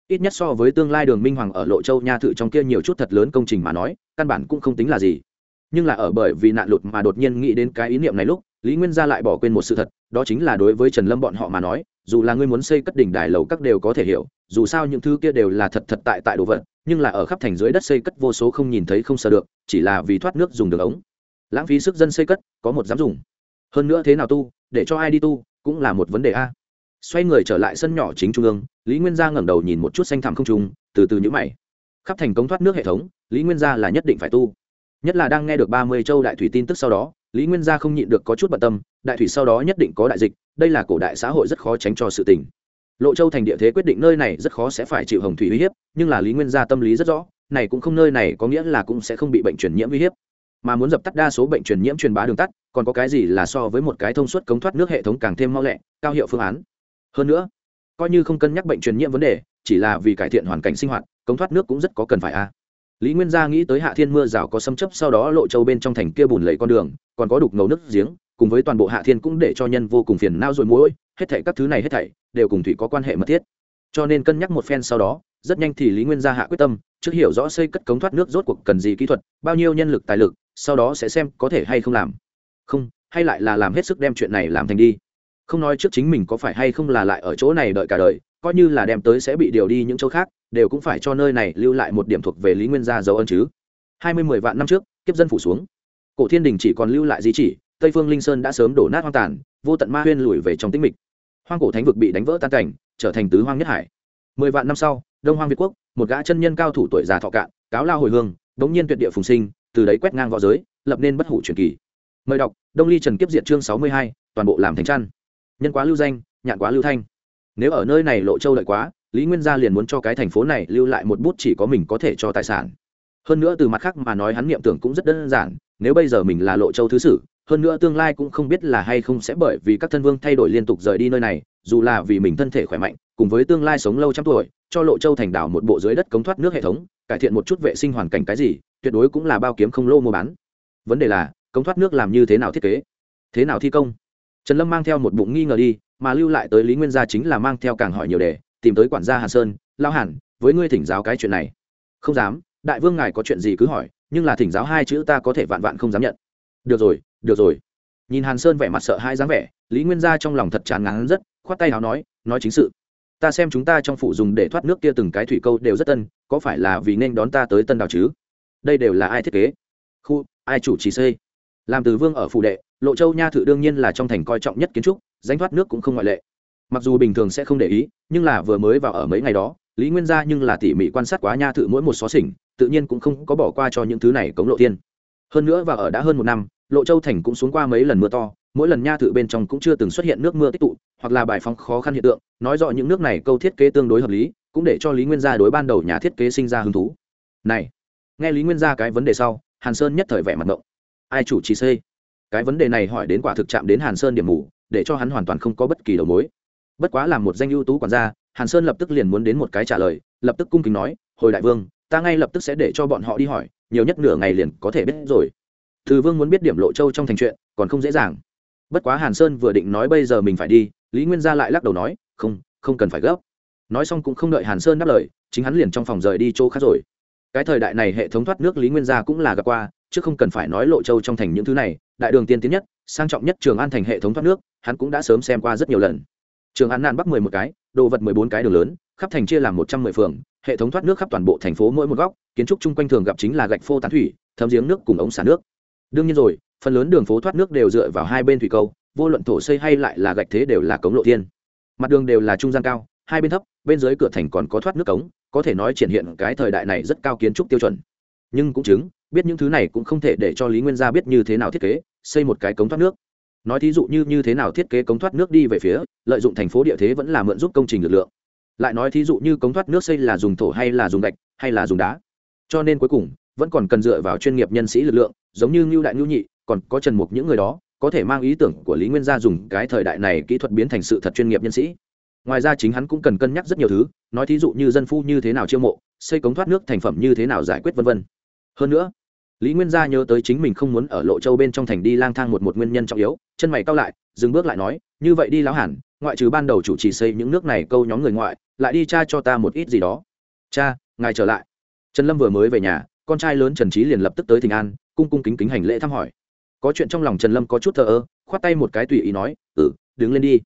Ít nhất so với tương lai đường minh hoàng ở lộ châu nha thự trong kia nhiều chút thật lớn công trình mà nói, căn bản cũng không tính là gì nhưng là ở bởi vì nạn lụt mà đột nhiên nghĩ đến cái ý niệm này lúc, lý nguyên gia lại bỏ quên một sự thật, đó chính là đối với trần lâm bọn họ mà nói, dù là ngươi muốn xây cất đỉnh đài lầu các đều có thể hiểu, dù sao những thứ kia đều là thật thật tại tại đồ vật, nhưng là ở khắp thành dưới đất xây cất vô số không nhìn thấy không sợ được, chỉ là vì thoát nước dùng đường ống. Lãng phí sức dân xây cất, có một dám dùng. Hơn nữa thế nào tu, để cho ai đi tu, cũng là một vấn đề a. Xoay người trở lại sân nhỏ chính trung ương, lý nguyên gia ngẩng đầu nhìn một chút xanh thẳm không trung, từ từ nhữ mày. Khắp thành công thoát nước hệ thống, lý nguyên gia là nhất định phải tu nhất là đang nghe được ba mươi châu đại thủy tin tức sau đó, lý nguyên gia không nhịn được có chút bận tâm, đại thủy sau đó nhất định có đại dịch, đây là cổ đại xã hội rất khó tránh cho sự tình. Lộ châu thành địa thế quyết định nơi này rất khó sẽ phải chịu hồng thủy uy hiếp, nhưng là lý nguyên gia tâm lý rất rõ, này cũng không nơi này có nghĩa là cũng sẽ không bị bệnh truyền nhiễm uy hiếp. Mà muốn dập tắt đa số bệnh truyền nhiễm truyền bá đường tắt, còn có cái gì là so với một cái thông suất cống thoát nước hệ thống càng thêm mau lẹ, cao hiệu phương án. Hơn nữa, coi như không cân nhắc bệnh truyền nhiễm vấn đề, chỉ là vì cải thiện hoàn cảnh sinh hoạt, cống thoát nước cũng rất có cần phải a lý nguyên gia nghĩ tới hạ thiên mưa rào có xâm chấp sau đó lộ châu bên trong thành kia bùn lầy con đường còn có đục ngầu nước giếng cùng với toàn bộ hạ thiên cũng để cho nhân vô cùng phiền não rồi mũi, hết thảy các thứ này hết thảy đều cùng thủy có quan hệ mật thiết. Cho nên cân nhắc một phen sau đó rất nhanh thì lý nguyên gia hạ quyết tâm trước hiểu rõ xây cất cống thoát nước rốt cuộc cần gì kỹ thuật bao nhiêu nhân lực tài lực sau đó sẽ xem có thể hay không làm. Không hay lại là làm hết sức đem chuyện này làm thành đi. Không nói trước chính mình có phải hay không là lại ở chỗ này đợi cả đời coi như là đem tới sẽ bị điều đi những chỗ khác đều cũng phải cho nơi này lưu lại một điểm thuộc về lý nguyên gia dấu ân chứ. Hai mươi mười vạn năm trước kiếp dân phủ xuống. Cổ thiên đình chỉ còn lưu lại di chỉ tây phương linh sơn đã sớm đổ nát hoang tàn vô tận ma huyên lùi về trong tĩnh mịch. Hoang cổ thánh vực bị đánh vỡ tan cảnh trở thành tứ hoang nhất hải. Mười vạn năm sau đông hoang việt quốc một gã chân nhân cao thủ tuổi già thọ cạn cáo lao hồi hương đống nhiên tuyệt địa phùng sinh từ đấy quét ngang v õ giới lập nên bất hủ truyền kỳ. Mời đọc đông ly trần kiếp diệt chương sáu mươi hai toàn bộ làm thành trăn, nhân quá lưu danh nhạn quá lưu thanh. Nếu ở nơi này lộ châu lợi quá lý nguyên gia liền muốn cho cái thành phố này lưu lại một bút chỉ có mình có thể cho tài sản. Hơn nữa từ mặt khác mà nói hắn niệm tưởng cũng rất đơn giản, nếu bây giờ mình là lộ châu thứ sử, hơn nữa tương lai cũng không biết là hay không sẽ bởi vì các thân vương thay đổi liên tục rời đi nơi này, dù là vì mình thân thể khỏe mạnh, cùng với tương lai sống lâu trăm tuổi, cho lộ châu thành đảo một bộ dưới đất cống thoát nước hệ thống, cải thiện một chút vệ sinh hoàn cảnh cái gì, tuyệt đối cũng là bao kiếm không lô mua bán. Vấn đề là, cống thoát nước làm như thế nào thiết kế? Thế nào thi công? Trần lâm mang theo một bụng nghi ngờ đi, mà lưu lại tới lý nguyên gia chính là mang theo càng hỏi nhiều đề tìm tới quản gia hàn sơn lao hẳn với ngươi thỉnh giáo cái chuyện này. Không dám, đại vương ngài có chuyện gì cứ hỏi, nhưng là thỉnh giáo hai chữ ta có thể vạn vạn không dám nhận. Được rồi được rồi. Nhìn hàn sơn vẻ mặt sợ hai dáng vẻ, lý nguyên gia trong lòng thật chán ngán rất, khoát tay nào nói nói chính sự. Ta xem chúng ta trong phủ dùng để thoát nước kia từng cái thủy câu đều rất tân, có phải là vì nên đón ta tới tân đào chứ? Đây đều là ai thiết kế? Khu, ai chủ trì xây? Làm từ vương ở phủ đệ, lộ châu nha thự đương nhiên là trong thành coi trọng nhất kiến trúc, danh thoát nước cũng không ngoại lệ mặc dù bình thường sẽ không để ý, nhưng là vừa mới vào ở mấy ngày đó, lý nguyên gia nhưng là tỉ mỉ quan sát quá nha thự mỗi một xó xỉnh, tự nhiên cũng không có bỏ qua cho những thứ này cống lộ tiên hơn nữa và ở đã hơn một năm, lộ châu thành cũng xuống qua mấy lần mưa to, mỗi lần nha thự bên trong cũng chưa từng xuất hiện nước mưa tích tụ, hoặc là bài phóng khó khăn hiện tượng, nói rõ những nước này câu thiết kế tương đối hợp lý, cũng để cho lý nguyên gia đối ban đầu nhà thiết kế sinh ra hứng thú. Này, nghe lý nguyên gia cái vấn đề sau, hàn sơn nhất thời vẻ mặt ngộng. Ai chủ trì c cái vấn đề này hỏi đến quả thực chạm đến hàn sơn điểm mù, để cho hắn hoàn toàn không có bất kỳ đầu mối bất quá là một danh ưu tú quản gia, hàn sơn lập tức liền muốn đến một cái trả lời, lập tức cung kính nói, hồi đại vương, ta ngay lập tức sẽ để cho bọn họ đi hỏi, nhiều nhất nửa ngày liền có thể biết rồi. Từ vương muốn biết điểm lộ châu trong thành chuyện, còn không dễ dàng. Bất quá hàn sơn vừa định nói bây giờ mình phải đi, lý nguyên gia lại lắc đầu nói, không không cần phải gấp. Nói xong cũng không đợi hàn sơn đáp lời, chính hắn liền trong phòng rời đi chỗ khác rồi. Cái thời đại này hệ thống thoát nước lý nguyên gia cũng là gặp qua, chứ không cần phải nói lộ châu trong thành những thứ này, đại đường tiên tiến nhất, sang trọng nhất trường an thành hệ thống thoát nước, hắn cũng đã sớm xem qua rất nhiều lần trường an nạn bắc mười một cái, đồ vật mười bốn cái đường lớn, khắp thành chia làm một trăm mười phường, hệ thống thoát nước khắp toàn bộ thành phố mỗi một góc, kiến trúc chung quanh thường gặp chính là gạch phô tán thủy, thấm giếng nước cùng ống xả nước. Đương nhiên rồi, phần lớn đường phố thoát nước đều dựa vào hai bên thủy câu, vô luận thổ xây hay lại là gạch thế đều là cống lộ thiên. Mặt đường đều là trung gian cao, hai bên thấp, bên dưới cửa thành còn có thoát nước cống, có thể nói triển hiện cái thời đại này rất cao kiến trúc tiêu chuẩn. Nhưng cũng chứng, biết những thứ này cũng không thể để cho lý nguyên gia biết như thế nào thiết kế, xây một cái cống thoát nước nói thí dụ như như thế nào thiết kế cống thoát nước đi về phía, lợi dụng thành phố địa thế vẫn là mượn giúp công trình lực lượng. Lại nói thí dụ như cống thoát nước xây là dùng thổ hay là dùng gạch, hay là dùng đá. Cho nên cuối cùng, vẫn còn cần dựa vào chuyên nghiệp nhân sĩ lực lượng, giống như ngưu đại ngưu nhị, còn có trần mục những người đó, có thể mang ý tưởng của lý nguyên gia dùng cái thời đại này kỹ thuật biến thành sự thật chuyên nghiệp nhân sĩ. Ngoài ra chính hắn cũng cần cân nhắc rất nhiều thứ, nói thí dụ như dân phu như thế nào chiêu mộ, xây cống thoát nước thành phẩm như thế nào giải quyết vân vân. Hơn nữa, lý nguyên gia nhớ tới chính mình không muốn ở lộ châu bên trong thành đi lang thang một một nguyên nhân trọng yếu chân mày cao lại, dừng bước lại nói, như vậy đi lão hẳn ngoại trừ ban đầu chủ trì xây những nước này câu nhóm người ngoại, lại đi cha cho ta một ít gì đó. Cha, ngài trở lại. Trần lâm vừa mới về nhà, con trai lớn trần trí liền lập tức tới thịnh an, cung cung kính kính hành lễ thăm hỏi. Có chuyện trong lòng trần lâm có chút thờ ơ, khoát tay một cái tùy ý nói ừ đứng lên đi.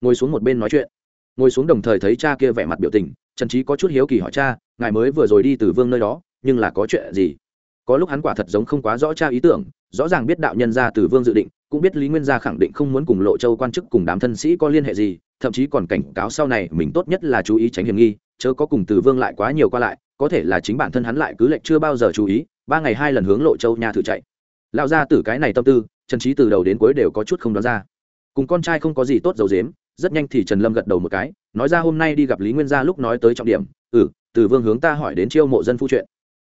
Ngồi xuống một bên nói chuyện. Ngồi xuống đồng thời thấy cha kia vẻ mặt biểu tình, trần trí có chút hiếu kỳ hỏi cha, ngài mới vừa rồi đi từ vương nơi đó, nhưng là có chuyện gì? Có lúc hắn quả thật giống không quá rõ cha ý tưởng rõ ràng biết đạo nhân gia từ vương dự định, cũng biết lý nguyên gia khẳng định không muốn cùng lộ châu quan chức cùng đám thân sĩ có liên hệ gì, thậm chí còn cảnh cáo sau này mình tốt nhất là chú ý tránh hiểm nghi, chớ có cùng từ vương lại quá nhiều qua lại, có thể là chính bản thân hắn lại cứ lệnh chưa bao giờ chú ý, ba ngày hai lần hướng lộ châu nhà thử chạy. Lão ra từ cái này tâm tư, trần trí từ đầu đến cuối đều có chút không đoán ra. Cùng con trai không có gì tốt dầu dếm, rất nhanh thì trần lâm gật đầu một cái, nói ra hôm nay đi gặp lý nguyên gia lúc nói tới trọng điểm ừ từ vương hướng ta hỏi đến chiêu mộ dân phu chuyện.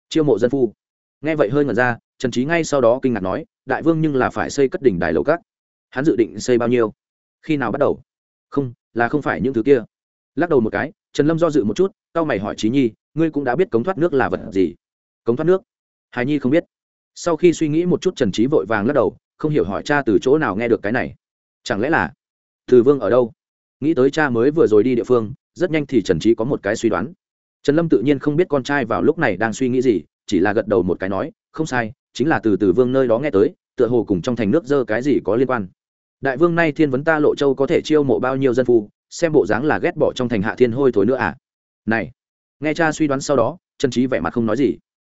Chiêu mộ dân phu? Nghe vậy hơi ngẩn ra trần trí ngay sau đó kinh ngạc nói, đại vương nhưng là phải xây cất đỉnh đài lầu cát hắn dự định xây bao nhiêu? Khi nào bắt đầu? Không, là không phải những thứ kia. Lắc đầu một cái, trần lâm do dự một chút c mày hỏi trí nhi, ngươi cũng đã biết cống thoát nước là vật gì? Cống thoát nước? Hài nhi không biết. Sau khi suy nghĩ một chút trần trí vội vàng lắc đầu, không hiểu hỏi cha từ chỗ nào nghe được cái này. Chẳng lẽ là từ vương ở đâu? Nghĩ tới cha mới vừa rồi đi địa phương, rất nhanh thì trần trí có một cái suy đoán. Trần lâm tự nhiên không biết con trai vào lúc này đang suy nghĩ gì, chỉ là gật đầu một cái nói, không sai chính là từ từ vương nơi đó nghe tới, tựa hồ cùng trong thành nước dơ cái gì có liên quan. Đại vương nay thiên vấn ta lộ châu có thể chiêu mộ bao nhiêu dân phu, xem bộ dáng là ghét bỏ trong thành hạ thiên hôi thối nữa à? Này, nghe cha suy đoán sau đó, trần trí vẻ mặt không nói gì.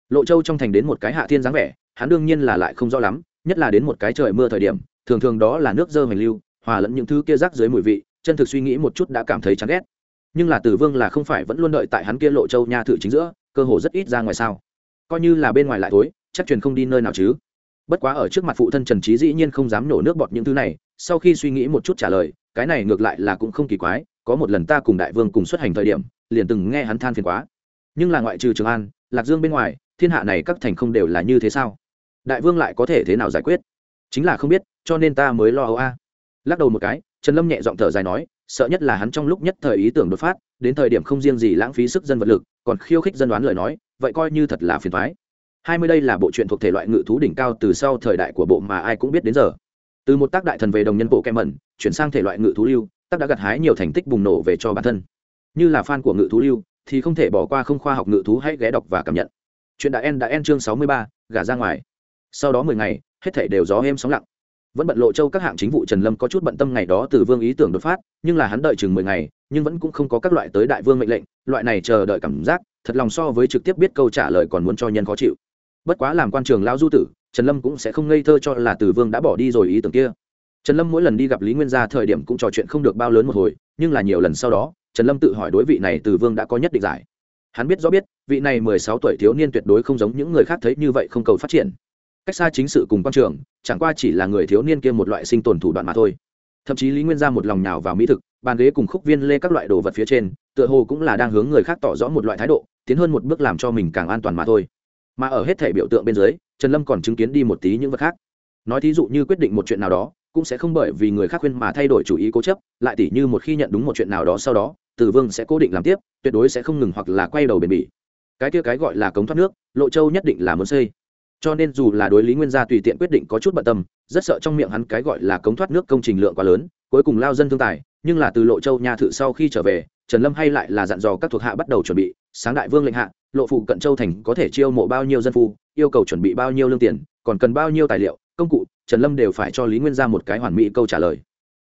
Lộ châu trong thành đến một cái hạ thiên dáng vẻ, hắn đương nhiên là lại không rõ lắm, nhất là đến một cái trời mưa thời điểm, thường thường đó là nước dơ hoành lưu, hòa lẫn những thứ kia rác dưới mùi vị, chân thực suy nghĩ một chút đã cảm thấy chán ghét. Nhưng là tử vương là không phải vẫn luôn đợi tại hắn kia lộ châu nha thự chính giữa, cơ hồ rất ít ra ngoài sao. Coi như là bên ngoài lại tối chắc truyền không đi nơi nào chứ? Bất quá ở trước mặt phụ thân trần trí dĩ nhiên không dám nổ nước bọt những thứ này, sau khi suy nghĩ một chút trả lời, cái này ngược lại là cũng không kỳ quái, có một lần ta cùng đại vương cùng xuất hành thời điểm, liền từng nghe hắn than phiền quá. Nhưng là ngoại trừ trường an, lạc dương bên ngoài, thiên hạ này các thành không đều là như thế sao? Đại vương lại có thể thế nào giải quyết? Chính là không biết, cho nên ta mới lo âu a. Lắc đầu một cái, trần lâm nhẹ giọng thở dài nói, sợ nhất là hắn trong lúc nhất thời ý tưởng đột phát, đến thời điểm không riêng gì lãng phí sức dân vật lực, còn khiêu khích dân đoán lời nói, vậy coi như thật là phiền thoái hai mươi đây là bộ truyện thuộc thể loại ngự thú đỉnh cao từ sau thời đại của bộ mà ai cũng biết đến giờ. Từ một tác đại thần về đồng nhân bộ kem mẩn, chuyển sang thể loại ngự thú lưu, tác đã gặt hái nhiều thành tích bùng nổ về cho bản thân. Như là fan của ngự thú lưu, thì không thể bỏ qua không khoa học ngự thú hãy ghé đọc và cảm nhận. Chuyện đã en đã en chương sáu mươi ba, gả ra ngoài. Sau đó mười ngày, hết thể đều gió êm sóng lặng. Vẫn bận lộ châu các hạng chính vụ trần lâm có chút bận tâm ngày đó từ vương ý tưởng đột phát, nhưng là hắn đợi chừng mười ngày, nhưng vẫn cũng không có các loại tới đại vương mệnh lệnh, loại này chờ đợi cảm giác, thật lòng so với trực tiếp biết câu trả lời còn muốn cho nhân khó chịu bất quá làm quan trường lao du tử, trần lâm cũng sẽ không ngây thơ cho là từ vương đã bỏ đi rồi ý tưởng kia. Trần lâm mỗi lần đi gặp lý nguyên gia thời điểm cũng trò chuyện không được bao lớn một hồi, nhưng là nhiều lần sau đó, trần lâm tự hỏi đối vị này từ vương đã có nhất định giải. Hắn biết rõ biết, vị này mười sáu tuổi thiếu niên tuyệt đối không giống những người khác thấy như vậy không cầu phát triển. Cách xa chính sự cùng quan trường, chẳng qua chỉ là người thiếu niên kia một loại sinh tồn thủ đoạn mà thôi. Thậm chí lý nguyên gia một lòng nhào vào mỹ thực, bàn ghế cùng khúc viên lê các loại đồ vật phía trên, tựa hồ cũng là đang hướng người khác tỏ rõ một loại thái độ, tiến hơn một bước làm cho mình càng an toàn mà thôi mà ở hết thể biểu tượng bên dưới, trần lâm còn chứng kiến đi một tí những vật khác. Nói thí dụ như quyết định một chuyện nào đó, cũng sẽ không bởi vì người khác khuyên mà thay đổi chủ ý cố chấp, lại tỉ như một khi nhận đúng một chuyện nào đó sau đó tử vương sẽ cố định làm tiếp, tuyệt đối sẽ không ngừng hoặc là quay đầu bền bỉ. Cái kia cái gọi là cống thoát nước, lộ châu nhất định là muốn xây cho nên dù là đối lý nguyên gia tùy tiện quyết định có chút bận tâm, rất sợ trong miệng hắn cái gọi là cống thoát nước công trình lượng quá lớn, cuối cùng lao dân thương tài, nhưng là từ lộ châu nhà thự sau khi trở về, trần lâm hay lại là dặn dò các thuộc hạ bắt đầu chuẩn bị, sáng đại vương lệnh hạ, lộ phụ cận châu thành có thể chiêu mộ bao nhiêu dân phu, yêu cầu chuẩn bị bao nhiêu lương tiền, còn cần bao nhiêu tài liệu, công cụ, trần lâm đều phải cho lý nguyên gia một cái hoàn mỹ câu trả lời.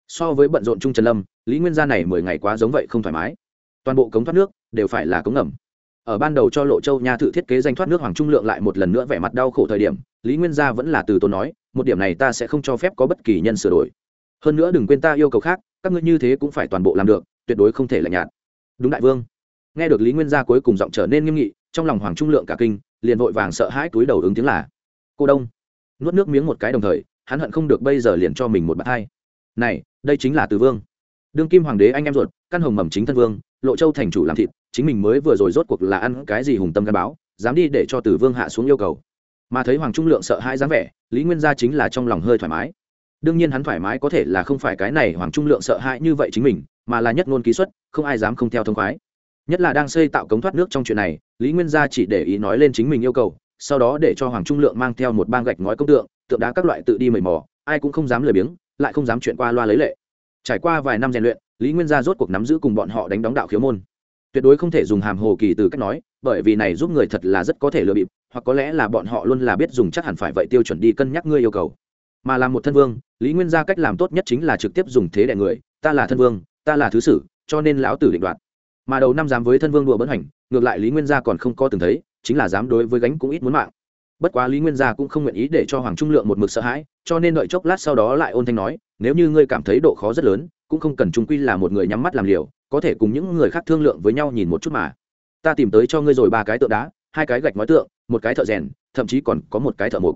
So với bận rộn chung trần lâm, lý nguyên gia này mười ngày quá giống vậy không thoải mái. Toàn bộ cống thoát nước đều phải là cống ngầm ở ban đầu cho lộ châu nha thự thiết kế danh thoát nước hoàng trung lượng lại một lần nữa vẻ mặt đau khổ thời điểm, lý nguyên gia vẫn là từ tôi nói, một điểm này ta sẽ không cho phép có bất kỳ nhân sửa đổi. Hơn nữa đừng quên ta yêu cầu khác, các ngươi như thế cũng phải toàn bộ làm được, tuyệt đối không thể lạnh nhạt. Đúng đại vương. Nghe được lý nguyên gia cuối cùng giọng trở nên nghiêm nghị, trong lòng hoàng trung lượng cả kinh, liền vội vàng sợ hãi túi đầu ứng tiếng là, cô đông, nuốt nước miếng một cái đồng thời, hắn hận không được bây giờ liền cho mình một bạt hai. Này, đây chính là từ vương. Đương kim hoàng đế anh em ruột, căn hồng mầm chính thân vương lộ châu thành chủ làm thịt, chính mình mới vừa rồi rốt cuộc là ăn cái gì hùng tâm gắn báo, dám đi để cho Tử vương hạ xuống yêu cầu. Mà thấy hoàng trung lượng sợ hãi dáng vẻ, lý nguyên gia chính là trong lòng hơi thoải mái. Đương nhiên hắn thoải mái có thể là không phải cái này hoàng trung lượng sợ hãi như vậy chính mình, mà là nhất ngôn ký xuất, không ai dám không theo thông khoái. Nhất là đang xây tạo cống thoát nước trong chuyện này, lý nguyên gia chỉ để ý nói lên chính mình yêu cầu, sau đó để cho hoàng trung lượng mang theo một bang gạch ngói công tượng tượng đá các loại tự đi mầy mò, ai cũng không dám lười biếng, lại không dám chuyện qua loa lấy lệ. Trải qua vài năm rèn luyện lý nguyên gia rốt cuộc nắm giữ cùng bọn họ đánh đóng đạo khiếu môn. Tuyệt đối không thể dùng hàm hồ kỳ từ cách nói, bởi vì này giúp người thật là rất có thể lừa bịp, hoặc có lẽ là bọn họ luôn là biết dùng chắc hẳn phải vậy tiêu chuẩn đi cân nhắc ngươi yêu cầu. Mà làm một thân vương, lý nguyên gia cách làm tốt nhất chính là trực tiếp dùng thế đại người, ta là thân vương, ta là thứ sử, cho nên lão tử định đoạt. Mà đầu năm dám với thân vương đùa bấn hành ngược lại lý nguyên gia còn không có từng thấy, chính là dám đối với gánh cũng ít muốn mạng. Bất quá lý nguyên gia cũng không nguyện ý để cho hoàng trung lượng một mực sợ hãi, cho nên đợi chốc lát sau đó lại ôn thanh nói, nếu như ngươi cảm thấy độ khó rất lớn cũng không cần trung quy là một người nhắm mắt làm liều, có thể cùng những người khác thương lượng với nhau nhìn một chút mà. Ta tìm tới cho ngươi rồi ba cái tượng đá, hai cái gạch nói tượng, một cái thợ rèn, thậm chí còn có một cái thợ mộc.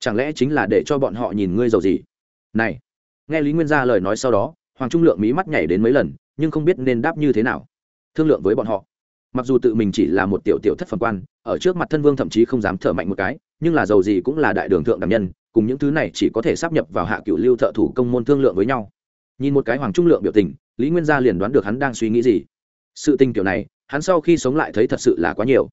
Chẳng lẽ chính là để cho bọn họ nhìn ngươi giàu gì? Này, nghe lý nguyên gia lời nói sau đó, hoàng trung lượng mí mắt nhảy đến mấy lần, nhưng không biết nên đáp như thế nào. Thương lượng với bọn họ. Mặc dù tự mình chỉ là một tiểu tiểu thất phần quan, ở trước mặt thân vương thậm chí không dám thở mạnh một cái, nhưng là giàu gì cũng là đại đường thượng đảm nhân, cùng những thứ này chỉ có thể sắp nhập vào hạ cựu lưu thợ thủ công môn thương lượng với nhau nhìn một cái hoàng trung lượng biểu tình, lý nguyên gia liền đoán được hắn đang suy nghĩ gì. Sự tình kiểu này, hắn sau khi sống lại thấy thật sự là quá nhiều.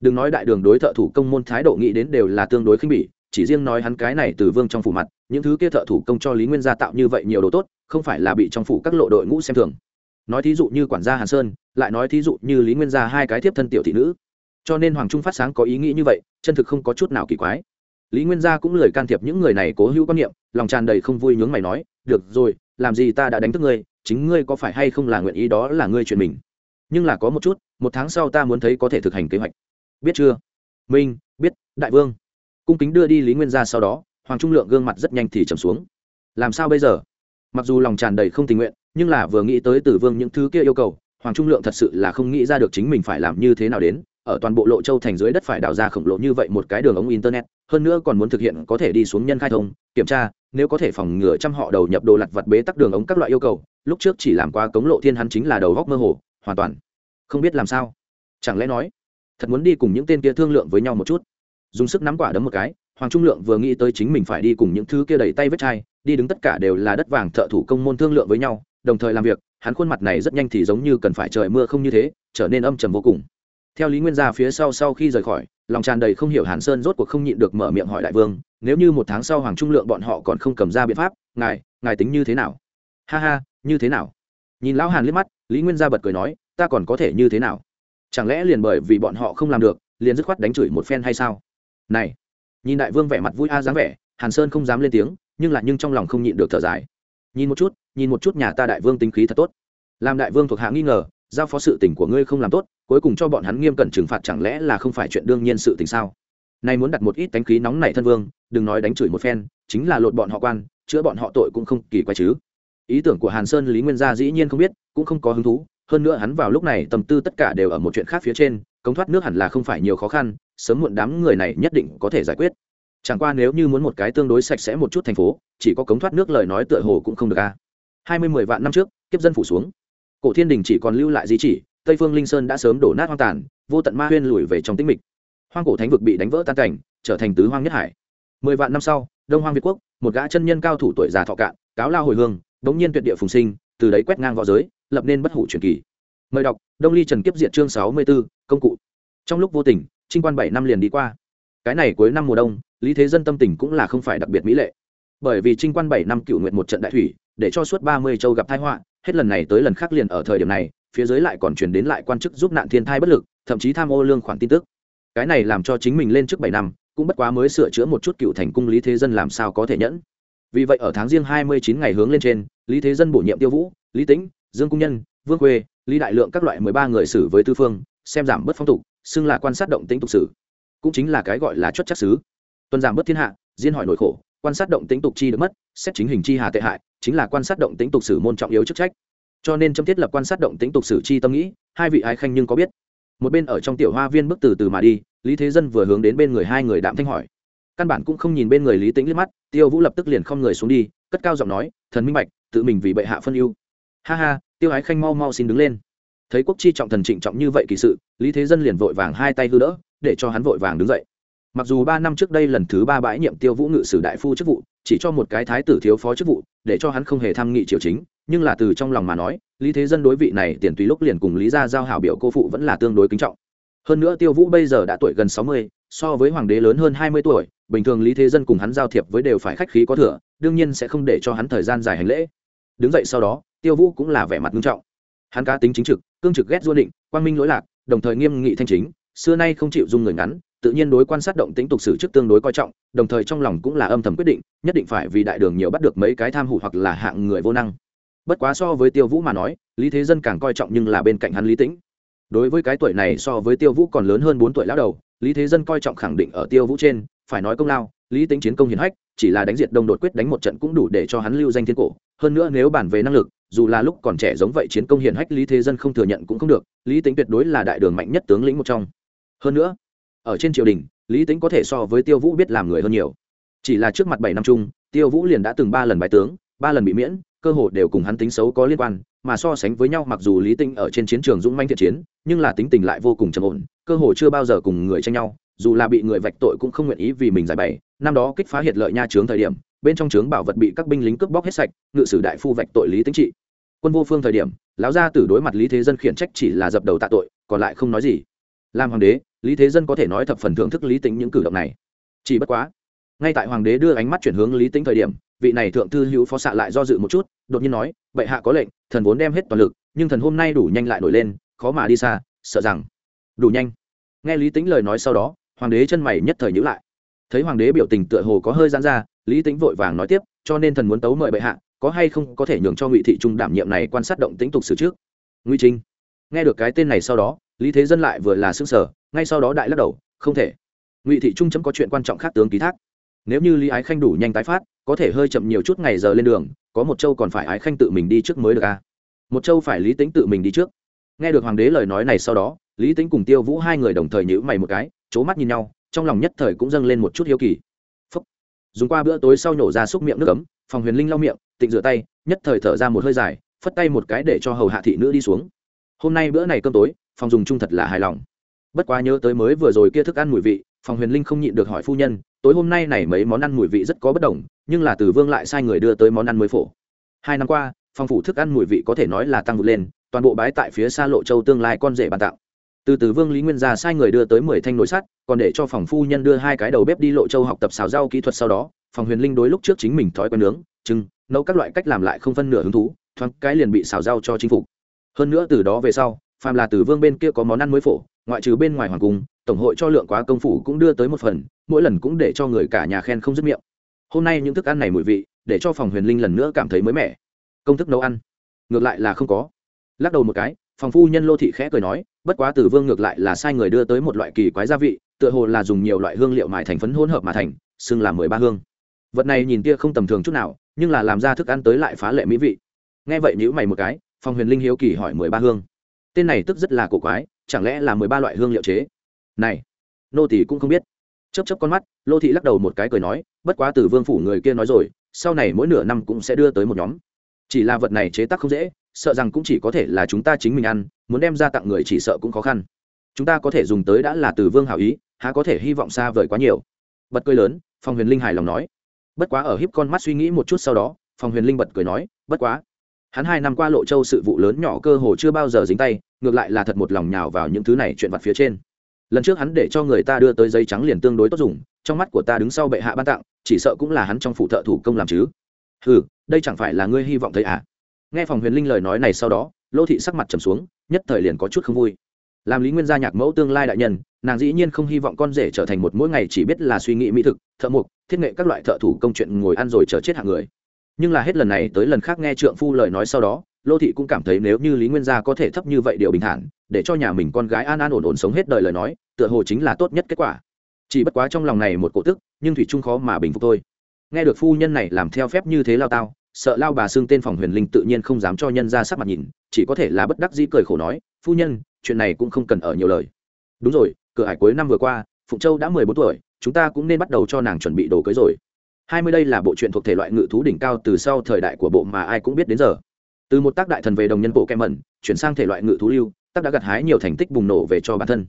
Đừng nói đại đường đối thợ thủ công môn thái độ nghĩ đến đều là tương đối khinh bỉ, chỉ riêng nói hắn cái này từ vương trong phủ mặt, những thứ kia thợ thủ công cho lý nguyên gia tạo như vậy nhiều đồ tốt, không phải là bị trong phủ các lộ đội ngũ xem thường. Nói thí dụ như quản gia hàn sơn, lại nói thí dụ như lý nguyên gia hai cái thiếp thân tiểu thị nữ. Cho nên hoàng trung phát sáng có ý nghĩ như vậy, chân thực không có chút nào kỳ quái. Lý nguyên gia cũng lười can thiệp những người này cố hữu quan niệm, lòng tràn đầy không vui nhướng mày nói, được rồi làm gì ta đã đánh thức ngươi, chính ngươi có phải hay không là nguyện ý đó là ngươi chuyện mình? Nhưng là có một chút, một tháng sau ta muốn thấy có thể thực hành kế hoạch. Biết chưa? Minh, biết, đại vương. Cung kính đưa đi lý nguyên gia sau đó, hoàng trung lượng gương mặt rất nhanh thì trầm xuống. Làm sao bây giờ? Mặc dù lòng tràn đầy không tình nguyện, nhưng là vừa nghĩ tới tử vương những thứ kia yêu cầu, hoàng trung lượng thật sự là không nghĩ ra được chính mình phải làm như thế nào đến ở toàn bộ lộ châu thành dưới đất phải đào ra khổng lồ như vậy một cái đường ống internet, hơn nữa còn muốn thực hiện có thể đi xuống nhân khai thông, kiểm tra, nếu có thể phòng ngừa trăm họ đầu nhập đồ lặt vặt bế tắc đường ống các loại yêu cầu, lúc trước chỉ làm qua cống lộ thiên hắn chính là đầu góc mơ hồ, hoàn toàn không biết làm sao. Chẳng lẽ nói, thật muốn đi cùng những tên kia thương lượng với nhau một chút? Dùng sức nắm quả đấm một cái, hoàng trung lượng vừa nghĩ tới chính mình phải đi cùng những thứ kia đẩy tay vết chai, đi đứng tất cả đều là đất vàng thợ thủ công môn thương lượng với nhau, đồng thời làm việc, hắn khuôn mặt này rất nhanh thì giống như cần phải trời mưa không như thế, trở nên âm trầm vô cùng theo lý nguyên gia phía sau sau khi rời khỏi, lòng tràn đầy không hiểu hàn sơn rốt cuộc không nhịn được mở miệng hỏi đại vương, nếu như một tháng sau hoàng trung lượng bọn họ còn không cầm ra biện pháp, ngài ngài tính như thế nào? Ha ha, như thế nào? Nhìn lão hàn liếc mắt, lý nguyên gia bật cười nói, ta còn có thể như thế nào? Chẳng lẽ liền bởi vì bọn họ không làm được, liền dứt khoát đánh chửi một phen hay sao? Này, nhìn đại vương vẻ mặt vui a dáng vẻ, hàn sơn không dám lên tiếng, nhưng lại nhưng trong lòng không nhịn được thở dài. Nhìn một chút, nhìn một chút nhà ta đại vương tính khí thật tốt. Làm đại vương thuộc hạ nghi ngờ giao phó sự tình của ngươi không làm tốt, cuối cùng cho bọn hắn nghiêm cẩn trừng phạt chẳng lẽ là không phải chuyện đương nhiên sự tình sao? Nay muốn đặt một ít đánh khí nóng nảy thân vương, đừng nói đánh chửi một phen, chính là lột bọn họ quan, chữa bọn họ tội cũng không kỳ quái chứ. Ý tưởng của hàn sơn, lý nguyên gia dĩ nhiên không biết, cũng không có hứng thú, hơn nữa hắn vào lúc này tâm tư tất cả đều ở một chuyện khác phía trên, cống thoát nước hẳn là không phải nhiều khó khăn, sớm muộn đám người này nhất định có thể giải quyết. Chẳng qua nếu như muốn một cái tương đối sạch sẽ một chút thành phố, chỉ có cống thoát nước lời nói tựa hồ cũng không được a. Hai mươi mười vạn năm trước, kiếp dân phủ xuống cổ thiên đình chỉ còn lưu lại di chỉ, tây phương linh sơn đã sớm đổ nát hoang tàn, vô tận ma huyên lùi về trong tĩnh mịch. Hoang cổ thánh vực bị đánh vỡ tan cảnh, trở thành tứ hoang nhất hải. Mười vạn năm sau, đông hoang việt quốc, một gã chân nhân cao thủ tuổi già thọ cạn, cáo lao hồi hương bỗng nhiên tuyệt địa phùng sinh, từ đấy quét ngang v õ giới, lập nên bất hủ truyền kỳ. Mời đọc, đông ly trần kiếp diện chương sáu mươi b ố công cụ. Trong lúc vô tình, trinh quan bảy năm liền đi qua. Cái này cuối năm mùa đông, lý thế dân tâm tình cũng là không phải đặc biệt mỹ lệ bởi vì trinh quan bảy năm cựu nguyện một trận đại thủy, để cho suốt ba mươi châu gặp thái họa, hết lần này tới lần khác liền ở thời điểm này, phía dưới lại còn truyền đến lại quan chức giúp nạn thiên thai bất lực, thậm chí tham ô lương khoản tin tức. Cái này làm cho chính mình lên trước bảy năm, cũng bất quá mới sửa chữa một chút cựu thành cung lý thế dân làm sao có thể nhẫn. Vì vậy ở tháng riêng hai mươi chín ngày hướng lên trên, lý thế dân bổ nhiệm tiêu vũ, lý tĩnh, dương cung nhân, vương khuê, lý đại lượng các loại mười ba người xử với tư phương, xem giảm bớt phong tục, xưng là quan sát động tính tục sử. Cũng chính là cái gọi là chốt chắc xứ. Tuần giảm bớt thiên hạ, diên hỏi nỗi khổ quan sát động tính tục chi được mất, xét chính hình chi hà tệ hại, chính là quan sát động tính tục sử môn trọng yếu chức trách. Cho nên trong thiết lập quan sát động tính tục sử chi tâm nghĩ, hai vị ái khanh nhưng có biết. Một bên ở trong tiểu hoa viên bước từ từ mà đi, lý thế dân vừa hướng đến bên người hai người đạm thanh hỏi. Căn bản cũng không nhìn bên người lý tính liếc mắt, tiêu vũ lập tức liền không người xuống đi, cất cao giọng nói, thần minh bạch, tự mình vì bệ hạ phân ưu. Ha ha, tiêu ái khanh mau mau xin đứng lên. Thấy quốc chi trọng thần trịnh trọng như vậy kỳ sự, lý thế dân liền vội vàng hai tay hư đỡ, để cho hắn vội vàng đứng dậy mặc dù ba năm trước đây lần thứ ba bãi nhiệm tiêu vũ ngự sử đại phu chức vụ, chỉ cho một cái thái tử thiếu phó chức vụ, để cho hắn không hề tham nghị triều chính, nhưng là từ trong lòng mà nói, lý thế dân đối vị này tiền tùy lúc liền cùng lý gia giao hảo biểu cô phụ vẫn là tương đối kính trọng. Hơn nữa tiêu vũ bây giờ đã tuổi gần sáu mươi, so với hoàng đế lớn hơn hai mươi tuổi, bình thường lý thế dân cùng hắn giao thiệp với đều phải khách khí có thừa, đương nhiên sẽ không để cho hắn thời gian dài hành lễ. Đứng dậy sau đó, tiêu vũ cũng là vẻ mặt nghiêm trọng. Hắn cá tính chính trực, cương trực ghét du định, quang minh lỗi lạc, đồng thời nghiêm nghị thanh chính, xưa nay không chịu dung người ngắn tự nhiên đối quan sát động tính tục sử trước tương đối coi trọng, đồng thời trong lòng cũng là âm thầm quyết định, nhất định phải vì đại đường nhiều bắt được mấy cái tham hủ hoặc là hạng người vô năng. Bất quá so với tiêu vũ mà nói, lý thế dân càng coi trọng nhưng là bên cạnh hắn lý tĩnh. Đối với cái tuổi này so với tiêu vũ còn lớn hơn bốn tuổi lão đầu, lý thế dân coi trọng khẳng định ở tiêu vũ trên, phải nói công lao, lý tính chiến công hiển hách, chỉ là đánh diệt đông đột quyết đánh một trận cũng đủ để cho hắn lưu danh thiên cổ. Hơn nữa nếu bản về năng lực, dù là lúc còn trẻ giống vậy chiến công hiển hách lý thế dân không thừa nhận cũng không được, lý tính tuyệt đối là đại đường mạnh nhất tướng lĩnh một trong. Hơn nữa ở trên triều đình, lý tính có thể so với tiêu vũ biết làm người hơn nhiều. Chỉ là trước mặt bảy năm chung, tiêu vũ liền đã từng ba lần bài tướng, ba lần bị miễn, cơ hội đều cùng hắn tính xấu có liên quan, mà so sánh với nhau mặc dù lý tinh ở trên chiến trường dũng manh thiện chiến, nhưng là tính tình lại vô cùng trầm ổn, cơ hội chưa bao giờ cùng người tranh nhau, dù là bị người vạch tội cũng không nguyện ý vì mình giải bày. Năm đó kích phá hiệt lợi nha trướng thời điểm, bên trong trướng bảo vật bị các binh lính cướp bóc hết sạch, ngự sử đại phu vạch tội lý tính trị. Quân vô phương thời điểm, lão gia tử đối mặt lý thế dân khiển trách chỉ là dập đầu tạ tội, còn lại không nói gì. Làm hoàng đế lý thế dân có thể nói thập phần thưởng thức lý tính những cử động này. Chỉ bất quá, ngay tại hoàng đế đưa ánh mắt chuyển hướng lý tính thời điểm, vị này thượng thư hữu phó xạ lại do dự một chút, đột nhiên nói, bệ hạ có lệnh, thần vốn đem hết toàn lực, nhưng thần hôm nay đủ nhanh lại nổi lên, khó mà đi xa, sợ rằng đủ nhanh. Nghe lý tính lời nói sau đó, hoàng đế chân mày nhất thời nhữ lại. Thấy hoàng đế biểu tình tựa hồ có hơi giãn ra, lý tính vội vàng nói tiếp, cho nên thần muốn tấu mời bệ hạ, có hay không có thể nhường cho ngụy thị trung đảm nhiệm này quan sát động tính tục sử trước? Ngụy trinh nghe được cái tên này sau đó, lý thế dân lại vừa là xương sở ngay sau đó đại lắc đầu, không thể. Ngụy thị trung chấm có chuyện quan trọng khác tướng ký thác. Nếu như lý ái khanh đủ nhanh tái phát, có thể hơi chậm nhiều chút ngày giờ lên đường, có một châu còn phải ái khanh tự mình đi trước mới được a à? một châu phải lý tính tự mình đi trước. Nghe được hoàng đế lời nói này sau đó, lý tính cùng tiêu vũ hai người đồng thời nhữ mày một cái c h ố mắt nhìn nhau, trong lòng nhất thời cũng dâng lên một chút hiếu kỳ. Phúc. dùng qua bữa tối sau nhổ ra xúc miệng nước cấm phòng huyền linh lau miệng, tịnh rửa tay, nhất thời thở ra một hơi dài, phất tay một cái để cho hầu hạ thị nữ đi xuống hôm nay bữa này cơm tối, phòng dùng chung thật là hài lòng. Bất quá nhớ tới mới vừa rồi kia thức ăn mùi vị, phòng huyền linh không nhịn được hỏi phu nhân, tối hôm nay này mấy món ăn mùi vị rất có bất đồng, nhưng là từ vương lại sai người đưa tới món ăn mới phổ. Hai năm qua phong phủ thức ăn mùi vị có thể nói là tăng vượt lên, toàn bộ bái tại phía xa lộ châu tương lai con rể bàn tặng từ từ vương lý nguyên gia sai người đưa tới mười thanh nồi sắt, còn để cho phòng phu nhân đưa hai cái đầu bếp đi lộ châu học tập xào rau kỹ thuật sau đó, phòng huyền linh đối lúc trước chính mình thói quen nướng trưng nấu các loại cách làm lại không phân nửa hứng thú, thoáng cái liền bị xào rau cho chính phục hơn nữa từ đó về sau, phàm là từ vương bên kia có món ăn mới phổ, ngoại trừ bên ngoài hoàng cung, tổng hội cho lượng quá công phủ cũng đưa tới một phần, mỗi lần cũng để cho người cả nhà khen không dứt miệng. Hôm nay những thức ăn này mùi vị, để cho phòng huyền linh lần nữa cảm thấy mới mẻ. Công thức nấu ăn. Ngược lại là không có. Lắc đầu một cái, phòng phu nhân lô thị khẽ cười nói, bất quá từ vương ngược lại là sai người đưa tới một loại kỳ quái gia vị, tựa hồ là dùng nhiều loại hương liệu mài thành phấn hỗn hợp mà thành, xưng là mười ba hương. Vật này nhìn tia không tầm thường chút nào, nhưng là làm ra thức ăn tới lại phá lệ mỹ vị. Nghe vậy nhữ mày một cái phòng huyền linh hiếu kỳ hỏi mười ba hương. Tên này tức rất là cổ quái, chẳng lẽ là mười ba loại hương liệu chế? Này, nô tỷ cũng không biết. Chấp chấp con mắt, lô thị lắc đầu một cái cười nói, bất quá từ vương phủ người kia nói rồi, sau này mỗi nửa năm cũng sẽ đưa tới một nhóm. Chỉ là vật này chế tác không dễ, sợ rằng cũng chỉ có thể là chúng ta chính mình ăn, muốn đem ra tặng người chỉ sợ cũng khó khăn. Chúng ta có thể dùng tới đã là từ vương hảo ý, há có thể hy vọng xa vời quá nhiều. Bật cười lớn phòng huyền linh hài lòng nói. Bất quá ở hiếp con mắt suy nghĩ một chút sau đó phòng huyền linh bật cười nói, bất quá hắn hai năm qua lộ châu sự vụ lớn nhỏ cơ hồ chưa bao giờ dính tay, ngược lại là thật một lòng nhào vào những thứ này chuyện vặt phía trên. Lần trước hắn để cho người ta đưa tới giấy trắng liền tương đối tốt dùng, trong mắt của ta đứng sau bệ hạ ban tặng, chỉ sợ cũng là hắn trong phụ thợ thủ công làm chứ. Ừ đây chẳng phải là ngươi hy vọng thấy à? Nghe phòng huyền linh lời nói này sau đó, lô thị sắc mặt trầm xuống, nhất thời liền có chút không vui. Làm lý nguyên gia nhạc mẫu tương lai đại nhân, nàng dĩ nhiên không hy vọng con rể trở thành một mỗi ngày chỉ biết là suy nghĩ mỹ thực, thợ mộc, thiết nghệ các loại thợ thủ công chuyện ngồi ăn rồi chờ chết hạng người nhưng là hết lần này tới lần khác nghe trượng phu lời nói sau đó, lô thị cũng cảm thấy nếu như lý nguyên gia có thể thấp như vậy điều bình thản, để cho nhà mình con gái an an ổn ổn sống hết đời lời nói, tựa hồ chính là tốt nhất kết quả. Chỉ bất quá trong lòng này một cổ tức, nhưng thủy trung khó mà bình phục thôi. Nghe được phu nhân này làm theo phép như thế lao tao, sợ lao bà xưng tên phòng huyền linh tự nhiên không dám cho nhân ra sắc mặt nhìn, chỉ có thể là bất đắc dĩ cười khổ nói, phu nhân, chuyện này cũng không cần ở nhiều lời. Đúng rồi, cửa hải cuối năm vừa qua, phụng châu đã mười bốn tuổi, chúng ta cũng nên bắt đầu cho nàng chuẩn bị đồ cưới rồi hai mươi đây là bộ truyện thuộc thể loại ngự thú đỉnh cao từ sau thời đại của bộ mà ai cũng biết đến giờ. Từ một tác đại thần về đồng nhân bộ kem mẩn chuyển sang thể loại ngự thú lưu, tác đã gặt hái nhiều thành tích bùng nổ về cho bản thân.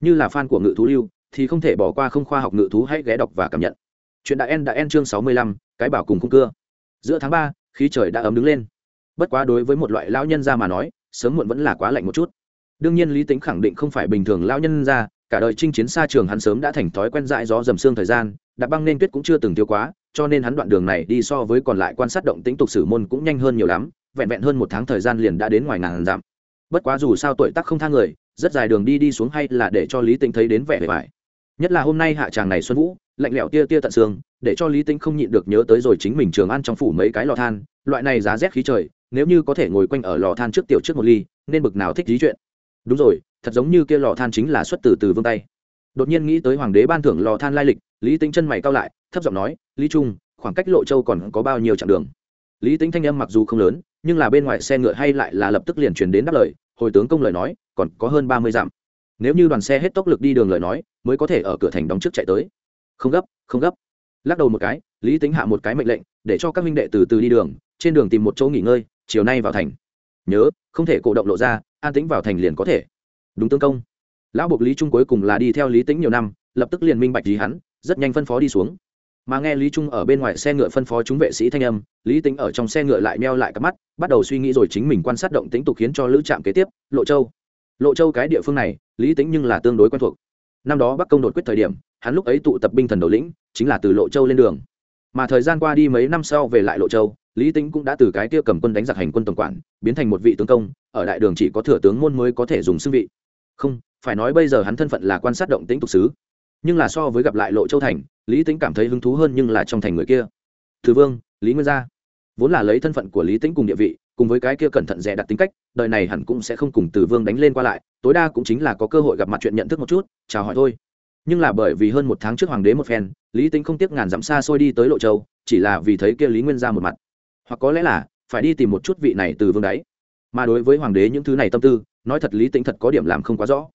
Như là fan của ngự thú lưu, thì không thể bỏ qua không khoa học ngự thú hãy ghé đọc và cảm nhận. Chuyện đại en đã en chương sáu mươi lăm, cái bảo cùng cung cưa. Giữa tháng ba, khí trời đã ấm đứng lên. Bất quá đối với một loại lão nhân ra mà nói, sớm muộn vẫn là quá lạnh một chút. Đương nhiên lý tính khẳng định không phải bình thường lão nhân ra cả đời chinh chiến xa trường hắn sớm đã thành thói quen dại gió dầm xương thời gian, đạp băng nên tuyết cũng chưa từng thiếu quá cho nên hắn đoạn đường này đi so với còn lại quan sát động tĩnh tục sử môn cũng nhanh hơn nhiều lắm, vẹn vẹn hơn một tháng thời gian liền đã đến ngoài ngàn dặm. Bất quá dù sao tuổi tác không thang người, rất dài đường đi đi xuống hay là để cho lý tính thấy đến vẻ bề bài nhất là hôm nay hạ tràng này xuân vũ, lạnh lẽo tia tia tận xương, để cho lý tính không nhịn được nhớ tới rồi chính mình trường ăn trong phủ mấy cái lò than, loại này giá rét khí trời, nếu như có thể ngồi quanh ở lò than trước tiểu trước một ly, nên bực nào thích lý chuyện. Đúng rồi, thật giống như kia lò than chính là xuất từ từ vương tay. Đột nhiên nghĩ tới hoàng đế ban thưởng lò than lai lịch, lý tính chân mày cao lại thấp giọng nói, lý trung, khoảng cách lộ châu còn có bao nhiêu chặng đường? Lý tính thanh âm mặc dù không lớn, nhưng là bên ngoài xe ngựa hay lại là lập tức liền chuyển đến đáp lời, hồi tướng công lời nói, còn có hơn ba mươi dặm. Nếu như đoàn xe hết tốc lực đi đường lời nói, mới có thể ở cửa thành đóng trước chạy tới. Không gấp không gấp. Lắc đầu một cái, lý tính hạ một cái mệnh lệnh, để cho các minh đệ từ từ đi đường, trên đường tìm một chỗ nghỉ ngơi, chiều nay vào thành. Nhớ, không thể cổ động lộ ra, an tĩnh vào thành liền có thể. Đúng tương công. Lão buộc lý trung cuối cùng là đi theo lý tính nhiều năm, lập tức liền minh bạch gì hắn, rất nhanh phân phó đi xuống mà nghe lý trung ở bên ngoài xe ngựa phân phó chúng vệ sĩ thanh âm, lý tính ở trong xe ngựa lại meo lại cặp mắt, bắt đầu suy nghĩ rồi chính mình quan sát động tính tục khiến cho lữ trạm kế tiếp, lộ châu. Lộ châu cái địa phương này, lý tính nhưng là tương đối quen thuộc. Năm đó bắc công đột quyết thời điểm, hắn lúc ấy tụ tập binh thần đầu lĩnh, chính là từ lộ châu lên đường. Mà thời gian qua đi mấy năm sau về lại lộ châu, lý tính cũng đã từ cái kia cầm quân đánh giặc hành quân tổng quản, biến thành một vị tướng công, ở đại đường chỉ có thừa tướng môn mới có thể dùng xưng vị. Không, phải nói bây giờ hắn thân phận là quan sát động tính tục sứ nhưng là so với gặp lại lộ châu thành, lý tính cảm thấy hứng thú hơn nhưng là trong thành người kia. Thứ vương, lý nguyên gia. Vốn là lấy thân phận của lý tính cùng địa vị, cùng với cái kia cẩn thận dè đặt tính cách, đời này hẳn cũng sẽ không cùng từ vương đánh lên qua lại, tối đa cũng chính là có cơ hội gặp mặt chuyện nhận thức một chút, chào hỏi thôi. Nhưng là bởi vì hơn một tháng trước hoàng đế một phen, lý tính không tiếc ngàn dặm xa xôi đi tới lộ châu, chỉ là vì thấy kia lý nguyên ra một mặt. Hoặc có lẽ là, phải đi tìm một chút vị này từ vương đấy. Mà đối với hoàng đế những thứ này tâm tư, nói thật lý tính thật có điểm làm không quá rõ.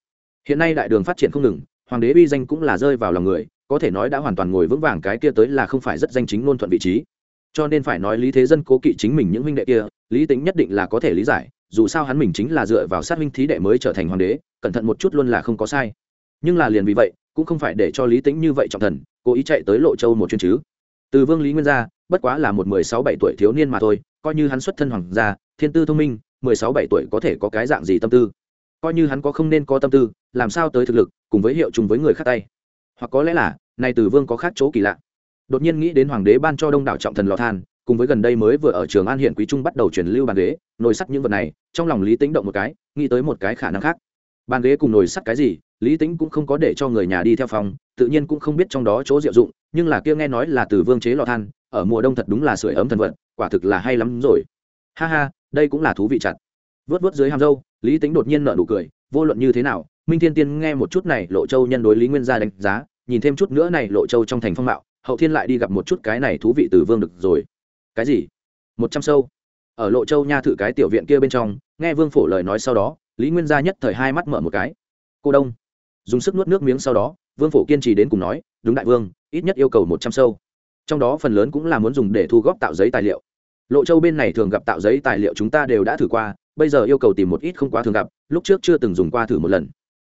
Hiện nay đại đường phát triển không ngừng hoàng đế uy danh cũng là rơi vào lòng người, có thể nói đã hoàn toàn ngồi vững vàng cái kia tới là không phải rất danh chính ngôn thuận vị trí. Cho nên phải nói lý thế dân cố kỵ chính mình những huynh đệ kia, lý tính nhất định là có thể lý giải, dù sao hắn mình chính là dựa vào sát huynh thí đệ mới trở thành hoàng đế, cẩn thận một chút luôn là không có sai. Nhưng là liền vì vậy, cũng không phải để cho lý tính như vậy trọng thần, cố ý chạy tới lộ châu một chuyến chứ. Từ vương lý nguyên gia bất quá là một mười sáu bảy tuổi thiếu niên mà thôi, coi như hắn xuất thân hoàng gia, thiên tư thông minh, mười sáu bảy tuổi có thể có cái dạng gì tâm tư coi như hắn có không nên có tâm tư, làm sao tới thực lực, cùng với hiệu chung với người khác tay. Hoặc có lẽ là này tử vương có khác chỗ kỳ lạ. Đột nhiên nghĩ đến hoàng đế ban cho đông đảo trọng thần lò than, cùng với gần đây mới vừa ở trường an hiện quý trung bắt đầu truyền lưu bàn ghế, nồi sắt những vật này, trong lòng lý tính động một cái, nghĩ tới một cái khả năng khác. Bàn ghế cùng nồi sắt cái gì, lý tính cũng không có để cho người nhà đi theo phòng, tự nhiên cũng không biết trong đó chỗ diệu dụng, nhưng là kia nghe nói là từ vương chế lò than, ở mùa đông thật đúng là sưởi ấm thần vật, quả thực là hay lắm rồi. Ha ha, đây cũng là thú vị chặt vớt vớt dưới hàm dâu lý tính đột nhiên nợ nụ cười, vô luận như thế nào, minh thiên tiên nghe một chút này, lộ châu nhân đối lý nguyên gia đánh giá, nhìn thêm chút nữa này, lộ châu trong thành phong mạo, hậu thiên lại đi gặp một chút cái này thú vị từ vương được rồi. Cái gì? Một trăm sâu. Ở lộ châu nha thử cái tiểu viện kia bên trong, nghe vương phổ lời nói sau đó, lý nguyên gia nhất thời hai mắt mở một cái. Cô đông. Dùng sức nuốt nước miếng sau đó, vương phổ kiên trì đến cùng nói, đúng đại vương, ít nhất yêu cầu một trăm sâu. Trong đó phần lớn cũng là muốn dùng để thu góp tạo giấy tài liệu. Lộ châu bên này thường gặp tạo giấy tài liệu chúng ta đều đã thử qua bây giờ yêu cầu tìm một ít không quá thường gặp, lúc trước chưa từng dùng qua thử một lần.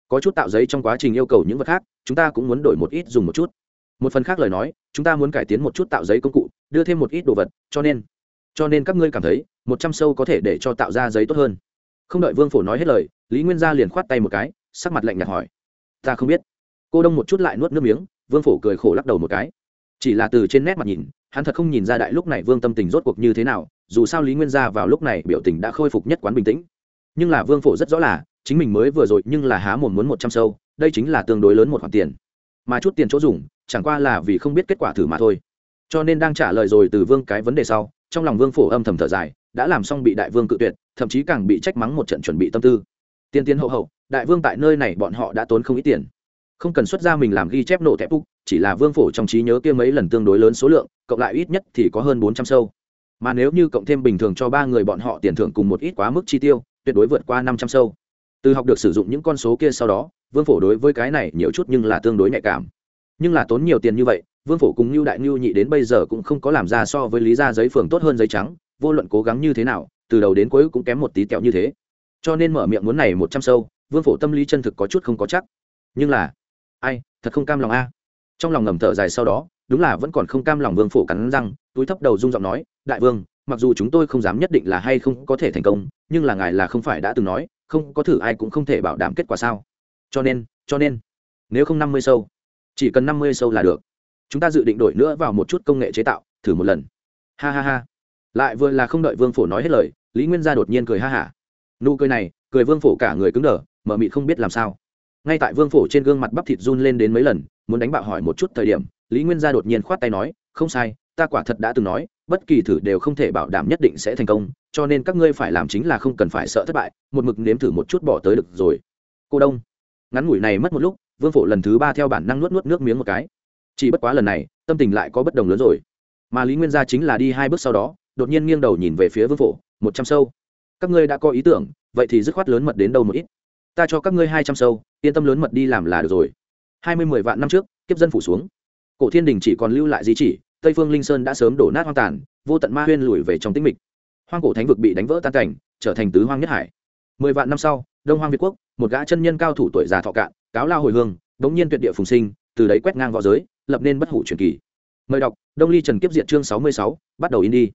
Có chút tạo giấy trong quá trình yêu cầu những vật khác, chúng ta cũng muốn đổi một ít dùng một chút. Một phần khác lời nói, chúng ta muốn cải tiến một chút tạo giấy công cụ, đưa thêm một ít đồ vật, cho nên cho nên các ngươi cảm thấy, một trăm sâu có thể để cho tạo ra giấy tốt hơn. Không đợi vương phổ nói hết lời, lý nguyên gia liền khoát tay một cái, sắc mặt lạnh nhạt hỏi. Ta không biết. Cô đông một chút lại nuốt nước miếng, vương phổ cười khổ lắc đầu một cái. Chỉ là từ trên nét mặt nhìn, hắn thật không nhìn ra đại lúc này vương tâm tình rốt cuộc như thế nào dù sao lý nguyên gia vào lúc này biểu tình đã khôi phục nhất quán bình tĩnh. Nhưng là vương phổ rất rõ là, chính mình mới vừa rồi nhưng là há mồm muốn một trăm sâu, đây chính là tương đối lớn một khoản tiền. Mà chút tiền chỗ dùng, chẳng qua là vì không biết kết quả thử mà thôi. Cho nên đang trả lời rồi từ vương cái vấn đề sau, trong lòng vương phổ âm thầm thở dài, đã làm xong bị đại vương cự tuyệt, thậm chí càng bị trách mắng một trận chuẩn bị tâm tư. Tiên tiến hậu hậu, đại vương tại nơi này bọn họ đã tốn không ít tiền. Không cần xuất ra mình làm ghi chép nổ thép úc chỉ là vương phổ trong trí nhớ kia mấy lần tương đối lớn số lượng, cộng lại ít nhất thì có hơn bốn trăm sâu mà nếu như cộng thêm bình thường cho ba người bọn họ tiền thưởng cùng một ít quá mức chi tiêu, tuyệt đối vượt qua năm trăm sâu. Từ học được sử dụng những con số kia sau đó, vương phổ đối với cái này nhiều chút nhưng là tương đối nhạy cảm. Nhưng là tốn nhiều tiền như vậy, vương phổ cùng lưu đại lưu nhị đến bây giờ cũng không có làm ra so với lý ra giấy phường tốt hơn giấy trắng, vô luận cố gắng như thế nào, từ đầu đến cuối cũng kém một tí kẹo như thế. Cho nên mở miệng muốn này một trăm sâu, vương phổ tâm lý chân thực có chút không có chắc. Nhưng là, ai, thật không cam lòng a. Trong lòng ngầm thở dài sau đó, đúng là vẫn còn không cam lòng vương phổ cắn răng, túi thấp đầu rung giọng nói đại vương, mặc dù chúng tôi không dám nhất định là hay không có thể thành công, nhưng là ngài là không phải đã từng nói, không có thử ai cũng không thể bảo đảm kết quả sao. Cho nên cho nên, nếu không năm mươi sâu, chỉ cần năm mươi sâu là được. Chúng ta dự định đổi nữa vào một chút công nghệ chế tạo, thử một lần. Ha ha ha. Lại vừa là không đợi vương phổ nói hết lời, lý nguyên gia đột nhiên cười ha hả. Nụ cười này, cười vương phổ cả người cứng đờ, mở mịt không biết làm sao. Ngay tại vương phổ trên gương mặt bắp thịt run lên đến mấy lần, muốn đánh bạo hỏi một chút thời điểm, lý nguyên gia đột nhiên khoát tay nói, không sai ta quả thật đã từng nói, bất kỳ thử đều không thể bảo đảm nhất định sẽ thành công, cho nên các ngươi phải làm chính là không cần phải sợ thất bại, một mực nếm thử một chút bỏ tới được rồi. Cô đông, ngắn ngủi này mất một lúc, vương phổ lần thứ ba theo bản năng nuốt nuốt nước miếng một cái. Chỉ bất quá lần này, tâm tình lại có bất đồng lớn rồi. Mà lý nguyên gia chính là đi hai bước sau đó, đột nhiên nghiêng đầu nhìn về phía vương phổ, một trăm sâu. Các ngươi đã có ý tưởng, vậy thì dứt khoát lớn mật đến đâu một ít. Ta cho các ngươi hai trăm sâu, yên tâm lớn mật đi làm là được rồi. Hai mươi mười vạn năm trước, kiếp dân phủ xuống. Cổ thiên đình chỉ còn lưu lại di chỉ tây phương linh sơn đã sớm đổ nát hoang tàn, vô tận ma huyên lùi về trong tĩnh mịch. Hoang cổ thánh vực bị đánh vỡ tan cảnh, trở thành tứ hoang nhất hải. Mười vạn năm sau, đông hoang việt quốc, một gã chân nhân cao thủ tuổi già thọ cạn, cáo lao hồi hương, đống nhiên tuyệt địa phùng sinh, từ đấy quét ngang v õ giới, lập nên bất hủ truyền kỳ. Mời đọc, đông ly trần kiếp diệt chương sáu mươi sáu, bắt đầu in đi.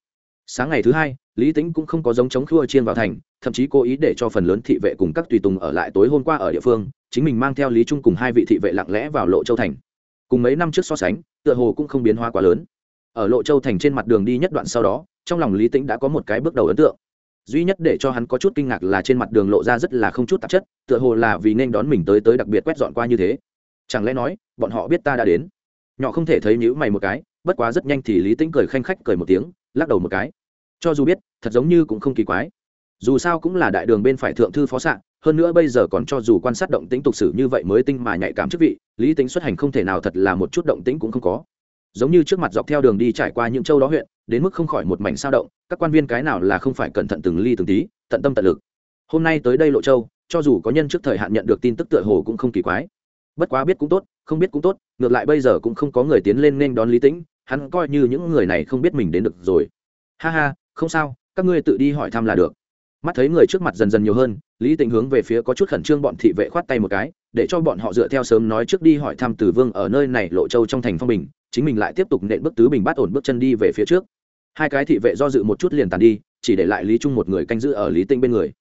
Sáng ngày thứ hai, lý tính cũng không có giống chống khua chiên vào thành, thậm chí cố ý để cho phần lớn thị vệ cùng các tùy tùng ở lại tối hôm qua ở địa phương, chính mình mang theo lý trung cùng hai vị thị vệ lặng lẽ vào lộ châu thành. Cùng mấy năm trước so sánh, tựa hồ cũng không biến hóa quá lớn ở lộ châu thành trên mặt đường đi nhất đoạn sau đó, trong lòng lý tĩnh đã có một cái bước đầu ấn tượng. Duy nhất để cho hắn có chút kinh ngạc là trên mặt đường lộ ra rất là không chút tạp chất, tựa hồ là vì nên đón mình tới tới đặc biệt quét dọn qua như thế. Chẳng lẽ nói, bọn họ biết ta đã đến? Nhỏ không thể thấy nhữ mày một cái, bất quá rất nhanh thì lý tĩnh cười khanh khách cười một tiếng, lắc đầu một cái. Cho dù biết, thật giống như cũng không kỳ quái. Dù sao cũng là đại đường bên phải thượng thư phó s hơn nữa bây giờ còn cho dù quan sát động tính tục sử như vậy mới tinh mà nhạy cảm chức vị, lý tính xuất hành không thể nào thật là một chút động tính cũng không có giống như trước mặt dọc theo đường đi trải qua những châu đó huyện, đến mức không khỏi một mảnh sao động, các quan viên cái nào là không phải cẩn thận từng ly từng tí, tận tâm tận lực. Hôm nay tới đây lộ châu, cho dù có nhân trước thời hạn nhận được tin tức tựa hồ cũng không kỳ quái. Bất quá biết cũng tốt, không biết cũng tốt, ngược lại bây giờ cũng không có người tiến lên nên đón lý tĩnh, hắn coi như những người này không biết mình đến được rồi. Ha ha, không sao, các ngươi tự đi hỏi thăm là được mắt thấy người trước mặt dần dần nhiều hơn, lý tĩnh hướng về phía có chút khẩn trương bọn thị vệ khoát tay một cái, để cho bọn họ dựa theo sớm nói trước đi hỏi thăm Tử vương ở nơi này lộ châu trong thành phong bình, chính mình lại tiếp tục nện bước tứ bình bát ổn bước chân đi về phía trước. Hai cái thị vệ do dự một chút liền tàn đi, chỉ để lại lý trung một người canh giữ ở lý tĩnh bên người.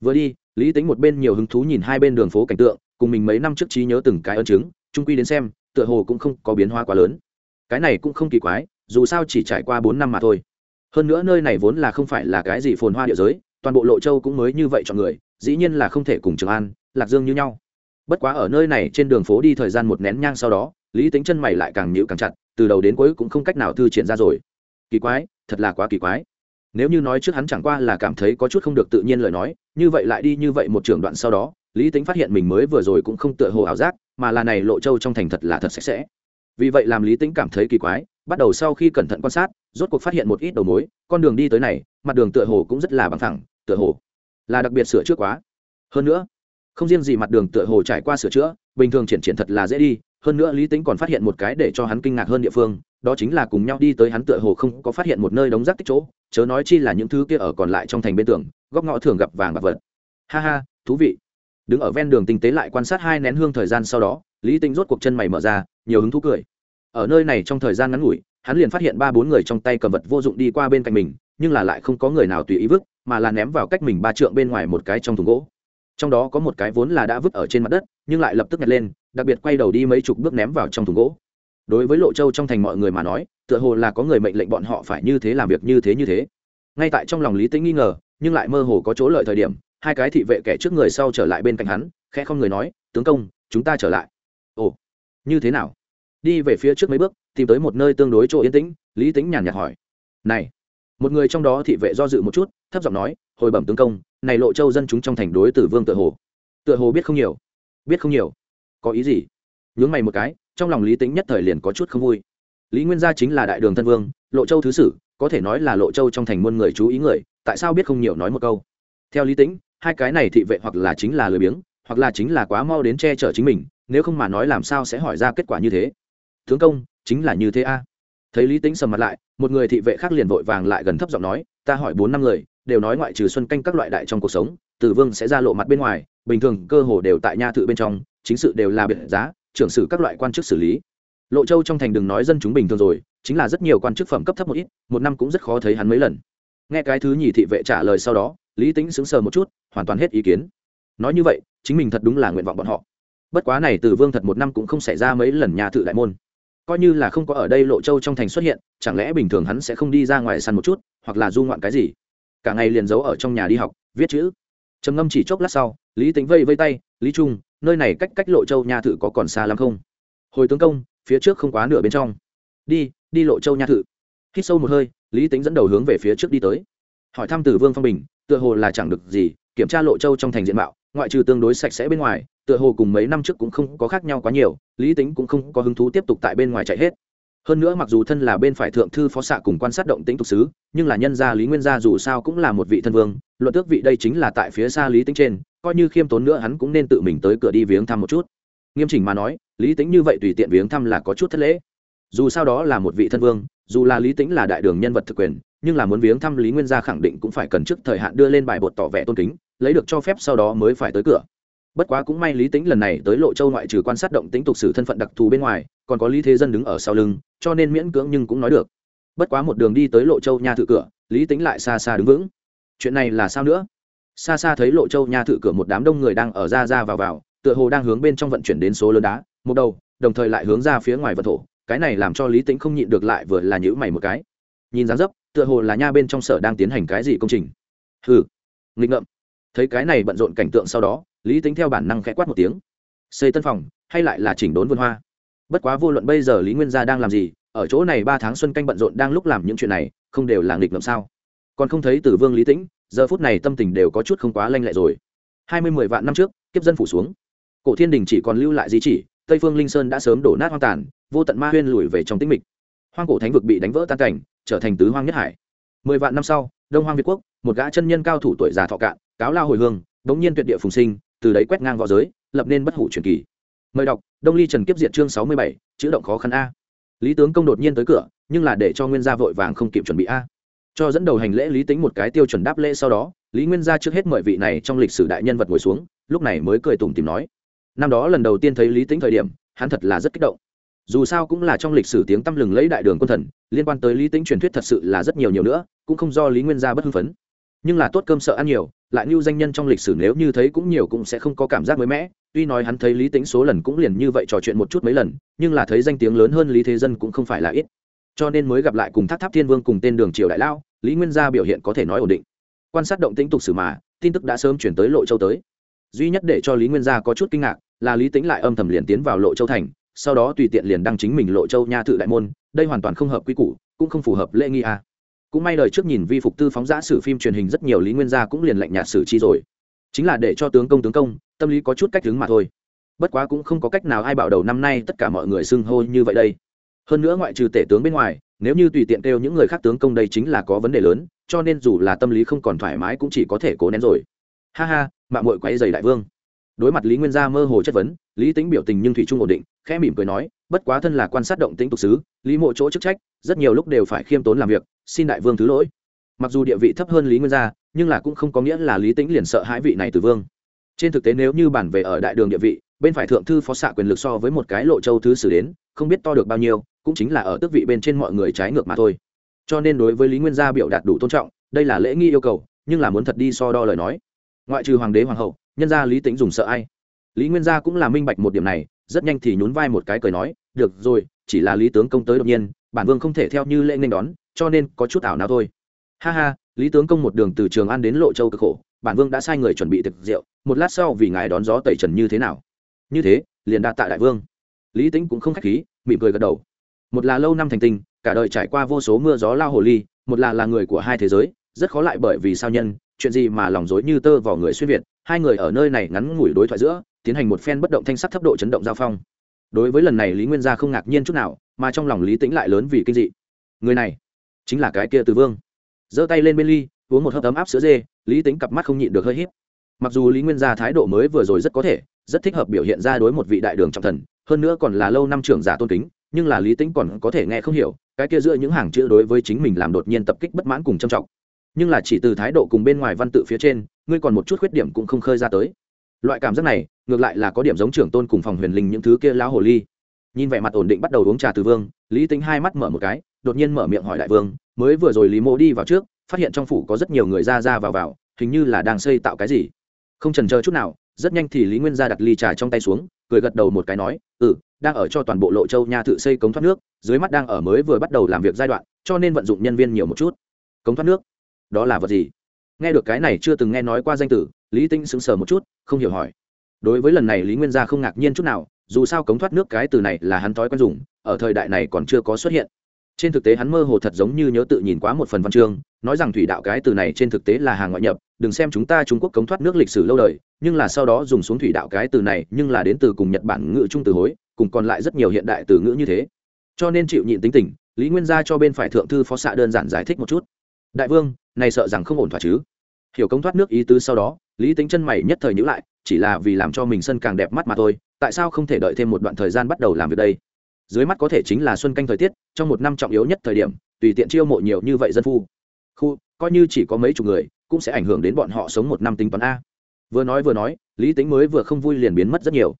Vừa đi, lý tính một bên nhiều hứng thú nhìn hai bên đường phố cảnh tượng, cùng mình mấy năm trước trí nhớ từng cái ơn chứng trung quy đến xem, tựa hồ cũng không có biến hóa quá lớn. Cái này cũng không kỳ quái, dù sao chỉ trải qua bốn năm mà thôi. Hơn nữa nơi này vốn là không phải là cái gì phồn hoa địa giới toàn bộ lộ châu cũng mới như vậy chọn người, dĩ nhiên là không thể cùng trường an, lạc dương như nhau. Bất quá ở nơi này trên đường phố đi thời gian một nén nhang sau đó, lý tính chân mày lại càng nhịu càng chặt, từ đầu đến cuối cũng không cách nào thư triển ra rồi. Kỳ quái, thật là quá kỳ quái. Nếu như nói trước hắn chẳng qua là cảm thấy có chút không được tự nhiên lời nói, như vậy lại đi như vậy một trường đoạn sau đó, lý tính phát hiện mình mới vừa rồi cũng không tựa hồ ảo giác, mà là này lộ châu trong thành thật là thật sạch sẽ. Vì vậy làm lý tính cảm thấy kỳ quái, bắt đầu sau khi cẩn thận quan sát, rốt cuộc phát hiện một ít đầu mối, con đường đi tới này, mặt đường tựa hồ cũng rất là bằng thẳng tựa hồ là đặc biệt sửa chữa quá. Hơn nữa, không riêng gì mặt đường tựa hồ trải qua sửa chữa, bình thường triển triển thật là dễ đi, hơn nữa lý tính còn phát hiện một cái để cho hắn kinh ngạc hơn địa phương, đó chính là cùng nhau đi tới hắn tựa hồ không có phát hiện một nơi đống rác tích chỗ, chớ nói chi là những thứ kia ở còn lại trong thành bên tường, góc ngõ thường gặp vàng bạc vật. Ha ha, thú vị. Đứng ở ven đường tinh tế lại quan sát hai nén hương thời gian sau đó, lý tính rốt cuộc chân mày mở ra, nhiều hứng thú cười. Ở nơi này trong thời gian ngắn ngủi, hắn liền phát hiện ba bốn người trong tay cầm vật vô dụng đi qua bên cạnh mình, nhưng là lại không có người nào tùy ý vứt mà là ném vào cách mình ba trượng bên ngoài một cái trong thùng gỗ. Trong đó có một cái vốn là đã vứt ở trên mặt đất, nhưng lại lập tức nhặt lên, đặc biệt quay đầu đi mấy chục bước ném vào trong thùng gỗ. Đối với lộ châu trong thành mọi người mà nói, tựa hồ là có người mệnh lệnh bọn họ phải như thế làm việc như thế như thế. Ngay tại trong lòng lý tĩnh nghi ngờ, nhưng lại mơ hồ có chỗ lợi thời điểm, hai cái thị vệ kẻ trước người sau trở lại bên cạnh hắn, khẽ không người nói, tướng công, chúng ta trở lại. Ồ, như thế nào? Đi về phía trước mấy bước, tìm tới một nơi tương đối chỗ yên tĩnh, lý tĩnh nhàn nhạt hỏi, này một người trong đó thị vệ do dự một chút, thấp giọng nói, hồi bẩm tướng công, này lộ châu dân chúng trong thành đối tử vương tựa hồ. Tựa hồ biết không nhiều. Biết không nhiều? Có ý gì? Nhướng mày một cái, trong lòng lý tính nhất thời liền có chút không vui. Lý nguyên gia chính là đại đường thân vương, lộ châu thứ sử, có thể nói là lộ châu trong thành muôn người chú ý người, tại sao biết không nhiều? Nói một câu. Theo lý tính hai cái này thị vệ hoặc là chính là lười biếng, hoặc là chính là quá mau đến che chở chính mình, nếu không mà nói làm sao sẽ hỏi ra kết quả như thế? Tướng công, chính là như thế a thấy lý tính sầm mặt lại, một người thị vệ khác liền vội vàng lại gần thấp giọng nói, ta hỏi bốn năm người, đều nói ngoại trừ xuân canh các loại đại trong cuộc sống, tử vương sẽ ra lộ mặt bên ngoài, bình thường cơ hồ đều tại nha thự bên trong, chính sự đều là biệt giá, trưởng sử các loại quan chức xử lý. Lộ châu trong thành đừng nói dân chúng bình thường rồi, chính là rất nhiều quan chức phẩm cấp thấp một ít, một năm cũng rất khó thấy hắn mấy lần. Nghe cái thứ nhì thị vệ trả lời sau đó, lý tính sững sờ một chút, hoàn toàn hết ý kiến. Nói như vậy, chính mình thật đúng là nguyện vọng bọn họ. Bất quá này từ vương thật một năm cũng không xảy ra mấy lần nhà thự đại môn coi như là không có ở đây lộ châu trong thành xuất hiện, chẳng lẽ bình thường hắn sẽ không đi ra ngoài săn một chút, hoặc là du ngoạn cái gì? Cả ngày liền giấu ở trong nhà đi học, viết chữ. Trầm ngâm chỉ chốc lát sau, lý tính vây vây tay, lý trung, nơi này cách cách lộ châu nhà thự có còn xa lắm không? Hồi tướng công, phía trước không quá nửa bên trong. Đi đi lộ châu nha thự. Hít sâu một hơi, lý tính dẫn đầu hướng về phía trước đi tới. Hỏi thăm từ vương phong bình, tựa hồ là chẳng được gì, kiểm tra lộ châu trong thành diện mạo, ngoại trừ tương đối sạch sẽ bên ngoài tựa hồ cùng mấy năm trước cũng không có khác nhau quá nhiều, lý tính cũng không có hứng thú tiếp tục tại bên ngoài chạy hết. Hơn nữa mặc dù thân là bên phải thượng thư phó xạ cùng quan sát động tĩnh tục sứ, nhưng là nhân gia lý nguyên gia dù sao cũng là một vị thân vương, luận tước vị đây chính là tại phía xa lý tính trên, coi như khiêm tốn nữa hắn cũng nên tự mình tới cửa đi viếng thăm một chút. Nghiêm chỉnh mà nói, lý tính như vậy tùy tiện viếng thăm là có chút thất lễ. Dù sao đó là một vị thân vương, dù là lý tính là đại đường nhân vật thực quyền, nhưng là muốn viếng thăm lý nguyên gia khẳng định cũng phải cần trước thời hạn đưa lên bài bột tỏ vẻ tôn kính, lấy được cho phép sau đó mới phải tới cửa bất quá cũng may lý tính lần này tới lộ châu ngoại trừ quan sát động tính tục sử thân phận đặc thù bên ngoài, còn có lý thế dân đứng ở sau lưng, cho nên miễn cưỡng nhưng cũng nói được. Bất quá một đường đi tới lộ châu nha thự cửa, lý tính lại xa xa đứng vững. Chuyện này là sao nữa? Xa xa thấy lộ châu nha thự cửa một đám đông người đang ở ra ra vào vào, tựa hồ đang hướng bên trong vận chuyển đến số lớn đá, một đầu, đồng thời lại hướng ra phía ngoài vận thổ. Cái này làm cho lý tính không nhịn được lại vừa là nhữ mày một cái. Nhìn dáng dấp, tựa hồ là nha bên trong sở đang tiến hành cái gì công trình. Hừ, nghịch ngợm thấy cái này bận rộn cảnh tượng sau đó, lý tính theo bản năng khẽ quát một tiếng. Xây tân phòng, hay lại là chỉnh đốn vườn hoa? Bất quá vô luận bây giờ lý nguyên gia đang làm gì, ở chỗ này ba tháng xuân canh bận rộn đang lúc làm những chuyện này, không đều là nghịch ngợm sao? Còn không thấy từ vương lý tĩnh, giờ phút này tâm tình đều có chút không quá lanh lẹ rồi. Hai mươi mười vạn năm trước, kiếp dân phủ xuống. Cổ thiên đình chỉ còn lưu lại di chỉ, tây phương linh sơn đã sớm đổ nát hoang tàn, vô tận ma huyên lùi về trong tĩnh mịch. Hoang cổ thánh vực bị đánh vỡ tan cảnh, trở thành tứ hoang nhất hải. Mười vạn năm sau, đông hoang việt quốc, một gã chân nhân cao thủ tuổi già thọ cạn cáo lao hồi hương bỗng nhiên tuyệt địa phùng sinh, từ đấy quét ngang v õ giới, lập nên bất hủ truyền kỳ. Mời đọc, đông ly trần kiếp diệt chương sáu mươi bảy, chữ động khó khăn a. Lý tướng công đột nhiên tới cửa, nhưng là để cho nguyên gia vội vàng không kịp chuẩn bị a. Cho dẫn đầu hành lễ lý tính một cái tiêu chuẩn đáp lễ sau đó, lý nguyên gia trước hết mời vị này trong lịch sử đại nhân vật ngồi xuống, lúc này mới cười tủm tìm nói. Năm đó lần đầu tiên thấy lý tính thời điểm, hắn thật là rất kích động. Dù sao cũng là trong lịch sử tiếng tăm lừng lấy đại đường quân thần, liên quan tới lý tính truyền thuyết thật sự là rất nhiều nhiều nữa, cũng không do lý nguyên gia bất hưng phấn. Nhưng là tốt cơm sợ ăn nhiều lại như danh nhân trong lịch sử nếu như thấy cũng nhiều cũng sẽ không có cảm giác mới mẻ. Tuy nói hắn thấy lý tính số lần cũng liền như vậy trò chuyện một chút mấy lần, nhưng là thấy danh tiếng lớn hơn lý thế dân cũng không phải là ít. Cho nên mới gặp lại cùng tháp tháp thiên vương cùng tên đường triều đại lao, lý nguyên gia biểu hiện có thể nói ổn định. Quan sát động tĩnh tục sử mà, tin tức đã sớm chuyển tới lộ châu tới. Duy nhất để cho lý nguyên gia có chút kinh ngạc, là lý tính lại âm thầm liền tiến vào lộ châu thành, sau đó tùy tiện liền đăng chính mình lộ châu nha thự đại môn, đây hoàn toàn không hợp quy củ, cũng không phù hợp lễ nghi a cũng may đời trước nhìn vi phục tư phóng giã sử phim truyền hình rất nhiều lý nguyên gia cũng liền lạnh nhạt sử chi rồi. Chính là để cho tướng công tướng công, tâm lý có chút cách đứng mà thôi. Bất quá cũng không có cách nào ai bảo đầu năm nay tất cả mọi người xưng hô như vậy đây. Hơn nữa ngoại trừ tể tướng bên ngoài, nếu như tùy tiện kêu những người khác tướng công đây chính là có vấn đề lớn, cho nên dù là tâm lý không còn thoải mái cũng chỉ có thể cố nén rồi. Ha ha, mạng mội quay dày đại vương. Đối mặt lý nguyên gia mơ hồ chất vấn, lý tính biểu tình nhưng thủy trung ổn định, khẽ mỉm cười nói bất quá thân là quan sát động tĩnh tục sứ, lý mộ chỗ chức trách, rất nhiều lúc đều phải khiêm tốn làm việc, xin đại vương thứ lỗi. Mặc dù địa vị thấp hơn lý nguyên gia, nhưng là cũng không có nghĩa là lý tĩnh liền sợ hãi vị này từ vương. Trên thực tế nếu như bản về ở đại đường địa vị, bên phải thượng thư phó xạ quyền lực so với một cái lộ châu thứ sử đến, không biết to được bao nhiêu, cũng chính là ở tước vị bên trên mọi người trái ngược mà thôi. Cho nên đối với lý nguyên gia biểu đạt đủ tôn trọng, đây là lễ nghi yêu cầu, nhưng là muốn thật đi so đo lời nói. Ngoại trừ hoàng đế hoàng hậu, nhân gia lý tính dùng sợ ai? Lý nguyên gia cũng là minh bạch một điểm này rất nhanh thì nhún vai một cái cười nói, được rồi, chỉ là lý tướng công tới đột nhiên, bản vương không thể theo như lễ nên đón, cho nên có chút ảo nào thôi. Ha ha, lý tướng công một đường từ trường an đến lộ châu cực khổ, bản vương đã sai người chuẩn bị thực rượu, một lát sau vì ngài đón gió tẩy trần như thế nào? Như thế, liền đa tạ đại vương. Lý tính cũng không khách khí, mỉm cười gật đầu. Một là lâu năm thành tinh, cả đời trải qua vô số mưa gió lao hồ ly, một là là người của hai thế giới, rất khó lại bởi vì sao nhân, chuyện gì mà lòng dối như tơ vào người xuyên việt, hai người ở nơi này ngắn ngủi đối thoại giữa tiến hành một phen bất động thanh sắc thấp độ chấn động giao phong. Đối với lần này, lý nguyên gia không ngạc nhiên chút nào, mà trong lòng lý tĩnh lại lớn vì kinh dị. Người này chính là cái kia từ vương. Giơ tay lên bên ly, uống một hớp ấm áp sữa dê, lý tính cặp mắt không nhịn được hơi hít. mặc dù lý nguyên gia thái độ mới vừa rồi rất có thể, rất thích hợp biểu hiện ra đối một vị đại đường trọng thần, hơn nữa còn là lâu năm trưởng giả tôn kính, nhưng là lý tính còn có thể nghe không hiểu, cái kia giữa những hàng chữ đối với chính mình làm đột nhiên tập kích bất mãn cùng trầm trọng. Nhưng là chỉ từ thái độ cùng bên ngoài văn tự phía trên, ngươi còn một chút khuyết điểm cũng không khơi ra tới. Loại cảm giác này ngược lại là có điểm giống trưởng tôn cùng phòng huyền linh những thứ kia lão hồ ly. Nhìn vẻ mặt ổn định bắt đầu uống trà từ vương, lý tính hai mắt mở một cái, đột nhiên mở miệng hỏi đại vương, mới vừa rồi lý mộ đi vào trước, phát hiện trong phủ có rất nhiều người ra ra vào vào, hình như là đang xây tạo cái gì. Không trần chờ chút nào, rất nhanh thì lý nguyên gia đặt ly trà trong tay xuống, cười gật đầu một cái nói ừ đang ở cho toàn bộ lộ châu nha tự xây cống thoát nước, dưới mắt đang ở mới vừa bắt đầu làm việc giai đoạn, cho nên vận dụng nhân viên nhiều một chút. Cống thoát nước? Đó là vật gì? Nghe được cái này chưa từng nghe nói qua danh tử, lý tinh sững sờ một chút, không hiểu hỏi đối với lần này lý nguyên gia không ngạc nhiên chút nào, dù sao cống thoát nước cái từ này là hắn thói quen dùng, ở thời đại này còn chưa có xuất hiện. Trên thực tế hắn mơ hồ thật giống như nhớ tự nhìn quá một phần văn chương, nói rằng thủy đạo cái từ này trên thực tế là hàng ngoại nhập, đừng xem chúng ta trung quốc cống thoát nước lịch sử lâu đời, nhưng là sau đó dùng xuống thủy đạo cái từ này, nhưng là đến từ cùng nhật bản ngữ trung từ hối, cùng còn lại rất nhiều hiện đại từ ngữ như thế. Cho nên chịu nhịn tính tình, lý nguyên gia cho bên phải thượng thư phó xạ đơn giản giải thích một chút. Đại vương, này sợ rằng không ổn thỏa chứ. Hiểu cống thoát nước ý tứ sau đó, lý tính chân mày nhất thời nhữ lại chỉ là vì làm cho mình sân càng đẹp mắt mà thôi, tại sao không thể đợi thêm một đoạn thời gian bắt đầu làm việc đây? Dưới mắt có thể chính là xuân canh thời tiết, trong một năm trọng yếu nhất thời điểm, tùy tiện chiêu mộ nhiều như vậy dân phu. Khu, coi như chỉ có mấy chục người, cũng sẽ ảnh hưởng đến bọn họ sống một năm tính toán a. Vừa nói vừa nói, lý tính mới vừa không vui liền biến mất rất nhiều.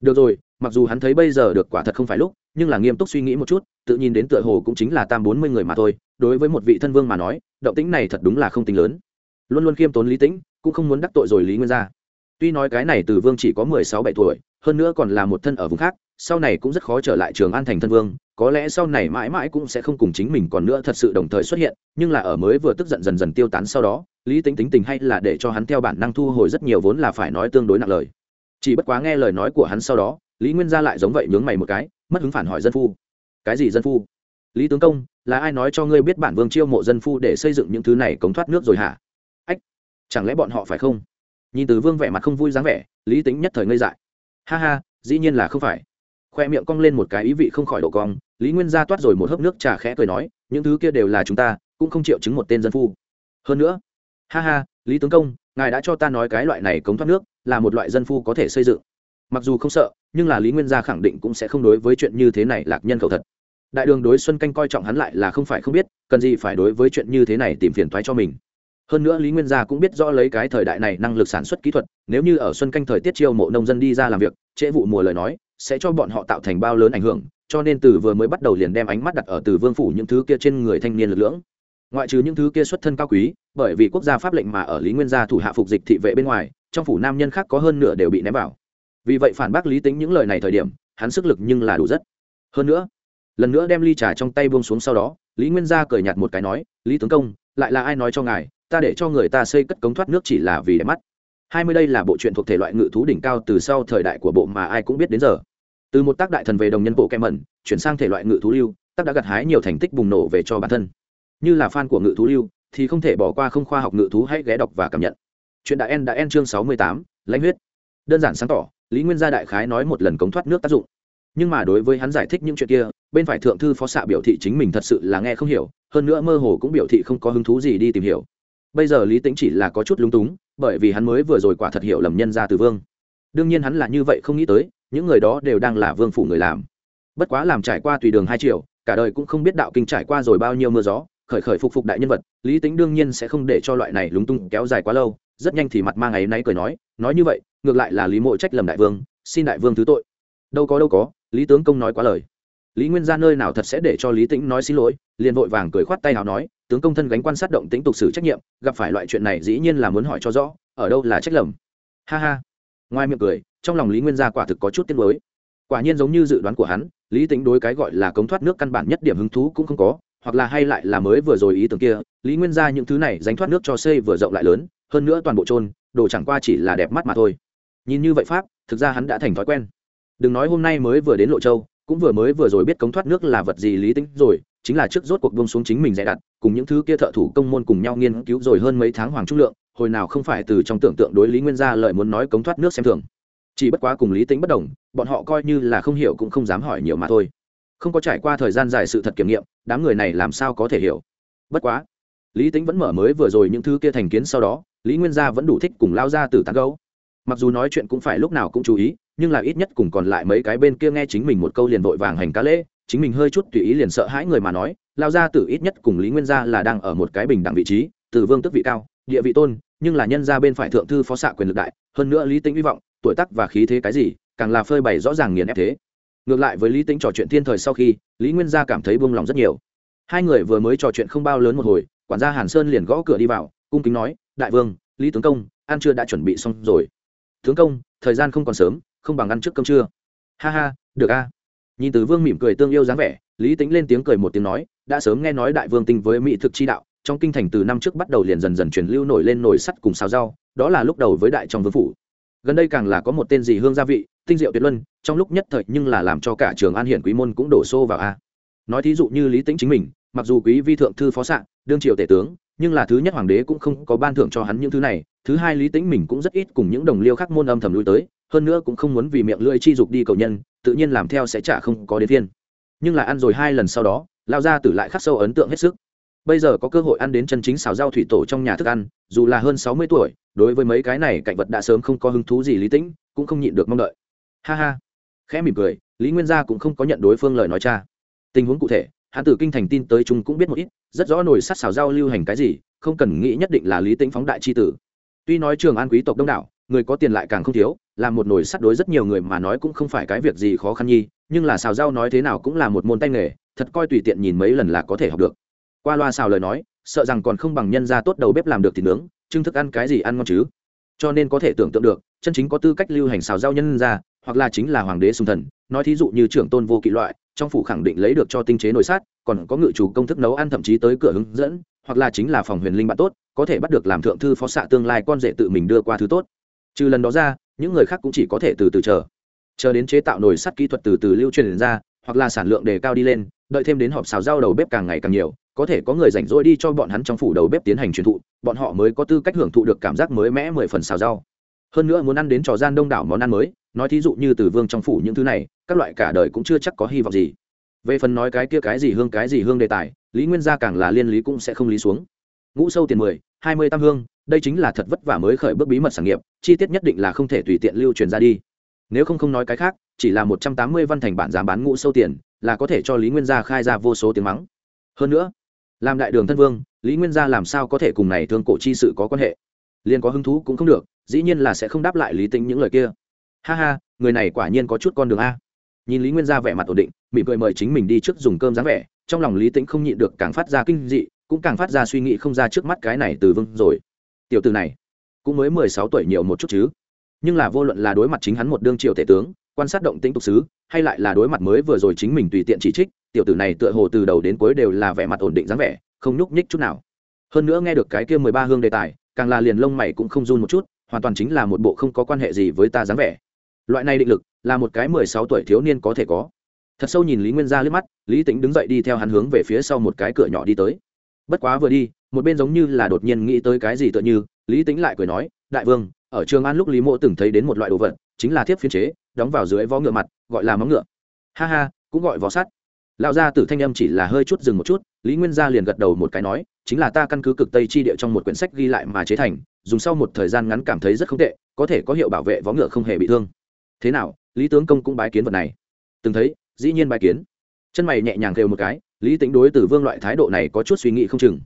Được rồi, mặc dù hắn thấy bây giờ được quả thật không phải lúc, nhưng là nghiêm túc suy nghĩ một chút, tự nhìn đến tựa hồ cũng chính là tam bốn mươi người mà thôi, đối với một vị thân vương mà nói, động tĩnh này thật đúng là không tính lớn. Luôn luôn khiêm tốn lý tĩnh, cũng không muốn đắc tội rồi lý nguyên gia tuy nói cái này từ vương chỉ có mười sáu bảy tuổi, hơn nữa còn là một thân ở vùng khác, sau này cũng rất khó trở lại trường an thành thân vương, có lẽ sau này mãi mãi cũng sẽ không cùng chính mình còn nữa thật sự đồng thời xuất hiện, nhưng là ở mới vừa tức giận dần dần tiêu tán sau đó, lý tính tính tình hay là để cho hắn theo bản năng thu hồi rất nhiều vốn là phải nói tương đối nặng lời. Chỉ bất quá nghe lời nói của hắn sau đó, lý nguyên gia lại giống vậy nhướng mày một cái, mất hứng phản hỏi dân phu. Cái gì dân phu? Lý tướng công, là ai nói cho ngươi biết bản vương chiêu mộ dân phu để xây dựng những thứ này cống thoát nước rồi hả? Ách, chẳng lẽ bọn họ phải không? Nhìn từ vương vẻ mặt không vui dáng vẻ, lý tính nhất thời ngây dại. Ha ha, dĩ nhiên là không phải. Khoe miệng cong lên một cái ý vị không khỏi độ cong, lý nguyên gia toát rồi một hớp nước trà khẽ cười nói, những thứ kia đều là chúng ta, cũng không chịu chứng một tên dân phu. Hơn nữa, ha ha, lý tướng công, ngài đã cho ta nói cái loại này cống thoát nước, là một loại dân phu có thể xây dựng. Mặc dù không sợ, nhưng là lý nguyên gia khẳng định cũng sẽ không đối với chuyện như thế này lạc nhân khẩu thật. Đại đường đối xuân canh coi trọng hắn lại là không phải không biết, cần gì phải đối với chuyện như thế này tìm phiền thoái cho mình hơn nữa lý nguyên gia cũng biết rõ lấy cái thời đại này năng lực sản xuất kỹ thuật, nếu như ở xuân canh thời tiết chiêu mộ nông dân đi ra làm việc, trễ vụ mùa lời nói, sẽ cho bọn họ tạo thành bao lớn ảnh hưởng, cho nên từ vừa mới bắt đầu liền đem ánh mắt đặt ở từ vương phủ những thứ kia trên người thanh niên lực lưỡng. Ngoại trừ những thứ kia xuất thân cao quý, bởi vì quốc gia pháp lệnh mà ở lý nguyên gia thủ hạ phục dịch thị vệ bên ngoài, trong phủ nam nhân khác có hơn nửa đều bị ném vào. Vì vậy phản bác lý tính những lời này thời điểm, hắn sức lực nhưng là đủ rất. Hơn nữa, lần nữa đem ly trà trong tay buông xuống sau đó, lý nguyên gia cười nhạt một cái nói, lý tướng công, lại là ai nói cho ngài ta để cho người ta xây cất cống thoát nước chỉ là vì đẹp mắt. Hai mươi đây là bộ truyện thuộc thể loại ngự thú đỉnh cao từ sau thời đại của bộ mà ai cũng biết đến giờ. Từ một tác đại thần về đồng nhân bộ kem mẩn, chuyển sang thể loại ngự thú lưu, tác đã gặt hái nhiều thành tích bùng nổ về cho bản thân. Như là fan của ngự thú lưu, thì không thể bỏ qua không khoa học ngự thú hãy ghé đọc và cảm nhận. Chuyện đã en đã en chương sáu mươi tám, lãnh huyết. Đơn giản sáng tỏ, lý nguyên gia đại khái nói một lần cống thoát nước tác dụng. Nhưng mà đối với hắn giải thích những chuyện kia, bên phải thượng thư phó xạ biểu thị chính mình thật sự là nghe không hiểu, hơn nữa mơ hồ cũng biểu thị không có hứng thú gì đi tìm hiểu bây giờ lý tính chỉ là có chút lúng túng, bởi vì hắn mới vừa rồi quả thật hiểu lầm nhân ra từ vương. Đương nhiên hắn là như vậy không nghĩ tới, những người đó đều đang là vương phủ người làm. Bất quá làm trải qua tùy đường hai triệu cả đời cũng không biết đạo kinh trải qua rồi bao nhiêu mưa gió, khởi khởi phục phục đại nhân vật, lý tính đương nhiên sẽ không để cho loại này lúng tung kéo dài quá lâu. Rất nhanh thì mặt mang ấy náy cười nói nói như vậy, ngược lại là lý mộ trách lầm đại vương, xin đại vương thứ tội. Đâu có đâu có, lý tướng công nói quá lời. Lý nguyên ra nơi nào thật sẽ để cho lý tĩnh nói xin lỗi, liền vội vàng cười khoát tay nào nói tướng công thân gánh quan sát động tính tục xử trách nhiệm, gặp phải loại chuyện này dĩ nhiên là muốn hỏi cho rõ, ở đâu là trách lầm? Ha ha. Ngoài miệng cười, trong lòng lý nguyên gia quả thực có chút tiếc lối quả nhiên giống như dự đoán của hắn, lý tính đối cái gọi là cống thoát nước căn bản nhất điểm hứng thú cũng không có, hoặc là hay lại là mới vừa rồi ý tưởng kia, lý nguyên gia những thứ này dành thoát nước cho xây vừa rộng lại lớn, hơn nữa toàn bộ trôn đồ chẳng qua chỉ là đẹp mắt mà thôi. Nhìn như vậy pháp, thực ra hắn đã thành thói quen. Đừng nói hôm nay mới vừa đến lộ châu, cũng vừa mới vừa rồi biết cống thoát nước là vật gì lý tính rồi chính là trước rốt cuộc buông xuống chính mình dè đặt, cùng những thứ kia thợ thủ công môn cùng nhau nghiên cứu rồi hơn mấy tháng hoàng trung lượng, hồi nào không phải từ trong tưởng tượng đối lý nguyên gia lợi muốn nói cống thoát nước xem thường. Chỉ bất quá cùng lý tính bất đồng, bọn họ coi như là không hiểu cũng không dám hỏi nhiều mà thôi. Không có trải qua thời gian dài sự thật kiểm nghiệm, đám người này làm sao có thể hiểu? Bất quá, lý tính vẫn mở mới vừa rồi những thứ kia thành kiến sau đó, lý nguyên gia vẫn đủ thích cùng lao ra từ tán gấu mặc dù nói chuyện cũng phải lúc nào cũng chú ý, nhưng là ít nhất cùng còn lại mấy cái bên kia nghe chính mình một câu liền vội vàng hành cá lễ chính mình hơi chút tùy ý liền sợ hãi người mà nói, lao gia tử ít nhất cùng lý nguyên gia là đang ở một cái bình đẳng vị trí, từ vương tức vị cao, địa vị tôn, nhưng là nhân gia bên phải thượng thư phó xạ quyền lực đại, hơn nữa lý tính hy vọng, tuổi tắc và khí thế cái gì, càng là phơi bày rõ ràng nghiền ép thế. Ngược lại với lý tính trò chuyện thiên thời sau khi, lý nguyên gia cảm thấy buông lòng rất nhiều. Hai người vừa mới trò chuyện không bao lớn một hồi, quản gia hàn sơn liền gõ cửa đi vào, cung kính nói, đại vương, lý tướng công, ăn chưa đã chuẩn bị xong rồi. Tướng công, thời gian không còn sớm, không bằng ăn trước cơm trưa. Ha ha, được a nhìn từ vương mỉm cười tương yêu dáng vẻ, lý tính lên tiếng cười một tiếng nói, đã sớm nghe nói đại vương tinh với mỹ thực chi đạo, trong kinh thành từ năm trước bắt đầu liền dần dần truyền lưu nổi lên nồi sắt cùng xào rau, đó là lúc đầu với đại trong vương phủ. Gần đây càng là có một tên gì hương gia vị, tinh diệu tuyệt luân, trong lúc nhất thời nhưng là làm cho cả trường an hiển quý môn cũng đổ xô vào a. Nói thí dụ như lý tính chính mình, mặc dù quý vi thượng thư phó s đương triều tể tướng, nhưng là thứ nhất hoàng đế cũng không có ban thưởng cho hắn những thứ này, thứ hai lý tính mình cũng rất ít cùng những đồng liêu khác môn âm thầm lui tới, hơn nữa cũng không muốn vì miệng lưỡi chi dục đi cầu nhân tự nhiên làm theo sẽ chả không có đến phiên. Nhưng là ăn rồi hai lần sau đó lao ra tử lại khắc sâu ấn tượng hết sức. Bây giờ có cơ hội ăn đến chân chính xào rau thủy tổ trong nhà thức ăn, dù là hơn sáu mươi tuổi, đối với mấy cái này cảnh vật đã sớm không có hứng thú gì lý tĩnh, cũng không nhịn được mong đợi. Ha ha. Khẽ mỉm cười, lý nguyên gia cũng không có nhận đối phương lời nói cha. Tình huống cụ thể, hắn tử kinh thành tin tới chúng cũng biết một ít, rất rõ nổi sát xào rau lưu hành cái gì, không cần nghĩ nhất định là lý tĩnh phóng đại c h i tử. Tuy nói trường an quý tộc đông đảo, người có tiền lại càng không thiếu làm một nồi sắt đối rất nhiều người mà nói cũng không phải cái việc gì khó khăn nhi, nhưng là xào rau nói thế nào cũng là một môn tay nghề, thật coi tùy tiện nhìn mấy lần là có thể học được. Qua loa xào lời nói, sợ rằng còn không bằng nhân ra tốt đầu bếp làm được thịt nướng chưng thức ăn cái gì ăn ngon chứ. Cho nên có thể tưởng tượng được, chân chính có tư cách lưu hành xào rau nhân ra, hoặc là chính là hoàng đế sùng thần, nói thí dụ như trưởng tôn vô kỵ loại, trong phủ khẳng định lấy được cho tinh chế nồi sát còn có ngự chủ công thức nấu ăn thậm chí tới cửa hướng dẫn, hoặc là chính là phòng huyền linh bạn tốt, có thể bắt được làm thượng thư phó xạ tương lai con rể tự mình đưa qua thứ tốt. Trừ lần đó ra những người khác cũng chỉ có thể từ từ chờ. Chờ đến chế tạo nồi sắt kỹ thuật từ từ lưu truyền ra, hoặc là sản lượng đề cao đi lên, đợi thêm đến họp xào rau đầu bếp càng ngày càng nhiều, có thể có người rảnh rỗi đi cho bọn hắn trong phủ đầu bếp tiến hành truyền thụ, bọn họ mới có tư cách hưởng thụ được cảm giác mới mẽ mười phần xào rau. Hơn nữa muốn ăn đến trò gian đông đảo món ăn mới, nói thí dụ như từ vương trong phủ những thứ này, các loại cả đời cũng chưa chắc có hy vọng gì. Về phần nói cái kia cái gì hương cái gì hương đề tài, lý nguyên gia càng là liên lý cũng sẽ không lý xuống. Ngũ sâu tiền mười hai mươi tam hương, đây chính là thật vất vả mới khởi bước bí mật sản nghiệp, chi tiết nhất định là không thể tùy tiện lưu truyền ra đi. Nếu không không nói cái khác, chỉ là một trăm tám mươi văn thành bản giá bán ngũ sâu tiền, là có thể cho lý nguyên gia khai ra vô số tiếng mắng. Hơn nữa, làm đại đường thân vương, lý nguyên gia làm sao có thể cùng này thương cổ chi sự có quan hệ? Liền có hứng thú cũng không được, dĩ nhiên là sẽ không đáp lại lý tính những lời kia. Ha ha, người này quả nhiên có chút con đường a. Nhìn lý nguyên gia vẻ mặt ổn định, mỉm cười mời chính mình đi trước dùng cơm dáng vẻ, trong lòng lý tĩnh không nhịn được càng phát ra kinh dị cũng càng phát ra suy nghĩ không ra trước mắt cái này từ vương rồi. Tiểu từ này, cũng mới mười sáu tuổi nhiều một chút chứ. Nhưng là vô luận là đối mặt chính hắn một đương triều tể tướng, quan sát động tĩnh tục sứ hay lại là đối mặt mới vừa rồi chính mình tùy tiện chỉ trích, tiểu tử này tựa hồ từ đầu đến cuối đều là vẻ mặt ổn định dáng vẻ, không nhúc nhích chút nào. Hơn nữa nghe được cái kia mười ba hương đề tài, càng là liền lông mày cũng không run một chút, hoàn toàn chính là một bộ không có quan hệ gì với ta dáng vẻ. Loại này định lực, là một cái mười sáu tuổi thiếu niên có thể có. Thật sâu nhìn lý nguyên gia liếc mắt, lý tính đứng dậy đi theo hắn hướng về phía sau một cái cửa nhỏ đi tới bất quá vừa đi, một bên giống như là đột nhiên nghĩ tới cái gì tựa như, lý tính lại cười nói, đại vương, ở trường an lúc lý mộ từng thấy đến một loại đồ vật, chính là thiếp phiên chế, đóng vào dưới vó ngựa mặt, gọi là móng ngựa. Ha ha, cũng gọi vó sắt. Lão gia tử thanh âm chỉ là hơi chút dừng một chút, lý nguyên gia liền gật đầu một cái nói, chính là ta căn cứ cực tây chi địa trong một quyển sách ghi lại mà chế thành, dùng sau một thời gian ngắn cảm thấy rất không tệ, có thể có hiệu bảo vệ vó ngựa không hề bị thương. Thế nào, lý tướng công cũng bái kiến vật này. Từng thấy, dĩ nhiên bái kiến. Chân mày nhẹ nhàng kêu một cái lý tính đối từ vương loại thái độ này có chút suy nghĩ không chừng.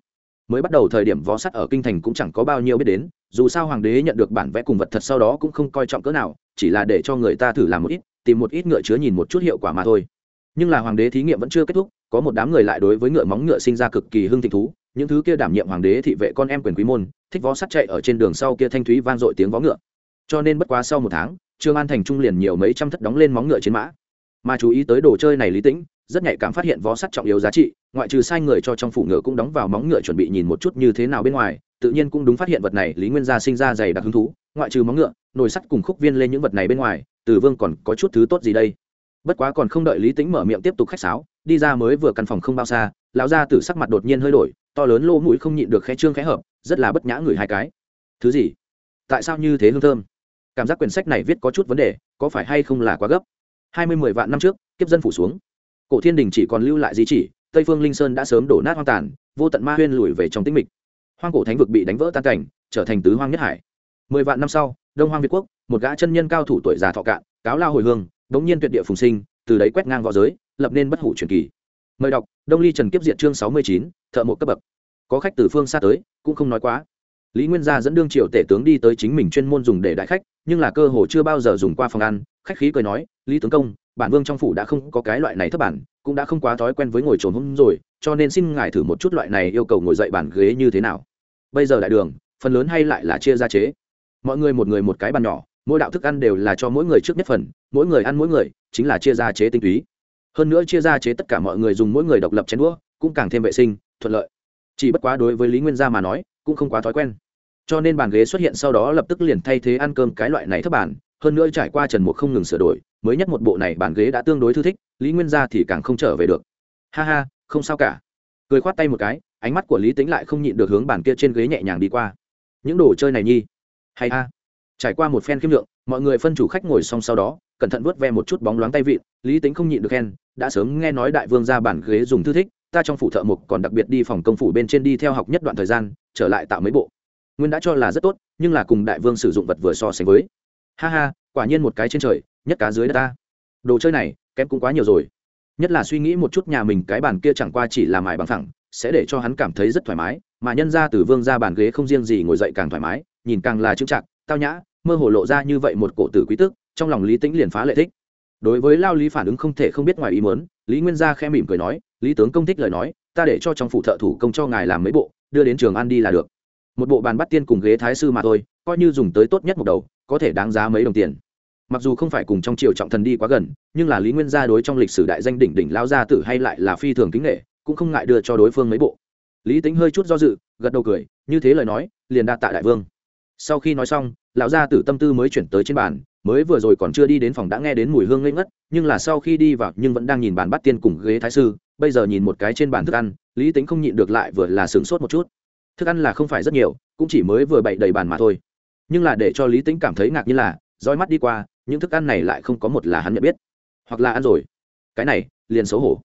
Mới bắt đầu thời điểm vó sắt ở kinh thành cũng chẳng có bao nhiêu biết đến, dù sao hoàng đế nhận được bản vẽ cùng vật thật sau đó cũng không coi trọng cỡ nào, chỉ là để cho người ta thử làm một ít, tìm một ít ngựa chứa nhìn một chút hiệu quả mà thôi. Nhưng là hoàng đế thí nghiệm vẫn chưa kết thúc, có một đám người lại đối với ngựa móng ngựa sinh ra cực kỳ hưng thịnh thú, những thứ kia đảm nhiệm hoàng đế thị vệ con em quyền quý môn, thích vó sắt chạy ở trên đường sau kia thanh thúy vang dội tiếng vó ngựa. Cho nên bất quá sau một tháng, trương an thành trung liền nhiều mấy trăm thất đóng lên móng ngựa trên mã. Mà chú ý tới đồ chơi này lý tĩnh rất nhạy cảm phát hiện vó sắt trọng yếu giá trị, ngoại trừ sai người cho trong phủ ngựa cũng đóng vào móng ngựa chuẩn bị nhìn một chút như thế nào bên ngoài, tự nhiên cũng đúng phát hiện vật này lý nguyên gia sinh ra dày đặc hứng thú, ngoại trừ móng ngựa, nồi sắt cùng khúc viên lên những vật này bên ngoài, từ vương còn có chút thứ tốt gì đây? Bất quá còn không đợi lý tính mở miệng tiếp tục khách sáo, đi ra mới vừa căn phòng không bao xa, lão gia tử sắc mặt đột nhiên hơi đổi, to lớn lô mũi không nhịn được khẽ trương khẽ hợp, rất là bất nhã người hai cái. Thứ gì? Tại sao như thế hương thơm? Cảm giác quyển sách này viết có chút vấn đề, có phải hay không là quá gấp? Hai mươi mười vạn năm trước, kiếp dân phủ xuống cổ thiên đình chỉ còn lưu lại di chỉ, tây phương linh sơn đã sớm đổ nát hoang tàn, vô tận ma huyên lùi về trong tĩnh mịch. Hoang cổ thánh vực bị đánh vỡ tan cảnh, trở thành tứ hoang nhất hải. Mười vạn năm sau, đông hoang việt quốc, một gã chân nhân cao thủ tuổi già thọ cạn, cáo lao hồi hương, đống nhiên tuyệt địa phùng sinh, từ đấy quét ngang v õ giới, lập nên bất hủ truyền kỳ. Mời đọc, đông ly trần kiếp diện chương sáu mươi chín, thợ một cấp bậc. Có khách từ phương xa tới, cũng không nói quá. Lý nguyên gia dẫn đương triệu tể tướng đi tới chính mình chuyên môn dùng để đại khách, nhưng là cơ hồ chưa bao giờ dùng qua phòng ăn, khách khí cười nói, lý tướng công bản vương trong phủ đã không có cái loại này thấp bản, cũng đã không quá thói quen với ngồi trồn hôm rồi, cho nên xin ngài thử một chút loại này yêu cầu ngồi dậy bàn ghế như thế nào. Bây giờ đại đường, phần lớn hay lại là chia ra chế. Mọi người một người một cái bàn nhỏ, mỗi đạo thức ăn đều là cho mỗi người trước nhất phần, mỗi người ăn mỗi người, chính là chia ra chế tinh túy. Hơn nữa chia ra chế tất cả mọi người dùng mỗi người độc lập chén đũa, cũng càng thêm vệ sinh, thuận lợi. Chỉ bất quá đối với lý nguyên gia mà nói, cũng không quá thói quen. Cho nên bàn ghế xuất hiện sau đó lập tức liền thay thế ăn cơm cái loại này thấp bản, hơn nữa trải qua trần mục không ngừng sửa đổi mới nhất một bộ này bàn ghế đã tương đối thư thích, lý nguyên gia thì càng không trở về được. Ha ha, không sao cả. Cười khoát tay một cái, ánh mắt của lý tính lại không nhịn được hướng bàn kia trên ghế nhẹ nhàng đi qua. Những đồ chơi này nhi. Hay a trải qua một phen khiêm lượng, mọi người phân chủ khách ngồi xong sau đó, cẩn thận vớt ve một chút bóng loáng tay vịn, lý tính không nhịn được khen, đã sớm nghe nói đại vương ra bản ghế dùng thư thích, ta trong phủ thợ mục còn đặc biệt đi phòng công phủ bên trên đi theo học nhất đoạn thời gian, trở lại tạo mấy bộ. Nguyên đã cho là rất tốt, nhưng là cùng đại vương sử dụng vật vừa so sánh với. Ha ha quả nhiên một cái trên trời, nhất cá dưới đất ta. Đồ chơi này, kém cũng quá nhiều rồi. Nhất là suy nghĩ một chút nhà mình cái bàn kia chẳng qua chỉ là mài bằng thẳng sẽ để cho hắn cảm thấy rất thoải mái, mà nhân ra từ vương ra bàn ghế không riêng gì ngồi dậy càng thoải mái, nhìn càng là chững chạc, tao nhã, mơ hồ lộ ra như vậy một cổ tử quý tức, trong lòng lý tĩnh liền phá lệ thích. Đối với lao lý phản ứng không thể không biết ngoài ý mớn lý nguyên gia khẽ mỉm cười nói, lý tướng công thích lời nói, ta để cho trong phủ thợ thủ công cho ngài làm mấy bộ, đưa đến trường ăn đi là được. Một bộ bàn bắt tiên cùng ghế thái sư mà thôi, coi như dùng tới tốt nhất một đầu, có thể đáng giá mấy đồng tiền mặc dù không phải cùng trong triều trọng thần đi quá gần, nhưng là lý nguyên gia đối trong lịch sử đại danh đỉnh đỉnh lao gia tử hay lại là phi thường kính nghệ cũng không ngại đưa cho đối phương mấy bộ. Lý tính hơi chút do dự, gật đầu cười, như thế lời nói, liền đa tạ đại vương. Sau khi nói xong, lão gia tử tâm tư mới chuyển tới trên bàn, mới vừa rồi còn chưa đi đến phòng đã nghe đến mùi hương ngây ngất, nhưng là sau khi đi vào nhưng vẫn đang nhìn bàn bắt tiên cùng ghế thái sư, bây giờ nhìn một cái trên bàn thức ăn, lý tính không nhịn được lại vừa là sửng sốt một chút. Thức ăn là không phải rất nhiều, cũng chỉ mới vừa bậy đầy bàn mà thôi. Nhưng là để cho lý tính cảm thấy ngạc như là, roi mắt đi qua những thức ăn này lại không có một là hắn nhận biết, hoặc là ăn rồi. Cái này, liền xấu hổ.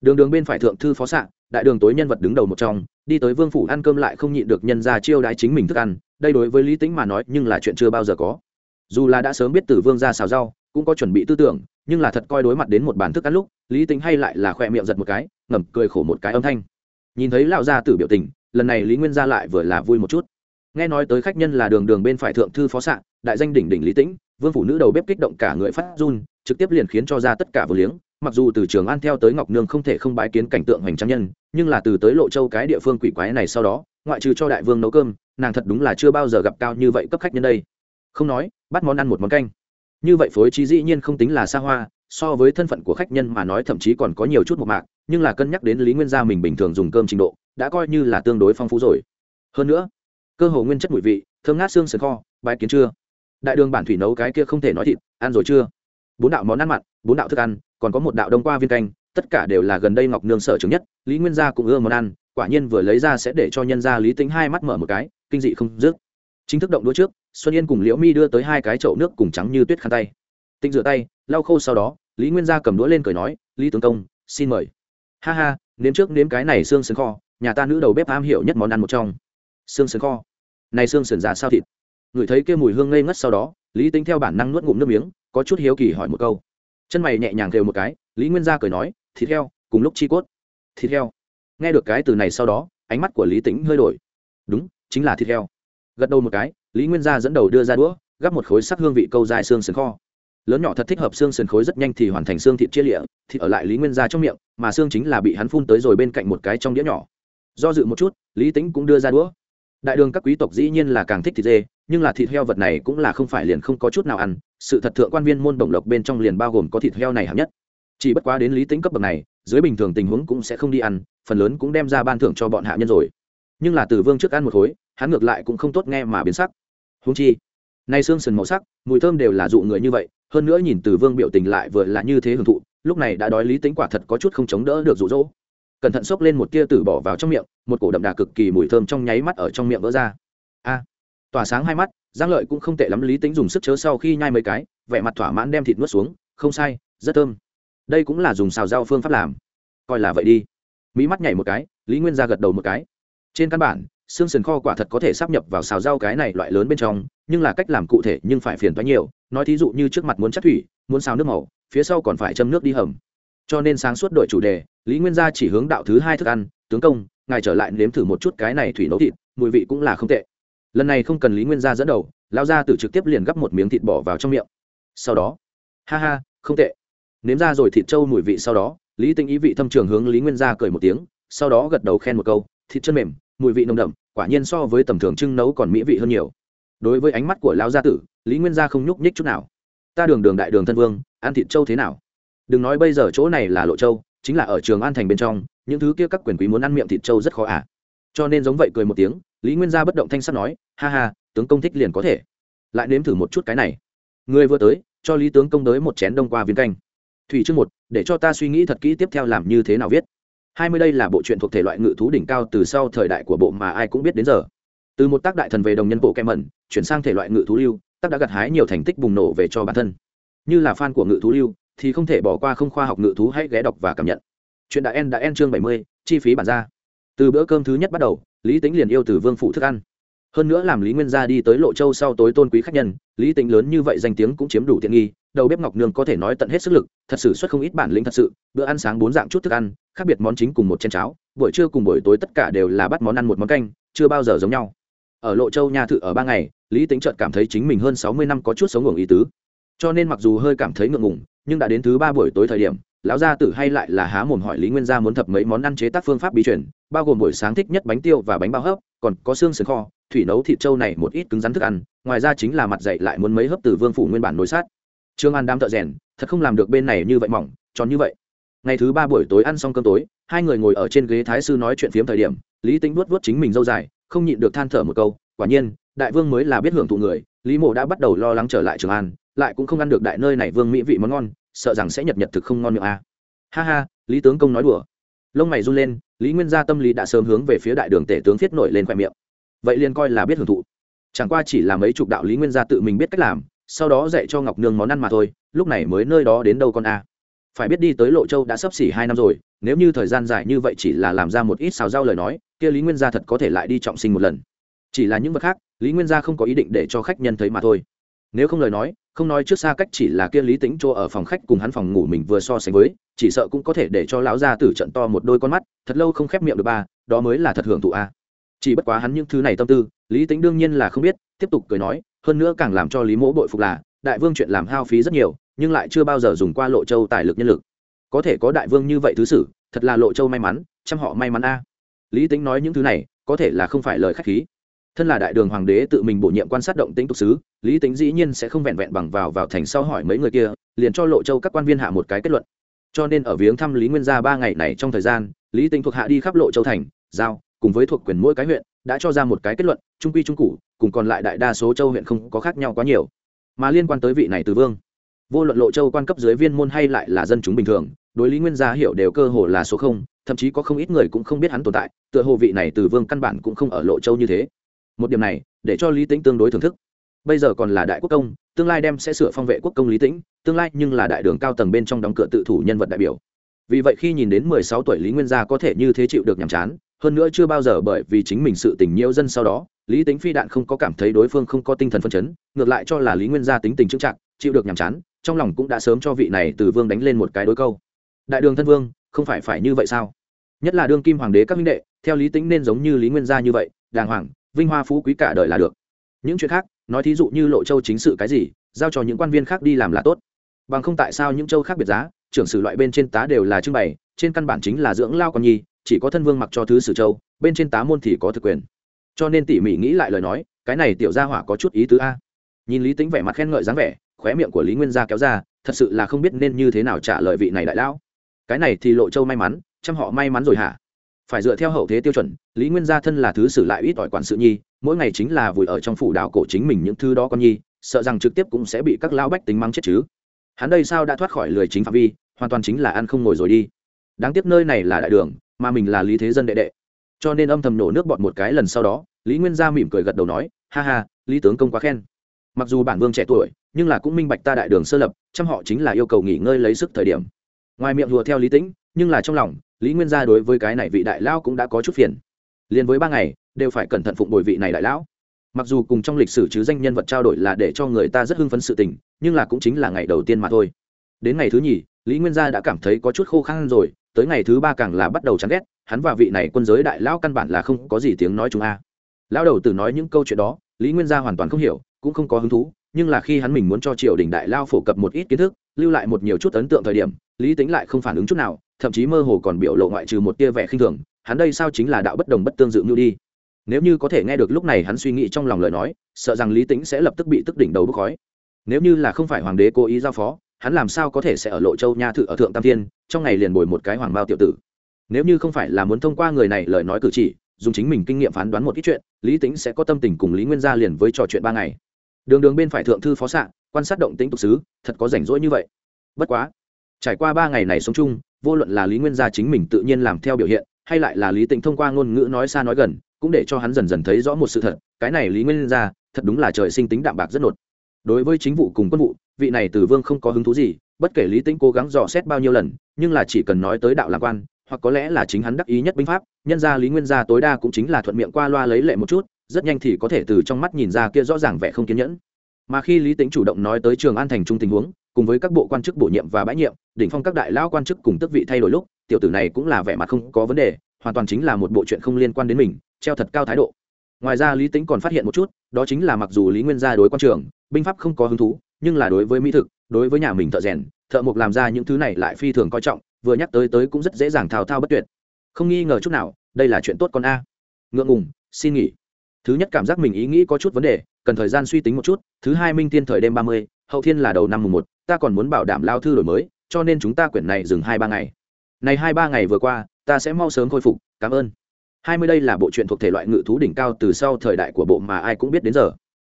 Đường đường bên phải thượng thư phó xạ, đại đường tối nhân vật đứng đầu một trong, đi tới vương phủ ăn cơm lại không nhịn được nhân ra chiêu đái chính mình thức ăn, đây đối với lý tính mà nói nhưng là chuyện chưa bao giờ có. Dù là đã sớm biết từ vương ra xào rau, cũng có chuẩn bị tư tưởng, nhưng là thật coi đối mặt đến một bàn thức ăn lúc, lý tính hay lại là khoe miệng giật một cái ngẩm cười khổ một cái âm thanh. Nhìn thấy lão gia tử biểu tình, lần này lý nguyên gia lại vừa là vui một chút. Nghe nói tới khách nhân là đường đường bên phải thượng thư phó xạ, đại danh đỉnh đỉnh lý tĩnh vương phụ nữ đầu bếp kích động cả người phát run, trực tiếp liền khiến cho ra tất cả vừa liếng. Mặc dù từ trường an theo tới ngọc nương không thể không bái kiến cảnh tượng hoành trang nhân, nhưng là từ tới lộ châu cái địa phương quỷ quái này sau đó, ngoại trừ cho đại vương nấu cơm, nàng thật đúng là chưa bao giờ gặp cao như vậy cấp khách nhân đây. Không nói, bắt món ăn một món canh. Như vậy phối trí dĩ nhiên không tính là xa hoa, so với thân phận của khách nhân mà nói thậm chí còn có nhiều chút một mạc, nhưng là cân nhắc đến lý nguyên gia mình bình thường dùng cơm trình độ, đã coi như là tương đối phong phú rồi. Hơn nữa, cơ hồ nguyên chất mùi vị, thơm ngát xương sườn kho bãi kiến chưa? Đại đường bản thủy nấu cái kia không thể nói thịt, ăn rồi chưa? Bốn đạo món ăn mặn, bốn đạo thức ăn, còn có một đạo đông qua viên canh, tất cả đều là gần đây ngọc nương sở chứng nhất, lý nguyên gia cũng ưa món ăn, quả nhiên vừa lấy ra sẽ để cho nhân gia lý tính hai mắt mở một cái, kinh dị không dứt. Chính thức động đũa trước, xuân yên cùng liễu mi đưa tới hai cái chậu nước cùng trắng như tuyết khăn tay. Tinh rửa tay, lau khô sau đó, lý nguyên gia cầm đũa lên cười nói, lý tướng công, xin mời. Ha ha, nếm trước nếm cái này xương sườn kho, nhà ta nữ đầu bếp am hiểu nhất món ăn một trong. Xương sườn kho? Này xương sườn già sao thịt? Ngửi thấy kia mùi hương ngây ngất sau đó, lý tính theo bản năng nuốt ngụm nước miếng, có chút hiếu kỳ hỏi một câu. Chân mày nhẹ nhàng kêu một cái, lý nguyên gia cười nói, thịt heo, cùng lúc chi cốt. Thịt heo? Nghe được cái từ này sau đó, ánh mắt của lý tính hơi đổi. Đúng, chính là thịt heo. Gật đầu một cái, lý nguyên gia dẫn đầu đưa ra đũa, gắp một khối sắc hương vị câu dài xương sườn kho. Lớn nhỏ thật thích hợp xương sườn khối rất nhanh thì hoàn thành xương thịt chia lịa, thịt ở lại lý nguyên gia trong miệng, mà xương chính là bị hắn phun tới rồi bên cạnh một cái trong đĩa nhỏ. Do dự một chút, lý tính cũng đưa ra đũa đại đường các quý tộc dĩ nhiên là càng thích thịt dê, nhưng là thịt heo vật này cũng là không phải liền không có chút nào ăn. Sự thật thượng quan viên môn bổng lộc bên trong liền bao gồm có thịt heo này hạng nhất. Chỉ bất quá đến lý tính cấp bậc này, dưới bình thường tình huống cũng sẽ không đi ăn, phần lớn cũng đem ra ban thưởng cho bọn hạ nhân rồi. Nhưng là từ vương trước ăn một khối, hắn ngược lại cũng không tốt nghe mà biến sắc. Húng chi, nay xương sườn màu sắc, mùi thơm đều là dụ người như vậy, hơn nữa nhìn từ vương biểu tình lại vừa là như thế hưởng thụ, lúc này đã đói lý tính quả thật có chút không chống đỡ được rụ rỗ cẩn thận xốc lên một tia tử bỏ vào trong miệng một cổ đậm đà cực kỳ mùi thơm trong nháy mắt ở trong miệng vỡ ra. A, tỏa sáng hai mắt, giang lợi cũng không tệ lắm, lý tính dùng sức chớ sau khi nhai mấy cái, vẻ mặt thỏa mãn đem thịt nuốt xuống, không sai, rất thơm. Đây cũng là dùng xào rau phương pháp làm. Coi là vậy đi. Mỹ mắt nhảy một cái, lý nguyên ra gật đầu một cái. Trên căn bản, xương sườn kho quả thật có thể sắp nhập vào xào rau cái này loại lớn bên trong, nhưng là cách làm cụ thể nhưng phải phiền toái nhiều. Nói thí dụ như trước mặt muốn chất thủy, muốn xào nước màu, phía sau còn phải châm nước đi hầm. Cho nên sáng suốt đổi chủ đề, lý nguyên gia chỉ hướng đạo thứ hai thức ăn, tướng công ngài trở lại nếm thử một chút cái này thủy nấu thịt, mùi vị cũng là không tệ. Lần này không cần lý nguyên gia dẫn đầu lao ra từ trực tiếp liền gắp một miếng thịt bỏ vào trong miệng. Sau đó, ha ha, không tệ. Nếm ra rồi thịt trâu mùi vị sau đó, lý tinh ý vị thâm trường hướng lý nguyên gia cười một tiếng, sau đó gật đầu khen một câu, thịt chân mềm, mùi vị nồng đậm, quả nhiên so với tầm thường trưng nấu còn mỹ vị hơn nhiều. Đối với ánh mắt của lao gia tử, lý nguyên gia không nhúc nhích chút nào. Ta đường đường đại đường thân vương, ăn thịt trâu thế nào? Đừng nói bây giờ chỗ này là lộ châu, chính là ở trường an thành bên trong những thứ kia các quyền quý muốn ăn miệng thịt trâu rất khó ả à. cho nên giống vậy cười một tiếng, lý nguyên gia bất động thanh sắt nói, ha ha, tướng công thích liền có thể. Lại nếm thử một chút cái này. Người vừa tới, cho lý tướng công tới một chén đông qua viên canh. Thủy chương một, để cho ta suy nghĩ thật kỹ tiếp theo làm như thế nào viết. Hai mươi đây là bộ truyện thuộc thể loại ngự thú đỉnh cao từ sau thời đại của bộ mà ai cũng biết đến giờ. Từ một tác đại thần về đồng nhân bộ kem mẩn, chuyển sang thể loại ngự thú lưu, tác đã gặt hái nhiều thành tích bùng nổ về cho bản thân. Như là fan của ngự thú lưu, thì không thể bỏ qua không khoa học ngự thú hãy ghé đọc và cảm nhận chuyện đã en đã en chương bảy mươi, chi phí bản ra. Từ bữa cơm thứ nhất bắt đầu, lý tính liền yêu từ vương phụ thức ăn. Hơn nữa làm lý nguyên gia đi tới lộ châu sau tối tôn quý khách nhân, lý tính lớn như vậy danh tiếng cũng chiếm đủ tiện nghi, đầu bếp ngọc nương có thể nói tận hết sức lực, thật sự xuất không ít bản lĩnh thật sự, bữa ăn sáng bốn dạng chút thức ăn, khác biệt món chính cùng một chén cháo, buổi trưa cùng buổi tối tất cả đều là bắt món ăn một món canh, chưa bao giờ giống nhau. Ở lộ châu nhà thự ở ba ngày, lý tính chợt cảm thấy chính mình hơn sáu mươi năm có chút sống ngủ ý tứ. Cho nên mặc dù hơi cảm thấy ngượng ngùng, nhưng đã đến thứ ba buổi tối thời điểm lão gia tử hay lại là há mồm hỏi lý nguyên gia muốn thập mấy món ăn chế tác phương pháp bí truyền, bao gồm buổi sáng thích nhất bánh tiêu và bánh bao hấp, còn có xương sườn kho, thủy nấu thịt trâu này một ít cứng rắn thức ăn, ngoài ra chính là mặt dậy lại muốn mấy hấp từ vương phủ nguyên bản nối sát. Trương an đám thợ rèn, thật không làm được bên này như vậy mỏng, tròn như vậy. Ngày thứ ba buổi tối ăn xong cơm tối, hai người ngồi ở trên ghế thái sư nói chuyện phiếm thời điểm, lý tính vuốt vuốt chính mình dâu dài, không nhịn được than thở một câu, quả nhiên, đại vương mới là biết hưởng thụ người, lý mộ đã bắt đầu lo lắng trở lại trường an lại cũng không ăn được đại nơi này vương mỹ vị món ngon, sợ rằng sẽ nhật nhật thực không ngon miệng a. À. ha ha, lý tướng công nói đùa. Lông mày run lên, lý nguyên gia tâm lý đã sớm hướng về phía đại đường tể tướng thiết nổi lên khoe miệng. Vậy liền coi là biết hưởng thụ. Chẳng qua chỉ là mấy chục đạo lý nguyên gia tự mình biết cách làm, sau đó dạy cho ngọc nương món ăn mà thôi, lúc này mới nơi đó đến đâu con a. Phải biết đi tới lộ châu đã sắp xỉ hai năm rồi, nếu như thời gian dài như vậy chỉ là làm ra một ít xào rau lời nói, kia lý nguyên gia thật có thể lại đi trọng sinh một lần. Chỉ là những vật khác, lý nguyên gia không có ý định để cho khách nhân thấy mà thôi. Nếu không lời nói không nói trước xa cách chỉ là kia lý tính chỗ ở phòng khách cùng hắn phòng ngủ mình vừa so sánh với, chỉ sợ cũng có thể để cho lão gia tử trận to một đôi con mắt, thật lâu không khép miệng được ba, đó mới là thật hưởng thụ a. Chỉ bất quá hắn những thứ này tâm tư, lý tính đương nhiên là không biết, tiếp tục cười nói, hơn nữa càng làm cho lý mỗ bội phục là, đại vương chuyện làm hao phí rất nhiều, nhưng lại chưa bao giờ dùng qua lộ châu tài lực nhân lực. Có thể có đại vương như vậy thứ sử, thật là lộ châu may mắn chăm họ may mắn a. Lý tính nói những thứ này, có thể là không phải lời khách khí thân là đại đường hoàng đế tự mình bổ nhiệm quan sát động tĩnh tục sứ, lý tính dĩ nhiên sẽ không vẹn vẹn bằng vào vào thành sau hỏi mấy người kia, liền cho lộ châu các quan viên hạ một cái kết luận. Cho nên ở viếng thăm lý nguyên gia ba ngày này trong thời gian, lý tính thuộc hạ đi khắp lộ châu thành, giao, cùng với thuộc quyền mỗi cái huyện, đã cho ra một cái kết luận, trung quy trung cụ cùng còn lại đại đa số châu huyện không có khác nhau quá nhiều. Mà liên quan tới vị này từ vương, vô luận lộ châu quan cấp dưới viên môn hay lại là dân chúng bình thường, đối lý nguyên gia hiểu đều cơ hồ là số không, thậm chí có không ít người cũng không biết hắn tồn tại, tựa hồ vị này từ vương căn bản cũng không ở lộ châu như thế một điểm này, để cho lý tính tương đối thưởng thức. Bây giờ còn là đại quốc công, tương lai đem sẽ sửa phong vệ quốc công lý tĩnh, tương lai nhưng là đại đường cao tầng bên trong đóng cửa tự thủ nhân vật đại biểu. Vì vậy khi nhìn đến mười sáu tuổi lý nguyên gia có thể như thế chịu được nhàm chán, hơn nữa chưa bao giờ bởi vì chính mình sự tình nhiễu dân sau đó, lý tính phi đạn không có cảm thấy đối phương không có tinh thần phân chấn, ngược lại cho là lý nguyên gia tính tình trưng trạng chịu được nhàm chán, trong lòng cũng đã sớm cho vị này từ vương đánh lên một cái đối câu. Đại đường thân vương, không phải phải như vậy sao? Nhất là đương kim hoàng đế các minh đệ, theo lý tính nên giống như lý nguyên gia như vậy, đàng hoàng vinh hoa phú quý cả đời là được. Những chuyện khác, nói thí dụ như lộ châu chính sự cái gì, giao cho những quan viên khác đi làm là tốt. Bằng không tại sao những châu khác biệt giá, trưởng sử loại bên trên tá đều là trưng bày, trên căn bản chính là dưỡng lao con nhi, chỉ có thân vương mặc cho thứ sử châu, bên trên tá môn thì có thực quyền. Cho nên tỉ mỉ nghĩ lại lời nói, cái này tiểu gia hỏa có chút ý tứ a. Nhìn lý tính vẻ mặt khen ngợi dáng vẻ, khóe miệng của lý nguyên gia kéo ra, thật sự là không biết nên như thế nào trả lời vị này đại lão. Cái này thì lộ châu may mắn, chăm họ may mắn rồi hả? Phải dựa theo hậu thế tiêu chuẩn, lý nguyên gia thân là thứ sử lại ít ỏi quản sự nhi, mỗi ngày chính là vùi ở trong phủ đạo cổ chính mình những thứ đó con nhi, sợ rằng trực tiếp cũng sẽ bị các lão bách tính mắng chết chứ. Hắn đây sao đã thoát khỏi lười chính phạm vi, hoàn toàn chính là ăn không ngồi rồi đi. Đáng tiếc nơi này là đại đường, mà mình là lý thế dân đệ đệ. Cho nên âm thầm nổ nước bọt một cái lần sau đó, lý nguyên gia mỉm cười gật đầu nói, ha ha, lý tướng công quá khen. Mặc dù bản vương trẻ tuổi, nhưng là cũng minh bạch ta đại đường sơ lập, chăm họ chính là yêu cầu nghỉ ngơi lấy sức thời điểm. Ngoài miệng hùa theo lý tĩnh nhưng là trong lòng, lý nguyên gia đối với cái này vị đại lão cũng đã có chút phiền. Liền với ba ngày, đều phải cẩn thận phụng bồi vị này đại lão. Mặc dù cùng trong lịch sử chứ danh nhân vật trao đổi là để cho người ta rất hưng phấn sự tình, nhưng là cũng chính là ngày đầu tiên mà thôi. Đến ngày thứ nhì, lý nguyên gia đã cảm thấy có chút khô khăn rồi, tới ngày thứ ba càng là bắt đầu chán ghét, hắn và vị này quân giới đại lão căn bản là không có gì tiếng nói chúng a. Lão đầu tử nói những câu chuyện đó, lý nguyên gia hoàn toàn không hiểu, cũng không có hứng thú nhưng là khi hắn mình muốn cho triều đình đại lao phổ cập một ít kiến thức, lưu lại một nhiều chút ấn tượng thời điểm, lý tính lại không phản ứng chút nào, thậm chí mơ hồ còn biểu lộ ngoại trừ một tia vẻ khinh thường, hắn đây sao chính là đạo bất đồng bất tương dự mưu đi. Nếu như có thể nghe được lúc này hắn suy nghĩ trong lòng lời nói, sợ rằng lý tính sẽ lập tức bị tức đỉnh đầu bốc khói. Nếu như là không phải hoàng đế cố ý giao phó, hắn làm sao có thể sẽ ở lộ châu nha thự ở thượng tam thiên, trong ngày liền bồi một cái hoàng bao tiểu tử. Nếu như không phải là muốn thông qua người này lời nói cử chỉ, dùng chính mình kinh nghiệm phán đoán một ít chuyện, lý tính sẽ có tâm tình cùng lý nguyên gia liền với trò chuyện ba ngày đường đường bên phải thượng thư phó xạ, quan sát động tính tục sứ thật có rảnh rỗi như vậy. Bất quá, trải qua ba ngày này sống chung, vô luận là lý nguyên gia chính mình tự nhiên làm theo biểu hiện, hay lại là lý tĩnh thông qua ngôn ngữ nói xa nói gần, cũng để cho hắn dần dần thấy rõ một sự thật, cái này lý nguyên gia, thật đúng là trời sinh tính đạm bạc rất nột. Đối với chính vụ cùng quân vụ, vị này từ vương không có hứng thú gì, bất kể lý tĩnh cố gắng dò xét bao nhiêu lần, nhưng là chỉ cần nói tới đạo lạc quan, hoặc có lẽ là chính hắn đắc ý nhất binh pháp, nhân ra lý nguyên gia tối đa cũng chính là thuận miệng qua loa lấy lệ một chút rất nhanh thì có thể từ trong mắt nhìn ra kia rõ ràng vẻ không kiên nhẫn. Mà khi lý tính chủ động nói tới trường an thành trung tình huống, cùng với các bộ quan chức bổ nhiệm và bãi nhiệm, đỉnh phong các đại lao quan chức cùng tước vị thay đổi lúc, tiểu tử này cũng là vẻ mặt không có vấn đề, hoàn toàn chính là một bộ chuyện không liên quan đến mình, treo thật cao thái độ. Ngoài ra lý tính còn phát hiện một chút, đó chính là mặc dù lý nguyên gia đối quan trường, binh pháp không có hứng thú, nhưng là đối với mỹ thực, đối với nhà mình thợ rèn, thợ mộc làm ra những thứ này lại phi thường coi trọng, vừa nhắc tới tới cũng rất dễ dàng thao thao bất tuyệt. Không nghi ngờ chút nào, đây là chuyện tốt con a. Ngượng ngùng, xin nghỉ thứ nhất cảm giác mình ý nghĩ có chút vấn đề cần thời gian suy tính một chút. Thứ hai minh tiên thời đêm ba mươi hậu thiên là đầu năm mùng một ta còn muốn bảo đảm lao thư đổi mới cho nên chúng ta quyển này dừng hai ba ngày. Này hai ba ngày vừa qua ta sẽ mau sớm khôi phục cảm ơn. Hai mươi đây là bộ truyện thuộc thể loại ngự thú đỉnh cao từ sau thời đại của bộ mà ai cũng biết đến giờ.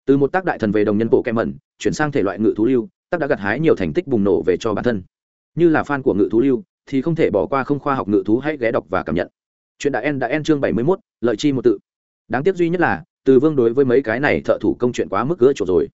Từ một tác đại thần về đồng nhân bộ kem mẩn chuyển sang thể loại ngự thú lưu tác đã gặt hái nhiều thành tích bùng nổ về cho bản thân. Như là fan của ngự thú lưu thì không thể bỏ qua không khoa học ngự thú hãy ghé đọc và cảm nhận. Chuyện đã en đã en chương bảy mươi 71, lợi chi một tự đáng tiếc duy nhất là, từ vương đối với mấy cái này thợ thủ công chuyện quá mức gỡ chuột rồi.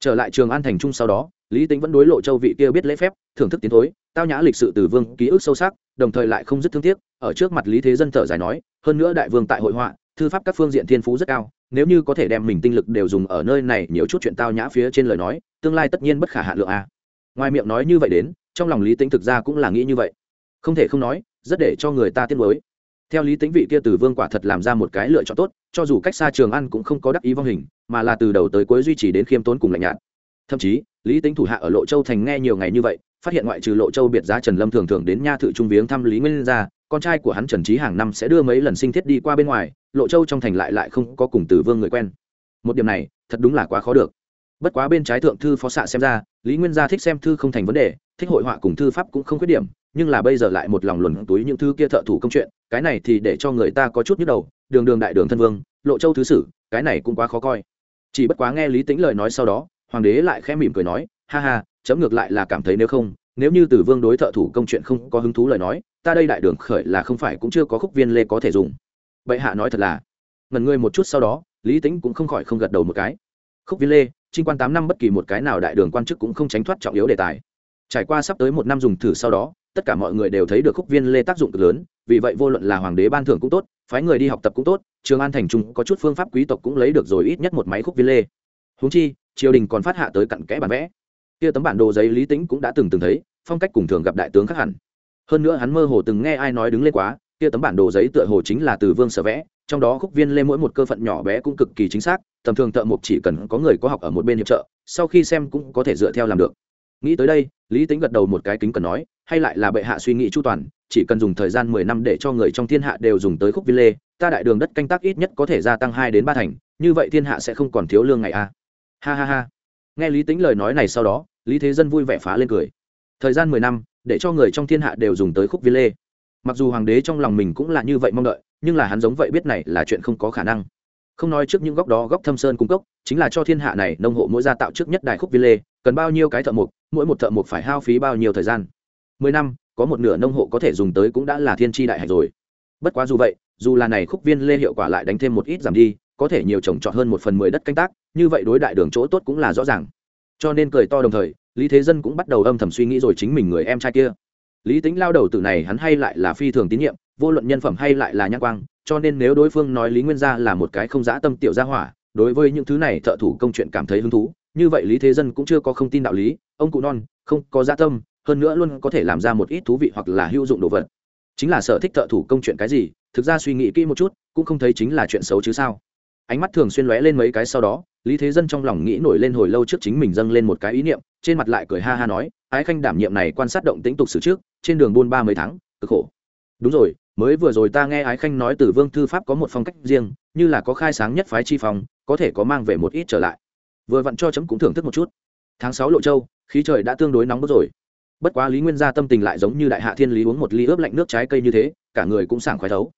Trở lại trường an thành trung sau đó, lý tính vẫn đối lộ châu vị kia biết lễ phép, thưởng thức tiến thối, tao nhã lịch sự từ vương, ký ức sâu sắc, đồng thời lại không dứt thương tiếc, ở trước mặt lý thế dân thở dài nói, hơn nữa đại vương tại hội họa, thư pháp các phương diện thiên phú rất cao, nếu như có thể đem mình tinh lực đều dùng ở nơi này nhiều chút chuyện tao nhã phía trên lời nói, tương lai tất nhiên bất khả hạ lượng a. Ngoài miệng nói như vậy đến, trong lòng lý tính thực ra cũng là nghĩ như vậy. Không thể không nói, rất để cho người ta tiếc nuối theo lý tính vị kia từ vương quả thật làm ra một cái lựa chọn tốt, cho dù cách xa trường ăn cũng không có đắc ý vong hình, mà là từ đầu tới cuối duy trì đến khiêm tốn cùng lạnh nhạt. Thậm chí, lý tính thủ hạ ở lộ châu thành nghe nhiều ngày như vậy, phát hiện ngoại trừ lộ châu biệt giá trần lâm thường thường đến nha thự trung viếng thăm lý nguyên gia con trai của hắn trần trí hàng năm sẽ đưa mấy lần sinh thiết đi qua bên ngoài, lộ châu trong thành lại lại không có cùng từ vương người quen. Một điểm này, thật đúng là quá khó được. Bất quá bên trái thượng thư phó xạ xem ra, lý nguyên gia thích xem thư không thành vấn đề, thích hội họa cùng thư pháp cũng không khuyết điểm nhưng là bây giờ lại một lòng luồn túi những thứ kia thợ thủ công chuyện, cái này thì để cho người ta có chút nhức đầu, đường đường đại đường thân vương, lộ châu thứ sử, cái này cũng quá khó coi. Chỉ bất quá nghe lý tĩnh lời nói sau đó, hoàng đế lại khẽ mỉm cười nói, ha ha, chấm ngược lại là cảm thấy nếu không, nếu như tử vương đối thợ thủ công chuyện không có hứng thú lời nói, ta đây đại đường khởi là không phải cũng chưa có khúc viên lê có thể dùng. Bệ hạ nói thật là ngần ngươi một chút sau đó, lý tính cũng không khỏi không gật đầu một cái. Khúc viên lê, trinh quan tám năm bất kỳ một cái nào đại đường quan chức cũng không tránh thoát trọng yếu đề tài. Trải qua sắp tới một năm dùng thử sau đó tất cả mọi người đều thấy được khúc viên lê tác dụng cực lớn, vì vậy vô luận là hoàng đế ban thưởng cũng tốt, phái người đi học tập cũng tốt, trường an thành trung có chút phương pháp quý tộc cũng lấy được rồi ít nhất một máy khúc viên lê. Húng chi, triều đình còn phát hạ tới cặn kẽ bản vẽ. Kia tấm bản đồ giấy lý tính cũng đã từng từng thấy, phong cách cùng thường gặp đại tướng khác hẳn. Hơn nữa hắn mơ hồ từng nghe ai nói đứng lên quá, kia tấm bản đồ giấy tựa hồ chính là từ vương sở vẽ, trong đó khúc viên lê mỗi một cơ phận nhỏ bé cũng cực kỳ chính xác, tầm thường thợ mộc chỉ cần có người có học ở một bên hiệp trợ, sau khi xem cũng có thể dựa theo làm được nghĩ tới đây, lý tính gật đầu một cái kính cần nói, hay lại là bệ hạ suy nghĩ chu toàn, chỉ cần dùng thời gian mười năm để cho người trong thiên hạ đều dùng tới khúc vi lê, ta đại đường đất canh tác ít nhất có thể gia tăng hai đến ba thành, như vậy thiên hạ sẽ không còn thiếu lương ngày a. Ha ha ha. Nghe lý tính lời nói này sau đó, lý thế dân vui vẻ phá lên cười. Thời gian mười năm, để cho người trong thiên hạ đều dùng tới khúc vi lê. Mặc dù hoàng đế trong lòng mình cũng là như vậy mong đợi, nhưng là hắn giống vậy biết này là chuyện không có khả năng. Không nói trước những góc đó góc thâm sơn cung cấp chính là cho thiên hạ này nông hộ mỗi gia tạo trước nhất đài khúc vi lê, cần bao nhiêu cái thợ mộc mỗi một thợ mộc phải hao phí bao nhiêu thời gian? Mười năm, có một nửa nông hộ có thể dùng tới cũng đã là thiên tri đại hạch rồi. Bất quá dù vậy, dù là này khúc viên lê hiệu quả lại đánh thêm một ít giảm đi, có thể nhiều trồng trọt hơn một phần mười đất canh tác, như vậy đối đại đường chỗ tốt cũng là rõ ràng. Cho nên cười to đồng thời, lý thế dân cũng bắt đầu âm thầm suy nghĩ rồi chính mình người em trai kia. Lý tính lao đầu từ này hắn hay lại là phi thường tín nhiệm, vô luận nhân phẩm hay lại là nhãn quang, cho nên nếu đối phương nói lý nguyên gia là một cái không dã tâm tiểu gia hỏa, đối với những thứ này thợ thủ công chuyện cảm thấy hứng thú như vậy lý thế dân cũng chưa có không tin đạo lý, ông cụ non, không có gia tâm, hơn nữa luôn có thể làm ra một ít thú vị hoặc là hữu dụng đồ vật. Chính là sở thích thợ thủ công chuyện cái gì, thực ra suy nghĩ kỹ một chút, cũng không thấy chính là chuyện xấu chứ sao. Ánh mắt thường xuyên lóe lên mấy cái sau đó, lý thế dân trong lòng nghĩ nổi lên hồi lâu trước chính mình dâng lên một cái ý niệm, trên mặt lại cười ha ha nói, ái khanh đảm nhiệm này quan sát động tĩnh tục xử trước, trên đường buôn ba mấy tháng, cực khổ. Đúng rồi, mới vừa rồi ta nghe ái khanh nói từ vương thư pháp có một phong cách riêng, như là có khai sáng nhất phái chi phong, có thể có mang về một ít trở lại vừa vặn cho chấm cũng thưởng thức một chút. Tháng sáu lộ châu, khí trời đã tương đối nóng bức rồi. Bất quá lý nguyên gia tâm tình lại giống như đại hạ thiên lý uống một ly ướp lạnh nước trái cây như thế, cả người cũng sảng khoái thấu.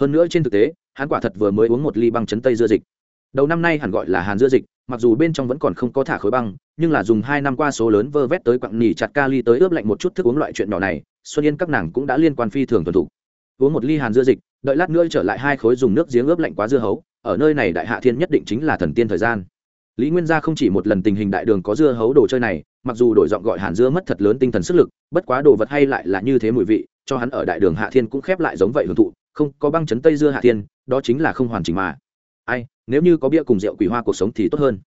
Hơn nữa trên thực tế, hắn quả thật vừa mới uống một ly băng chấn tây dưa dịch. Đầu năm nay hẳn gọi là hàn dưa dịch, mặc dù bên trong vẫn còn không có thả khối băng, nhưng là dùng hai năm qua số lớn vơ vét tới quặng nỉ chặt kali tới ướp lạnh một chút thức uống loại chuyện nhỏ này, xuân yên các nàng cũng đã liên quan phi thường tuần thủ uống một ly hàn dưa dịch, đợi lát nữa trở lại hai khối dùng nước giếng ướp lạnh quá dưa hấu, ở nơi này đại hạ thiên nhất định chính là thần tiên thời gian lý nguyên gia không chỉ một lần tình hình đại đường có dưa hấu đồ chơi này, mặc dù đổi giọng gọi hàn dưa mất thật lớn tinh thần sức lực, bất quá đồ vật hay lại là như thế mùi vị, cho hắn ở đại đường hạ thiên cũng khép lại giống vậy hưởng thụ, không có băng chấn tây dưa hạ thiên, đó chính là không hoàn chỉnh mà. Ai, nếu như có bia cùng rượu quỷ hoa cuộc sống thì tốt hơn.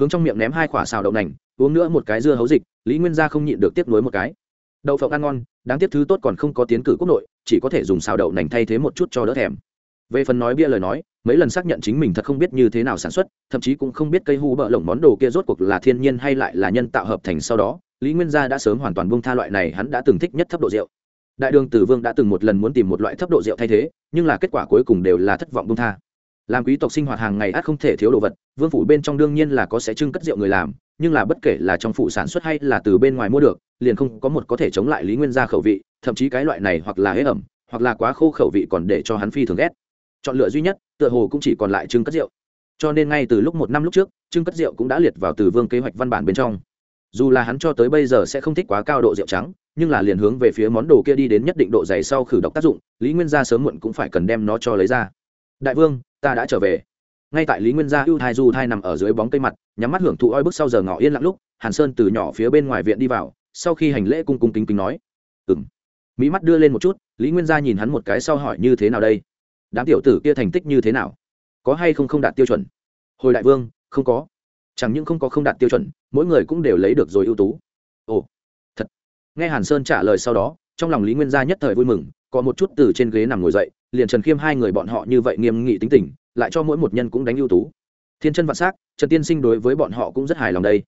Hướng trong miệng ném hai quả xào đậu nành, uống nữa một cái dưa hấu dịch, lý nguyên gia không nhịn được tiếp nối một cái. Đậu phộng ăn ngon, đáng tiếc thứ tốt còn không có tiến cử quốc nội, chỉ có thể dùng xào đậu nành thay thế một chút cho đỡ thèm về phần nói bia lời nói, mấy lần xác nhận chính mình thật không biết như thế nào sản xuất, thậm chí cũng không biết cây hu bợ lồng món đồ kia rốt cuộc là thiên nhiên hay lại là nhân tạo hợp thành sau đó, lý nguyên gia đã sớm hoàn toàn bông tha loại này, hắn đã từng thích nhất thấp độ rượu. Đại đường tử vương đã từng một lần muốn tìm một loại thấp độ rượu thay thế, nhưng là kết quả cuối cùng đều là thất vọng bông tha. Làm quý tộc sinh hoạt hàng ngày ắt không thể thiếu đồ vật, vương phủ bên trong đương nhiên là có sẽ trưng cất rượu người làm, nhưng là bất kể là trong phủ sản xuất hay là từ bên ngoài mua được, liền không có một có thể chống lại lý nguyên gia khẩu vị, thậm chí cái loại này hoặc là hế ẩm, hoặc là quá khô khẩu vị còn để cho hắn phi thường ghét chọn lựa duy nhất, tựa hồ cũng chỉ còn lại trưng cất rượu cho nên ngay từ lúc một năm lúc trước trưng cất rượu cũng đã liệt vào từ vương kế hoạch văn bản bên trong. Dù là hắn cho tới bây giờ sẽ không thích quá cao độ rượu trắng, nhưng là liền hướng về phía món đồ kia đi đến nhất định độ dày sau khử độc tác dụng, lý nguyên gia sớm muộn cũng phải cần đem nó cho lấy ra. Đại vương, ta đã trở về. Ngay tại lý nguyên gia ưu thai du thai nằm ở dưới bóng cây mặt, nhắm mắt hưởng thụ oi bức sau giờ ngỏ yên lặng lúc, hàn sơn từ nhỏ phía bên ngoài viện đi vào, sau khi hành lễ cung cung kính kính nói ừng mỹ mắt đưa lên một chút, lý nguyên gia nhìn hắn một cái sau hỏi, như thế nào đây? Đám tiểu tử kia thành tích như thế nào? Có hay không không đạt tiêu chuẩn? Hồi đại vương, không có. Chẳng những không có không đạt tiêu chuẩn, mỗi người cũng đều lấy được rồi ưu tú. Ồ, thật. Nghe hàn sơn trả lời sau đó, trong lòng lý nguyên gia nhất thời vui mừng, có một chút từ trên ghế nằm ngồi dậy, liền trần khiêm hai người bọn họ như vậy nghiêm nghị tính tình, lại cho mỗi một nhân cũng đánh ưu tú. Thiên chân vạn s á c trần tiên sinh đối với bọn họ cũng rất hài lòng đây.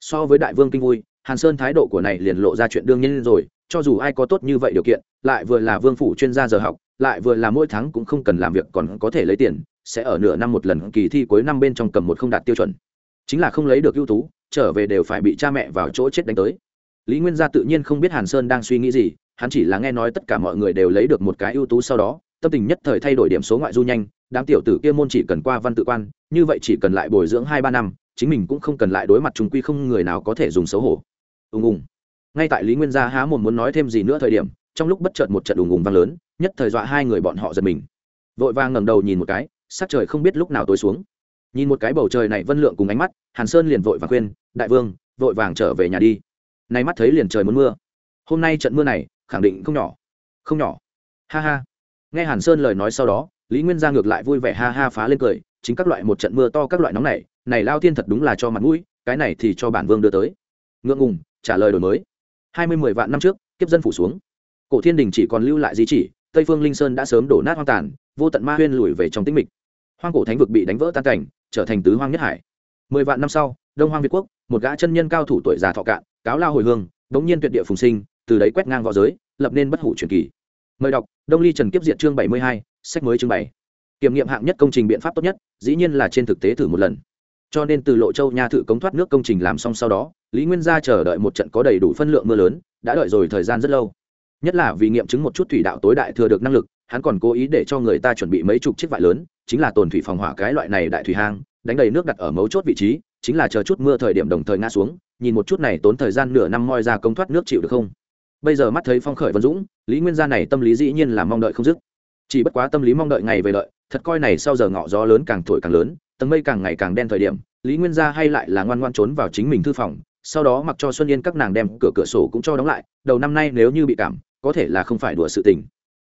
So với đại vương kinh vui, hàn sơn thái độ của này liền lộ ra chuyện đương nhiên rồi cho dù ai có tốt như vậy điều kiện, lại vừa là vương phủ chuyên gia giờ học, lại vừa là mỗi tháng cũng không cần làm việc còn có thể lấy tiền, sẽ ở nửa năm một lần kỳ thi cuối năm bên trong cầm một không đạt tiêu chuẩn. Chính là không lấy được ưu tú, trở về đều phải bị cha mẹ vào chỗ chết đánh tới. Lý nguyên gia tự nhiên không biết hàn sơn đang suy nghĩ gì, hắn chỉ là nghe nói tất cả mọi người đều lấy được một cái ưu tú sau đó, tâm tình nhất thời thay đổi điểm số ngoại du nhanh, đám tiểu tử kia môn chỉ cần qua văn tự quan, như vậy chỉ cần lại bồi dưỡng hai ba năm, chính mình cũng không cần lại đối mặt chúng quy không người nào có thể dùng xấu hổ. Ùng ùng ngay tại lý nguyên gia há mồm muốn nói thêm gì nữa thời điểm, trong lúc bất chợt một trận ùng ùng vang lớn, nhất thời dọa hai người bọn họ giật mình. Vội vàng ngẩng đầu nhìn một cái, sắc trời không biết lúc nào tối xuống. Nhìn một cái bầu trời này vân lượng cùng ánh mắt, hàn sơn liền vội vàng khuyên, đại vương, vội vàng trở về nhà đi. Nay mắt thấy liền trời muốn mưa. Hôm nay trận mưa này, khẳng định không nhỏ. Không nhỏ. Ha ha. Nghe hàn sơn lời nói sau đó, lý nguyên gia ngược lại vui vẻ ha ha phá lên cười, chính các loại một trận mưa to các loại nóng này này lao thiên thật đúng là cho mặt mũi, cái này thì cho bản vương đưa tới. Ngượng ngùng, trả lời đổi mới hai mươi mười vạn năm trước, kiếp dân phủ xuống. Cổ thiên đình chỉ còn lưu lại di chỉ, tây phương linh sơn đã sớm đổ nát hoang tàn, vô tận ma huyên lùi về trong tĩnh mịch. Hoang cổ thánh vực bị đánh vỡ tan cảnh, trở thành tứ hoang nhất hải. Mười vạn năm sau, đông hoang việt quốc, một gã chân nhân cao thủ tuổi già thọ cạn, cáo lao hồi hương, đống nhiên tuyệt địa phùng sinh, từ đấy quét ngang v õ giới, lập nên bất hủ truyền kỳ. Mời đọc, đông ly trần kiếp diệt chương bảy mươi hai, sách mới chương bảy. Kiểm nghiệm hạng nhất công trình biện pháp tốt nhất, dĩ nhiên là trên thực tế thử một lần. Cho nên từ lộ châu nha thự cống thoát nước công trình làm xong sau đó lý nguyên gia chờ đợi một trận có đầy đủ phân lượng mưa lớn, đã đợi rồi thời gian rất lâu. Nhất là vì nghiệm chứng một chút thủy đạo tối đại thừa được năng lực, hắn còn cố ý để cho người ta chuẩn bị mấy chục chiếc vải lớn, chính là tồn thủy phòng hỏa cái loại này đại thủy hang, đánh đầy nước đặt ở mấu chốt vị trí, chính là chờ chút mưa thời điểm đồng thời ngã xuống, nhìn một chút này tốn thời gian nửa năm moi ra công thoát nước chịu được không. Bây giờ mắt thấy phong khởi vân dũng, lý nguyên gia này tâm lý dĩ nhiên là mong đợi không dứt. Chỉ bất quá tâm lý mong đợi ngày về đợi, thật coi này sau giờ ngọ gió lớn càng thổi càng lớn, tầng mây càng ngày càng đen thời điểm, lý nguyên gia hay lại là ngoan ngoan trốn vào chính mình thư phòng sau đó mặc cho xuân yên các nàng đem cửa cửa sổ cũng cho đóng lại, đầu năm nay nếu như bị cảm, có thể là không phải đùa sự tình.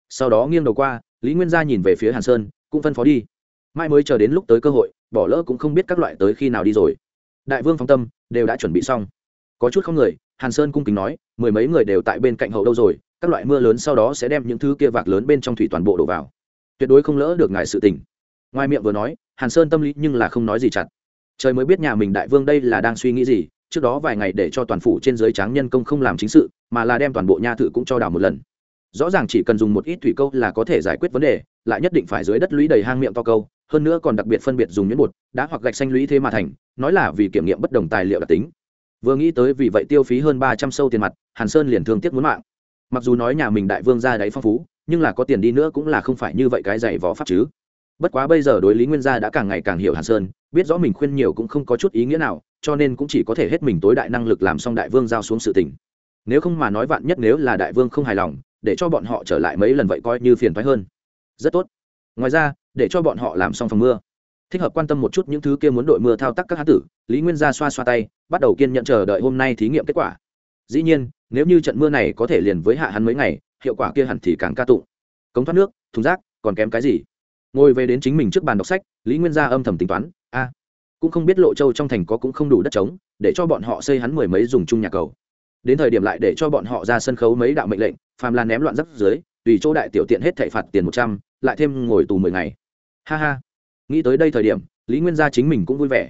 Sau đó nghiêng đầu qua, lý nguyên gia nhìn về phía hàn sơn, cũng phân phó đi. Mai mới chờ đến lúc tới cơ hội, bỏ lỡ cũng không biết các loại tới khi nào đi rồi. Đại vương phong tâm, đều đã chuẩn bị xong. Có chút không người, hàn sơn cung kính nói, mười mấy người đều tại bên cạnh hậu đâu rồi, các loại mưa lớn sau đó sẽ đem những thứ kia vạc lớn bên trong thủy toàn bộ đổ vào. Tuyệt đối không lỡ được ngài sự tình. Ngoài miệng vừa nói, hàn sơn tâm lý nhưng là không nói gì chặt. Trời mới biết nhà mình đại vương đây là đang suy nghĩ gì trước đó vài ngày để cho toàn phủ trên giới tráng nhân công không làm chính sự, mà là đem toàn bộ nha thự cũng cho đào một lần. Rõ ràng chỉ cần dùng một ít thủy câu là có thể giải quyết vấn đề, lại nhất định phải dưới đất lũy đầy hang miệng to câu, hơn nữa còn đặc biệt phân biệt dùng nhuyễn bột, đá hoặc gạch xanh lũy thế mà thành, nói là vì kiểm nghiệm bất đồng tài liệu đặc tính. Vừa nghĩ tới vì vậy tiêu phí hơn ba trăm sâu tiền mặt, hàn sơn liền thương tiếc muốn mạng. Mặc dù nói nhà mình đại vương ra đáy phong phú, nhưng là có tiền đi nữa cũng là không phải như vậy cái giày võ pháp chứ. Bất quá bây giờ đối lý nguyên gia đã càng ngày càng hiểu hàn sơn, biết rõ mình khuyên nhiều cũng không có chút ý nghĩa nào cho nên cũng chỉ có thể hết mình tối đại năng lực làm xong đại vương giao xuống sự tình. Nếu không mà nói vạn nhất nếu là đại vương không hài lòng, để cho bọn họ trở lại mấy lần vậy coi như phiền thoái hơn. Rất tốt. Ngoài ra, để cho bọn họ làm xong phòng mưa. Thích hợp quan tâm một chút những thứ kia muốn đội mưa thao tác các hán tử, lý nguyên gia xoa xoa tay, bắt đầu kiên nhận chờ đợi hôm nay thí nghiệm kết quả. Dĩ nhiên, nếu như trận mưa này có thể liền với hạ hắn mấy ngày, hiệu quả kia hẳn thì càng ca tụng. Cống thoát nước, thùng rác, còn kém cái gì? Ngồi về đến chính mình trước bàn đọc sách, lý nguyên gia âm thầm tính toán cũng không biết lộ châu trong thành có cũng không đủ đất trống, để cho bọn họ xây hắn mười mấy dùng chung nhà cầu. Đến thời điểm lại để cho bọn họ ra sân khấu mấy đạo mệnh lệnh, phàm là ném loạn rắc dưới, tùy chỗ đại tiểu tiện hết thảy phạt tiền một trăm, lại thêm ngồi tù mười ngày. Ha ha. Nghĩ tới đây thời điểm, lý nguyên gia chính mình cũng vui vẻ.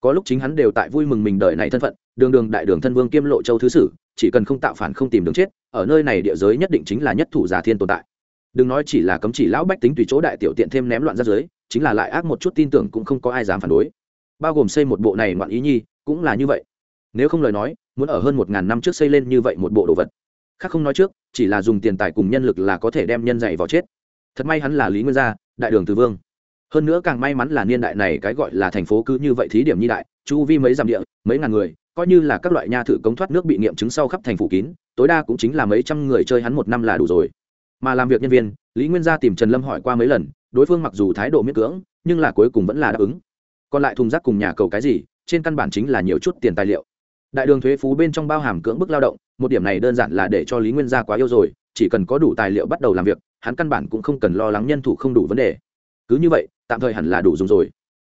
Có lúc chính hắn đều tại vui mừng mình đời này thân phận, đường đường đại đường thân vương kiêm lộ châu thứ sử, chỉ cần không tạo phản không tìm đường chết, ở nơi này địa giới nhất định chính là nhất thủ giả thiên tồn tại. Đừng nói chỉ là cấm chỉ lão bách tính tùy chỗ đại tiểu tiện thêm ném loạn ra dưới, chính là lại ác một chút tin tưởng cũng không có ai dám phản đối bao gồm xây một bộ này ngoạn ý nhi, cũng là như vậy. Nếu không lời nói, muốn ở hơn một ngàn năm trước xây lên như vậy một bộ đồ vật. Khác không nói trước, chỉ là dùng tiền tài cùng nhân lực là có thể đem nhân dạy vào chết. Thật may hắn là lý nguyên gia, đại đường từ vương. Hơn nữa càng may mắn là niên đại này cái gọi là thành phố cứ như vậy thí điểm nhi đại, chu vi mấy dặm địa, mấy ngàn người, coi như là các loại nha thử cống thoát nước bị nghiệm chứng sau khắp thành phủ kín, tối đa cũng chính là mấy trăm người chơi hắn một năm là đủ rồi. Mà làm việc nhân viên, lý nguyên gia tìm trần lâm hỏi qua mấy lần, đối phương mặc dù thái độ miễn cưỡng, nhưng là cuối cùng vẫn là đáp ứng còn lại thùng rác cùng nhà cầu cái gì, trên căn bản chính là nhiều chút tiền tài liệu. Đại đường thuế phú bên trong bao hàm cưỡng bức lao động, một điểm này đơn giản là để cho lý nguyên gia quá yêu rồi, chỉ cần có đủ tài liệu bắt đầu làm việc, hắn căn bản cũng không cần lo lắng nhân thủ không đủ vấn đề. Cứ như vậy, tạm thời hẳn là đủ dùng rồi.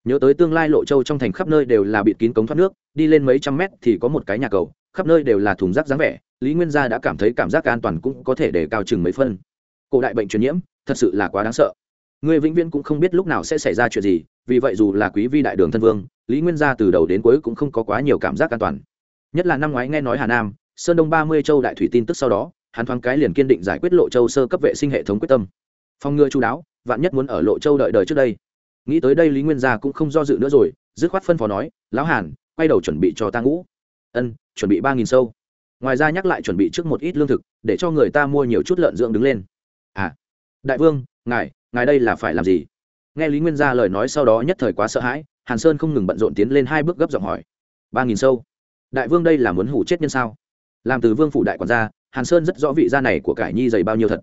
Nhớ tới tương lai lộ châu trong thành khắp nơi đều là bịt kín cống thoát nước, đi lên mấy trăm mét thì có một cái nhà cầu, khắp nơi đều là thùng rác dáng vẻ, lý nguyên gia đã cảm thấy cảm giác an toàn cũng có thể để cao chừng mấy phân. Cổ đại bệnh truyền nhiễm, thật sự là quá đáng sợ người vĩnh viễn cũng không biết lúc nào sẽ xảy ra chuyện gì, vì vậy dù là quý vi đại đường thân vương, lý nguyên gia từ đầu đến cuối cũng không có quá nhiều cảm giác an toàn. Nhất là năm ngoái nghe nói hà nam, sơn đông ba mươi châu đại thủy tin tức sau đó, hắn thoáng cái liền kiên định giải quyết lộ châu sơ cấp vệ sinh hệ thống quyết tâm. Phòng ngừa chú đáo, vạn nhất muốn ở lộ châu đợi đời trước đây. Nghĩ tới đây lý nguyên gia cũng không do dự nữa rồi, dứt khoát phân phó nói, lão hàn, quay đầu chuẩn bị cho ta ngũ. Ân, chuẩn bị ba nghìn sâu. Ngoài ra nhắc lại chuẩn bị trước một ít lương thực, để cho người ta mua nhiều chút lợn dưỡng đứng lên. À đại vương, ngài ngài đây là phải làm gì? Nghe lý nguyên gia lời nói sau đó nhất thời quá sợ hãi, hàn sơn không ngừng bận rộn tiến lên hai bước gấp giọng hỏi. Ba nghìn sâu. Đại vương đây là muốn hủ chết nhân sao? Làm từ vương phủ đại quản gia, hàn sơn rất rõ vị gia này của cải nhi dày bao nhiêu thật.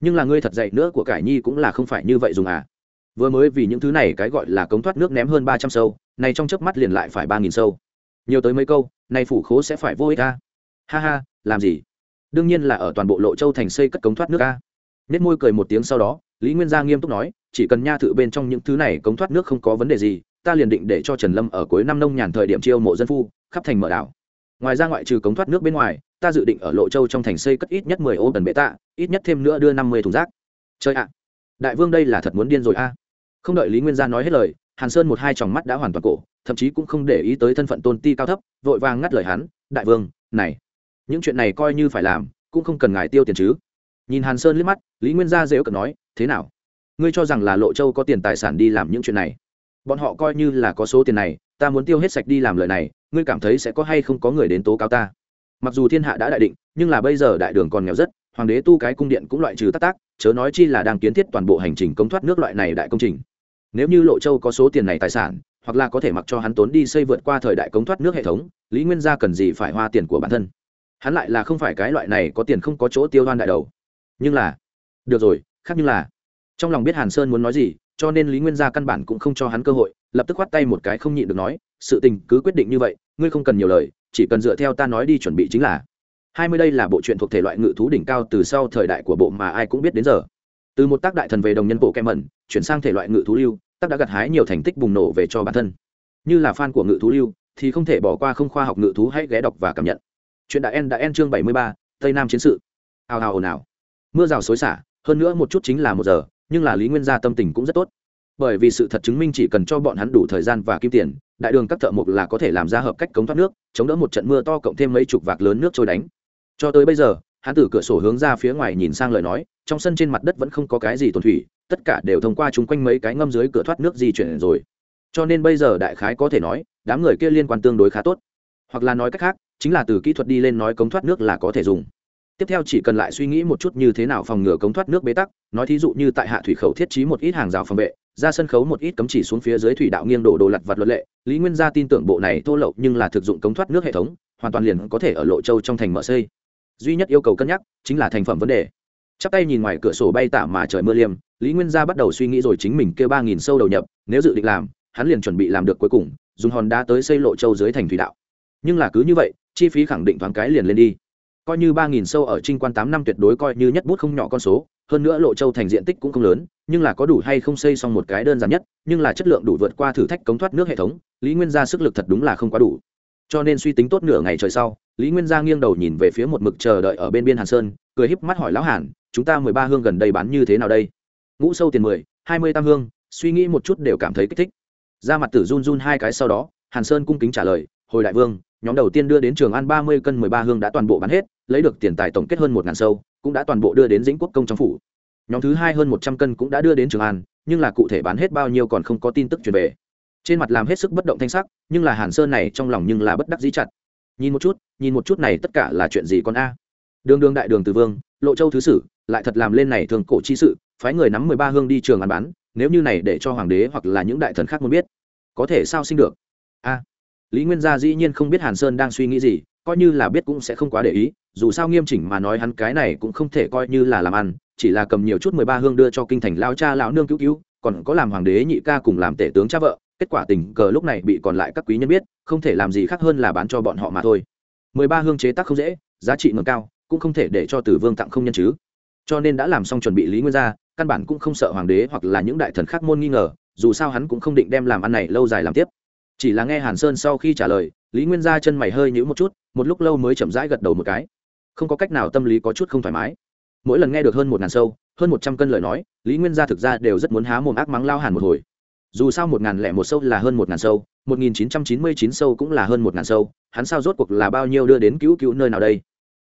Nhưng là ngươi thật dạy nữa của cải nhi cũng là không phải như vậy dùng à? Vừa mới vì những thứ này cái gọi là cống thoát nước ném hơn ba trăm sâu này trong chớp mắt liền lại phải ba nghìn sâu. Nhiều tới mấy câu này phủ khố sẽ phải vô ích a ha ha, làm gì? Đương nhiên là ở toàn bộ lộ châu thành xây cất cống thoát nước a nết môi cười một tiếng sau đó, lý nguyên gia nghiêm túc nói, chỉ cần nha thự bên trong những thứ này cống thoát nước không có vấn đề gì, ta liền định để cho trần lâm ở cuối năm nông nhàn thời điểm chiêu mộ dân phu, khắp thành mở đảo. Ngoài ra ngoại trừ cống thoát nước bên ngoài, ta dự định ở lộ châu trong thành xây cất ít nhất mười ô tần bệ tạ, ít nhất thêm nữa đưa năm mươi thùng rác. Chơi ạ! Đại vương đây là thật muốn điên rồi a. Không đợi lý nguyên gia nói hết lời, hàn sơn một hai tròng mắt đã hoàn toàn cổ, thậm chí cũng không để ý tới thân phận tôn ti cao thấp, vội vàng ngắt lời hắn, đại vương, này, những chuyện này coi như phải làm, cũng không cần ngài tiêu tiền chứ nhìn hàn sơn liếc mắt, lý nguyên gia dễu cận nói, thế nào? Ngươi cho rằng là lộ châu có tiền tài sản đi làm những chuyện này? Bọn họ coi như là có số tiền này, ta muốn tiêu hết sạch đi làm lời này, ngươi cảm thấy sẽ có hay không có người đến tố cáo ta? Mặc dù thiên hạ đã đại định, nhưng là bây giờ đại đường còn nghèo rất, hoàng đế tu cái cung điện cũng loại trừ tác tác, chớ nói chi là đang kiến thiết toàn bộ hành trình công thoát nước loại này đại công trình. Nếu như lộ châu có số tiền này tài sản, hoặc là có thể mặc cho hắn tốn đi xây vượt qua thời đại công thoát nước hệ thống, lý nguyên gia cần gì phải hoa tiền của bản thân? Hắn lại là không phải cái loại này có tiền không có chỗ tiêu đoan đại đầu nhưng là, được rồi, khác như là, trong lòng biết hàn sơn muốn nói gì, cho nên lý nguyên gia căn bản cũng không cho hắn cơ hội, lập tức khoát tay một cái không nhịn được nói, sự tình cứ quyết định như vậy, ngươi không cần nhiều lời, chỉ cần dựa theo ta nói đi chuẩn bị chính là. Hai mươi đây là bộ truyện thuộc thể loại ngự thú đỉnh cao từ sau thời đại của bộ mà ai cũng biết đến giờ. Từ một tác đại thần về đồng nhân bộ kem mẩn, chuyển sang thể loại ngự thú lưu, tác đã gặt hái nhiều thành tích bùng nổ về cho bản thân. Như là fan của ngự thú lưu, thì không thể bỏ qua không khoa học ngự thú hãy ghé đọc và cảm nhận. Chuyện đã en đã en chương bảy mươi ba, tây nam chiến sự. Hào hào ồn ào mưa rào xối xả, hơn nữa một chút chính là một giờ, nhưng là lý nguyên gia tâm tình cũng rất tốt. Bởi vì sự thật chứng minh chỉ cần cho bọn hắn đủ thời gian và kim tiền, đại đường các thợ mộc là có thể làm ra hợp cách cống thoát nước, chống đỡ một trận mưa to cộng thêm mấy chục vạc lớn nước trôi đánh. Cho tới bây giờ, hắn từ cửa sổ hướng ra phía ngoài nhìn sang lời nói, trong sân trên mặt đất vẫn không có cái gì tồn thủy, tất cả đều thông qua chung quanh mấy cái ngâm dưới cửa thoát nước di chuyển rồi. Cho nên bây giờ đại khái có thể nói, đám người kia liên quan tương đối khá tốt. Hoặc là nói cách khác, chính là từ kỹ thuật đi lên nói cống thoát nước là có thể dùng tiếp theo chỉ cần lại suy nghĩ một chút như thế nào phòng ngừa cống thoát nước bế tắc, nói thí dụ như tại hạ thủy khẩu thiết trí một ít hàng rào phòng vệ, ra sân khấu một ít cấm chỉ xuống phía dưới thủy đạo nghiêng đổ đồ lặt vặt luật lệ, lý nguyên gia tin tưởng bộ này thô lậu nhưng là thực dụng cống thoát nước hệ thống, hoàn toàn liền có thể ở lộ châu trong thành mở xây. Duy nhất yêu cầu cân nhắc chính là thành phẩm vấn đề. Chắp tay nhìn ngoài cửa sổ bay tả mà trời mưa liêm, lý nguyên gia bắt đầu suy nghĩ rồi chính mình kêu ba nghìn sâu đầu nhập, nếu dự định làm, hắn liền chuẩn bị làm được cuối cùng, dùng hòn đá tới xây lộ châu dưới thành thủy đạo. Nhưng là cứ như vậy, chi phí khẳng định thoáng cái liền lên đi coi như ba nghìn sâu ở trinh quan tám năm tuyệt đối coi như nhất bút không nhỏ con số, hơn nữa lộ châu thành diện tích cũng không lớn, nhưng là có đủ hay không xây xong một cái đơn giản nhất, nhưng là chất lượng đủ vượt qua thử thách cống thoát nước hệ thống, lý nguyên gia sức lực thật đúng là không quá đủ. Cho nên suy tính tốt nửa ngày trời sau, lý nguyên gia nghiêng đầu nhìn về phía một mực chờ đợi ở bên biên hàn sơn, cười híp mắt hỏi lão hàn, chúng ta mười ba hương gần đây bán như thế nào đây? Ngũ sâu tiền mười, hai mươi tam hương. Suy nghĩ một chút đều cảm thấy kích thích. Ra mặt tử run run hai cái sau đó, hàn sơn cung kính trả lời, hồi đại vương, nhóm đầu tiên đưa đến trường an ba mươi cân mười ba hương đã toàn bộ bán hết lấy được tiền tài tổng kết hơn một ngàn sâu, cũng đã toàn bộ đưa đến dĩnh quốc công trong phủ. Nhóm thứ hai hơn một trăm cân cũng đã đưa đến trường an, nhưng là cụ thể bán hết bao nhiêu còn không có tin tức truyền về. Trên mặt làm hết sức bất động thanh sắc, nhưng là hàn sơn này trong lòng nhưng là bất đắc dĩ chặt. Nhìn một chút, nhìn một chút này tất cả là chuyện gì con a? Đường đường đại đường từ vương, lộ châu thứ sử, lại thật làm lên này thường cổ chi sự, phái người nắm mười ba hương đi trường ăn bán, nếu như này để cho hoàng đế hoặc là những đại thần khác muốn biết, có thể sao sinh được? A. Lý nguyên gia dĩ nhiên không biết hàn sơn đang suy nghĩ gì, coi như là biết cũng sẽ không quá để ý dù sao nghiêm chỉnh mà nói hắn cái này cũng không thể coi như là làm ăn, chỉ là cầm nhiều chút mười ba hương đưa cho kinh thành lao cha lão nương cứu cứu, còn có làm hoàng đế nhị ca cùng làm tể tướng cha vợ, kết quả tình cờ lúc này bị còn lại các quý nhân biết, không thể làm gì khác hơn là bán cho bọn họ mà thôi. Mười ba hương chế tác không dễ, giá trị ngầm cao, cũng không thể để cho tử vương tặng không nhân chứ. Cho nên đã làm xong chuẩn bị lý nguyên gia, căn bản cũng không sợ hoàng đế hoặc là những đại thần khác môn nghi ngờ, dù sao hắn cũng không định đem làm ăn này lâu dài làm tiếp. Chỉ là nghe hàn sơn sau khi trả lời, lý nguyên gia chân mày hơi nhữ một chút, một lúc lâu mới chậm rãi gật đầu một cái không có cách nào tâm lý có chút không thoải mái. Mỗi lần nghe được hơn một ngàn sâu, hơn một trăm cân lời nói, lý nguyên gia thực ra đều rất muốn há mồm ác mắng lao hàn một hồi. Dù sao một ngàn lẻ một sâu là hơn một ngàn sâu, một nghìn chín trăm chín mươi chín sâu cũng là hơn một ngàn sâu, hắn sao rốt cuộc là bao nhiêu đưa đến cứu cứu nơi nào đây?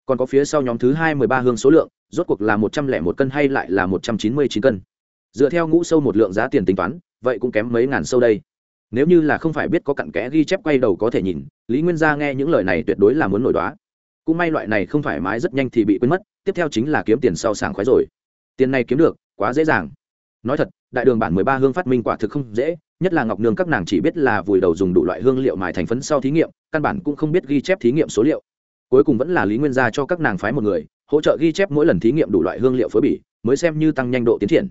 Còn có phía sau nhóm thứ hai mười ba hương số lượng, rốt cuộc là một trăm lẻ một cân hay lại là một trăm chín mươi chín cân? Dựa theo ngũ sâu một lượng giá tiền tính toán, vậy cũng kém mấy ngàn sâu đây. Nếu như là không phải biết có cặn kẽ ghi chép quay đầu có thể nhìn, lý nguyên gia nghe những lời này tuyệt đối là muốn nổi đoá cũng may loại này không thoải mái rất nhanh thì bị quên mất, tiếp theo chính là kiếm tiền sau sảng khoái rồi. Tiền này kiếm được, quá dễ dàng. Nói thật, đại đường bản mười ba hương phát minh quả thực không dễ, nhất là ngọc nương các nàng chỉ biết là vùi đầu dùng đủ loại hương liệu mài thành phấn sau thí nghiệm, căn bản cũng không biết ghi chép thí nghiệm số liệu. Cuối cùng vẫn là lý nguyên gia cho các nàng phái một người, hỗ trợ ghi chép mỗi lần thí nghiệm đủ loại hương liệu phối bỉ, mới xem như tăng nhanh độ tiến triển.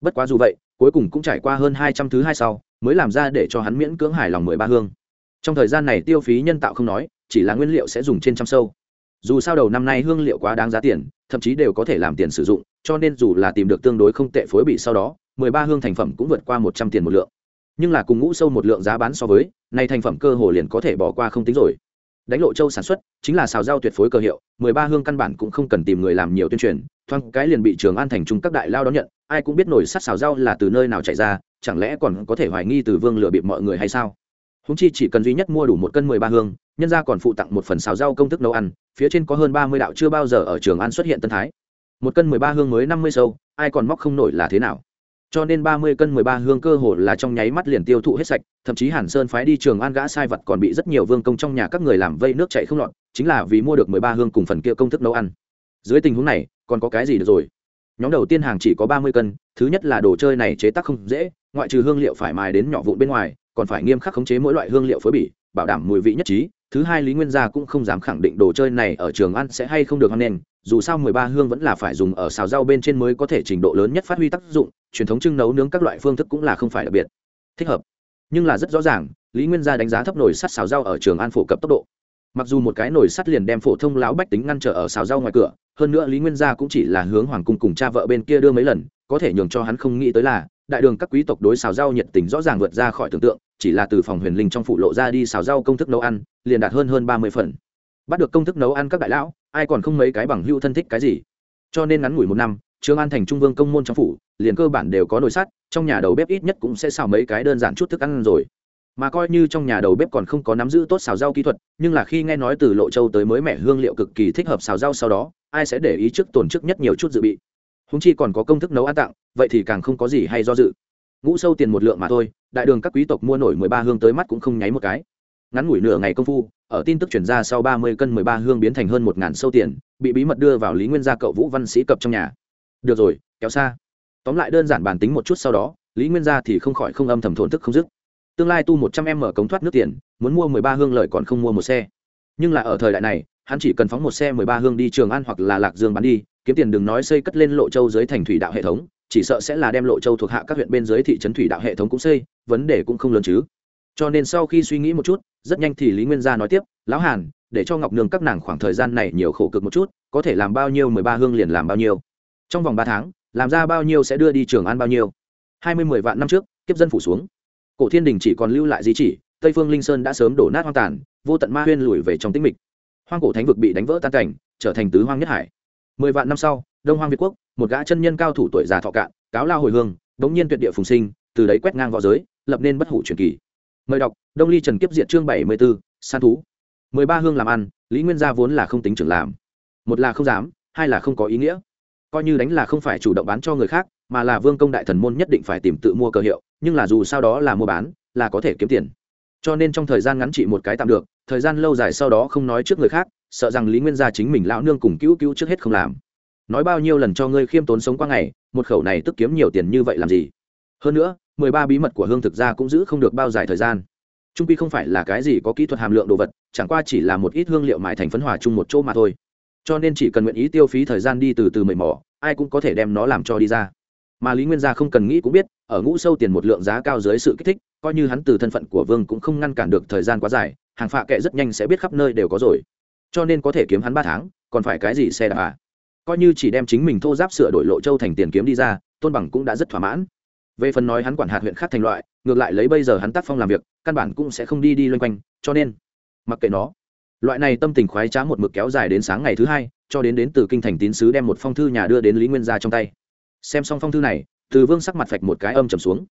Bất quá dù vậy, cuối cùng cũng trải qua hơn hai trăm thứ hai sau, mới làm ra để cho hắn miễn cưỡng hài lòng mười ba hương. Trong thời gian này tiêu phí nhân tạo không nói, chỉ là nguyên liệu sẽ dùng trên trăm sâu dù sao đầu năm nay hương liệu quá đáng giá tiền, thậm chí đều có thể làm tiền sử dụng, cho nên dù là tìm được tương đối không tệ phối bị sau đó, mười ba hương thành phẩm cũng vượt qua một trăm tiền một lượng. Nhưng là cùng ngũ sâu một lượng giá bán so với, nay thành phẩm cơ hồ liền có thể bỏ qua không tính rồi. Đánh lộ châu sản xuất chính là xào rau tuyệt phối cơ hiệu, mười ba hương căn bản cũng không cần tìm người làm nhiều tuyên truyền, thoáng cái liền bị trường an thành trung các đại lao đón nhận, ai cũng biết nổi sắt xào rau là từ nơi nào chạy ra, chẳng lẽ còn có thể hoài nghi từ vương lừa bịp mọi người hay sao? Húng chi chỉ cần duy nhất mua đủ một cân mười ba hương nhân gia còn phụ tặng một phần xào rau công thức nấu ăn, phía trên có hơn ba mươi đạo chưa bao giờ ở trường ăn xuất hiện tân thái. Một cân mười ba hương mới năm mươi sâu, ai còn móc không nổi là thế nào? Cho nên ba mươi cân mười ba hương cơ hồ là trong nháy mắt liền tiêu thụ hết sạch, thậm chí hàn sơn phái đi trường an gã sai vật còn bị rất nhiều vương công trong nhà các người làm vây nước chảy không lọt, chính là vì mua được mười ba hương cùng phần kia công thức nấu ăn. Dưới tình huống này, còn có cái gì được rồi? Nhóm đầu tiên hàng chỉ có ba mươi cân, thứ nhất là đồ chơi này chế tác không dễ, ngoại trừ hương liệu phải mài đến nhỏ vụn bên ngoài, còn phải nghiêm khắc khống chế mỗi loại hương liệu phối bỉ, bảo đảm mùi vị nhất trí thứ hai lý nguyên gia cũng không dám khẳng định đồ chơi này ở trường ăn sẽ hay không được hoan nghênh, dù sao mười ba hương vẫn là phải dùng ở xào rau bên trên mới có thể trình độ lớn nhất phát huy tác dụng, truyền thống trưng nấu nướng các loại phương thức cũng là không phải đặc biệt. Thích hợp. Nhưng là rất rõ ràng, lý nguyên gia đánh giá thấp nồi sắt xào rau ở trường an phổ cập tốc độ. Mặc dù một cái nồi sắt liền đem phổ thông lão bách tính ngăn trở ở xào rau ngoài cửa, hơn nữa lý nguyên gia cũng chỉ là hướng hoàng cung cùng cha vợ bên kia đưa mấy lần có thể nhường cho hắn không nghĩ tới là, đại đường các quý tộc đối xào rau nhiệt tình rõ ràng vượt ra khỏi tưởng tượng, chỉ là từ phòng huyền linh trong phụ lộ ra đi xào rau công thức nấu ăn, liền đạt hơn hơn ba mươi phần. Bắt được công thức nấu ăn các đại lão, ai còn không mấy cái bằng hưu thân thích cái gì? Cho nên ngắn ngủi một năm, trương an thành trung vương công môn trong phủ, liền cơ bản đều có nồi sắt, trong nhà đầu bếp ít nhất cũng sẽ xào mấy cái đơn giản chút thức ăn rồi. Mà coi như trong nhà đầu bếp còn không có nắm giữ tốt xào rau kỹ thuật, nhưng là khi nghe nói từ lộ châu tới mới mẻ hương liệu cực kỳ thích hợp xào rau sau đó, ai sẽ để ý trước tổn trước nhất nhiều chút dự bị? Húng chi còn có công thức nấu ăn tặng, vậy thì càng không có gì hay do dự. Ngũ sâu tiền một lượng mà thôi, đại đường các quý tộc mua nổi mười ba hương tới mắt cũng không nháy một cái. Ngắn ngủi nửa ngày công phu, ở tin tức chuyển ra sau ba mươi cân mười ba hương biến thành hơn một ngàn sâu tiền, bị bí mật đưa vào lý nguyên gia cậu vũ văn sĩ cập trong nhà. Được rồi, kéo xa. Tóm lại đơn giản bàn tính một chút sau đó, lý nguyên gia thì không khỏi không âm thầm thổn thức không dứt. Tương lai tu một trăm em mở cống thoát nước tiền, muốn mua mười ba hương lợi còn không mua một xe. Nhưng là ở thời đại này, hắn chỉ cần phóng một xe mười ba hương đi trường an hoặc là lạc dương bán đi kiếm tiền đừng nói xây cất lên lộ châu dưới thành thủy đạo hệ thống, chỉ sợ sẽ là đem lộ châu thuộc hạ các huyện bên dưới thị trấn thủy đạo hệ thống cũng xây, vấn đề cũng không lớn chứ. Cho nên sau khi suy nghĩ một chút, rất nhanh thì lý nguyên gia nói tiếp, lão hàn, để cho ngọc nương các nàng khoảng thời gian này nhiều khổ cực một chút, có thể làm bao nhiêu mười ba hương liền làm bao nhiêu. Trong vòng ba tháng, làm ra bao nhiêu sẽ đưa đi trường ăn bao nhiêu. Hai mươi mười vạn năm trước, kiếp dân phủ xuống. Cổ thiên đình chỉ còn lưu lại di chỉ, tây phương linh sơn đã sớm đổ nát hoang tàn, vô tận ma huyên lùi về trong tĩnh mịch. Hoang cổ thánh vực bị đánh vỡ tan cảnh, trở thành tứ hoang nhất hải mười vạn năm sau, đông hoang việt quốc, một gã chân nhân cao thủ tuổi già thọ cạn, cáo lao hồi hương, đống nhiên tuyệt địa phùng sinh, từ đấy quét ngang v õ giới, lập nên bất hủ truyền kỳ. Mời đọc, đông ly trần kiếp diện chương bảy mươi b ố san thú. Mười ba hương làm ăn, lý nguyên gia vốn là không tính trưởng làm. Một là không dám, hai là không có ý nghĩa. Coi như đánh là không phải chủ động bán cho người khác, mà là vương công đại thần môn nhất định phải tìm tự mua cơ hiệu, nhưng là dù sau đó là mua bán, là có thể kiếm tiền. Cho nên trong thời gian ngắn chỉ một cái tạm được, thời gian lâu dài sau đó không nói trước người khác sợ rằng lý nguyên gia chính mình lão nương cùng cứu cứu trước hết không làm. Nói bao nhiêu lần cho ngươi khiêm tốn sống qua ngày, một khẩu này tức kiếm nhiều tiền như vậy làm gì? Hơn nữa, mười ba bí mật của hương thực ra cũng giữ không được bao dài thời gian. Trung pi không phải là cái gì có kỹ thuật hàm lượng đồ vật, chẳng qua chỉ là một ít hương liệu mại thành phấn hòa chung một chỗ mà thôi. Cho nên chỉ cần nguyện ý tiêu phí thời gian đi từ từ mầy mỏ ai cũng có thể đem nó làm cho đi ra. Mà lý nguyên gia không cần nghĩ cũng biết, ở ngũ sâu tiền một lượng giá cao dưới sự kích thích, coi như hắn từ thân phận của vương cũng không ngăn cản được thời gian quá dài, hàng phạ kệ rất nhanh sẽ biết khắp nơi đều có rồi cho nên có thể kiếm hắn ba tháng, còn phải cái gì xe đạp à? Coi như chỉ đem chính mình thô giáp sửa đổi lộ châu thành tiền kiếm đi ra, tôn bằng cũng đã rất thỏa mãn. Về phần nói hắn quản hạt huyện khác thành loại, ngược lại lấy bây giờ hắn tác phong làm việc, căn bản cũng sẽ không đi đi loanh quanh, cho nên, mặc kệ nó. Loại này tâm tình khoái trá một mực kéo dài đến sáng ngày thứ hai, cho đến đến từ kinh thành tín sứ đem một phong thư nhà đưa đến lý nguyên gia trong tay. Xem xong phong thư này, từ vương sắc mặt phạch một cái âm trầm xuống.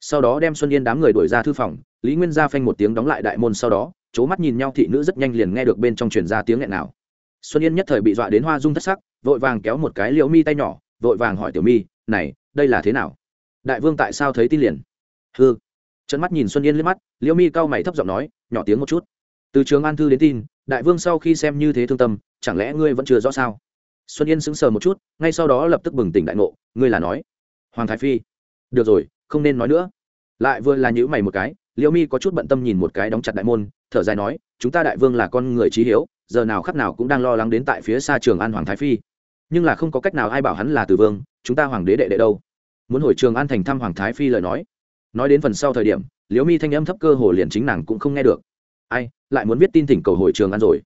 Sau đó đem xuân yên đám người đuổi ra thư phòng, lý nguyên gia phanh một tiếng đóng lại đại môn sau đó c h ố mắt nhìn nhau thị nữ rất nhanh liền nghe được bên trong truyền ra tiếng nghẹn nào. Xuân yên nhất thời bị dọa đến hoa dung thất sắc, vội vàng kéo một cái liễu mi tay nhỏ, vội vàng hỏi tiểu mi, này, đây là thế nào? Đại vương tại sao thấy tin liền? Hư trận mắt nhìn xuân yên liếc mắt, liễu mi cau mày thấp giọng nói, nhỏ tiếng một chút. Từ trường an thư đến tin, đại vương sau khi xem như thế thương tâm, chẳng lẽ ngươi vẫn chưa rõ sao? Xuân yên sững sờ một chút, ngay sau đó lập tức bừng tỉnh đại ngộ, ngươi là nói? Hoàng thái phi. Được rồi, không nên nói nữa. Lại vừa là nhữ mày một cái, liễu mi có chút bận tâm nhìn một cái đóng chặt đại môn thở dài nói, chúng ta đại vương là con người trí hiếu, giờ nào khắc nào cũng đang lo lắng đến tại phía xa trường an hoàng thái phi. Nhưng là không có cách nào ai bảo hắn là từ vương, chúng ta hoàng đế đệ đệ đâu. Muốn hồi trường an thành thăm hoàng thái phi lời nói. Nói đến phần sau thời điểm, liễu mi thanh âm thấp cơ hồ liền chính nàng cũng không nghe được. Ai, lại muốn viết tin thỉnh cầu hồi trường an rồi.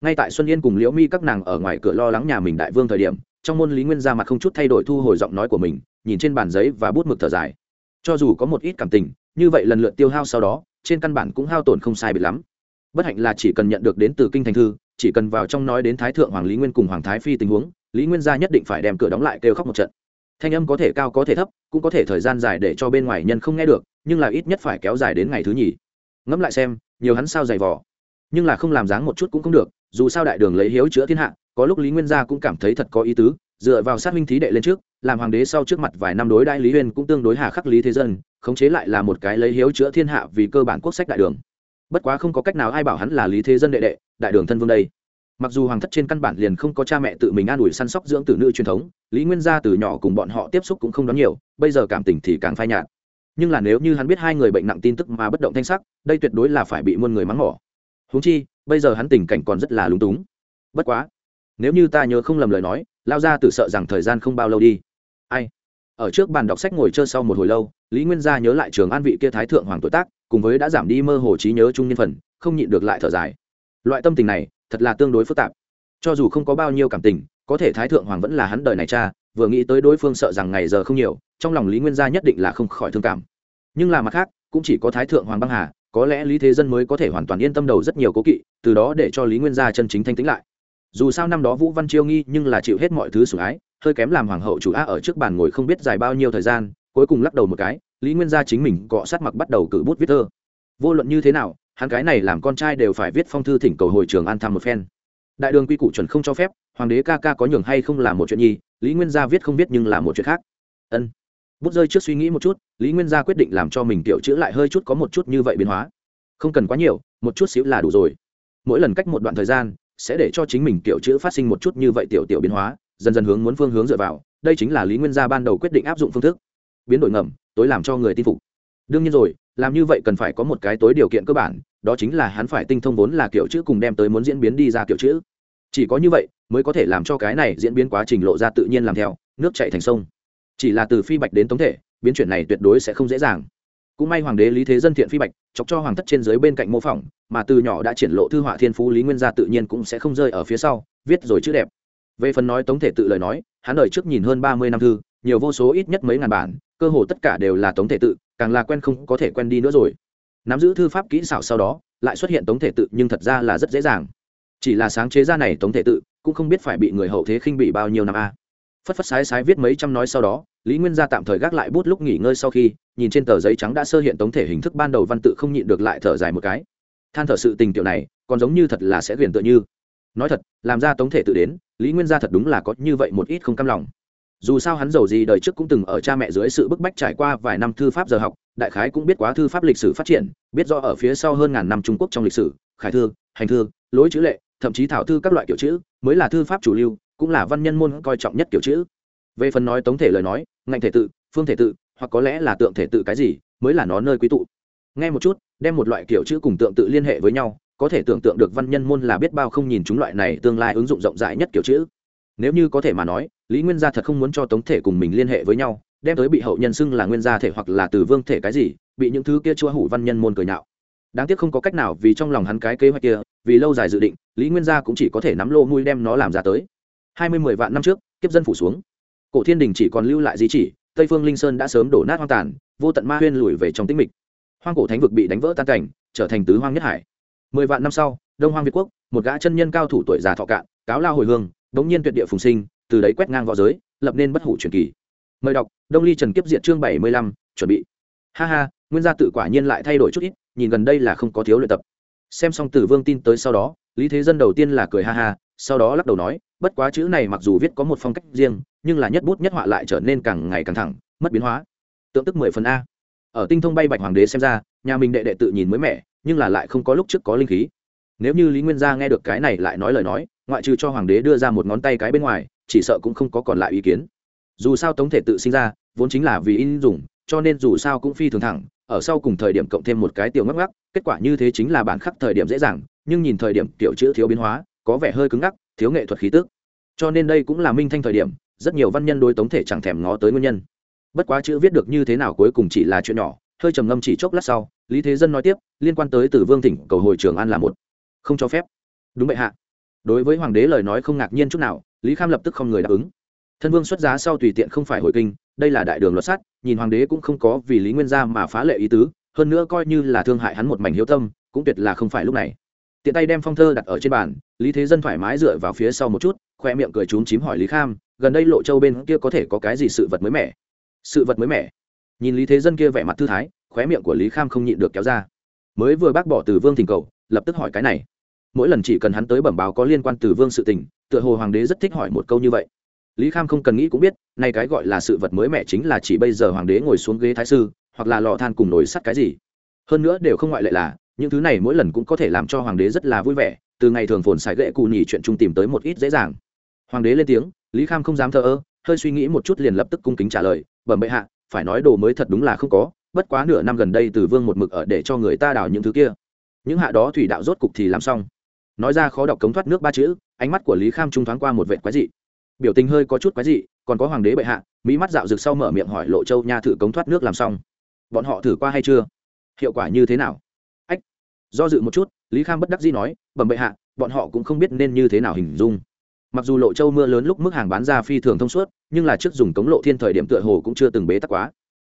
Ngay tại xuân yên cùng liễu mi các nàng ở ngoài cửa lo lắng nhà mình đại vương thời điểm, trong môn lý nguyên ra mặt không chút thay đổi thu hồi giọng nói của mình, nhìn trên bàn giấy và bút mực thở dài. Cho dù có một ít cảm tình, như vậy lần lượt tiêu hao sau đó trên căn bản cũng hao tổn không sai biệt lắm. Bất hạnh là chỉ cần nhận được đến từ kinh thành thư, chỉ cần vào trong nói đến thái thượng hoàng lý nguyên cùng hoàng thái phi tình huống, lý nguyên gia nhất định phải đem cửa đóng lại kêu khóc một trận. Thanh âm có thể cao có thể thấp, cũng có thể thời gian dài để cho bên ngoài nhân không nghe được, nhưng là ít nhất phải kéo dài đến ngày thứ nhì. Ngẫm lại xem, nhiều hắn sao dày vỏ nhưng là không làm dáng một chút cũng không được, dù sao đại đường lấy hiếu chữa thiên hạ, có lúc lý nguyên gia cũng cảm thấy thật có ý tứ, dựa vào sát minh thí đệ lên trước làm hoàng đế sau trước mặt vài năm đối đại lý huyên cũng tương đối hà khắc lý thế dân, khống chế lại là một cái lấy hiếu chữa thiên hạ vì cơ bản quốc sách đại đường. Bất quá không có cách nào ai bảo hắn là lý thế dân đệ đệ, đại đường thân vương đây. Mặc dù hoàng thất trên căn bản liền không có cha mẹ tự mình an ủi săn sóc dưỡng tử nữ truyền thống, lý nguyên gia từ nhỏ cùng bọn họ tiếp xúc cũng không đón nhiều, bây giờ cảm tình thì càng phai nhạt. Nhưng là nếu như hắn biết hai người bệnh nặng tin tức mà bất động thanh sắc, đây tuyệt đối là phải bị muôn người mắng mỏ. Húng chi, bây giờ hắn tình cảnh còn rất là lúng túng. Bất quá, nếu như ta nhớ không lầm lời nói lao ra tự sợ rằng thời gian không bao lâu đi ai? Ở trước bàn đọc sách ngồi chơi sau một hồi lâu, lý nguyên gia nhớ lại trường an vị kia thái thượng hoàng tuổi tác, cùng với đã giảm đi mơ hồ trí nhớ trung nhân phần, không nhịn được lại thở dài. Loại tâm tình này, thật là tương đối phức tạp. Cho dù không có bao nhiêu cảm tình, có thể thái thượng hoàng vẫn là hắn đời này cha, vừa nghĩ tới đối phương sợ rằng ngày giờ không nhiều, trong lòng lý nguyên gia nhất định là không khỏi thương cảm. Nhưng là mặt khác, cũng chỉ có thái thượng hoàng băng hà, có lẽ lý thế dân mới có thể hoàn toàn yên tâm đầu rất nhiều cố kỵ, từ đó để cho lý nguyên gia chân chính thanh tĩnh lại. Dù sao năm đó vũ văn chiêu nghi nhưng là chịu hết mọi thứ sủng ái hơi kém làm hoàng hậu chủ a ở trước bàn ngồi không biết dài bao nhiêu thời gian, cuối cùng lắc đầu một cái, lý nguyên gia chính mình cọ sát mặc bắt đầu cử bút viết thơ. Vô luận như thế nào, hắn cái này làm con trai đều phải viết phong thư thỉnh cầu hồi trường an thăm một phen. Đại đường quy củ chuẩn không cho phép, hoàng đế ca ca có nhường hay không là một chuyện nhi, lý nguyên gia viết không biết nhưng là một chuyện khác. Ân. Bút rơi trước suy nghĩ một chút, lý nguyên gia quyết định làm cho mình tiểu chữ lại hơi chút có một chút như vậy biến hóa. Không cần quá nhiều, một chút xíu là đủ rồi. Mỗi lần cách một đoạn thời gian, sẽ để cho chính mình tiểu chữ phát sinh một chút như vậy tiểu tiểu biến hóa dần dần hướng muốn phương hướng dựa vào, đây chính là lý nguyên gia ban đầu quyết định áp dụng phương thức. Biến đổi ngầm, tối làm cho người tin phục. Đương nhiên rồi, làm như vậy cần phải có một cái tối điều kiện cơ bản, đó chính là hắn phải tinh thông vốn là kiểu chữ cùng đem tới muốn diễn biến đi ra kiểu chữ. Chỉ có như vậy, mới có thể làm cho cái này diễn biến quá trình lộ ra tự nhiên làm theo, nước chạy thành sông. Chỉ là từ phi bạch đến tống thể, biến chuyển này tuyệt đối sẽ không dễ dàng. Cũng may hoàng đế lý thế dân thiện phi bạch, chọc cho hoàng thất trên dưới bên cạnh mô phỏng, mà từ nhỏ đã triển lộ thư họa thiên phú lý nguyên gia tự nhiên cũng sẽ không rơi ở phía sau, viết rồi chữ đẹp về phần nói tống thể tự lời nói, hắn đời trước nhìn hơn ba mươi năm thư, nhiều vô số ít nhất mấy ngàn bản, cơ hồ tất cả đều là tống thể tự, càng là quen không có thể quen đi nữa rồi. Nắm giữ thư pháp kỹ xảo sau đó, lại xuất hiện tống thể tự nhưng thật ra là rất dễ dàng. Chỉ là sáng chế ra này tống thể tự, cũng không biết phải bị người hậu thế khinh bị bao nhiêu năm a. Phất phất sái sái viết mấy trăm nói sau đó, lý nguyên gia tạm thời gác lại bút lúc nghỉ ngơi sau khi, nhìn trên tờ giấy trắng đã sơ hiện tống thể hình thức ban đầu văn tự không nhịn được lại thở dài một cái. Than thở sự tình tiểu này, còn giống như thật là sẽ huyền tựa như nói thật, làm ra tống thể tự đến, lý nguyên gia thật đúng là có như vậy một ít không cam lòng. Dù sao hắn giàu gì đời trước cũng từng ở cha mẹ dưới sự bức bách trải qua vài năm thư pháp giờ học, đại khái cũng biết quá thư pháp lịch sử phát triển, biết rõ ở phía sau hơn ngàn năm trung quốc trong lịch sử, khải thư, hành thư, lối chữ lệ, thậm chí thảo thư các loại kiểu chữ, mới là thư pháp chủ lưu, cũng là văn nhân môn coi trọng nhất kiểu chữ. Về phần nói tống thể lời nói, ngành thể tự, phương thể tự, hoặc có lẽ là tượng thể tự cái gì, mới là nó nơi quý tụ. Nghe một chút, đem một loại kiểu chữ cùng tượng tự liên hệ với nhau có thể tưởng tượng được văn nhân môn là biết bao không nhìn chúng loại này tương lai ứng dụng rộng rãi nhất kiểu chữ. Nếu như có thể mà nói, lý nguyên gia thật không muốn cho tống thể cùng mình liên hệ với nhau, đem tới bị hậu nhân xưng là nguyên gia thể hoặc là từ vương thể cái gì, bị những thứ kia chua hủ văn nhân môn cười nhạo. Đáng tiếc không có cách nào vì trong lòng hắn cái kế hoạch kia, vì lâu dài dự định, lý nguyên gia cũng chỉ có thể nắm lô mui đem nó làm ra tới. Hai mươi mười vạn năm trước, kiếp dân phủ xuống. Cổ thiên đình chỉ còn lưu lại di chỉ, tây phương linh sơn đã sớm đổ nát hoang tàn, vô tận ma huyên lùi về trong tĩnh mịch. Hoang cổ thánh vực bị đánh vỡ tan cảnh, trở thành tứ hoang nhất hải mười vạn năm sau, đông hoang việt quốc, một gã chân nhân cao thủ tuổi già thọ cạn, cáo lao hồi hương, đống nhiên tuyệt địa phùng sinh, từ đấy quét ngang v õ giới, lập nên bất hủ truyền kỳ. Mời đọc, đông ly trần kiếp diện chương bảy mươi lăm, chuẩn bị. Ha ha, nguyên gia tự quả nhiên lại thay đổi chút ít, nhìn gần đây là không có thiếu luyện tập. Xem xong tử vương tin tới sau đó, lý thế dân đầu tiên là cười ha ha, sau đó lắc đầu nói, bất quá chữ này mặc dù viết có một phong cách riêng, nhưng là nhất bút nhất họa lại trở nên càng ngày càng thẳng, mất biến hóa. Tượng tức mười phần a. Ở tinh thông bay bạch hoàng đế xem ra, nhà mình đệ đệ tự nhìn mới mẻ nhưng là lại không có lúc trước có linh khí. Nếu như lý nguyên gia nghe được cái này lại nói lời nói, ngoại trừ cho hoàng đế đưa ra một ngón tay cái bên ngoài, chỉ sợ cũng không có còn lại ý kiến. Dù sao tống thể tự sinh ra, vốn chính là vì in dùng, cho nên dù sao cũng phi thường thẳng, ở sau cùng thời điểm cộng thêm một cái tiểu ngắc ngắc, kết quả như thế chính là bản khắc thời điểm dễ dàng, nhưng nhìn thời điểm tiểu chữ thiếu biến hóa, có vẻ hơi cứng ngắc, thiếu nghệ thuật khí tức. Cho nên đây cũng là minh thanh thời điểm, rất nhiều văn nhân đối tống thể chẳng thèm ngó tới nguyên nhân. Bất quá chữ viết được như thế nào cuối cùng chỉ là chuyện nhỏ hơi trầm ngâm chỉ chốc lát sau, lý thế dân nói tiếp, liên quan tới từ vương thỉnh cầu hồi trường an là một. Không cho phép. Đúng vậy hạ. Đối với hoàng đế lời nói không ngạc nhiên chút nào, lý kham lập tức không người đáp ứng. Thân vương xuất giá sau tùy tiện không phải hồi kinh, đây là đại đường luật sát, nhìn hoàng đế cũng không có vì lý nguyên gia mà phá lệ ý tứ, hơn nữa coi như là thương hại hắn một mảnh hiếu tâm, cũng tuyệt là không phải lúc này. Tiện tay đem phong thơ đặt ở trên bàn, lý thế dân thoải mái dựa vào phía sau một chút, khoe miệng cười trúng chím hỏi lý kham, gần đây lộ châu bên kia có thể có cái gì sự vật mới mẻ? Sự vật mới mẻ? Nhìn lý thế dân kia vẻ mặt thư thái, khóe miệng của lý kham không nhịn được kéo ra. Mới vừa bác bỏ từ vương thỉnh cầu, lập tức hỏi cái này. Mỗi lần chỉ cần hắn tới bẩm báo có liên quan từ vương sự tình, tựa hồ hoàng đế rất thích hỏi một câu như vậy. Lý kham không cần nghĩ cũng biết, nay cái gọi là sự vật mới mẻ chính là chỉ bây giờ hoàng đế ngồi xuống ghế thái sư, hoặc là lò than cùng nồi sắt cái gì. Hơn nữa đều không ngoại lệ là, những thứ này mỗi lần cũng có thể làm cho hoàng đế rất là vui vẻ, từ ngày thường phồn xài gậy cù nhỉ chuyện chung tìm tới một ít dễ dàng. Hoàng đế lên tiếng, lý kham không dám thờ ơ, hơi suy nghĩ một chút liền lập tức cung kính trả lời, bẩm bệ hạ phải nói đồ mới thật đúng là không có, bất quá nửa năm gần đây từ vương một mực ở để cho người ta đào những thứ kia. Những hạ đó thủy đạo rốt cục thì làm xong. Nói ra khó đọc cống thoát nước ba chữ, ánh mắt của lý kham trung thoáng qua một vệ quái dị. Biểu tình hơi có chút quái dị, còn có hoàng đế bệ hạ, mỹ mắt dạo rực sau mở miệng hỏi lộ châu nha thử cống thoát nước làm xong. Bọn họ thử qua hay chưa? Hiệu quả như thế nào? Ách. Do dự một chút, lý kham bất đắc dĩ nói, bẩm bệ hạ, bọn họ cũng không biết nên như thế nào hình dung mặc dù lộ châu mưa lớn lúc mức hàng bán ra phi thường thông suốt, nhưng là trước dùng cống lộ thiên thời điểm tựa hồ cũng chưa từng bế tắc quá.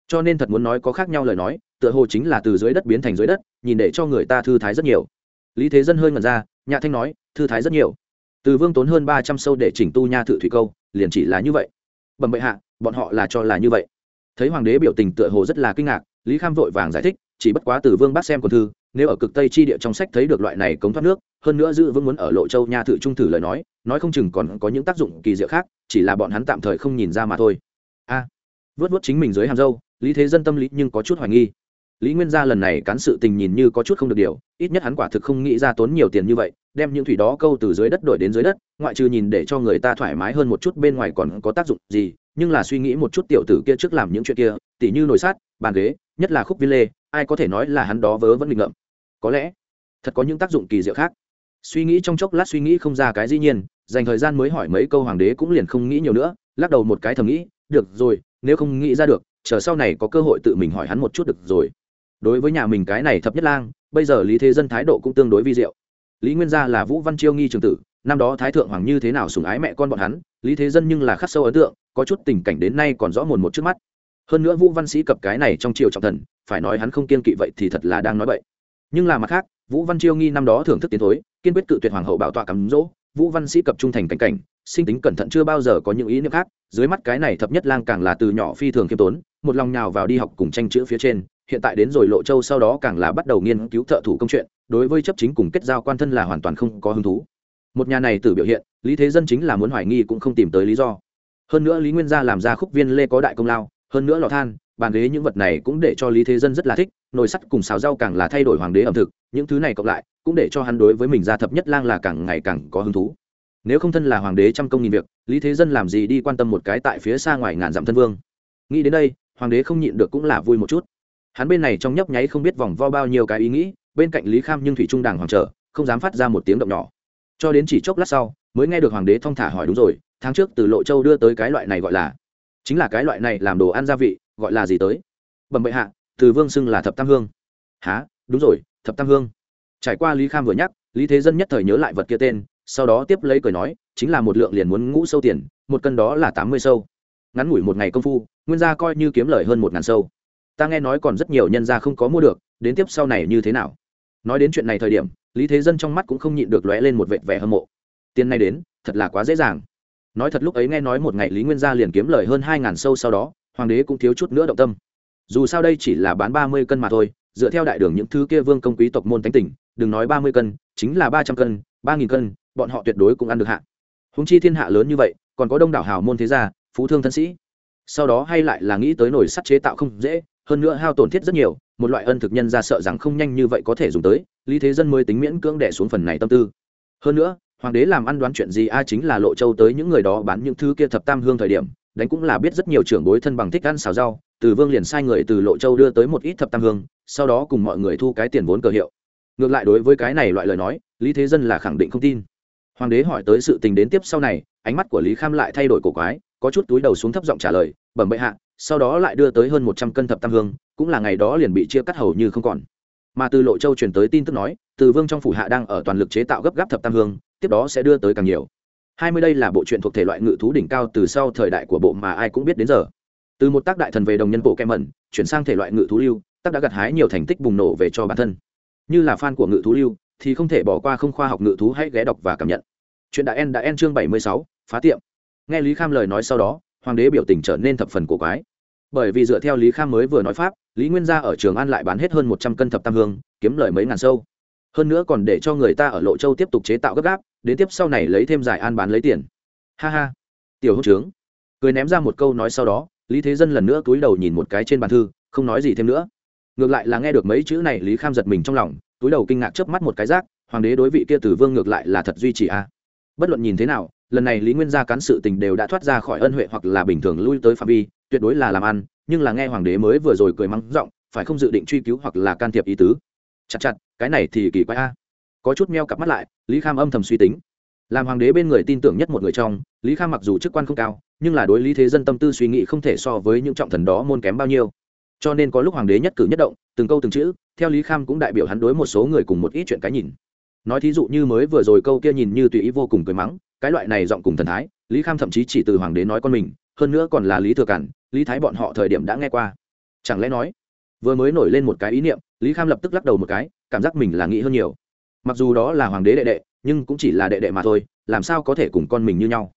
Cho nên thật muốn nói có khác nhau lời nói, tựa hồ chính là từ dưới đất biến thành dưới đất, nhìn để cho người ta thư thái rất nhiều. Lý thế dân hơi ngẩn ra nhà thanh nói, thư thái rất nhiều. Từ vương tốn hơn ba trăm sâu để chỉnh tu nha thự thủy câu, liền chỉ là như vậy. Bẩm bệ hạ, bọn họ là cho là như vậy. Thấy hoàng đế biểu tình tựa hồ rất là kinh ngạc, lý kham vội vàng giải thích, chỉ bất quá từ vương bác xem còn thư nếu ở cực tây chi địa trong sách thấy được loại này cống thoát nước hơn nữa giữ vững muốn ở lộ châu nha thự trung thử lời nói nói không chừng còn có những tác dụng kỳ diệu khác chỉ là bọn hắn tạm thời không nhìn ra mà thôi. A. À, vớt vớt chính mình dưới hàm dâu lý thế dân tâm lý nhưng có chút hoài nghi. Lý nguyên gia lần này cán sự tình nhìn như có chút không được điều ít nhất hắn quả thực không nghĩ ra tốn nhiều tiền như vậy đem những thủy đó câu từ dưới đất đổi đến dưới đất ngoại trừ nhìn để cho người ta thoải mái hơn một chút bên ngoài còn có tác dụng gì nhưng là suy nghĩ một chút tiểu tử kia trước làm những chuyện kia tỉ như nồi sát bàn ghế nhất là khúc viên lê ai có thể nói là hắn đó vớ vẫn nghịch ngợm có lẽ, thật có những tác dụng kỳ diệu khác. Suy nghĩ trong chốc lát suy nghĩ không ra cái dĩ nhiên, dành thời gian mới hỏi mấy câu hoàng đế cũng liền không nghĩ nhiều nữa, lắc đầu một cái thầm nghĩ, được rồi, nếu không nghĩ ra được, chờ sau này có cơ hội tự mình hỏi hắn một chút được rồi. Đối với nhà mình cái này thập nhất lang, bây giờ lý thế dân thái độ cũng tương đối vi diệu. Lý nguyên gia là vũ văn chiêu nghi trường tử, năm đó thái thượng hoàng như thế nào sùng ái mẹ con bọn hắn, lý thế dân nhưng là khắc sâu ấn tượng, có chút tình cảnh đến nay còn rõ mồn một trước mắt. Hơn nữa vũ văn sĩ cập cái này trong triều trọng thần, phải nói hắn không kiên kỵ vậy thì thật là đang nói vậy nhưng là mặt khác vũ văn chiêu nghi năm đó thưởng thức tiến thối kiên quyết cự tuyệt hoàng hậu bảo tọa cắm rỗ, vũ văn sĩ cập trung thành cảnh cảnh sinh tính cẩn thận chưa bao giờ có những ý niệm khác dưới mắt cái này thập nhất lang càng là từ nhỏ phi thường khiêm tốn một lòng nhào vào đi học cùng tranh chữ phía trên hiện tại đến rồi lộ châu sau đó càng là bắt đầu nghiên cứu thợ thủ công chuyện đối với chấp chính cùng kết giao quan thân là hoàn toàn không có hứng thú. Một nhà này từ biểu hiện lý thế dân chính là muốn hoài nghi cũng không tìm tới lý do. Hơn nữa lý nguyên gia làm ra khúc viên lê có đại công lao hơn nữa lò than bàn ghế những vật này cũng để cho lý thế dân rất là thích, nồi sắt cùng xào rau càng là thay đổi hoàng đế ẩm thực, những thứ này cộng lại, cũng để cho hắn đối với mình ra thập nhất lang là càng ngày càng có hứng thú. Nếu không thân là hoàng đế trăm công nghìn việc, lý thế dân làm gì đi quan tâm một cái tại phía xa ngoài ngàn dặm thân vương. Nghĩ đến đây, hoàng đế không nhịn được cũng là vui một chút. Hắn bên này trong nhấp nháy không biết vòng vo bao nhiêu cái ý nghĩ, bên cạnh lý kham nhưng thủy trung đảng hoàng trở, không dám phát ra một tiếng động nhỏ. Cho đến chỉ chốc lát sau, mới nghe được hoàng đế thong thả hỏi đúng rồi, tháng trước từ lộ châu đưa tới cái loại này gọi là, chính là cái loại này làm đồ ăn gia vị gọi là gì tới? Bẩm bệ hạ, từ vương xưng là thập tam hương. Há đúng rồi, thập tam hương. Trải qua lý kham vừa nhắc, lý thế dân nhất thời nhớ lại vật kia tên, sau đó tiếp lấy cười nói, chính là một lượng liền muốn ngũ sâu tiền, một cân đó là tám mươi sâu. Ngắn ngủi một ngày công phu, nguyên gia coi như kiếm lời hơn một ngàn sâu. Ta nghe nói còn rất nhiều nhân gia không có mua được, đến tiếp sau này như thế nào? Nói đến chuyện này thời điểm, lý thế dân trong mắt cũng không nhịn được lóe lên một vệt vẻ hâm mộ. Tiền này đến, thật là quá dễ dàng. Nói thật lúc ấy nghe nói một ngày lý nguyên gia liền kiếm lời hơn hai ngàn sâu sau đó hoàng đế cũng thiếu chút nữa động tâm. Dù sao đây chỉ là bán ba mươi cân mà thôi, dựa theo đại đường những thứ kia vương công quý tộc môn tánh tỉnh, đừng nói ba mươi cân, chính là ba trăm cân, ba nghìn cân, bọn họ tuyệt đối cũng ăn được hạ. Húng chi thiên hạ lớn như vậy, còn có đông đảo hào môn thế gia, phú thương thân sĩ. Sau đó hay lại là nghĩ tới nồi sắt chế tạo không dễ, hơn nữa hao tổn thiết rất nhiều, một loại ân thực nhân ra sợ rằng không nhanh như vậy có thể dùng tới, lý thế dân mới tính miễn cưỡng đẻ xuống phần này tâm tư. Hơn nữa, hoàng đế làm ăn đoán chuyện gì a chính là lộ châu tới những người đó bán những thứ kia thập tam hương thời điểm đánh cũng là biết rất nhiều trưởng bối thân bằng thích ăn xào rau, từ vương liền sai người từ lộ châu đưa tới một ít thập tam hương, sau đó cùng mọi người thu cái tiền vốn cờ hiệu. Ngược lại đối với cái này loại lời nói, lý thế dân là khẳng định không tin. Hoàng đế hỏi tới sự tình đến tiếp sau này, ánh mắt của lý kham lại thay đổi cổ quái, có chút túi đầu xuống thấp giọng trả lời, bẩm bệ hạ, sau đó lại đưa tới hơn một trăm cân thập tam hương, cũng là ngày đó liền bị chia cắt hầu như không còn. Mà từ lộ châu truyền tới tin tức nói, từ vương trong phủ hạ đang ở toàn lực chế tạo gấp gáp thập tam hương, tiếp đó sẽ đưa tới càng nhiều hai mươi đây là bộ truyện thuộc thể loại ngự thú đỉnh cao từ sau thời đại của bộ mà ai cũng biết đến giờ. Từ một tác đại thần về đồng nhân bộ kem mẩn, chuyển sang thể loại ngự thú lưu, tác đã gặt hái nhiều thành tích bùng nổ về cho bản thân. Như là fan của ngự thú lưu, thì không thể bỏ qua không khoa học ngự thú hãy ghé đọc và cảm nhận. Chuyện đã en đã en chương bảy mươi sáu, phá tiệm. Nghe lý kham lời nói sau đó, hoàng đế biểu tình trở nên thập phần cổ quái. Bởi vì dựa theo lý kham mới vừa nói pháp, lý nguyên gia ở trường an lại bán hết hơn một trăm cân thập tam hương, kiếm lời mấy ngàn sâu. Hơn nữa còn để cho người ta ở lộ châu tiếp tục chế tạo gấp gáp đến tiếp sau này lấy thêm giải an bán lấy tiền. Ha ha. Tiểu hữu trướng. Cười ném ra một câu nói sau đó, lý thế dân lần nữa túi đầu nhìn một cái trên bàn thư, không nói gì thêm nữa. Ngược lại là nghe được mấy chữ này, lý kham giật mình trong lòng, túi đầu kinh ngạc chớp mắt một cái rác, hoàng đế đối vị kia tử vương ngược lại là thật duy trì a. À. bất luận nhìn thế nào, lần này lý nguyên gia cán sự tình đều đã thoát ra khỏi ân huệ hoặc là bình thường lui tới phạm vi, tuyệt đối là làm ăn, nhưng là nghe hoàng đế mới vừa rồi cười mắng giọng, phải không dự định truy cứu hoặc là can thiệp ý tứ? Chặt chặt, cái này thì kỳ quái a có chút meo cặp mắt lại, lý kham âm thầm suy tính. Làm hoàng đế bên người tin tưởng nhất một người trong, lý kham mặc dù chức quan không cao, nhưng là đối lý thế dân tâm tư suy nghĩ không thể so với những trọng thần đó môn kém bao nhiêu. Cho nên có lúc hoàng đế nhất cử nhất động, từng câu từng chữ, theo lý kham cũng đại biểu hắn đối một số người cùng một ít chuyện cái nhìn. Nói thí dụ như mới vừa rồi câu kia nhìn như tùy ý vô cùng cười mắng, cái loại này giọng cùng thần thái, lý kham thậm chí chỉ từ hoàng đế nói con mình, hơn nữa còn là lý thừa cản, lý thái bọn họ thời điểm đã nghe qua. Chẳng lẽ nói, vừa mới nổi lên một cái ý niệm, lý kham lập tức lắc đầu một cái, cảm giác mình là nghĩ hơn nhiều mặc dù đó là hoàng đế đệ đệ, nhưng cũng chỉ là đệ đệ mà thôi, làm sao có thể cùng con mình như nhau?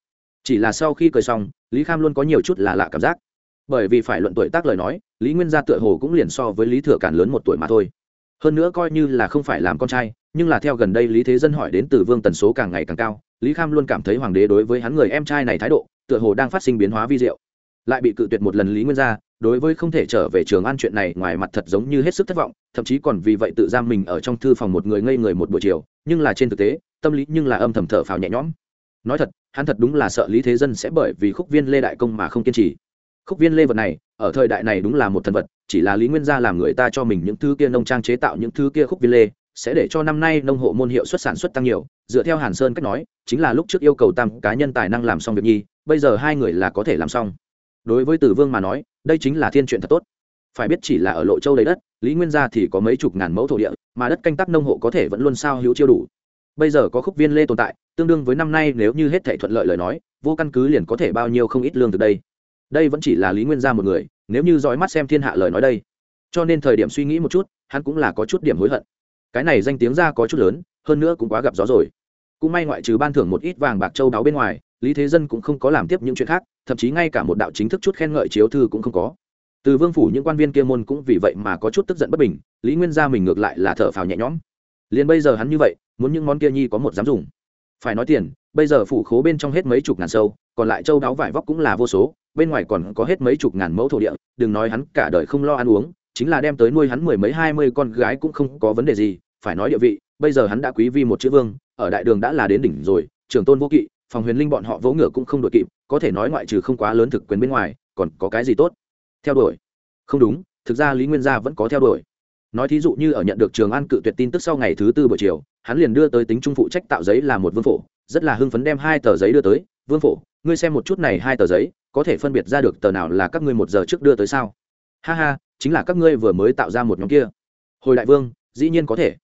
Chỉ là sau khi cười xong, lý kham luôn có nhiều chút là lạ cảm giác. Bởi vì phải luận tuổi tác lời nói, lý nguyên gia tựa hồ cũng liền so với lý thừa cản lớn một tuổi mà thôi. Hơn nữa coi như là không phải làm con trai, nhưng là theo gần đây lý thế dân hỏi đến từ vương tần số càng ngày càng cao, lý kham luôn cảm thấy hoàng đế đối với hắn người em trai này thái độ, tựa hồ đang phát sinh biến hóa vi diệu. Lại bị cự tuyệt một lần lý nguyên gia đối với không thể trở về trường an chuyện này, ngoài mặt thật giống như hết sức thất vọng, thậm chí còn vì vậy tự giam mình ở trong thư phòng một người ngây người một buổi chiều, nhưng là trên thực tế, tâm lý nhưng là âm thầm thở phào nhẹ nhõm. Nói thật, hắn thật đúng là sợ lý thế dân sẽ bởi vì khúc viên lê đại công mà không kiên trì. Khúc viên lê vật này, ở thời đại này đúng là một thần vật, chỉ là lý nguyên gia làm người ta cho mình những thứ kia nông trang chế tạo những thứ kia khúc viên lê, sẽ để cho năm nay nông hộ môn hiệu suất sản xuất tăng nhiều, dựa theo hàn sơn cách nói, chính là lúc trước yêu cầu tam cá nhân tài năng làm xong việc nhi, bây giờ hai người là có thể làm xong đối với tử vương mà nói, đây chính là thiên chuyện thật tốt. Phải biết chỉ là ở lộ châu đầy đất, lý nguyên gia thì có mấy chục ngàn mẫu thổ địa, mà đất canh tác nông hộ có thể vẫn luôn sao hữu chiêu đủ. Bây giờ có khúc viên lê tồn tại, tương đương với năm nay nếu như hết thể thuận lợi lời nói, vô căn cứ liền có thể bao nhiêu không ít lương từ đây. Đây vẫn chỉ là lý nguyên gia một người, nếu như dõi mắt xem thiên hạ lời nói đây. Cho nên thời điểm suy nghĩ một chút, hắn cũng là có chút điểm hối hận. Cái này danh tiếng ra có chút lớn, hơn nữa cũng quá gặp gió rồi. Cũng may ngoại trừ ban thưởng một ít vàng bạc châu đáo bên ngoài lý thế dân cũng không có làm tiếp những chuyện khác, thậm chí ngay cả một đạo chính thức chút khen ngợi chiếu thư cũng không có. Từ vương phủ những quan viên kia môn cũng vì vậy mà có chút tức giận bất bình, lý nguyên gia mình ngược lại là thở phào nhẹ nhõm. Liền bây giờ hắn như vậy, muốn những món kia nhi có một dám dùng. Phải nói tiền, bây giờ phủ khố bên trong hết mấy chục ngàn sâu, còn lại châu đáo vải vóc cũng là vô số, bên ngoài còn có hết mấy chục ngàn mẫu thổ địa, đừng nói hắn cả đời không lo ăn uống, chính là đem tới nuôi hắn mười mấy hai mươi con gái cũng không có vấn đề gì. Phải nói địa vị, bây giờ hắn đã quý vi một chữ vương, ở đại đường đã là đến đỉnh rồi trường tôn vô kỵ phòng huyền linh bọn họ vỗ ngựa cũng không đội kịp, có thể nói ngoại trừ không quá lớn thực quyền bên ngoài, còn có cái gì tốt? Theo đuổi. Không đúng, thực ra lý nguyên gia vẫn có theo đuổi. Nói thí dụ như ở nhận được trường an cự tuyệt tin tức sau ngày thứ tư buổi chiều, hắn liền đưa tới tính trung phụ trách tạo giấy là một vương phổ, rất là hưng phấn đem hai tờ giấy đưa tới. Vương phổ, ngươi xem một chút này hai tờ giấy, có thể phân biệt ra được tờ nào là các ngươi một giờ trước đưa tới sao? Ha ha, chính là các ngươi vừa mới tạo ra một nhóm kia. Hồi đại vương, dĩ nhiên có thể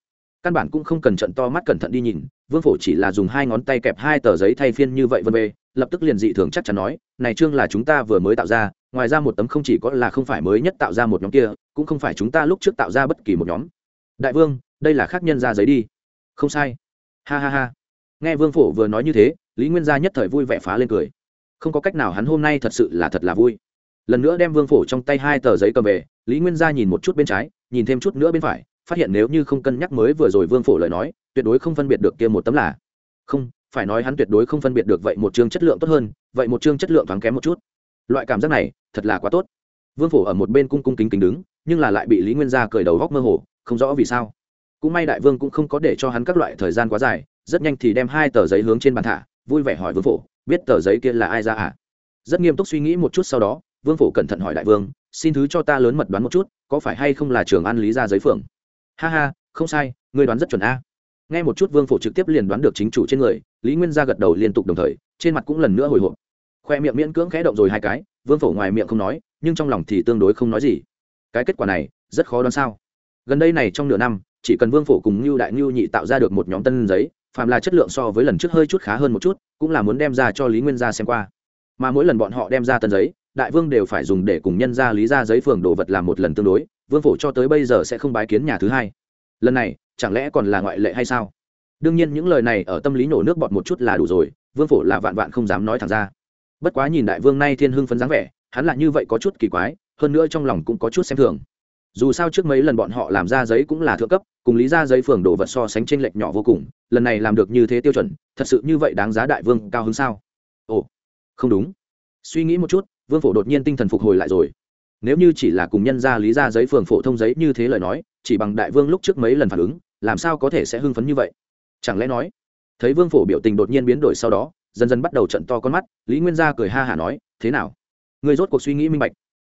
căn bản cũng không cần trận to mắt cẩn thận đi nhìn, vương phổ chỉ là dùng hai ngón tay kẹp hai tờ giấy thay phiên như vậy vân bê lập tức liền dị thường chắc chắn nói, này chương là chúng ta vừa mới tạo ra, ngoài ra một tấm không chỉ có là không phải mới nhất tạo ra một nhóm kia, cũng không phải chúng ta lúc trước tạo ra bất kỳ một nhóm. Đại vương, đây là khác nhân ra giấy đi. Không sai. Ha ha ha. Nghe vương phổ vừa nói như thế, lý nguyên gia nhất thời vui vẻ phá lên cười. Không có cách nào hắn hôm nay thật sự là thật là vui. Lần nữa đem vương phổ trong tay hai tờ giấy cầm về, lý nguyên gia nhìn một chút bên trái, nhìn thêm chút nữa bên phải phát hiện nếu như không cân nhắc mới vừa rồi vương phổ lời nói, tuyệt đối không phân biệt được kia một tấm là. Không, phải nói hắn tuyệt đối không phân biệt được vậy một chương chất lượng tốt hơn, vậy một chương chất lượng thoáng kém một chút. Loại cảm giác này, thật là quá tốt. Vương phổ ở một bên cung cung kính kính đứng, nhưng là lại bị lý nguyên gia cười đầu góc mơ hồ, không rõ vì sao. Cũng may đại vương cũng không có để cho hắn các loại thời gian quá dài, rất nhanh thì đem hai tờ giấy hướng trên bàn thả, vui vẻ hỏi vương phổ, biết tờ giấy kia là ai ra à? Rất nghiêm túc suy nghĩ một chút sau đó, vương phổ cẩn thận hỏi đại vương, xin thứ cho ta lớn mật đoán một chút, có phải hay không là trường an lý ra giấy phượng? Ha ha, không sai, ngươi đoán rất chuẩn a. Nghe một chút vương phổ trực tiếp liền đoán được chính chủ trên người, lý nguyên gia gật đầu liên tục đồng thời, trên mặt cũng lần nữa hồi hộp. Khoe miệng miễn cưỡng khẽ động rồi hai cái, vương phổ ngoài miệng không nói, nhưng trong lòng thì tương đối không nói gì. Cái kết quả này, rất khó đoán sao. Gần đây này trong nửa năm, chỉ cần vương phổ cùng ngưu đại ngưu nhị tạo ra được một nhóm tân giấy, phàm là chất lượng so với lần trước hơi chút khá hơn một chút, cũng là muốn đem ra cho lý nguyên gia xem qua. Mà mỗi lần bọn họ đem ra tân giấy đại vương đều phải dùng để cùng nhân ra lý ra giấy phường đồ vật làm một lần tương đối, vương phổ cho tới bây giờ sẽ không bái kiến nhà thứ hai. Lần này, chẳng lẽ còn là ngoại lệ hay sao? Đương nhiên những lời này ở tâm lý nổ nước bọt một chút là đủ rồi, vương phổ là vạn vạn không dám nói thẳng ra. Bất quá nhìn đại vương nay thiên hưng phấn dáng vẻ, hắn là như vậy có chút kỳ quái, hơn nữa trong lòng cũng có chút xem thường. Dù sao trước mấy lần bọn họ làm ra giấy cũng là thượng cấp, cùng lý ra giấy phường đồ vật so sánh t r ê n lệch nhỏ vô cùng, lần này làm được như thế tiêu chuẩn, thật sự như vậy đáng giá đại vương cao hơn sao? Ồ, không đúng. Suy nghĩ một chút vương phổ đột nhiên tinh thần phục hồi lại rồi. Nếu như chỉ là cùng nhân ra lý ra giấy phường phổ thông giấy như thế lời nói, chỉ bằng đại vương lúc trước mấy lần phản ứng, làm sao có thể sẽ hưng phấn như vậy? Chẳng lẽ nói, thấy vương phổ biểu tình đột nhiên biến đổi sau đó, dần dần bắt đầu trận to con mắt, lý nguyên gia cười ha hả nói, thế nào? Người rốt cuộc suy nghĩ minh bạch.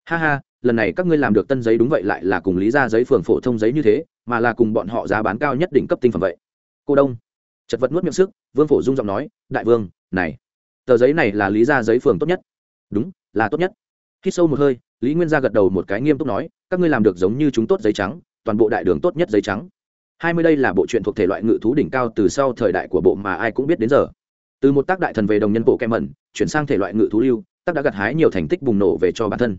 Ha ha, lần này các ngươi làm được tân giấy đúng vậy lại là cùng lý ra giấy phường phổ thông giấy như thế, mà là cùng bọn họ giá bán cao nhất đỉnh cấp tinh phẩm vậy. Cô đông. Chật vật nuốt miệng sức, vương phổ dung giọng nói, đại vương, này, tờ giấy này là lý ra giấy phường tốt nhất đúng, là tốt nhất. Khi sâu một hơi, lý nguyên gia gật đầu một cái nghiêm túc nói, các ngươi làm được giống như chúng tốt giấy trắng, toàn bộ đại đường tốt nhất giấy trắng. Hai mươi đây là bộ truyện thuộc thể loại ngự thú đỉnh cao từ sau thời đại của bộ mà ai cũng biết đến giờ. Từ một tác đại thần về đồng nhân bộ kem mẩn, chuyển sang thể loại ngự thú lưu, tác đã gặt hái nhiều thành tích bùng nổ về cho bản thân.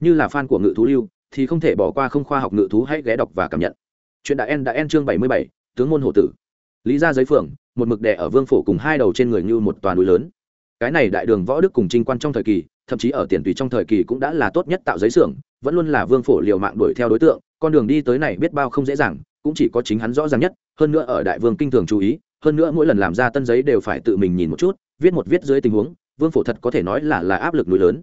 Như là fan của ngự thú lưu, thì không thể bỏ qua không khoa học ngự thú hay ghé đọc và cảm nhận. Chuyện đại en đã en chương bảy mươi bảy, tướng môn hộ tử. Lý ra giấy phượng một mực đè ở vương phổ cùng hai đầu trên người như một toàn núi lớn cái này đại đường võ đức cùng trinh quan trong thời kỳ, thậm chí ở tiền tùy trong thời kỳ cũng đã là tốt nhất tạo giấy xưởng, vẫn luôn là vương phổ liều mạng đuổi theo đối tượng, con đường đi tới này biết bao không dễ dàng, cũng chỉ có chính hắn rõ ràng nhất, hơn nữa ở đại vương kinh thường chú ý, hơn nữa mỗi lần làm ra tân giấy đều phải tự mình nhìn một chút, viết một viết dưới tình huống, vương phổ thật có thể nói là là áp lực núi lớn.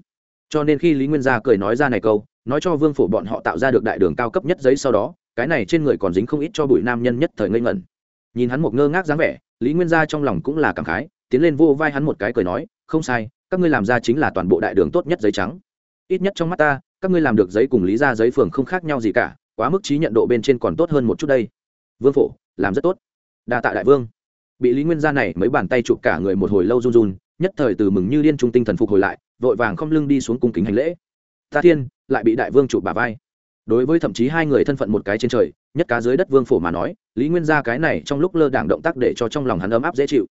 Cho nên khi lý nguyên gia cười nói ra này câu, nói cho vương phổ bọn họ tạo ra được đại đường cao cấp nhất giấy sau đó, cái này trên người còn dính không ít cho bụi nam nhân nhất thời ngây ngẩn. Nhìn hắn một ngơ ngác dáng vẻ, lý nguyên gia trong lòng cũng là cảm khái tiến lên vô vai hắn một cái cười nói, không sai, các ngươi làm ra chính là toàn bộ đại đường tốt nhất giấy trắng. Ít nhất trong mắt ta, các ngươi làm được giấy cùng lý ra giấy phường không khác nhau gì cả, quá mức trí nhận độ bên trên còn tốt hơn một chút đây. Vương phổ, làm rất tốt. Đa tạ đại vương. Bị lý nguyên gia này mấy bàn tay chụp cả người một hồi lâu run run, nhất thời từ mừng như điên trung tinh thần phục hồi lại, vội vàng không lưng đi xuống cung kính hành lễ. Ta thiên, lại bị đại vương chụp bà vai. Đối với thậm chí hai người thân phận một cái trên trời, nhất cá dưới đất vương phổ mà nói, lý nguyên gia cái này trong lúc lơ đảng động tác để cho trong lòng hắn ấm áp dễ chịu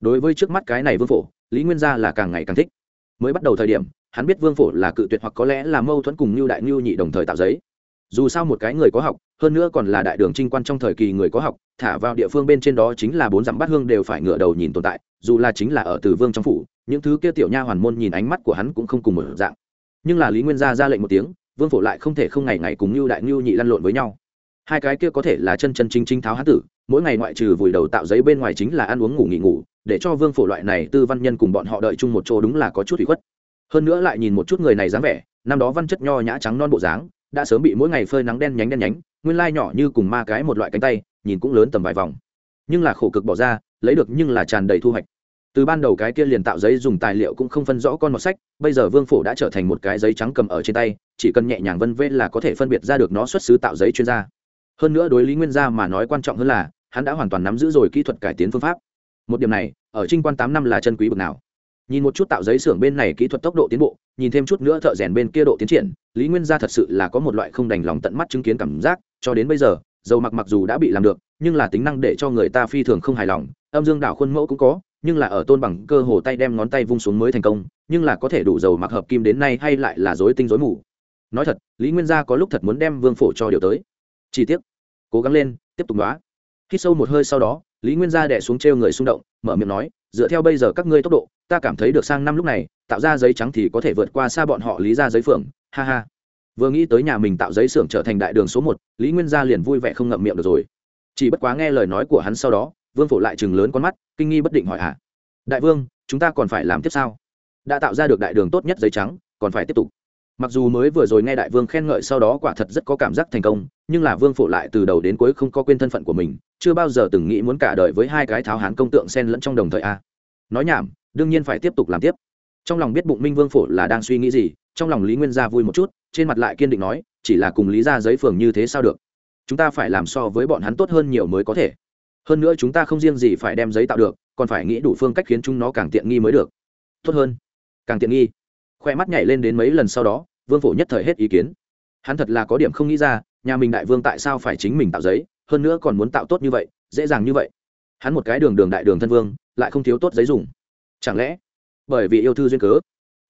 đối với trước mắt cái này vương phổ, lý nguyên gia là càng ngày càng thích. Mới bắt đầu thời điểm, hắn biết vương phổ là cự tuyệt hoặc có lẽ là mâu thuẫn cùng như đại ngưu nhị đồng thời tạo giấy. Dù sao một cái người có học, hơn nữa còn là đại đường trinh quan trong thời kỳ người có học, thả vào địa phương bên trên đó chính là bốn dặm bát hương đều phải ngửa đầu nhìn tồn tại, dù là chính là ở từ vương trong phủ, những thứ kia tiểu nha hoàn môn nhìn ánh mắt của hắn cũng không cùng một dạng. Nhưng là lý nguyên gia ra lệnh một tiếng, vương phổ lại không thể không ngày ngày cùng như đại ngưu nhị lăn lộn với nhau. Hai cái kia có thể là chân chân chính chính tháo hán tử, mỗi ngày ngoại trừ vùi đầu tạo giấy bên ngoài chính là ăn uống ngủ nghỉ ngủ để cho vương phổ loại này tư văn nhân cùng bọn họ đợi chung một chỗ đúng là có chút bị khuất. Hơn nữa lại nhìn một chút người này dáng vẻ, năm đó văn chất nho nhã trắng non bộ dáng, đã sớm bị mỗi ngày phơi nắng đen nhánh đen nhánh, nguyên lai nhỏ như cùng ma cái một loại cánh tay, nhìn cũng lớn tầm vài vòng. Nhưng là khổ cực bỏ ra, lấy được nhưng là tràn đầy thu hoạch. Từ ban đầu cái kia liền tạo giấy dùng tài liệu cũng không phân rõ con một sách, bây giờ vương phổ đã trở thành một cái giấy trắng cầm ở trên tay, chỉ cần nhẹ nhàng vân vê là có thể phân biệt ra được nó xuất xứ tạo giấy chuyên gia. Hơn nữa đối lý nguyên gia mà nói quan trọng hơn là, hắn đã hoàn toàn nắm giữ rồi kỹ thuật cải tiến phương pháp một điểm này, ở trinh quan tám năm là chân quý bực nào? Nhìn một chút tạo giấy xưởng bên này kỹ thuật tốc độ tiến bộ, nhìn thêm chút nữa thợ rèn bên kia độ tiến triển, lý nguyên gia thật sự là có một loại không đành lòng tận mắt chứng kiến cảm giác, cho đến bây giờ, dầu mặc mặc dù đã bị làm được, nhưng là tính năng để cho người ta phi thường không hài lòng, âm dương đảo khuôn mẫu cũng có, nhưng là ở tôn bằng cơ hồ tay đem ngón tay vung xuống mới thành công, nhưng là có thể đủ dầu mặc hợp kim đến nay hay lại là dối tinh dối mù. Nói thật, lý nguyên gia có lúc thật muốn đem vương phổ cho điều tới. Chi tiết cố gắng lên, tiếp tục đoá khi sâu một hơi sau đó lý nguyên gia đẻ xuống t người xung động, mở miệng nói, dựa theo bây giờ các ngươi tốc độ, ta cảm thấy được sang năm lúc này, tạo ra giấy trắng thì có thể vượt qua xa bọn họ lý ra giấy phượng. Ha ha. Vừa nghĩ tới nhà mình tạo giấy xưởng trở thành đại đường số một, lý nguyên gia liền vui vẻ không ngậm miệng được rồi. Chỉ bất quá nghe lời nói của hắn sau đó, vương phổ lại chừng lớn con mắt, kinh nghi bất định hỏi hả đại vương, chúng ta còn phải làm tiếp sao? Đã tạo ra được đại đường tốt nhất giấy trắng, còn phải tiếp tục mặc dù mới vừa rồi nghe đại vương khen ngợi sau đó quả thật rất có cảm giác thành công, nhưng là vương phổ lại từ đầu đến cuối không có quên thân phận của mình, chưa bao giờ từng nghĩ muốn cả đời với hai cái tháo hán công tượng sen lẫn trong đồng thời a. Nói nhảm, đương nhiên phải tiếp tục làm tiếp. Trong lòng biết bụng minh vương phổ là đang suy nghĩ gì, trong lòng lý nguyên gia vui một chút, trên mặt lại kiên định nói, chỉ là cùng lý ra giấy phường như thế sao được? Chúng ta phải làm so với bọn hắn tốt hơn nhiều mới có thể. Hơn nữa chúng ta không riêng gì phải đem giấy tạo được, còn phải nghĩ đủ phương cách khiến chúng nó càng tiện nghi mới được. Tốt hơn. Càng tiện nghi khoe mắt nhảy lên đến mấy lần sau đó, vương phổ nhất thời hết ý kiến. Hắn thật là có điểm không nghĩ ra, nhà mình đại vương tại sao phải chính mình tạo giấy, hơn nữa còn muốn tạo tốt như vậy, dễ dàng như vậy. Hắn một cái đường đường đại đường thân vương, lại không thiếu tốt giấy dùng. Chẳng lẽ bởi vì yêu thư duyên cớ?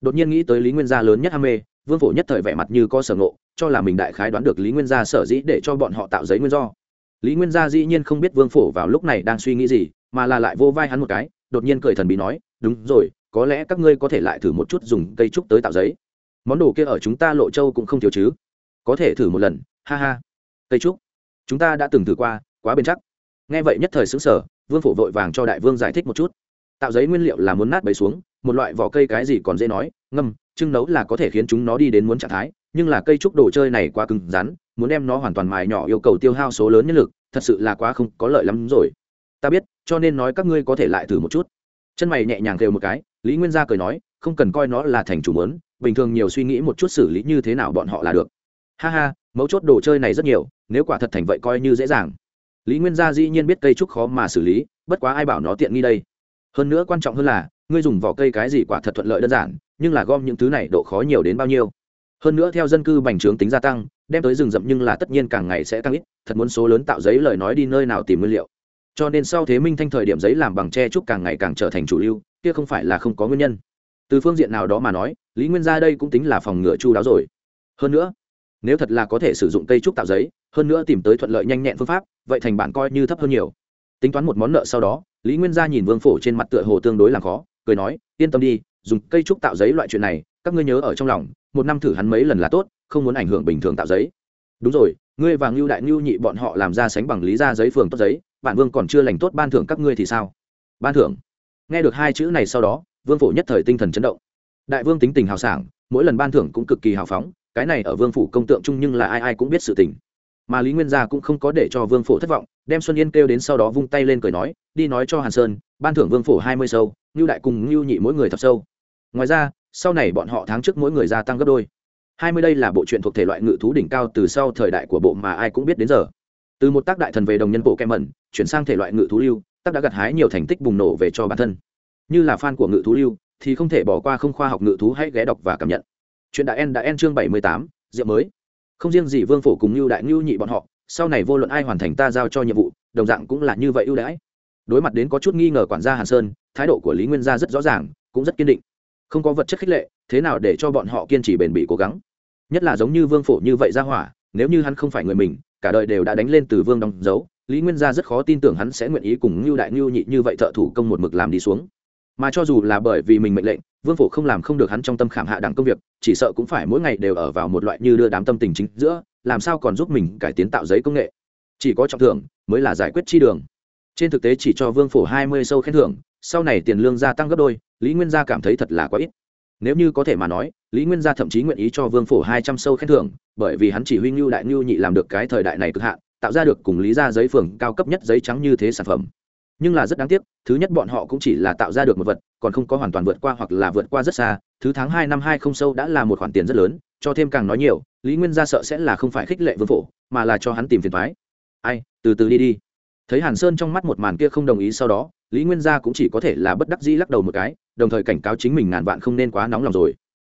Đột nhiên nghĩ tới lý nguyên gia lớn nhất ham mê, vương phổ nhất thời vẻ mặt như có sở ngộ, cho là mình đại khái đoán được lý nguyên gia sở dĩ để cho bọn họ tạo giấy nguyên do. Lý nguyên gia dĩ nhiên không biết vương phổ vào lúc này đang suy nghĩ gì, mà là lại vô vai hắn một cái, đột nhiên cười thần bí nói, đúng rồi có lẽ các ngươi có thể lại thử một chút dùng cây trúc tới tạo giấy. Món đồ kia ở chúng ta lộ châu cũng không thiếu chứ. Có thể thử một lần, ha ha. Cây trúc. Chúng ta đã từng thử qua, quá bền chắc. Nghe vậy nhất thời xứng sở vương phổ vội vàng cho đại vương giải thích một chút. Tạo giấy nguyên liệu là muốn nát bấy xuống, một loại vỏ cây cái gì còn dễ nói, ngâm trưng nấu là có thể khiến chúng nó đi đến muốn trạng thái, nhưng là cây trúc đồ chơi này quá cứng rắn, muốn đem nó hoàn toàn mài nhỏ yêu cầu tiêu hao số lớn nhân lực, thật sự là quá không có lợi lắm rồi. Ta biết, cho nên nói các ngươi có thể lại thử một chút chân mày nhẹ nhàng kêu một cái, lý nguyên gia cười nói, không cần coi nó là thành chủ mớn bình thường nhiều suy nghĩ một chút xử lý như thế nào bọn họ là được. Ha ha, mấu chốt đồ chơi này rất nhiều, nếu quả thật thành vậy coi như dễ dàng. Lý nguyên gia dĩ nhiên biết cây trúc khó mà xử lý, bất quá ai bảo nó tiện nghi đây? Hơn nữa quan trọng hơn là, ngươi dùng vỏ cây cái gì quả thật thuận lợi đơn giản, nhưng là gom những thứ này độ khó nhiều đến bao nhiêu? Hơn nữa theo dân cư bành trướng tính gia tăng, đem tới rừng rậm nhưng là tất nhiên càng ngày sẽ tăng ít, thật muốn số lớn tạo giấy lời nói đi nơi nào tìm nguyên liệu cho nên sau thế minh thanh thời điểm giấy làm bằng tre trúc càng ngày càng trở thành chủ lưu, kia không phải là không có nguyên nhân. Từ phương diện nào đó mà nói, lý nguyên gia đây cũng tính là phòng ngựa chu đáo rồi. Hơn nữa, nếu thật là có thể sử dụng cây trúc tạo giấy, hơn nữa tìm tới thuận lợi nhanh nhẹn phương pháp, vậy thành bản coi như thấp hơn nhiều. Tính toán một món nợ sau đó, lý nguyên gia nhìn vương phổ trên mặt tựa hồ tương đối là khó, cười nói, yên tâm đi, dùng cây trúc tạo giấy loại chuyện này, các ngươi nhớ ở trong lòng, một năm thử hắn mấy lần là tốt, không muốn ảnh hưởng bình thường tạo giấy. Đúng rồi, ngươi và ngưu đại ngưu nhị bọn họ làm ra sánh bằng lý ra giấy phường tốt giấy bản vương còn chưa lành tốt ban thưởng các ngươi thì sao? Ban thưởng? Nghe được hai chữ này sau đó, vương phổ nhất thời tinh thần chấn động. Đại vương tính tình hào sảng, mỗi lần ban thưởng cũng cực kỳ hào phóng, cái này ở vương phủ công tượng chung nhưng là ai ai cũng biết sự tình. Mà lý nguyên gia cũng không có để cho vương phổ thất vọng, đem xuân yên kêu đến sau đó vung tay lên cười nói, đi nói cho hàn sơn, ban thưởng vương phổ hai mươi sâu, ngưu đại cùng ngưu nhị mỗi người thập sâu. Ngoài ra, sau này bọn họ tháng trước mỗi người gia tăng gấp đôi. Hai mươi đây là bộ truyện thuộc thể loại ngự thú đỉnh cao từ sau thời đại của bộ mà ai cũng biết đến giờ từ một tác đại thần về đồng nhân bộ kem mẩn, chuyển sang thể loại ngự thú lưu, tác đã gặt hái nhiều thành tích bùng nổ về cho bản thân. Như là fan của ngự thú lưu, thì không thể bỏ qua không khoa học ngự thú hãy ghé đọc và cảm nhận. Chuyện đại en đã en chương bảy mươi tám diệu mới. Không riêng gì vương phổ cùng lưu đại lưu nhị bọn họ, sau này vô luận ai hoàn thành ta giao cho nhiệm vụ, đồng dạng cũng là như vậy ưu đãi. Đối mặt đến có chút nghi ngờ quản gia hàn sơn, thái độ của lý nguyên gia rất rõ ràng, cũng rất kiên định. Không có vật chất khích lệ, thế nào để cho bọn họ kiên trì bền bỉ cố gắng? Nhất là giống như vương phổ như vậy ra hỏa, nếu như hắn không phải người mình cả đời đều đã đánh lên từ vương đóng dấu, lý nguyên gia rất khó tin tưởng hắn sẽ nguyện ý cùng ngưu đại ngưu nhị như vậy thợ thủ công một mực làm đi xuống. Mà cho dù là bởi vì mình mệnh lệnh, vương phổ không làm không được hắn trong tâm khảm hạ đẳng công việc, chỉ sợ cũng phải mỗi ngày đều ở vào một loại như đưa đám tâm tình chính giữa, làm sao còn giúp mình cải tiến tạo giấy công nghệ? Chỉ có trọng thưởng mới là giải quyết chi đường. Trên thực tế chỉ cho vương phổ hai mươi sâu khen thưởng, sau này tiền lương gia tăng gấp đôi, lý nguyên gia cảm thấy thật là quá ít nếu như có thể mà nói, lý nguyên gia thậm chí nguyện ý cho vương phổ hai trăm sâu khen thưởng, bởi vì hắn chỉ huy ngưu đại ngưu nhị làm được cái thời đại này cực hạn, tạo ra được cùng lý ra giấy phường cao cấp nhất giấy trắng như thế sản phẩm. Nhưng là rất đáng tiếc, thứ nhất bọn họ cũng chỉ là tạo ra được một vật, còn không có hoàn toàn vượt qua hoặc là vượt qua rất xa, thứ tháng hai năm hai không sâu đã là một khoản tiền rất lớn, cho thêm càng nói nhiều, lý nguyên gia sợ sẽ là không phải khích lệ vương phổ, mà là cho hắn tìm phiền thoái ai, từ từ đi đi. Thấy hàn sơn trong mắt một màn kia không đồng ý sau đó, lý nguyên gia cũng chỉ có thể là bất đắc dĩ lắc đầu một cái đồng thời cảnh cáo chính mình ngàn vạn không nên quá nóng lòng rồi.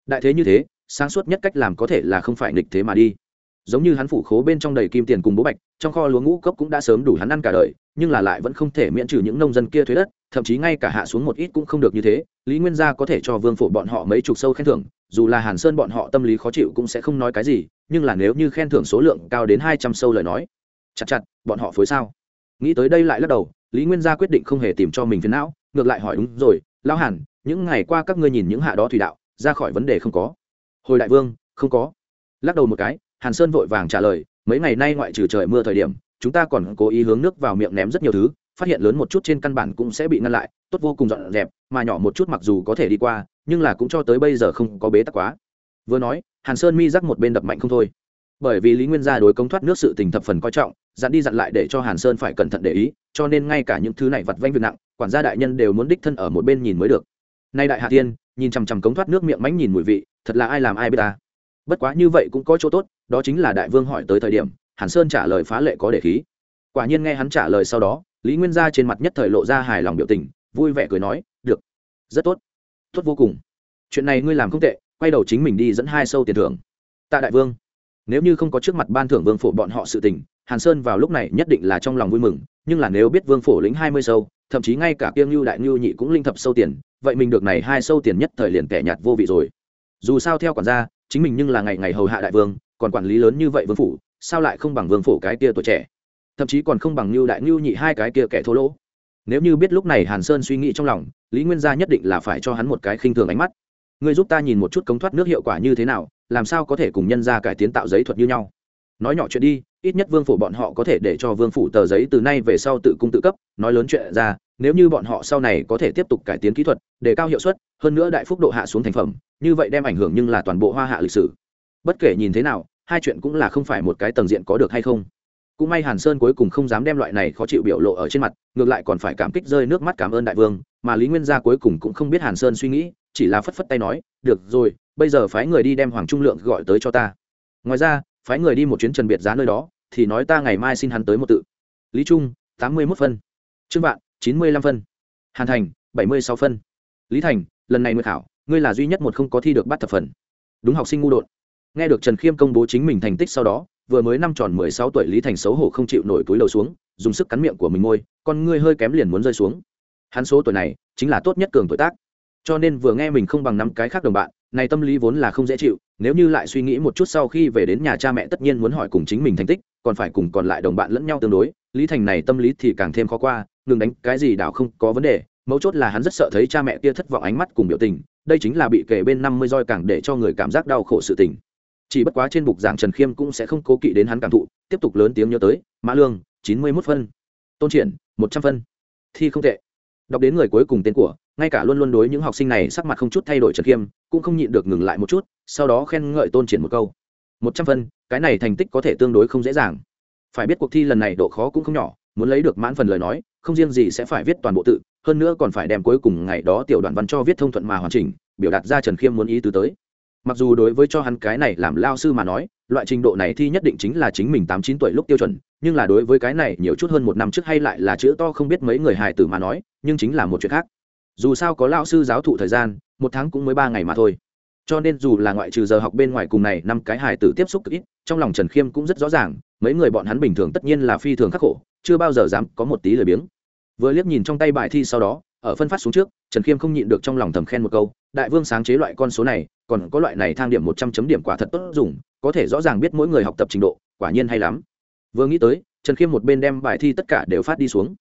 Đại thế như thế, sáng suốt nhất cách làm có thể là không phải nghịch thế mà đi. Giống như hắn phủ khố bên trong đầy kim tiền cùng bố bạch, trong kho lúa ngũ cốc cũng đã sớm đủ hắn ăn cả đời, nhưng là lại vẫn không thể miễn trừ những nông dân kia thuế đất, thậm chí ngay cả hạ xuống một ít cũng không được như thế, lý nguyên gia có thể cho vương phổ bọn họ mấy chục sâu khen thưởng, dù là hàn sơn bọn họ tâm lý khó chịu cũng sẽ không nói cái gì, nhưng là nếu như khen thưởng số lượng cao đến hai trăm sâu lời nói, chặt chặt, bọn họ phối sao? Nghĩ tới đây lại lắc đầu, lý nguyên gia quyết định không hề tìm cho mình phiền não, ngược lại hỏi đúng rồi, lão hàn những ngày qua các ngươi nhìn những hạ đó thủy đạo, ra khỏi vấn đề không có. Hồi đại vương, không có. Lắc đầu một cái, hàn sơn vội vàng trả lời, mấy ngày nay ngoại trừ trời mưa thời điểm, chúng ta còn cố ý hướng nước vào miệng ném rất nhiều thứ, phát hiện lớn một chút trên căn bản cũng sẽ bị ngăn lại, tốt vô cùng dọn dẹp, mà nhỏ một chút mặc dù có thể đi qua, nhưng là cũng cho tới bây giờ không có bế tắc quá. Vừa nói, hàn sơn mi rắc một bên đập mạnh không thôi. Bởi vì lý nguyên gia đối công thoát nước sự tình thập phần coi trọng, dặn đi dặn lại để cho hàn sơn phải cẩn thận để ý, cho nên ngay cả những thứ này vặt vanh việc nặng, quản gia đại nhân đều muốn đích thân ở một bên nhìn mới được nay đại hạ tiên, nhìn chằm chằm cống thoát nước miệng mánh nhìn mùi vị, thật là ai làm ai biết ta. Bất quá như vậy cũng có chỗ tốt, đó chính là đại vương hỏi tới thời điểm, hàn sơn trả lời phá lệ có để khí. Quả nhiên nghe hắn trả lời sau đó, lý nguyên gia trên mặt nhất thời lộ ra hài lòng biểu tình, vui vẻ cười nói, được, rất tốt tốt vô cùng. Chuyện này ngươi làm không tệ, quay đầu chính mình đi dẫn hai sâu tiền thưởng. Tạ đại vương, nếu như không có trước mặt ban thưởng vương phổ bọn họ sự tình hàn sơn vào lúc này nhất định là trong lòng vui mừng, nhưng là nếu biết vương phổ lĩnh hai mươi sâu, thậm chí ngay cả kiêng lưu đại ngưu nhị cũng linh thập sâu tiền, vậy mình được này hai sâu tiền nhất thời liền kẻ nhạt vô vị rồi. Dù sao theo quản gia, chính mình nhưng là ngày ngày hầu hạ đại vương, còn quản lý lớn như vậy vương phủ, sao lại không bằng vương phủ cái kia tuổi trẻ? Thậm chí còn không bằng lưu đại ngưu nhị hai cái kia kẻ thô lỗ. Nếu như biết lúc này hàn sơn suy nghĩ trong lòng, lý nguyên gia nhất định là phải cho hắn một cái khinh thường ánh mắt. Ngươi giúp ta nhìn một chút cống thoát nước hiệu quả như thế nào, làm sao có thể cùng nhân ra cải tiến tạo giấy thuật như nhau? Nói nhỏ chuyện đi, ít nhất vương phủ bọn họ có thể để cho vương phủ tờ giấy từ nay về sau tự cung tự cấp, nói lớn chuyện ra, nếu như bọn họ sau này có thể tiếp tục cải tiến kỹ thuật, để cao hiệu suất, hơn nữa đại phúc độ hạ xuống thành phẩm, như vậy đem ảnh hưởng nhưng là toàn bộ hoa hạ lịch sử. Bất kể nhìn thế nào, hai chuyện cũng là không phải một cái tầng diện có được hay không. Cũng may hàn sơn cuối cùng không dám đem loại này khó chịu biểu lộ ở trên mặt, ngược lại còn phải cảm kích rơi nước mắt cảm ơn đại vương, mà lý nguyên gia cuối cùng cũng không biết hàn sơn suy nghĩ, chỉ là phất phất tay nói, được rồi, bây giờ phái người đi đem hoàng trung lượng gọi tới cho ta. Ngoài ra phái người đi một chuyến trần biệt giá nơi đó, thì nói ta ngày mai xin hắn tới một tự. Lý trung, tám mươi mốt phân. Trương vạn, chín mươi lăm phân. Hàn thành, bảy mươi sáu phân. Lý thành, lần này nguyệt khảo, ngươi là duy nhất một không có thi được bắt thập phần. Đúng học sinh ngu đột. Nghe được trần khiêm công bố chính mình thành tích sau đó, vừa mới năm tròn mười sáu tuổi lý thành xấu hổ không chịu nổi túi đầu xuống, dùng sức cắn miệng của mình môi, con ngươi hơi kém liền muốn rơi xuống. Hắn số tuổi này, chính là tốt nhất cường tuổi tác. Cho nên vừa nghe mình không bằng năm cái khác đồng bạn này tâm lý vốn là không dễ chịu, nếu như lại suy nghĩ một chút sau khi về đến nhà cha mẹ tất nhiên muốn hỏi cùng chính mình thành tích, còn phải cùng còn lại đồng bạn lẫn nhau tương đối, lý thành này tâm lý thì càng thêm khó qua, ngừng đánh cái gì đảo không có vấn đề, mấu chốt là hắn rất sợ thấy cha mẹ kia thất vọng ánh mắt cùng biểu tình, đây chính là bị kể bên năm mươi roi càng để cho người cảm giác đau khổ sự tình. Chỉ bất quá trên bục giảng trần khiêm cũng sẽ không cố kỵ đến hắn cảm thụ, tiếp tục lớn tiếng nhớ tới, mã lương, chín mươi mốt phân, tôn triển, một trăm phân. Thi không tệ đọc đến người cuối cùng tên của, ngay cả luôn luôn đối những học sinh này sắc mặt không chút thay đổi trần khiêm, cũng không nhịn được ngừng lại một chút, sau đó khen ngợi tôn triển một câu. Một trăm phân, cái này thành tích có thể tương đối không dễ dàng. Phải biết cuộc thi lần này độ khó cũng không nhỏ, muốn lấy được mãn phần lời nói, không riêng gì sẽ phải viết toàn bộ tự, hơn nữa còn phải đem cuối cùng ngày đó tiểu đoạn văn cho viết thông thuận mà hoàn chỉnh, biểu đạt ra trần khiêm muốn ý tứ tới. Mặc dù đối với cho hắn cái này làm lao sư mà nói, loại trình độ này thi nhất định chính là chính mình tám chín tuổi lúc tiêu chuẩn nhưng là đối với cái này nhiều chút hơn một năm trước hay lại là chữ to không biết mấy người hài tử mà nói, nhưng chính là một chuyện khác. Dù sao có lao sư giáo thụ thời gian, một tháng cũng mới ba ngày mà thôi. Cho nên dù là ngoại trừ giờ học bên ngoài cùng này năm cái hài tử tiếp xúc cực ít, trong lòng trần khiêm cũng rất rõ ràng, mấy người bọn hắn bình thường tất nhiên là phi thường khắc khổ, chưa bao giờ dám có một tí lười biếng. Vừa liếc nhìn trong tay bài thi sau đó, ở phân phát xuống trước, trần khiêm không nhịn được trong lòng thầm khen một câu, đại vương sáng chế loại con số này, còn có loại này thang điểm một trăm chấm điểm quả thật tốt dùng, có thể rõ ràng biết mỗi người học tập trình độ, quả nhiên hay lắm vừa nghĩ tới, trần khiêm một bên đem bài thi tất cả đều phát đi xuống.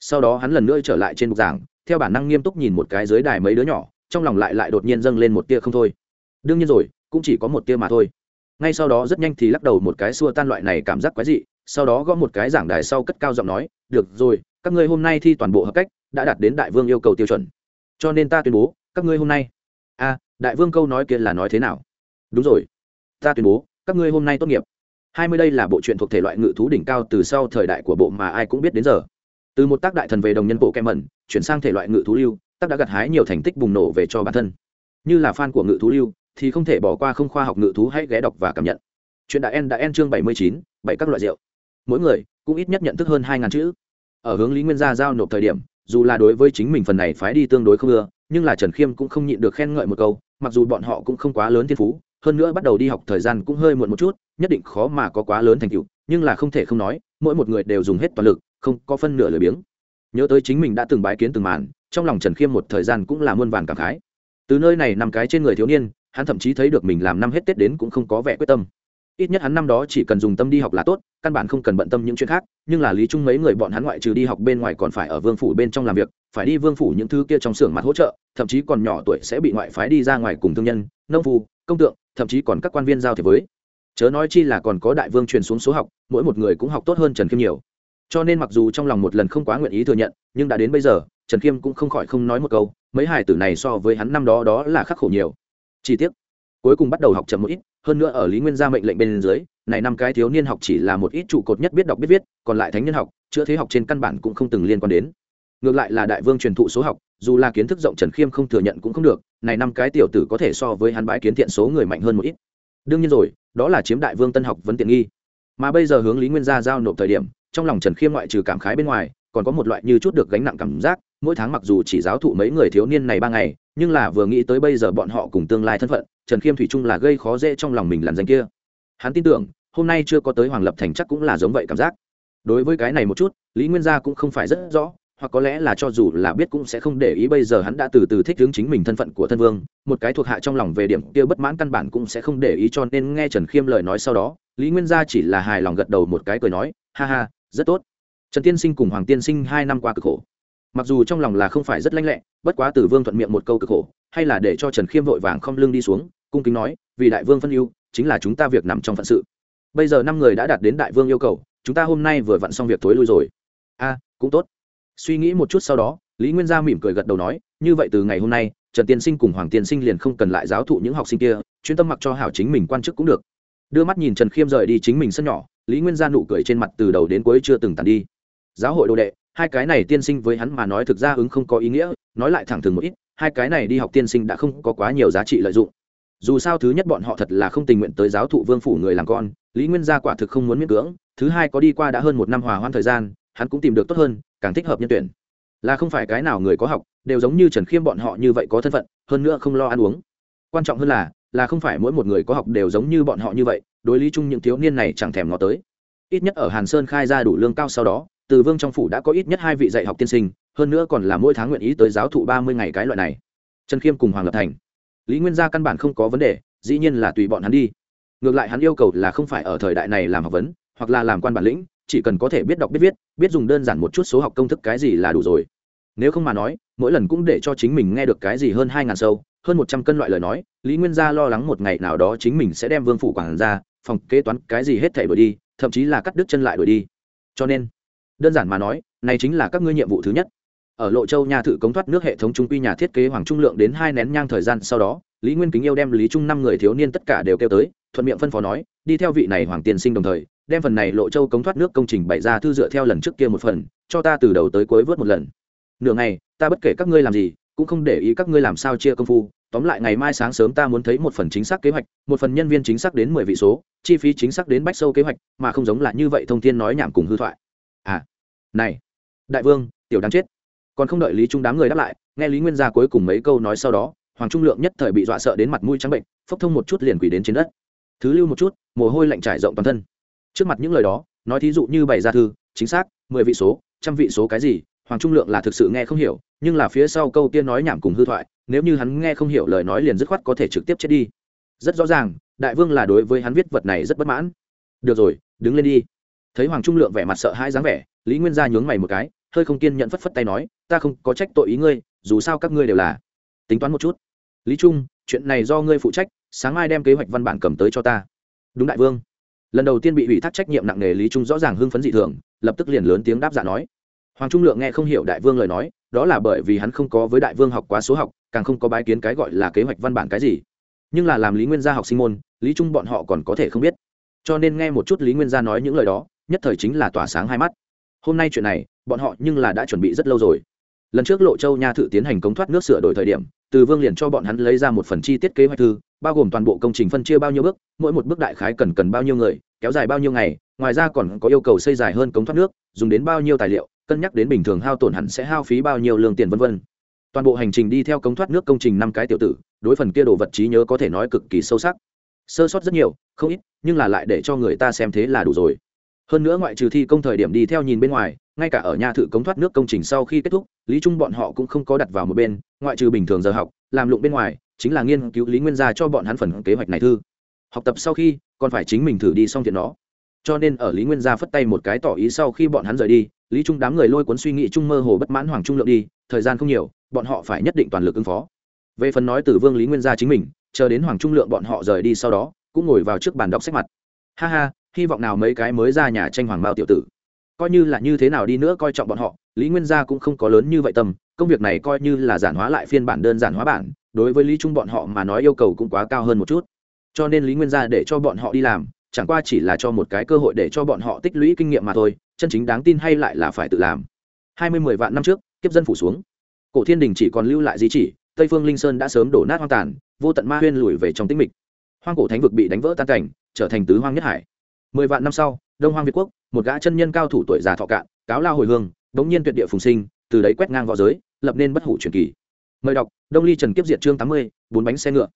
Sau đó hắn lần nữa trở lại trên bục giảng, theo bản năng nghiêm túc nhìn một cái dưới đài mấy đứa nhỏ, trong lòng lại lại đột nhiên dâng lên một tia không thôi. Đương nhiên rồi, cũng chỉ có một tia mà thôi. Ngay sau đó rất nhanh thì lắc đầu một cái xua tan loại này cảm giác quái dị, sau đó gõ một cái giảng đài sau cất cao giọng nói, được rồi, các ngươi hôm nay thi toàn bộ hợp cách, đã đạt đến đại vương yêu cầu tiêu chuẩn. Cho nên ta tuyên bố, các ngươi hôm nay a đại vương câu nói kia là nói thế nào? Đúng rồi. Ta tuyên bố, các ngươi hôm nay tốt nghiệp hai mươi đây là bộ truyện thuộc thể loại ngự thú đỉnh cao từ sau thời đại của bộ mà ai cũng biết đến giờ. Từ một tác đại thần về đồng nhân bộ kem mẩn chuyển sang thể loại ngự thú lưu, tác đã gặt hái nhiều thành tích bùng nổ về cho bản thân. Như là fan của ngự thú lưu, thì không thể bỏ qua không khoa học ngự thú hãy ghé đọc và cảm nhận. Chuyện đã en đã en chương bảy mươi chín, bảy các loại rượu. Mỗi người cũng ít nhất nhận thức hơn hai ngàn chữ. Ở hướng lý nguyên gia giao nộp thời điểm, dù là đối với chính mình phần này phái đi tương đối không ưa, nhưng là trần khiêm cũng không nhịn được khen ngợi một câu, mặc dù bọn họ cũng không quá lớn thiên phú hơn nữa bắt đầu đi học thời gian cũng hơi muộn một chút, nhất định khó mà có quá lớn thành tựu, nhưng là không thể không nói, mỗi một người đều dùng hết toàn lực, không có phân nửa lười biếng. Nhớ tới chính mình đã từng bái kiến từng màn, trong lòng trần khiêm một thời gian cũng là muôn vàn cảm khái. Từ nơi này nằm cái trên người thiếu niên, hắn thậm chí thấy được mình làm năm hết tết đến cũng không có vẻ quyết tâm ít nhất hắn năm đó chỉ cần dùng tâm đi học là tốt, căn bản không cần bận tâm những chuyện khác, nhưng là lý trung mấy người bọn hắn ngoại trừ đi học bên ngoài còn phải ở vương phủ bên trong làm việc, phải đi vương phủ những thứ kia trong xưởng mặt hỗ trợ, thậm chí còn nhỏ tuổi sẽ bị ngoại phái đi ra ngoài cùng thương nhân, nông phu, công tượng, thậm chí còn các quan viên giao thiệp với. Chớ nói chi là còn có đại vương truyền xuống số học, mỗi một người cũng học tốt hơn trần khiêm nhiều. Cho nên mặc dù trong lòng một lần không quá nguyện ý thừa nhận, nhưng đã đến bây giờ, trần khiêm cũng không khỏi không nói một câu, mấy hải tử này so với hắn năm đó đó là khắc khổ nhiều. Chi tiết cuối cùng bắt đầu học chậm một ít hơn nữa ở lý nguyên gia mệnh lệnh bên dưới, này năm cái thiếu niên học chỉ là một ít trụ cột nhất biết đọc biết viết, còn lại thánh nhân học, chữa thế học trên căn bản cũng không từng liên quan đến. Ngược lại là đại vương truyền thụ số học, dù là kiến thức rộng trần khiêm không thừa nhận cũng không được, này năm cái tiểu tử có thể so với hắn bãi kiến thiện số người mạnh hơn một ít. Đương nhiên rồi, đó là chiếm đại vương tân học vấn tiện nghi. Mà bây giờ hướng lý nguyên gia giao nộp thời điểm, trong lòng trần khiêm ngoại trừ cảm khái bên ngoài, còn có một loại như chút được gánh nặng cảm giác, mỗi tháng mặc dù chỉ giáo thụ mấy người thiếu niên này ba ngày, nhưng là vừa nghĩ tới bây giờ bọn họ cùng tương lai thân phận trần khiêm thủy Trung là gây khó dễ trong lòng mình làn danh kia. Hắn tin tưởng, hôm nay chưa có tới hoàng lập thành chắc cũng là giống vậy cảm giác. Đối với cái này một chút, lý nguyên gia cũng không phải rất rõ, hoặc có lẽ là cho dù là biết cũng sẽ không để ý bây giờ hắn đã từ từ thích hướng chính mình thân phận của thân vương, một cái thuộc hạ trong lòng về điểm kia bất mãn căn bản cũng sẽ không để ý cho nên nghe trần khiêm lời nói sau đó, lý nguyên gia chỉ là hài lòng gật đầu một cái cười nói, ha ha, rất tốt. Trần tiên sinh cùng hoàng tiên sinh hai năm qua cực khổ mặc dù trong lòng là không phải rất lanh lẹ, bất quá từ vương thuận miệng một câu cực khổ, hay là để cho trần khiêm vội vàng không lưng đi xuống, cung kính nói, vì đại vương phân ưu, chính là chúng ta việc nằm trong phận sự. Bây giờ năm người đã đạt đến đại vương yêu cầu, chúng ta hôm nay vừa vặn xong việc thối lui rồi. A, cũng tốt. Suy nghĩ một chút sau đó, lý nguyên gia mỉm cười gật đầu nói, như vậy từ ngày hôm nay, trần tiên sinh cùng hoàng tiên sinh liền không cần lại giáo thụ những học sinh kia, chuyên tâm mặc cho hảo chính mình quan chức cũng được. Đưa mắt nhìn trần khiêm rời đi chính mình sân nhỏ, lý nguyên gia nụ cười trên mặt từ đầu đến cuối chưa từng tàn đi. Giáo hội đồ đệ hai cái này tiên sinh với hắn mà nói thực ra ứng không có ý nghĩa, nói lại thẳng thừng một ít, hai cái này đi học tiên sinh đã không có quá nhiều giá trị lợi dụng. Dù sao thứ nhất bọn họ thật là không tình nguyện tới giáo thụ vương phủ người làm con, lý nguyên gia quả thực không muốn miễn cưỡng, thứ hai có đi qua đã hơn một năm hòa hoãn thời gian, hắn cũng tìm được tốt hơn, càng thích hợp nhân tuyển. Là không phải cái nào người có học, đều giống như trần khiêm bọn họ như vậy có thân phận, hơn nữa không lo ăn uống. Quan trọng hơn là là không phải mỗi một người có học đều giống như bọn họ như vậy, đối lý chung những thiếu niên này chẳng thèm ngó tới. Ít nhất ở hàn sơn khai ra đủ lương cao sau đó từ vương trong phủ đã có ít nhất hai vị dạy học tiên sinh, hơn nữa còn là mỗi tháng nguyện ý tới giáo thụ ba mươi ngày cái loại này. Trần khiêm cùng hoàng lập thành. Lý nguyên gia căn bản không có vấn đề, dĩ nhiên là tùy bọn hắn đi. Ngược lại hắn yêu cầu là không phải ở thời đại này làm học vấn, hoặc là làm quan bản lĩnh, chỉ cần có thể biết đọc biết viết, biết dùng đơn giản một chút số học công thức cái gì là đủ rồi. Nếu không mà nói, mỗi lần cũng để cho chính mình nghe được cái gì hơn hai ngàn sâu, hơn một trăm cân loại lời nói, lý nguyên gia lo lắng một ngày nào đó chính mình sẽ đem vương phủ quản ra, phòng kế toán cái gì hết thể đổi đi, thậm chí là cắt đứt chân lại đổi đi. Cho nên đơn giản mà nói, này chính là các ngươi nhiệm vụ thứ nhất. Ở lộ châu nhà thự cống thoát nước hệ thống trung quy nhà thiết kế hoàng trung lượng đến hai nén nhang thời gian sau đó, lý nguyên kính yêu đem lý trung năm người thiếu niên tất cả đều kêu tới, thuận miệng phân phó nói, đi theo vị này hoàng tiền sinh đồng thời, đem phần này lộ châu cống thoát nước công trình bày ra thư dựa theo lần trước kia một phần, cho ta từ đầu tới cuối vớt một lần. Nửa ngày, ta bất kể các ngươi làm gì, cũng không để ý các ngươi làm sao chia công phu, tóm lại ngày mai sáng sớm ta muốn thấy một phần chính xác kế hoạch, một phần nhân viên chính xác đến mười vị số, chi phí chính xác đến bách sâu kế hoạch, mà không giống là như vậy thông tin nói nhảm cùng hư thoại này, đại vương, tiểu đáng chết. Còn không đợi lý trung đám người đáp lại, nghe lý nguyên gia cuối cùng mấy câu nói sau đó, hoàng trung lượng nhất thời bị dọa sợ đến mặt mũi trắng bệnh, phốc thông một chút liền quỳ đến trên đất. Thứ lưu một chút, mồ hôi lạnh trải rộng toàn thân. Trước mặt những lời đó, nói thí dụ như bày ra thư, chính xác, mười vị số, trăm vị số cái gì, hoàng trung lượng là thực sự nghe không hiểu, nhưng là phía sau câu tiên nói nhảm cùng hư thoại, nếu như hắn nghe không hiểu lời nói liền dứt khoát có thể trực tiếp chết đi. Rất rõ ràng, đại vương là đối với hắn viết vật này rất bất mãn. Được rồi, đứng lên đi. Thấy hoàng trung lượng vẻ mặt sợ hãi dáng vẻ lý nguyên gia nhướng mày một cái, hơi không kiên nhận phất phất tay nói, ta không có trách tội ý ngươi, dù sao các ngươi đều là. Tính toán một chút. Lý trung, chuyện này do ngươi phụ trách, sáng mai đem kế hoạch văn bản cầm tới cho ta. Đúng đại vương. Lần đầu tiên bị ủy thác trách nhiệm nặng nề lý trung rõ ràng hưng phấn dị thường, lập tức liền lớn tiếng đáp dạ nói. Hoàng trung lượng nghe không hiểu đại vương lời nói, đó là bởi vì hắn không có với đại vương học quá số học, càng không có bái kiến cái gọi là kế hoạch văn bản cái gì. Nhưng là làm lý nguyên gia học sinh môn, lý trung bọn họ còn có thể không biết. Cho nên nghe một chút lý nguyên gia nói những lời đó, nhất thời chính là tỏa sáng hai mắt hôm nay chuyện này, bọn họ nhưng là đã chuẩn bị rất lâu rồi. Lần trước lộ châu nha thự tiến hành cống thoát nước sửa đổi thời điểm, từ vương liền cho bọn hắn lấy ra một phần chi tiết kế hoạch thư, bao gồm toàn bộ công trình phân chia bao nhiêu bước, mỗi một bước đại khái cần cần bao nhiêu người, kéo dài bao nhiêu ngày, ngoài ra còn có yêu cầu xây dài hơn cống thoát nước, dùng đến bao nhiêu tài liệu, cân nhắc đến bình thường hao tổn hẳn sẽ hao phí bao nhiêu lương tiền vân vân. Toàn bộ hành trình đi theo cống thoát nước công trình năm cái tiểu tử, đối phần kia đồ vật trí nhớ có thể nói cực kỳ sâu sắc. Sơ sót rất nhiều, không ít, nhưng là lại để cho người ta xem thế là đủ rồi hơn nữa ngoại trừ thi công thời điểm đi theo nhìn bên ngoài, ngay cả ở nhà thự cống thoát nước công trình sau khi kết thúc, lý trung bọn họ cũng không có đặt vào một bên, ngoại trừ bình thường giờ học, làm lụng bên ngoài, chính là nghiên cứu lý nguyên gia cho bọn hắn phần kế hoạch này thư. Học tập sau khi, còn phải chính mình thử đi xong thiện nó. Cho nên ở lý nguyên gia phất tay một cái tỏ ý sau khi bọn hắn rời đi, lý trung đám người lôi cuốn suy nghĩ trung mơ hồ bất mãn hoàng trung lượng đi, thời gian không nhiều, bọn họ phải nhất định toàn lực ứng phó. Về phần nói từ vương lý nguyên gia chính mình, chờ đến hoàng trung lượng bọn họ rời đi sau đó, cũng ngồi vào trước bàn đọc sách mặt. Ha ha hy vọng nào mấy cái mới ra nhà tranh hoàng bao tiểu tử. Coi như là như thế nào đi nữa coi trọng bọn họ lý nguyên gia cũng không có lớn như vậy tâm, công việc này coi như là giản hóa lại phiên bản đơn giản hóa bản đối với lý trung bọn họ mà nói yêu cầu cũng quá cao hơn một chút. Cho nên lý nguyên gia để cho bọn họ đi làm chẳng qua chỉ là cho một cái cơ hội để cho bọn họ tích lũy kinh nghiệm mà thôi chân chính đáng tin hay lại là phải tự làm. Hai mươi mười vạn năm trước kiếp dân phủ xuống. Cổ thiên đình chỉ còn lưu lại di chỉ tây phương linh sơn đã sớm đổ nát hoang tàn vô tận ma huyên lùi về trong tĩnh mịch. Hoang cổ thánh vực bị đánh vỡ tan cảnh trở thành tứ hoang nhất hải mười vạn năm sau, đông hoang việt quốc, một gã chân nhân cao thủ tuổi già thọ cạn, cáo lao hồi hương bỗng nhiên tuyệt địa phùng sinh, từ đấy quét ngang v õ giới, lập nên bất hủ truyền kỳ. Mời đọc, đông ly trần kiếp diệt chương tám mươi, bốn bánh xe ngựa.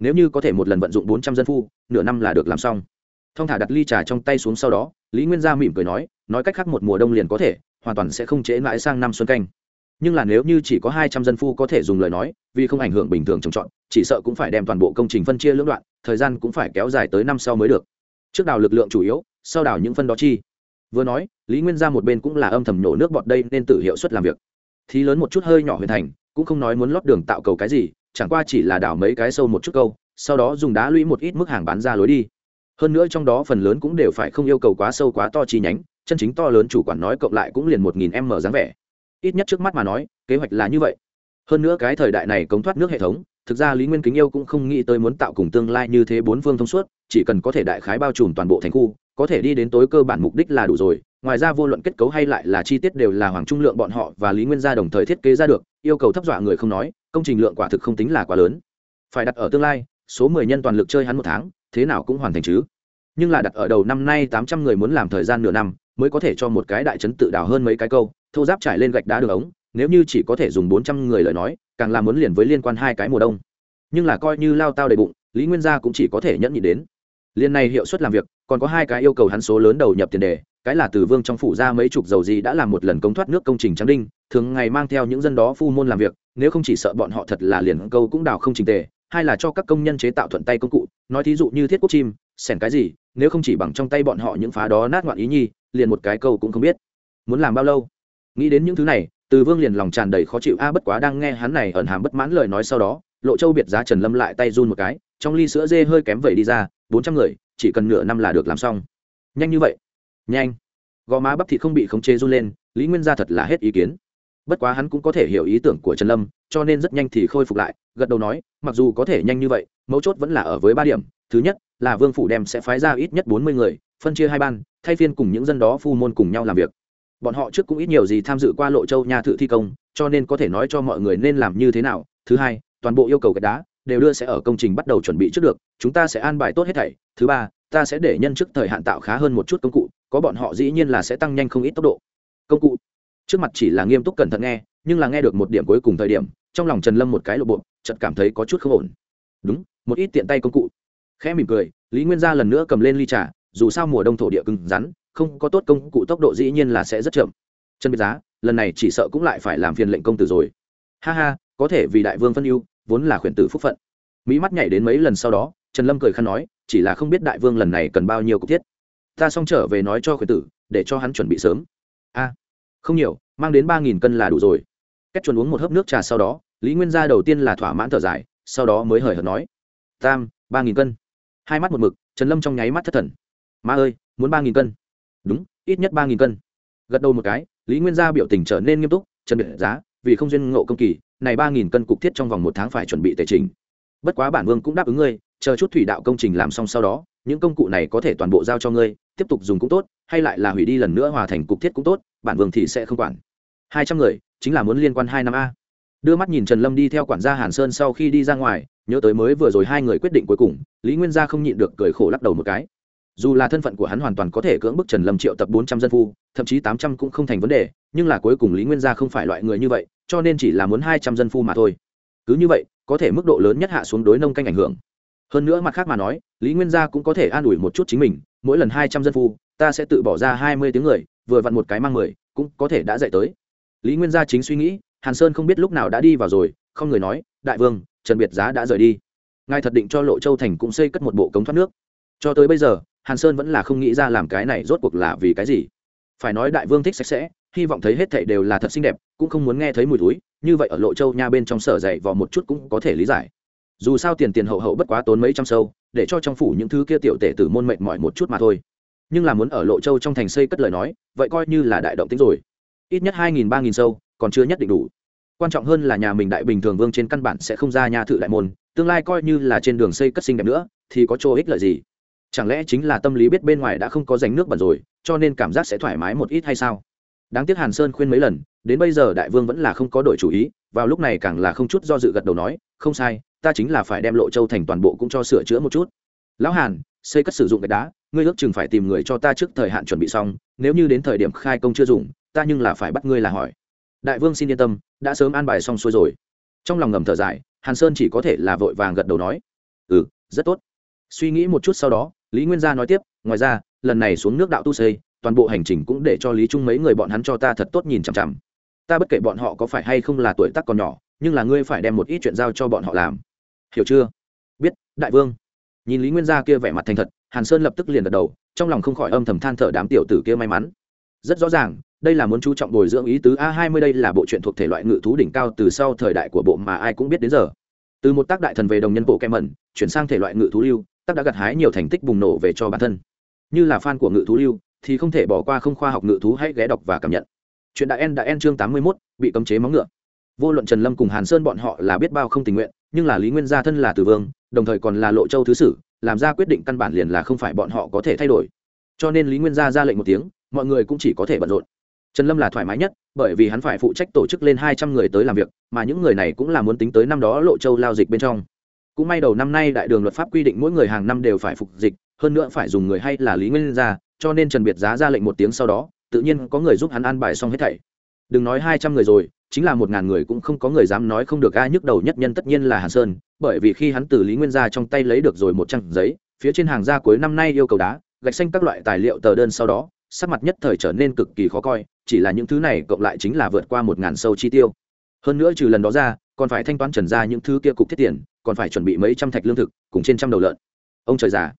Nếu như có thể một lần vận dụng bốn trăm dân phu, nửa năm là được làm xong. Thong thả đặt ly trà trong tay xuống sau đó, lý nguyên gia mỉm cười nói nói cách khác một mùa đông liền có thể, hoàn toàn sẽ không trễ mãi sang năm xuân canh. Nhưng là nếu như chỉ có hai trăm dân phu có thể dùng lời nói, vì không ảnh hưởng bình thường trồng trọt, chỉ sợ cũng phải đem toàn bộ công trình phân chia lưỡng đoạn, thời gian cũng phải kéo dài tới năm sau mới được trước đào lực lượng chủ yếu, sau đào những phân đó chi. Vừa nói, lý nguyên ra một bên cũng là âm thầm nhổ nước bọt đây nên tự hiệu suất làm việc. Thì lớn một chút hơi nhỏ huyền thành, cũng không nói muốn lót đường tạo cầu cái gì, chẳng qua chỉ là đào mấy cái sâu một chút câu, sau đó dùng đá lũy một ít mức hàng bán ra lối đi. Hơn nữa trong đó phần lớn cũng đều phải không yêu cầu quá sâu quá to chi nhánh, chân chính to lớn chủ quản nói cộng lại cũng liền một nghìn m dáng vẻ. Ít nhất trước mắt mà nói, kế hoạch là như vậy. Hơn nữa cái thời đại này cống thoát nước hệ thống thực ra lý nguyên kính yêu cũng không nghĩ tới muốn tạo cùng tương lai như thế bốn phương thông suốt, chỉ cần có thể đại khái bao trùm toàn bộ thành khu, có thể đi đến tối cơ bản mục đích là đủ rồi, ngoài ra vô luận kết cấu hay lại là chi tiết đều là hoàng trung lượng bọn họ và lý nguyên gia đồng thời thiết kế ra được, yêu cầu thấp dọa người không nói, công trình lượng quả thực không tính là quá lớn. Phải đặt ở tương lai, số mười nhân toàn lực chơi hắn một tháng, thế nào cũng hoàn thành chứ. Nhưng là đặt ở đầu năm nay tám trăm người muốn làm thời gian nửa năm, mới có thể cho một cái đại trấn tự đào hơn mấy cái câu, thô giáp trải lên gạch đá đường ống, nếu như chỉ có thể dùng bốn trăm người lời nói càng làm muốn liền với liên quan hai cái mùa đông. Nhưng là coi như lao tao đầy bụng, lý nguyên gia cũng chỉ có thể nhẫn nhịn đến. Liên này hiệu suất làm việc, còn có hai cái yêu cầu hắn số lớn đầu nhập tiền đề, cái là từ vương trong phủ ra mấy chục dầu gì đã làm một lần công thoát nước công trình trắng đinh, thường ngày mang theo những dân đó phu môn làm việc, nếu không chỉ sợ bọn họ thật là liền câu cũng đào không trình tề, hai là cho các công nhân chế tạo thuận tay công cụ, nói thí dụ như thiết quốc chim, sẻn cái gì, nếu không chỉ bằng trong tay bọn họ những phá đó nát ngoạn ý nhi, liền một cái câu cũng không biết. Muốn làm bao lâu? Nghĩ đến những thứ này từ vương liền lòng tràn đầy khó chịu, a, bất quá đang nghe hắn này ẩn hàm bất mãn lời nói sau đó, lộ châu biệt giá trần lâm lại tay run một cái, trong ly sữa dê hơi kém vẩy đi ra, bốn trăm người, chỉ cần nửa năm là được làm xong. Nhanh như vậy? Nhanh. Gò má bắp thịt không bị khống chế run lên, lý nguyên gia thật là hết ý kiến. Bất quá hắn cũng có thể hiểu ý tưởng của trần lâm, cho nên rất nhanh thì khôi phục lại, gật đầu nói, mặc dù có thể nhanh như vậy, mấu chốt vẫn là ở với ba điểm. Thứ nhất là vương phủ đem sẽ phái ra ít nhất bốn mươi người, phân chia hai ban, thay phiên cùng những dân đó phu môn cùng nhau làm việc bọn họ trước cũng ít nhiều gì tham dự qua lộ châu nhà thự thi công, cho nên có thể nói cho mọi người nên làm như thế nào. Thứ hai, toàn bộ yêu cầu gạch đá đều đưa sẽ ở công trình bắt đầu chuẩn bị trước được, chúng ta sẽ an bài tốt hết thảy. Thứ ba, ta sẽ để nhân chức thời hạn tạo khá hơn một chút công cụ, có bọn họ dĩ nhiên là sẽ tăng nhanh không ít tốc độ. Công cụ. Trước mặt chỉ là nghiêm túc cẩn thận nghe, nhưng là nghe được một điểm cuối cùng thời điểm, trong lòng trần lâm một cái lộ bộ, chợt cảm thấy có chút không ổn. Đúng, một ít tiện tay công cụ. Khẽ mỉm cười, lý nguyên gia lần nữa cầm lên ly trà dù sao mùa đông thổ địa cứng rắn, không có tốt công cụ tốc độ dĩ nhiên là sẽ rất chậm. Chân biệt giá, lần này chỉ sợ cũng lại phải làm phiền lệnh công tử rồi. Ha ha, có thể vì đại vương phân ưu, vốn là khuyển tử phúc phận. Mỹ mắt nhảy đến mấy lần sau đó, trần lâm cười khăn nói, chỉ là không biết đại vương lần này cần bao nhiêu cục thiết. Ta xong trở về nói cho khuyển tử, để cho hắn chuẩn bị sớm. A, không nhiều, mang đến ba nghìn cân là đủ rồi. Cách chuẩn uống một hớp nước trà sau đó, lý nguyên gia đầu tiên là thỏa mãn thở dài, sau đó mới hời hợt nói. Tam, ba nghìn cân. Hai mắt một mực, trần lâm trong nháy mắt thất thần ma ơi, muốn ba nghìn cân. Đúng, ít nhất ba nghìn cân. Gật đầu một cái, lý nguyên gia biểu tình trở nên nghiêm túc trần biệt giá, vì không duyên ngộ công kỳ, này ba nghìn cân cục thiết trong vòng một tháng phải chuẩn bị tề trình. Bất quá bản vương cũng đáp ứng ngươi, chờ chút thủy đạo công trình làm xong sau đó, những công cụ này có thể toàn bộ giao cho ngươi, tiếp tục dùng cũng tốt, hay lại là hủy đi lần nữa hòa thành cục thiết cũng tốt, bản vương thì sẽ không quản. Hai trăm người, chính là muốn liên quan hai năm a. Đưa mắt nhìn trần lâm đi theo quản gia hàn sơn sau khi đi ra ngoài, nhớ tới mới vừa rồi hai người quyết định cuối cùng, lý nguyên gia không nhịn được cười khổ lắc đầu một cái dù là thân phận của hắn hoàn toàn có thể cưỡng bức trần lâm triệu tập bốn trăm dân phu, thậm chí tám trăm cũng không thành vấn đề, nhưng là cuối cùng lý nguyên gia không phải loại người như vậy, cho nên chỉ là muốn hai trăm dân phu mà thôi. Cứ như vậy, có thể mức độ lớn nhất hạ xuống đối nông canh ảnh hưởng. Hơn nữa mặt khác mà nói, lý nguyên gia cũng có thể an ủi một chút chính mình, mỗi lần hai trăm dân phu, ta sẽ tự bỏ ra hai mươi tiếng người, vừa vặn một cái mang mười, cũng có thể đã dạy tới. Lý nguyên gia chính suy nghĩ, hàn sơn không biết lúc nào đã đi vào rồi, không người nói, đại vương, trần biệt giá đã rời đi. Ngài thật định cho lộ châu thành cũng xây cất một bộ cống thoát nước. Cho tới bây giờ hàn sơn vẫn là không nghĩ ra làm cái này rốt cuộc là vì cái gì. Phải nói đại vương thích sạch sẽ, hy vọng thấy hết thảy đều là thật xinh đẹp, cũng không muốn nghe thấy mùi túi như vậy ở lộ châu nha bên trong sở dậy vò một chút cũng có thể lý giải. Dù sao tiền tiền hậu hậu bất quá tốn mấy trăm sâu, để cho trong phủ những thứ kia tiểu tể tử môn mệnh mỏi một chút mà thôi. Nhưng là muốn ở lộ châu trong thành xây cất lời nói, vậy coi như là đại động tính rồi. Ít nhất hai nghìn ba nghìn sâu, còn chưa nhất định đủ. Quan trọng hơn là nhà mình đại bình thường vương trên căn bản sẽ không ra nhà thự đại môn, tương lai coi như là trên đường xây cất xinh đẹp nữa, thì có chỗ ích lợi gì? Chẳng lẽ chính là tâm lý biết bên ngoài đã không có dành nước bẩn rồi, cho nên cảm giác sẽ thoải mái một ít hay sao? Đáng tiếc hàn sơn khuyên mấy lần, đến bây giờ đại vương vẫn là không có đổi chủ ý, vào lúc này càng là không chút do dự gật đầu nói, không sai, ta chính là phải đem lộ châu thành toàn bộ cũng cho sửa chữa một chút. Lão hàn, xây cất sử dụng gạch đá, ngươi ước chừng phải tìm người cho ta trước thời hạn chuẩn bị xong, nếu như đến thời điểm khai công chưa dùng, ta nhưng là phải bắt ngươi là hỏi. Đại vương xin yên tâm, đã sớm an bài xong xuôi rồi. Trong lòng ngầm thở dài, hàn sơn chỉ có thể là vội vàng gật đầu nói ừ rất tốt. Suy nghĩ một chút sau đó lý nguyên gia nói tiếp, ngoài ra, lần này xuống nước đạo tu xây, toàn bộ hành trình cũng để cho lý trung mấy người bọn hắn cho ta thật tốt nhìn chằm chằm. Ta bất kể bọn họ có phải hay không là tuổi tác còn nhỏ, nhưng là ngươi phải đem một ít chuyện giao cho bọn họ làm. Hiểu chưa? Biết, đại vương. Nhìn lý nguyên gia kia vẻ mặt thành thật, hàn sơn lập tức liền gật đầu, trong lòng không khỏi âm thầm than thở đám tiểu tử kia may mắn. Rất rõ ràng, đây là muốn chú trọng bồi dưỡng ý tứ a hai mươi đây là bộ truyện thuộc thể loại ngự thú đỉnh cao từ sau thời đại của bộ mà ai cũng biết đến giờ. Từ một tác đại thần về đồng nhân bộ kem mẩn chuyển sang thể loại ngự thú lưu tác đã gặt hái nhiều thành tích bùng nổ về cho bản thân. Như là fan của ngự thú lưu thì không thể bỏ qua không khoa học ngự thú hãy ghé đọc và cảm nhận. Chuyện đại en đã en chương tám mươi 81, bị cấm chế móng ngựa. Vô luận trần lâm cùng hàn sơn bọn họ là biết bao không tình nguyện nhưng là lý nguyên gia thân là tử vương đồng thời còn là lộ châu thứ sử làm ra quyết định căn bản liền là không phải bọn họ có thể thay đổi. Cho nên lý nguyên gia ra lệnh một tiếng mọi người cũng chỉ có thể bận rộn. Trần lâm là thoải mái nhất bởi vì hắn phải phụ trách tổ chức lên hai trăm người tới làm việc mà những người này cũng là muốn tính tới năm đó lộ châu lao dịch bên trong cũng may đầu năm nay đại đường luật pháp quy định mỗi người hàng năm đều phải phục dịch, hơn nữa phải dùng người hay là lý nguyên gia cho nên trần biệt giá ra lệnh một tiếng sau đó, tự nhiên có người giúp hắn an bài xong hết thảy. Đừng nói hai trăm người rồi, chính là một ngàn người cũng không có người dám nói không được ai nhức đầu nhất nhân tất nhiên là hàn sơn, bởi vì khi hắn từ lý nguyên gia trong tay lấy được rồi một trang giấy, phía trên hàng gia cuối năm nay yêu cầu đá, gạch xanh các loại tài liệu tờ đơn sau đó, sắc mặt nhất thời trở nên cực kỳ khó coi, chỉ là những thứ này cộng lại chính là vượt qua một ngàn sâu chi tiêu. Hơn nữa trừ lần đó ra, còn phải thanh toán trần ra những thứ kia cục thiết tiền còn phải chuẩn bị mấy trăm thạch lương thực, cùng trên trăm đầu lợn. Ông trời già,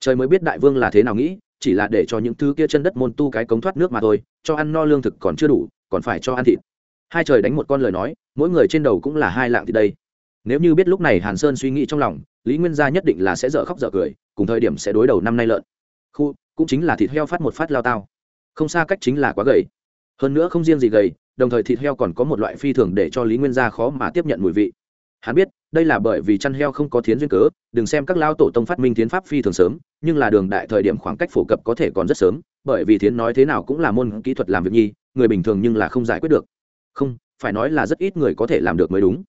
trời mới biết đại vương là thế nào nghĩ, chỉ là để cho những thứ kia chân đất môn tu cái cống thoát nước mà thôi, cho ăn no lương thực còn chưa đủ, còn phải cho ăn thịt. Hai trời đánh một con lời nói, mỗi người trên đầu cũng là hai lạng thịt đây. Nếu như biết lúc này hàn sơn suy nghĩ trong lòng, lý nguyên gia nhất định là sẽ dở khóc dở cười, cùng thời điểm sẽ đối đầu năm nay lợn. Khu, cũng chính là thịt heo phát một phát lao tao. Không xa cách chính là quá gầy. Hơn nữa không riêng gì gầy, đồng thời thịt heo còn có một loại phi thường để cho lý nguyên gia khó mà tiếp nhận mùi vị. Hắn biết đây là bởi vì chăn heo không có thiến duyên cớ, đừng xem các lao tổ tông phát minh thiến pháp phi thường sớm, nhưng là đường đại thời điểm khoảng cách phổ cập có thể còn rất sớm, bởi vì thiến nói thế nào cũng là môn kỹ thuật làm việc nhi, người bình thường nhưng là không giải quyết được. Không, phải nói là rất ít người có thể làm được mới đúng.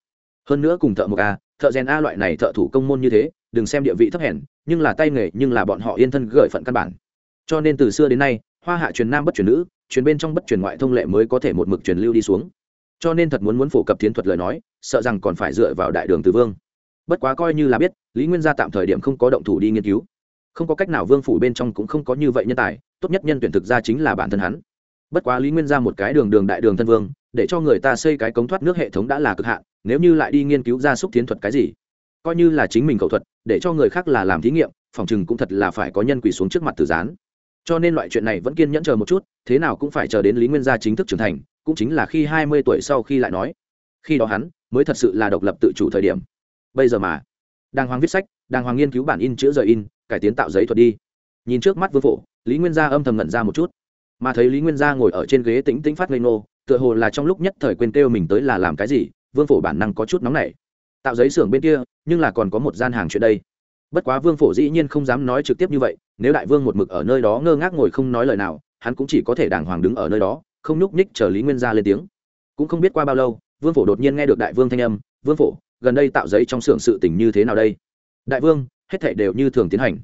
Hơn nữa cùng thợ mộc a, thợ rèn a loại này thợ thủ công môn như thế, đừng xem địa vị thấp hèn, nhưng là tay nghề nhưng là bọn họ yên thân gợi phận căn bản. Cho nên từ xưa đến nay, hoa hạ truyền nam bất truyền nữ, truyền bên trong bất truyền ngoại thông lệ mới có thể một mực truyền lưu đi xuống cho nên thật muốn muốn phổ cập tiến thuật lời nói, sợ rằng còn phải dựa vào đại đường từ vương. Bất quá coi như là biết, lý nguyên gia tạm thời điểm không có động thủ đi nghiên cứu. Không có cách nào vương phủ bên trong cũng không có như vậy nhân tài, tốt nhất nhân tuyển thực ra chính là bản thân hắn. Bất quá lý nguyên ra một cái đường đường đại đường thân vương, để cho người ta xây cái cống thoát nước hệ thống đã là cực hạn, nếu như lại đi nghiên cứu ra xúc tiến thuật cái gì, coi như là chính mình khẩu thuật, để cho người khác là làm thí nghiệm, phòng chừng cũng thật là phải có nhân quỷ xuống trước mặt từ gián. Cho nên loại chuyện này vẫn kiên nhẫn chờ một chút, thế nào cũng phải chờ đến lý nguyên gia chính thức trưởng thành cũng chính là khi hai mươi tuổi sau khi lại nói. Khi đó hắn mới thật sự là độc lập tự chủ thời điểm. Bây giờ mà, đàng hoàng viết sách, đàng hoàng nghiên cứu bản in chữ rời in, cải tiến tạo giấy thuật đi. Nhìn trước mắt vương phổ, lý nguyên gia âm thầm ngẩn ra một chút. Mà thấy lý nguyên gia ngồi ở trên ghế tĩnh tĩnh phát ngây ngô, tựa hồ là trong lúc nhất thời quên kêu mình tới là làm cái gì, vương phổ bản năng có chút nóng nảy. Tạo giấy xưởng bên kia, nhưng là còn có một gian hàng chuyện đây. Bất quá vương phổ dĩ nhiên không dám nói trực tiếp như vậy, nếu đại vương một mực ở nơi đó ngơ ngác ngồi không nói lời nào, hắn cũng chỉ có thể đàng hoàng đứng ở nơi đó không nhúc nhích chờ lý nguyên gia lên tiếng. Cũng không biết qua bao lâu, vương phổ đột nhiên nghe được đại vương thanh âm, vương phổ, gần đây tạo giấy trong xưởng sự tình như thế nào đây? Đại vương, hết thảy đều như thường tiến hành.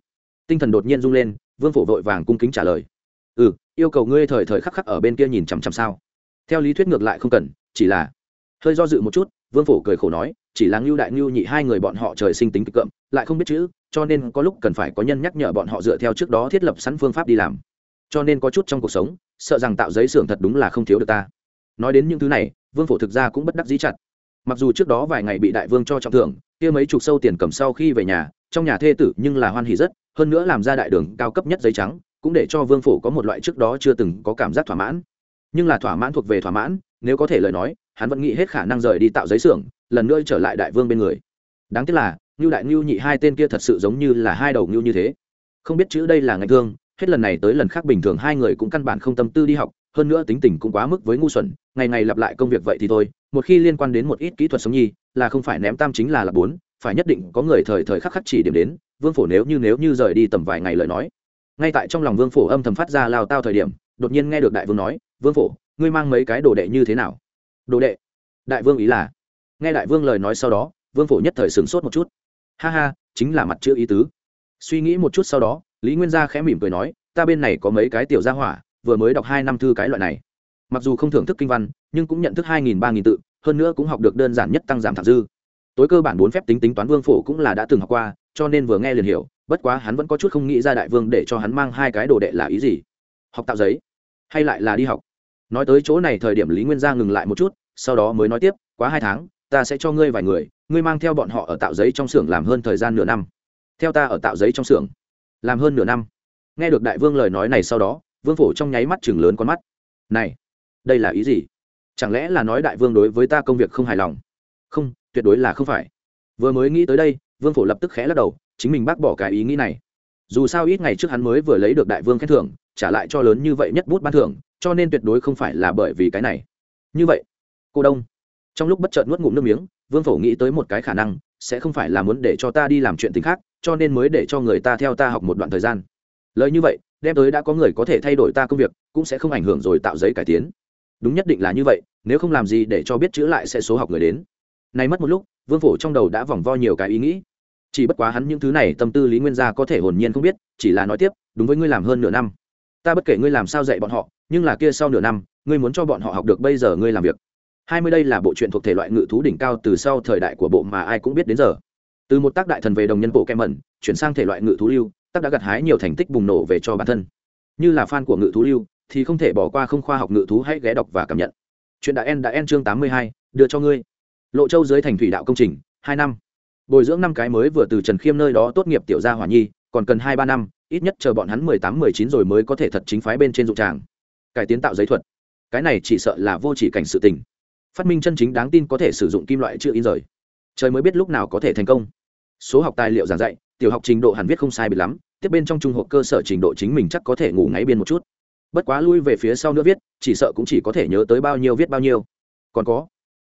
Tinh thần đột nhiên rung lên, vương phổ vội vàng cung kính trả lời. Ừ yêu cầu ngươi thời thời khắc khắc ở bên kia nhìn chằm chằm sao. Theo lý thuyết ngược lại không cần, chỉ là hơi do dự một chút, vương phổ cười khổ nói, chỉ là ngưu đại ngưu nhị hai người bọn họ trời sinh tính kịch cậm, lại không biết chữ, cho nên có lúc cần phải có nhân nhắc nhở bọn họ dựa theo trước đó thiết lập sẵn phương pháp đi làm cho nên có chút trong cuộc sống, sợ rằng tạo giấy xưởng thật đúng là không thiếu được ta. Nói đến những thứ này, vương phổ thực ra cũng bất đắc dĩ chặt. Mặc dù trước đó vài ngày bị đại vương cho trọng thưởng, kia mấy chục sâu tiền cầm sau khi về nhà, trong nhà thê tử nhưng là hoan hỉ rất, hơn nữa làm ra đại đường cao cấp nhất giấy trắng, cũng để cho vương phổ có một loại trước đó chưa từng có cảm giác thỏa mãn. Nhưng là thỏa mãn thuộc về thỏa mãn, nếu có thể lời nói, hắn vẫn nghĩ hết khả năng rời đi tạo giấy xưởng, lần nữa trở lại đại vương bên người. Đáng tiếc là, ngưu đại ngưu nhị hai tên kia thật sự giống như là hai đầu ngưu như thế. Không biết chữ đây là ngạch thương hết lần này tới lần khác bình thường hai người cũng căn bản không tâm tư đi học, hơn nữa tính tình cũng quá mức với ngu xuẩn, ngày ngày lặp lại công việc vậy thì thôi, một khi liên quan đến một ít kỹ thuật sống nhi, là không phải ném tam chính là là bốn, phải nhất định có người thời thời khắc khắc chỉ điểm đến, vương phổ nếu như nếu như rời đi tầm vài ngày lời nói. Ngay tại trong lòng vương phổ âm thầm phát ra lao tao thời điểm, đột nhiên nghe được đại vương nói, vương phổ, ngươi mang mấy cái đồ đệ như thế nào? Đồ đệ? Đại vương ý là. Nghe đại vương lời nói sau đó, vương phổ nhất thời sửng sốt một chút. Ha ha, chính là mặt chữ ý tứ. Suy nghĩ một chút sau đó lý nguyên gia khẽ mỉm cười nói, ta bên này có mấy cái tiểu gia hỏa, vừa mới đọc hai năm thư cái loại này. Mặc dù không thưởng thức kinh văn, nhưng cũng nhận thức hai nghìn, ba nghìn tự, hơn nữa cũng học được đơn giản nhất tăng giảm thẳng dư. Tối cơ bản bốn phép tính tính toán vương phổ cũng là đã từng học qua, cho nên vừa nghe liền hiểu, bất quá hắn vẫn có chút không nghĩ ra đại vương để cho hắn mang hai cái đồ đệ là ý gì. Học tạo giấy, hay lại là đi học. Nói tới chỗ này thời điểm lý nguyên gia ngừng lại một chút, sau đó mới nói tiếp, quá hai tháng, ta sẽ cho ngươi vài người, ngươi mang theo bọn họ ở tạo giấy trong xưởng làm hơn thời gian nửa năm. Theo ta ở tạo giấy trong xưởng làm hơn nửa năm. Nghe được đại vương lời nói này sau đó, vương phổ trong nháy mắt chừng lớn con mắt. Này, đây là ý gì? Chẳng lẽ là nói đại vương đối với ta công việc không hài lòng? Không, tuyệt đối là không phải. Vừa mới nghĩ tới đây, vương phổ lập tức khẽ lắc đầu, chính mình bác bỏ cái ý nghĩ này. Dù sao ít ngày trước hắn mới vừa lấy được đại vương khen thưởng, trả lại cho lớn như vậy nhất bút ban thưởng, cho nên tuyệt đối không phải là bởi vì cái này. Như vậy, cô đông, trong lúc bất chợt nuốt ngụm nước miếng, vương phổ nghĩ tới một cái khả năng, sẽ không phải là muốn để cho ta đi làm chuyện tình khác cho nên mới để cho người ta theo ta học một đoạn thời gian. Lời như vậy, đem tới đã có người có thể thay đổi ta công việc, cũng sẽ không ảnh hưởng rồi tạo giấy cải tiến. Đúng nhất định là như vậy, nếu không làm gì để cho biết chữ lại sẽ số học người đến. Nay mất một lúc, vương phổ trong đầu đã vòng vo nhiều cái ý nghĩ. Chỉ bất quá hắn những thứ này tâm tư lý nguyên gia có thể hồn nhiên không biết, chỉ là nói tiếp, đúng với ngươi làm hơn nửa năm. Ta bất kể ngươi làm sao dạy bọn họ, nhưng là kia sau nửa năm, ngươi muốn cho bọn họ học được bây giờ ngươi làm việc. Hai mươi đây là bộ truyện thuộc thể loại ngự thú đỉnh cao từ sau thời đại của bộ mà ai cũng biết đến giờ từ một tác đại thần về đồng nhân bộ kem mẩn, chuyển sang thể loại ngự thú lưu, tác đã gặt hái nhiều thành tích bùng nổ về cho bản thân. Như là fan của ngự thú lưu, thì không thể bỏ qua không khoa học ngự thú hãy ghé đọc và cảm nhận. Chuyện đã en đã en chương tám mươi hai, đưa cho ngươi. Lộ châu dưới thành thủy đạo công trình, hai năm. Bồi dưỡng năm cái mới vừa từ trần khiêm nơi đó tốt nghiệp tiểu gia hỏa nhi, còn cần hai ba năm, ít nhất chờ bọn hắn mười tám, mười chín rồi mới có thể thật chính phái bên trên dụng tràng. Cải tiến tạo giấy thuật. Cái này chỉ sợ là vô chỉ cảnh sự tình. Phát minh chân chính đáng tin có thể sử dụng kim loại chưa in rời. Trời mới biết lúc nào có thể thành công số học tài liệu giảng dạy, tiểu học trình độ hẳn viết không sai bị lắm, tiếp bên trong trung học cơ sở trình độ chính mình chắc có thể ngủ ngáy biên một chút. Bất quá lui về phía sau nữa viết, chỉ sợ cũng chỉ có thể nhớ tới bao nhiêu viết bao nhiêu. Còn có?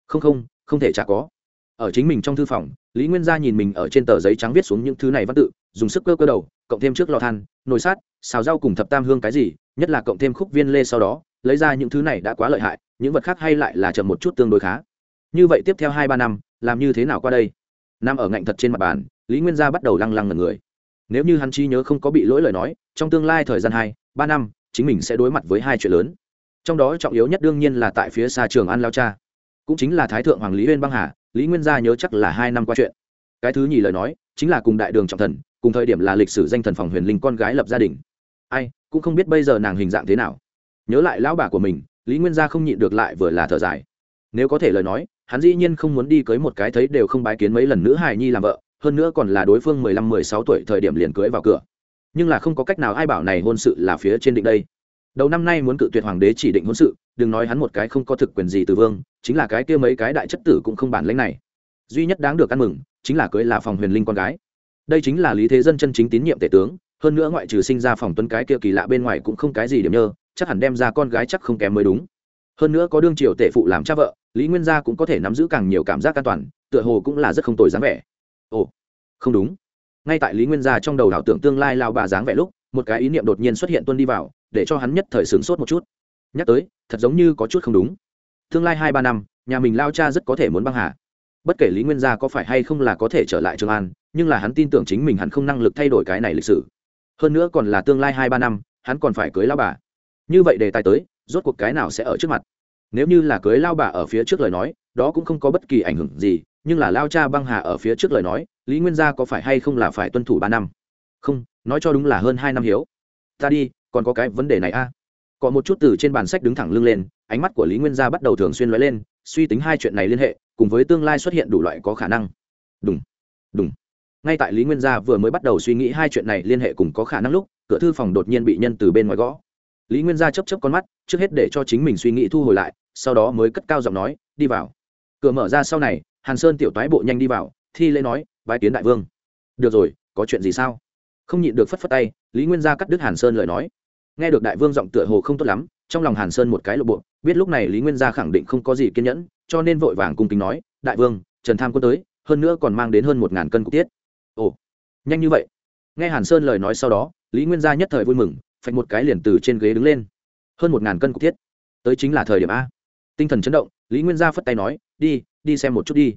Không không không thể chả có. Ở chính mình trong thư phòng, lý nguyên gia nhìn mình ở trên tờ giấy trắng viết xuống những thứ này văn tự, dùng sức cơ cơ đầu, cộng thêm trước lò than, nồi sát xào rau cùng thập tam hương cái gì, nhất là cộng thêm khúc viên lê sau đó, lấy ra những thứ này đã quá lợi hại, những vật khác hay lại là chậm một chút tương đối khá. Như vậy tiếp theo hai ba năm, làm như thế nào qua đây? Nằm ở ngạnh thật trên mặt bàn, lý nguyên gia bắt đầu lăng lăng ngần người. Nếu như hắn chi nhớ không có bị lỗi lời nói, trong tương lai thời gian hai, ba năm, chính mình sẽ đối mặt với hai chuyện lớn. Trong đó trọng yếu nhất đương nhiên là tại phía xa trường an lao cha, cũng chính là thái thượng hoàng lý huyên băng hà, lý nguyên gia nhớ chắc là hai năm qua chuyện. Cái thứ nhì lời nói, chính là cùng đại đường trọng thần, cùng thời điểm là lịch sử danh thần phòng huyền linh con gái lập gia đình. Ai, cũng không biết bây giờ nàng hình dạng thế nào. Nhớ lại lão bà của mình, lý nguyên gia không nhịn được lại vừa là thở dài. Nếu có thể lời nói hắn dĩ nhiên không muốn đi cưới một cái thấy đều không bái kiến mấy lần nữ hài nhi làm vợ, hơn nữa còn là đối phương mười lăm, mười sáu tuổi thời điểm liền cưới vào cửa. Nhưng là không có cách nào ai bảo này hôn sự là phía trên định đây. Đầu năm nay muốn cự tuyệt hoàng đế chỉ định hôn sự, đừng nói hắn một cái không có thực quyền gì từ vương, chính là cái kia mấy cái đại chất tử cũng không bản lãnh này. Duy nhất đáng được ăn mừng, chính là cưới là phòng huyền linh con gái. Đây chính là lý thế dân chân chính tín nhiệm tể tướng, hơn nữa ngoại trừ sinh ra phòng tuấn cái kia kỳ lạ bên ngoài cũng không cái gì điểm nhơ, chắc hẳn đem ra con gái chắc không kém mới đúng. Hơn nữa có đương triều tể phụ làm cha vợ lý nguyên gia cũng có thể nắm giữ càng nhiều cảm giác an toàn, tựa hồ cũng là rất không tồi dáng vẻ. Ồ, không đúng. Ngay tại lý nguyên gia trong đầu đảo tưởng tương lai lao bà dáng vẻ lúc, một cái ý niệm đột nhiên xuất hiện tuân đi vào, để cho hắn nhất thời sửng sốt một chút. Nhắc tới, thật giống như có chút không đúng. Tương lai hai ba năm, nhà mình lao cha rất có thể muốn băng hà. Bất kể lý nguyên gia có phải hay không là có thể trở lại trường an, nhưng là hắn tin tưởng chính mình hẳn không năng lực thay đổi cái này lịch sử. Hơn nữa còn là tương lai hai ba năm, hắn còn phải cưới lao bà. Như vậy đề tài tới, rốt cuộc cái nào sẽ ở trước mặt? Nếu như là cưới lao bà ở phía trước lời nói, đó cũng không có bất kỳ ảnh hưởng gì, nhưng là lao cha băng hà ở phía trước lời nói, lý nguyên gia có phải hay không là phải tuân thủ ba năm? Không, nói cho đúng là hơn hai năm hiếu. Ta đi, còn có cái vấn đề này a. À? có một chút từ trên bàn sách đứng thẳng lưng lên, ánh mắt của lý nguyên gia bắt đầu thường xuyên lóe lên, suy tính hai chuyện này liên hệ, cùng với tương lai xuất hiện đủ loại có khả năng. Đúng đúng ngay tại lý nguyên gia vừa mới bắt đầu suy nghĩ hai chuyện này liên hệ cùng có khả năng lúc, cửa thư phòng đột nhiên bị nhân từ bên ngoài gõ lý nguyên gia chấp chấp con mắt, trước hết để cho chính mình suy nghĩ thu hồi lại, sau đó mới cất cao giọng nói, đi vào. Cửa mở ra sau này, hàn sơn tiểu toái bộ nhanh đi vào, thi lễ nói, bái kiến đại vương. Được rồi, có chuyện gì sao? Không nhịn được phất phất tay, lý nguyên gia cắt đứt hàn sơn lời nói. Nghe được đại vương giọng tựa hồ không tốt lắm, trong lòng hàn sơn một cái lộ bộ, biết lúc này lý nguyên gia khẳng định không có gì kiên nhẫn, cho nên vội vàng cung kính nói, đại vương, trần tham quân tới, hơn nữa còn mang đến hơn một ngàn cân cục tiết. Ồ, nhanh như vậy. Nghe hàn sơn lời nói sau đó, lý nguyên gia nhất thời vui mừng phạch một cái liền từ trên ghế đứng lên. Hơn một ngàn cân cục thiết. Tới chính là thời điểm a. Tinh thần chấn động, lý nguyên gia phất tay nói, đi đi xem một chút đi.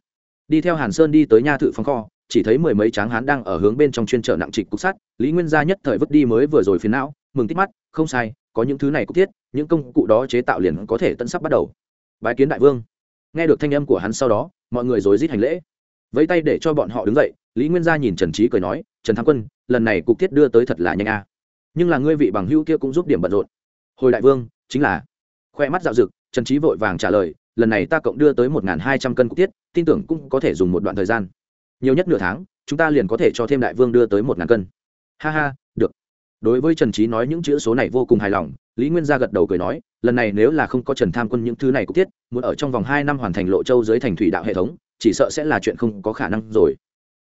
Đi theo hàn sơn đi tới nha thự phong kho, chỉ thấy mười mấy tráng hán đang ở hướng bên trong chuyên trở nặng trịch cục sắt. Lý nguyên gia nhất thời vứt đi mới vừa rồi phiến não, mừng tít mắt, không sai, có những thứ này cục thiết, những công cụ đó chế tạo liền có thể tận sắp bắt đầu. Bái kiến đại vương. Nghe được thanh âm của hắn sau đó, mọi người rối rít hành lễ. Vẫy tay để cho bọn họ đứng dậy, lý nguyên gia nhìn trần trí cười nói, trần thắng quân, lần này cục thiết đưa tới thật là nhanh a nhưng là ngươi vị bằng hữu kia cũng giúp điểm bận rộn. Hồi đại vương, chính là. Khoe mắt dạo dực, trần trí vội vàng trả lời, lần này ta cộng đưa tới một hai trăm cân cục tiết, tin tưởng cũng có thể dùng một đoạn thời gian. Nhiều nhất nửa tháng, chúng ta liền có thể cho thêm đại vương đưa tới một ngàn cân. Ha ha, được. Đối với trần trí nói những chữ số này vô cùng hài lòng, lý nguyên gia gật đầu cười nói, lần này nếu là không có trần tham quân những thứ này cục tiết, muốn ở trong vòng hai năm hoàn thành lộ châu dưới thành thủy đạo hệ thống, chỉ sợ sẽ là chuyện không có khả năng rồi.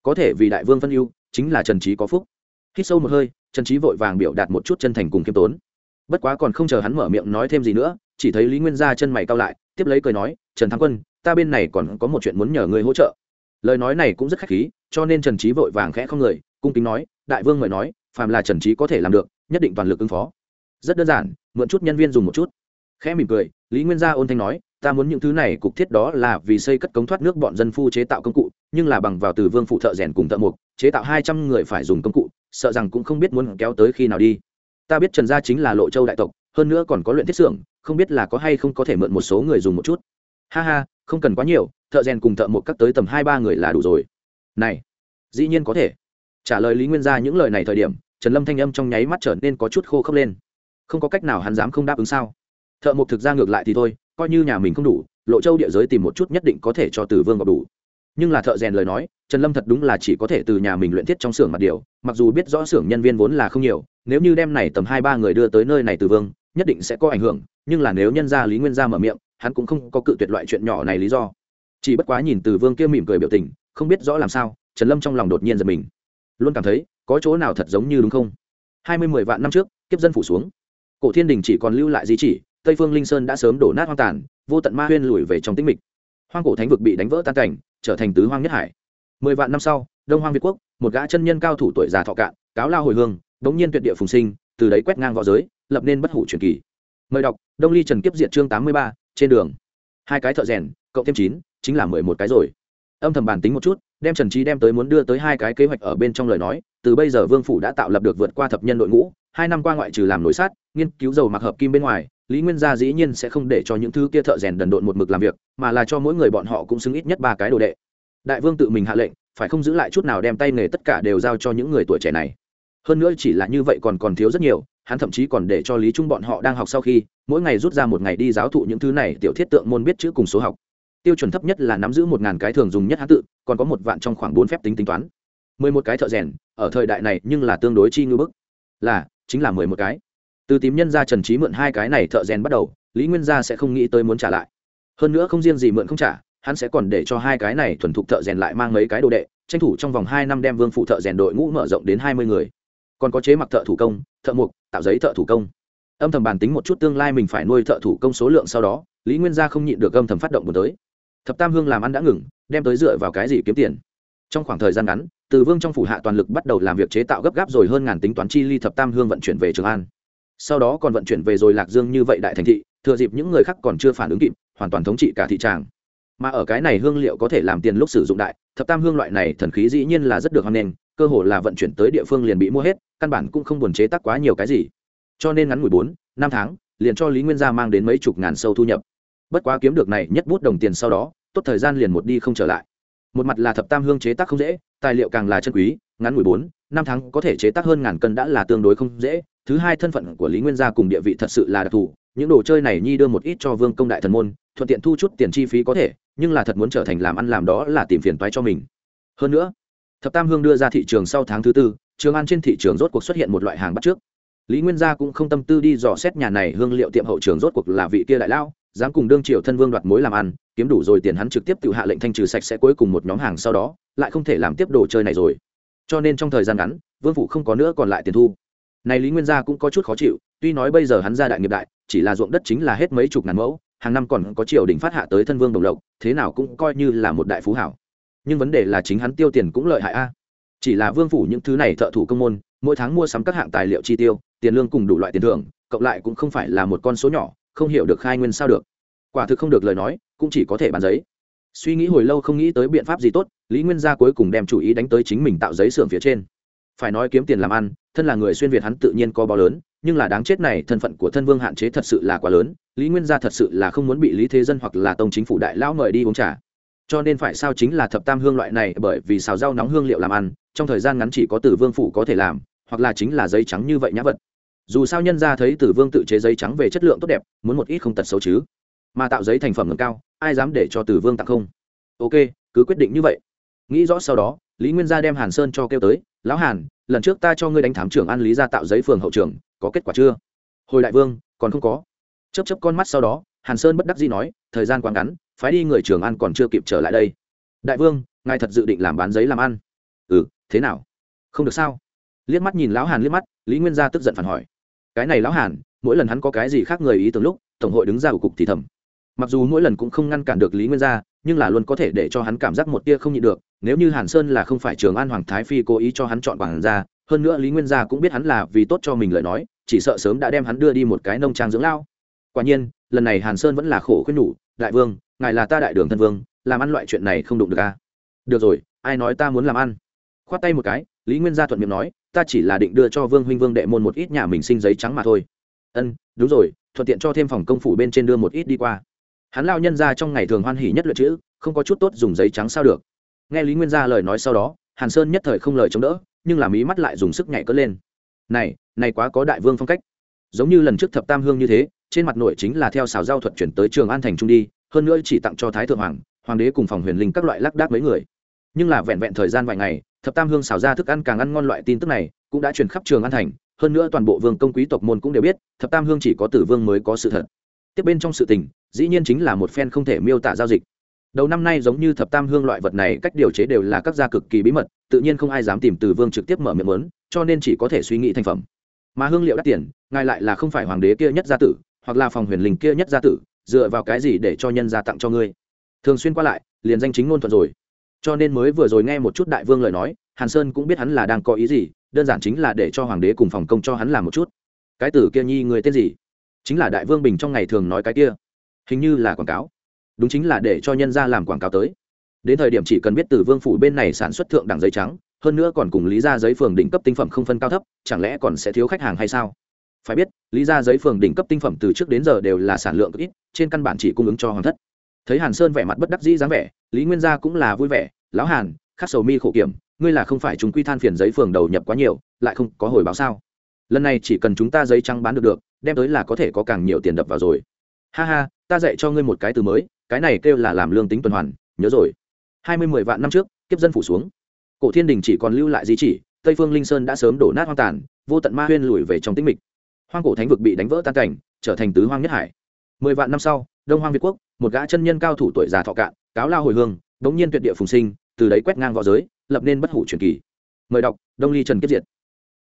Có thể vì đại vương phân ưu, chính là trần trí có phúc. Hít sâu một hơi trần trí vội vàng biểu đạt một chút chân thành cùng khiêm tốn. Bất quá còn không chờ hắn mở miệng nói thêm gì nữa chỉ thấy lý nguyên gia chân mày cao lại tiếp lấy cười nói trần thắng quân ta bên này còn có một chuyện muốn nhờ ngươi hỗ trợ. Lời nói này cũng rất khách khí cho nên trần trí vội vàng khẽ không người cung kính nói đại vương mời nói phàm là trần trí có thể làm được nhất định toàn lực ứng phó. Rất đơn giản mượn chút nhân viên dùng một chút. Khẽ mỉm cười lý nguyên gia ôn thanh nói ta muốn những thứ này cục thiết đó là vì xây cất cống thoát nước bọn dân phu chế tạo công cụ nhưng là bằng vào từ vương phụ thợ rèn cùng thợ mộc, chế tạo hai trăm người phải dùng công cụ sợ rằng cũng không biết muốn kéo tới khi nào đi. Ta biết trần gia chính là lộ châu đại tộc, hơn nữa còn có luyện thiết xưởng, không biết là có hay không có thể mượn một số người dùng một chút. Ha ha, không cần quá nhiều, thợ rèn cùng thợ một cắt tới tầm hai ba người là đủ rồi. Này, dĩ nhiên có thể. Trả lời lý nguyên gia những lời này thời điểm, trần lâm thanh âm trong nháy mắt trở nên có chút khô khốc lên. Không có cách nào hắn dám không đáp ứng sao? Thợ mộc thực ra ngược lại thì thôi, coi như nhà mình không đủ, lộ châu địa giới tìm một chút nhất định có thể cho từ vương gặp đủ nhưng là thợ rèn lời nói, trần lâm thật đúng là chỉ có thể từ nhà mình luyện thiết trong xưởng mặt điều, mặc dù biết rõ xưởng nhân viên vốn là không nhiều, nếu như đem này tầm hai ba người đưa tới nơi này từ vương, nhất định sẽ có ảnh hưởng, nhưng là nếu nhân gia lý nguyên gia mở miệng, hắn cũng không có cự tuyệt loại chuyện nhỏ này lý do. Chỉ bất quá nhìn từ vương kia mỉm cười biểu tình, không biết rõ làm sao, trần lâm trong lòng đột nhiên giật mình. Luôn cảm thấy, có chỗ nào thật giống như đúng không? Hai mươi mười vạn năm trước, kiếp dân phủ xuống. Cổ thiên đình chỉ còn lưu lại di chỉ, tây phương linh sơn đã sớm đổ nát hoang tàn, vô tận ma huyên lùi về trong tĩnh mịch. Hoang cổ thánh vực bị đánh vỡ tan cảnh trở thành tứ hoang nhất hải. Mười vạn năm sau, đông hoang việt quốc, một gã chân nhân cao thủ tuổi già thọ cạn, cáo lao hồi hương bỗng nhiên tuyệt địa phùng sinh, từ đấy quét ngang võ giới, lập nên bất hủ truyền kỳ. Mời đọc, đông ly trần kiếp diện chương tám mươi ba, trên đường. Hai cái thợ rèn, cộng thêm chín, chính là mười một cái rồi. Âm thầm bàn tính một chút, đem trần trí đem tới muốn đưa tới hai cái kế hoạch ở bên trong lời nói, từ bây giờ vương phủ đã tạo lập được vượt qua thập nhân đội ngũ hai năm qua ngoại trừ làm nổi sát, nghiên cứu dầu mặc hợp kim bên ngoài, lý nguyên gia dĩ nhiên sẽ không để cho những thứ kia thợ rèn đần độn một mực làm việc, mà là cho mỗi người bọn họ cũng xứng ít nhất ba cái đồ đệ. Đại vương tự mình hạ lệnh, phải không giữ lại chút nào đem tay nghề tất cả đều giao cho những người tuổi trẻ này. Hơn nữa chỉ là như vậy còn còn thiếu rất nhiều, hắn thậm chí còn để cho lý trung bọn họ đang học sau khi, mỗi ngày rút ra một ngày đi giáo thụ những thứ này tiểu thiết tượng môn biết chữ cùng số học. Tiêu chuẩn thấp nhất là nắm giữ một ngàn cái thường dùng nhất hán tự, còn có một vạn trong khoảng bốn phép tính tính toán. Mười một cái thợ rèn, ở thời đại này nhưng là tương đối chi ngư bức. Là chính là mười một cái. Từ tím nhân ra trần trí mượn hai cái này thợ rèn bắt đầu, lý nguyên gia sẽ không nghĩ tới muốn trả lại. Hơn nữa không riêng gì mượn không trả, hắn sẽ còn để cho hai cái này thuần thục thợ rèn lại mang mấy cái đồ đệ, tranh thủ trong vòng hai năm đem vương phụ thợ rèn đội ngũ mở rộng đến hai mươi người. Còn có chế mặc thợ thủ công, thợ mục tạo giấy thợ thủ công. Âm thầm bàn tính một chút tương lai mình phải nuôi thợ thủ công số lượng sau đó, lý nguyên gia không nhịn được âm thầm phát động một tới. Thập tam hương làm ăn đã ngừng, đem tới dựa vào cái gì kiếm tiền? Trong khoảng thời gian ngắn từ vương trong phủ hạ toàn lực bắt đầu làm việc chế tạo gấp gáp rồi hơn ngàn tính toán chi ly thập tam hương vận chuyển về trường an. Sau đó còn vận chuyển về rồi lạc dương như vậy đại thành thị, thừa dịp những người khác còn chưa phản ứng kịp, hoàn toàn thống trị cả thị tràng. Mà ở cái này hương liệu có thể làm tiền lúc sử dụng đại, thập tam hương loại này thần khí dĩ nhiên là rất được hoan nghênh, cơ hồ là vận chuyển tới địa phương liền bị mua hết, căn bản cũng không buồn chế tác quá nhiều cái gì. Cho nên ngắn ngủi bốn, năm tháng, liền cho lý nguyên gia mang đến mấy chục ngàn sâu thu nhập. Bất quá kiếm được này nhất bút đồng tiền sau đó, tốt thời gian liền một đi không trở lại một mặt là thập tam hương chế tác không dễ, tài liệu càng là chân quý, ngắn mùi bốn, năm tháng có thể chế tác hơn ngàn cân đã là tương đối không dễ. Thứ hai thân phận của lý nguyên gia cùng địa vị thật sự là đặc thù, những đồ chơi này nhi đưa một ít cho vương công đại thần môn, thuận tiện thu chút tiền chi phí có thể, nhưng là thật muốn trở thành làm ăn làm đó là tìm phiền toái cho mình. Hơn nữa, thập tam hương đưa ra thị trường sau tháng thứ tư, trường ăn trên thị trường rốt cuộc xuất hiện một loại hàng bắt trước lý nguyên gia cũng không tâm tư đi dò xét nhà này hương liệu tiệm hậu trường rốt cuộc là vị kia đại lao dám cùng đương triều thân vương đoạt mối làm ăn, kiếm đủ rồi tiền hắn trực tiếp tự hạ lệnh thanh trừ sạch sẽ cuối cùng một nhóm hàng sau đó, lại không thể làm tiếp đồ chơi này rồi. Cho nên trong thời gian ngắn, vương phủ không có nữa còn lại tiền thu. Này lý nguyên gia cũng có chút khó chịu, tuy nói bây giờ hắn ra đại nghiệp đại, chỉ là ruộng đất chính là hết mấy chục ngàn mẫu, hàng năm còn có triều đình phát hạ tới thân vương đồng lộc, thế nào cũng coi như là một đại phú hảo. Nhưng vấn đề là chính hắn tiêu tiền cũng lợi hại a. Chỉ là vương phủ những thứ này thợ thủ công môn, mỗi tháng mua sắm các hạng tài liệu chi tiêu, tiền lương cùng đủ loại tiền thưởng, cộng lại cũng không phải là một con số nhỏ không hiểu được khai nguyên sao được. Quả thực không được lời nói, cũng chỉ có thể bán giấy. Suy nghĩ hồi lâu không nghĩ tới biện pháp gì tốt, lý nguyên gia cuối cùng đem chủ ý đánh tới chính mình tạo giấy xưởng phía trên. Phải nói kiếm tiền làm ăn, thân là người xuyên việt hắn tự nhiên có bao lớn, nhưng là đáng chết này thân phận của thân vương hạn chế thật sự là quá lớn, lý nguyên gia thật sự là không muốn bị lý thế dân hoặc là tông chính phủ đại lão mời đi uống trà. Cho nên phải sao chính là thập tam hương loại này, bởi vì xào rau nóng hương liệu làm ăn, trong thời gian ngắn chỉ có tử vương phủ có thể làm, hoặc là chính là giấy trắng như vậy nhã vật dù sao nhân ra thấy tử vương tự chế giấy trắng về chất lượng tốt đẹp, muốn một ít không tật xấu chứ. Mà tạo giấy thành phẩm ngầm cao, ai dám để cho tử vương tặng không? Ok, cứ quyết định như vậy. Nghĩ rõ sau đó, lý nguyên gia đem hàn sơn cho kêu tới, lão hàn, lần trước ta cho ngươi đánh thám trưởng an lý ra tạo giấy phường hậu trưởng có kết quả chưa? Hồi đại vương, còn không có. Chấp chấp con mắt sau đó, hàn sơn bất đắc dĩ nói, thời gian quá ngắn, phái đi người trường ăn còn chưa kịp trở lại đây. Đại vương, ngài thật dự định làm bán giấy làm ăn? Ừ thế nào? Không được sao? Liếc mắt nhìn lão hàn liếc mắt, lý nguyên gia tức giận phản hỏi cái này lão hàn, mỗi lần hắn có cái gì khác người ý tưởng lúc, tổng hội đứng ra của cục thì thầm. Mặc dù mỗi lần cũng không ngăn cản được lý nguyên gia, nhưng là luôn có thể để cho hắn cảm giác một tia không nhịn được, nếu như hàn sơn là không phải trường an hoàng thái phi cố ý cho hắn chọn quản gia hơn nữa lý nguyên gia cũng biết hắn là vì tốt cho mình lời nói, chỉ sợ sớm đã đem hắn đưa đi một cái nông trang dưỡng lao. Quả nhiên, lần này hàn sơn vẫn là khổ khuyên nhủ, đại vương, ngài là ta đại đường thân vương, làm ăn loại chuyện này không đụng được a. Được rồi, ai nói ta muốn làm ăn? Khoát tay một cái, lý nguyên gia thuận miệng nói ta chỉ là định đưa cho vương huynh vương đệ môn một ít nhà mình sinh giấy trắng mà thôi. Ân, đúng rồi, thuận tiện cho thêm phòng công phủ bên trên đưa một ít đi qua. Hắn lao nhân ra trong ngày thường hoan hỉ nhất luyện chữ, không có chút tốt dùng giấy trắng sao được. Nghe lý nguyên gia lời nói sau đó, hàn sơn nhất thời không lời chống đỡ, nhưng làm ý mắt lại dùng sức nhảy cất lên. Này này quá có đại vương phong cách. Giống như lần trước thập tam hương như thế, trên mặt nội chính là theo xào giao thuật chuyển tới trường an thành trung đi, hơn nữa chỉ tặng cho thái thượng hoàng hoàng đế cùng phòng huyền linh các loại lác đác mấy người nhưng là vẹn vẹn thời gian vài ngày, thập tam hương xào ra thức ăn càng ăn ngon loại tin tức này cũng đã truyền khắp trường an thành. Hơn nữa toàn bộ vương công quý tộc môn cũng đều biết, thập tam hương chỉ có tử vương mới có sự thật. Tiếp bên trong sự tình, dĩ nhiên chính là một phen không thể miêu tả giao dịch. Đầu năm nay giống như thập tam hương loại vật này cách điều chế đều là các gia cực kỳ bí mật, tự nhiên không ai dám tìm từ vương trực tiếp mở miệng lớn, cho nên chỉ có thể suy nghĩ thành phẩm. Mà hương liệu đắt tiền, ngài lại là không phải hoàng đế kia nhất gia tử, hoặc là phòng huyền linh kia nhất gia tử, dựa vào cái gì để cho nhân gia tặng cho ngươi? Thường xuyên qua lại, liền danh chính ngôn thuận rồi cho nên mới vừa rồi nghe một chút đại vương lời nói, hàn sơn cũng biết hắn là đang có ý gì, đơn giản chính là để cho hoàng đế cùng phòng công cho hắn làm một chút. Cái tử kia nhi người tên gì? Chính là đại vương bình trong ngày thường nói cái kia. Hình như là quảng cáo. Đúng chính là để cho nhân ra làm quảng cáo tới. Đến thời điểm chỉ cần biết từ vương phủ bên này sản xuất thượng đẳng giấy trắng, hơn nữa còn cùng lý ra giấy phường đỉnh cấp tinh phẩm không phân cao thấp, chẳng lẽ còn sẽ thiếu khách hàng hay sao? Phải biết, lý ra giấy phường đỉnh cấp tinh phẩm từ trước đến giờ đều là sản lượng ít, trên căn bản chỉ cung ứng cho hoàng thất thấy hàn sơn vẻ mặt bất đắc dĩ dáng vẻ, lý nguyên gia cũng là vui vẻ, lão hàn, khắc sầu mi khổ kiểm, ngươi là không phải chúng quy than phiền giấy phường đầu nhập quá nhiều, lại không có hồi báo sao? Lần này chỉ cần chúng ta giấy trắng bán được được, đem tới là có thể có càng nhiều tiền đập vào rồi. Ha ha, ta dạy cho ngươi một cái từ mới, cái này kêu là làm lương tính tuần hoàn, nhớ rồi. Hai mươi mười vạn năm trước, kiếp dân phủ xuống. Cổ thiên đình chỉ còn lưu lại di chỉ, tây phương linh sơn đã sớm đổ nát hoang tàn, vô tận ma huyên lùi về trong tĩnh mịch. Hoang cổ thánh vực bị đánh vỡ tan cảnh, trở thành tứ hoang nhất hải. Mười vạn năm sau đông hoang việt quốc, một gã chân nhân cao thủ tuổi già thọ cạn, cáo lao hồi hương đ ố n g nhiên tuyệt địa phùng sinh, từ đấy quét ngang v õ giới, lập nên bất hủ truyền kỳ. Mời đọc, đông ly trần kiếp diệt.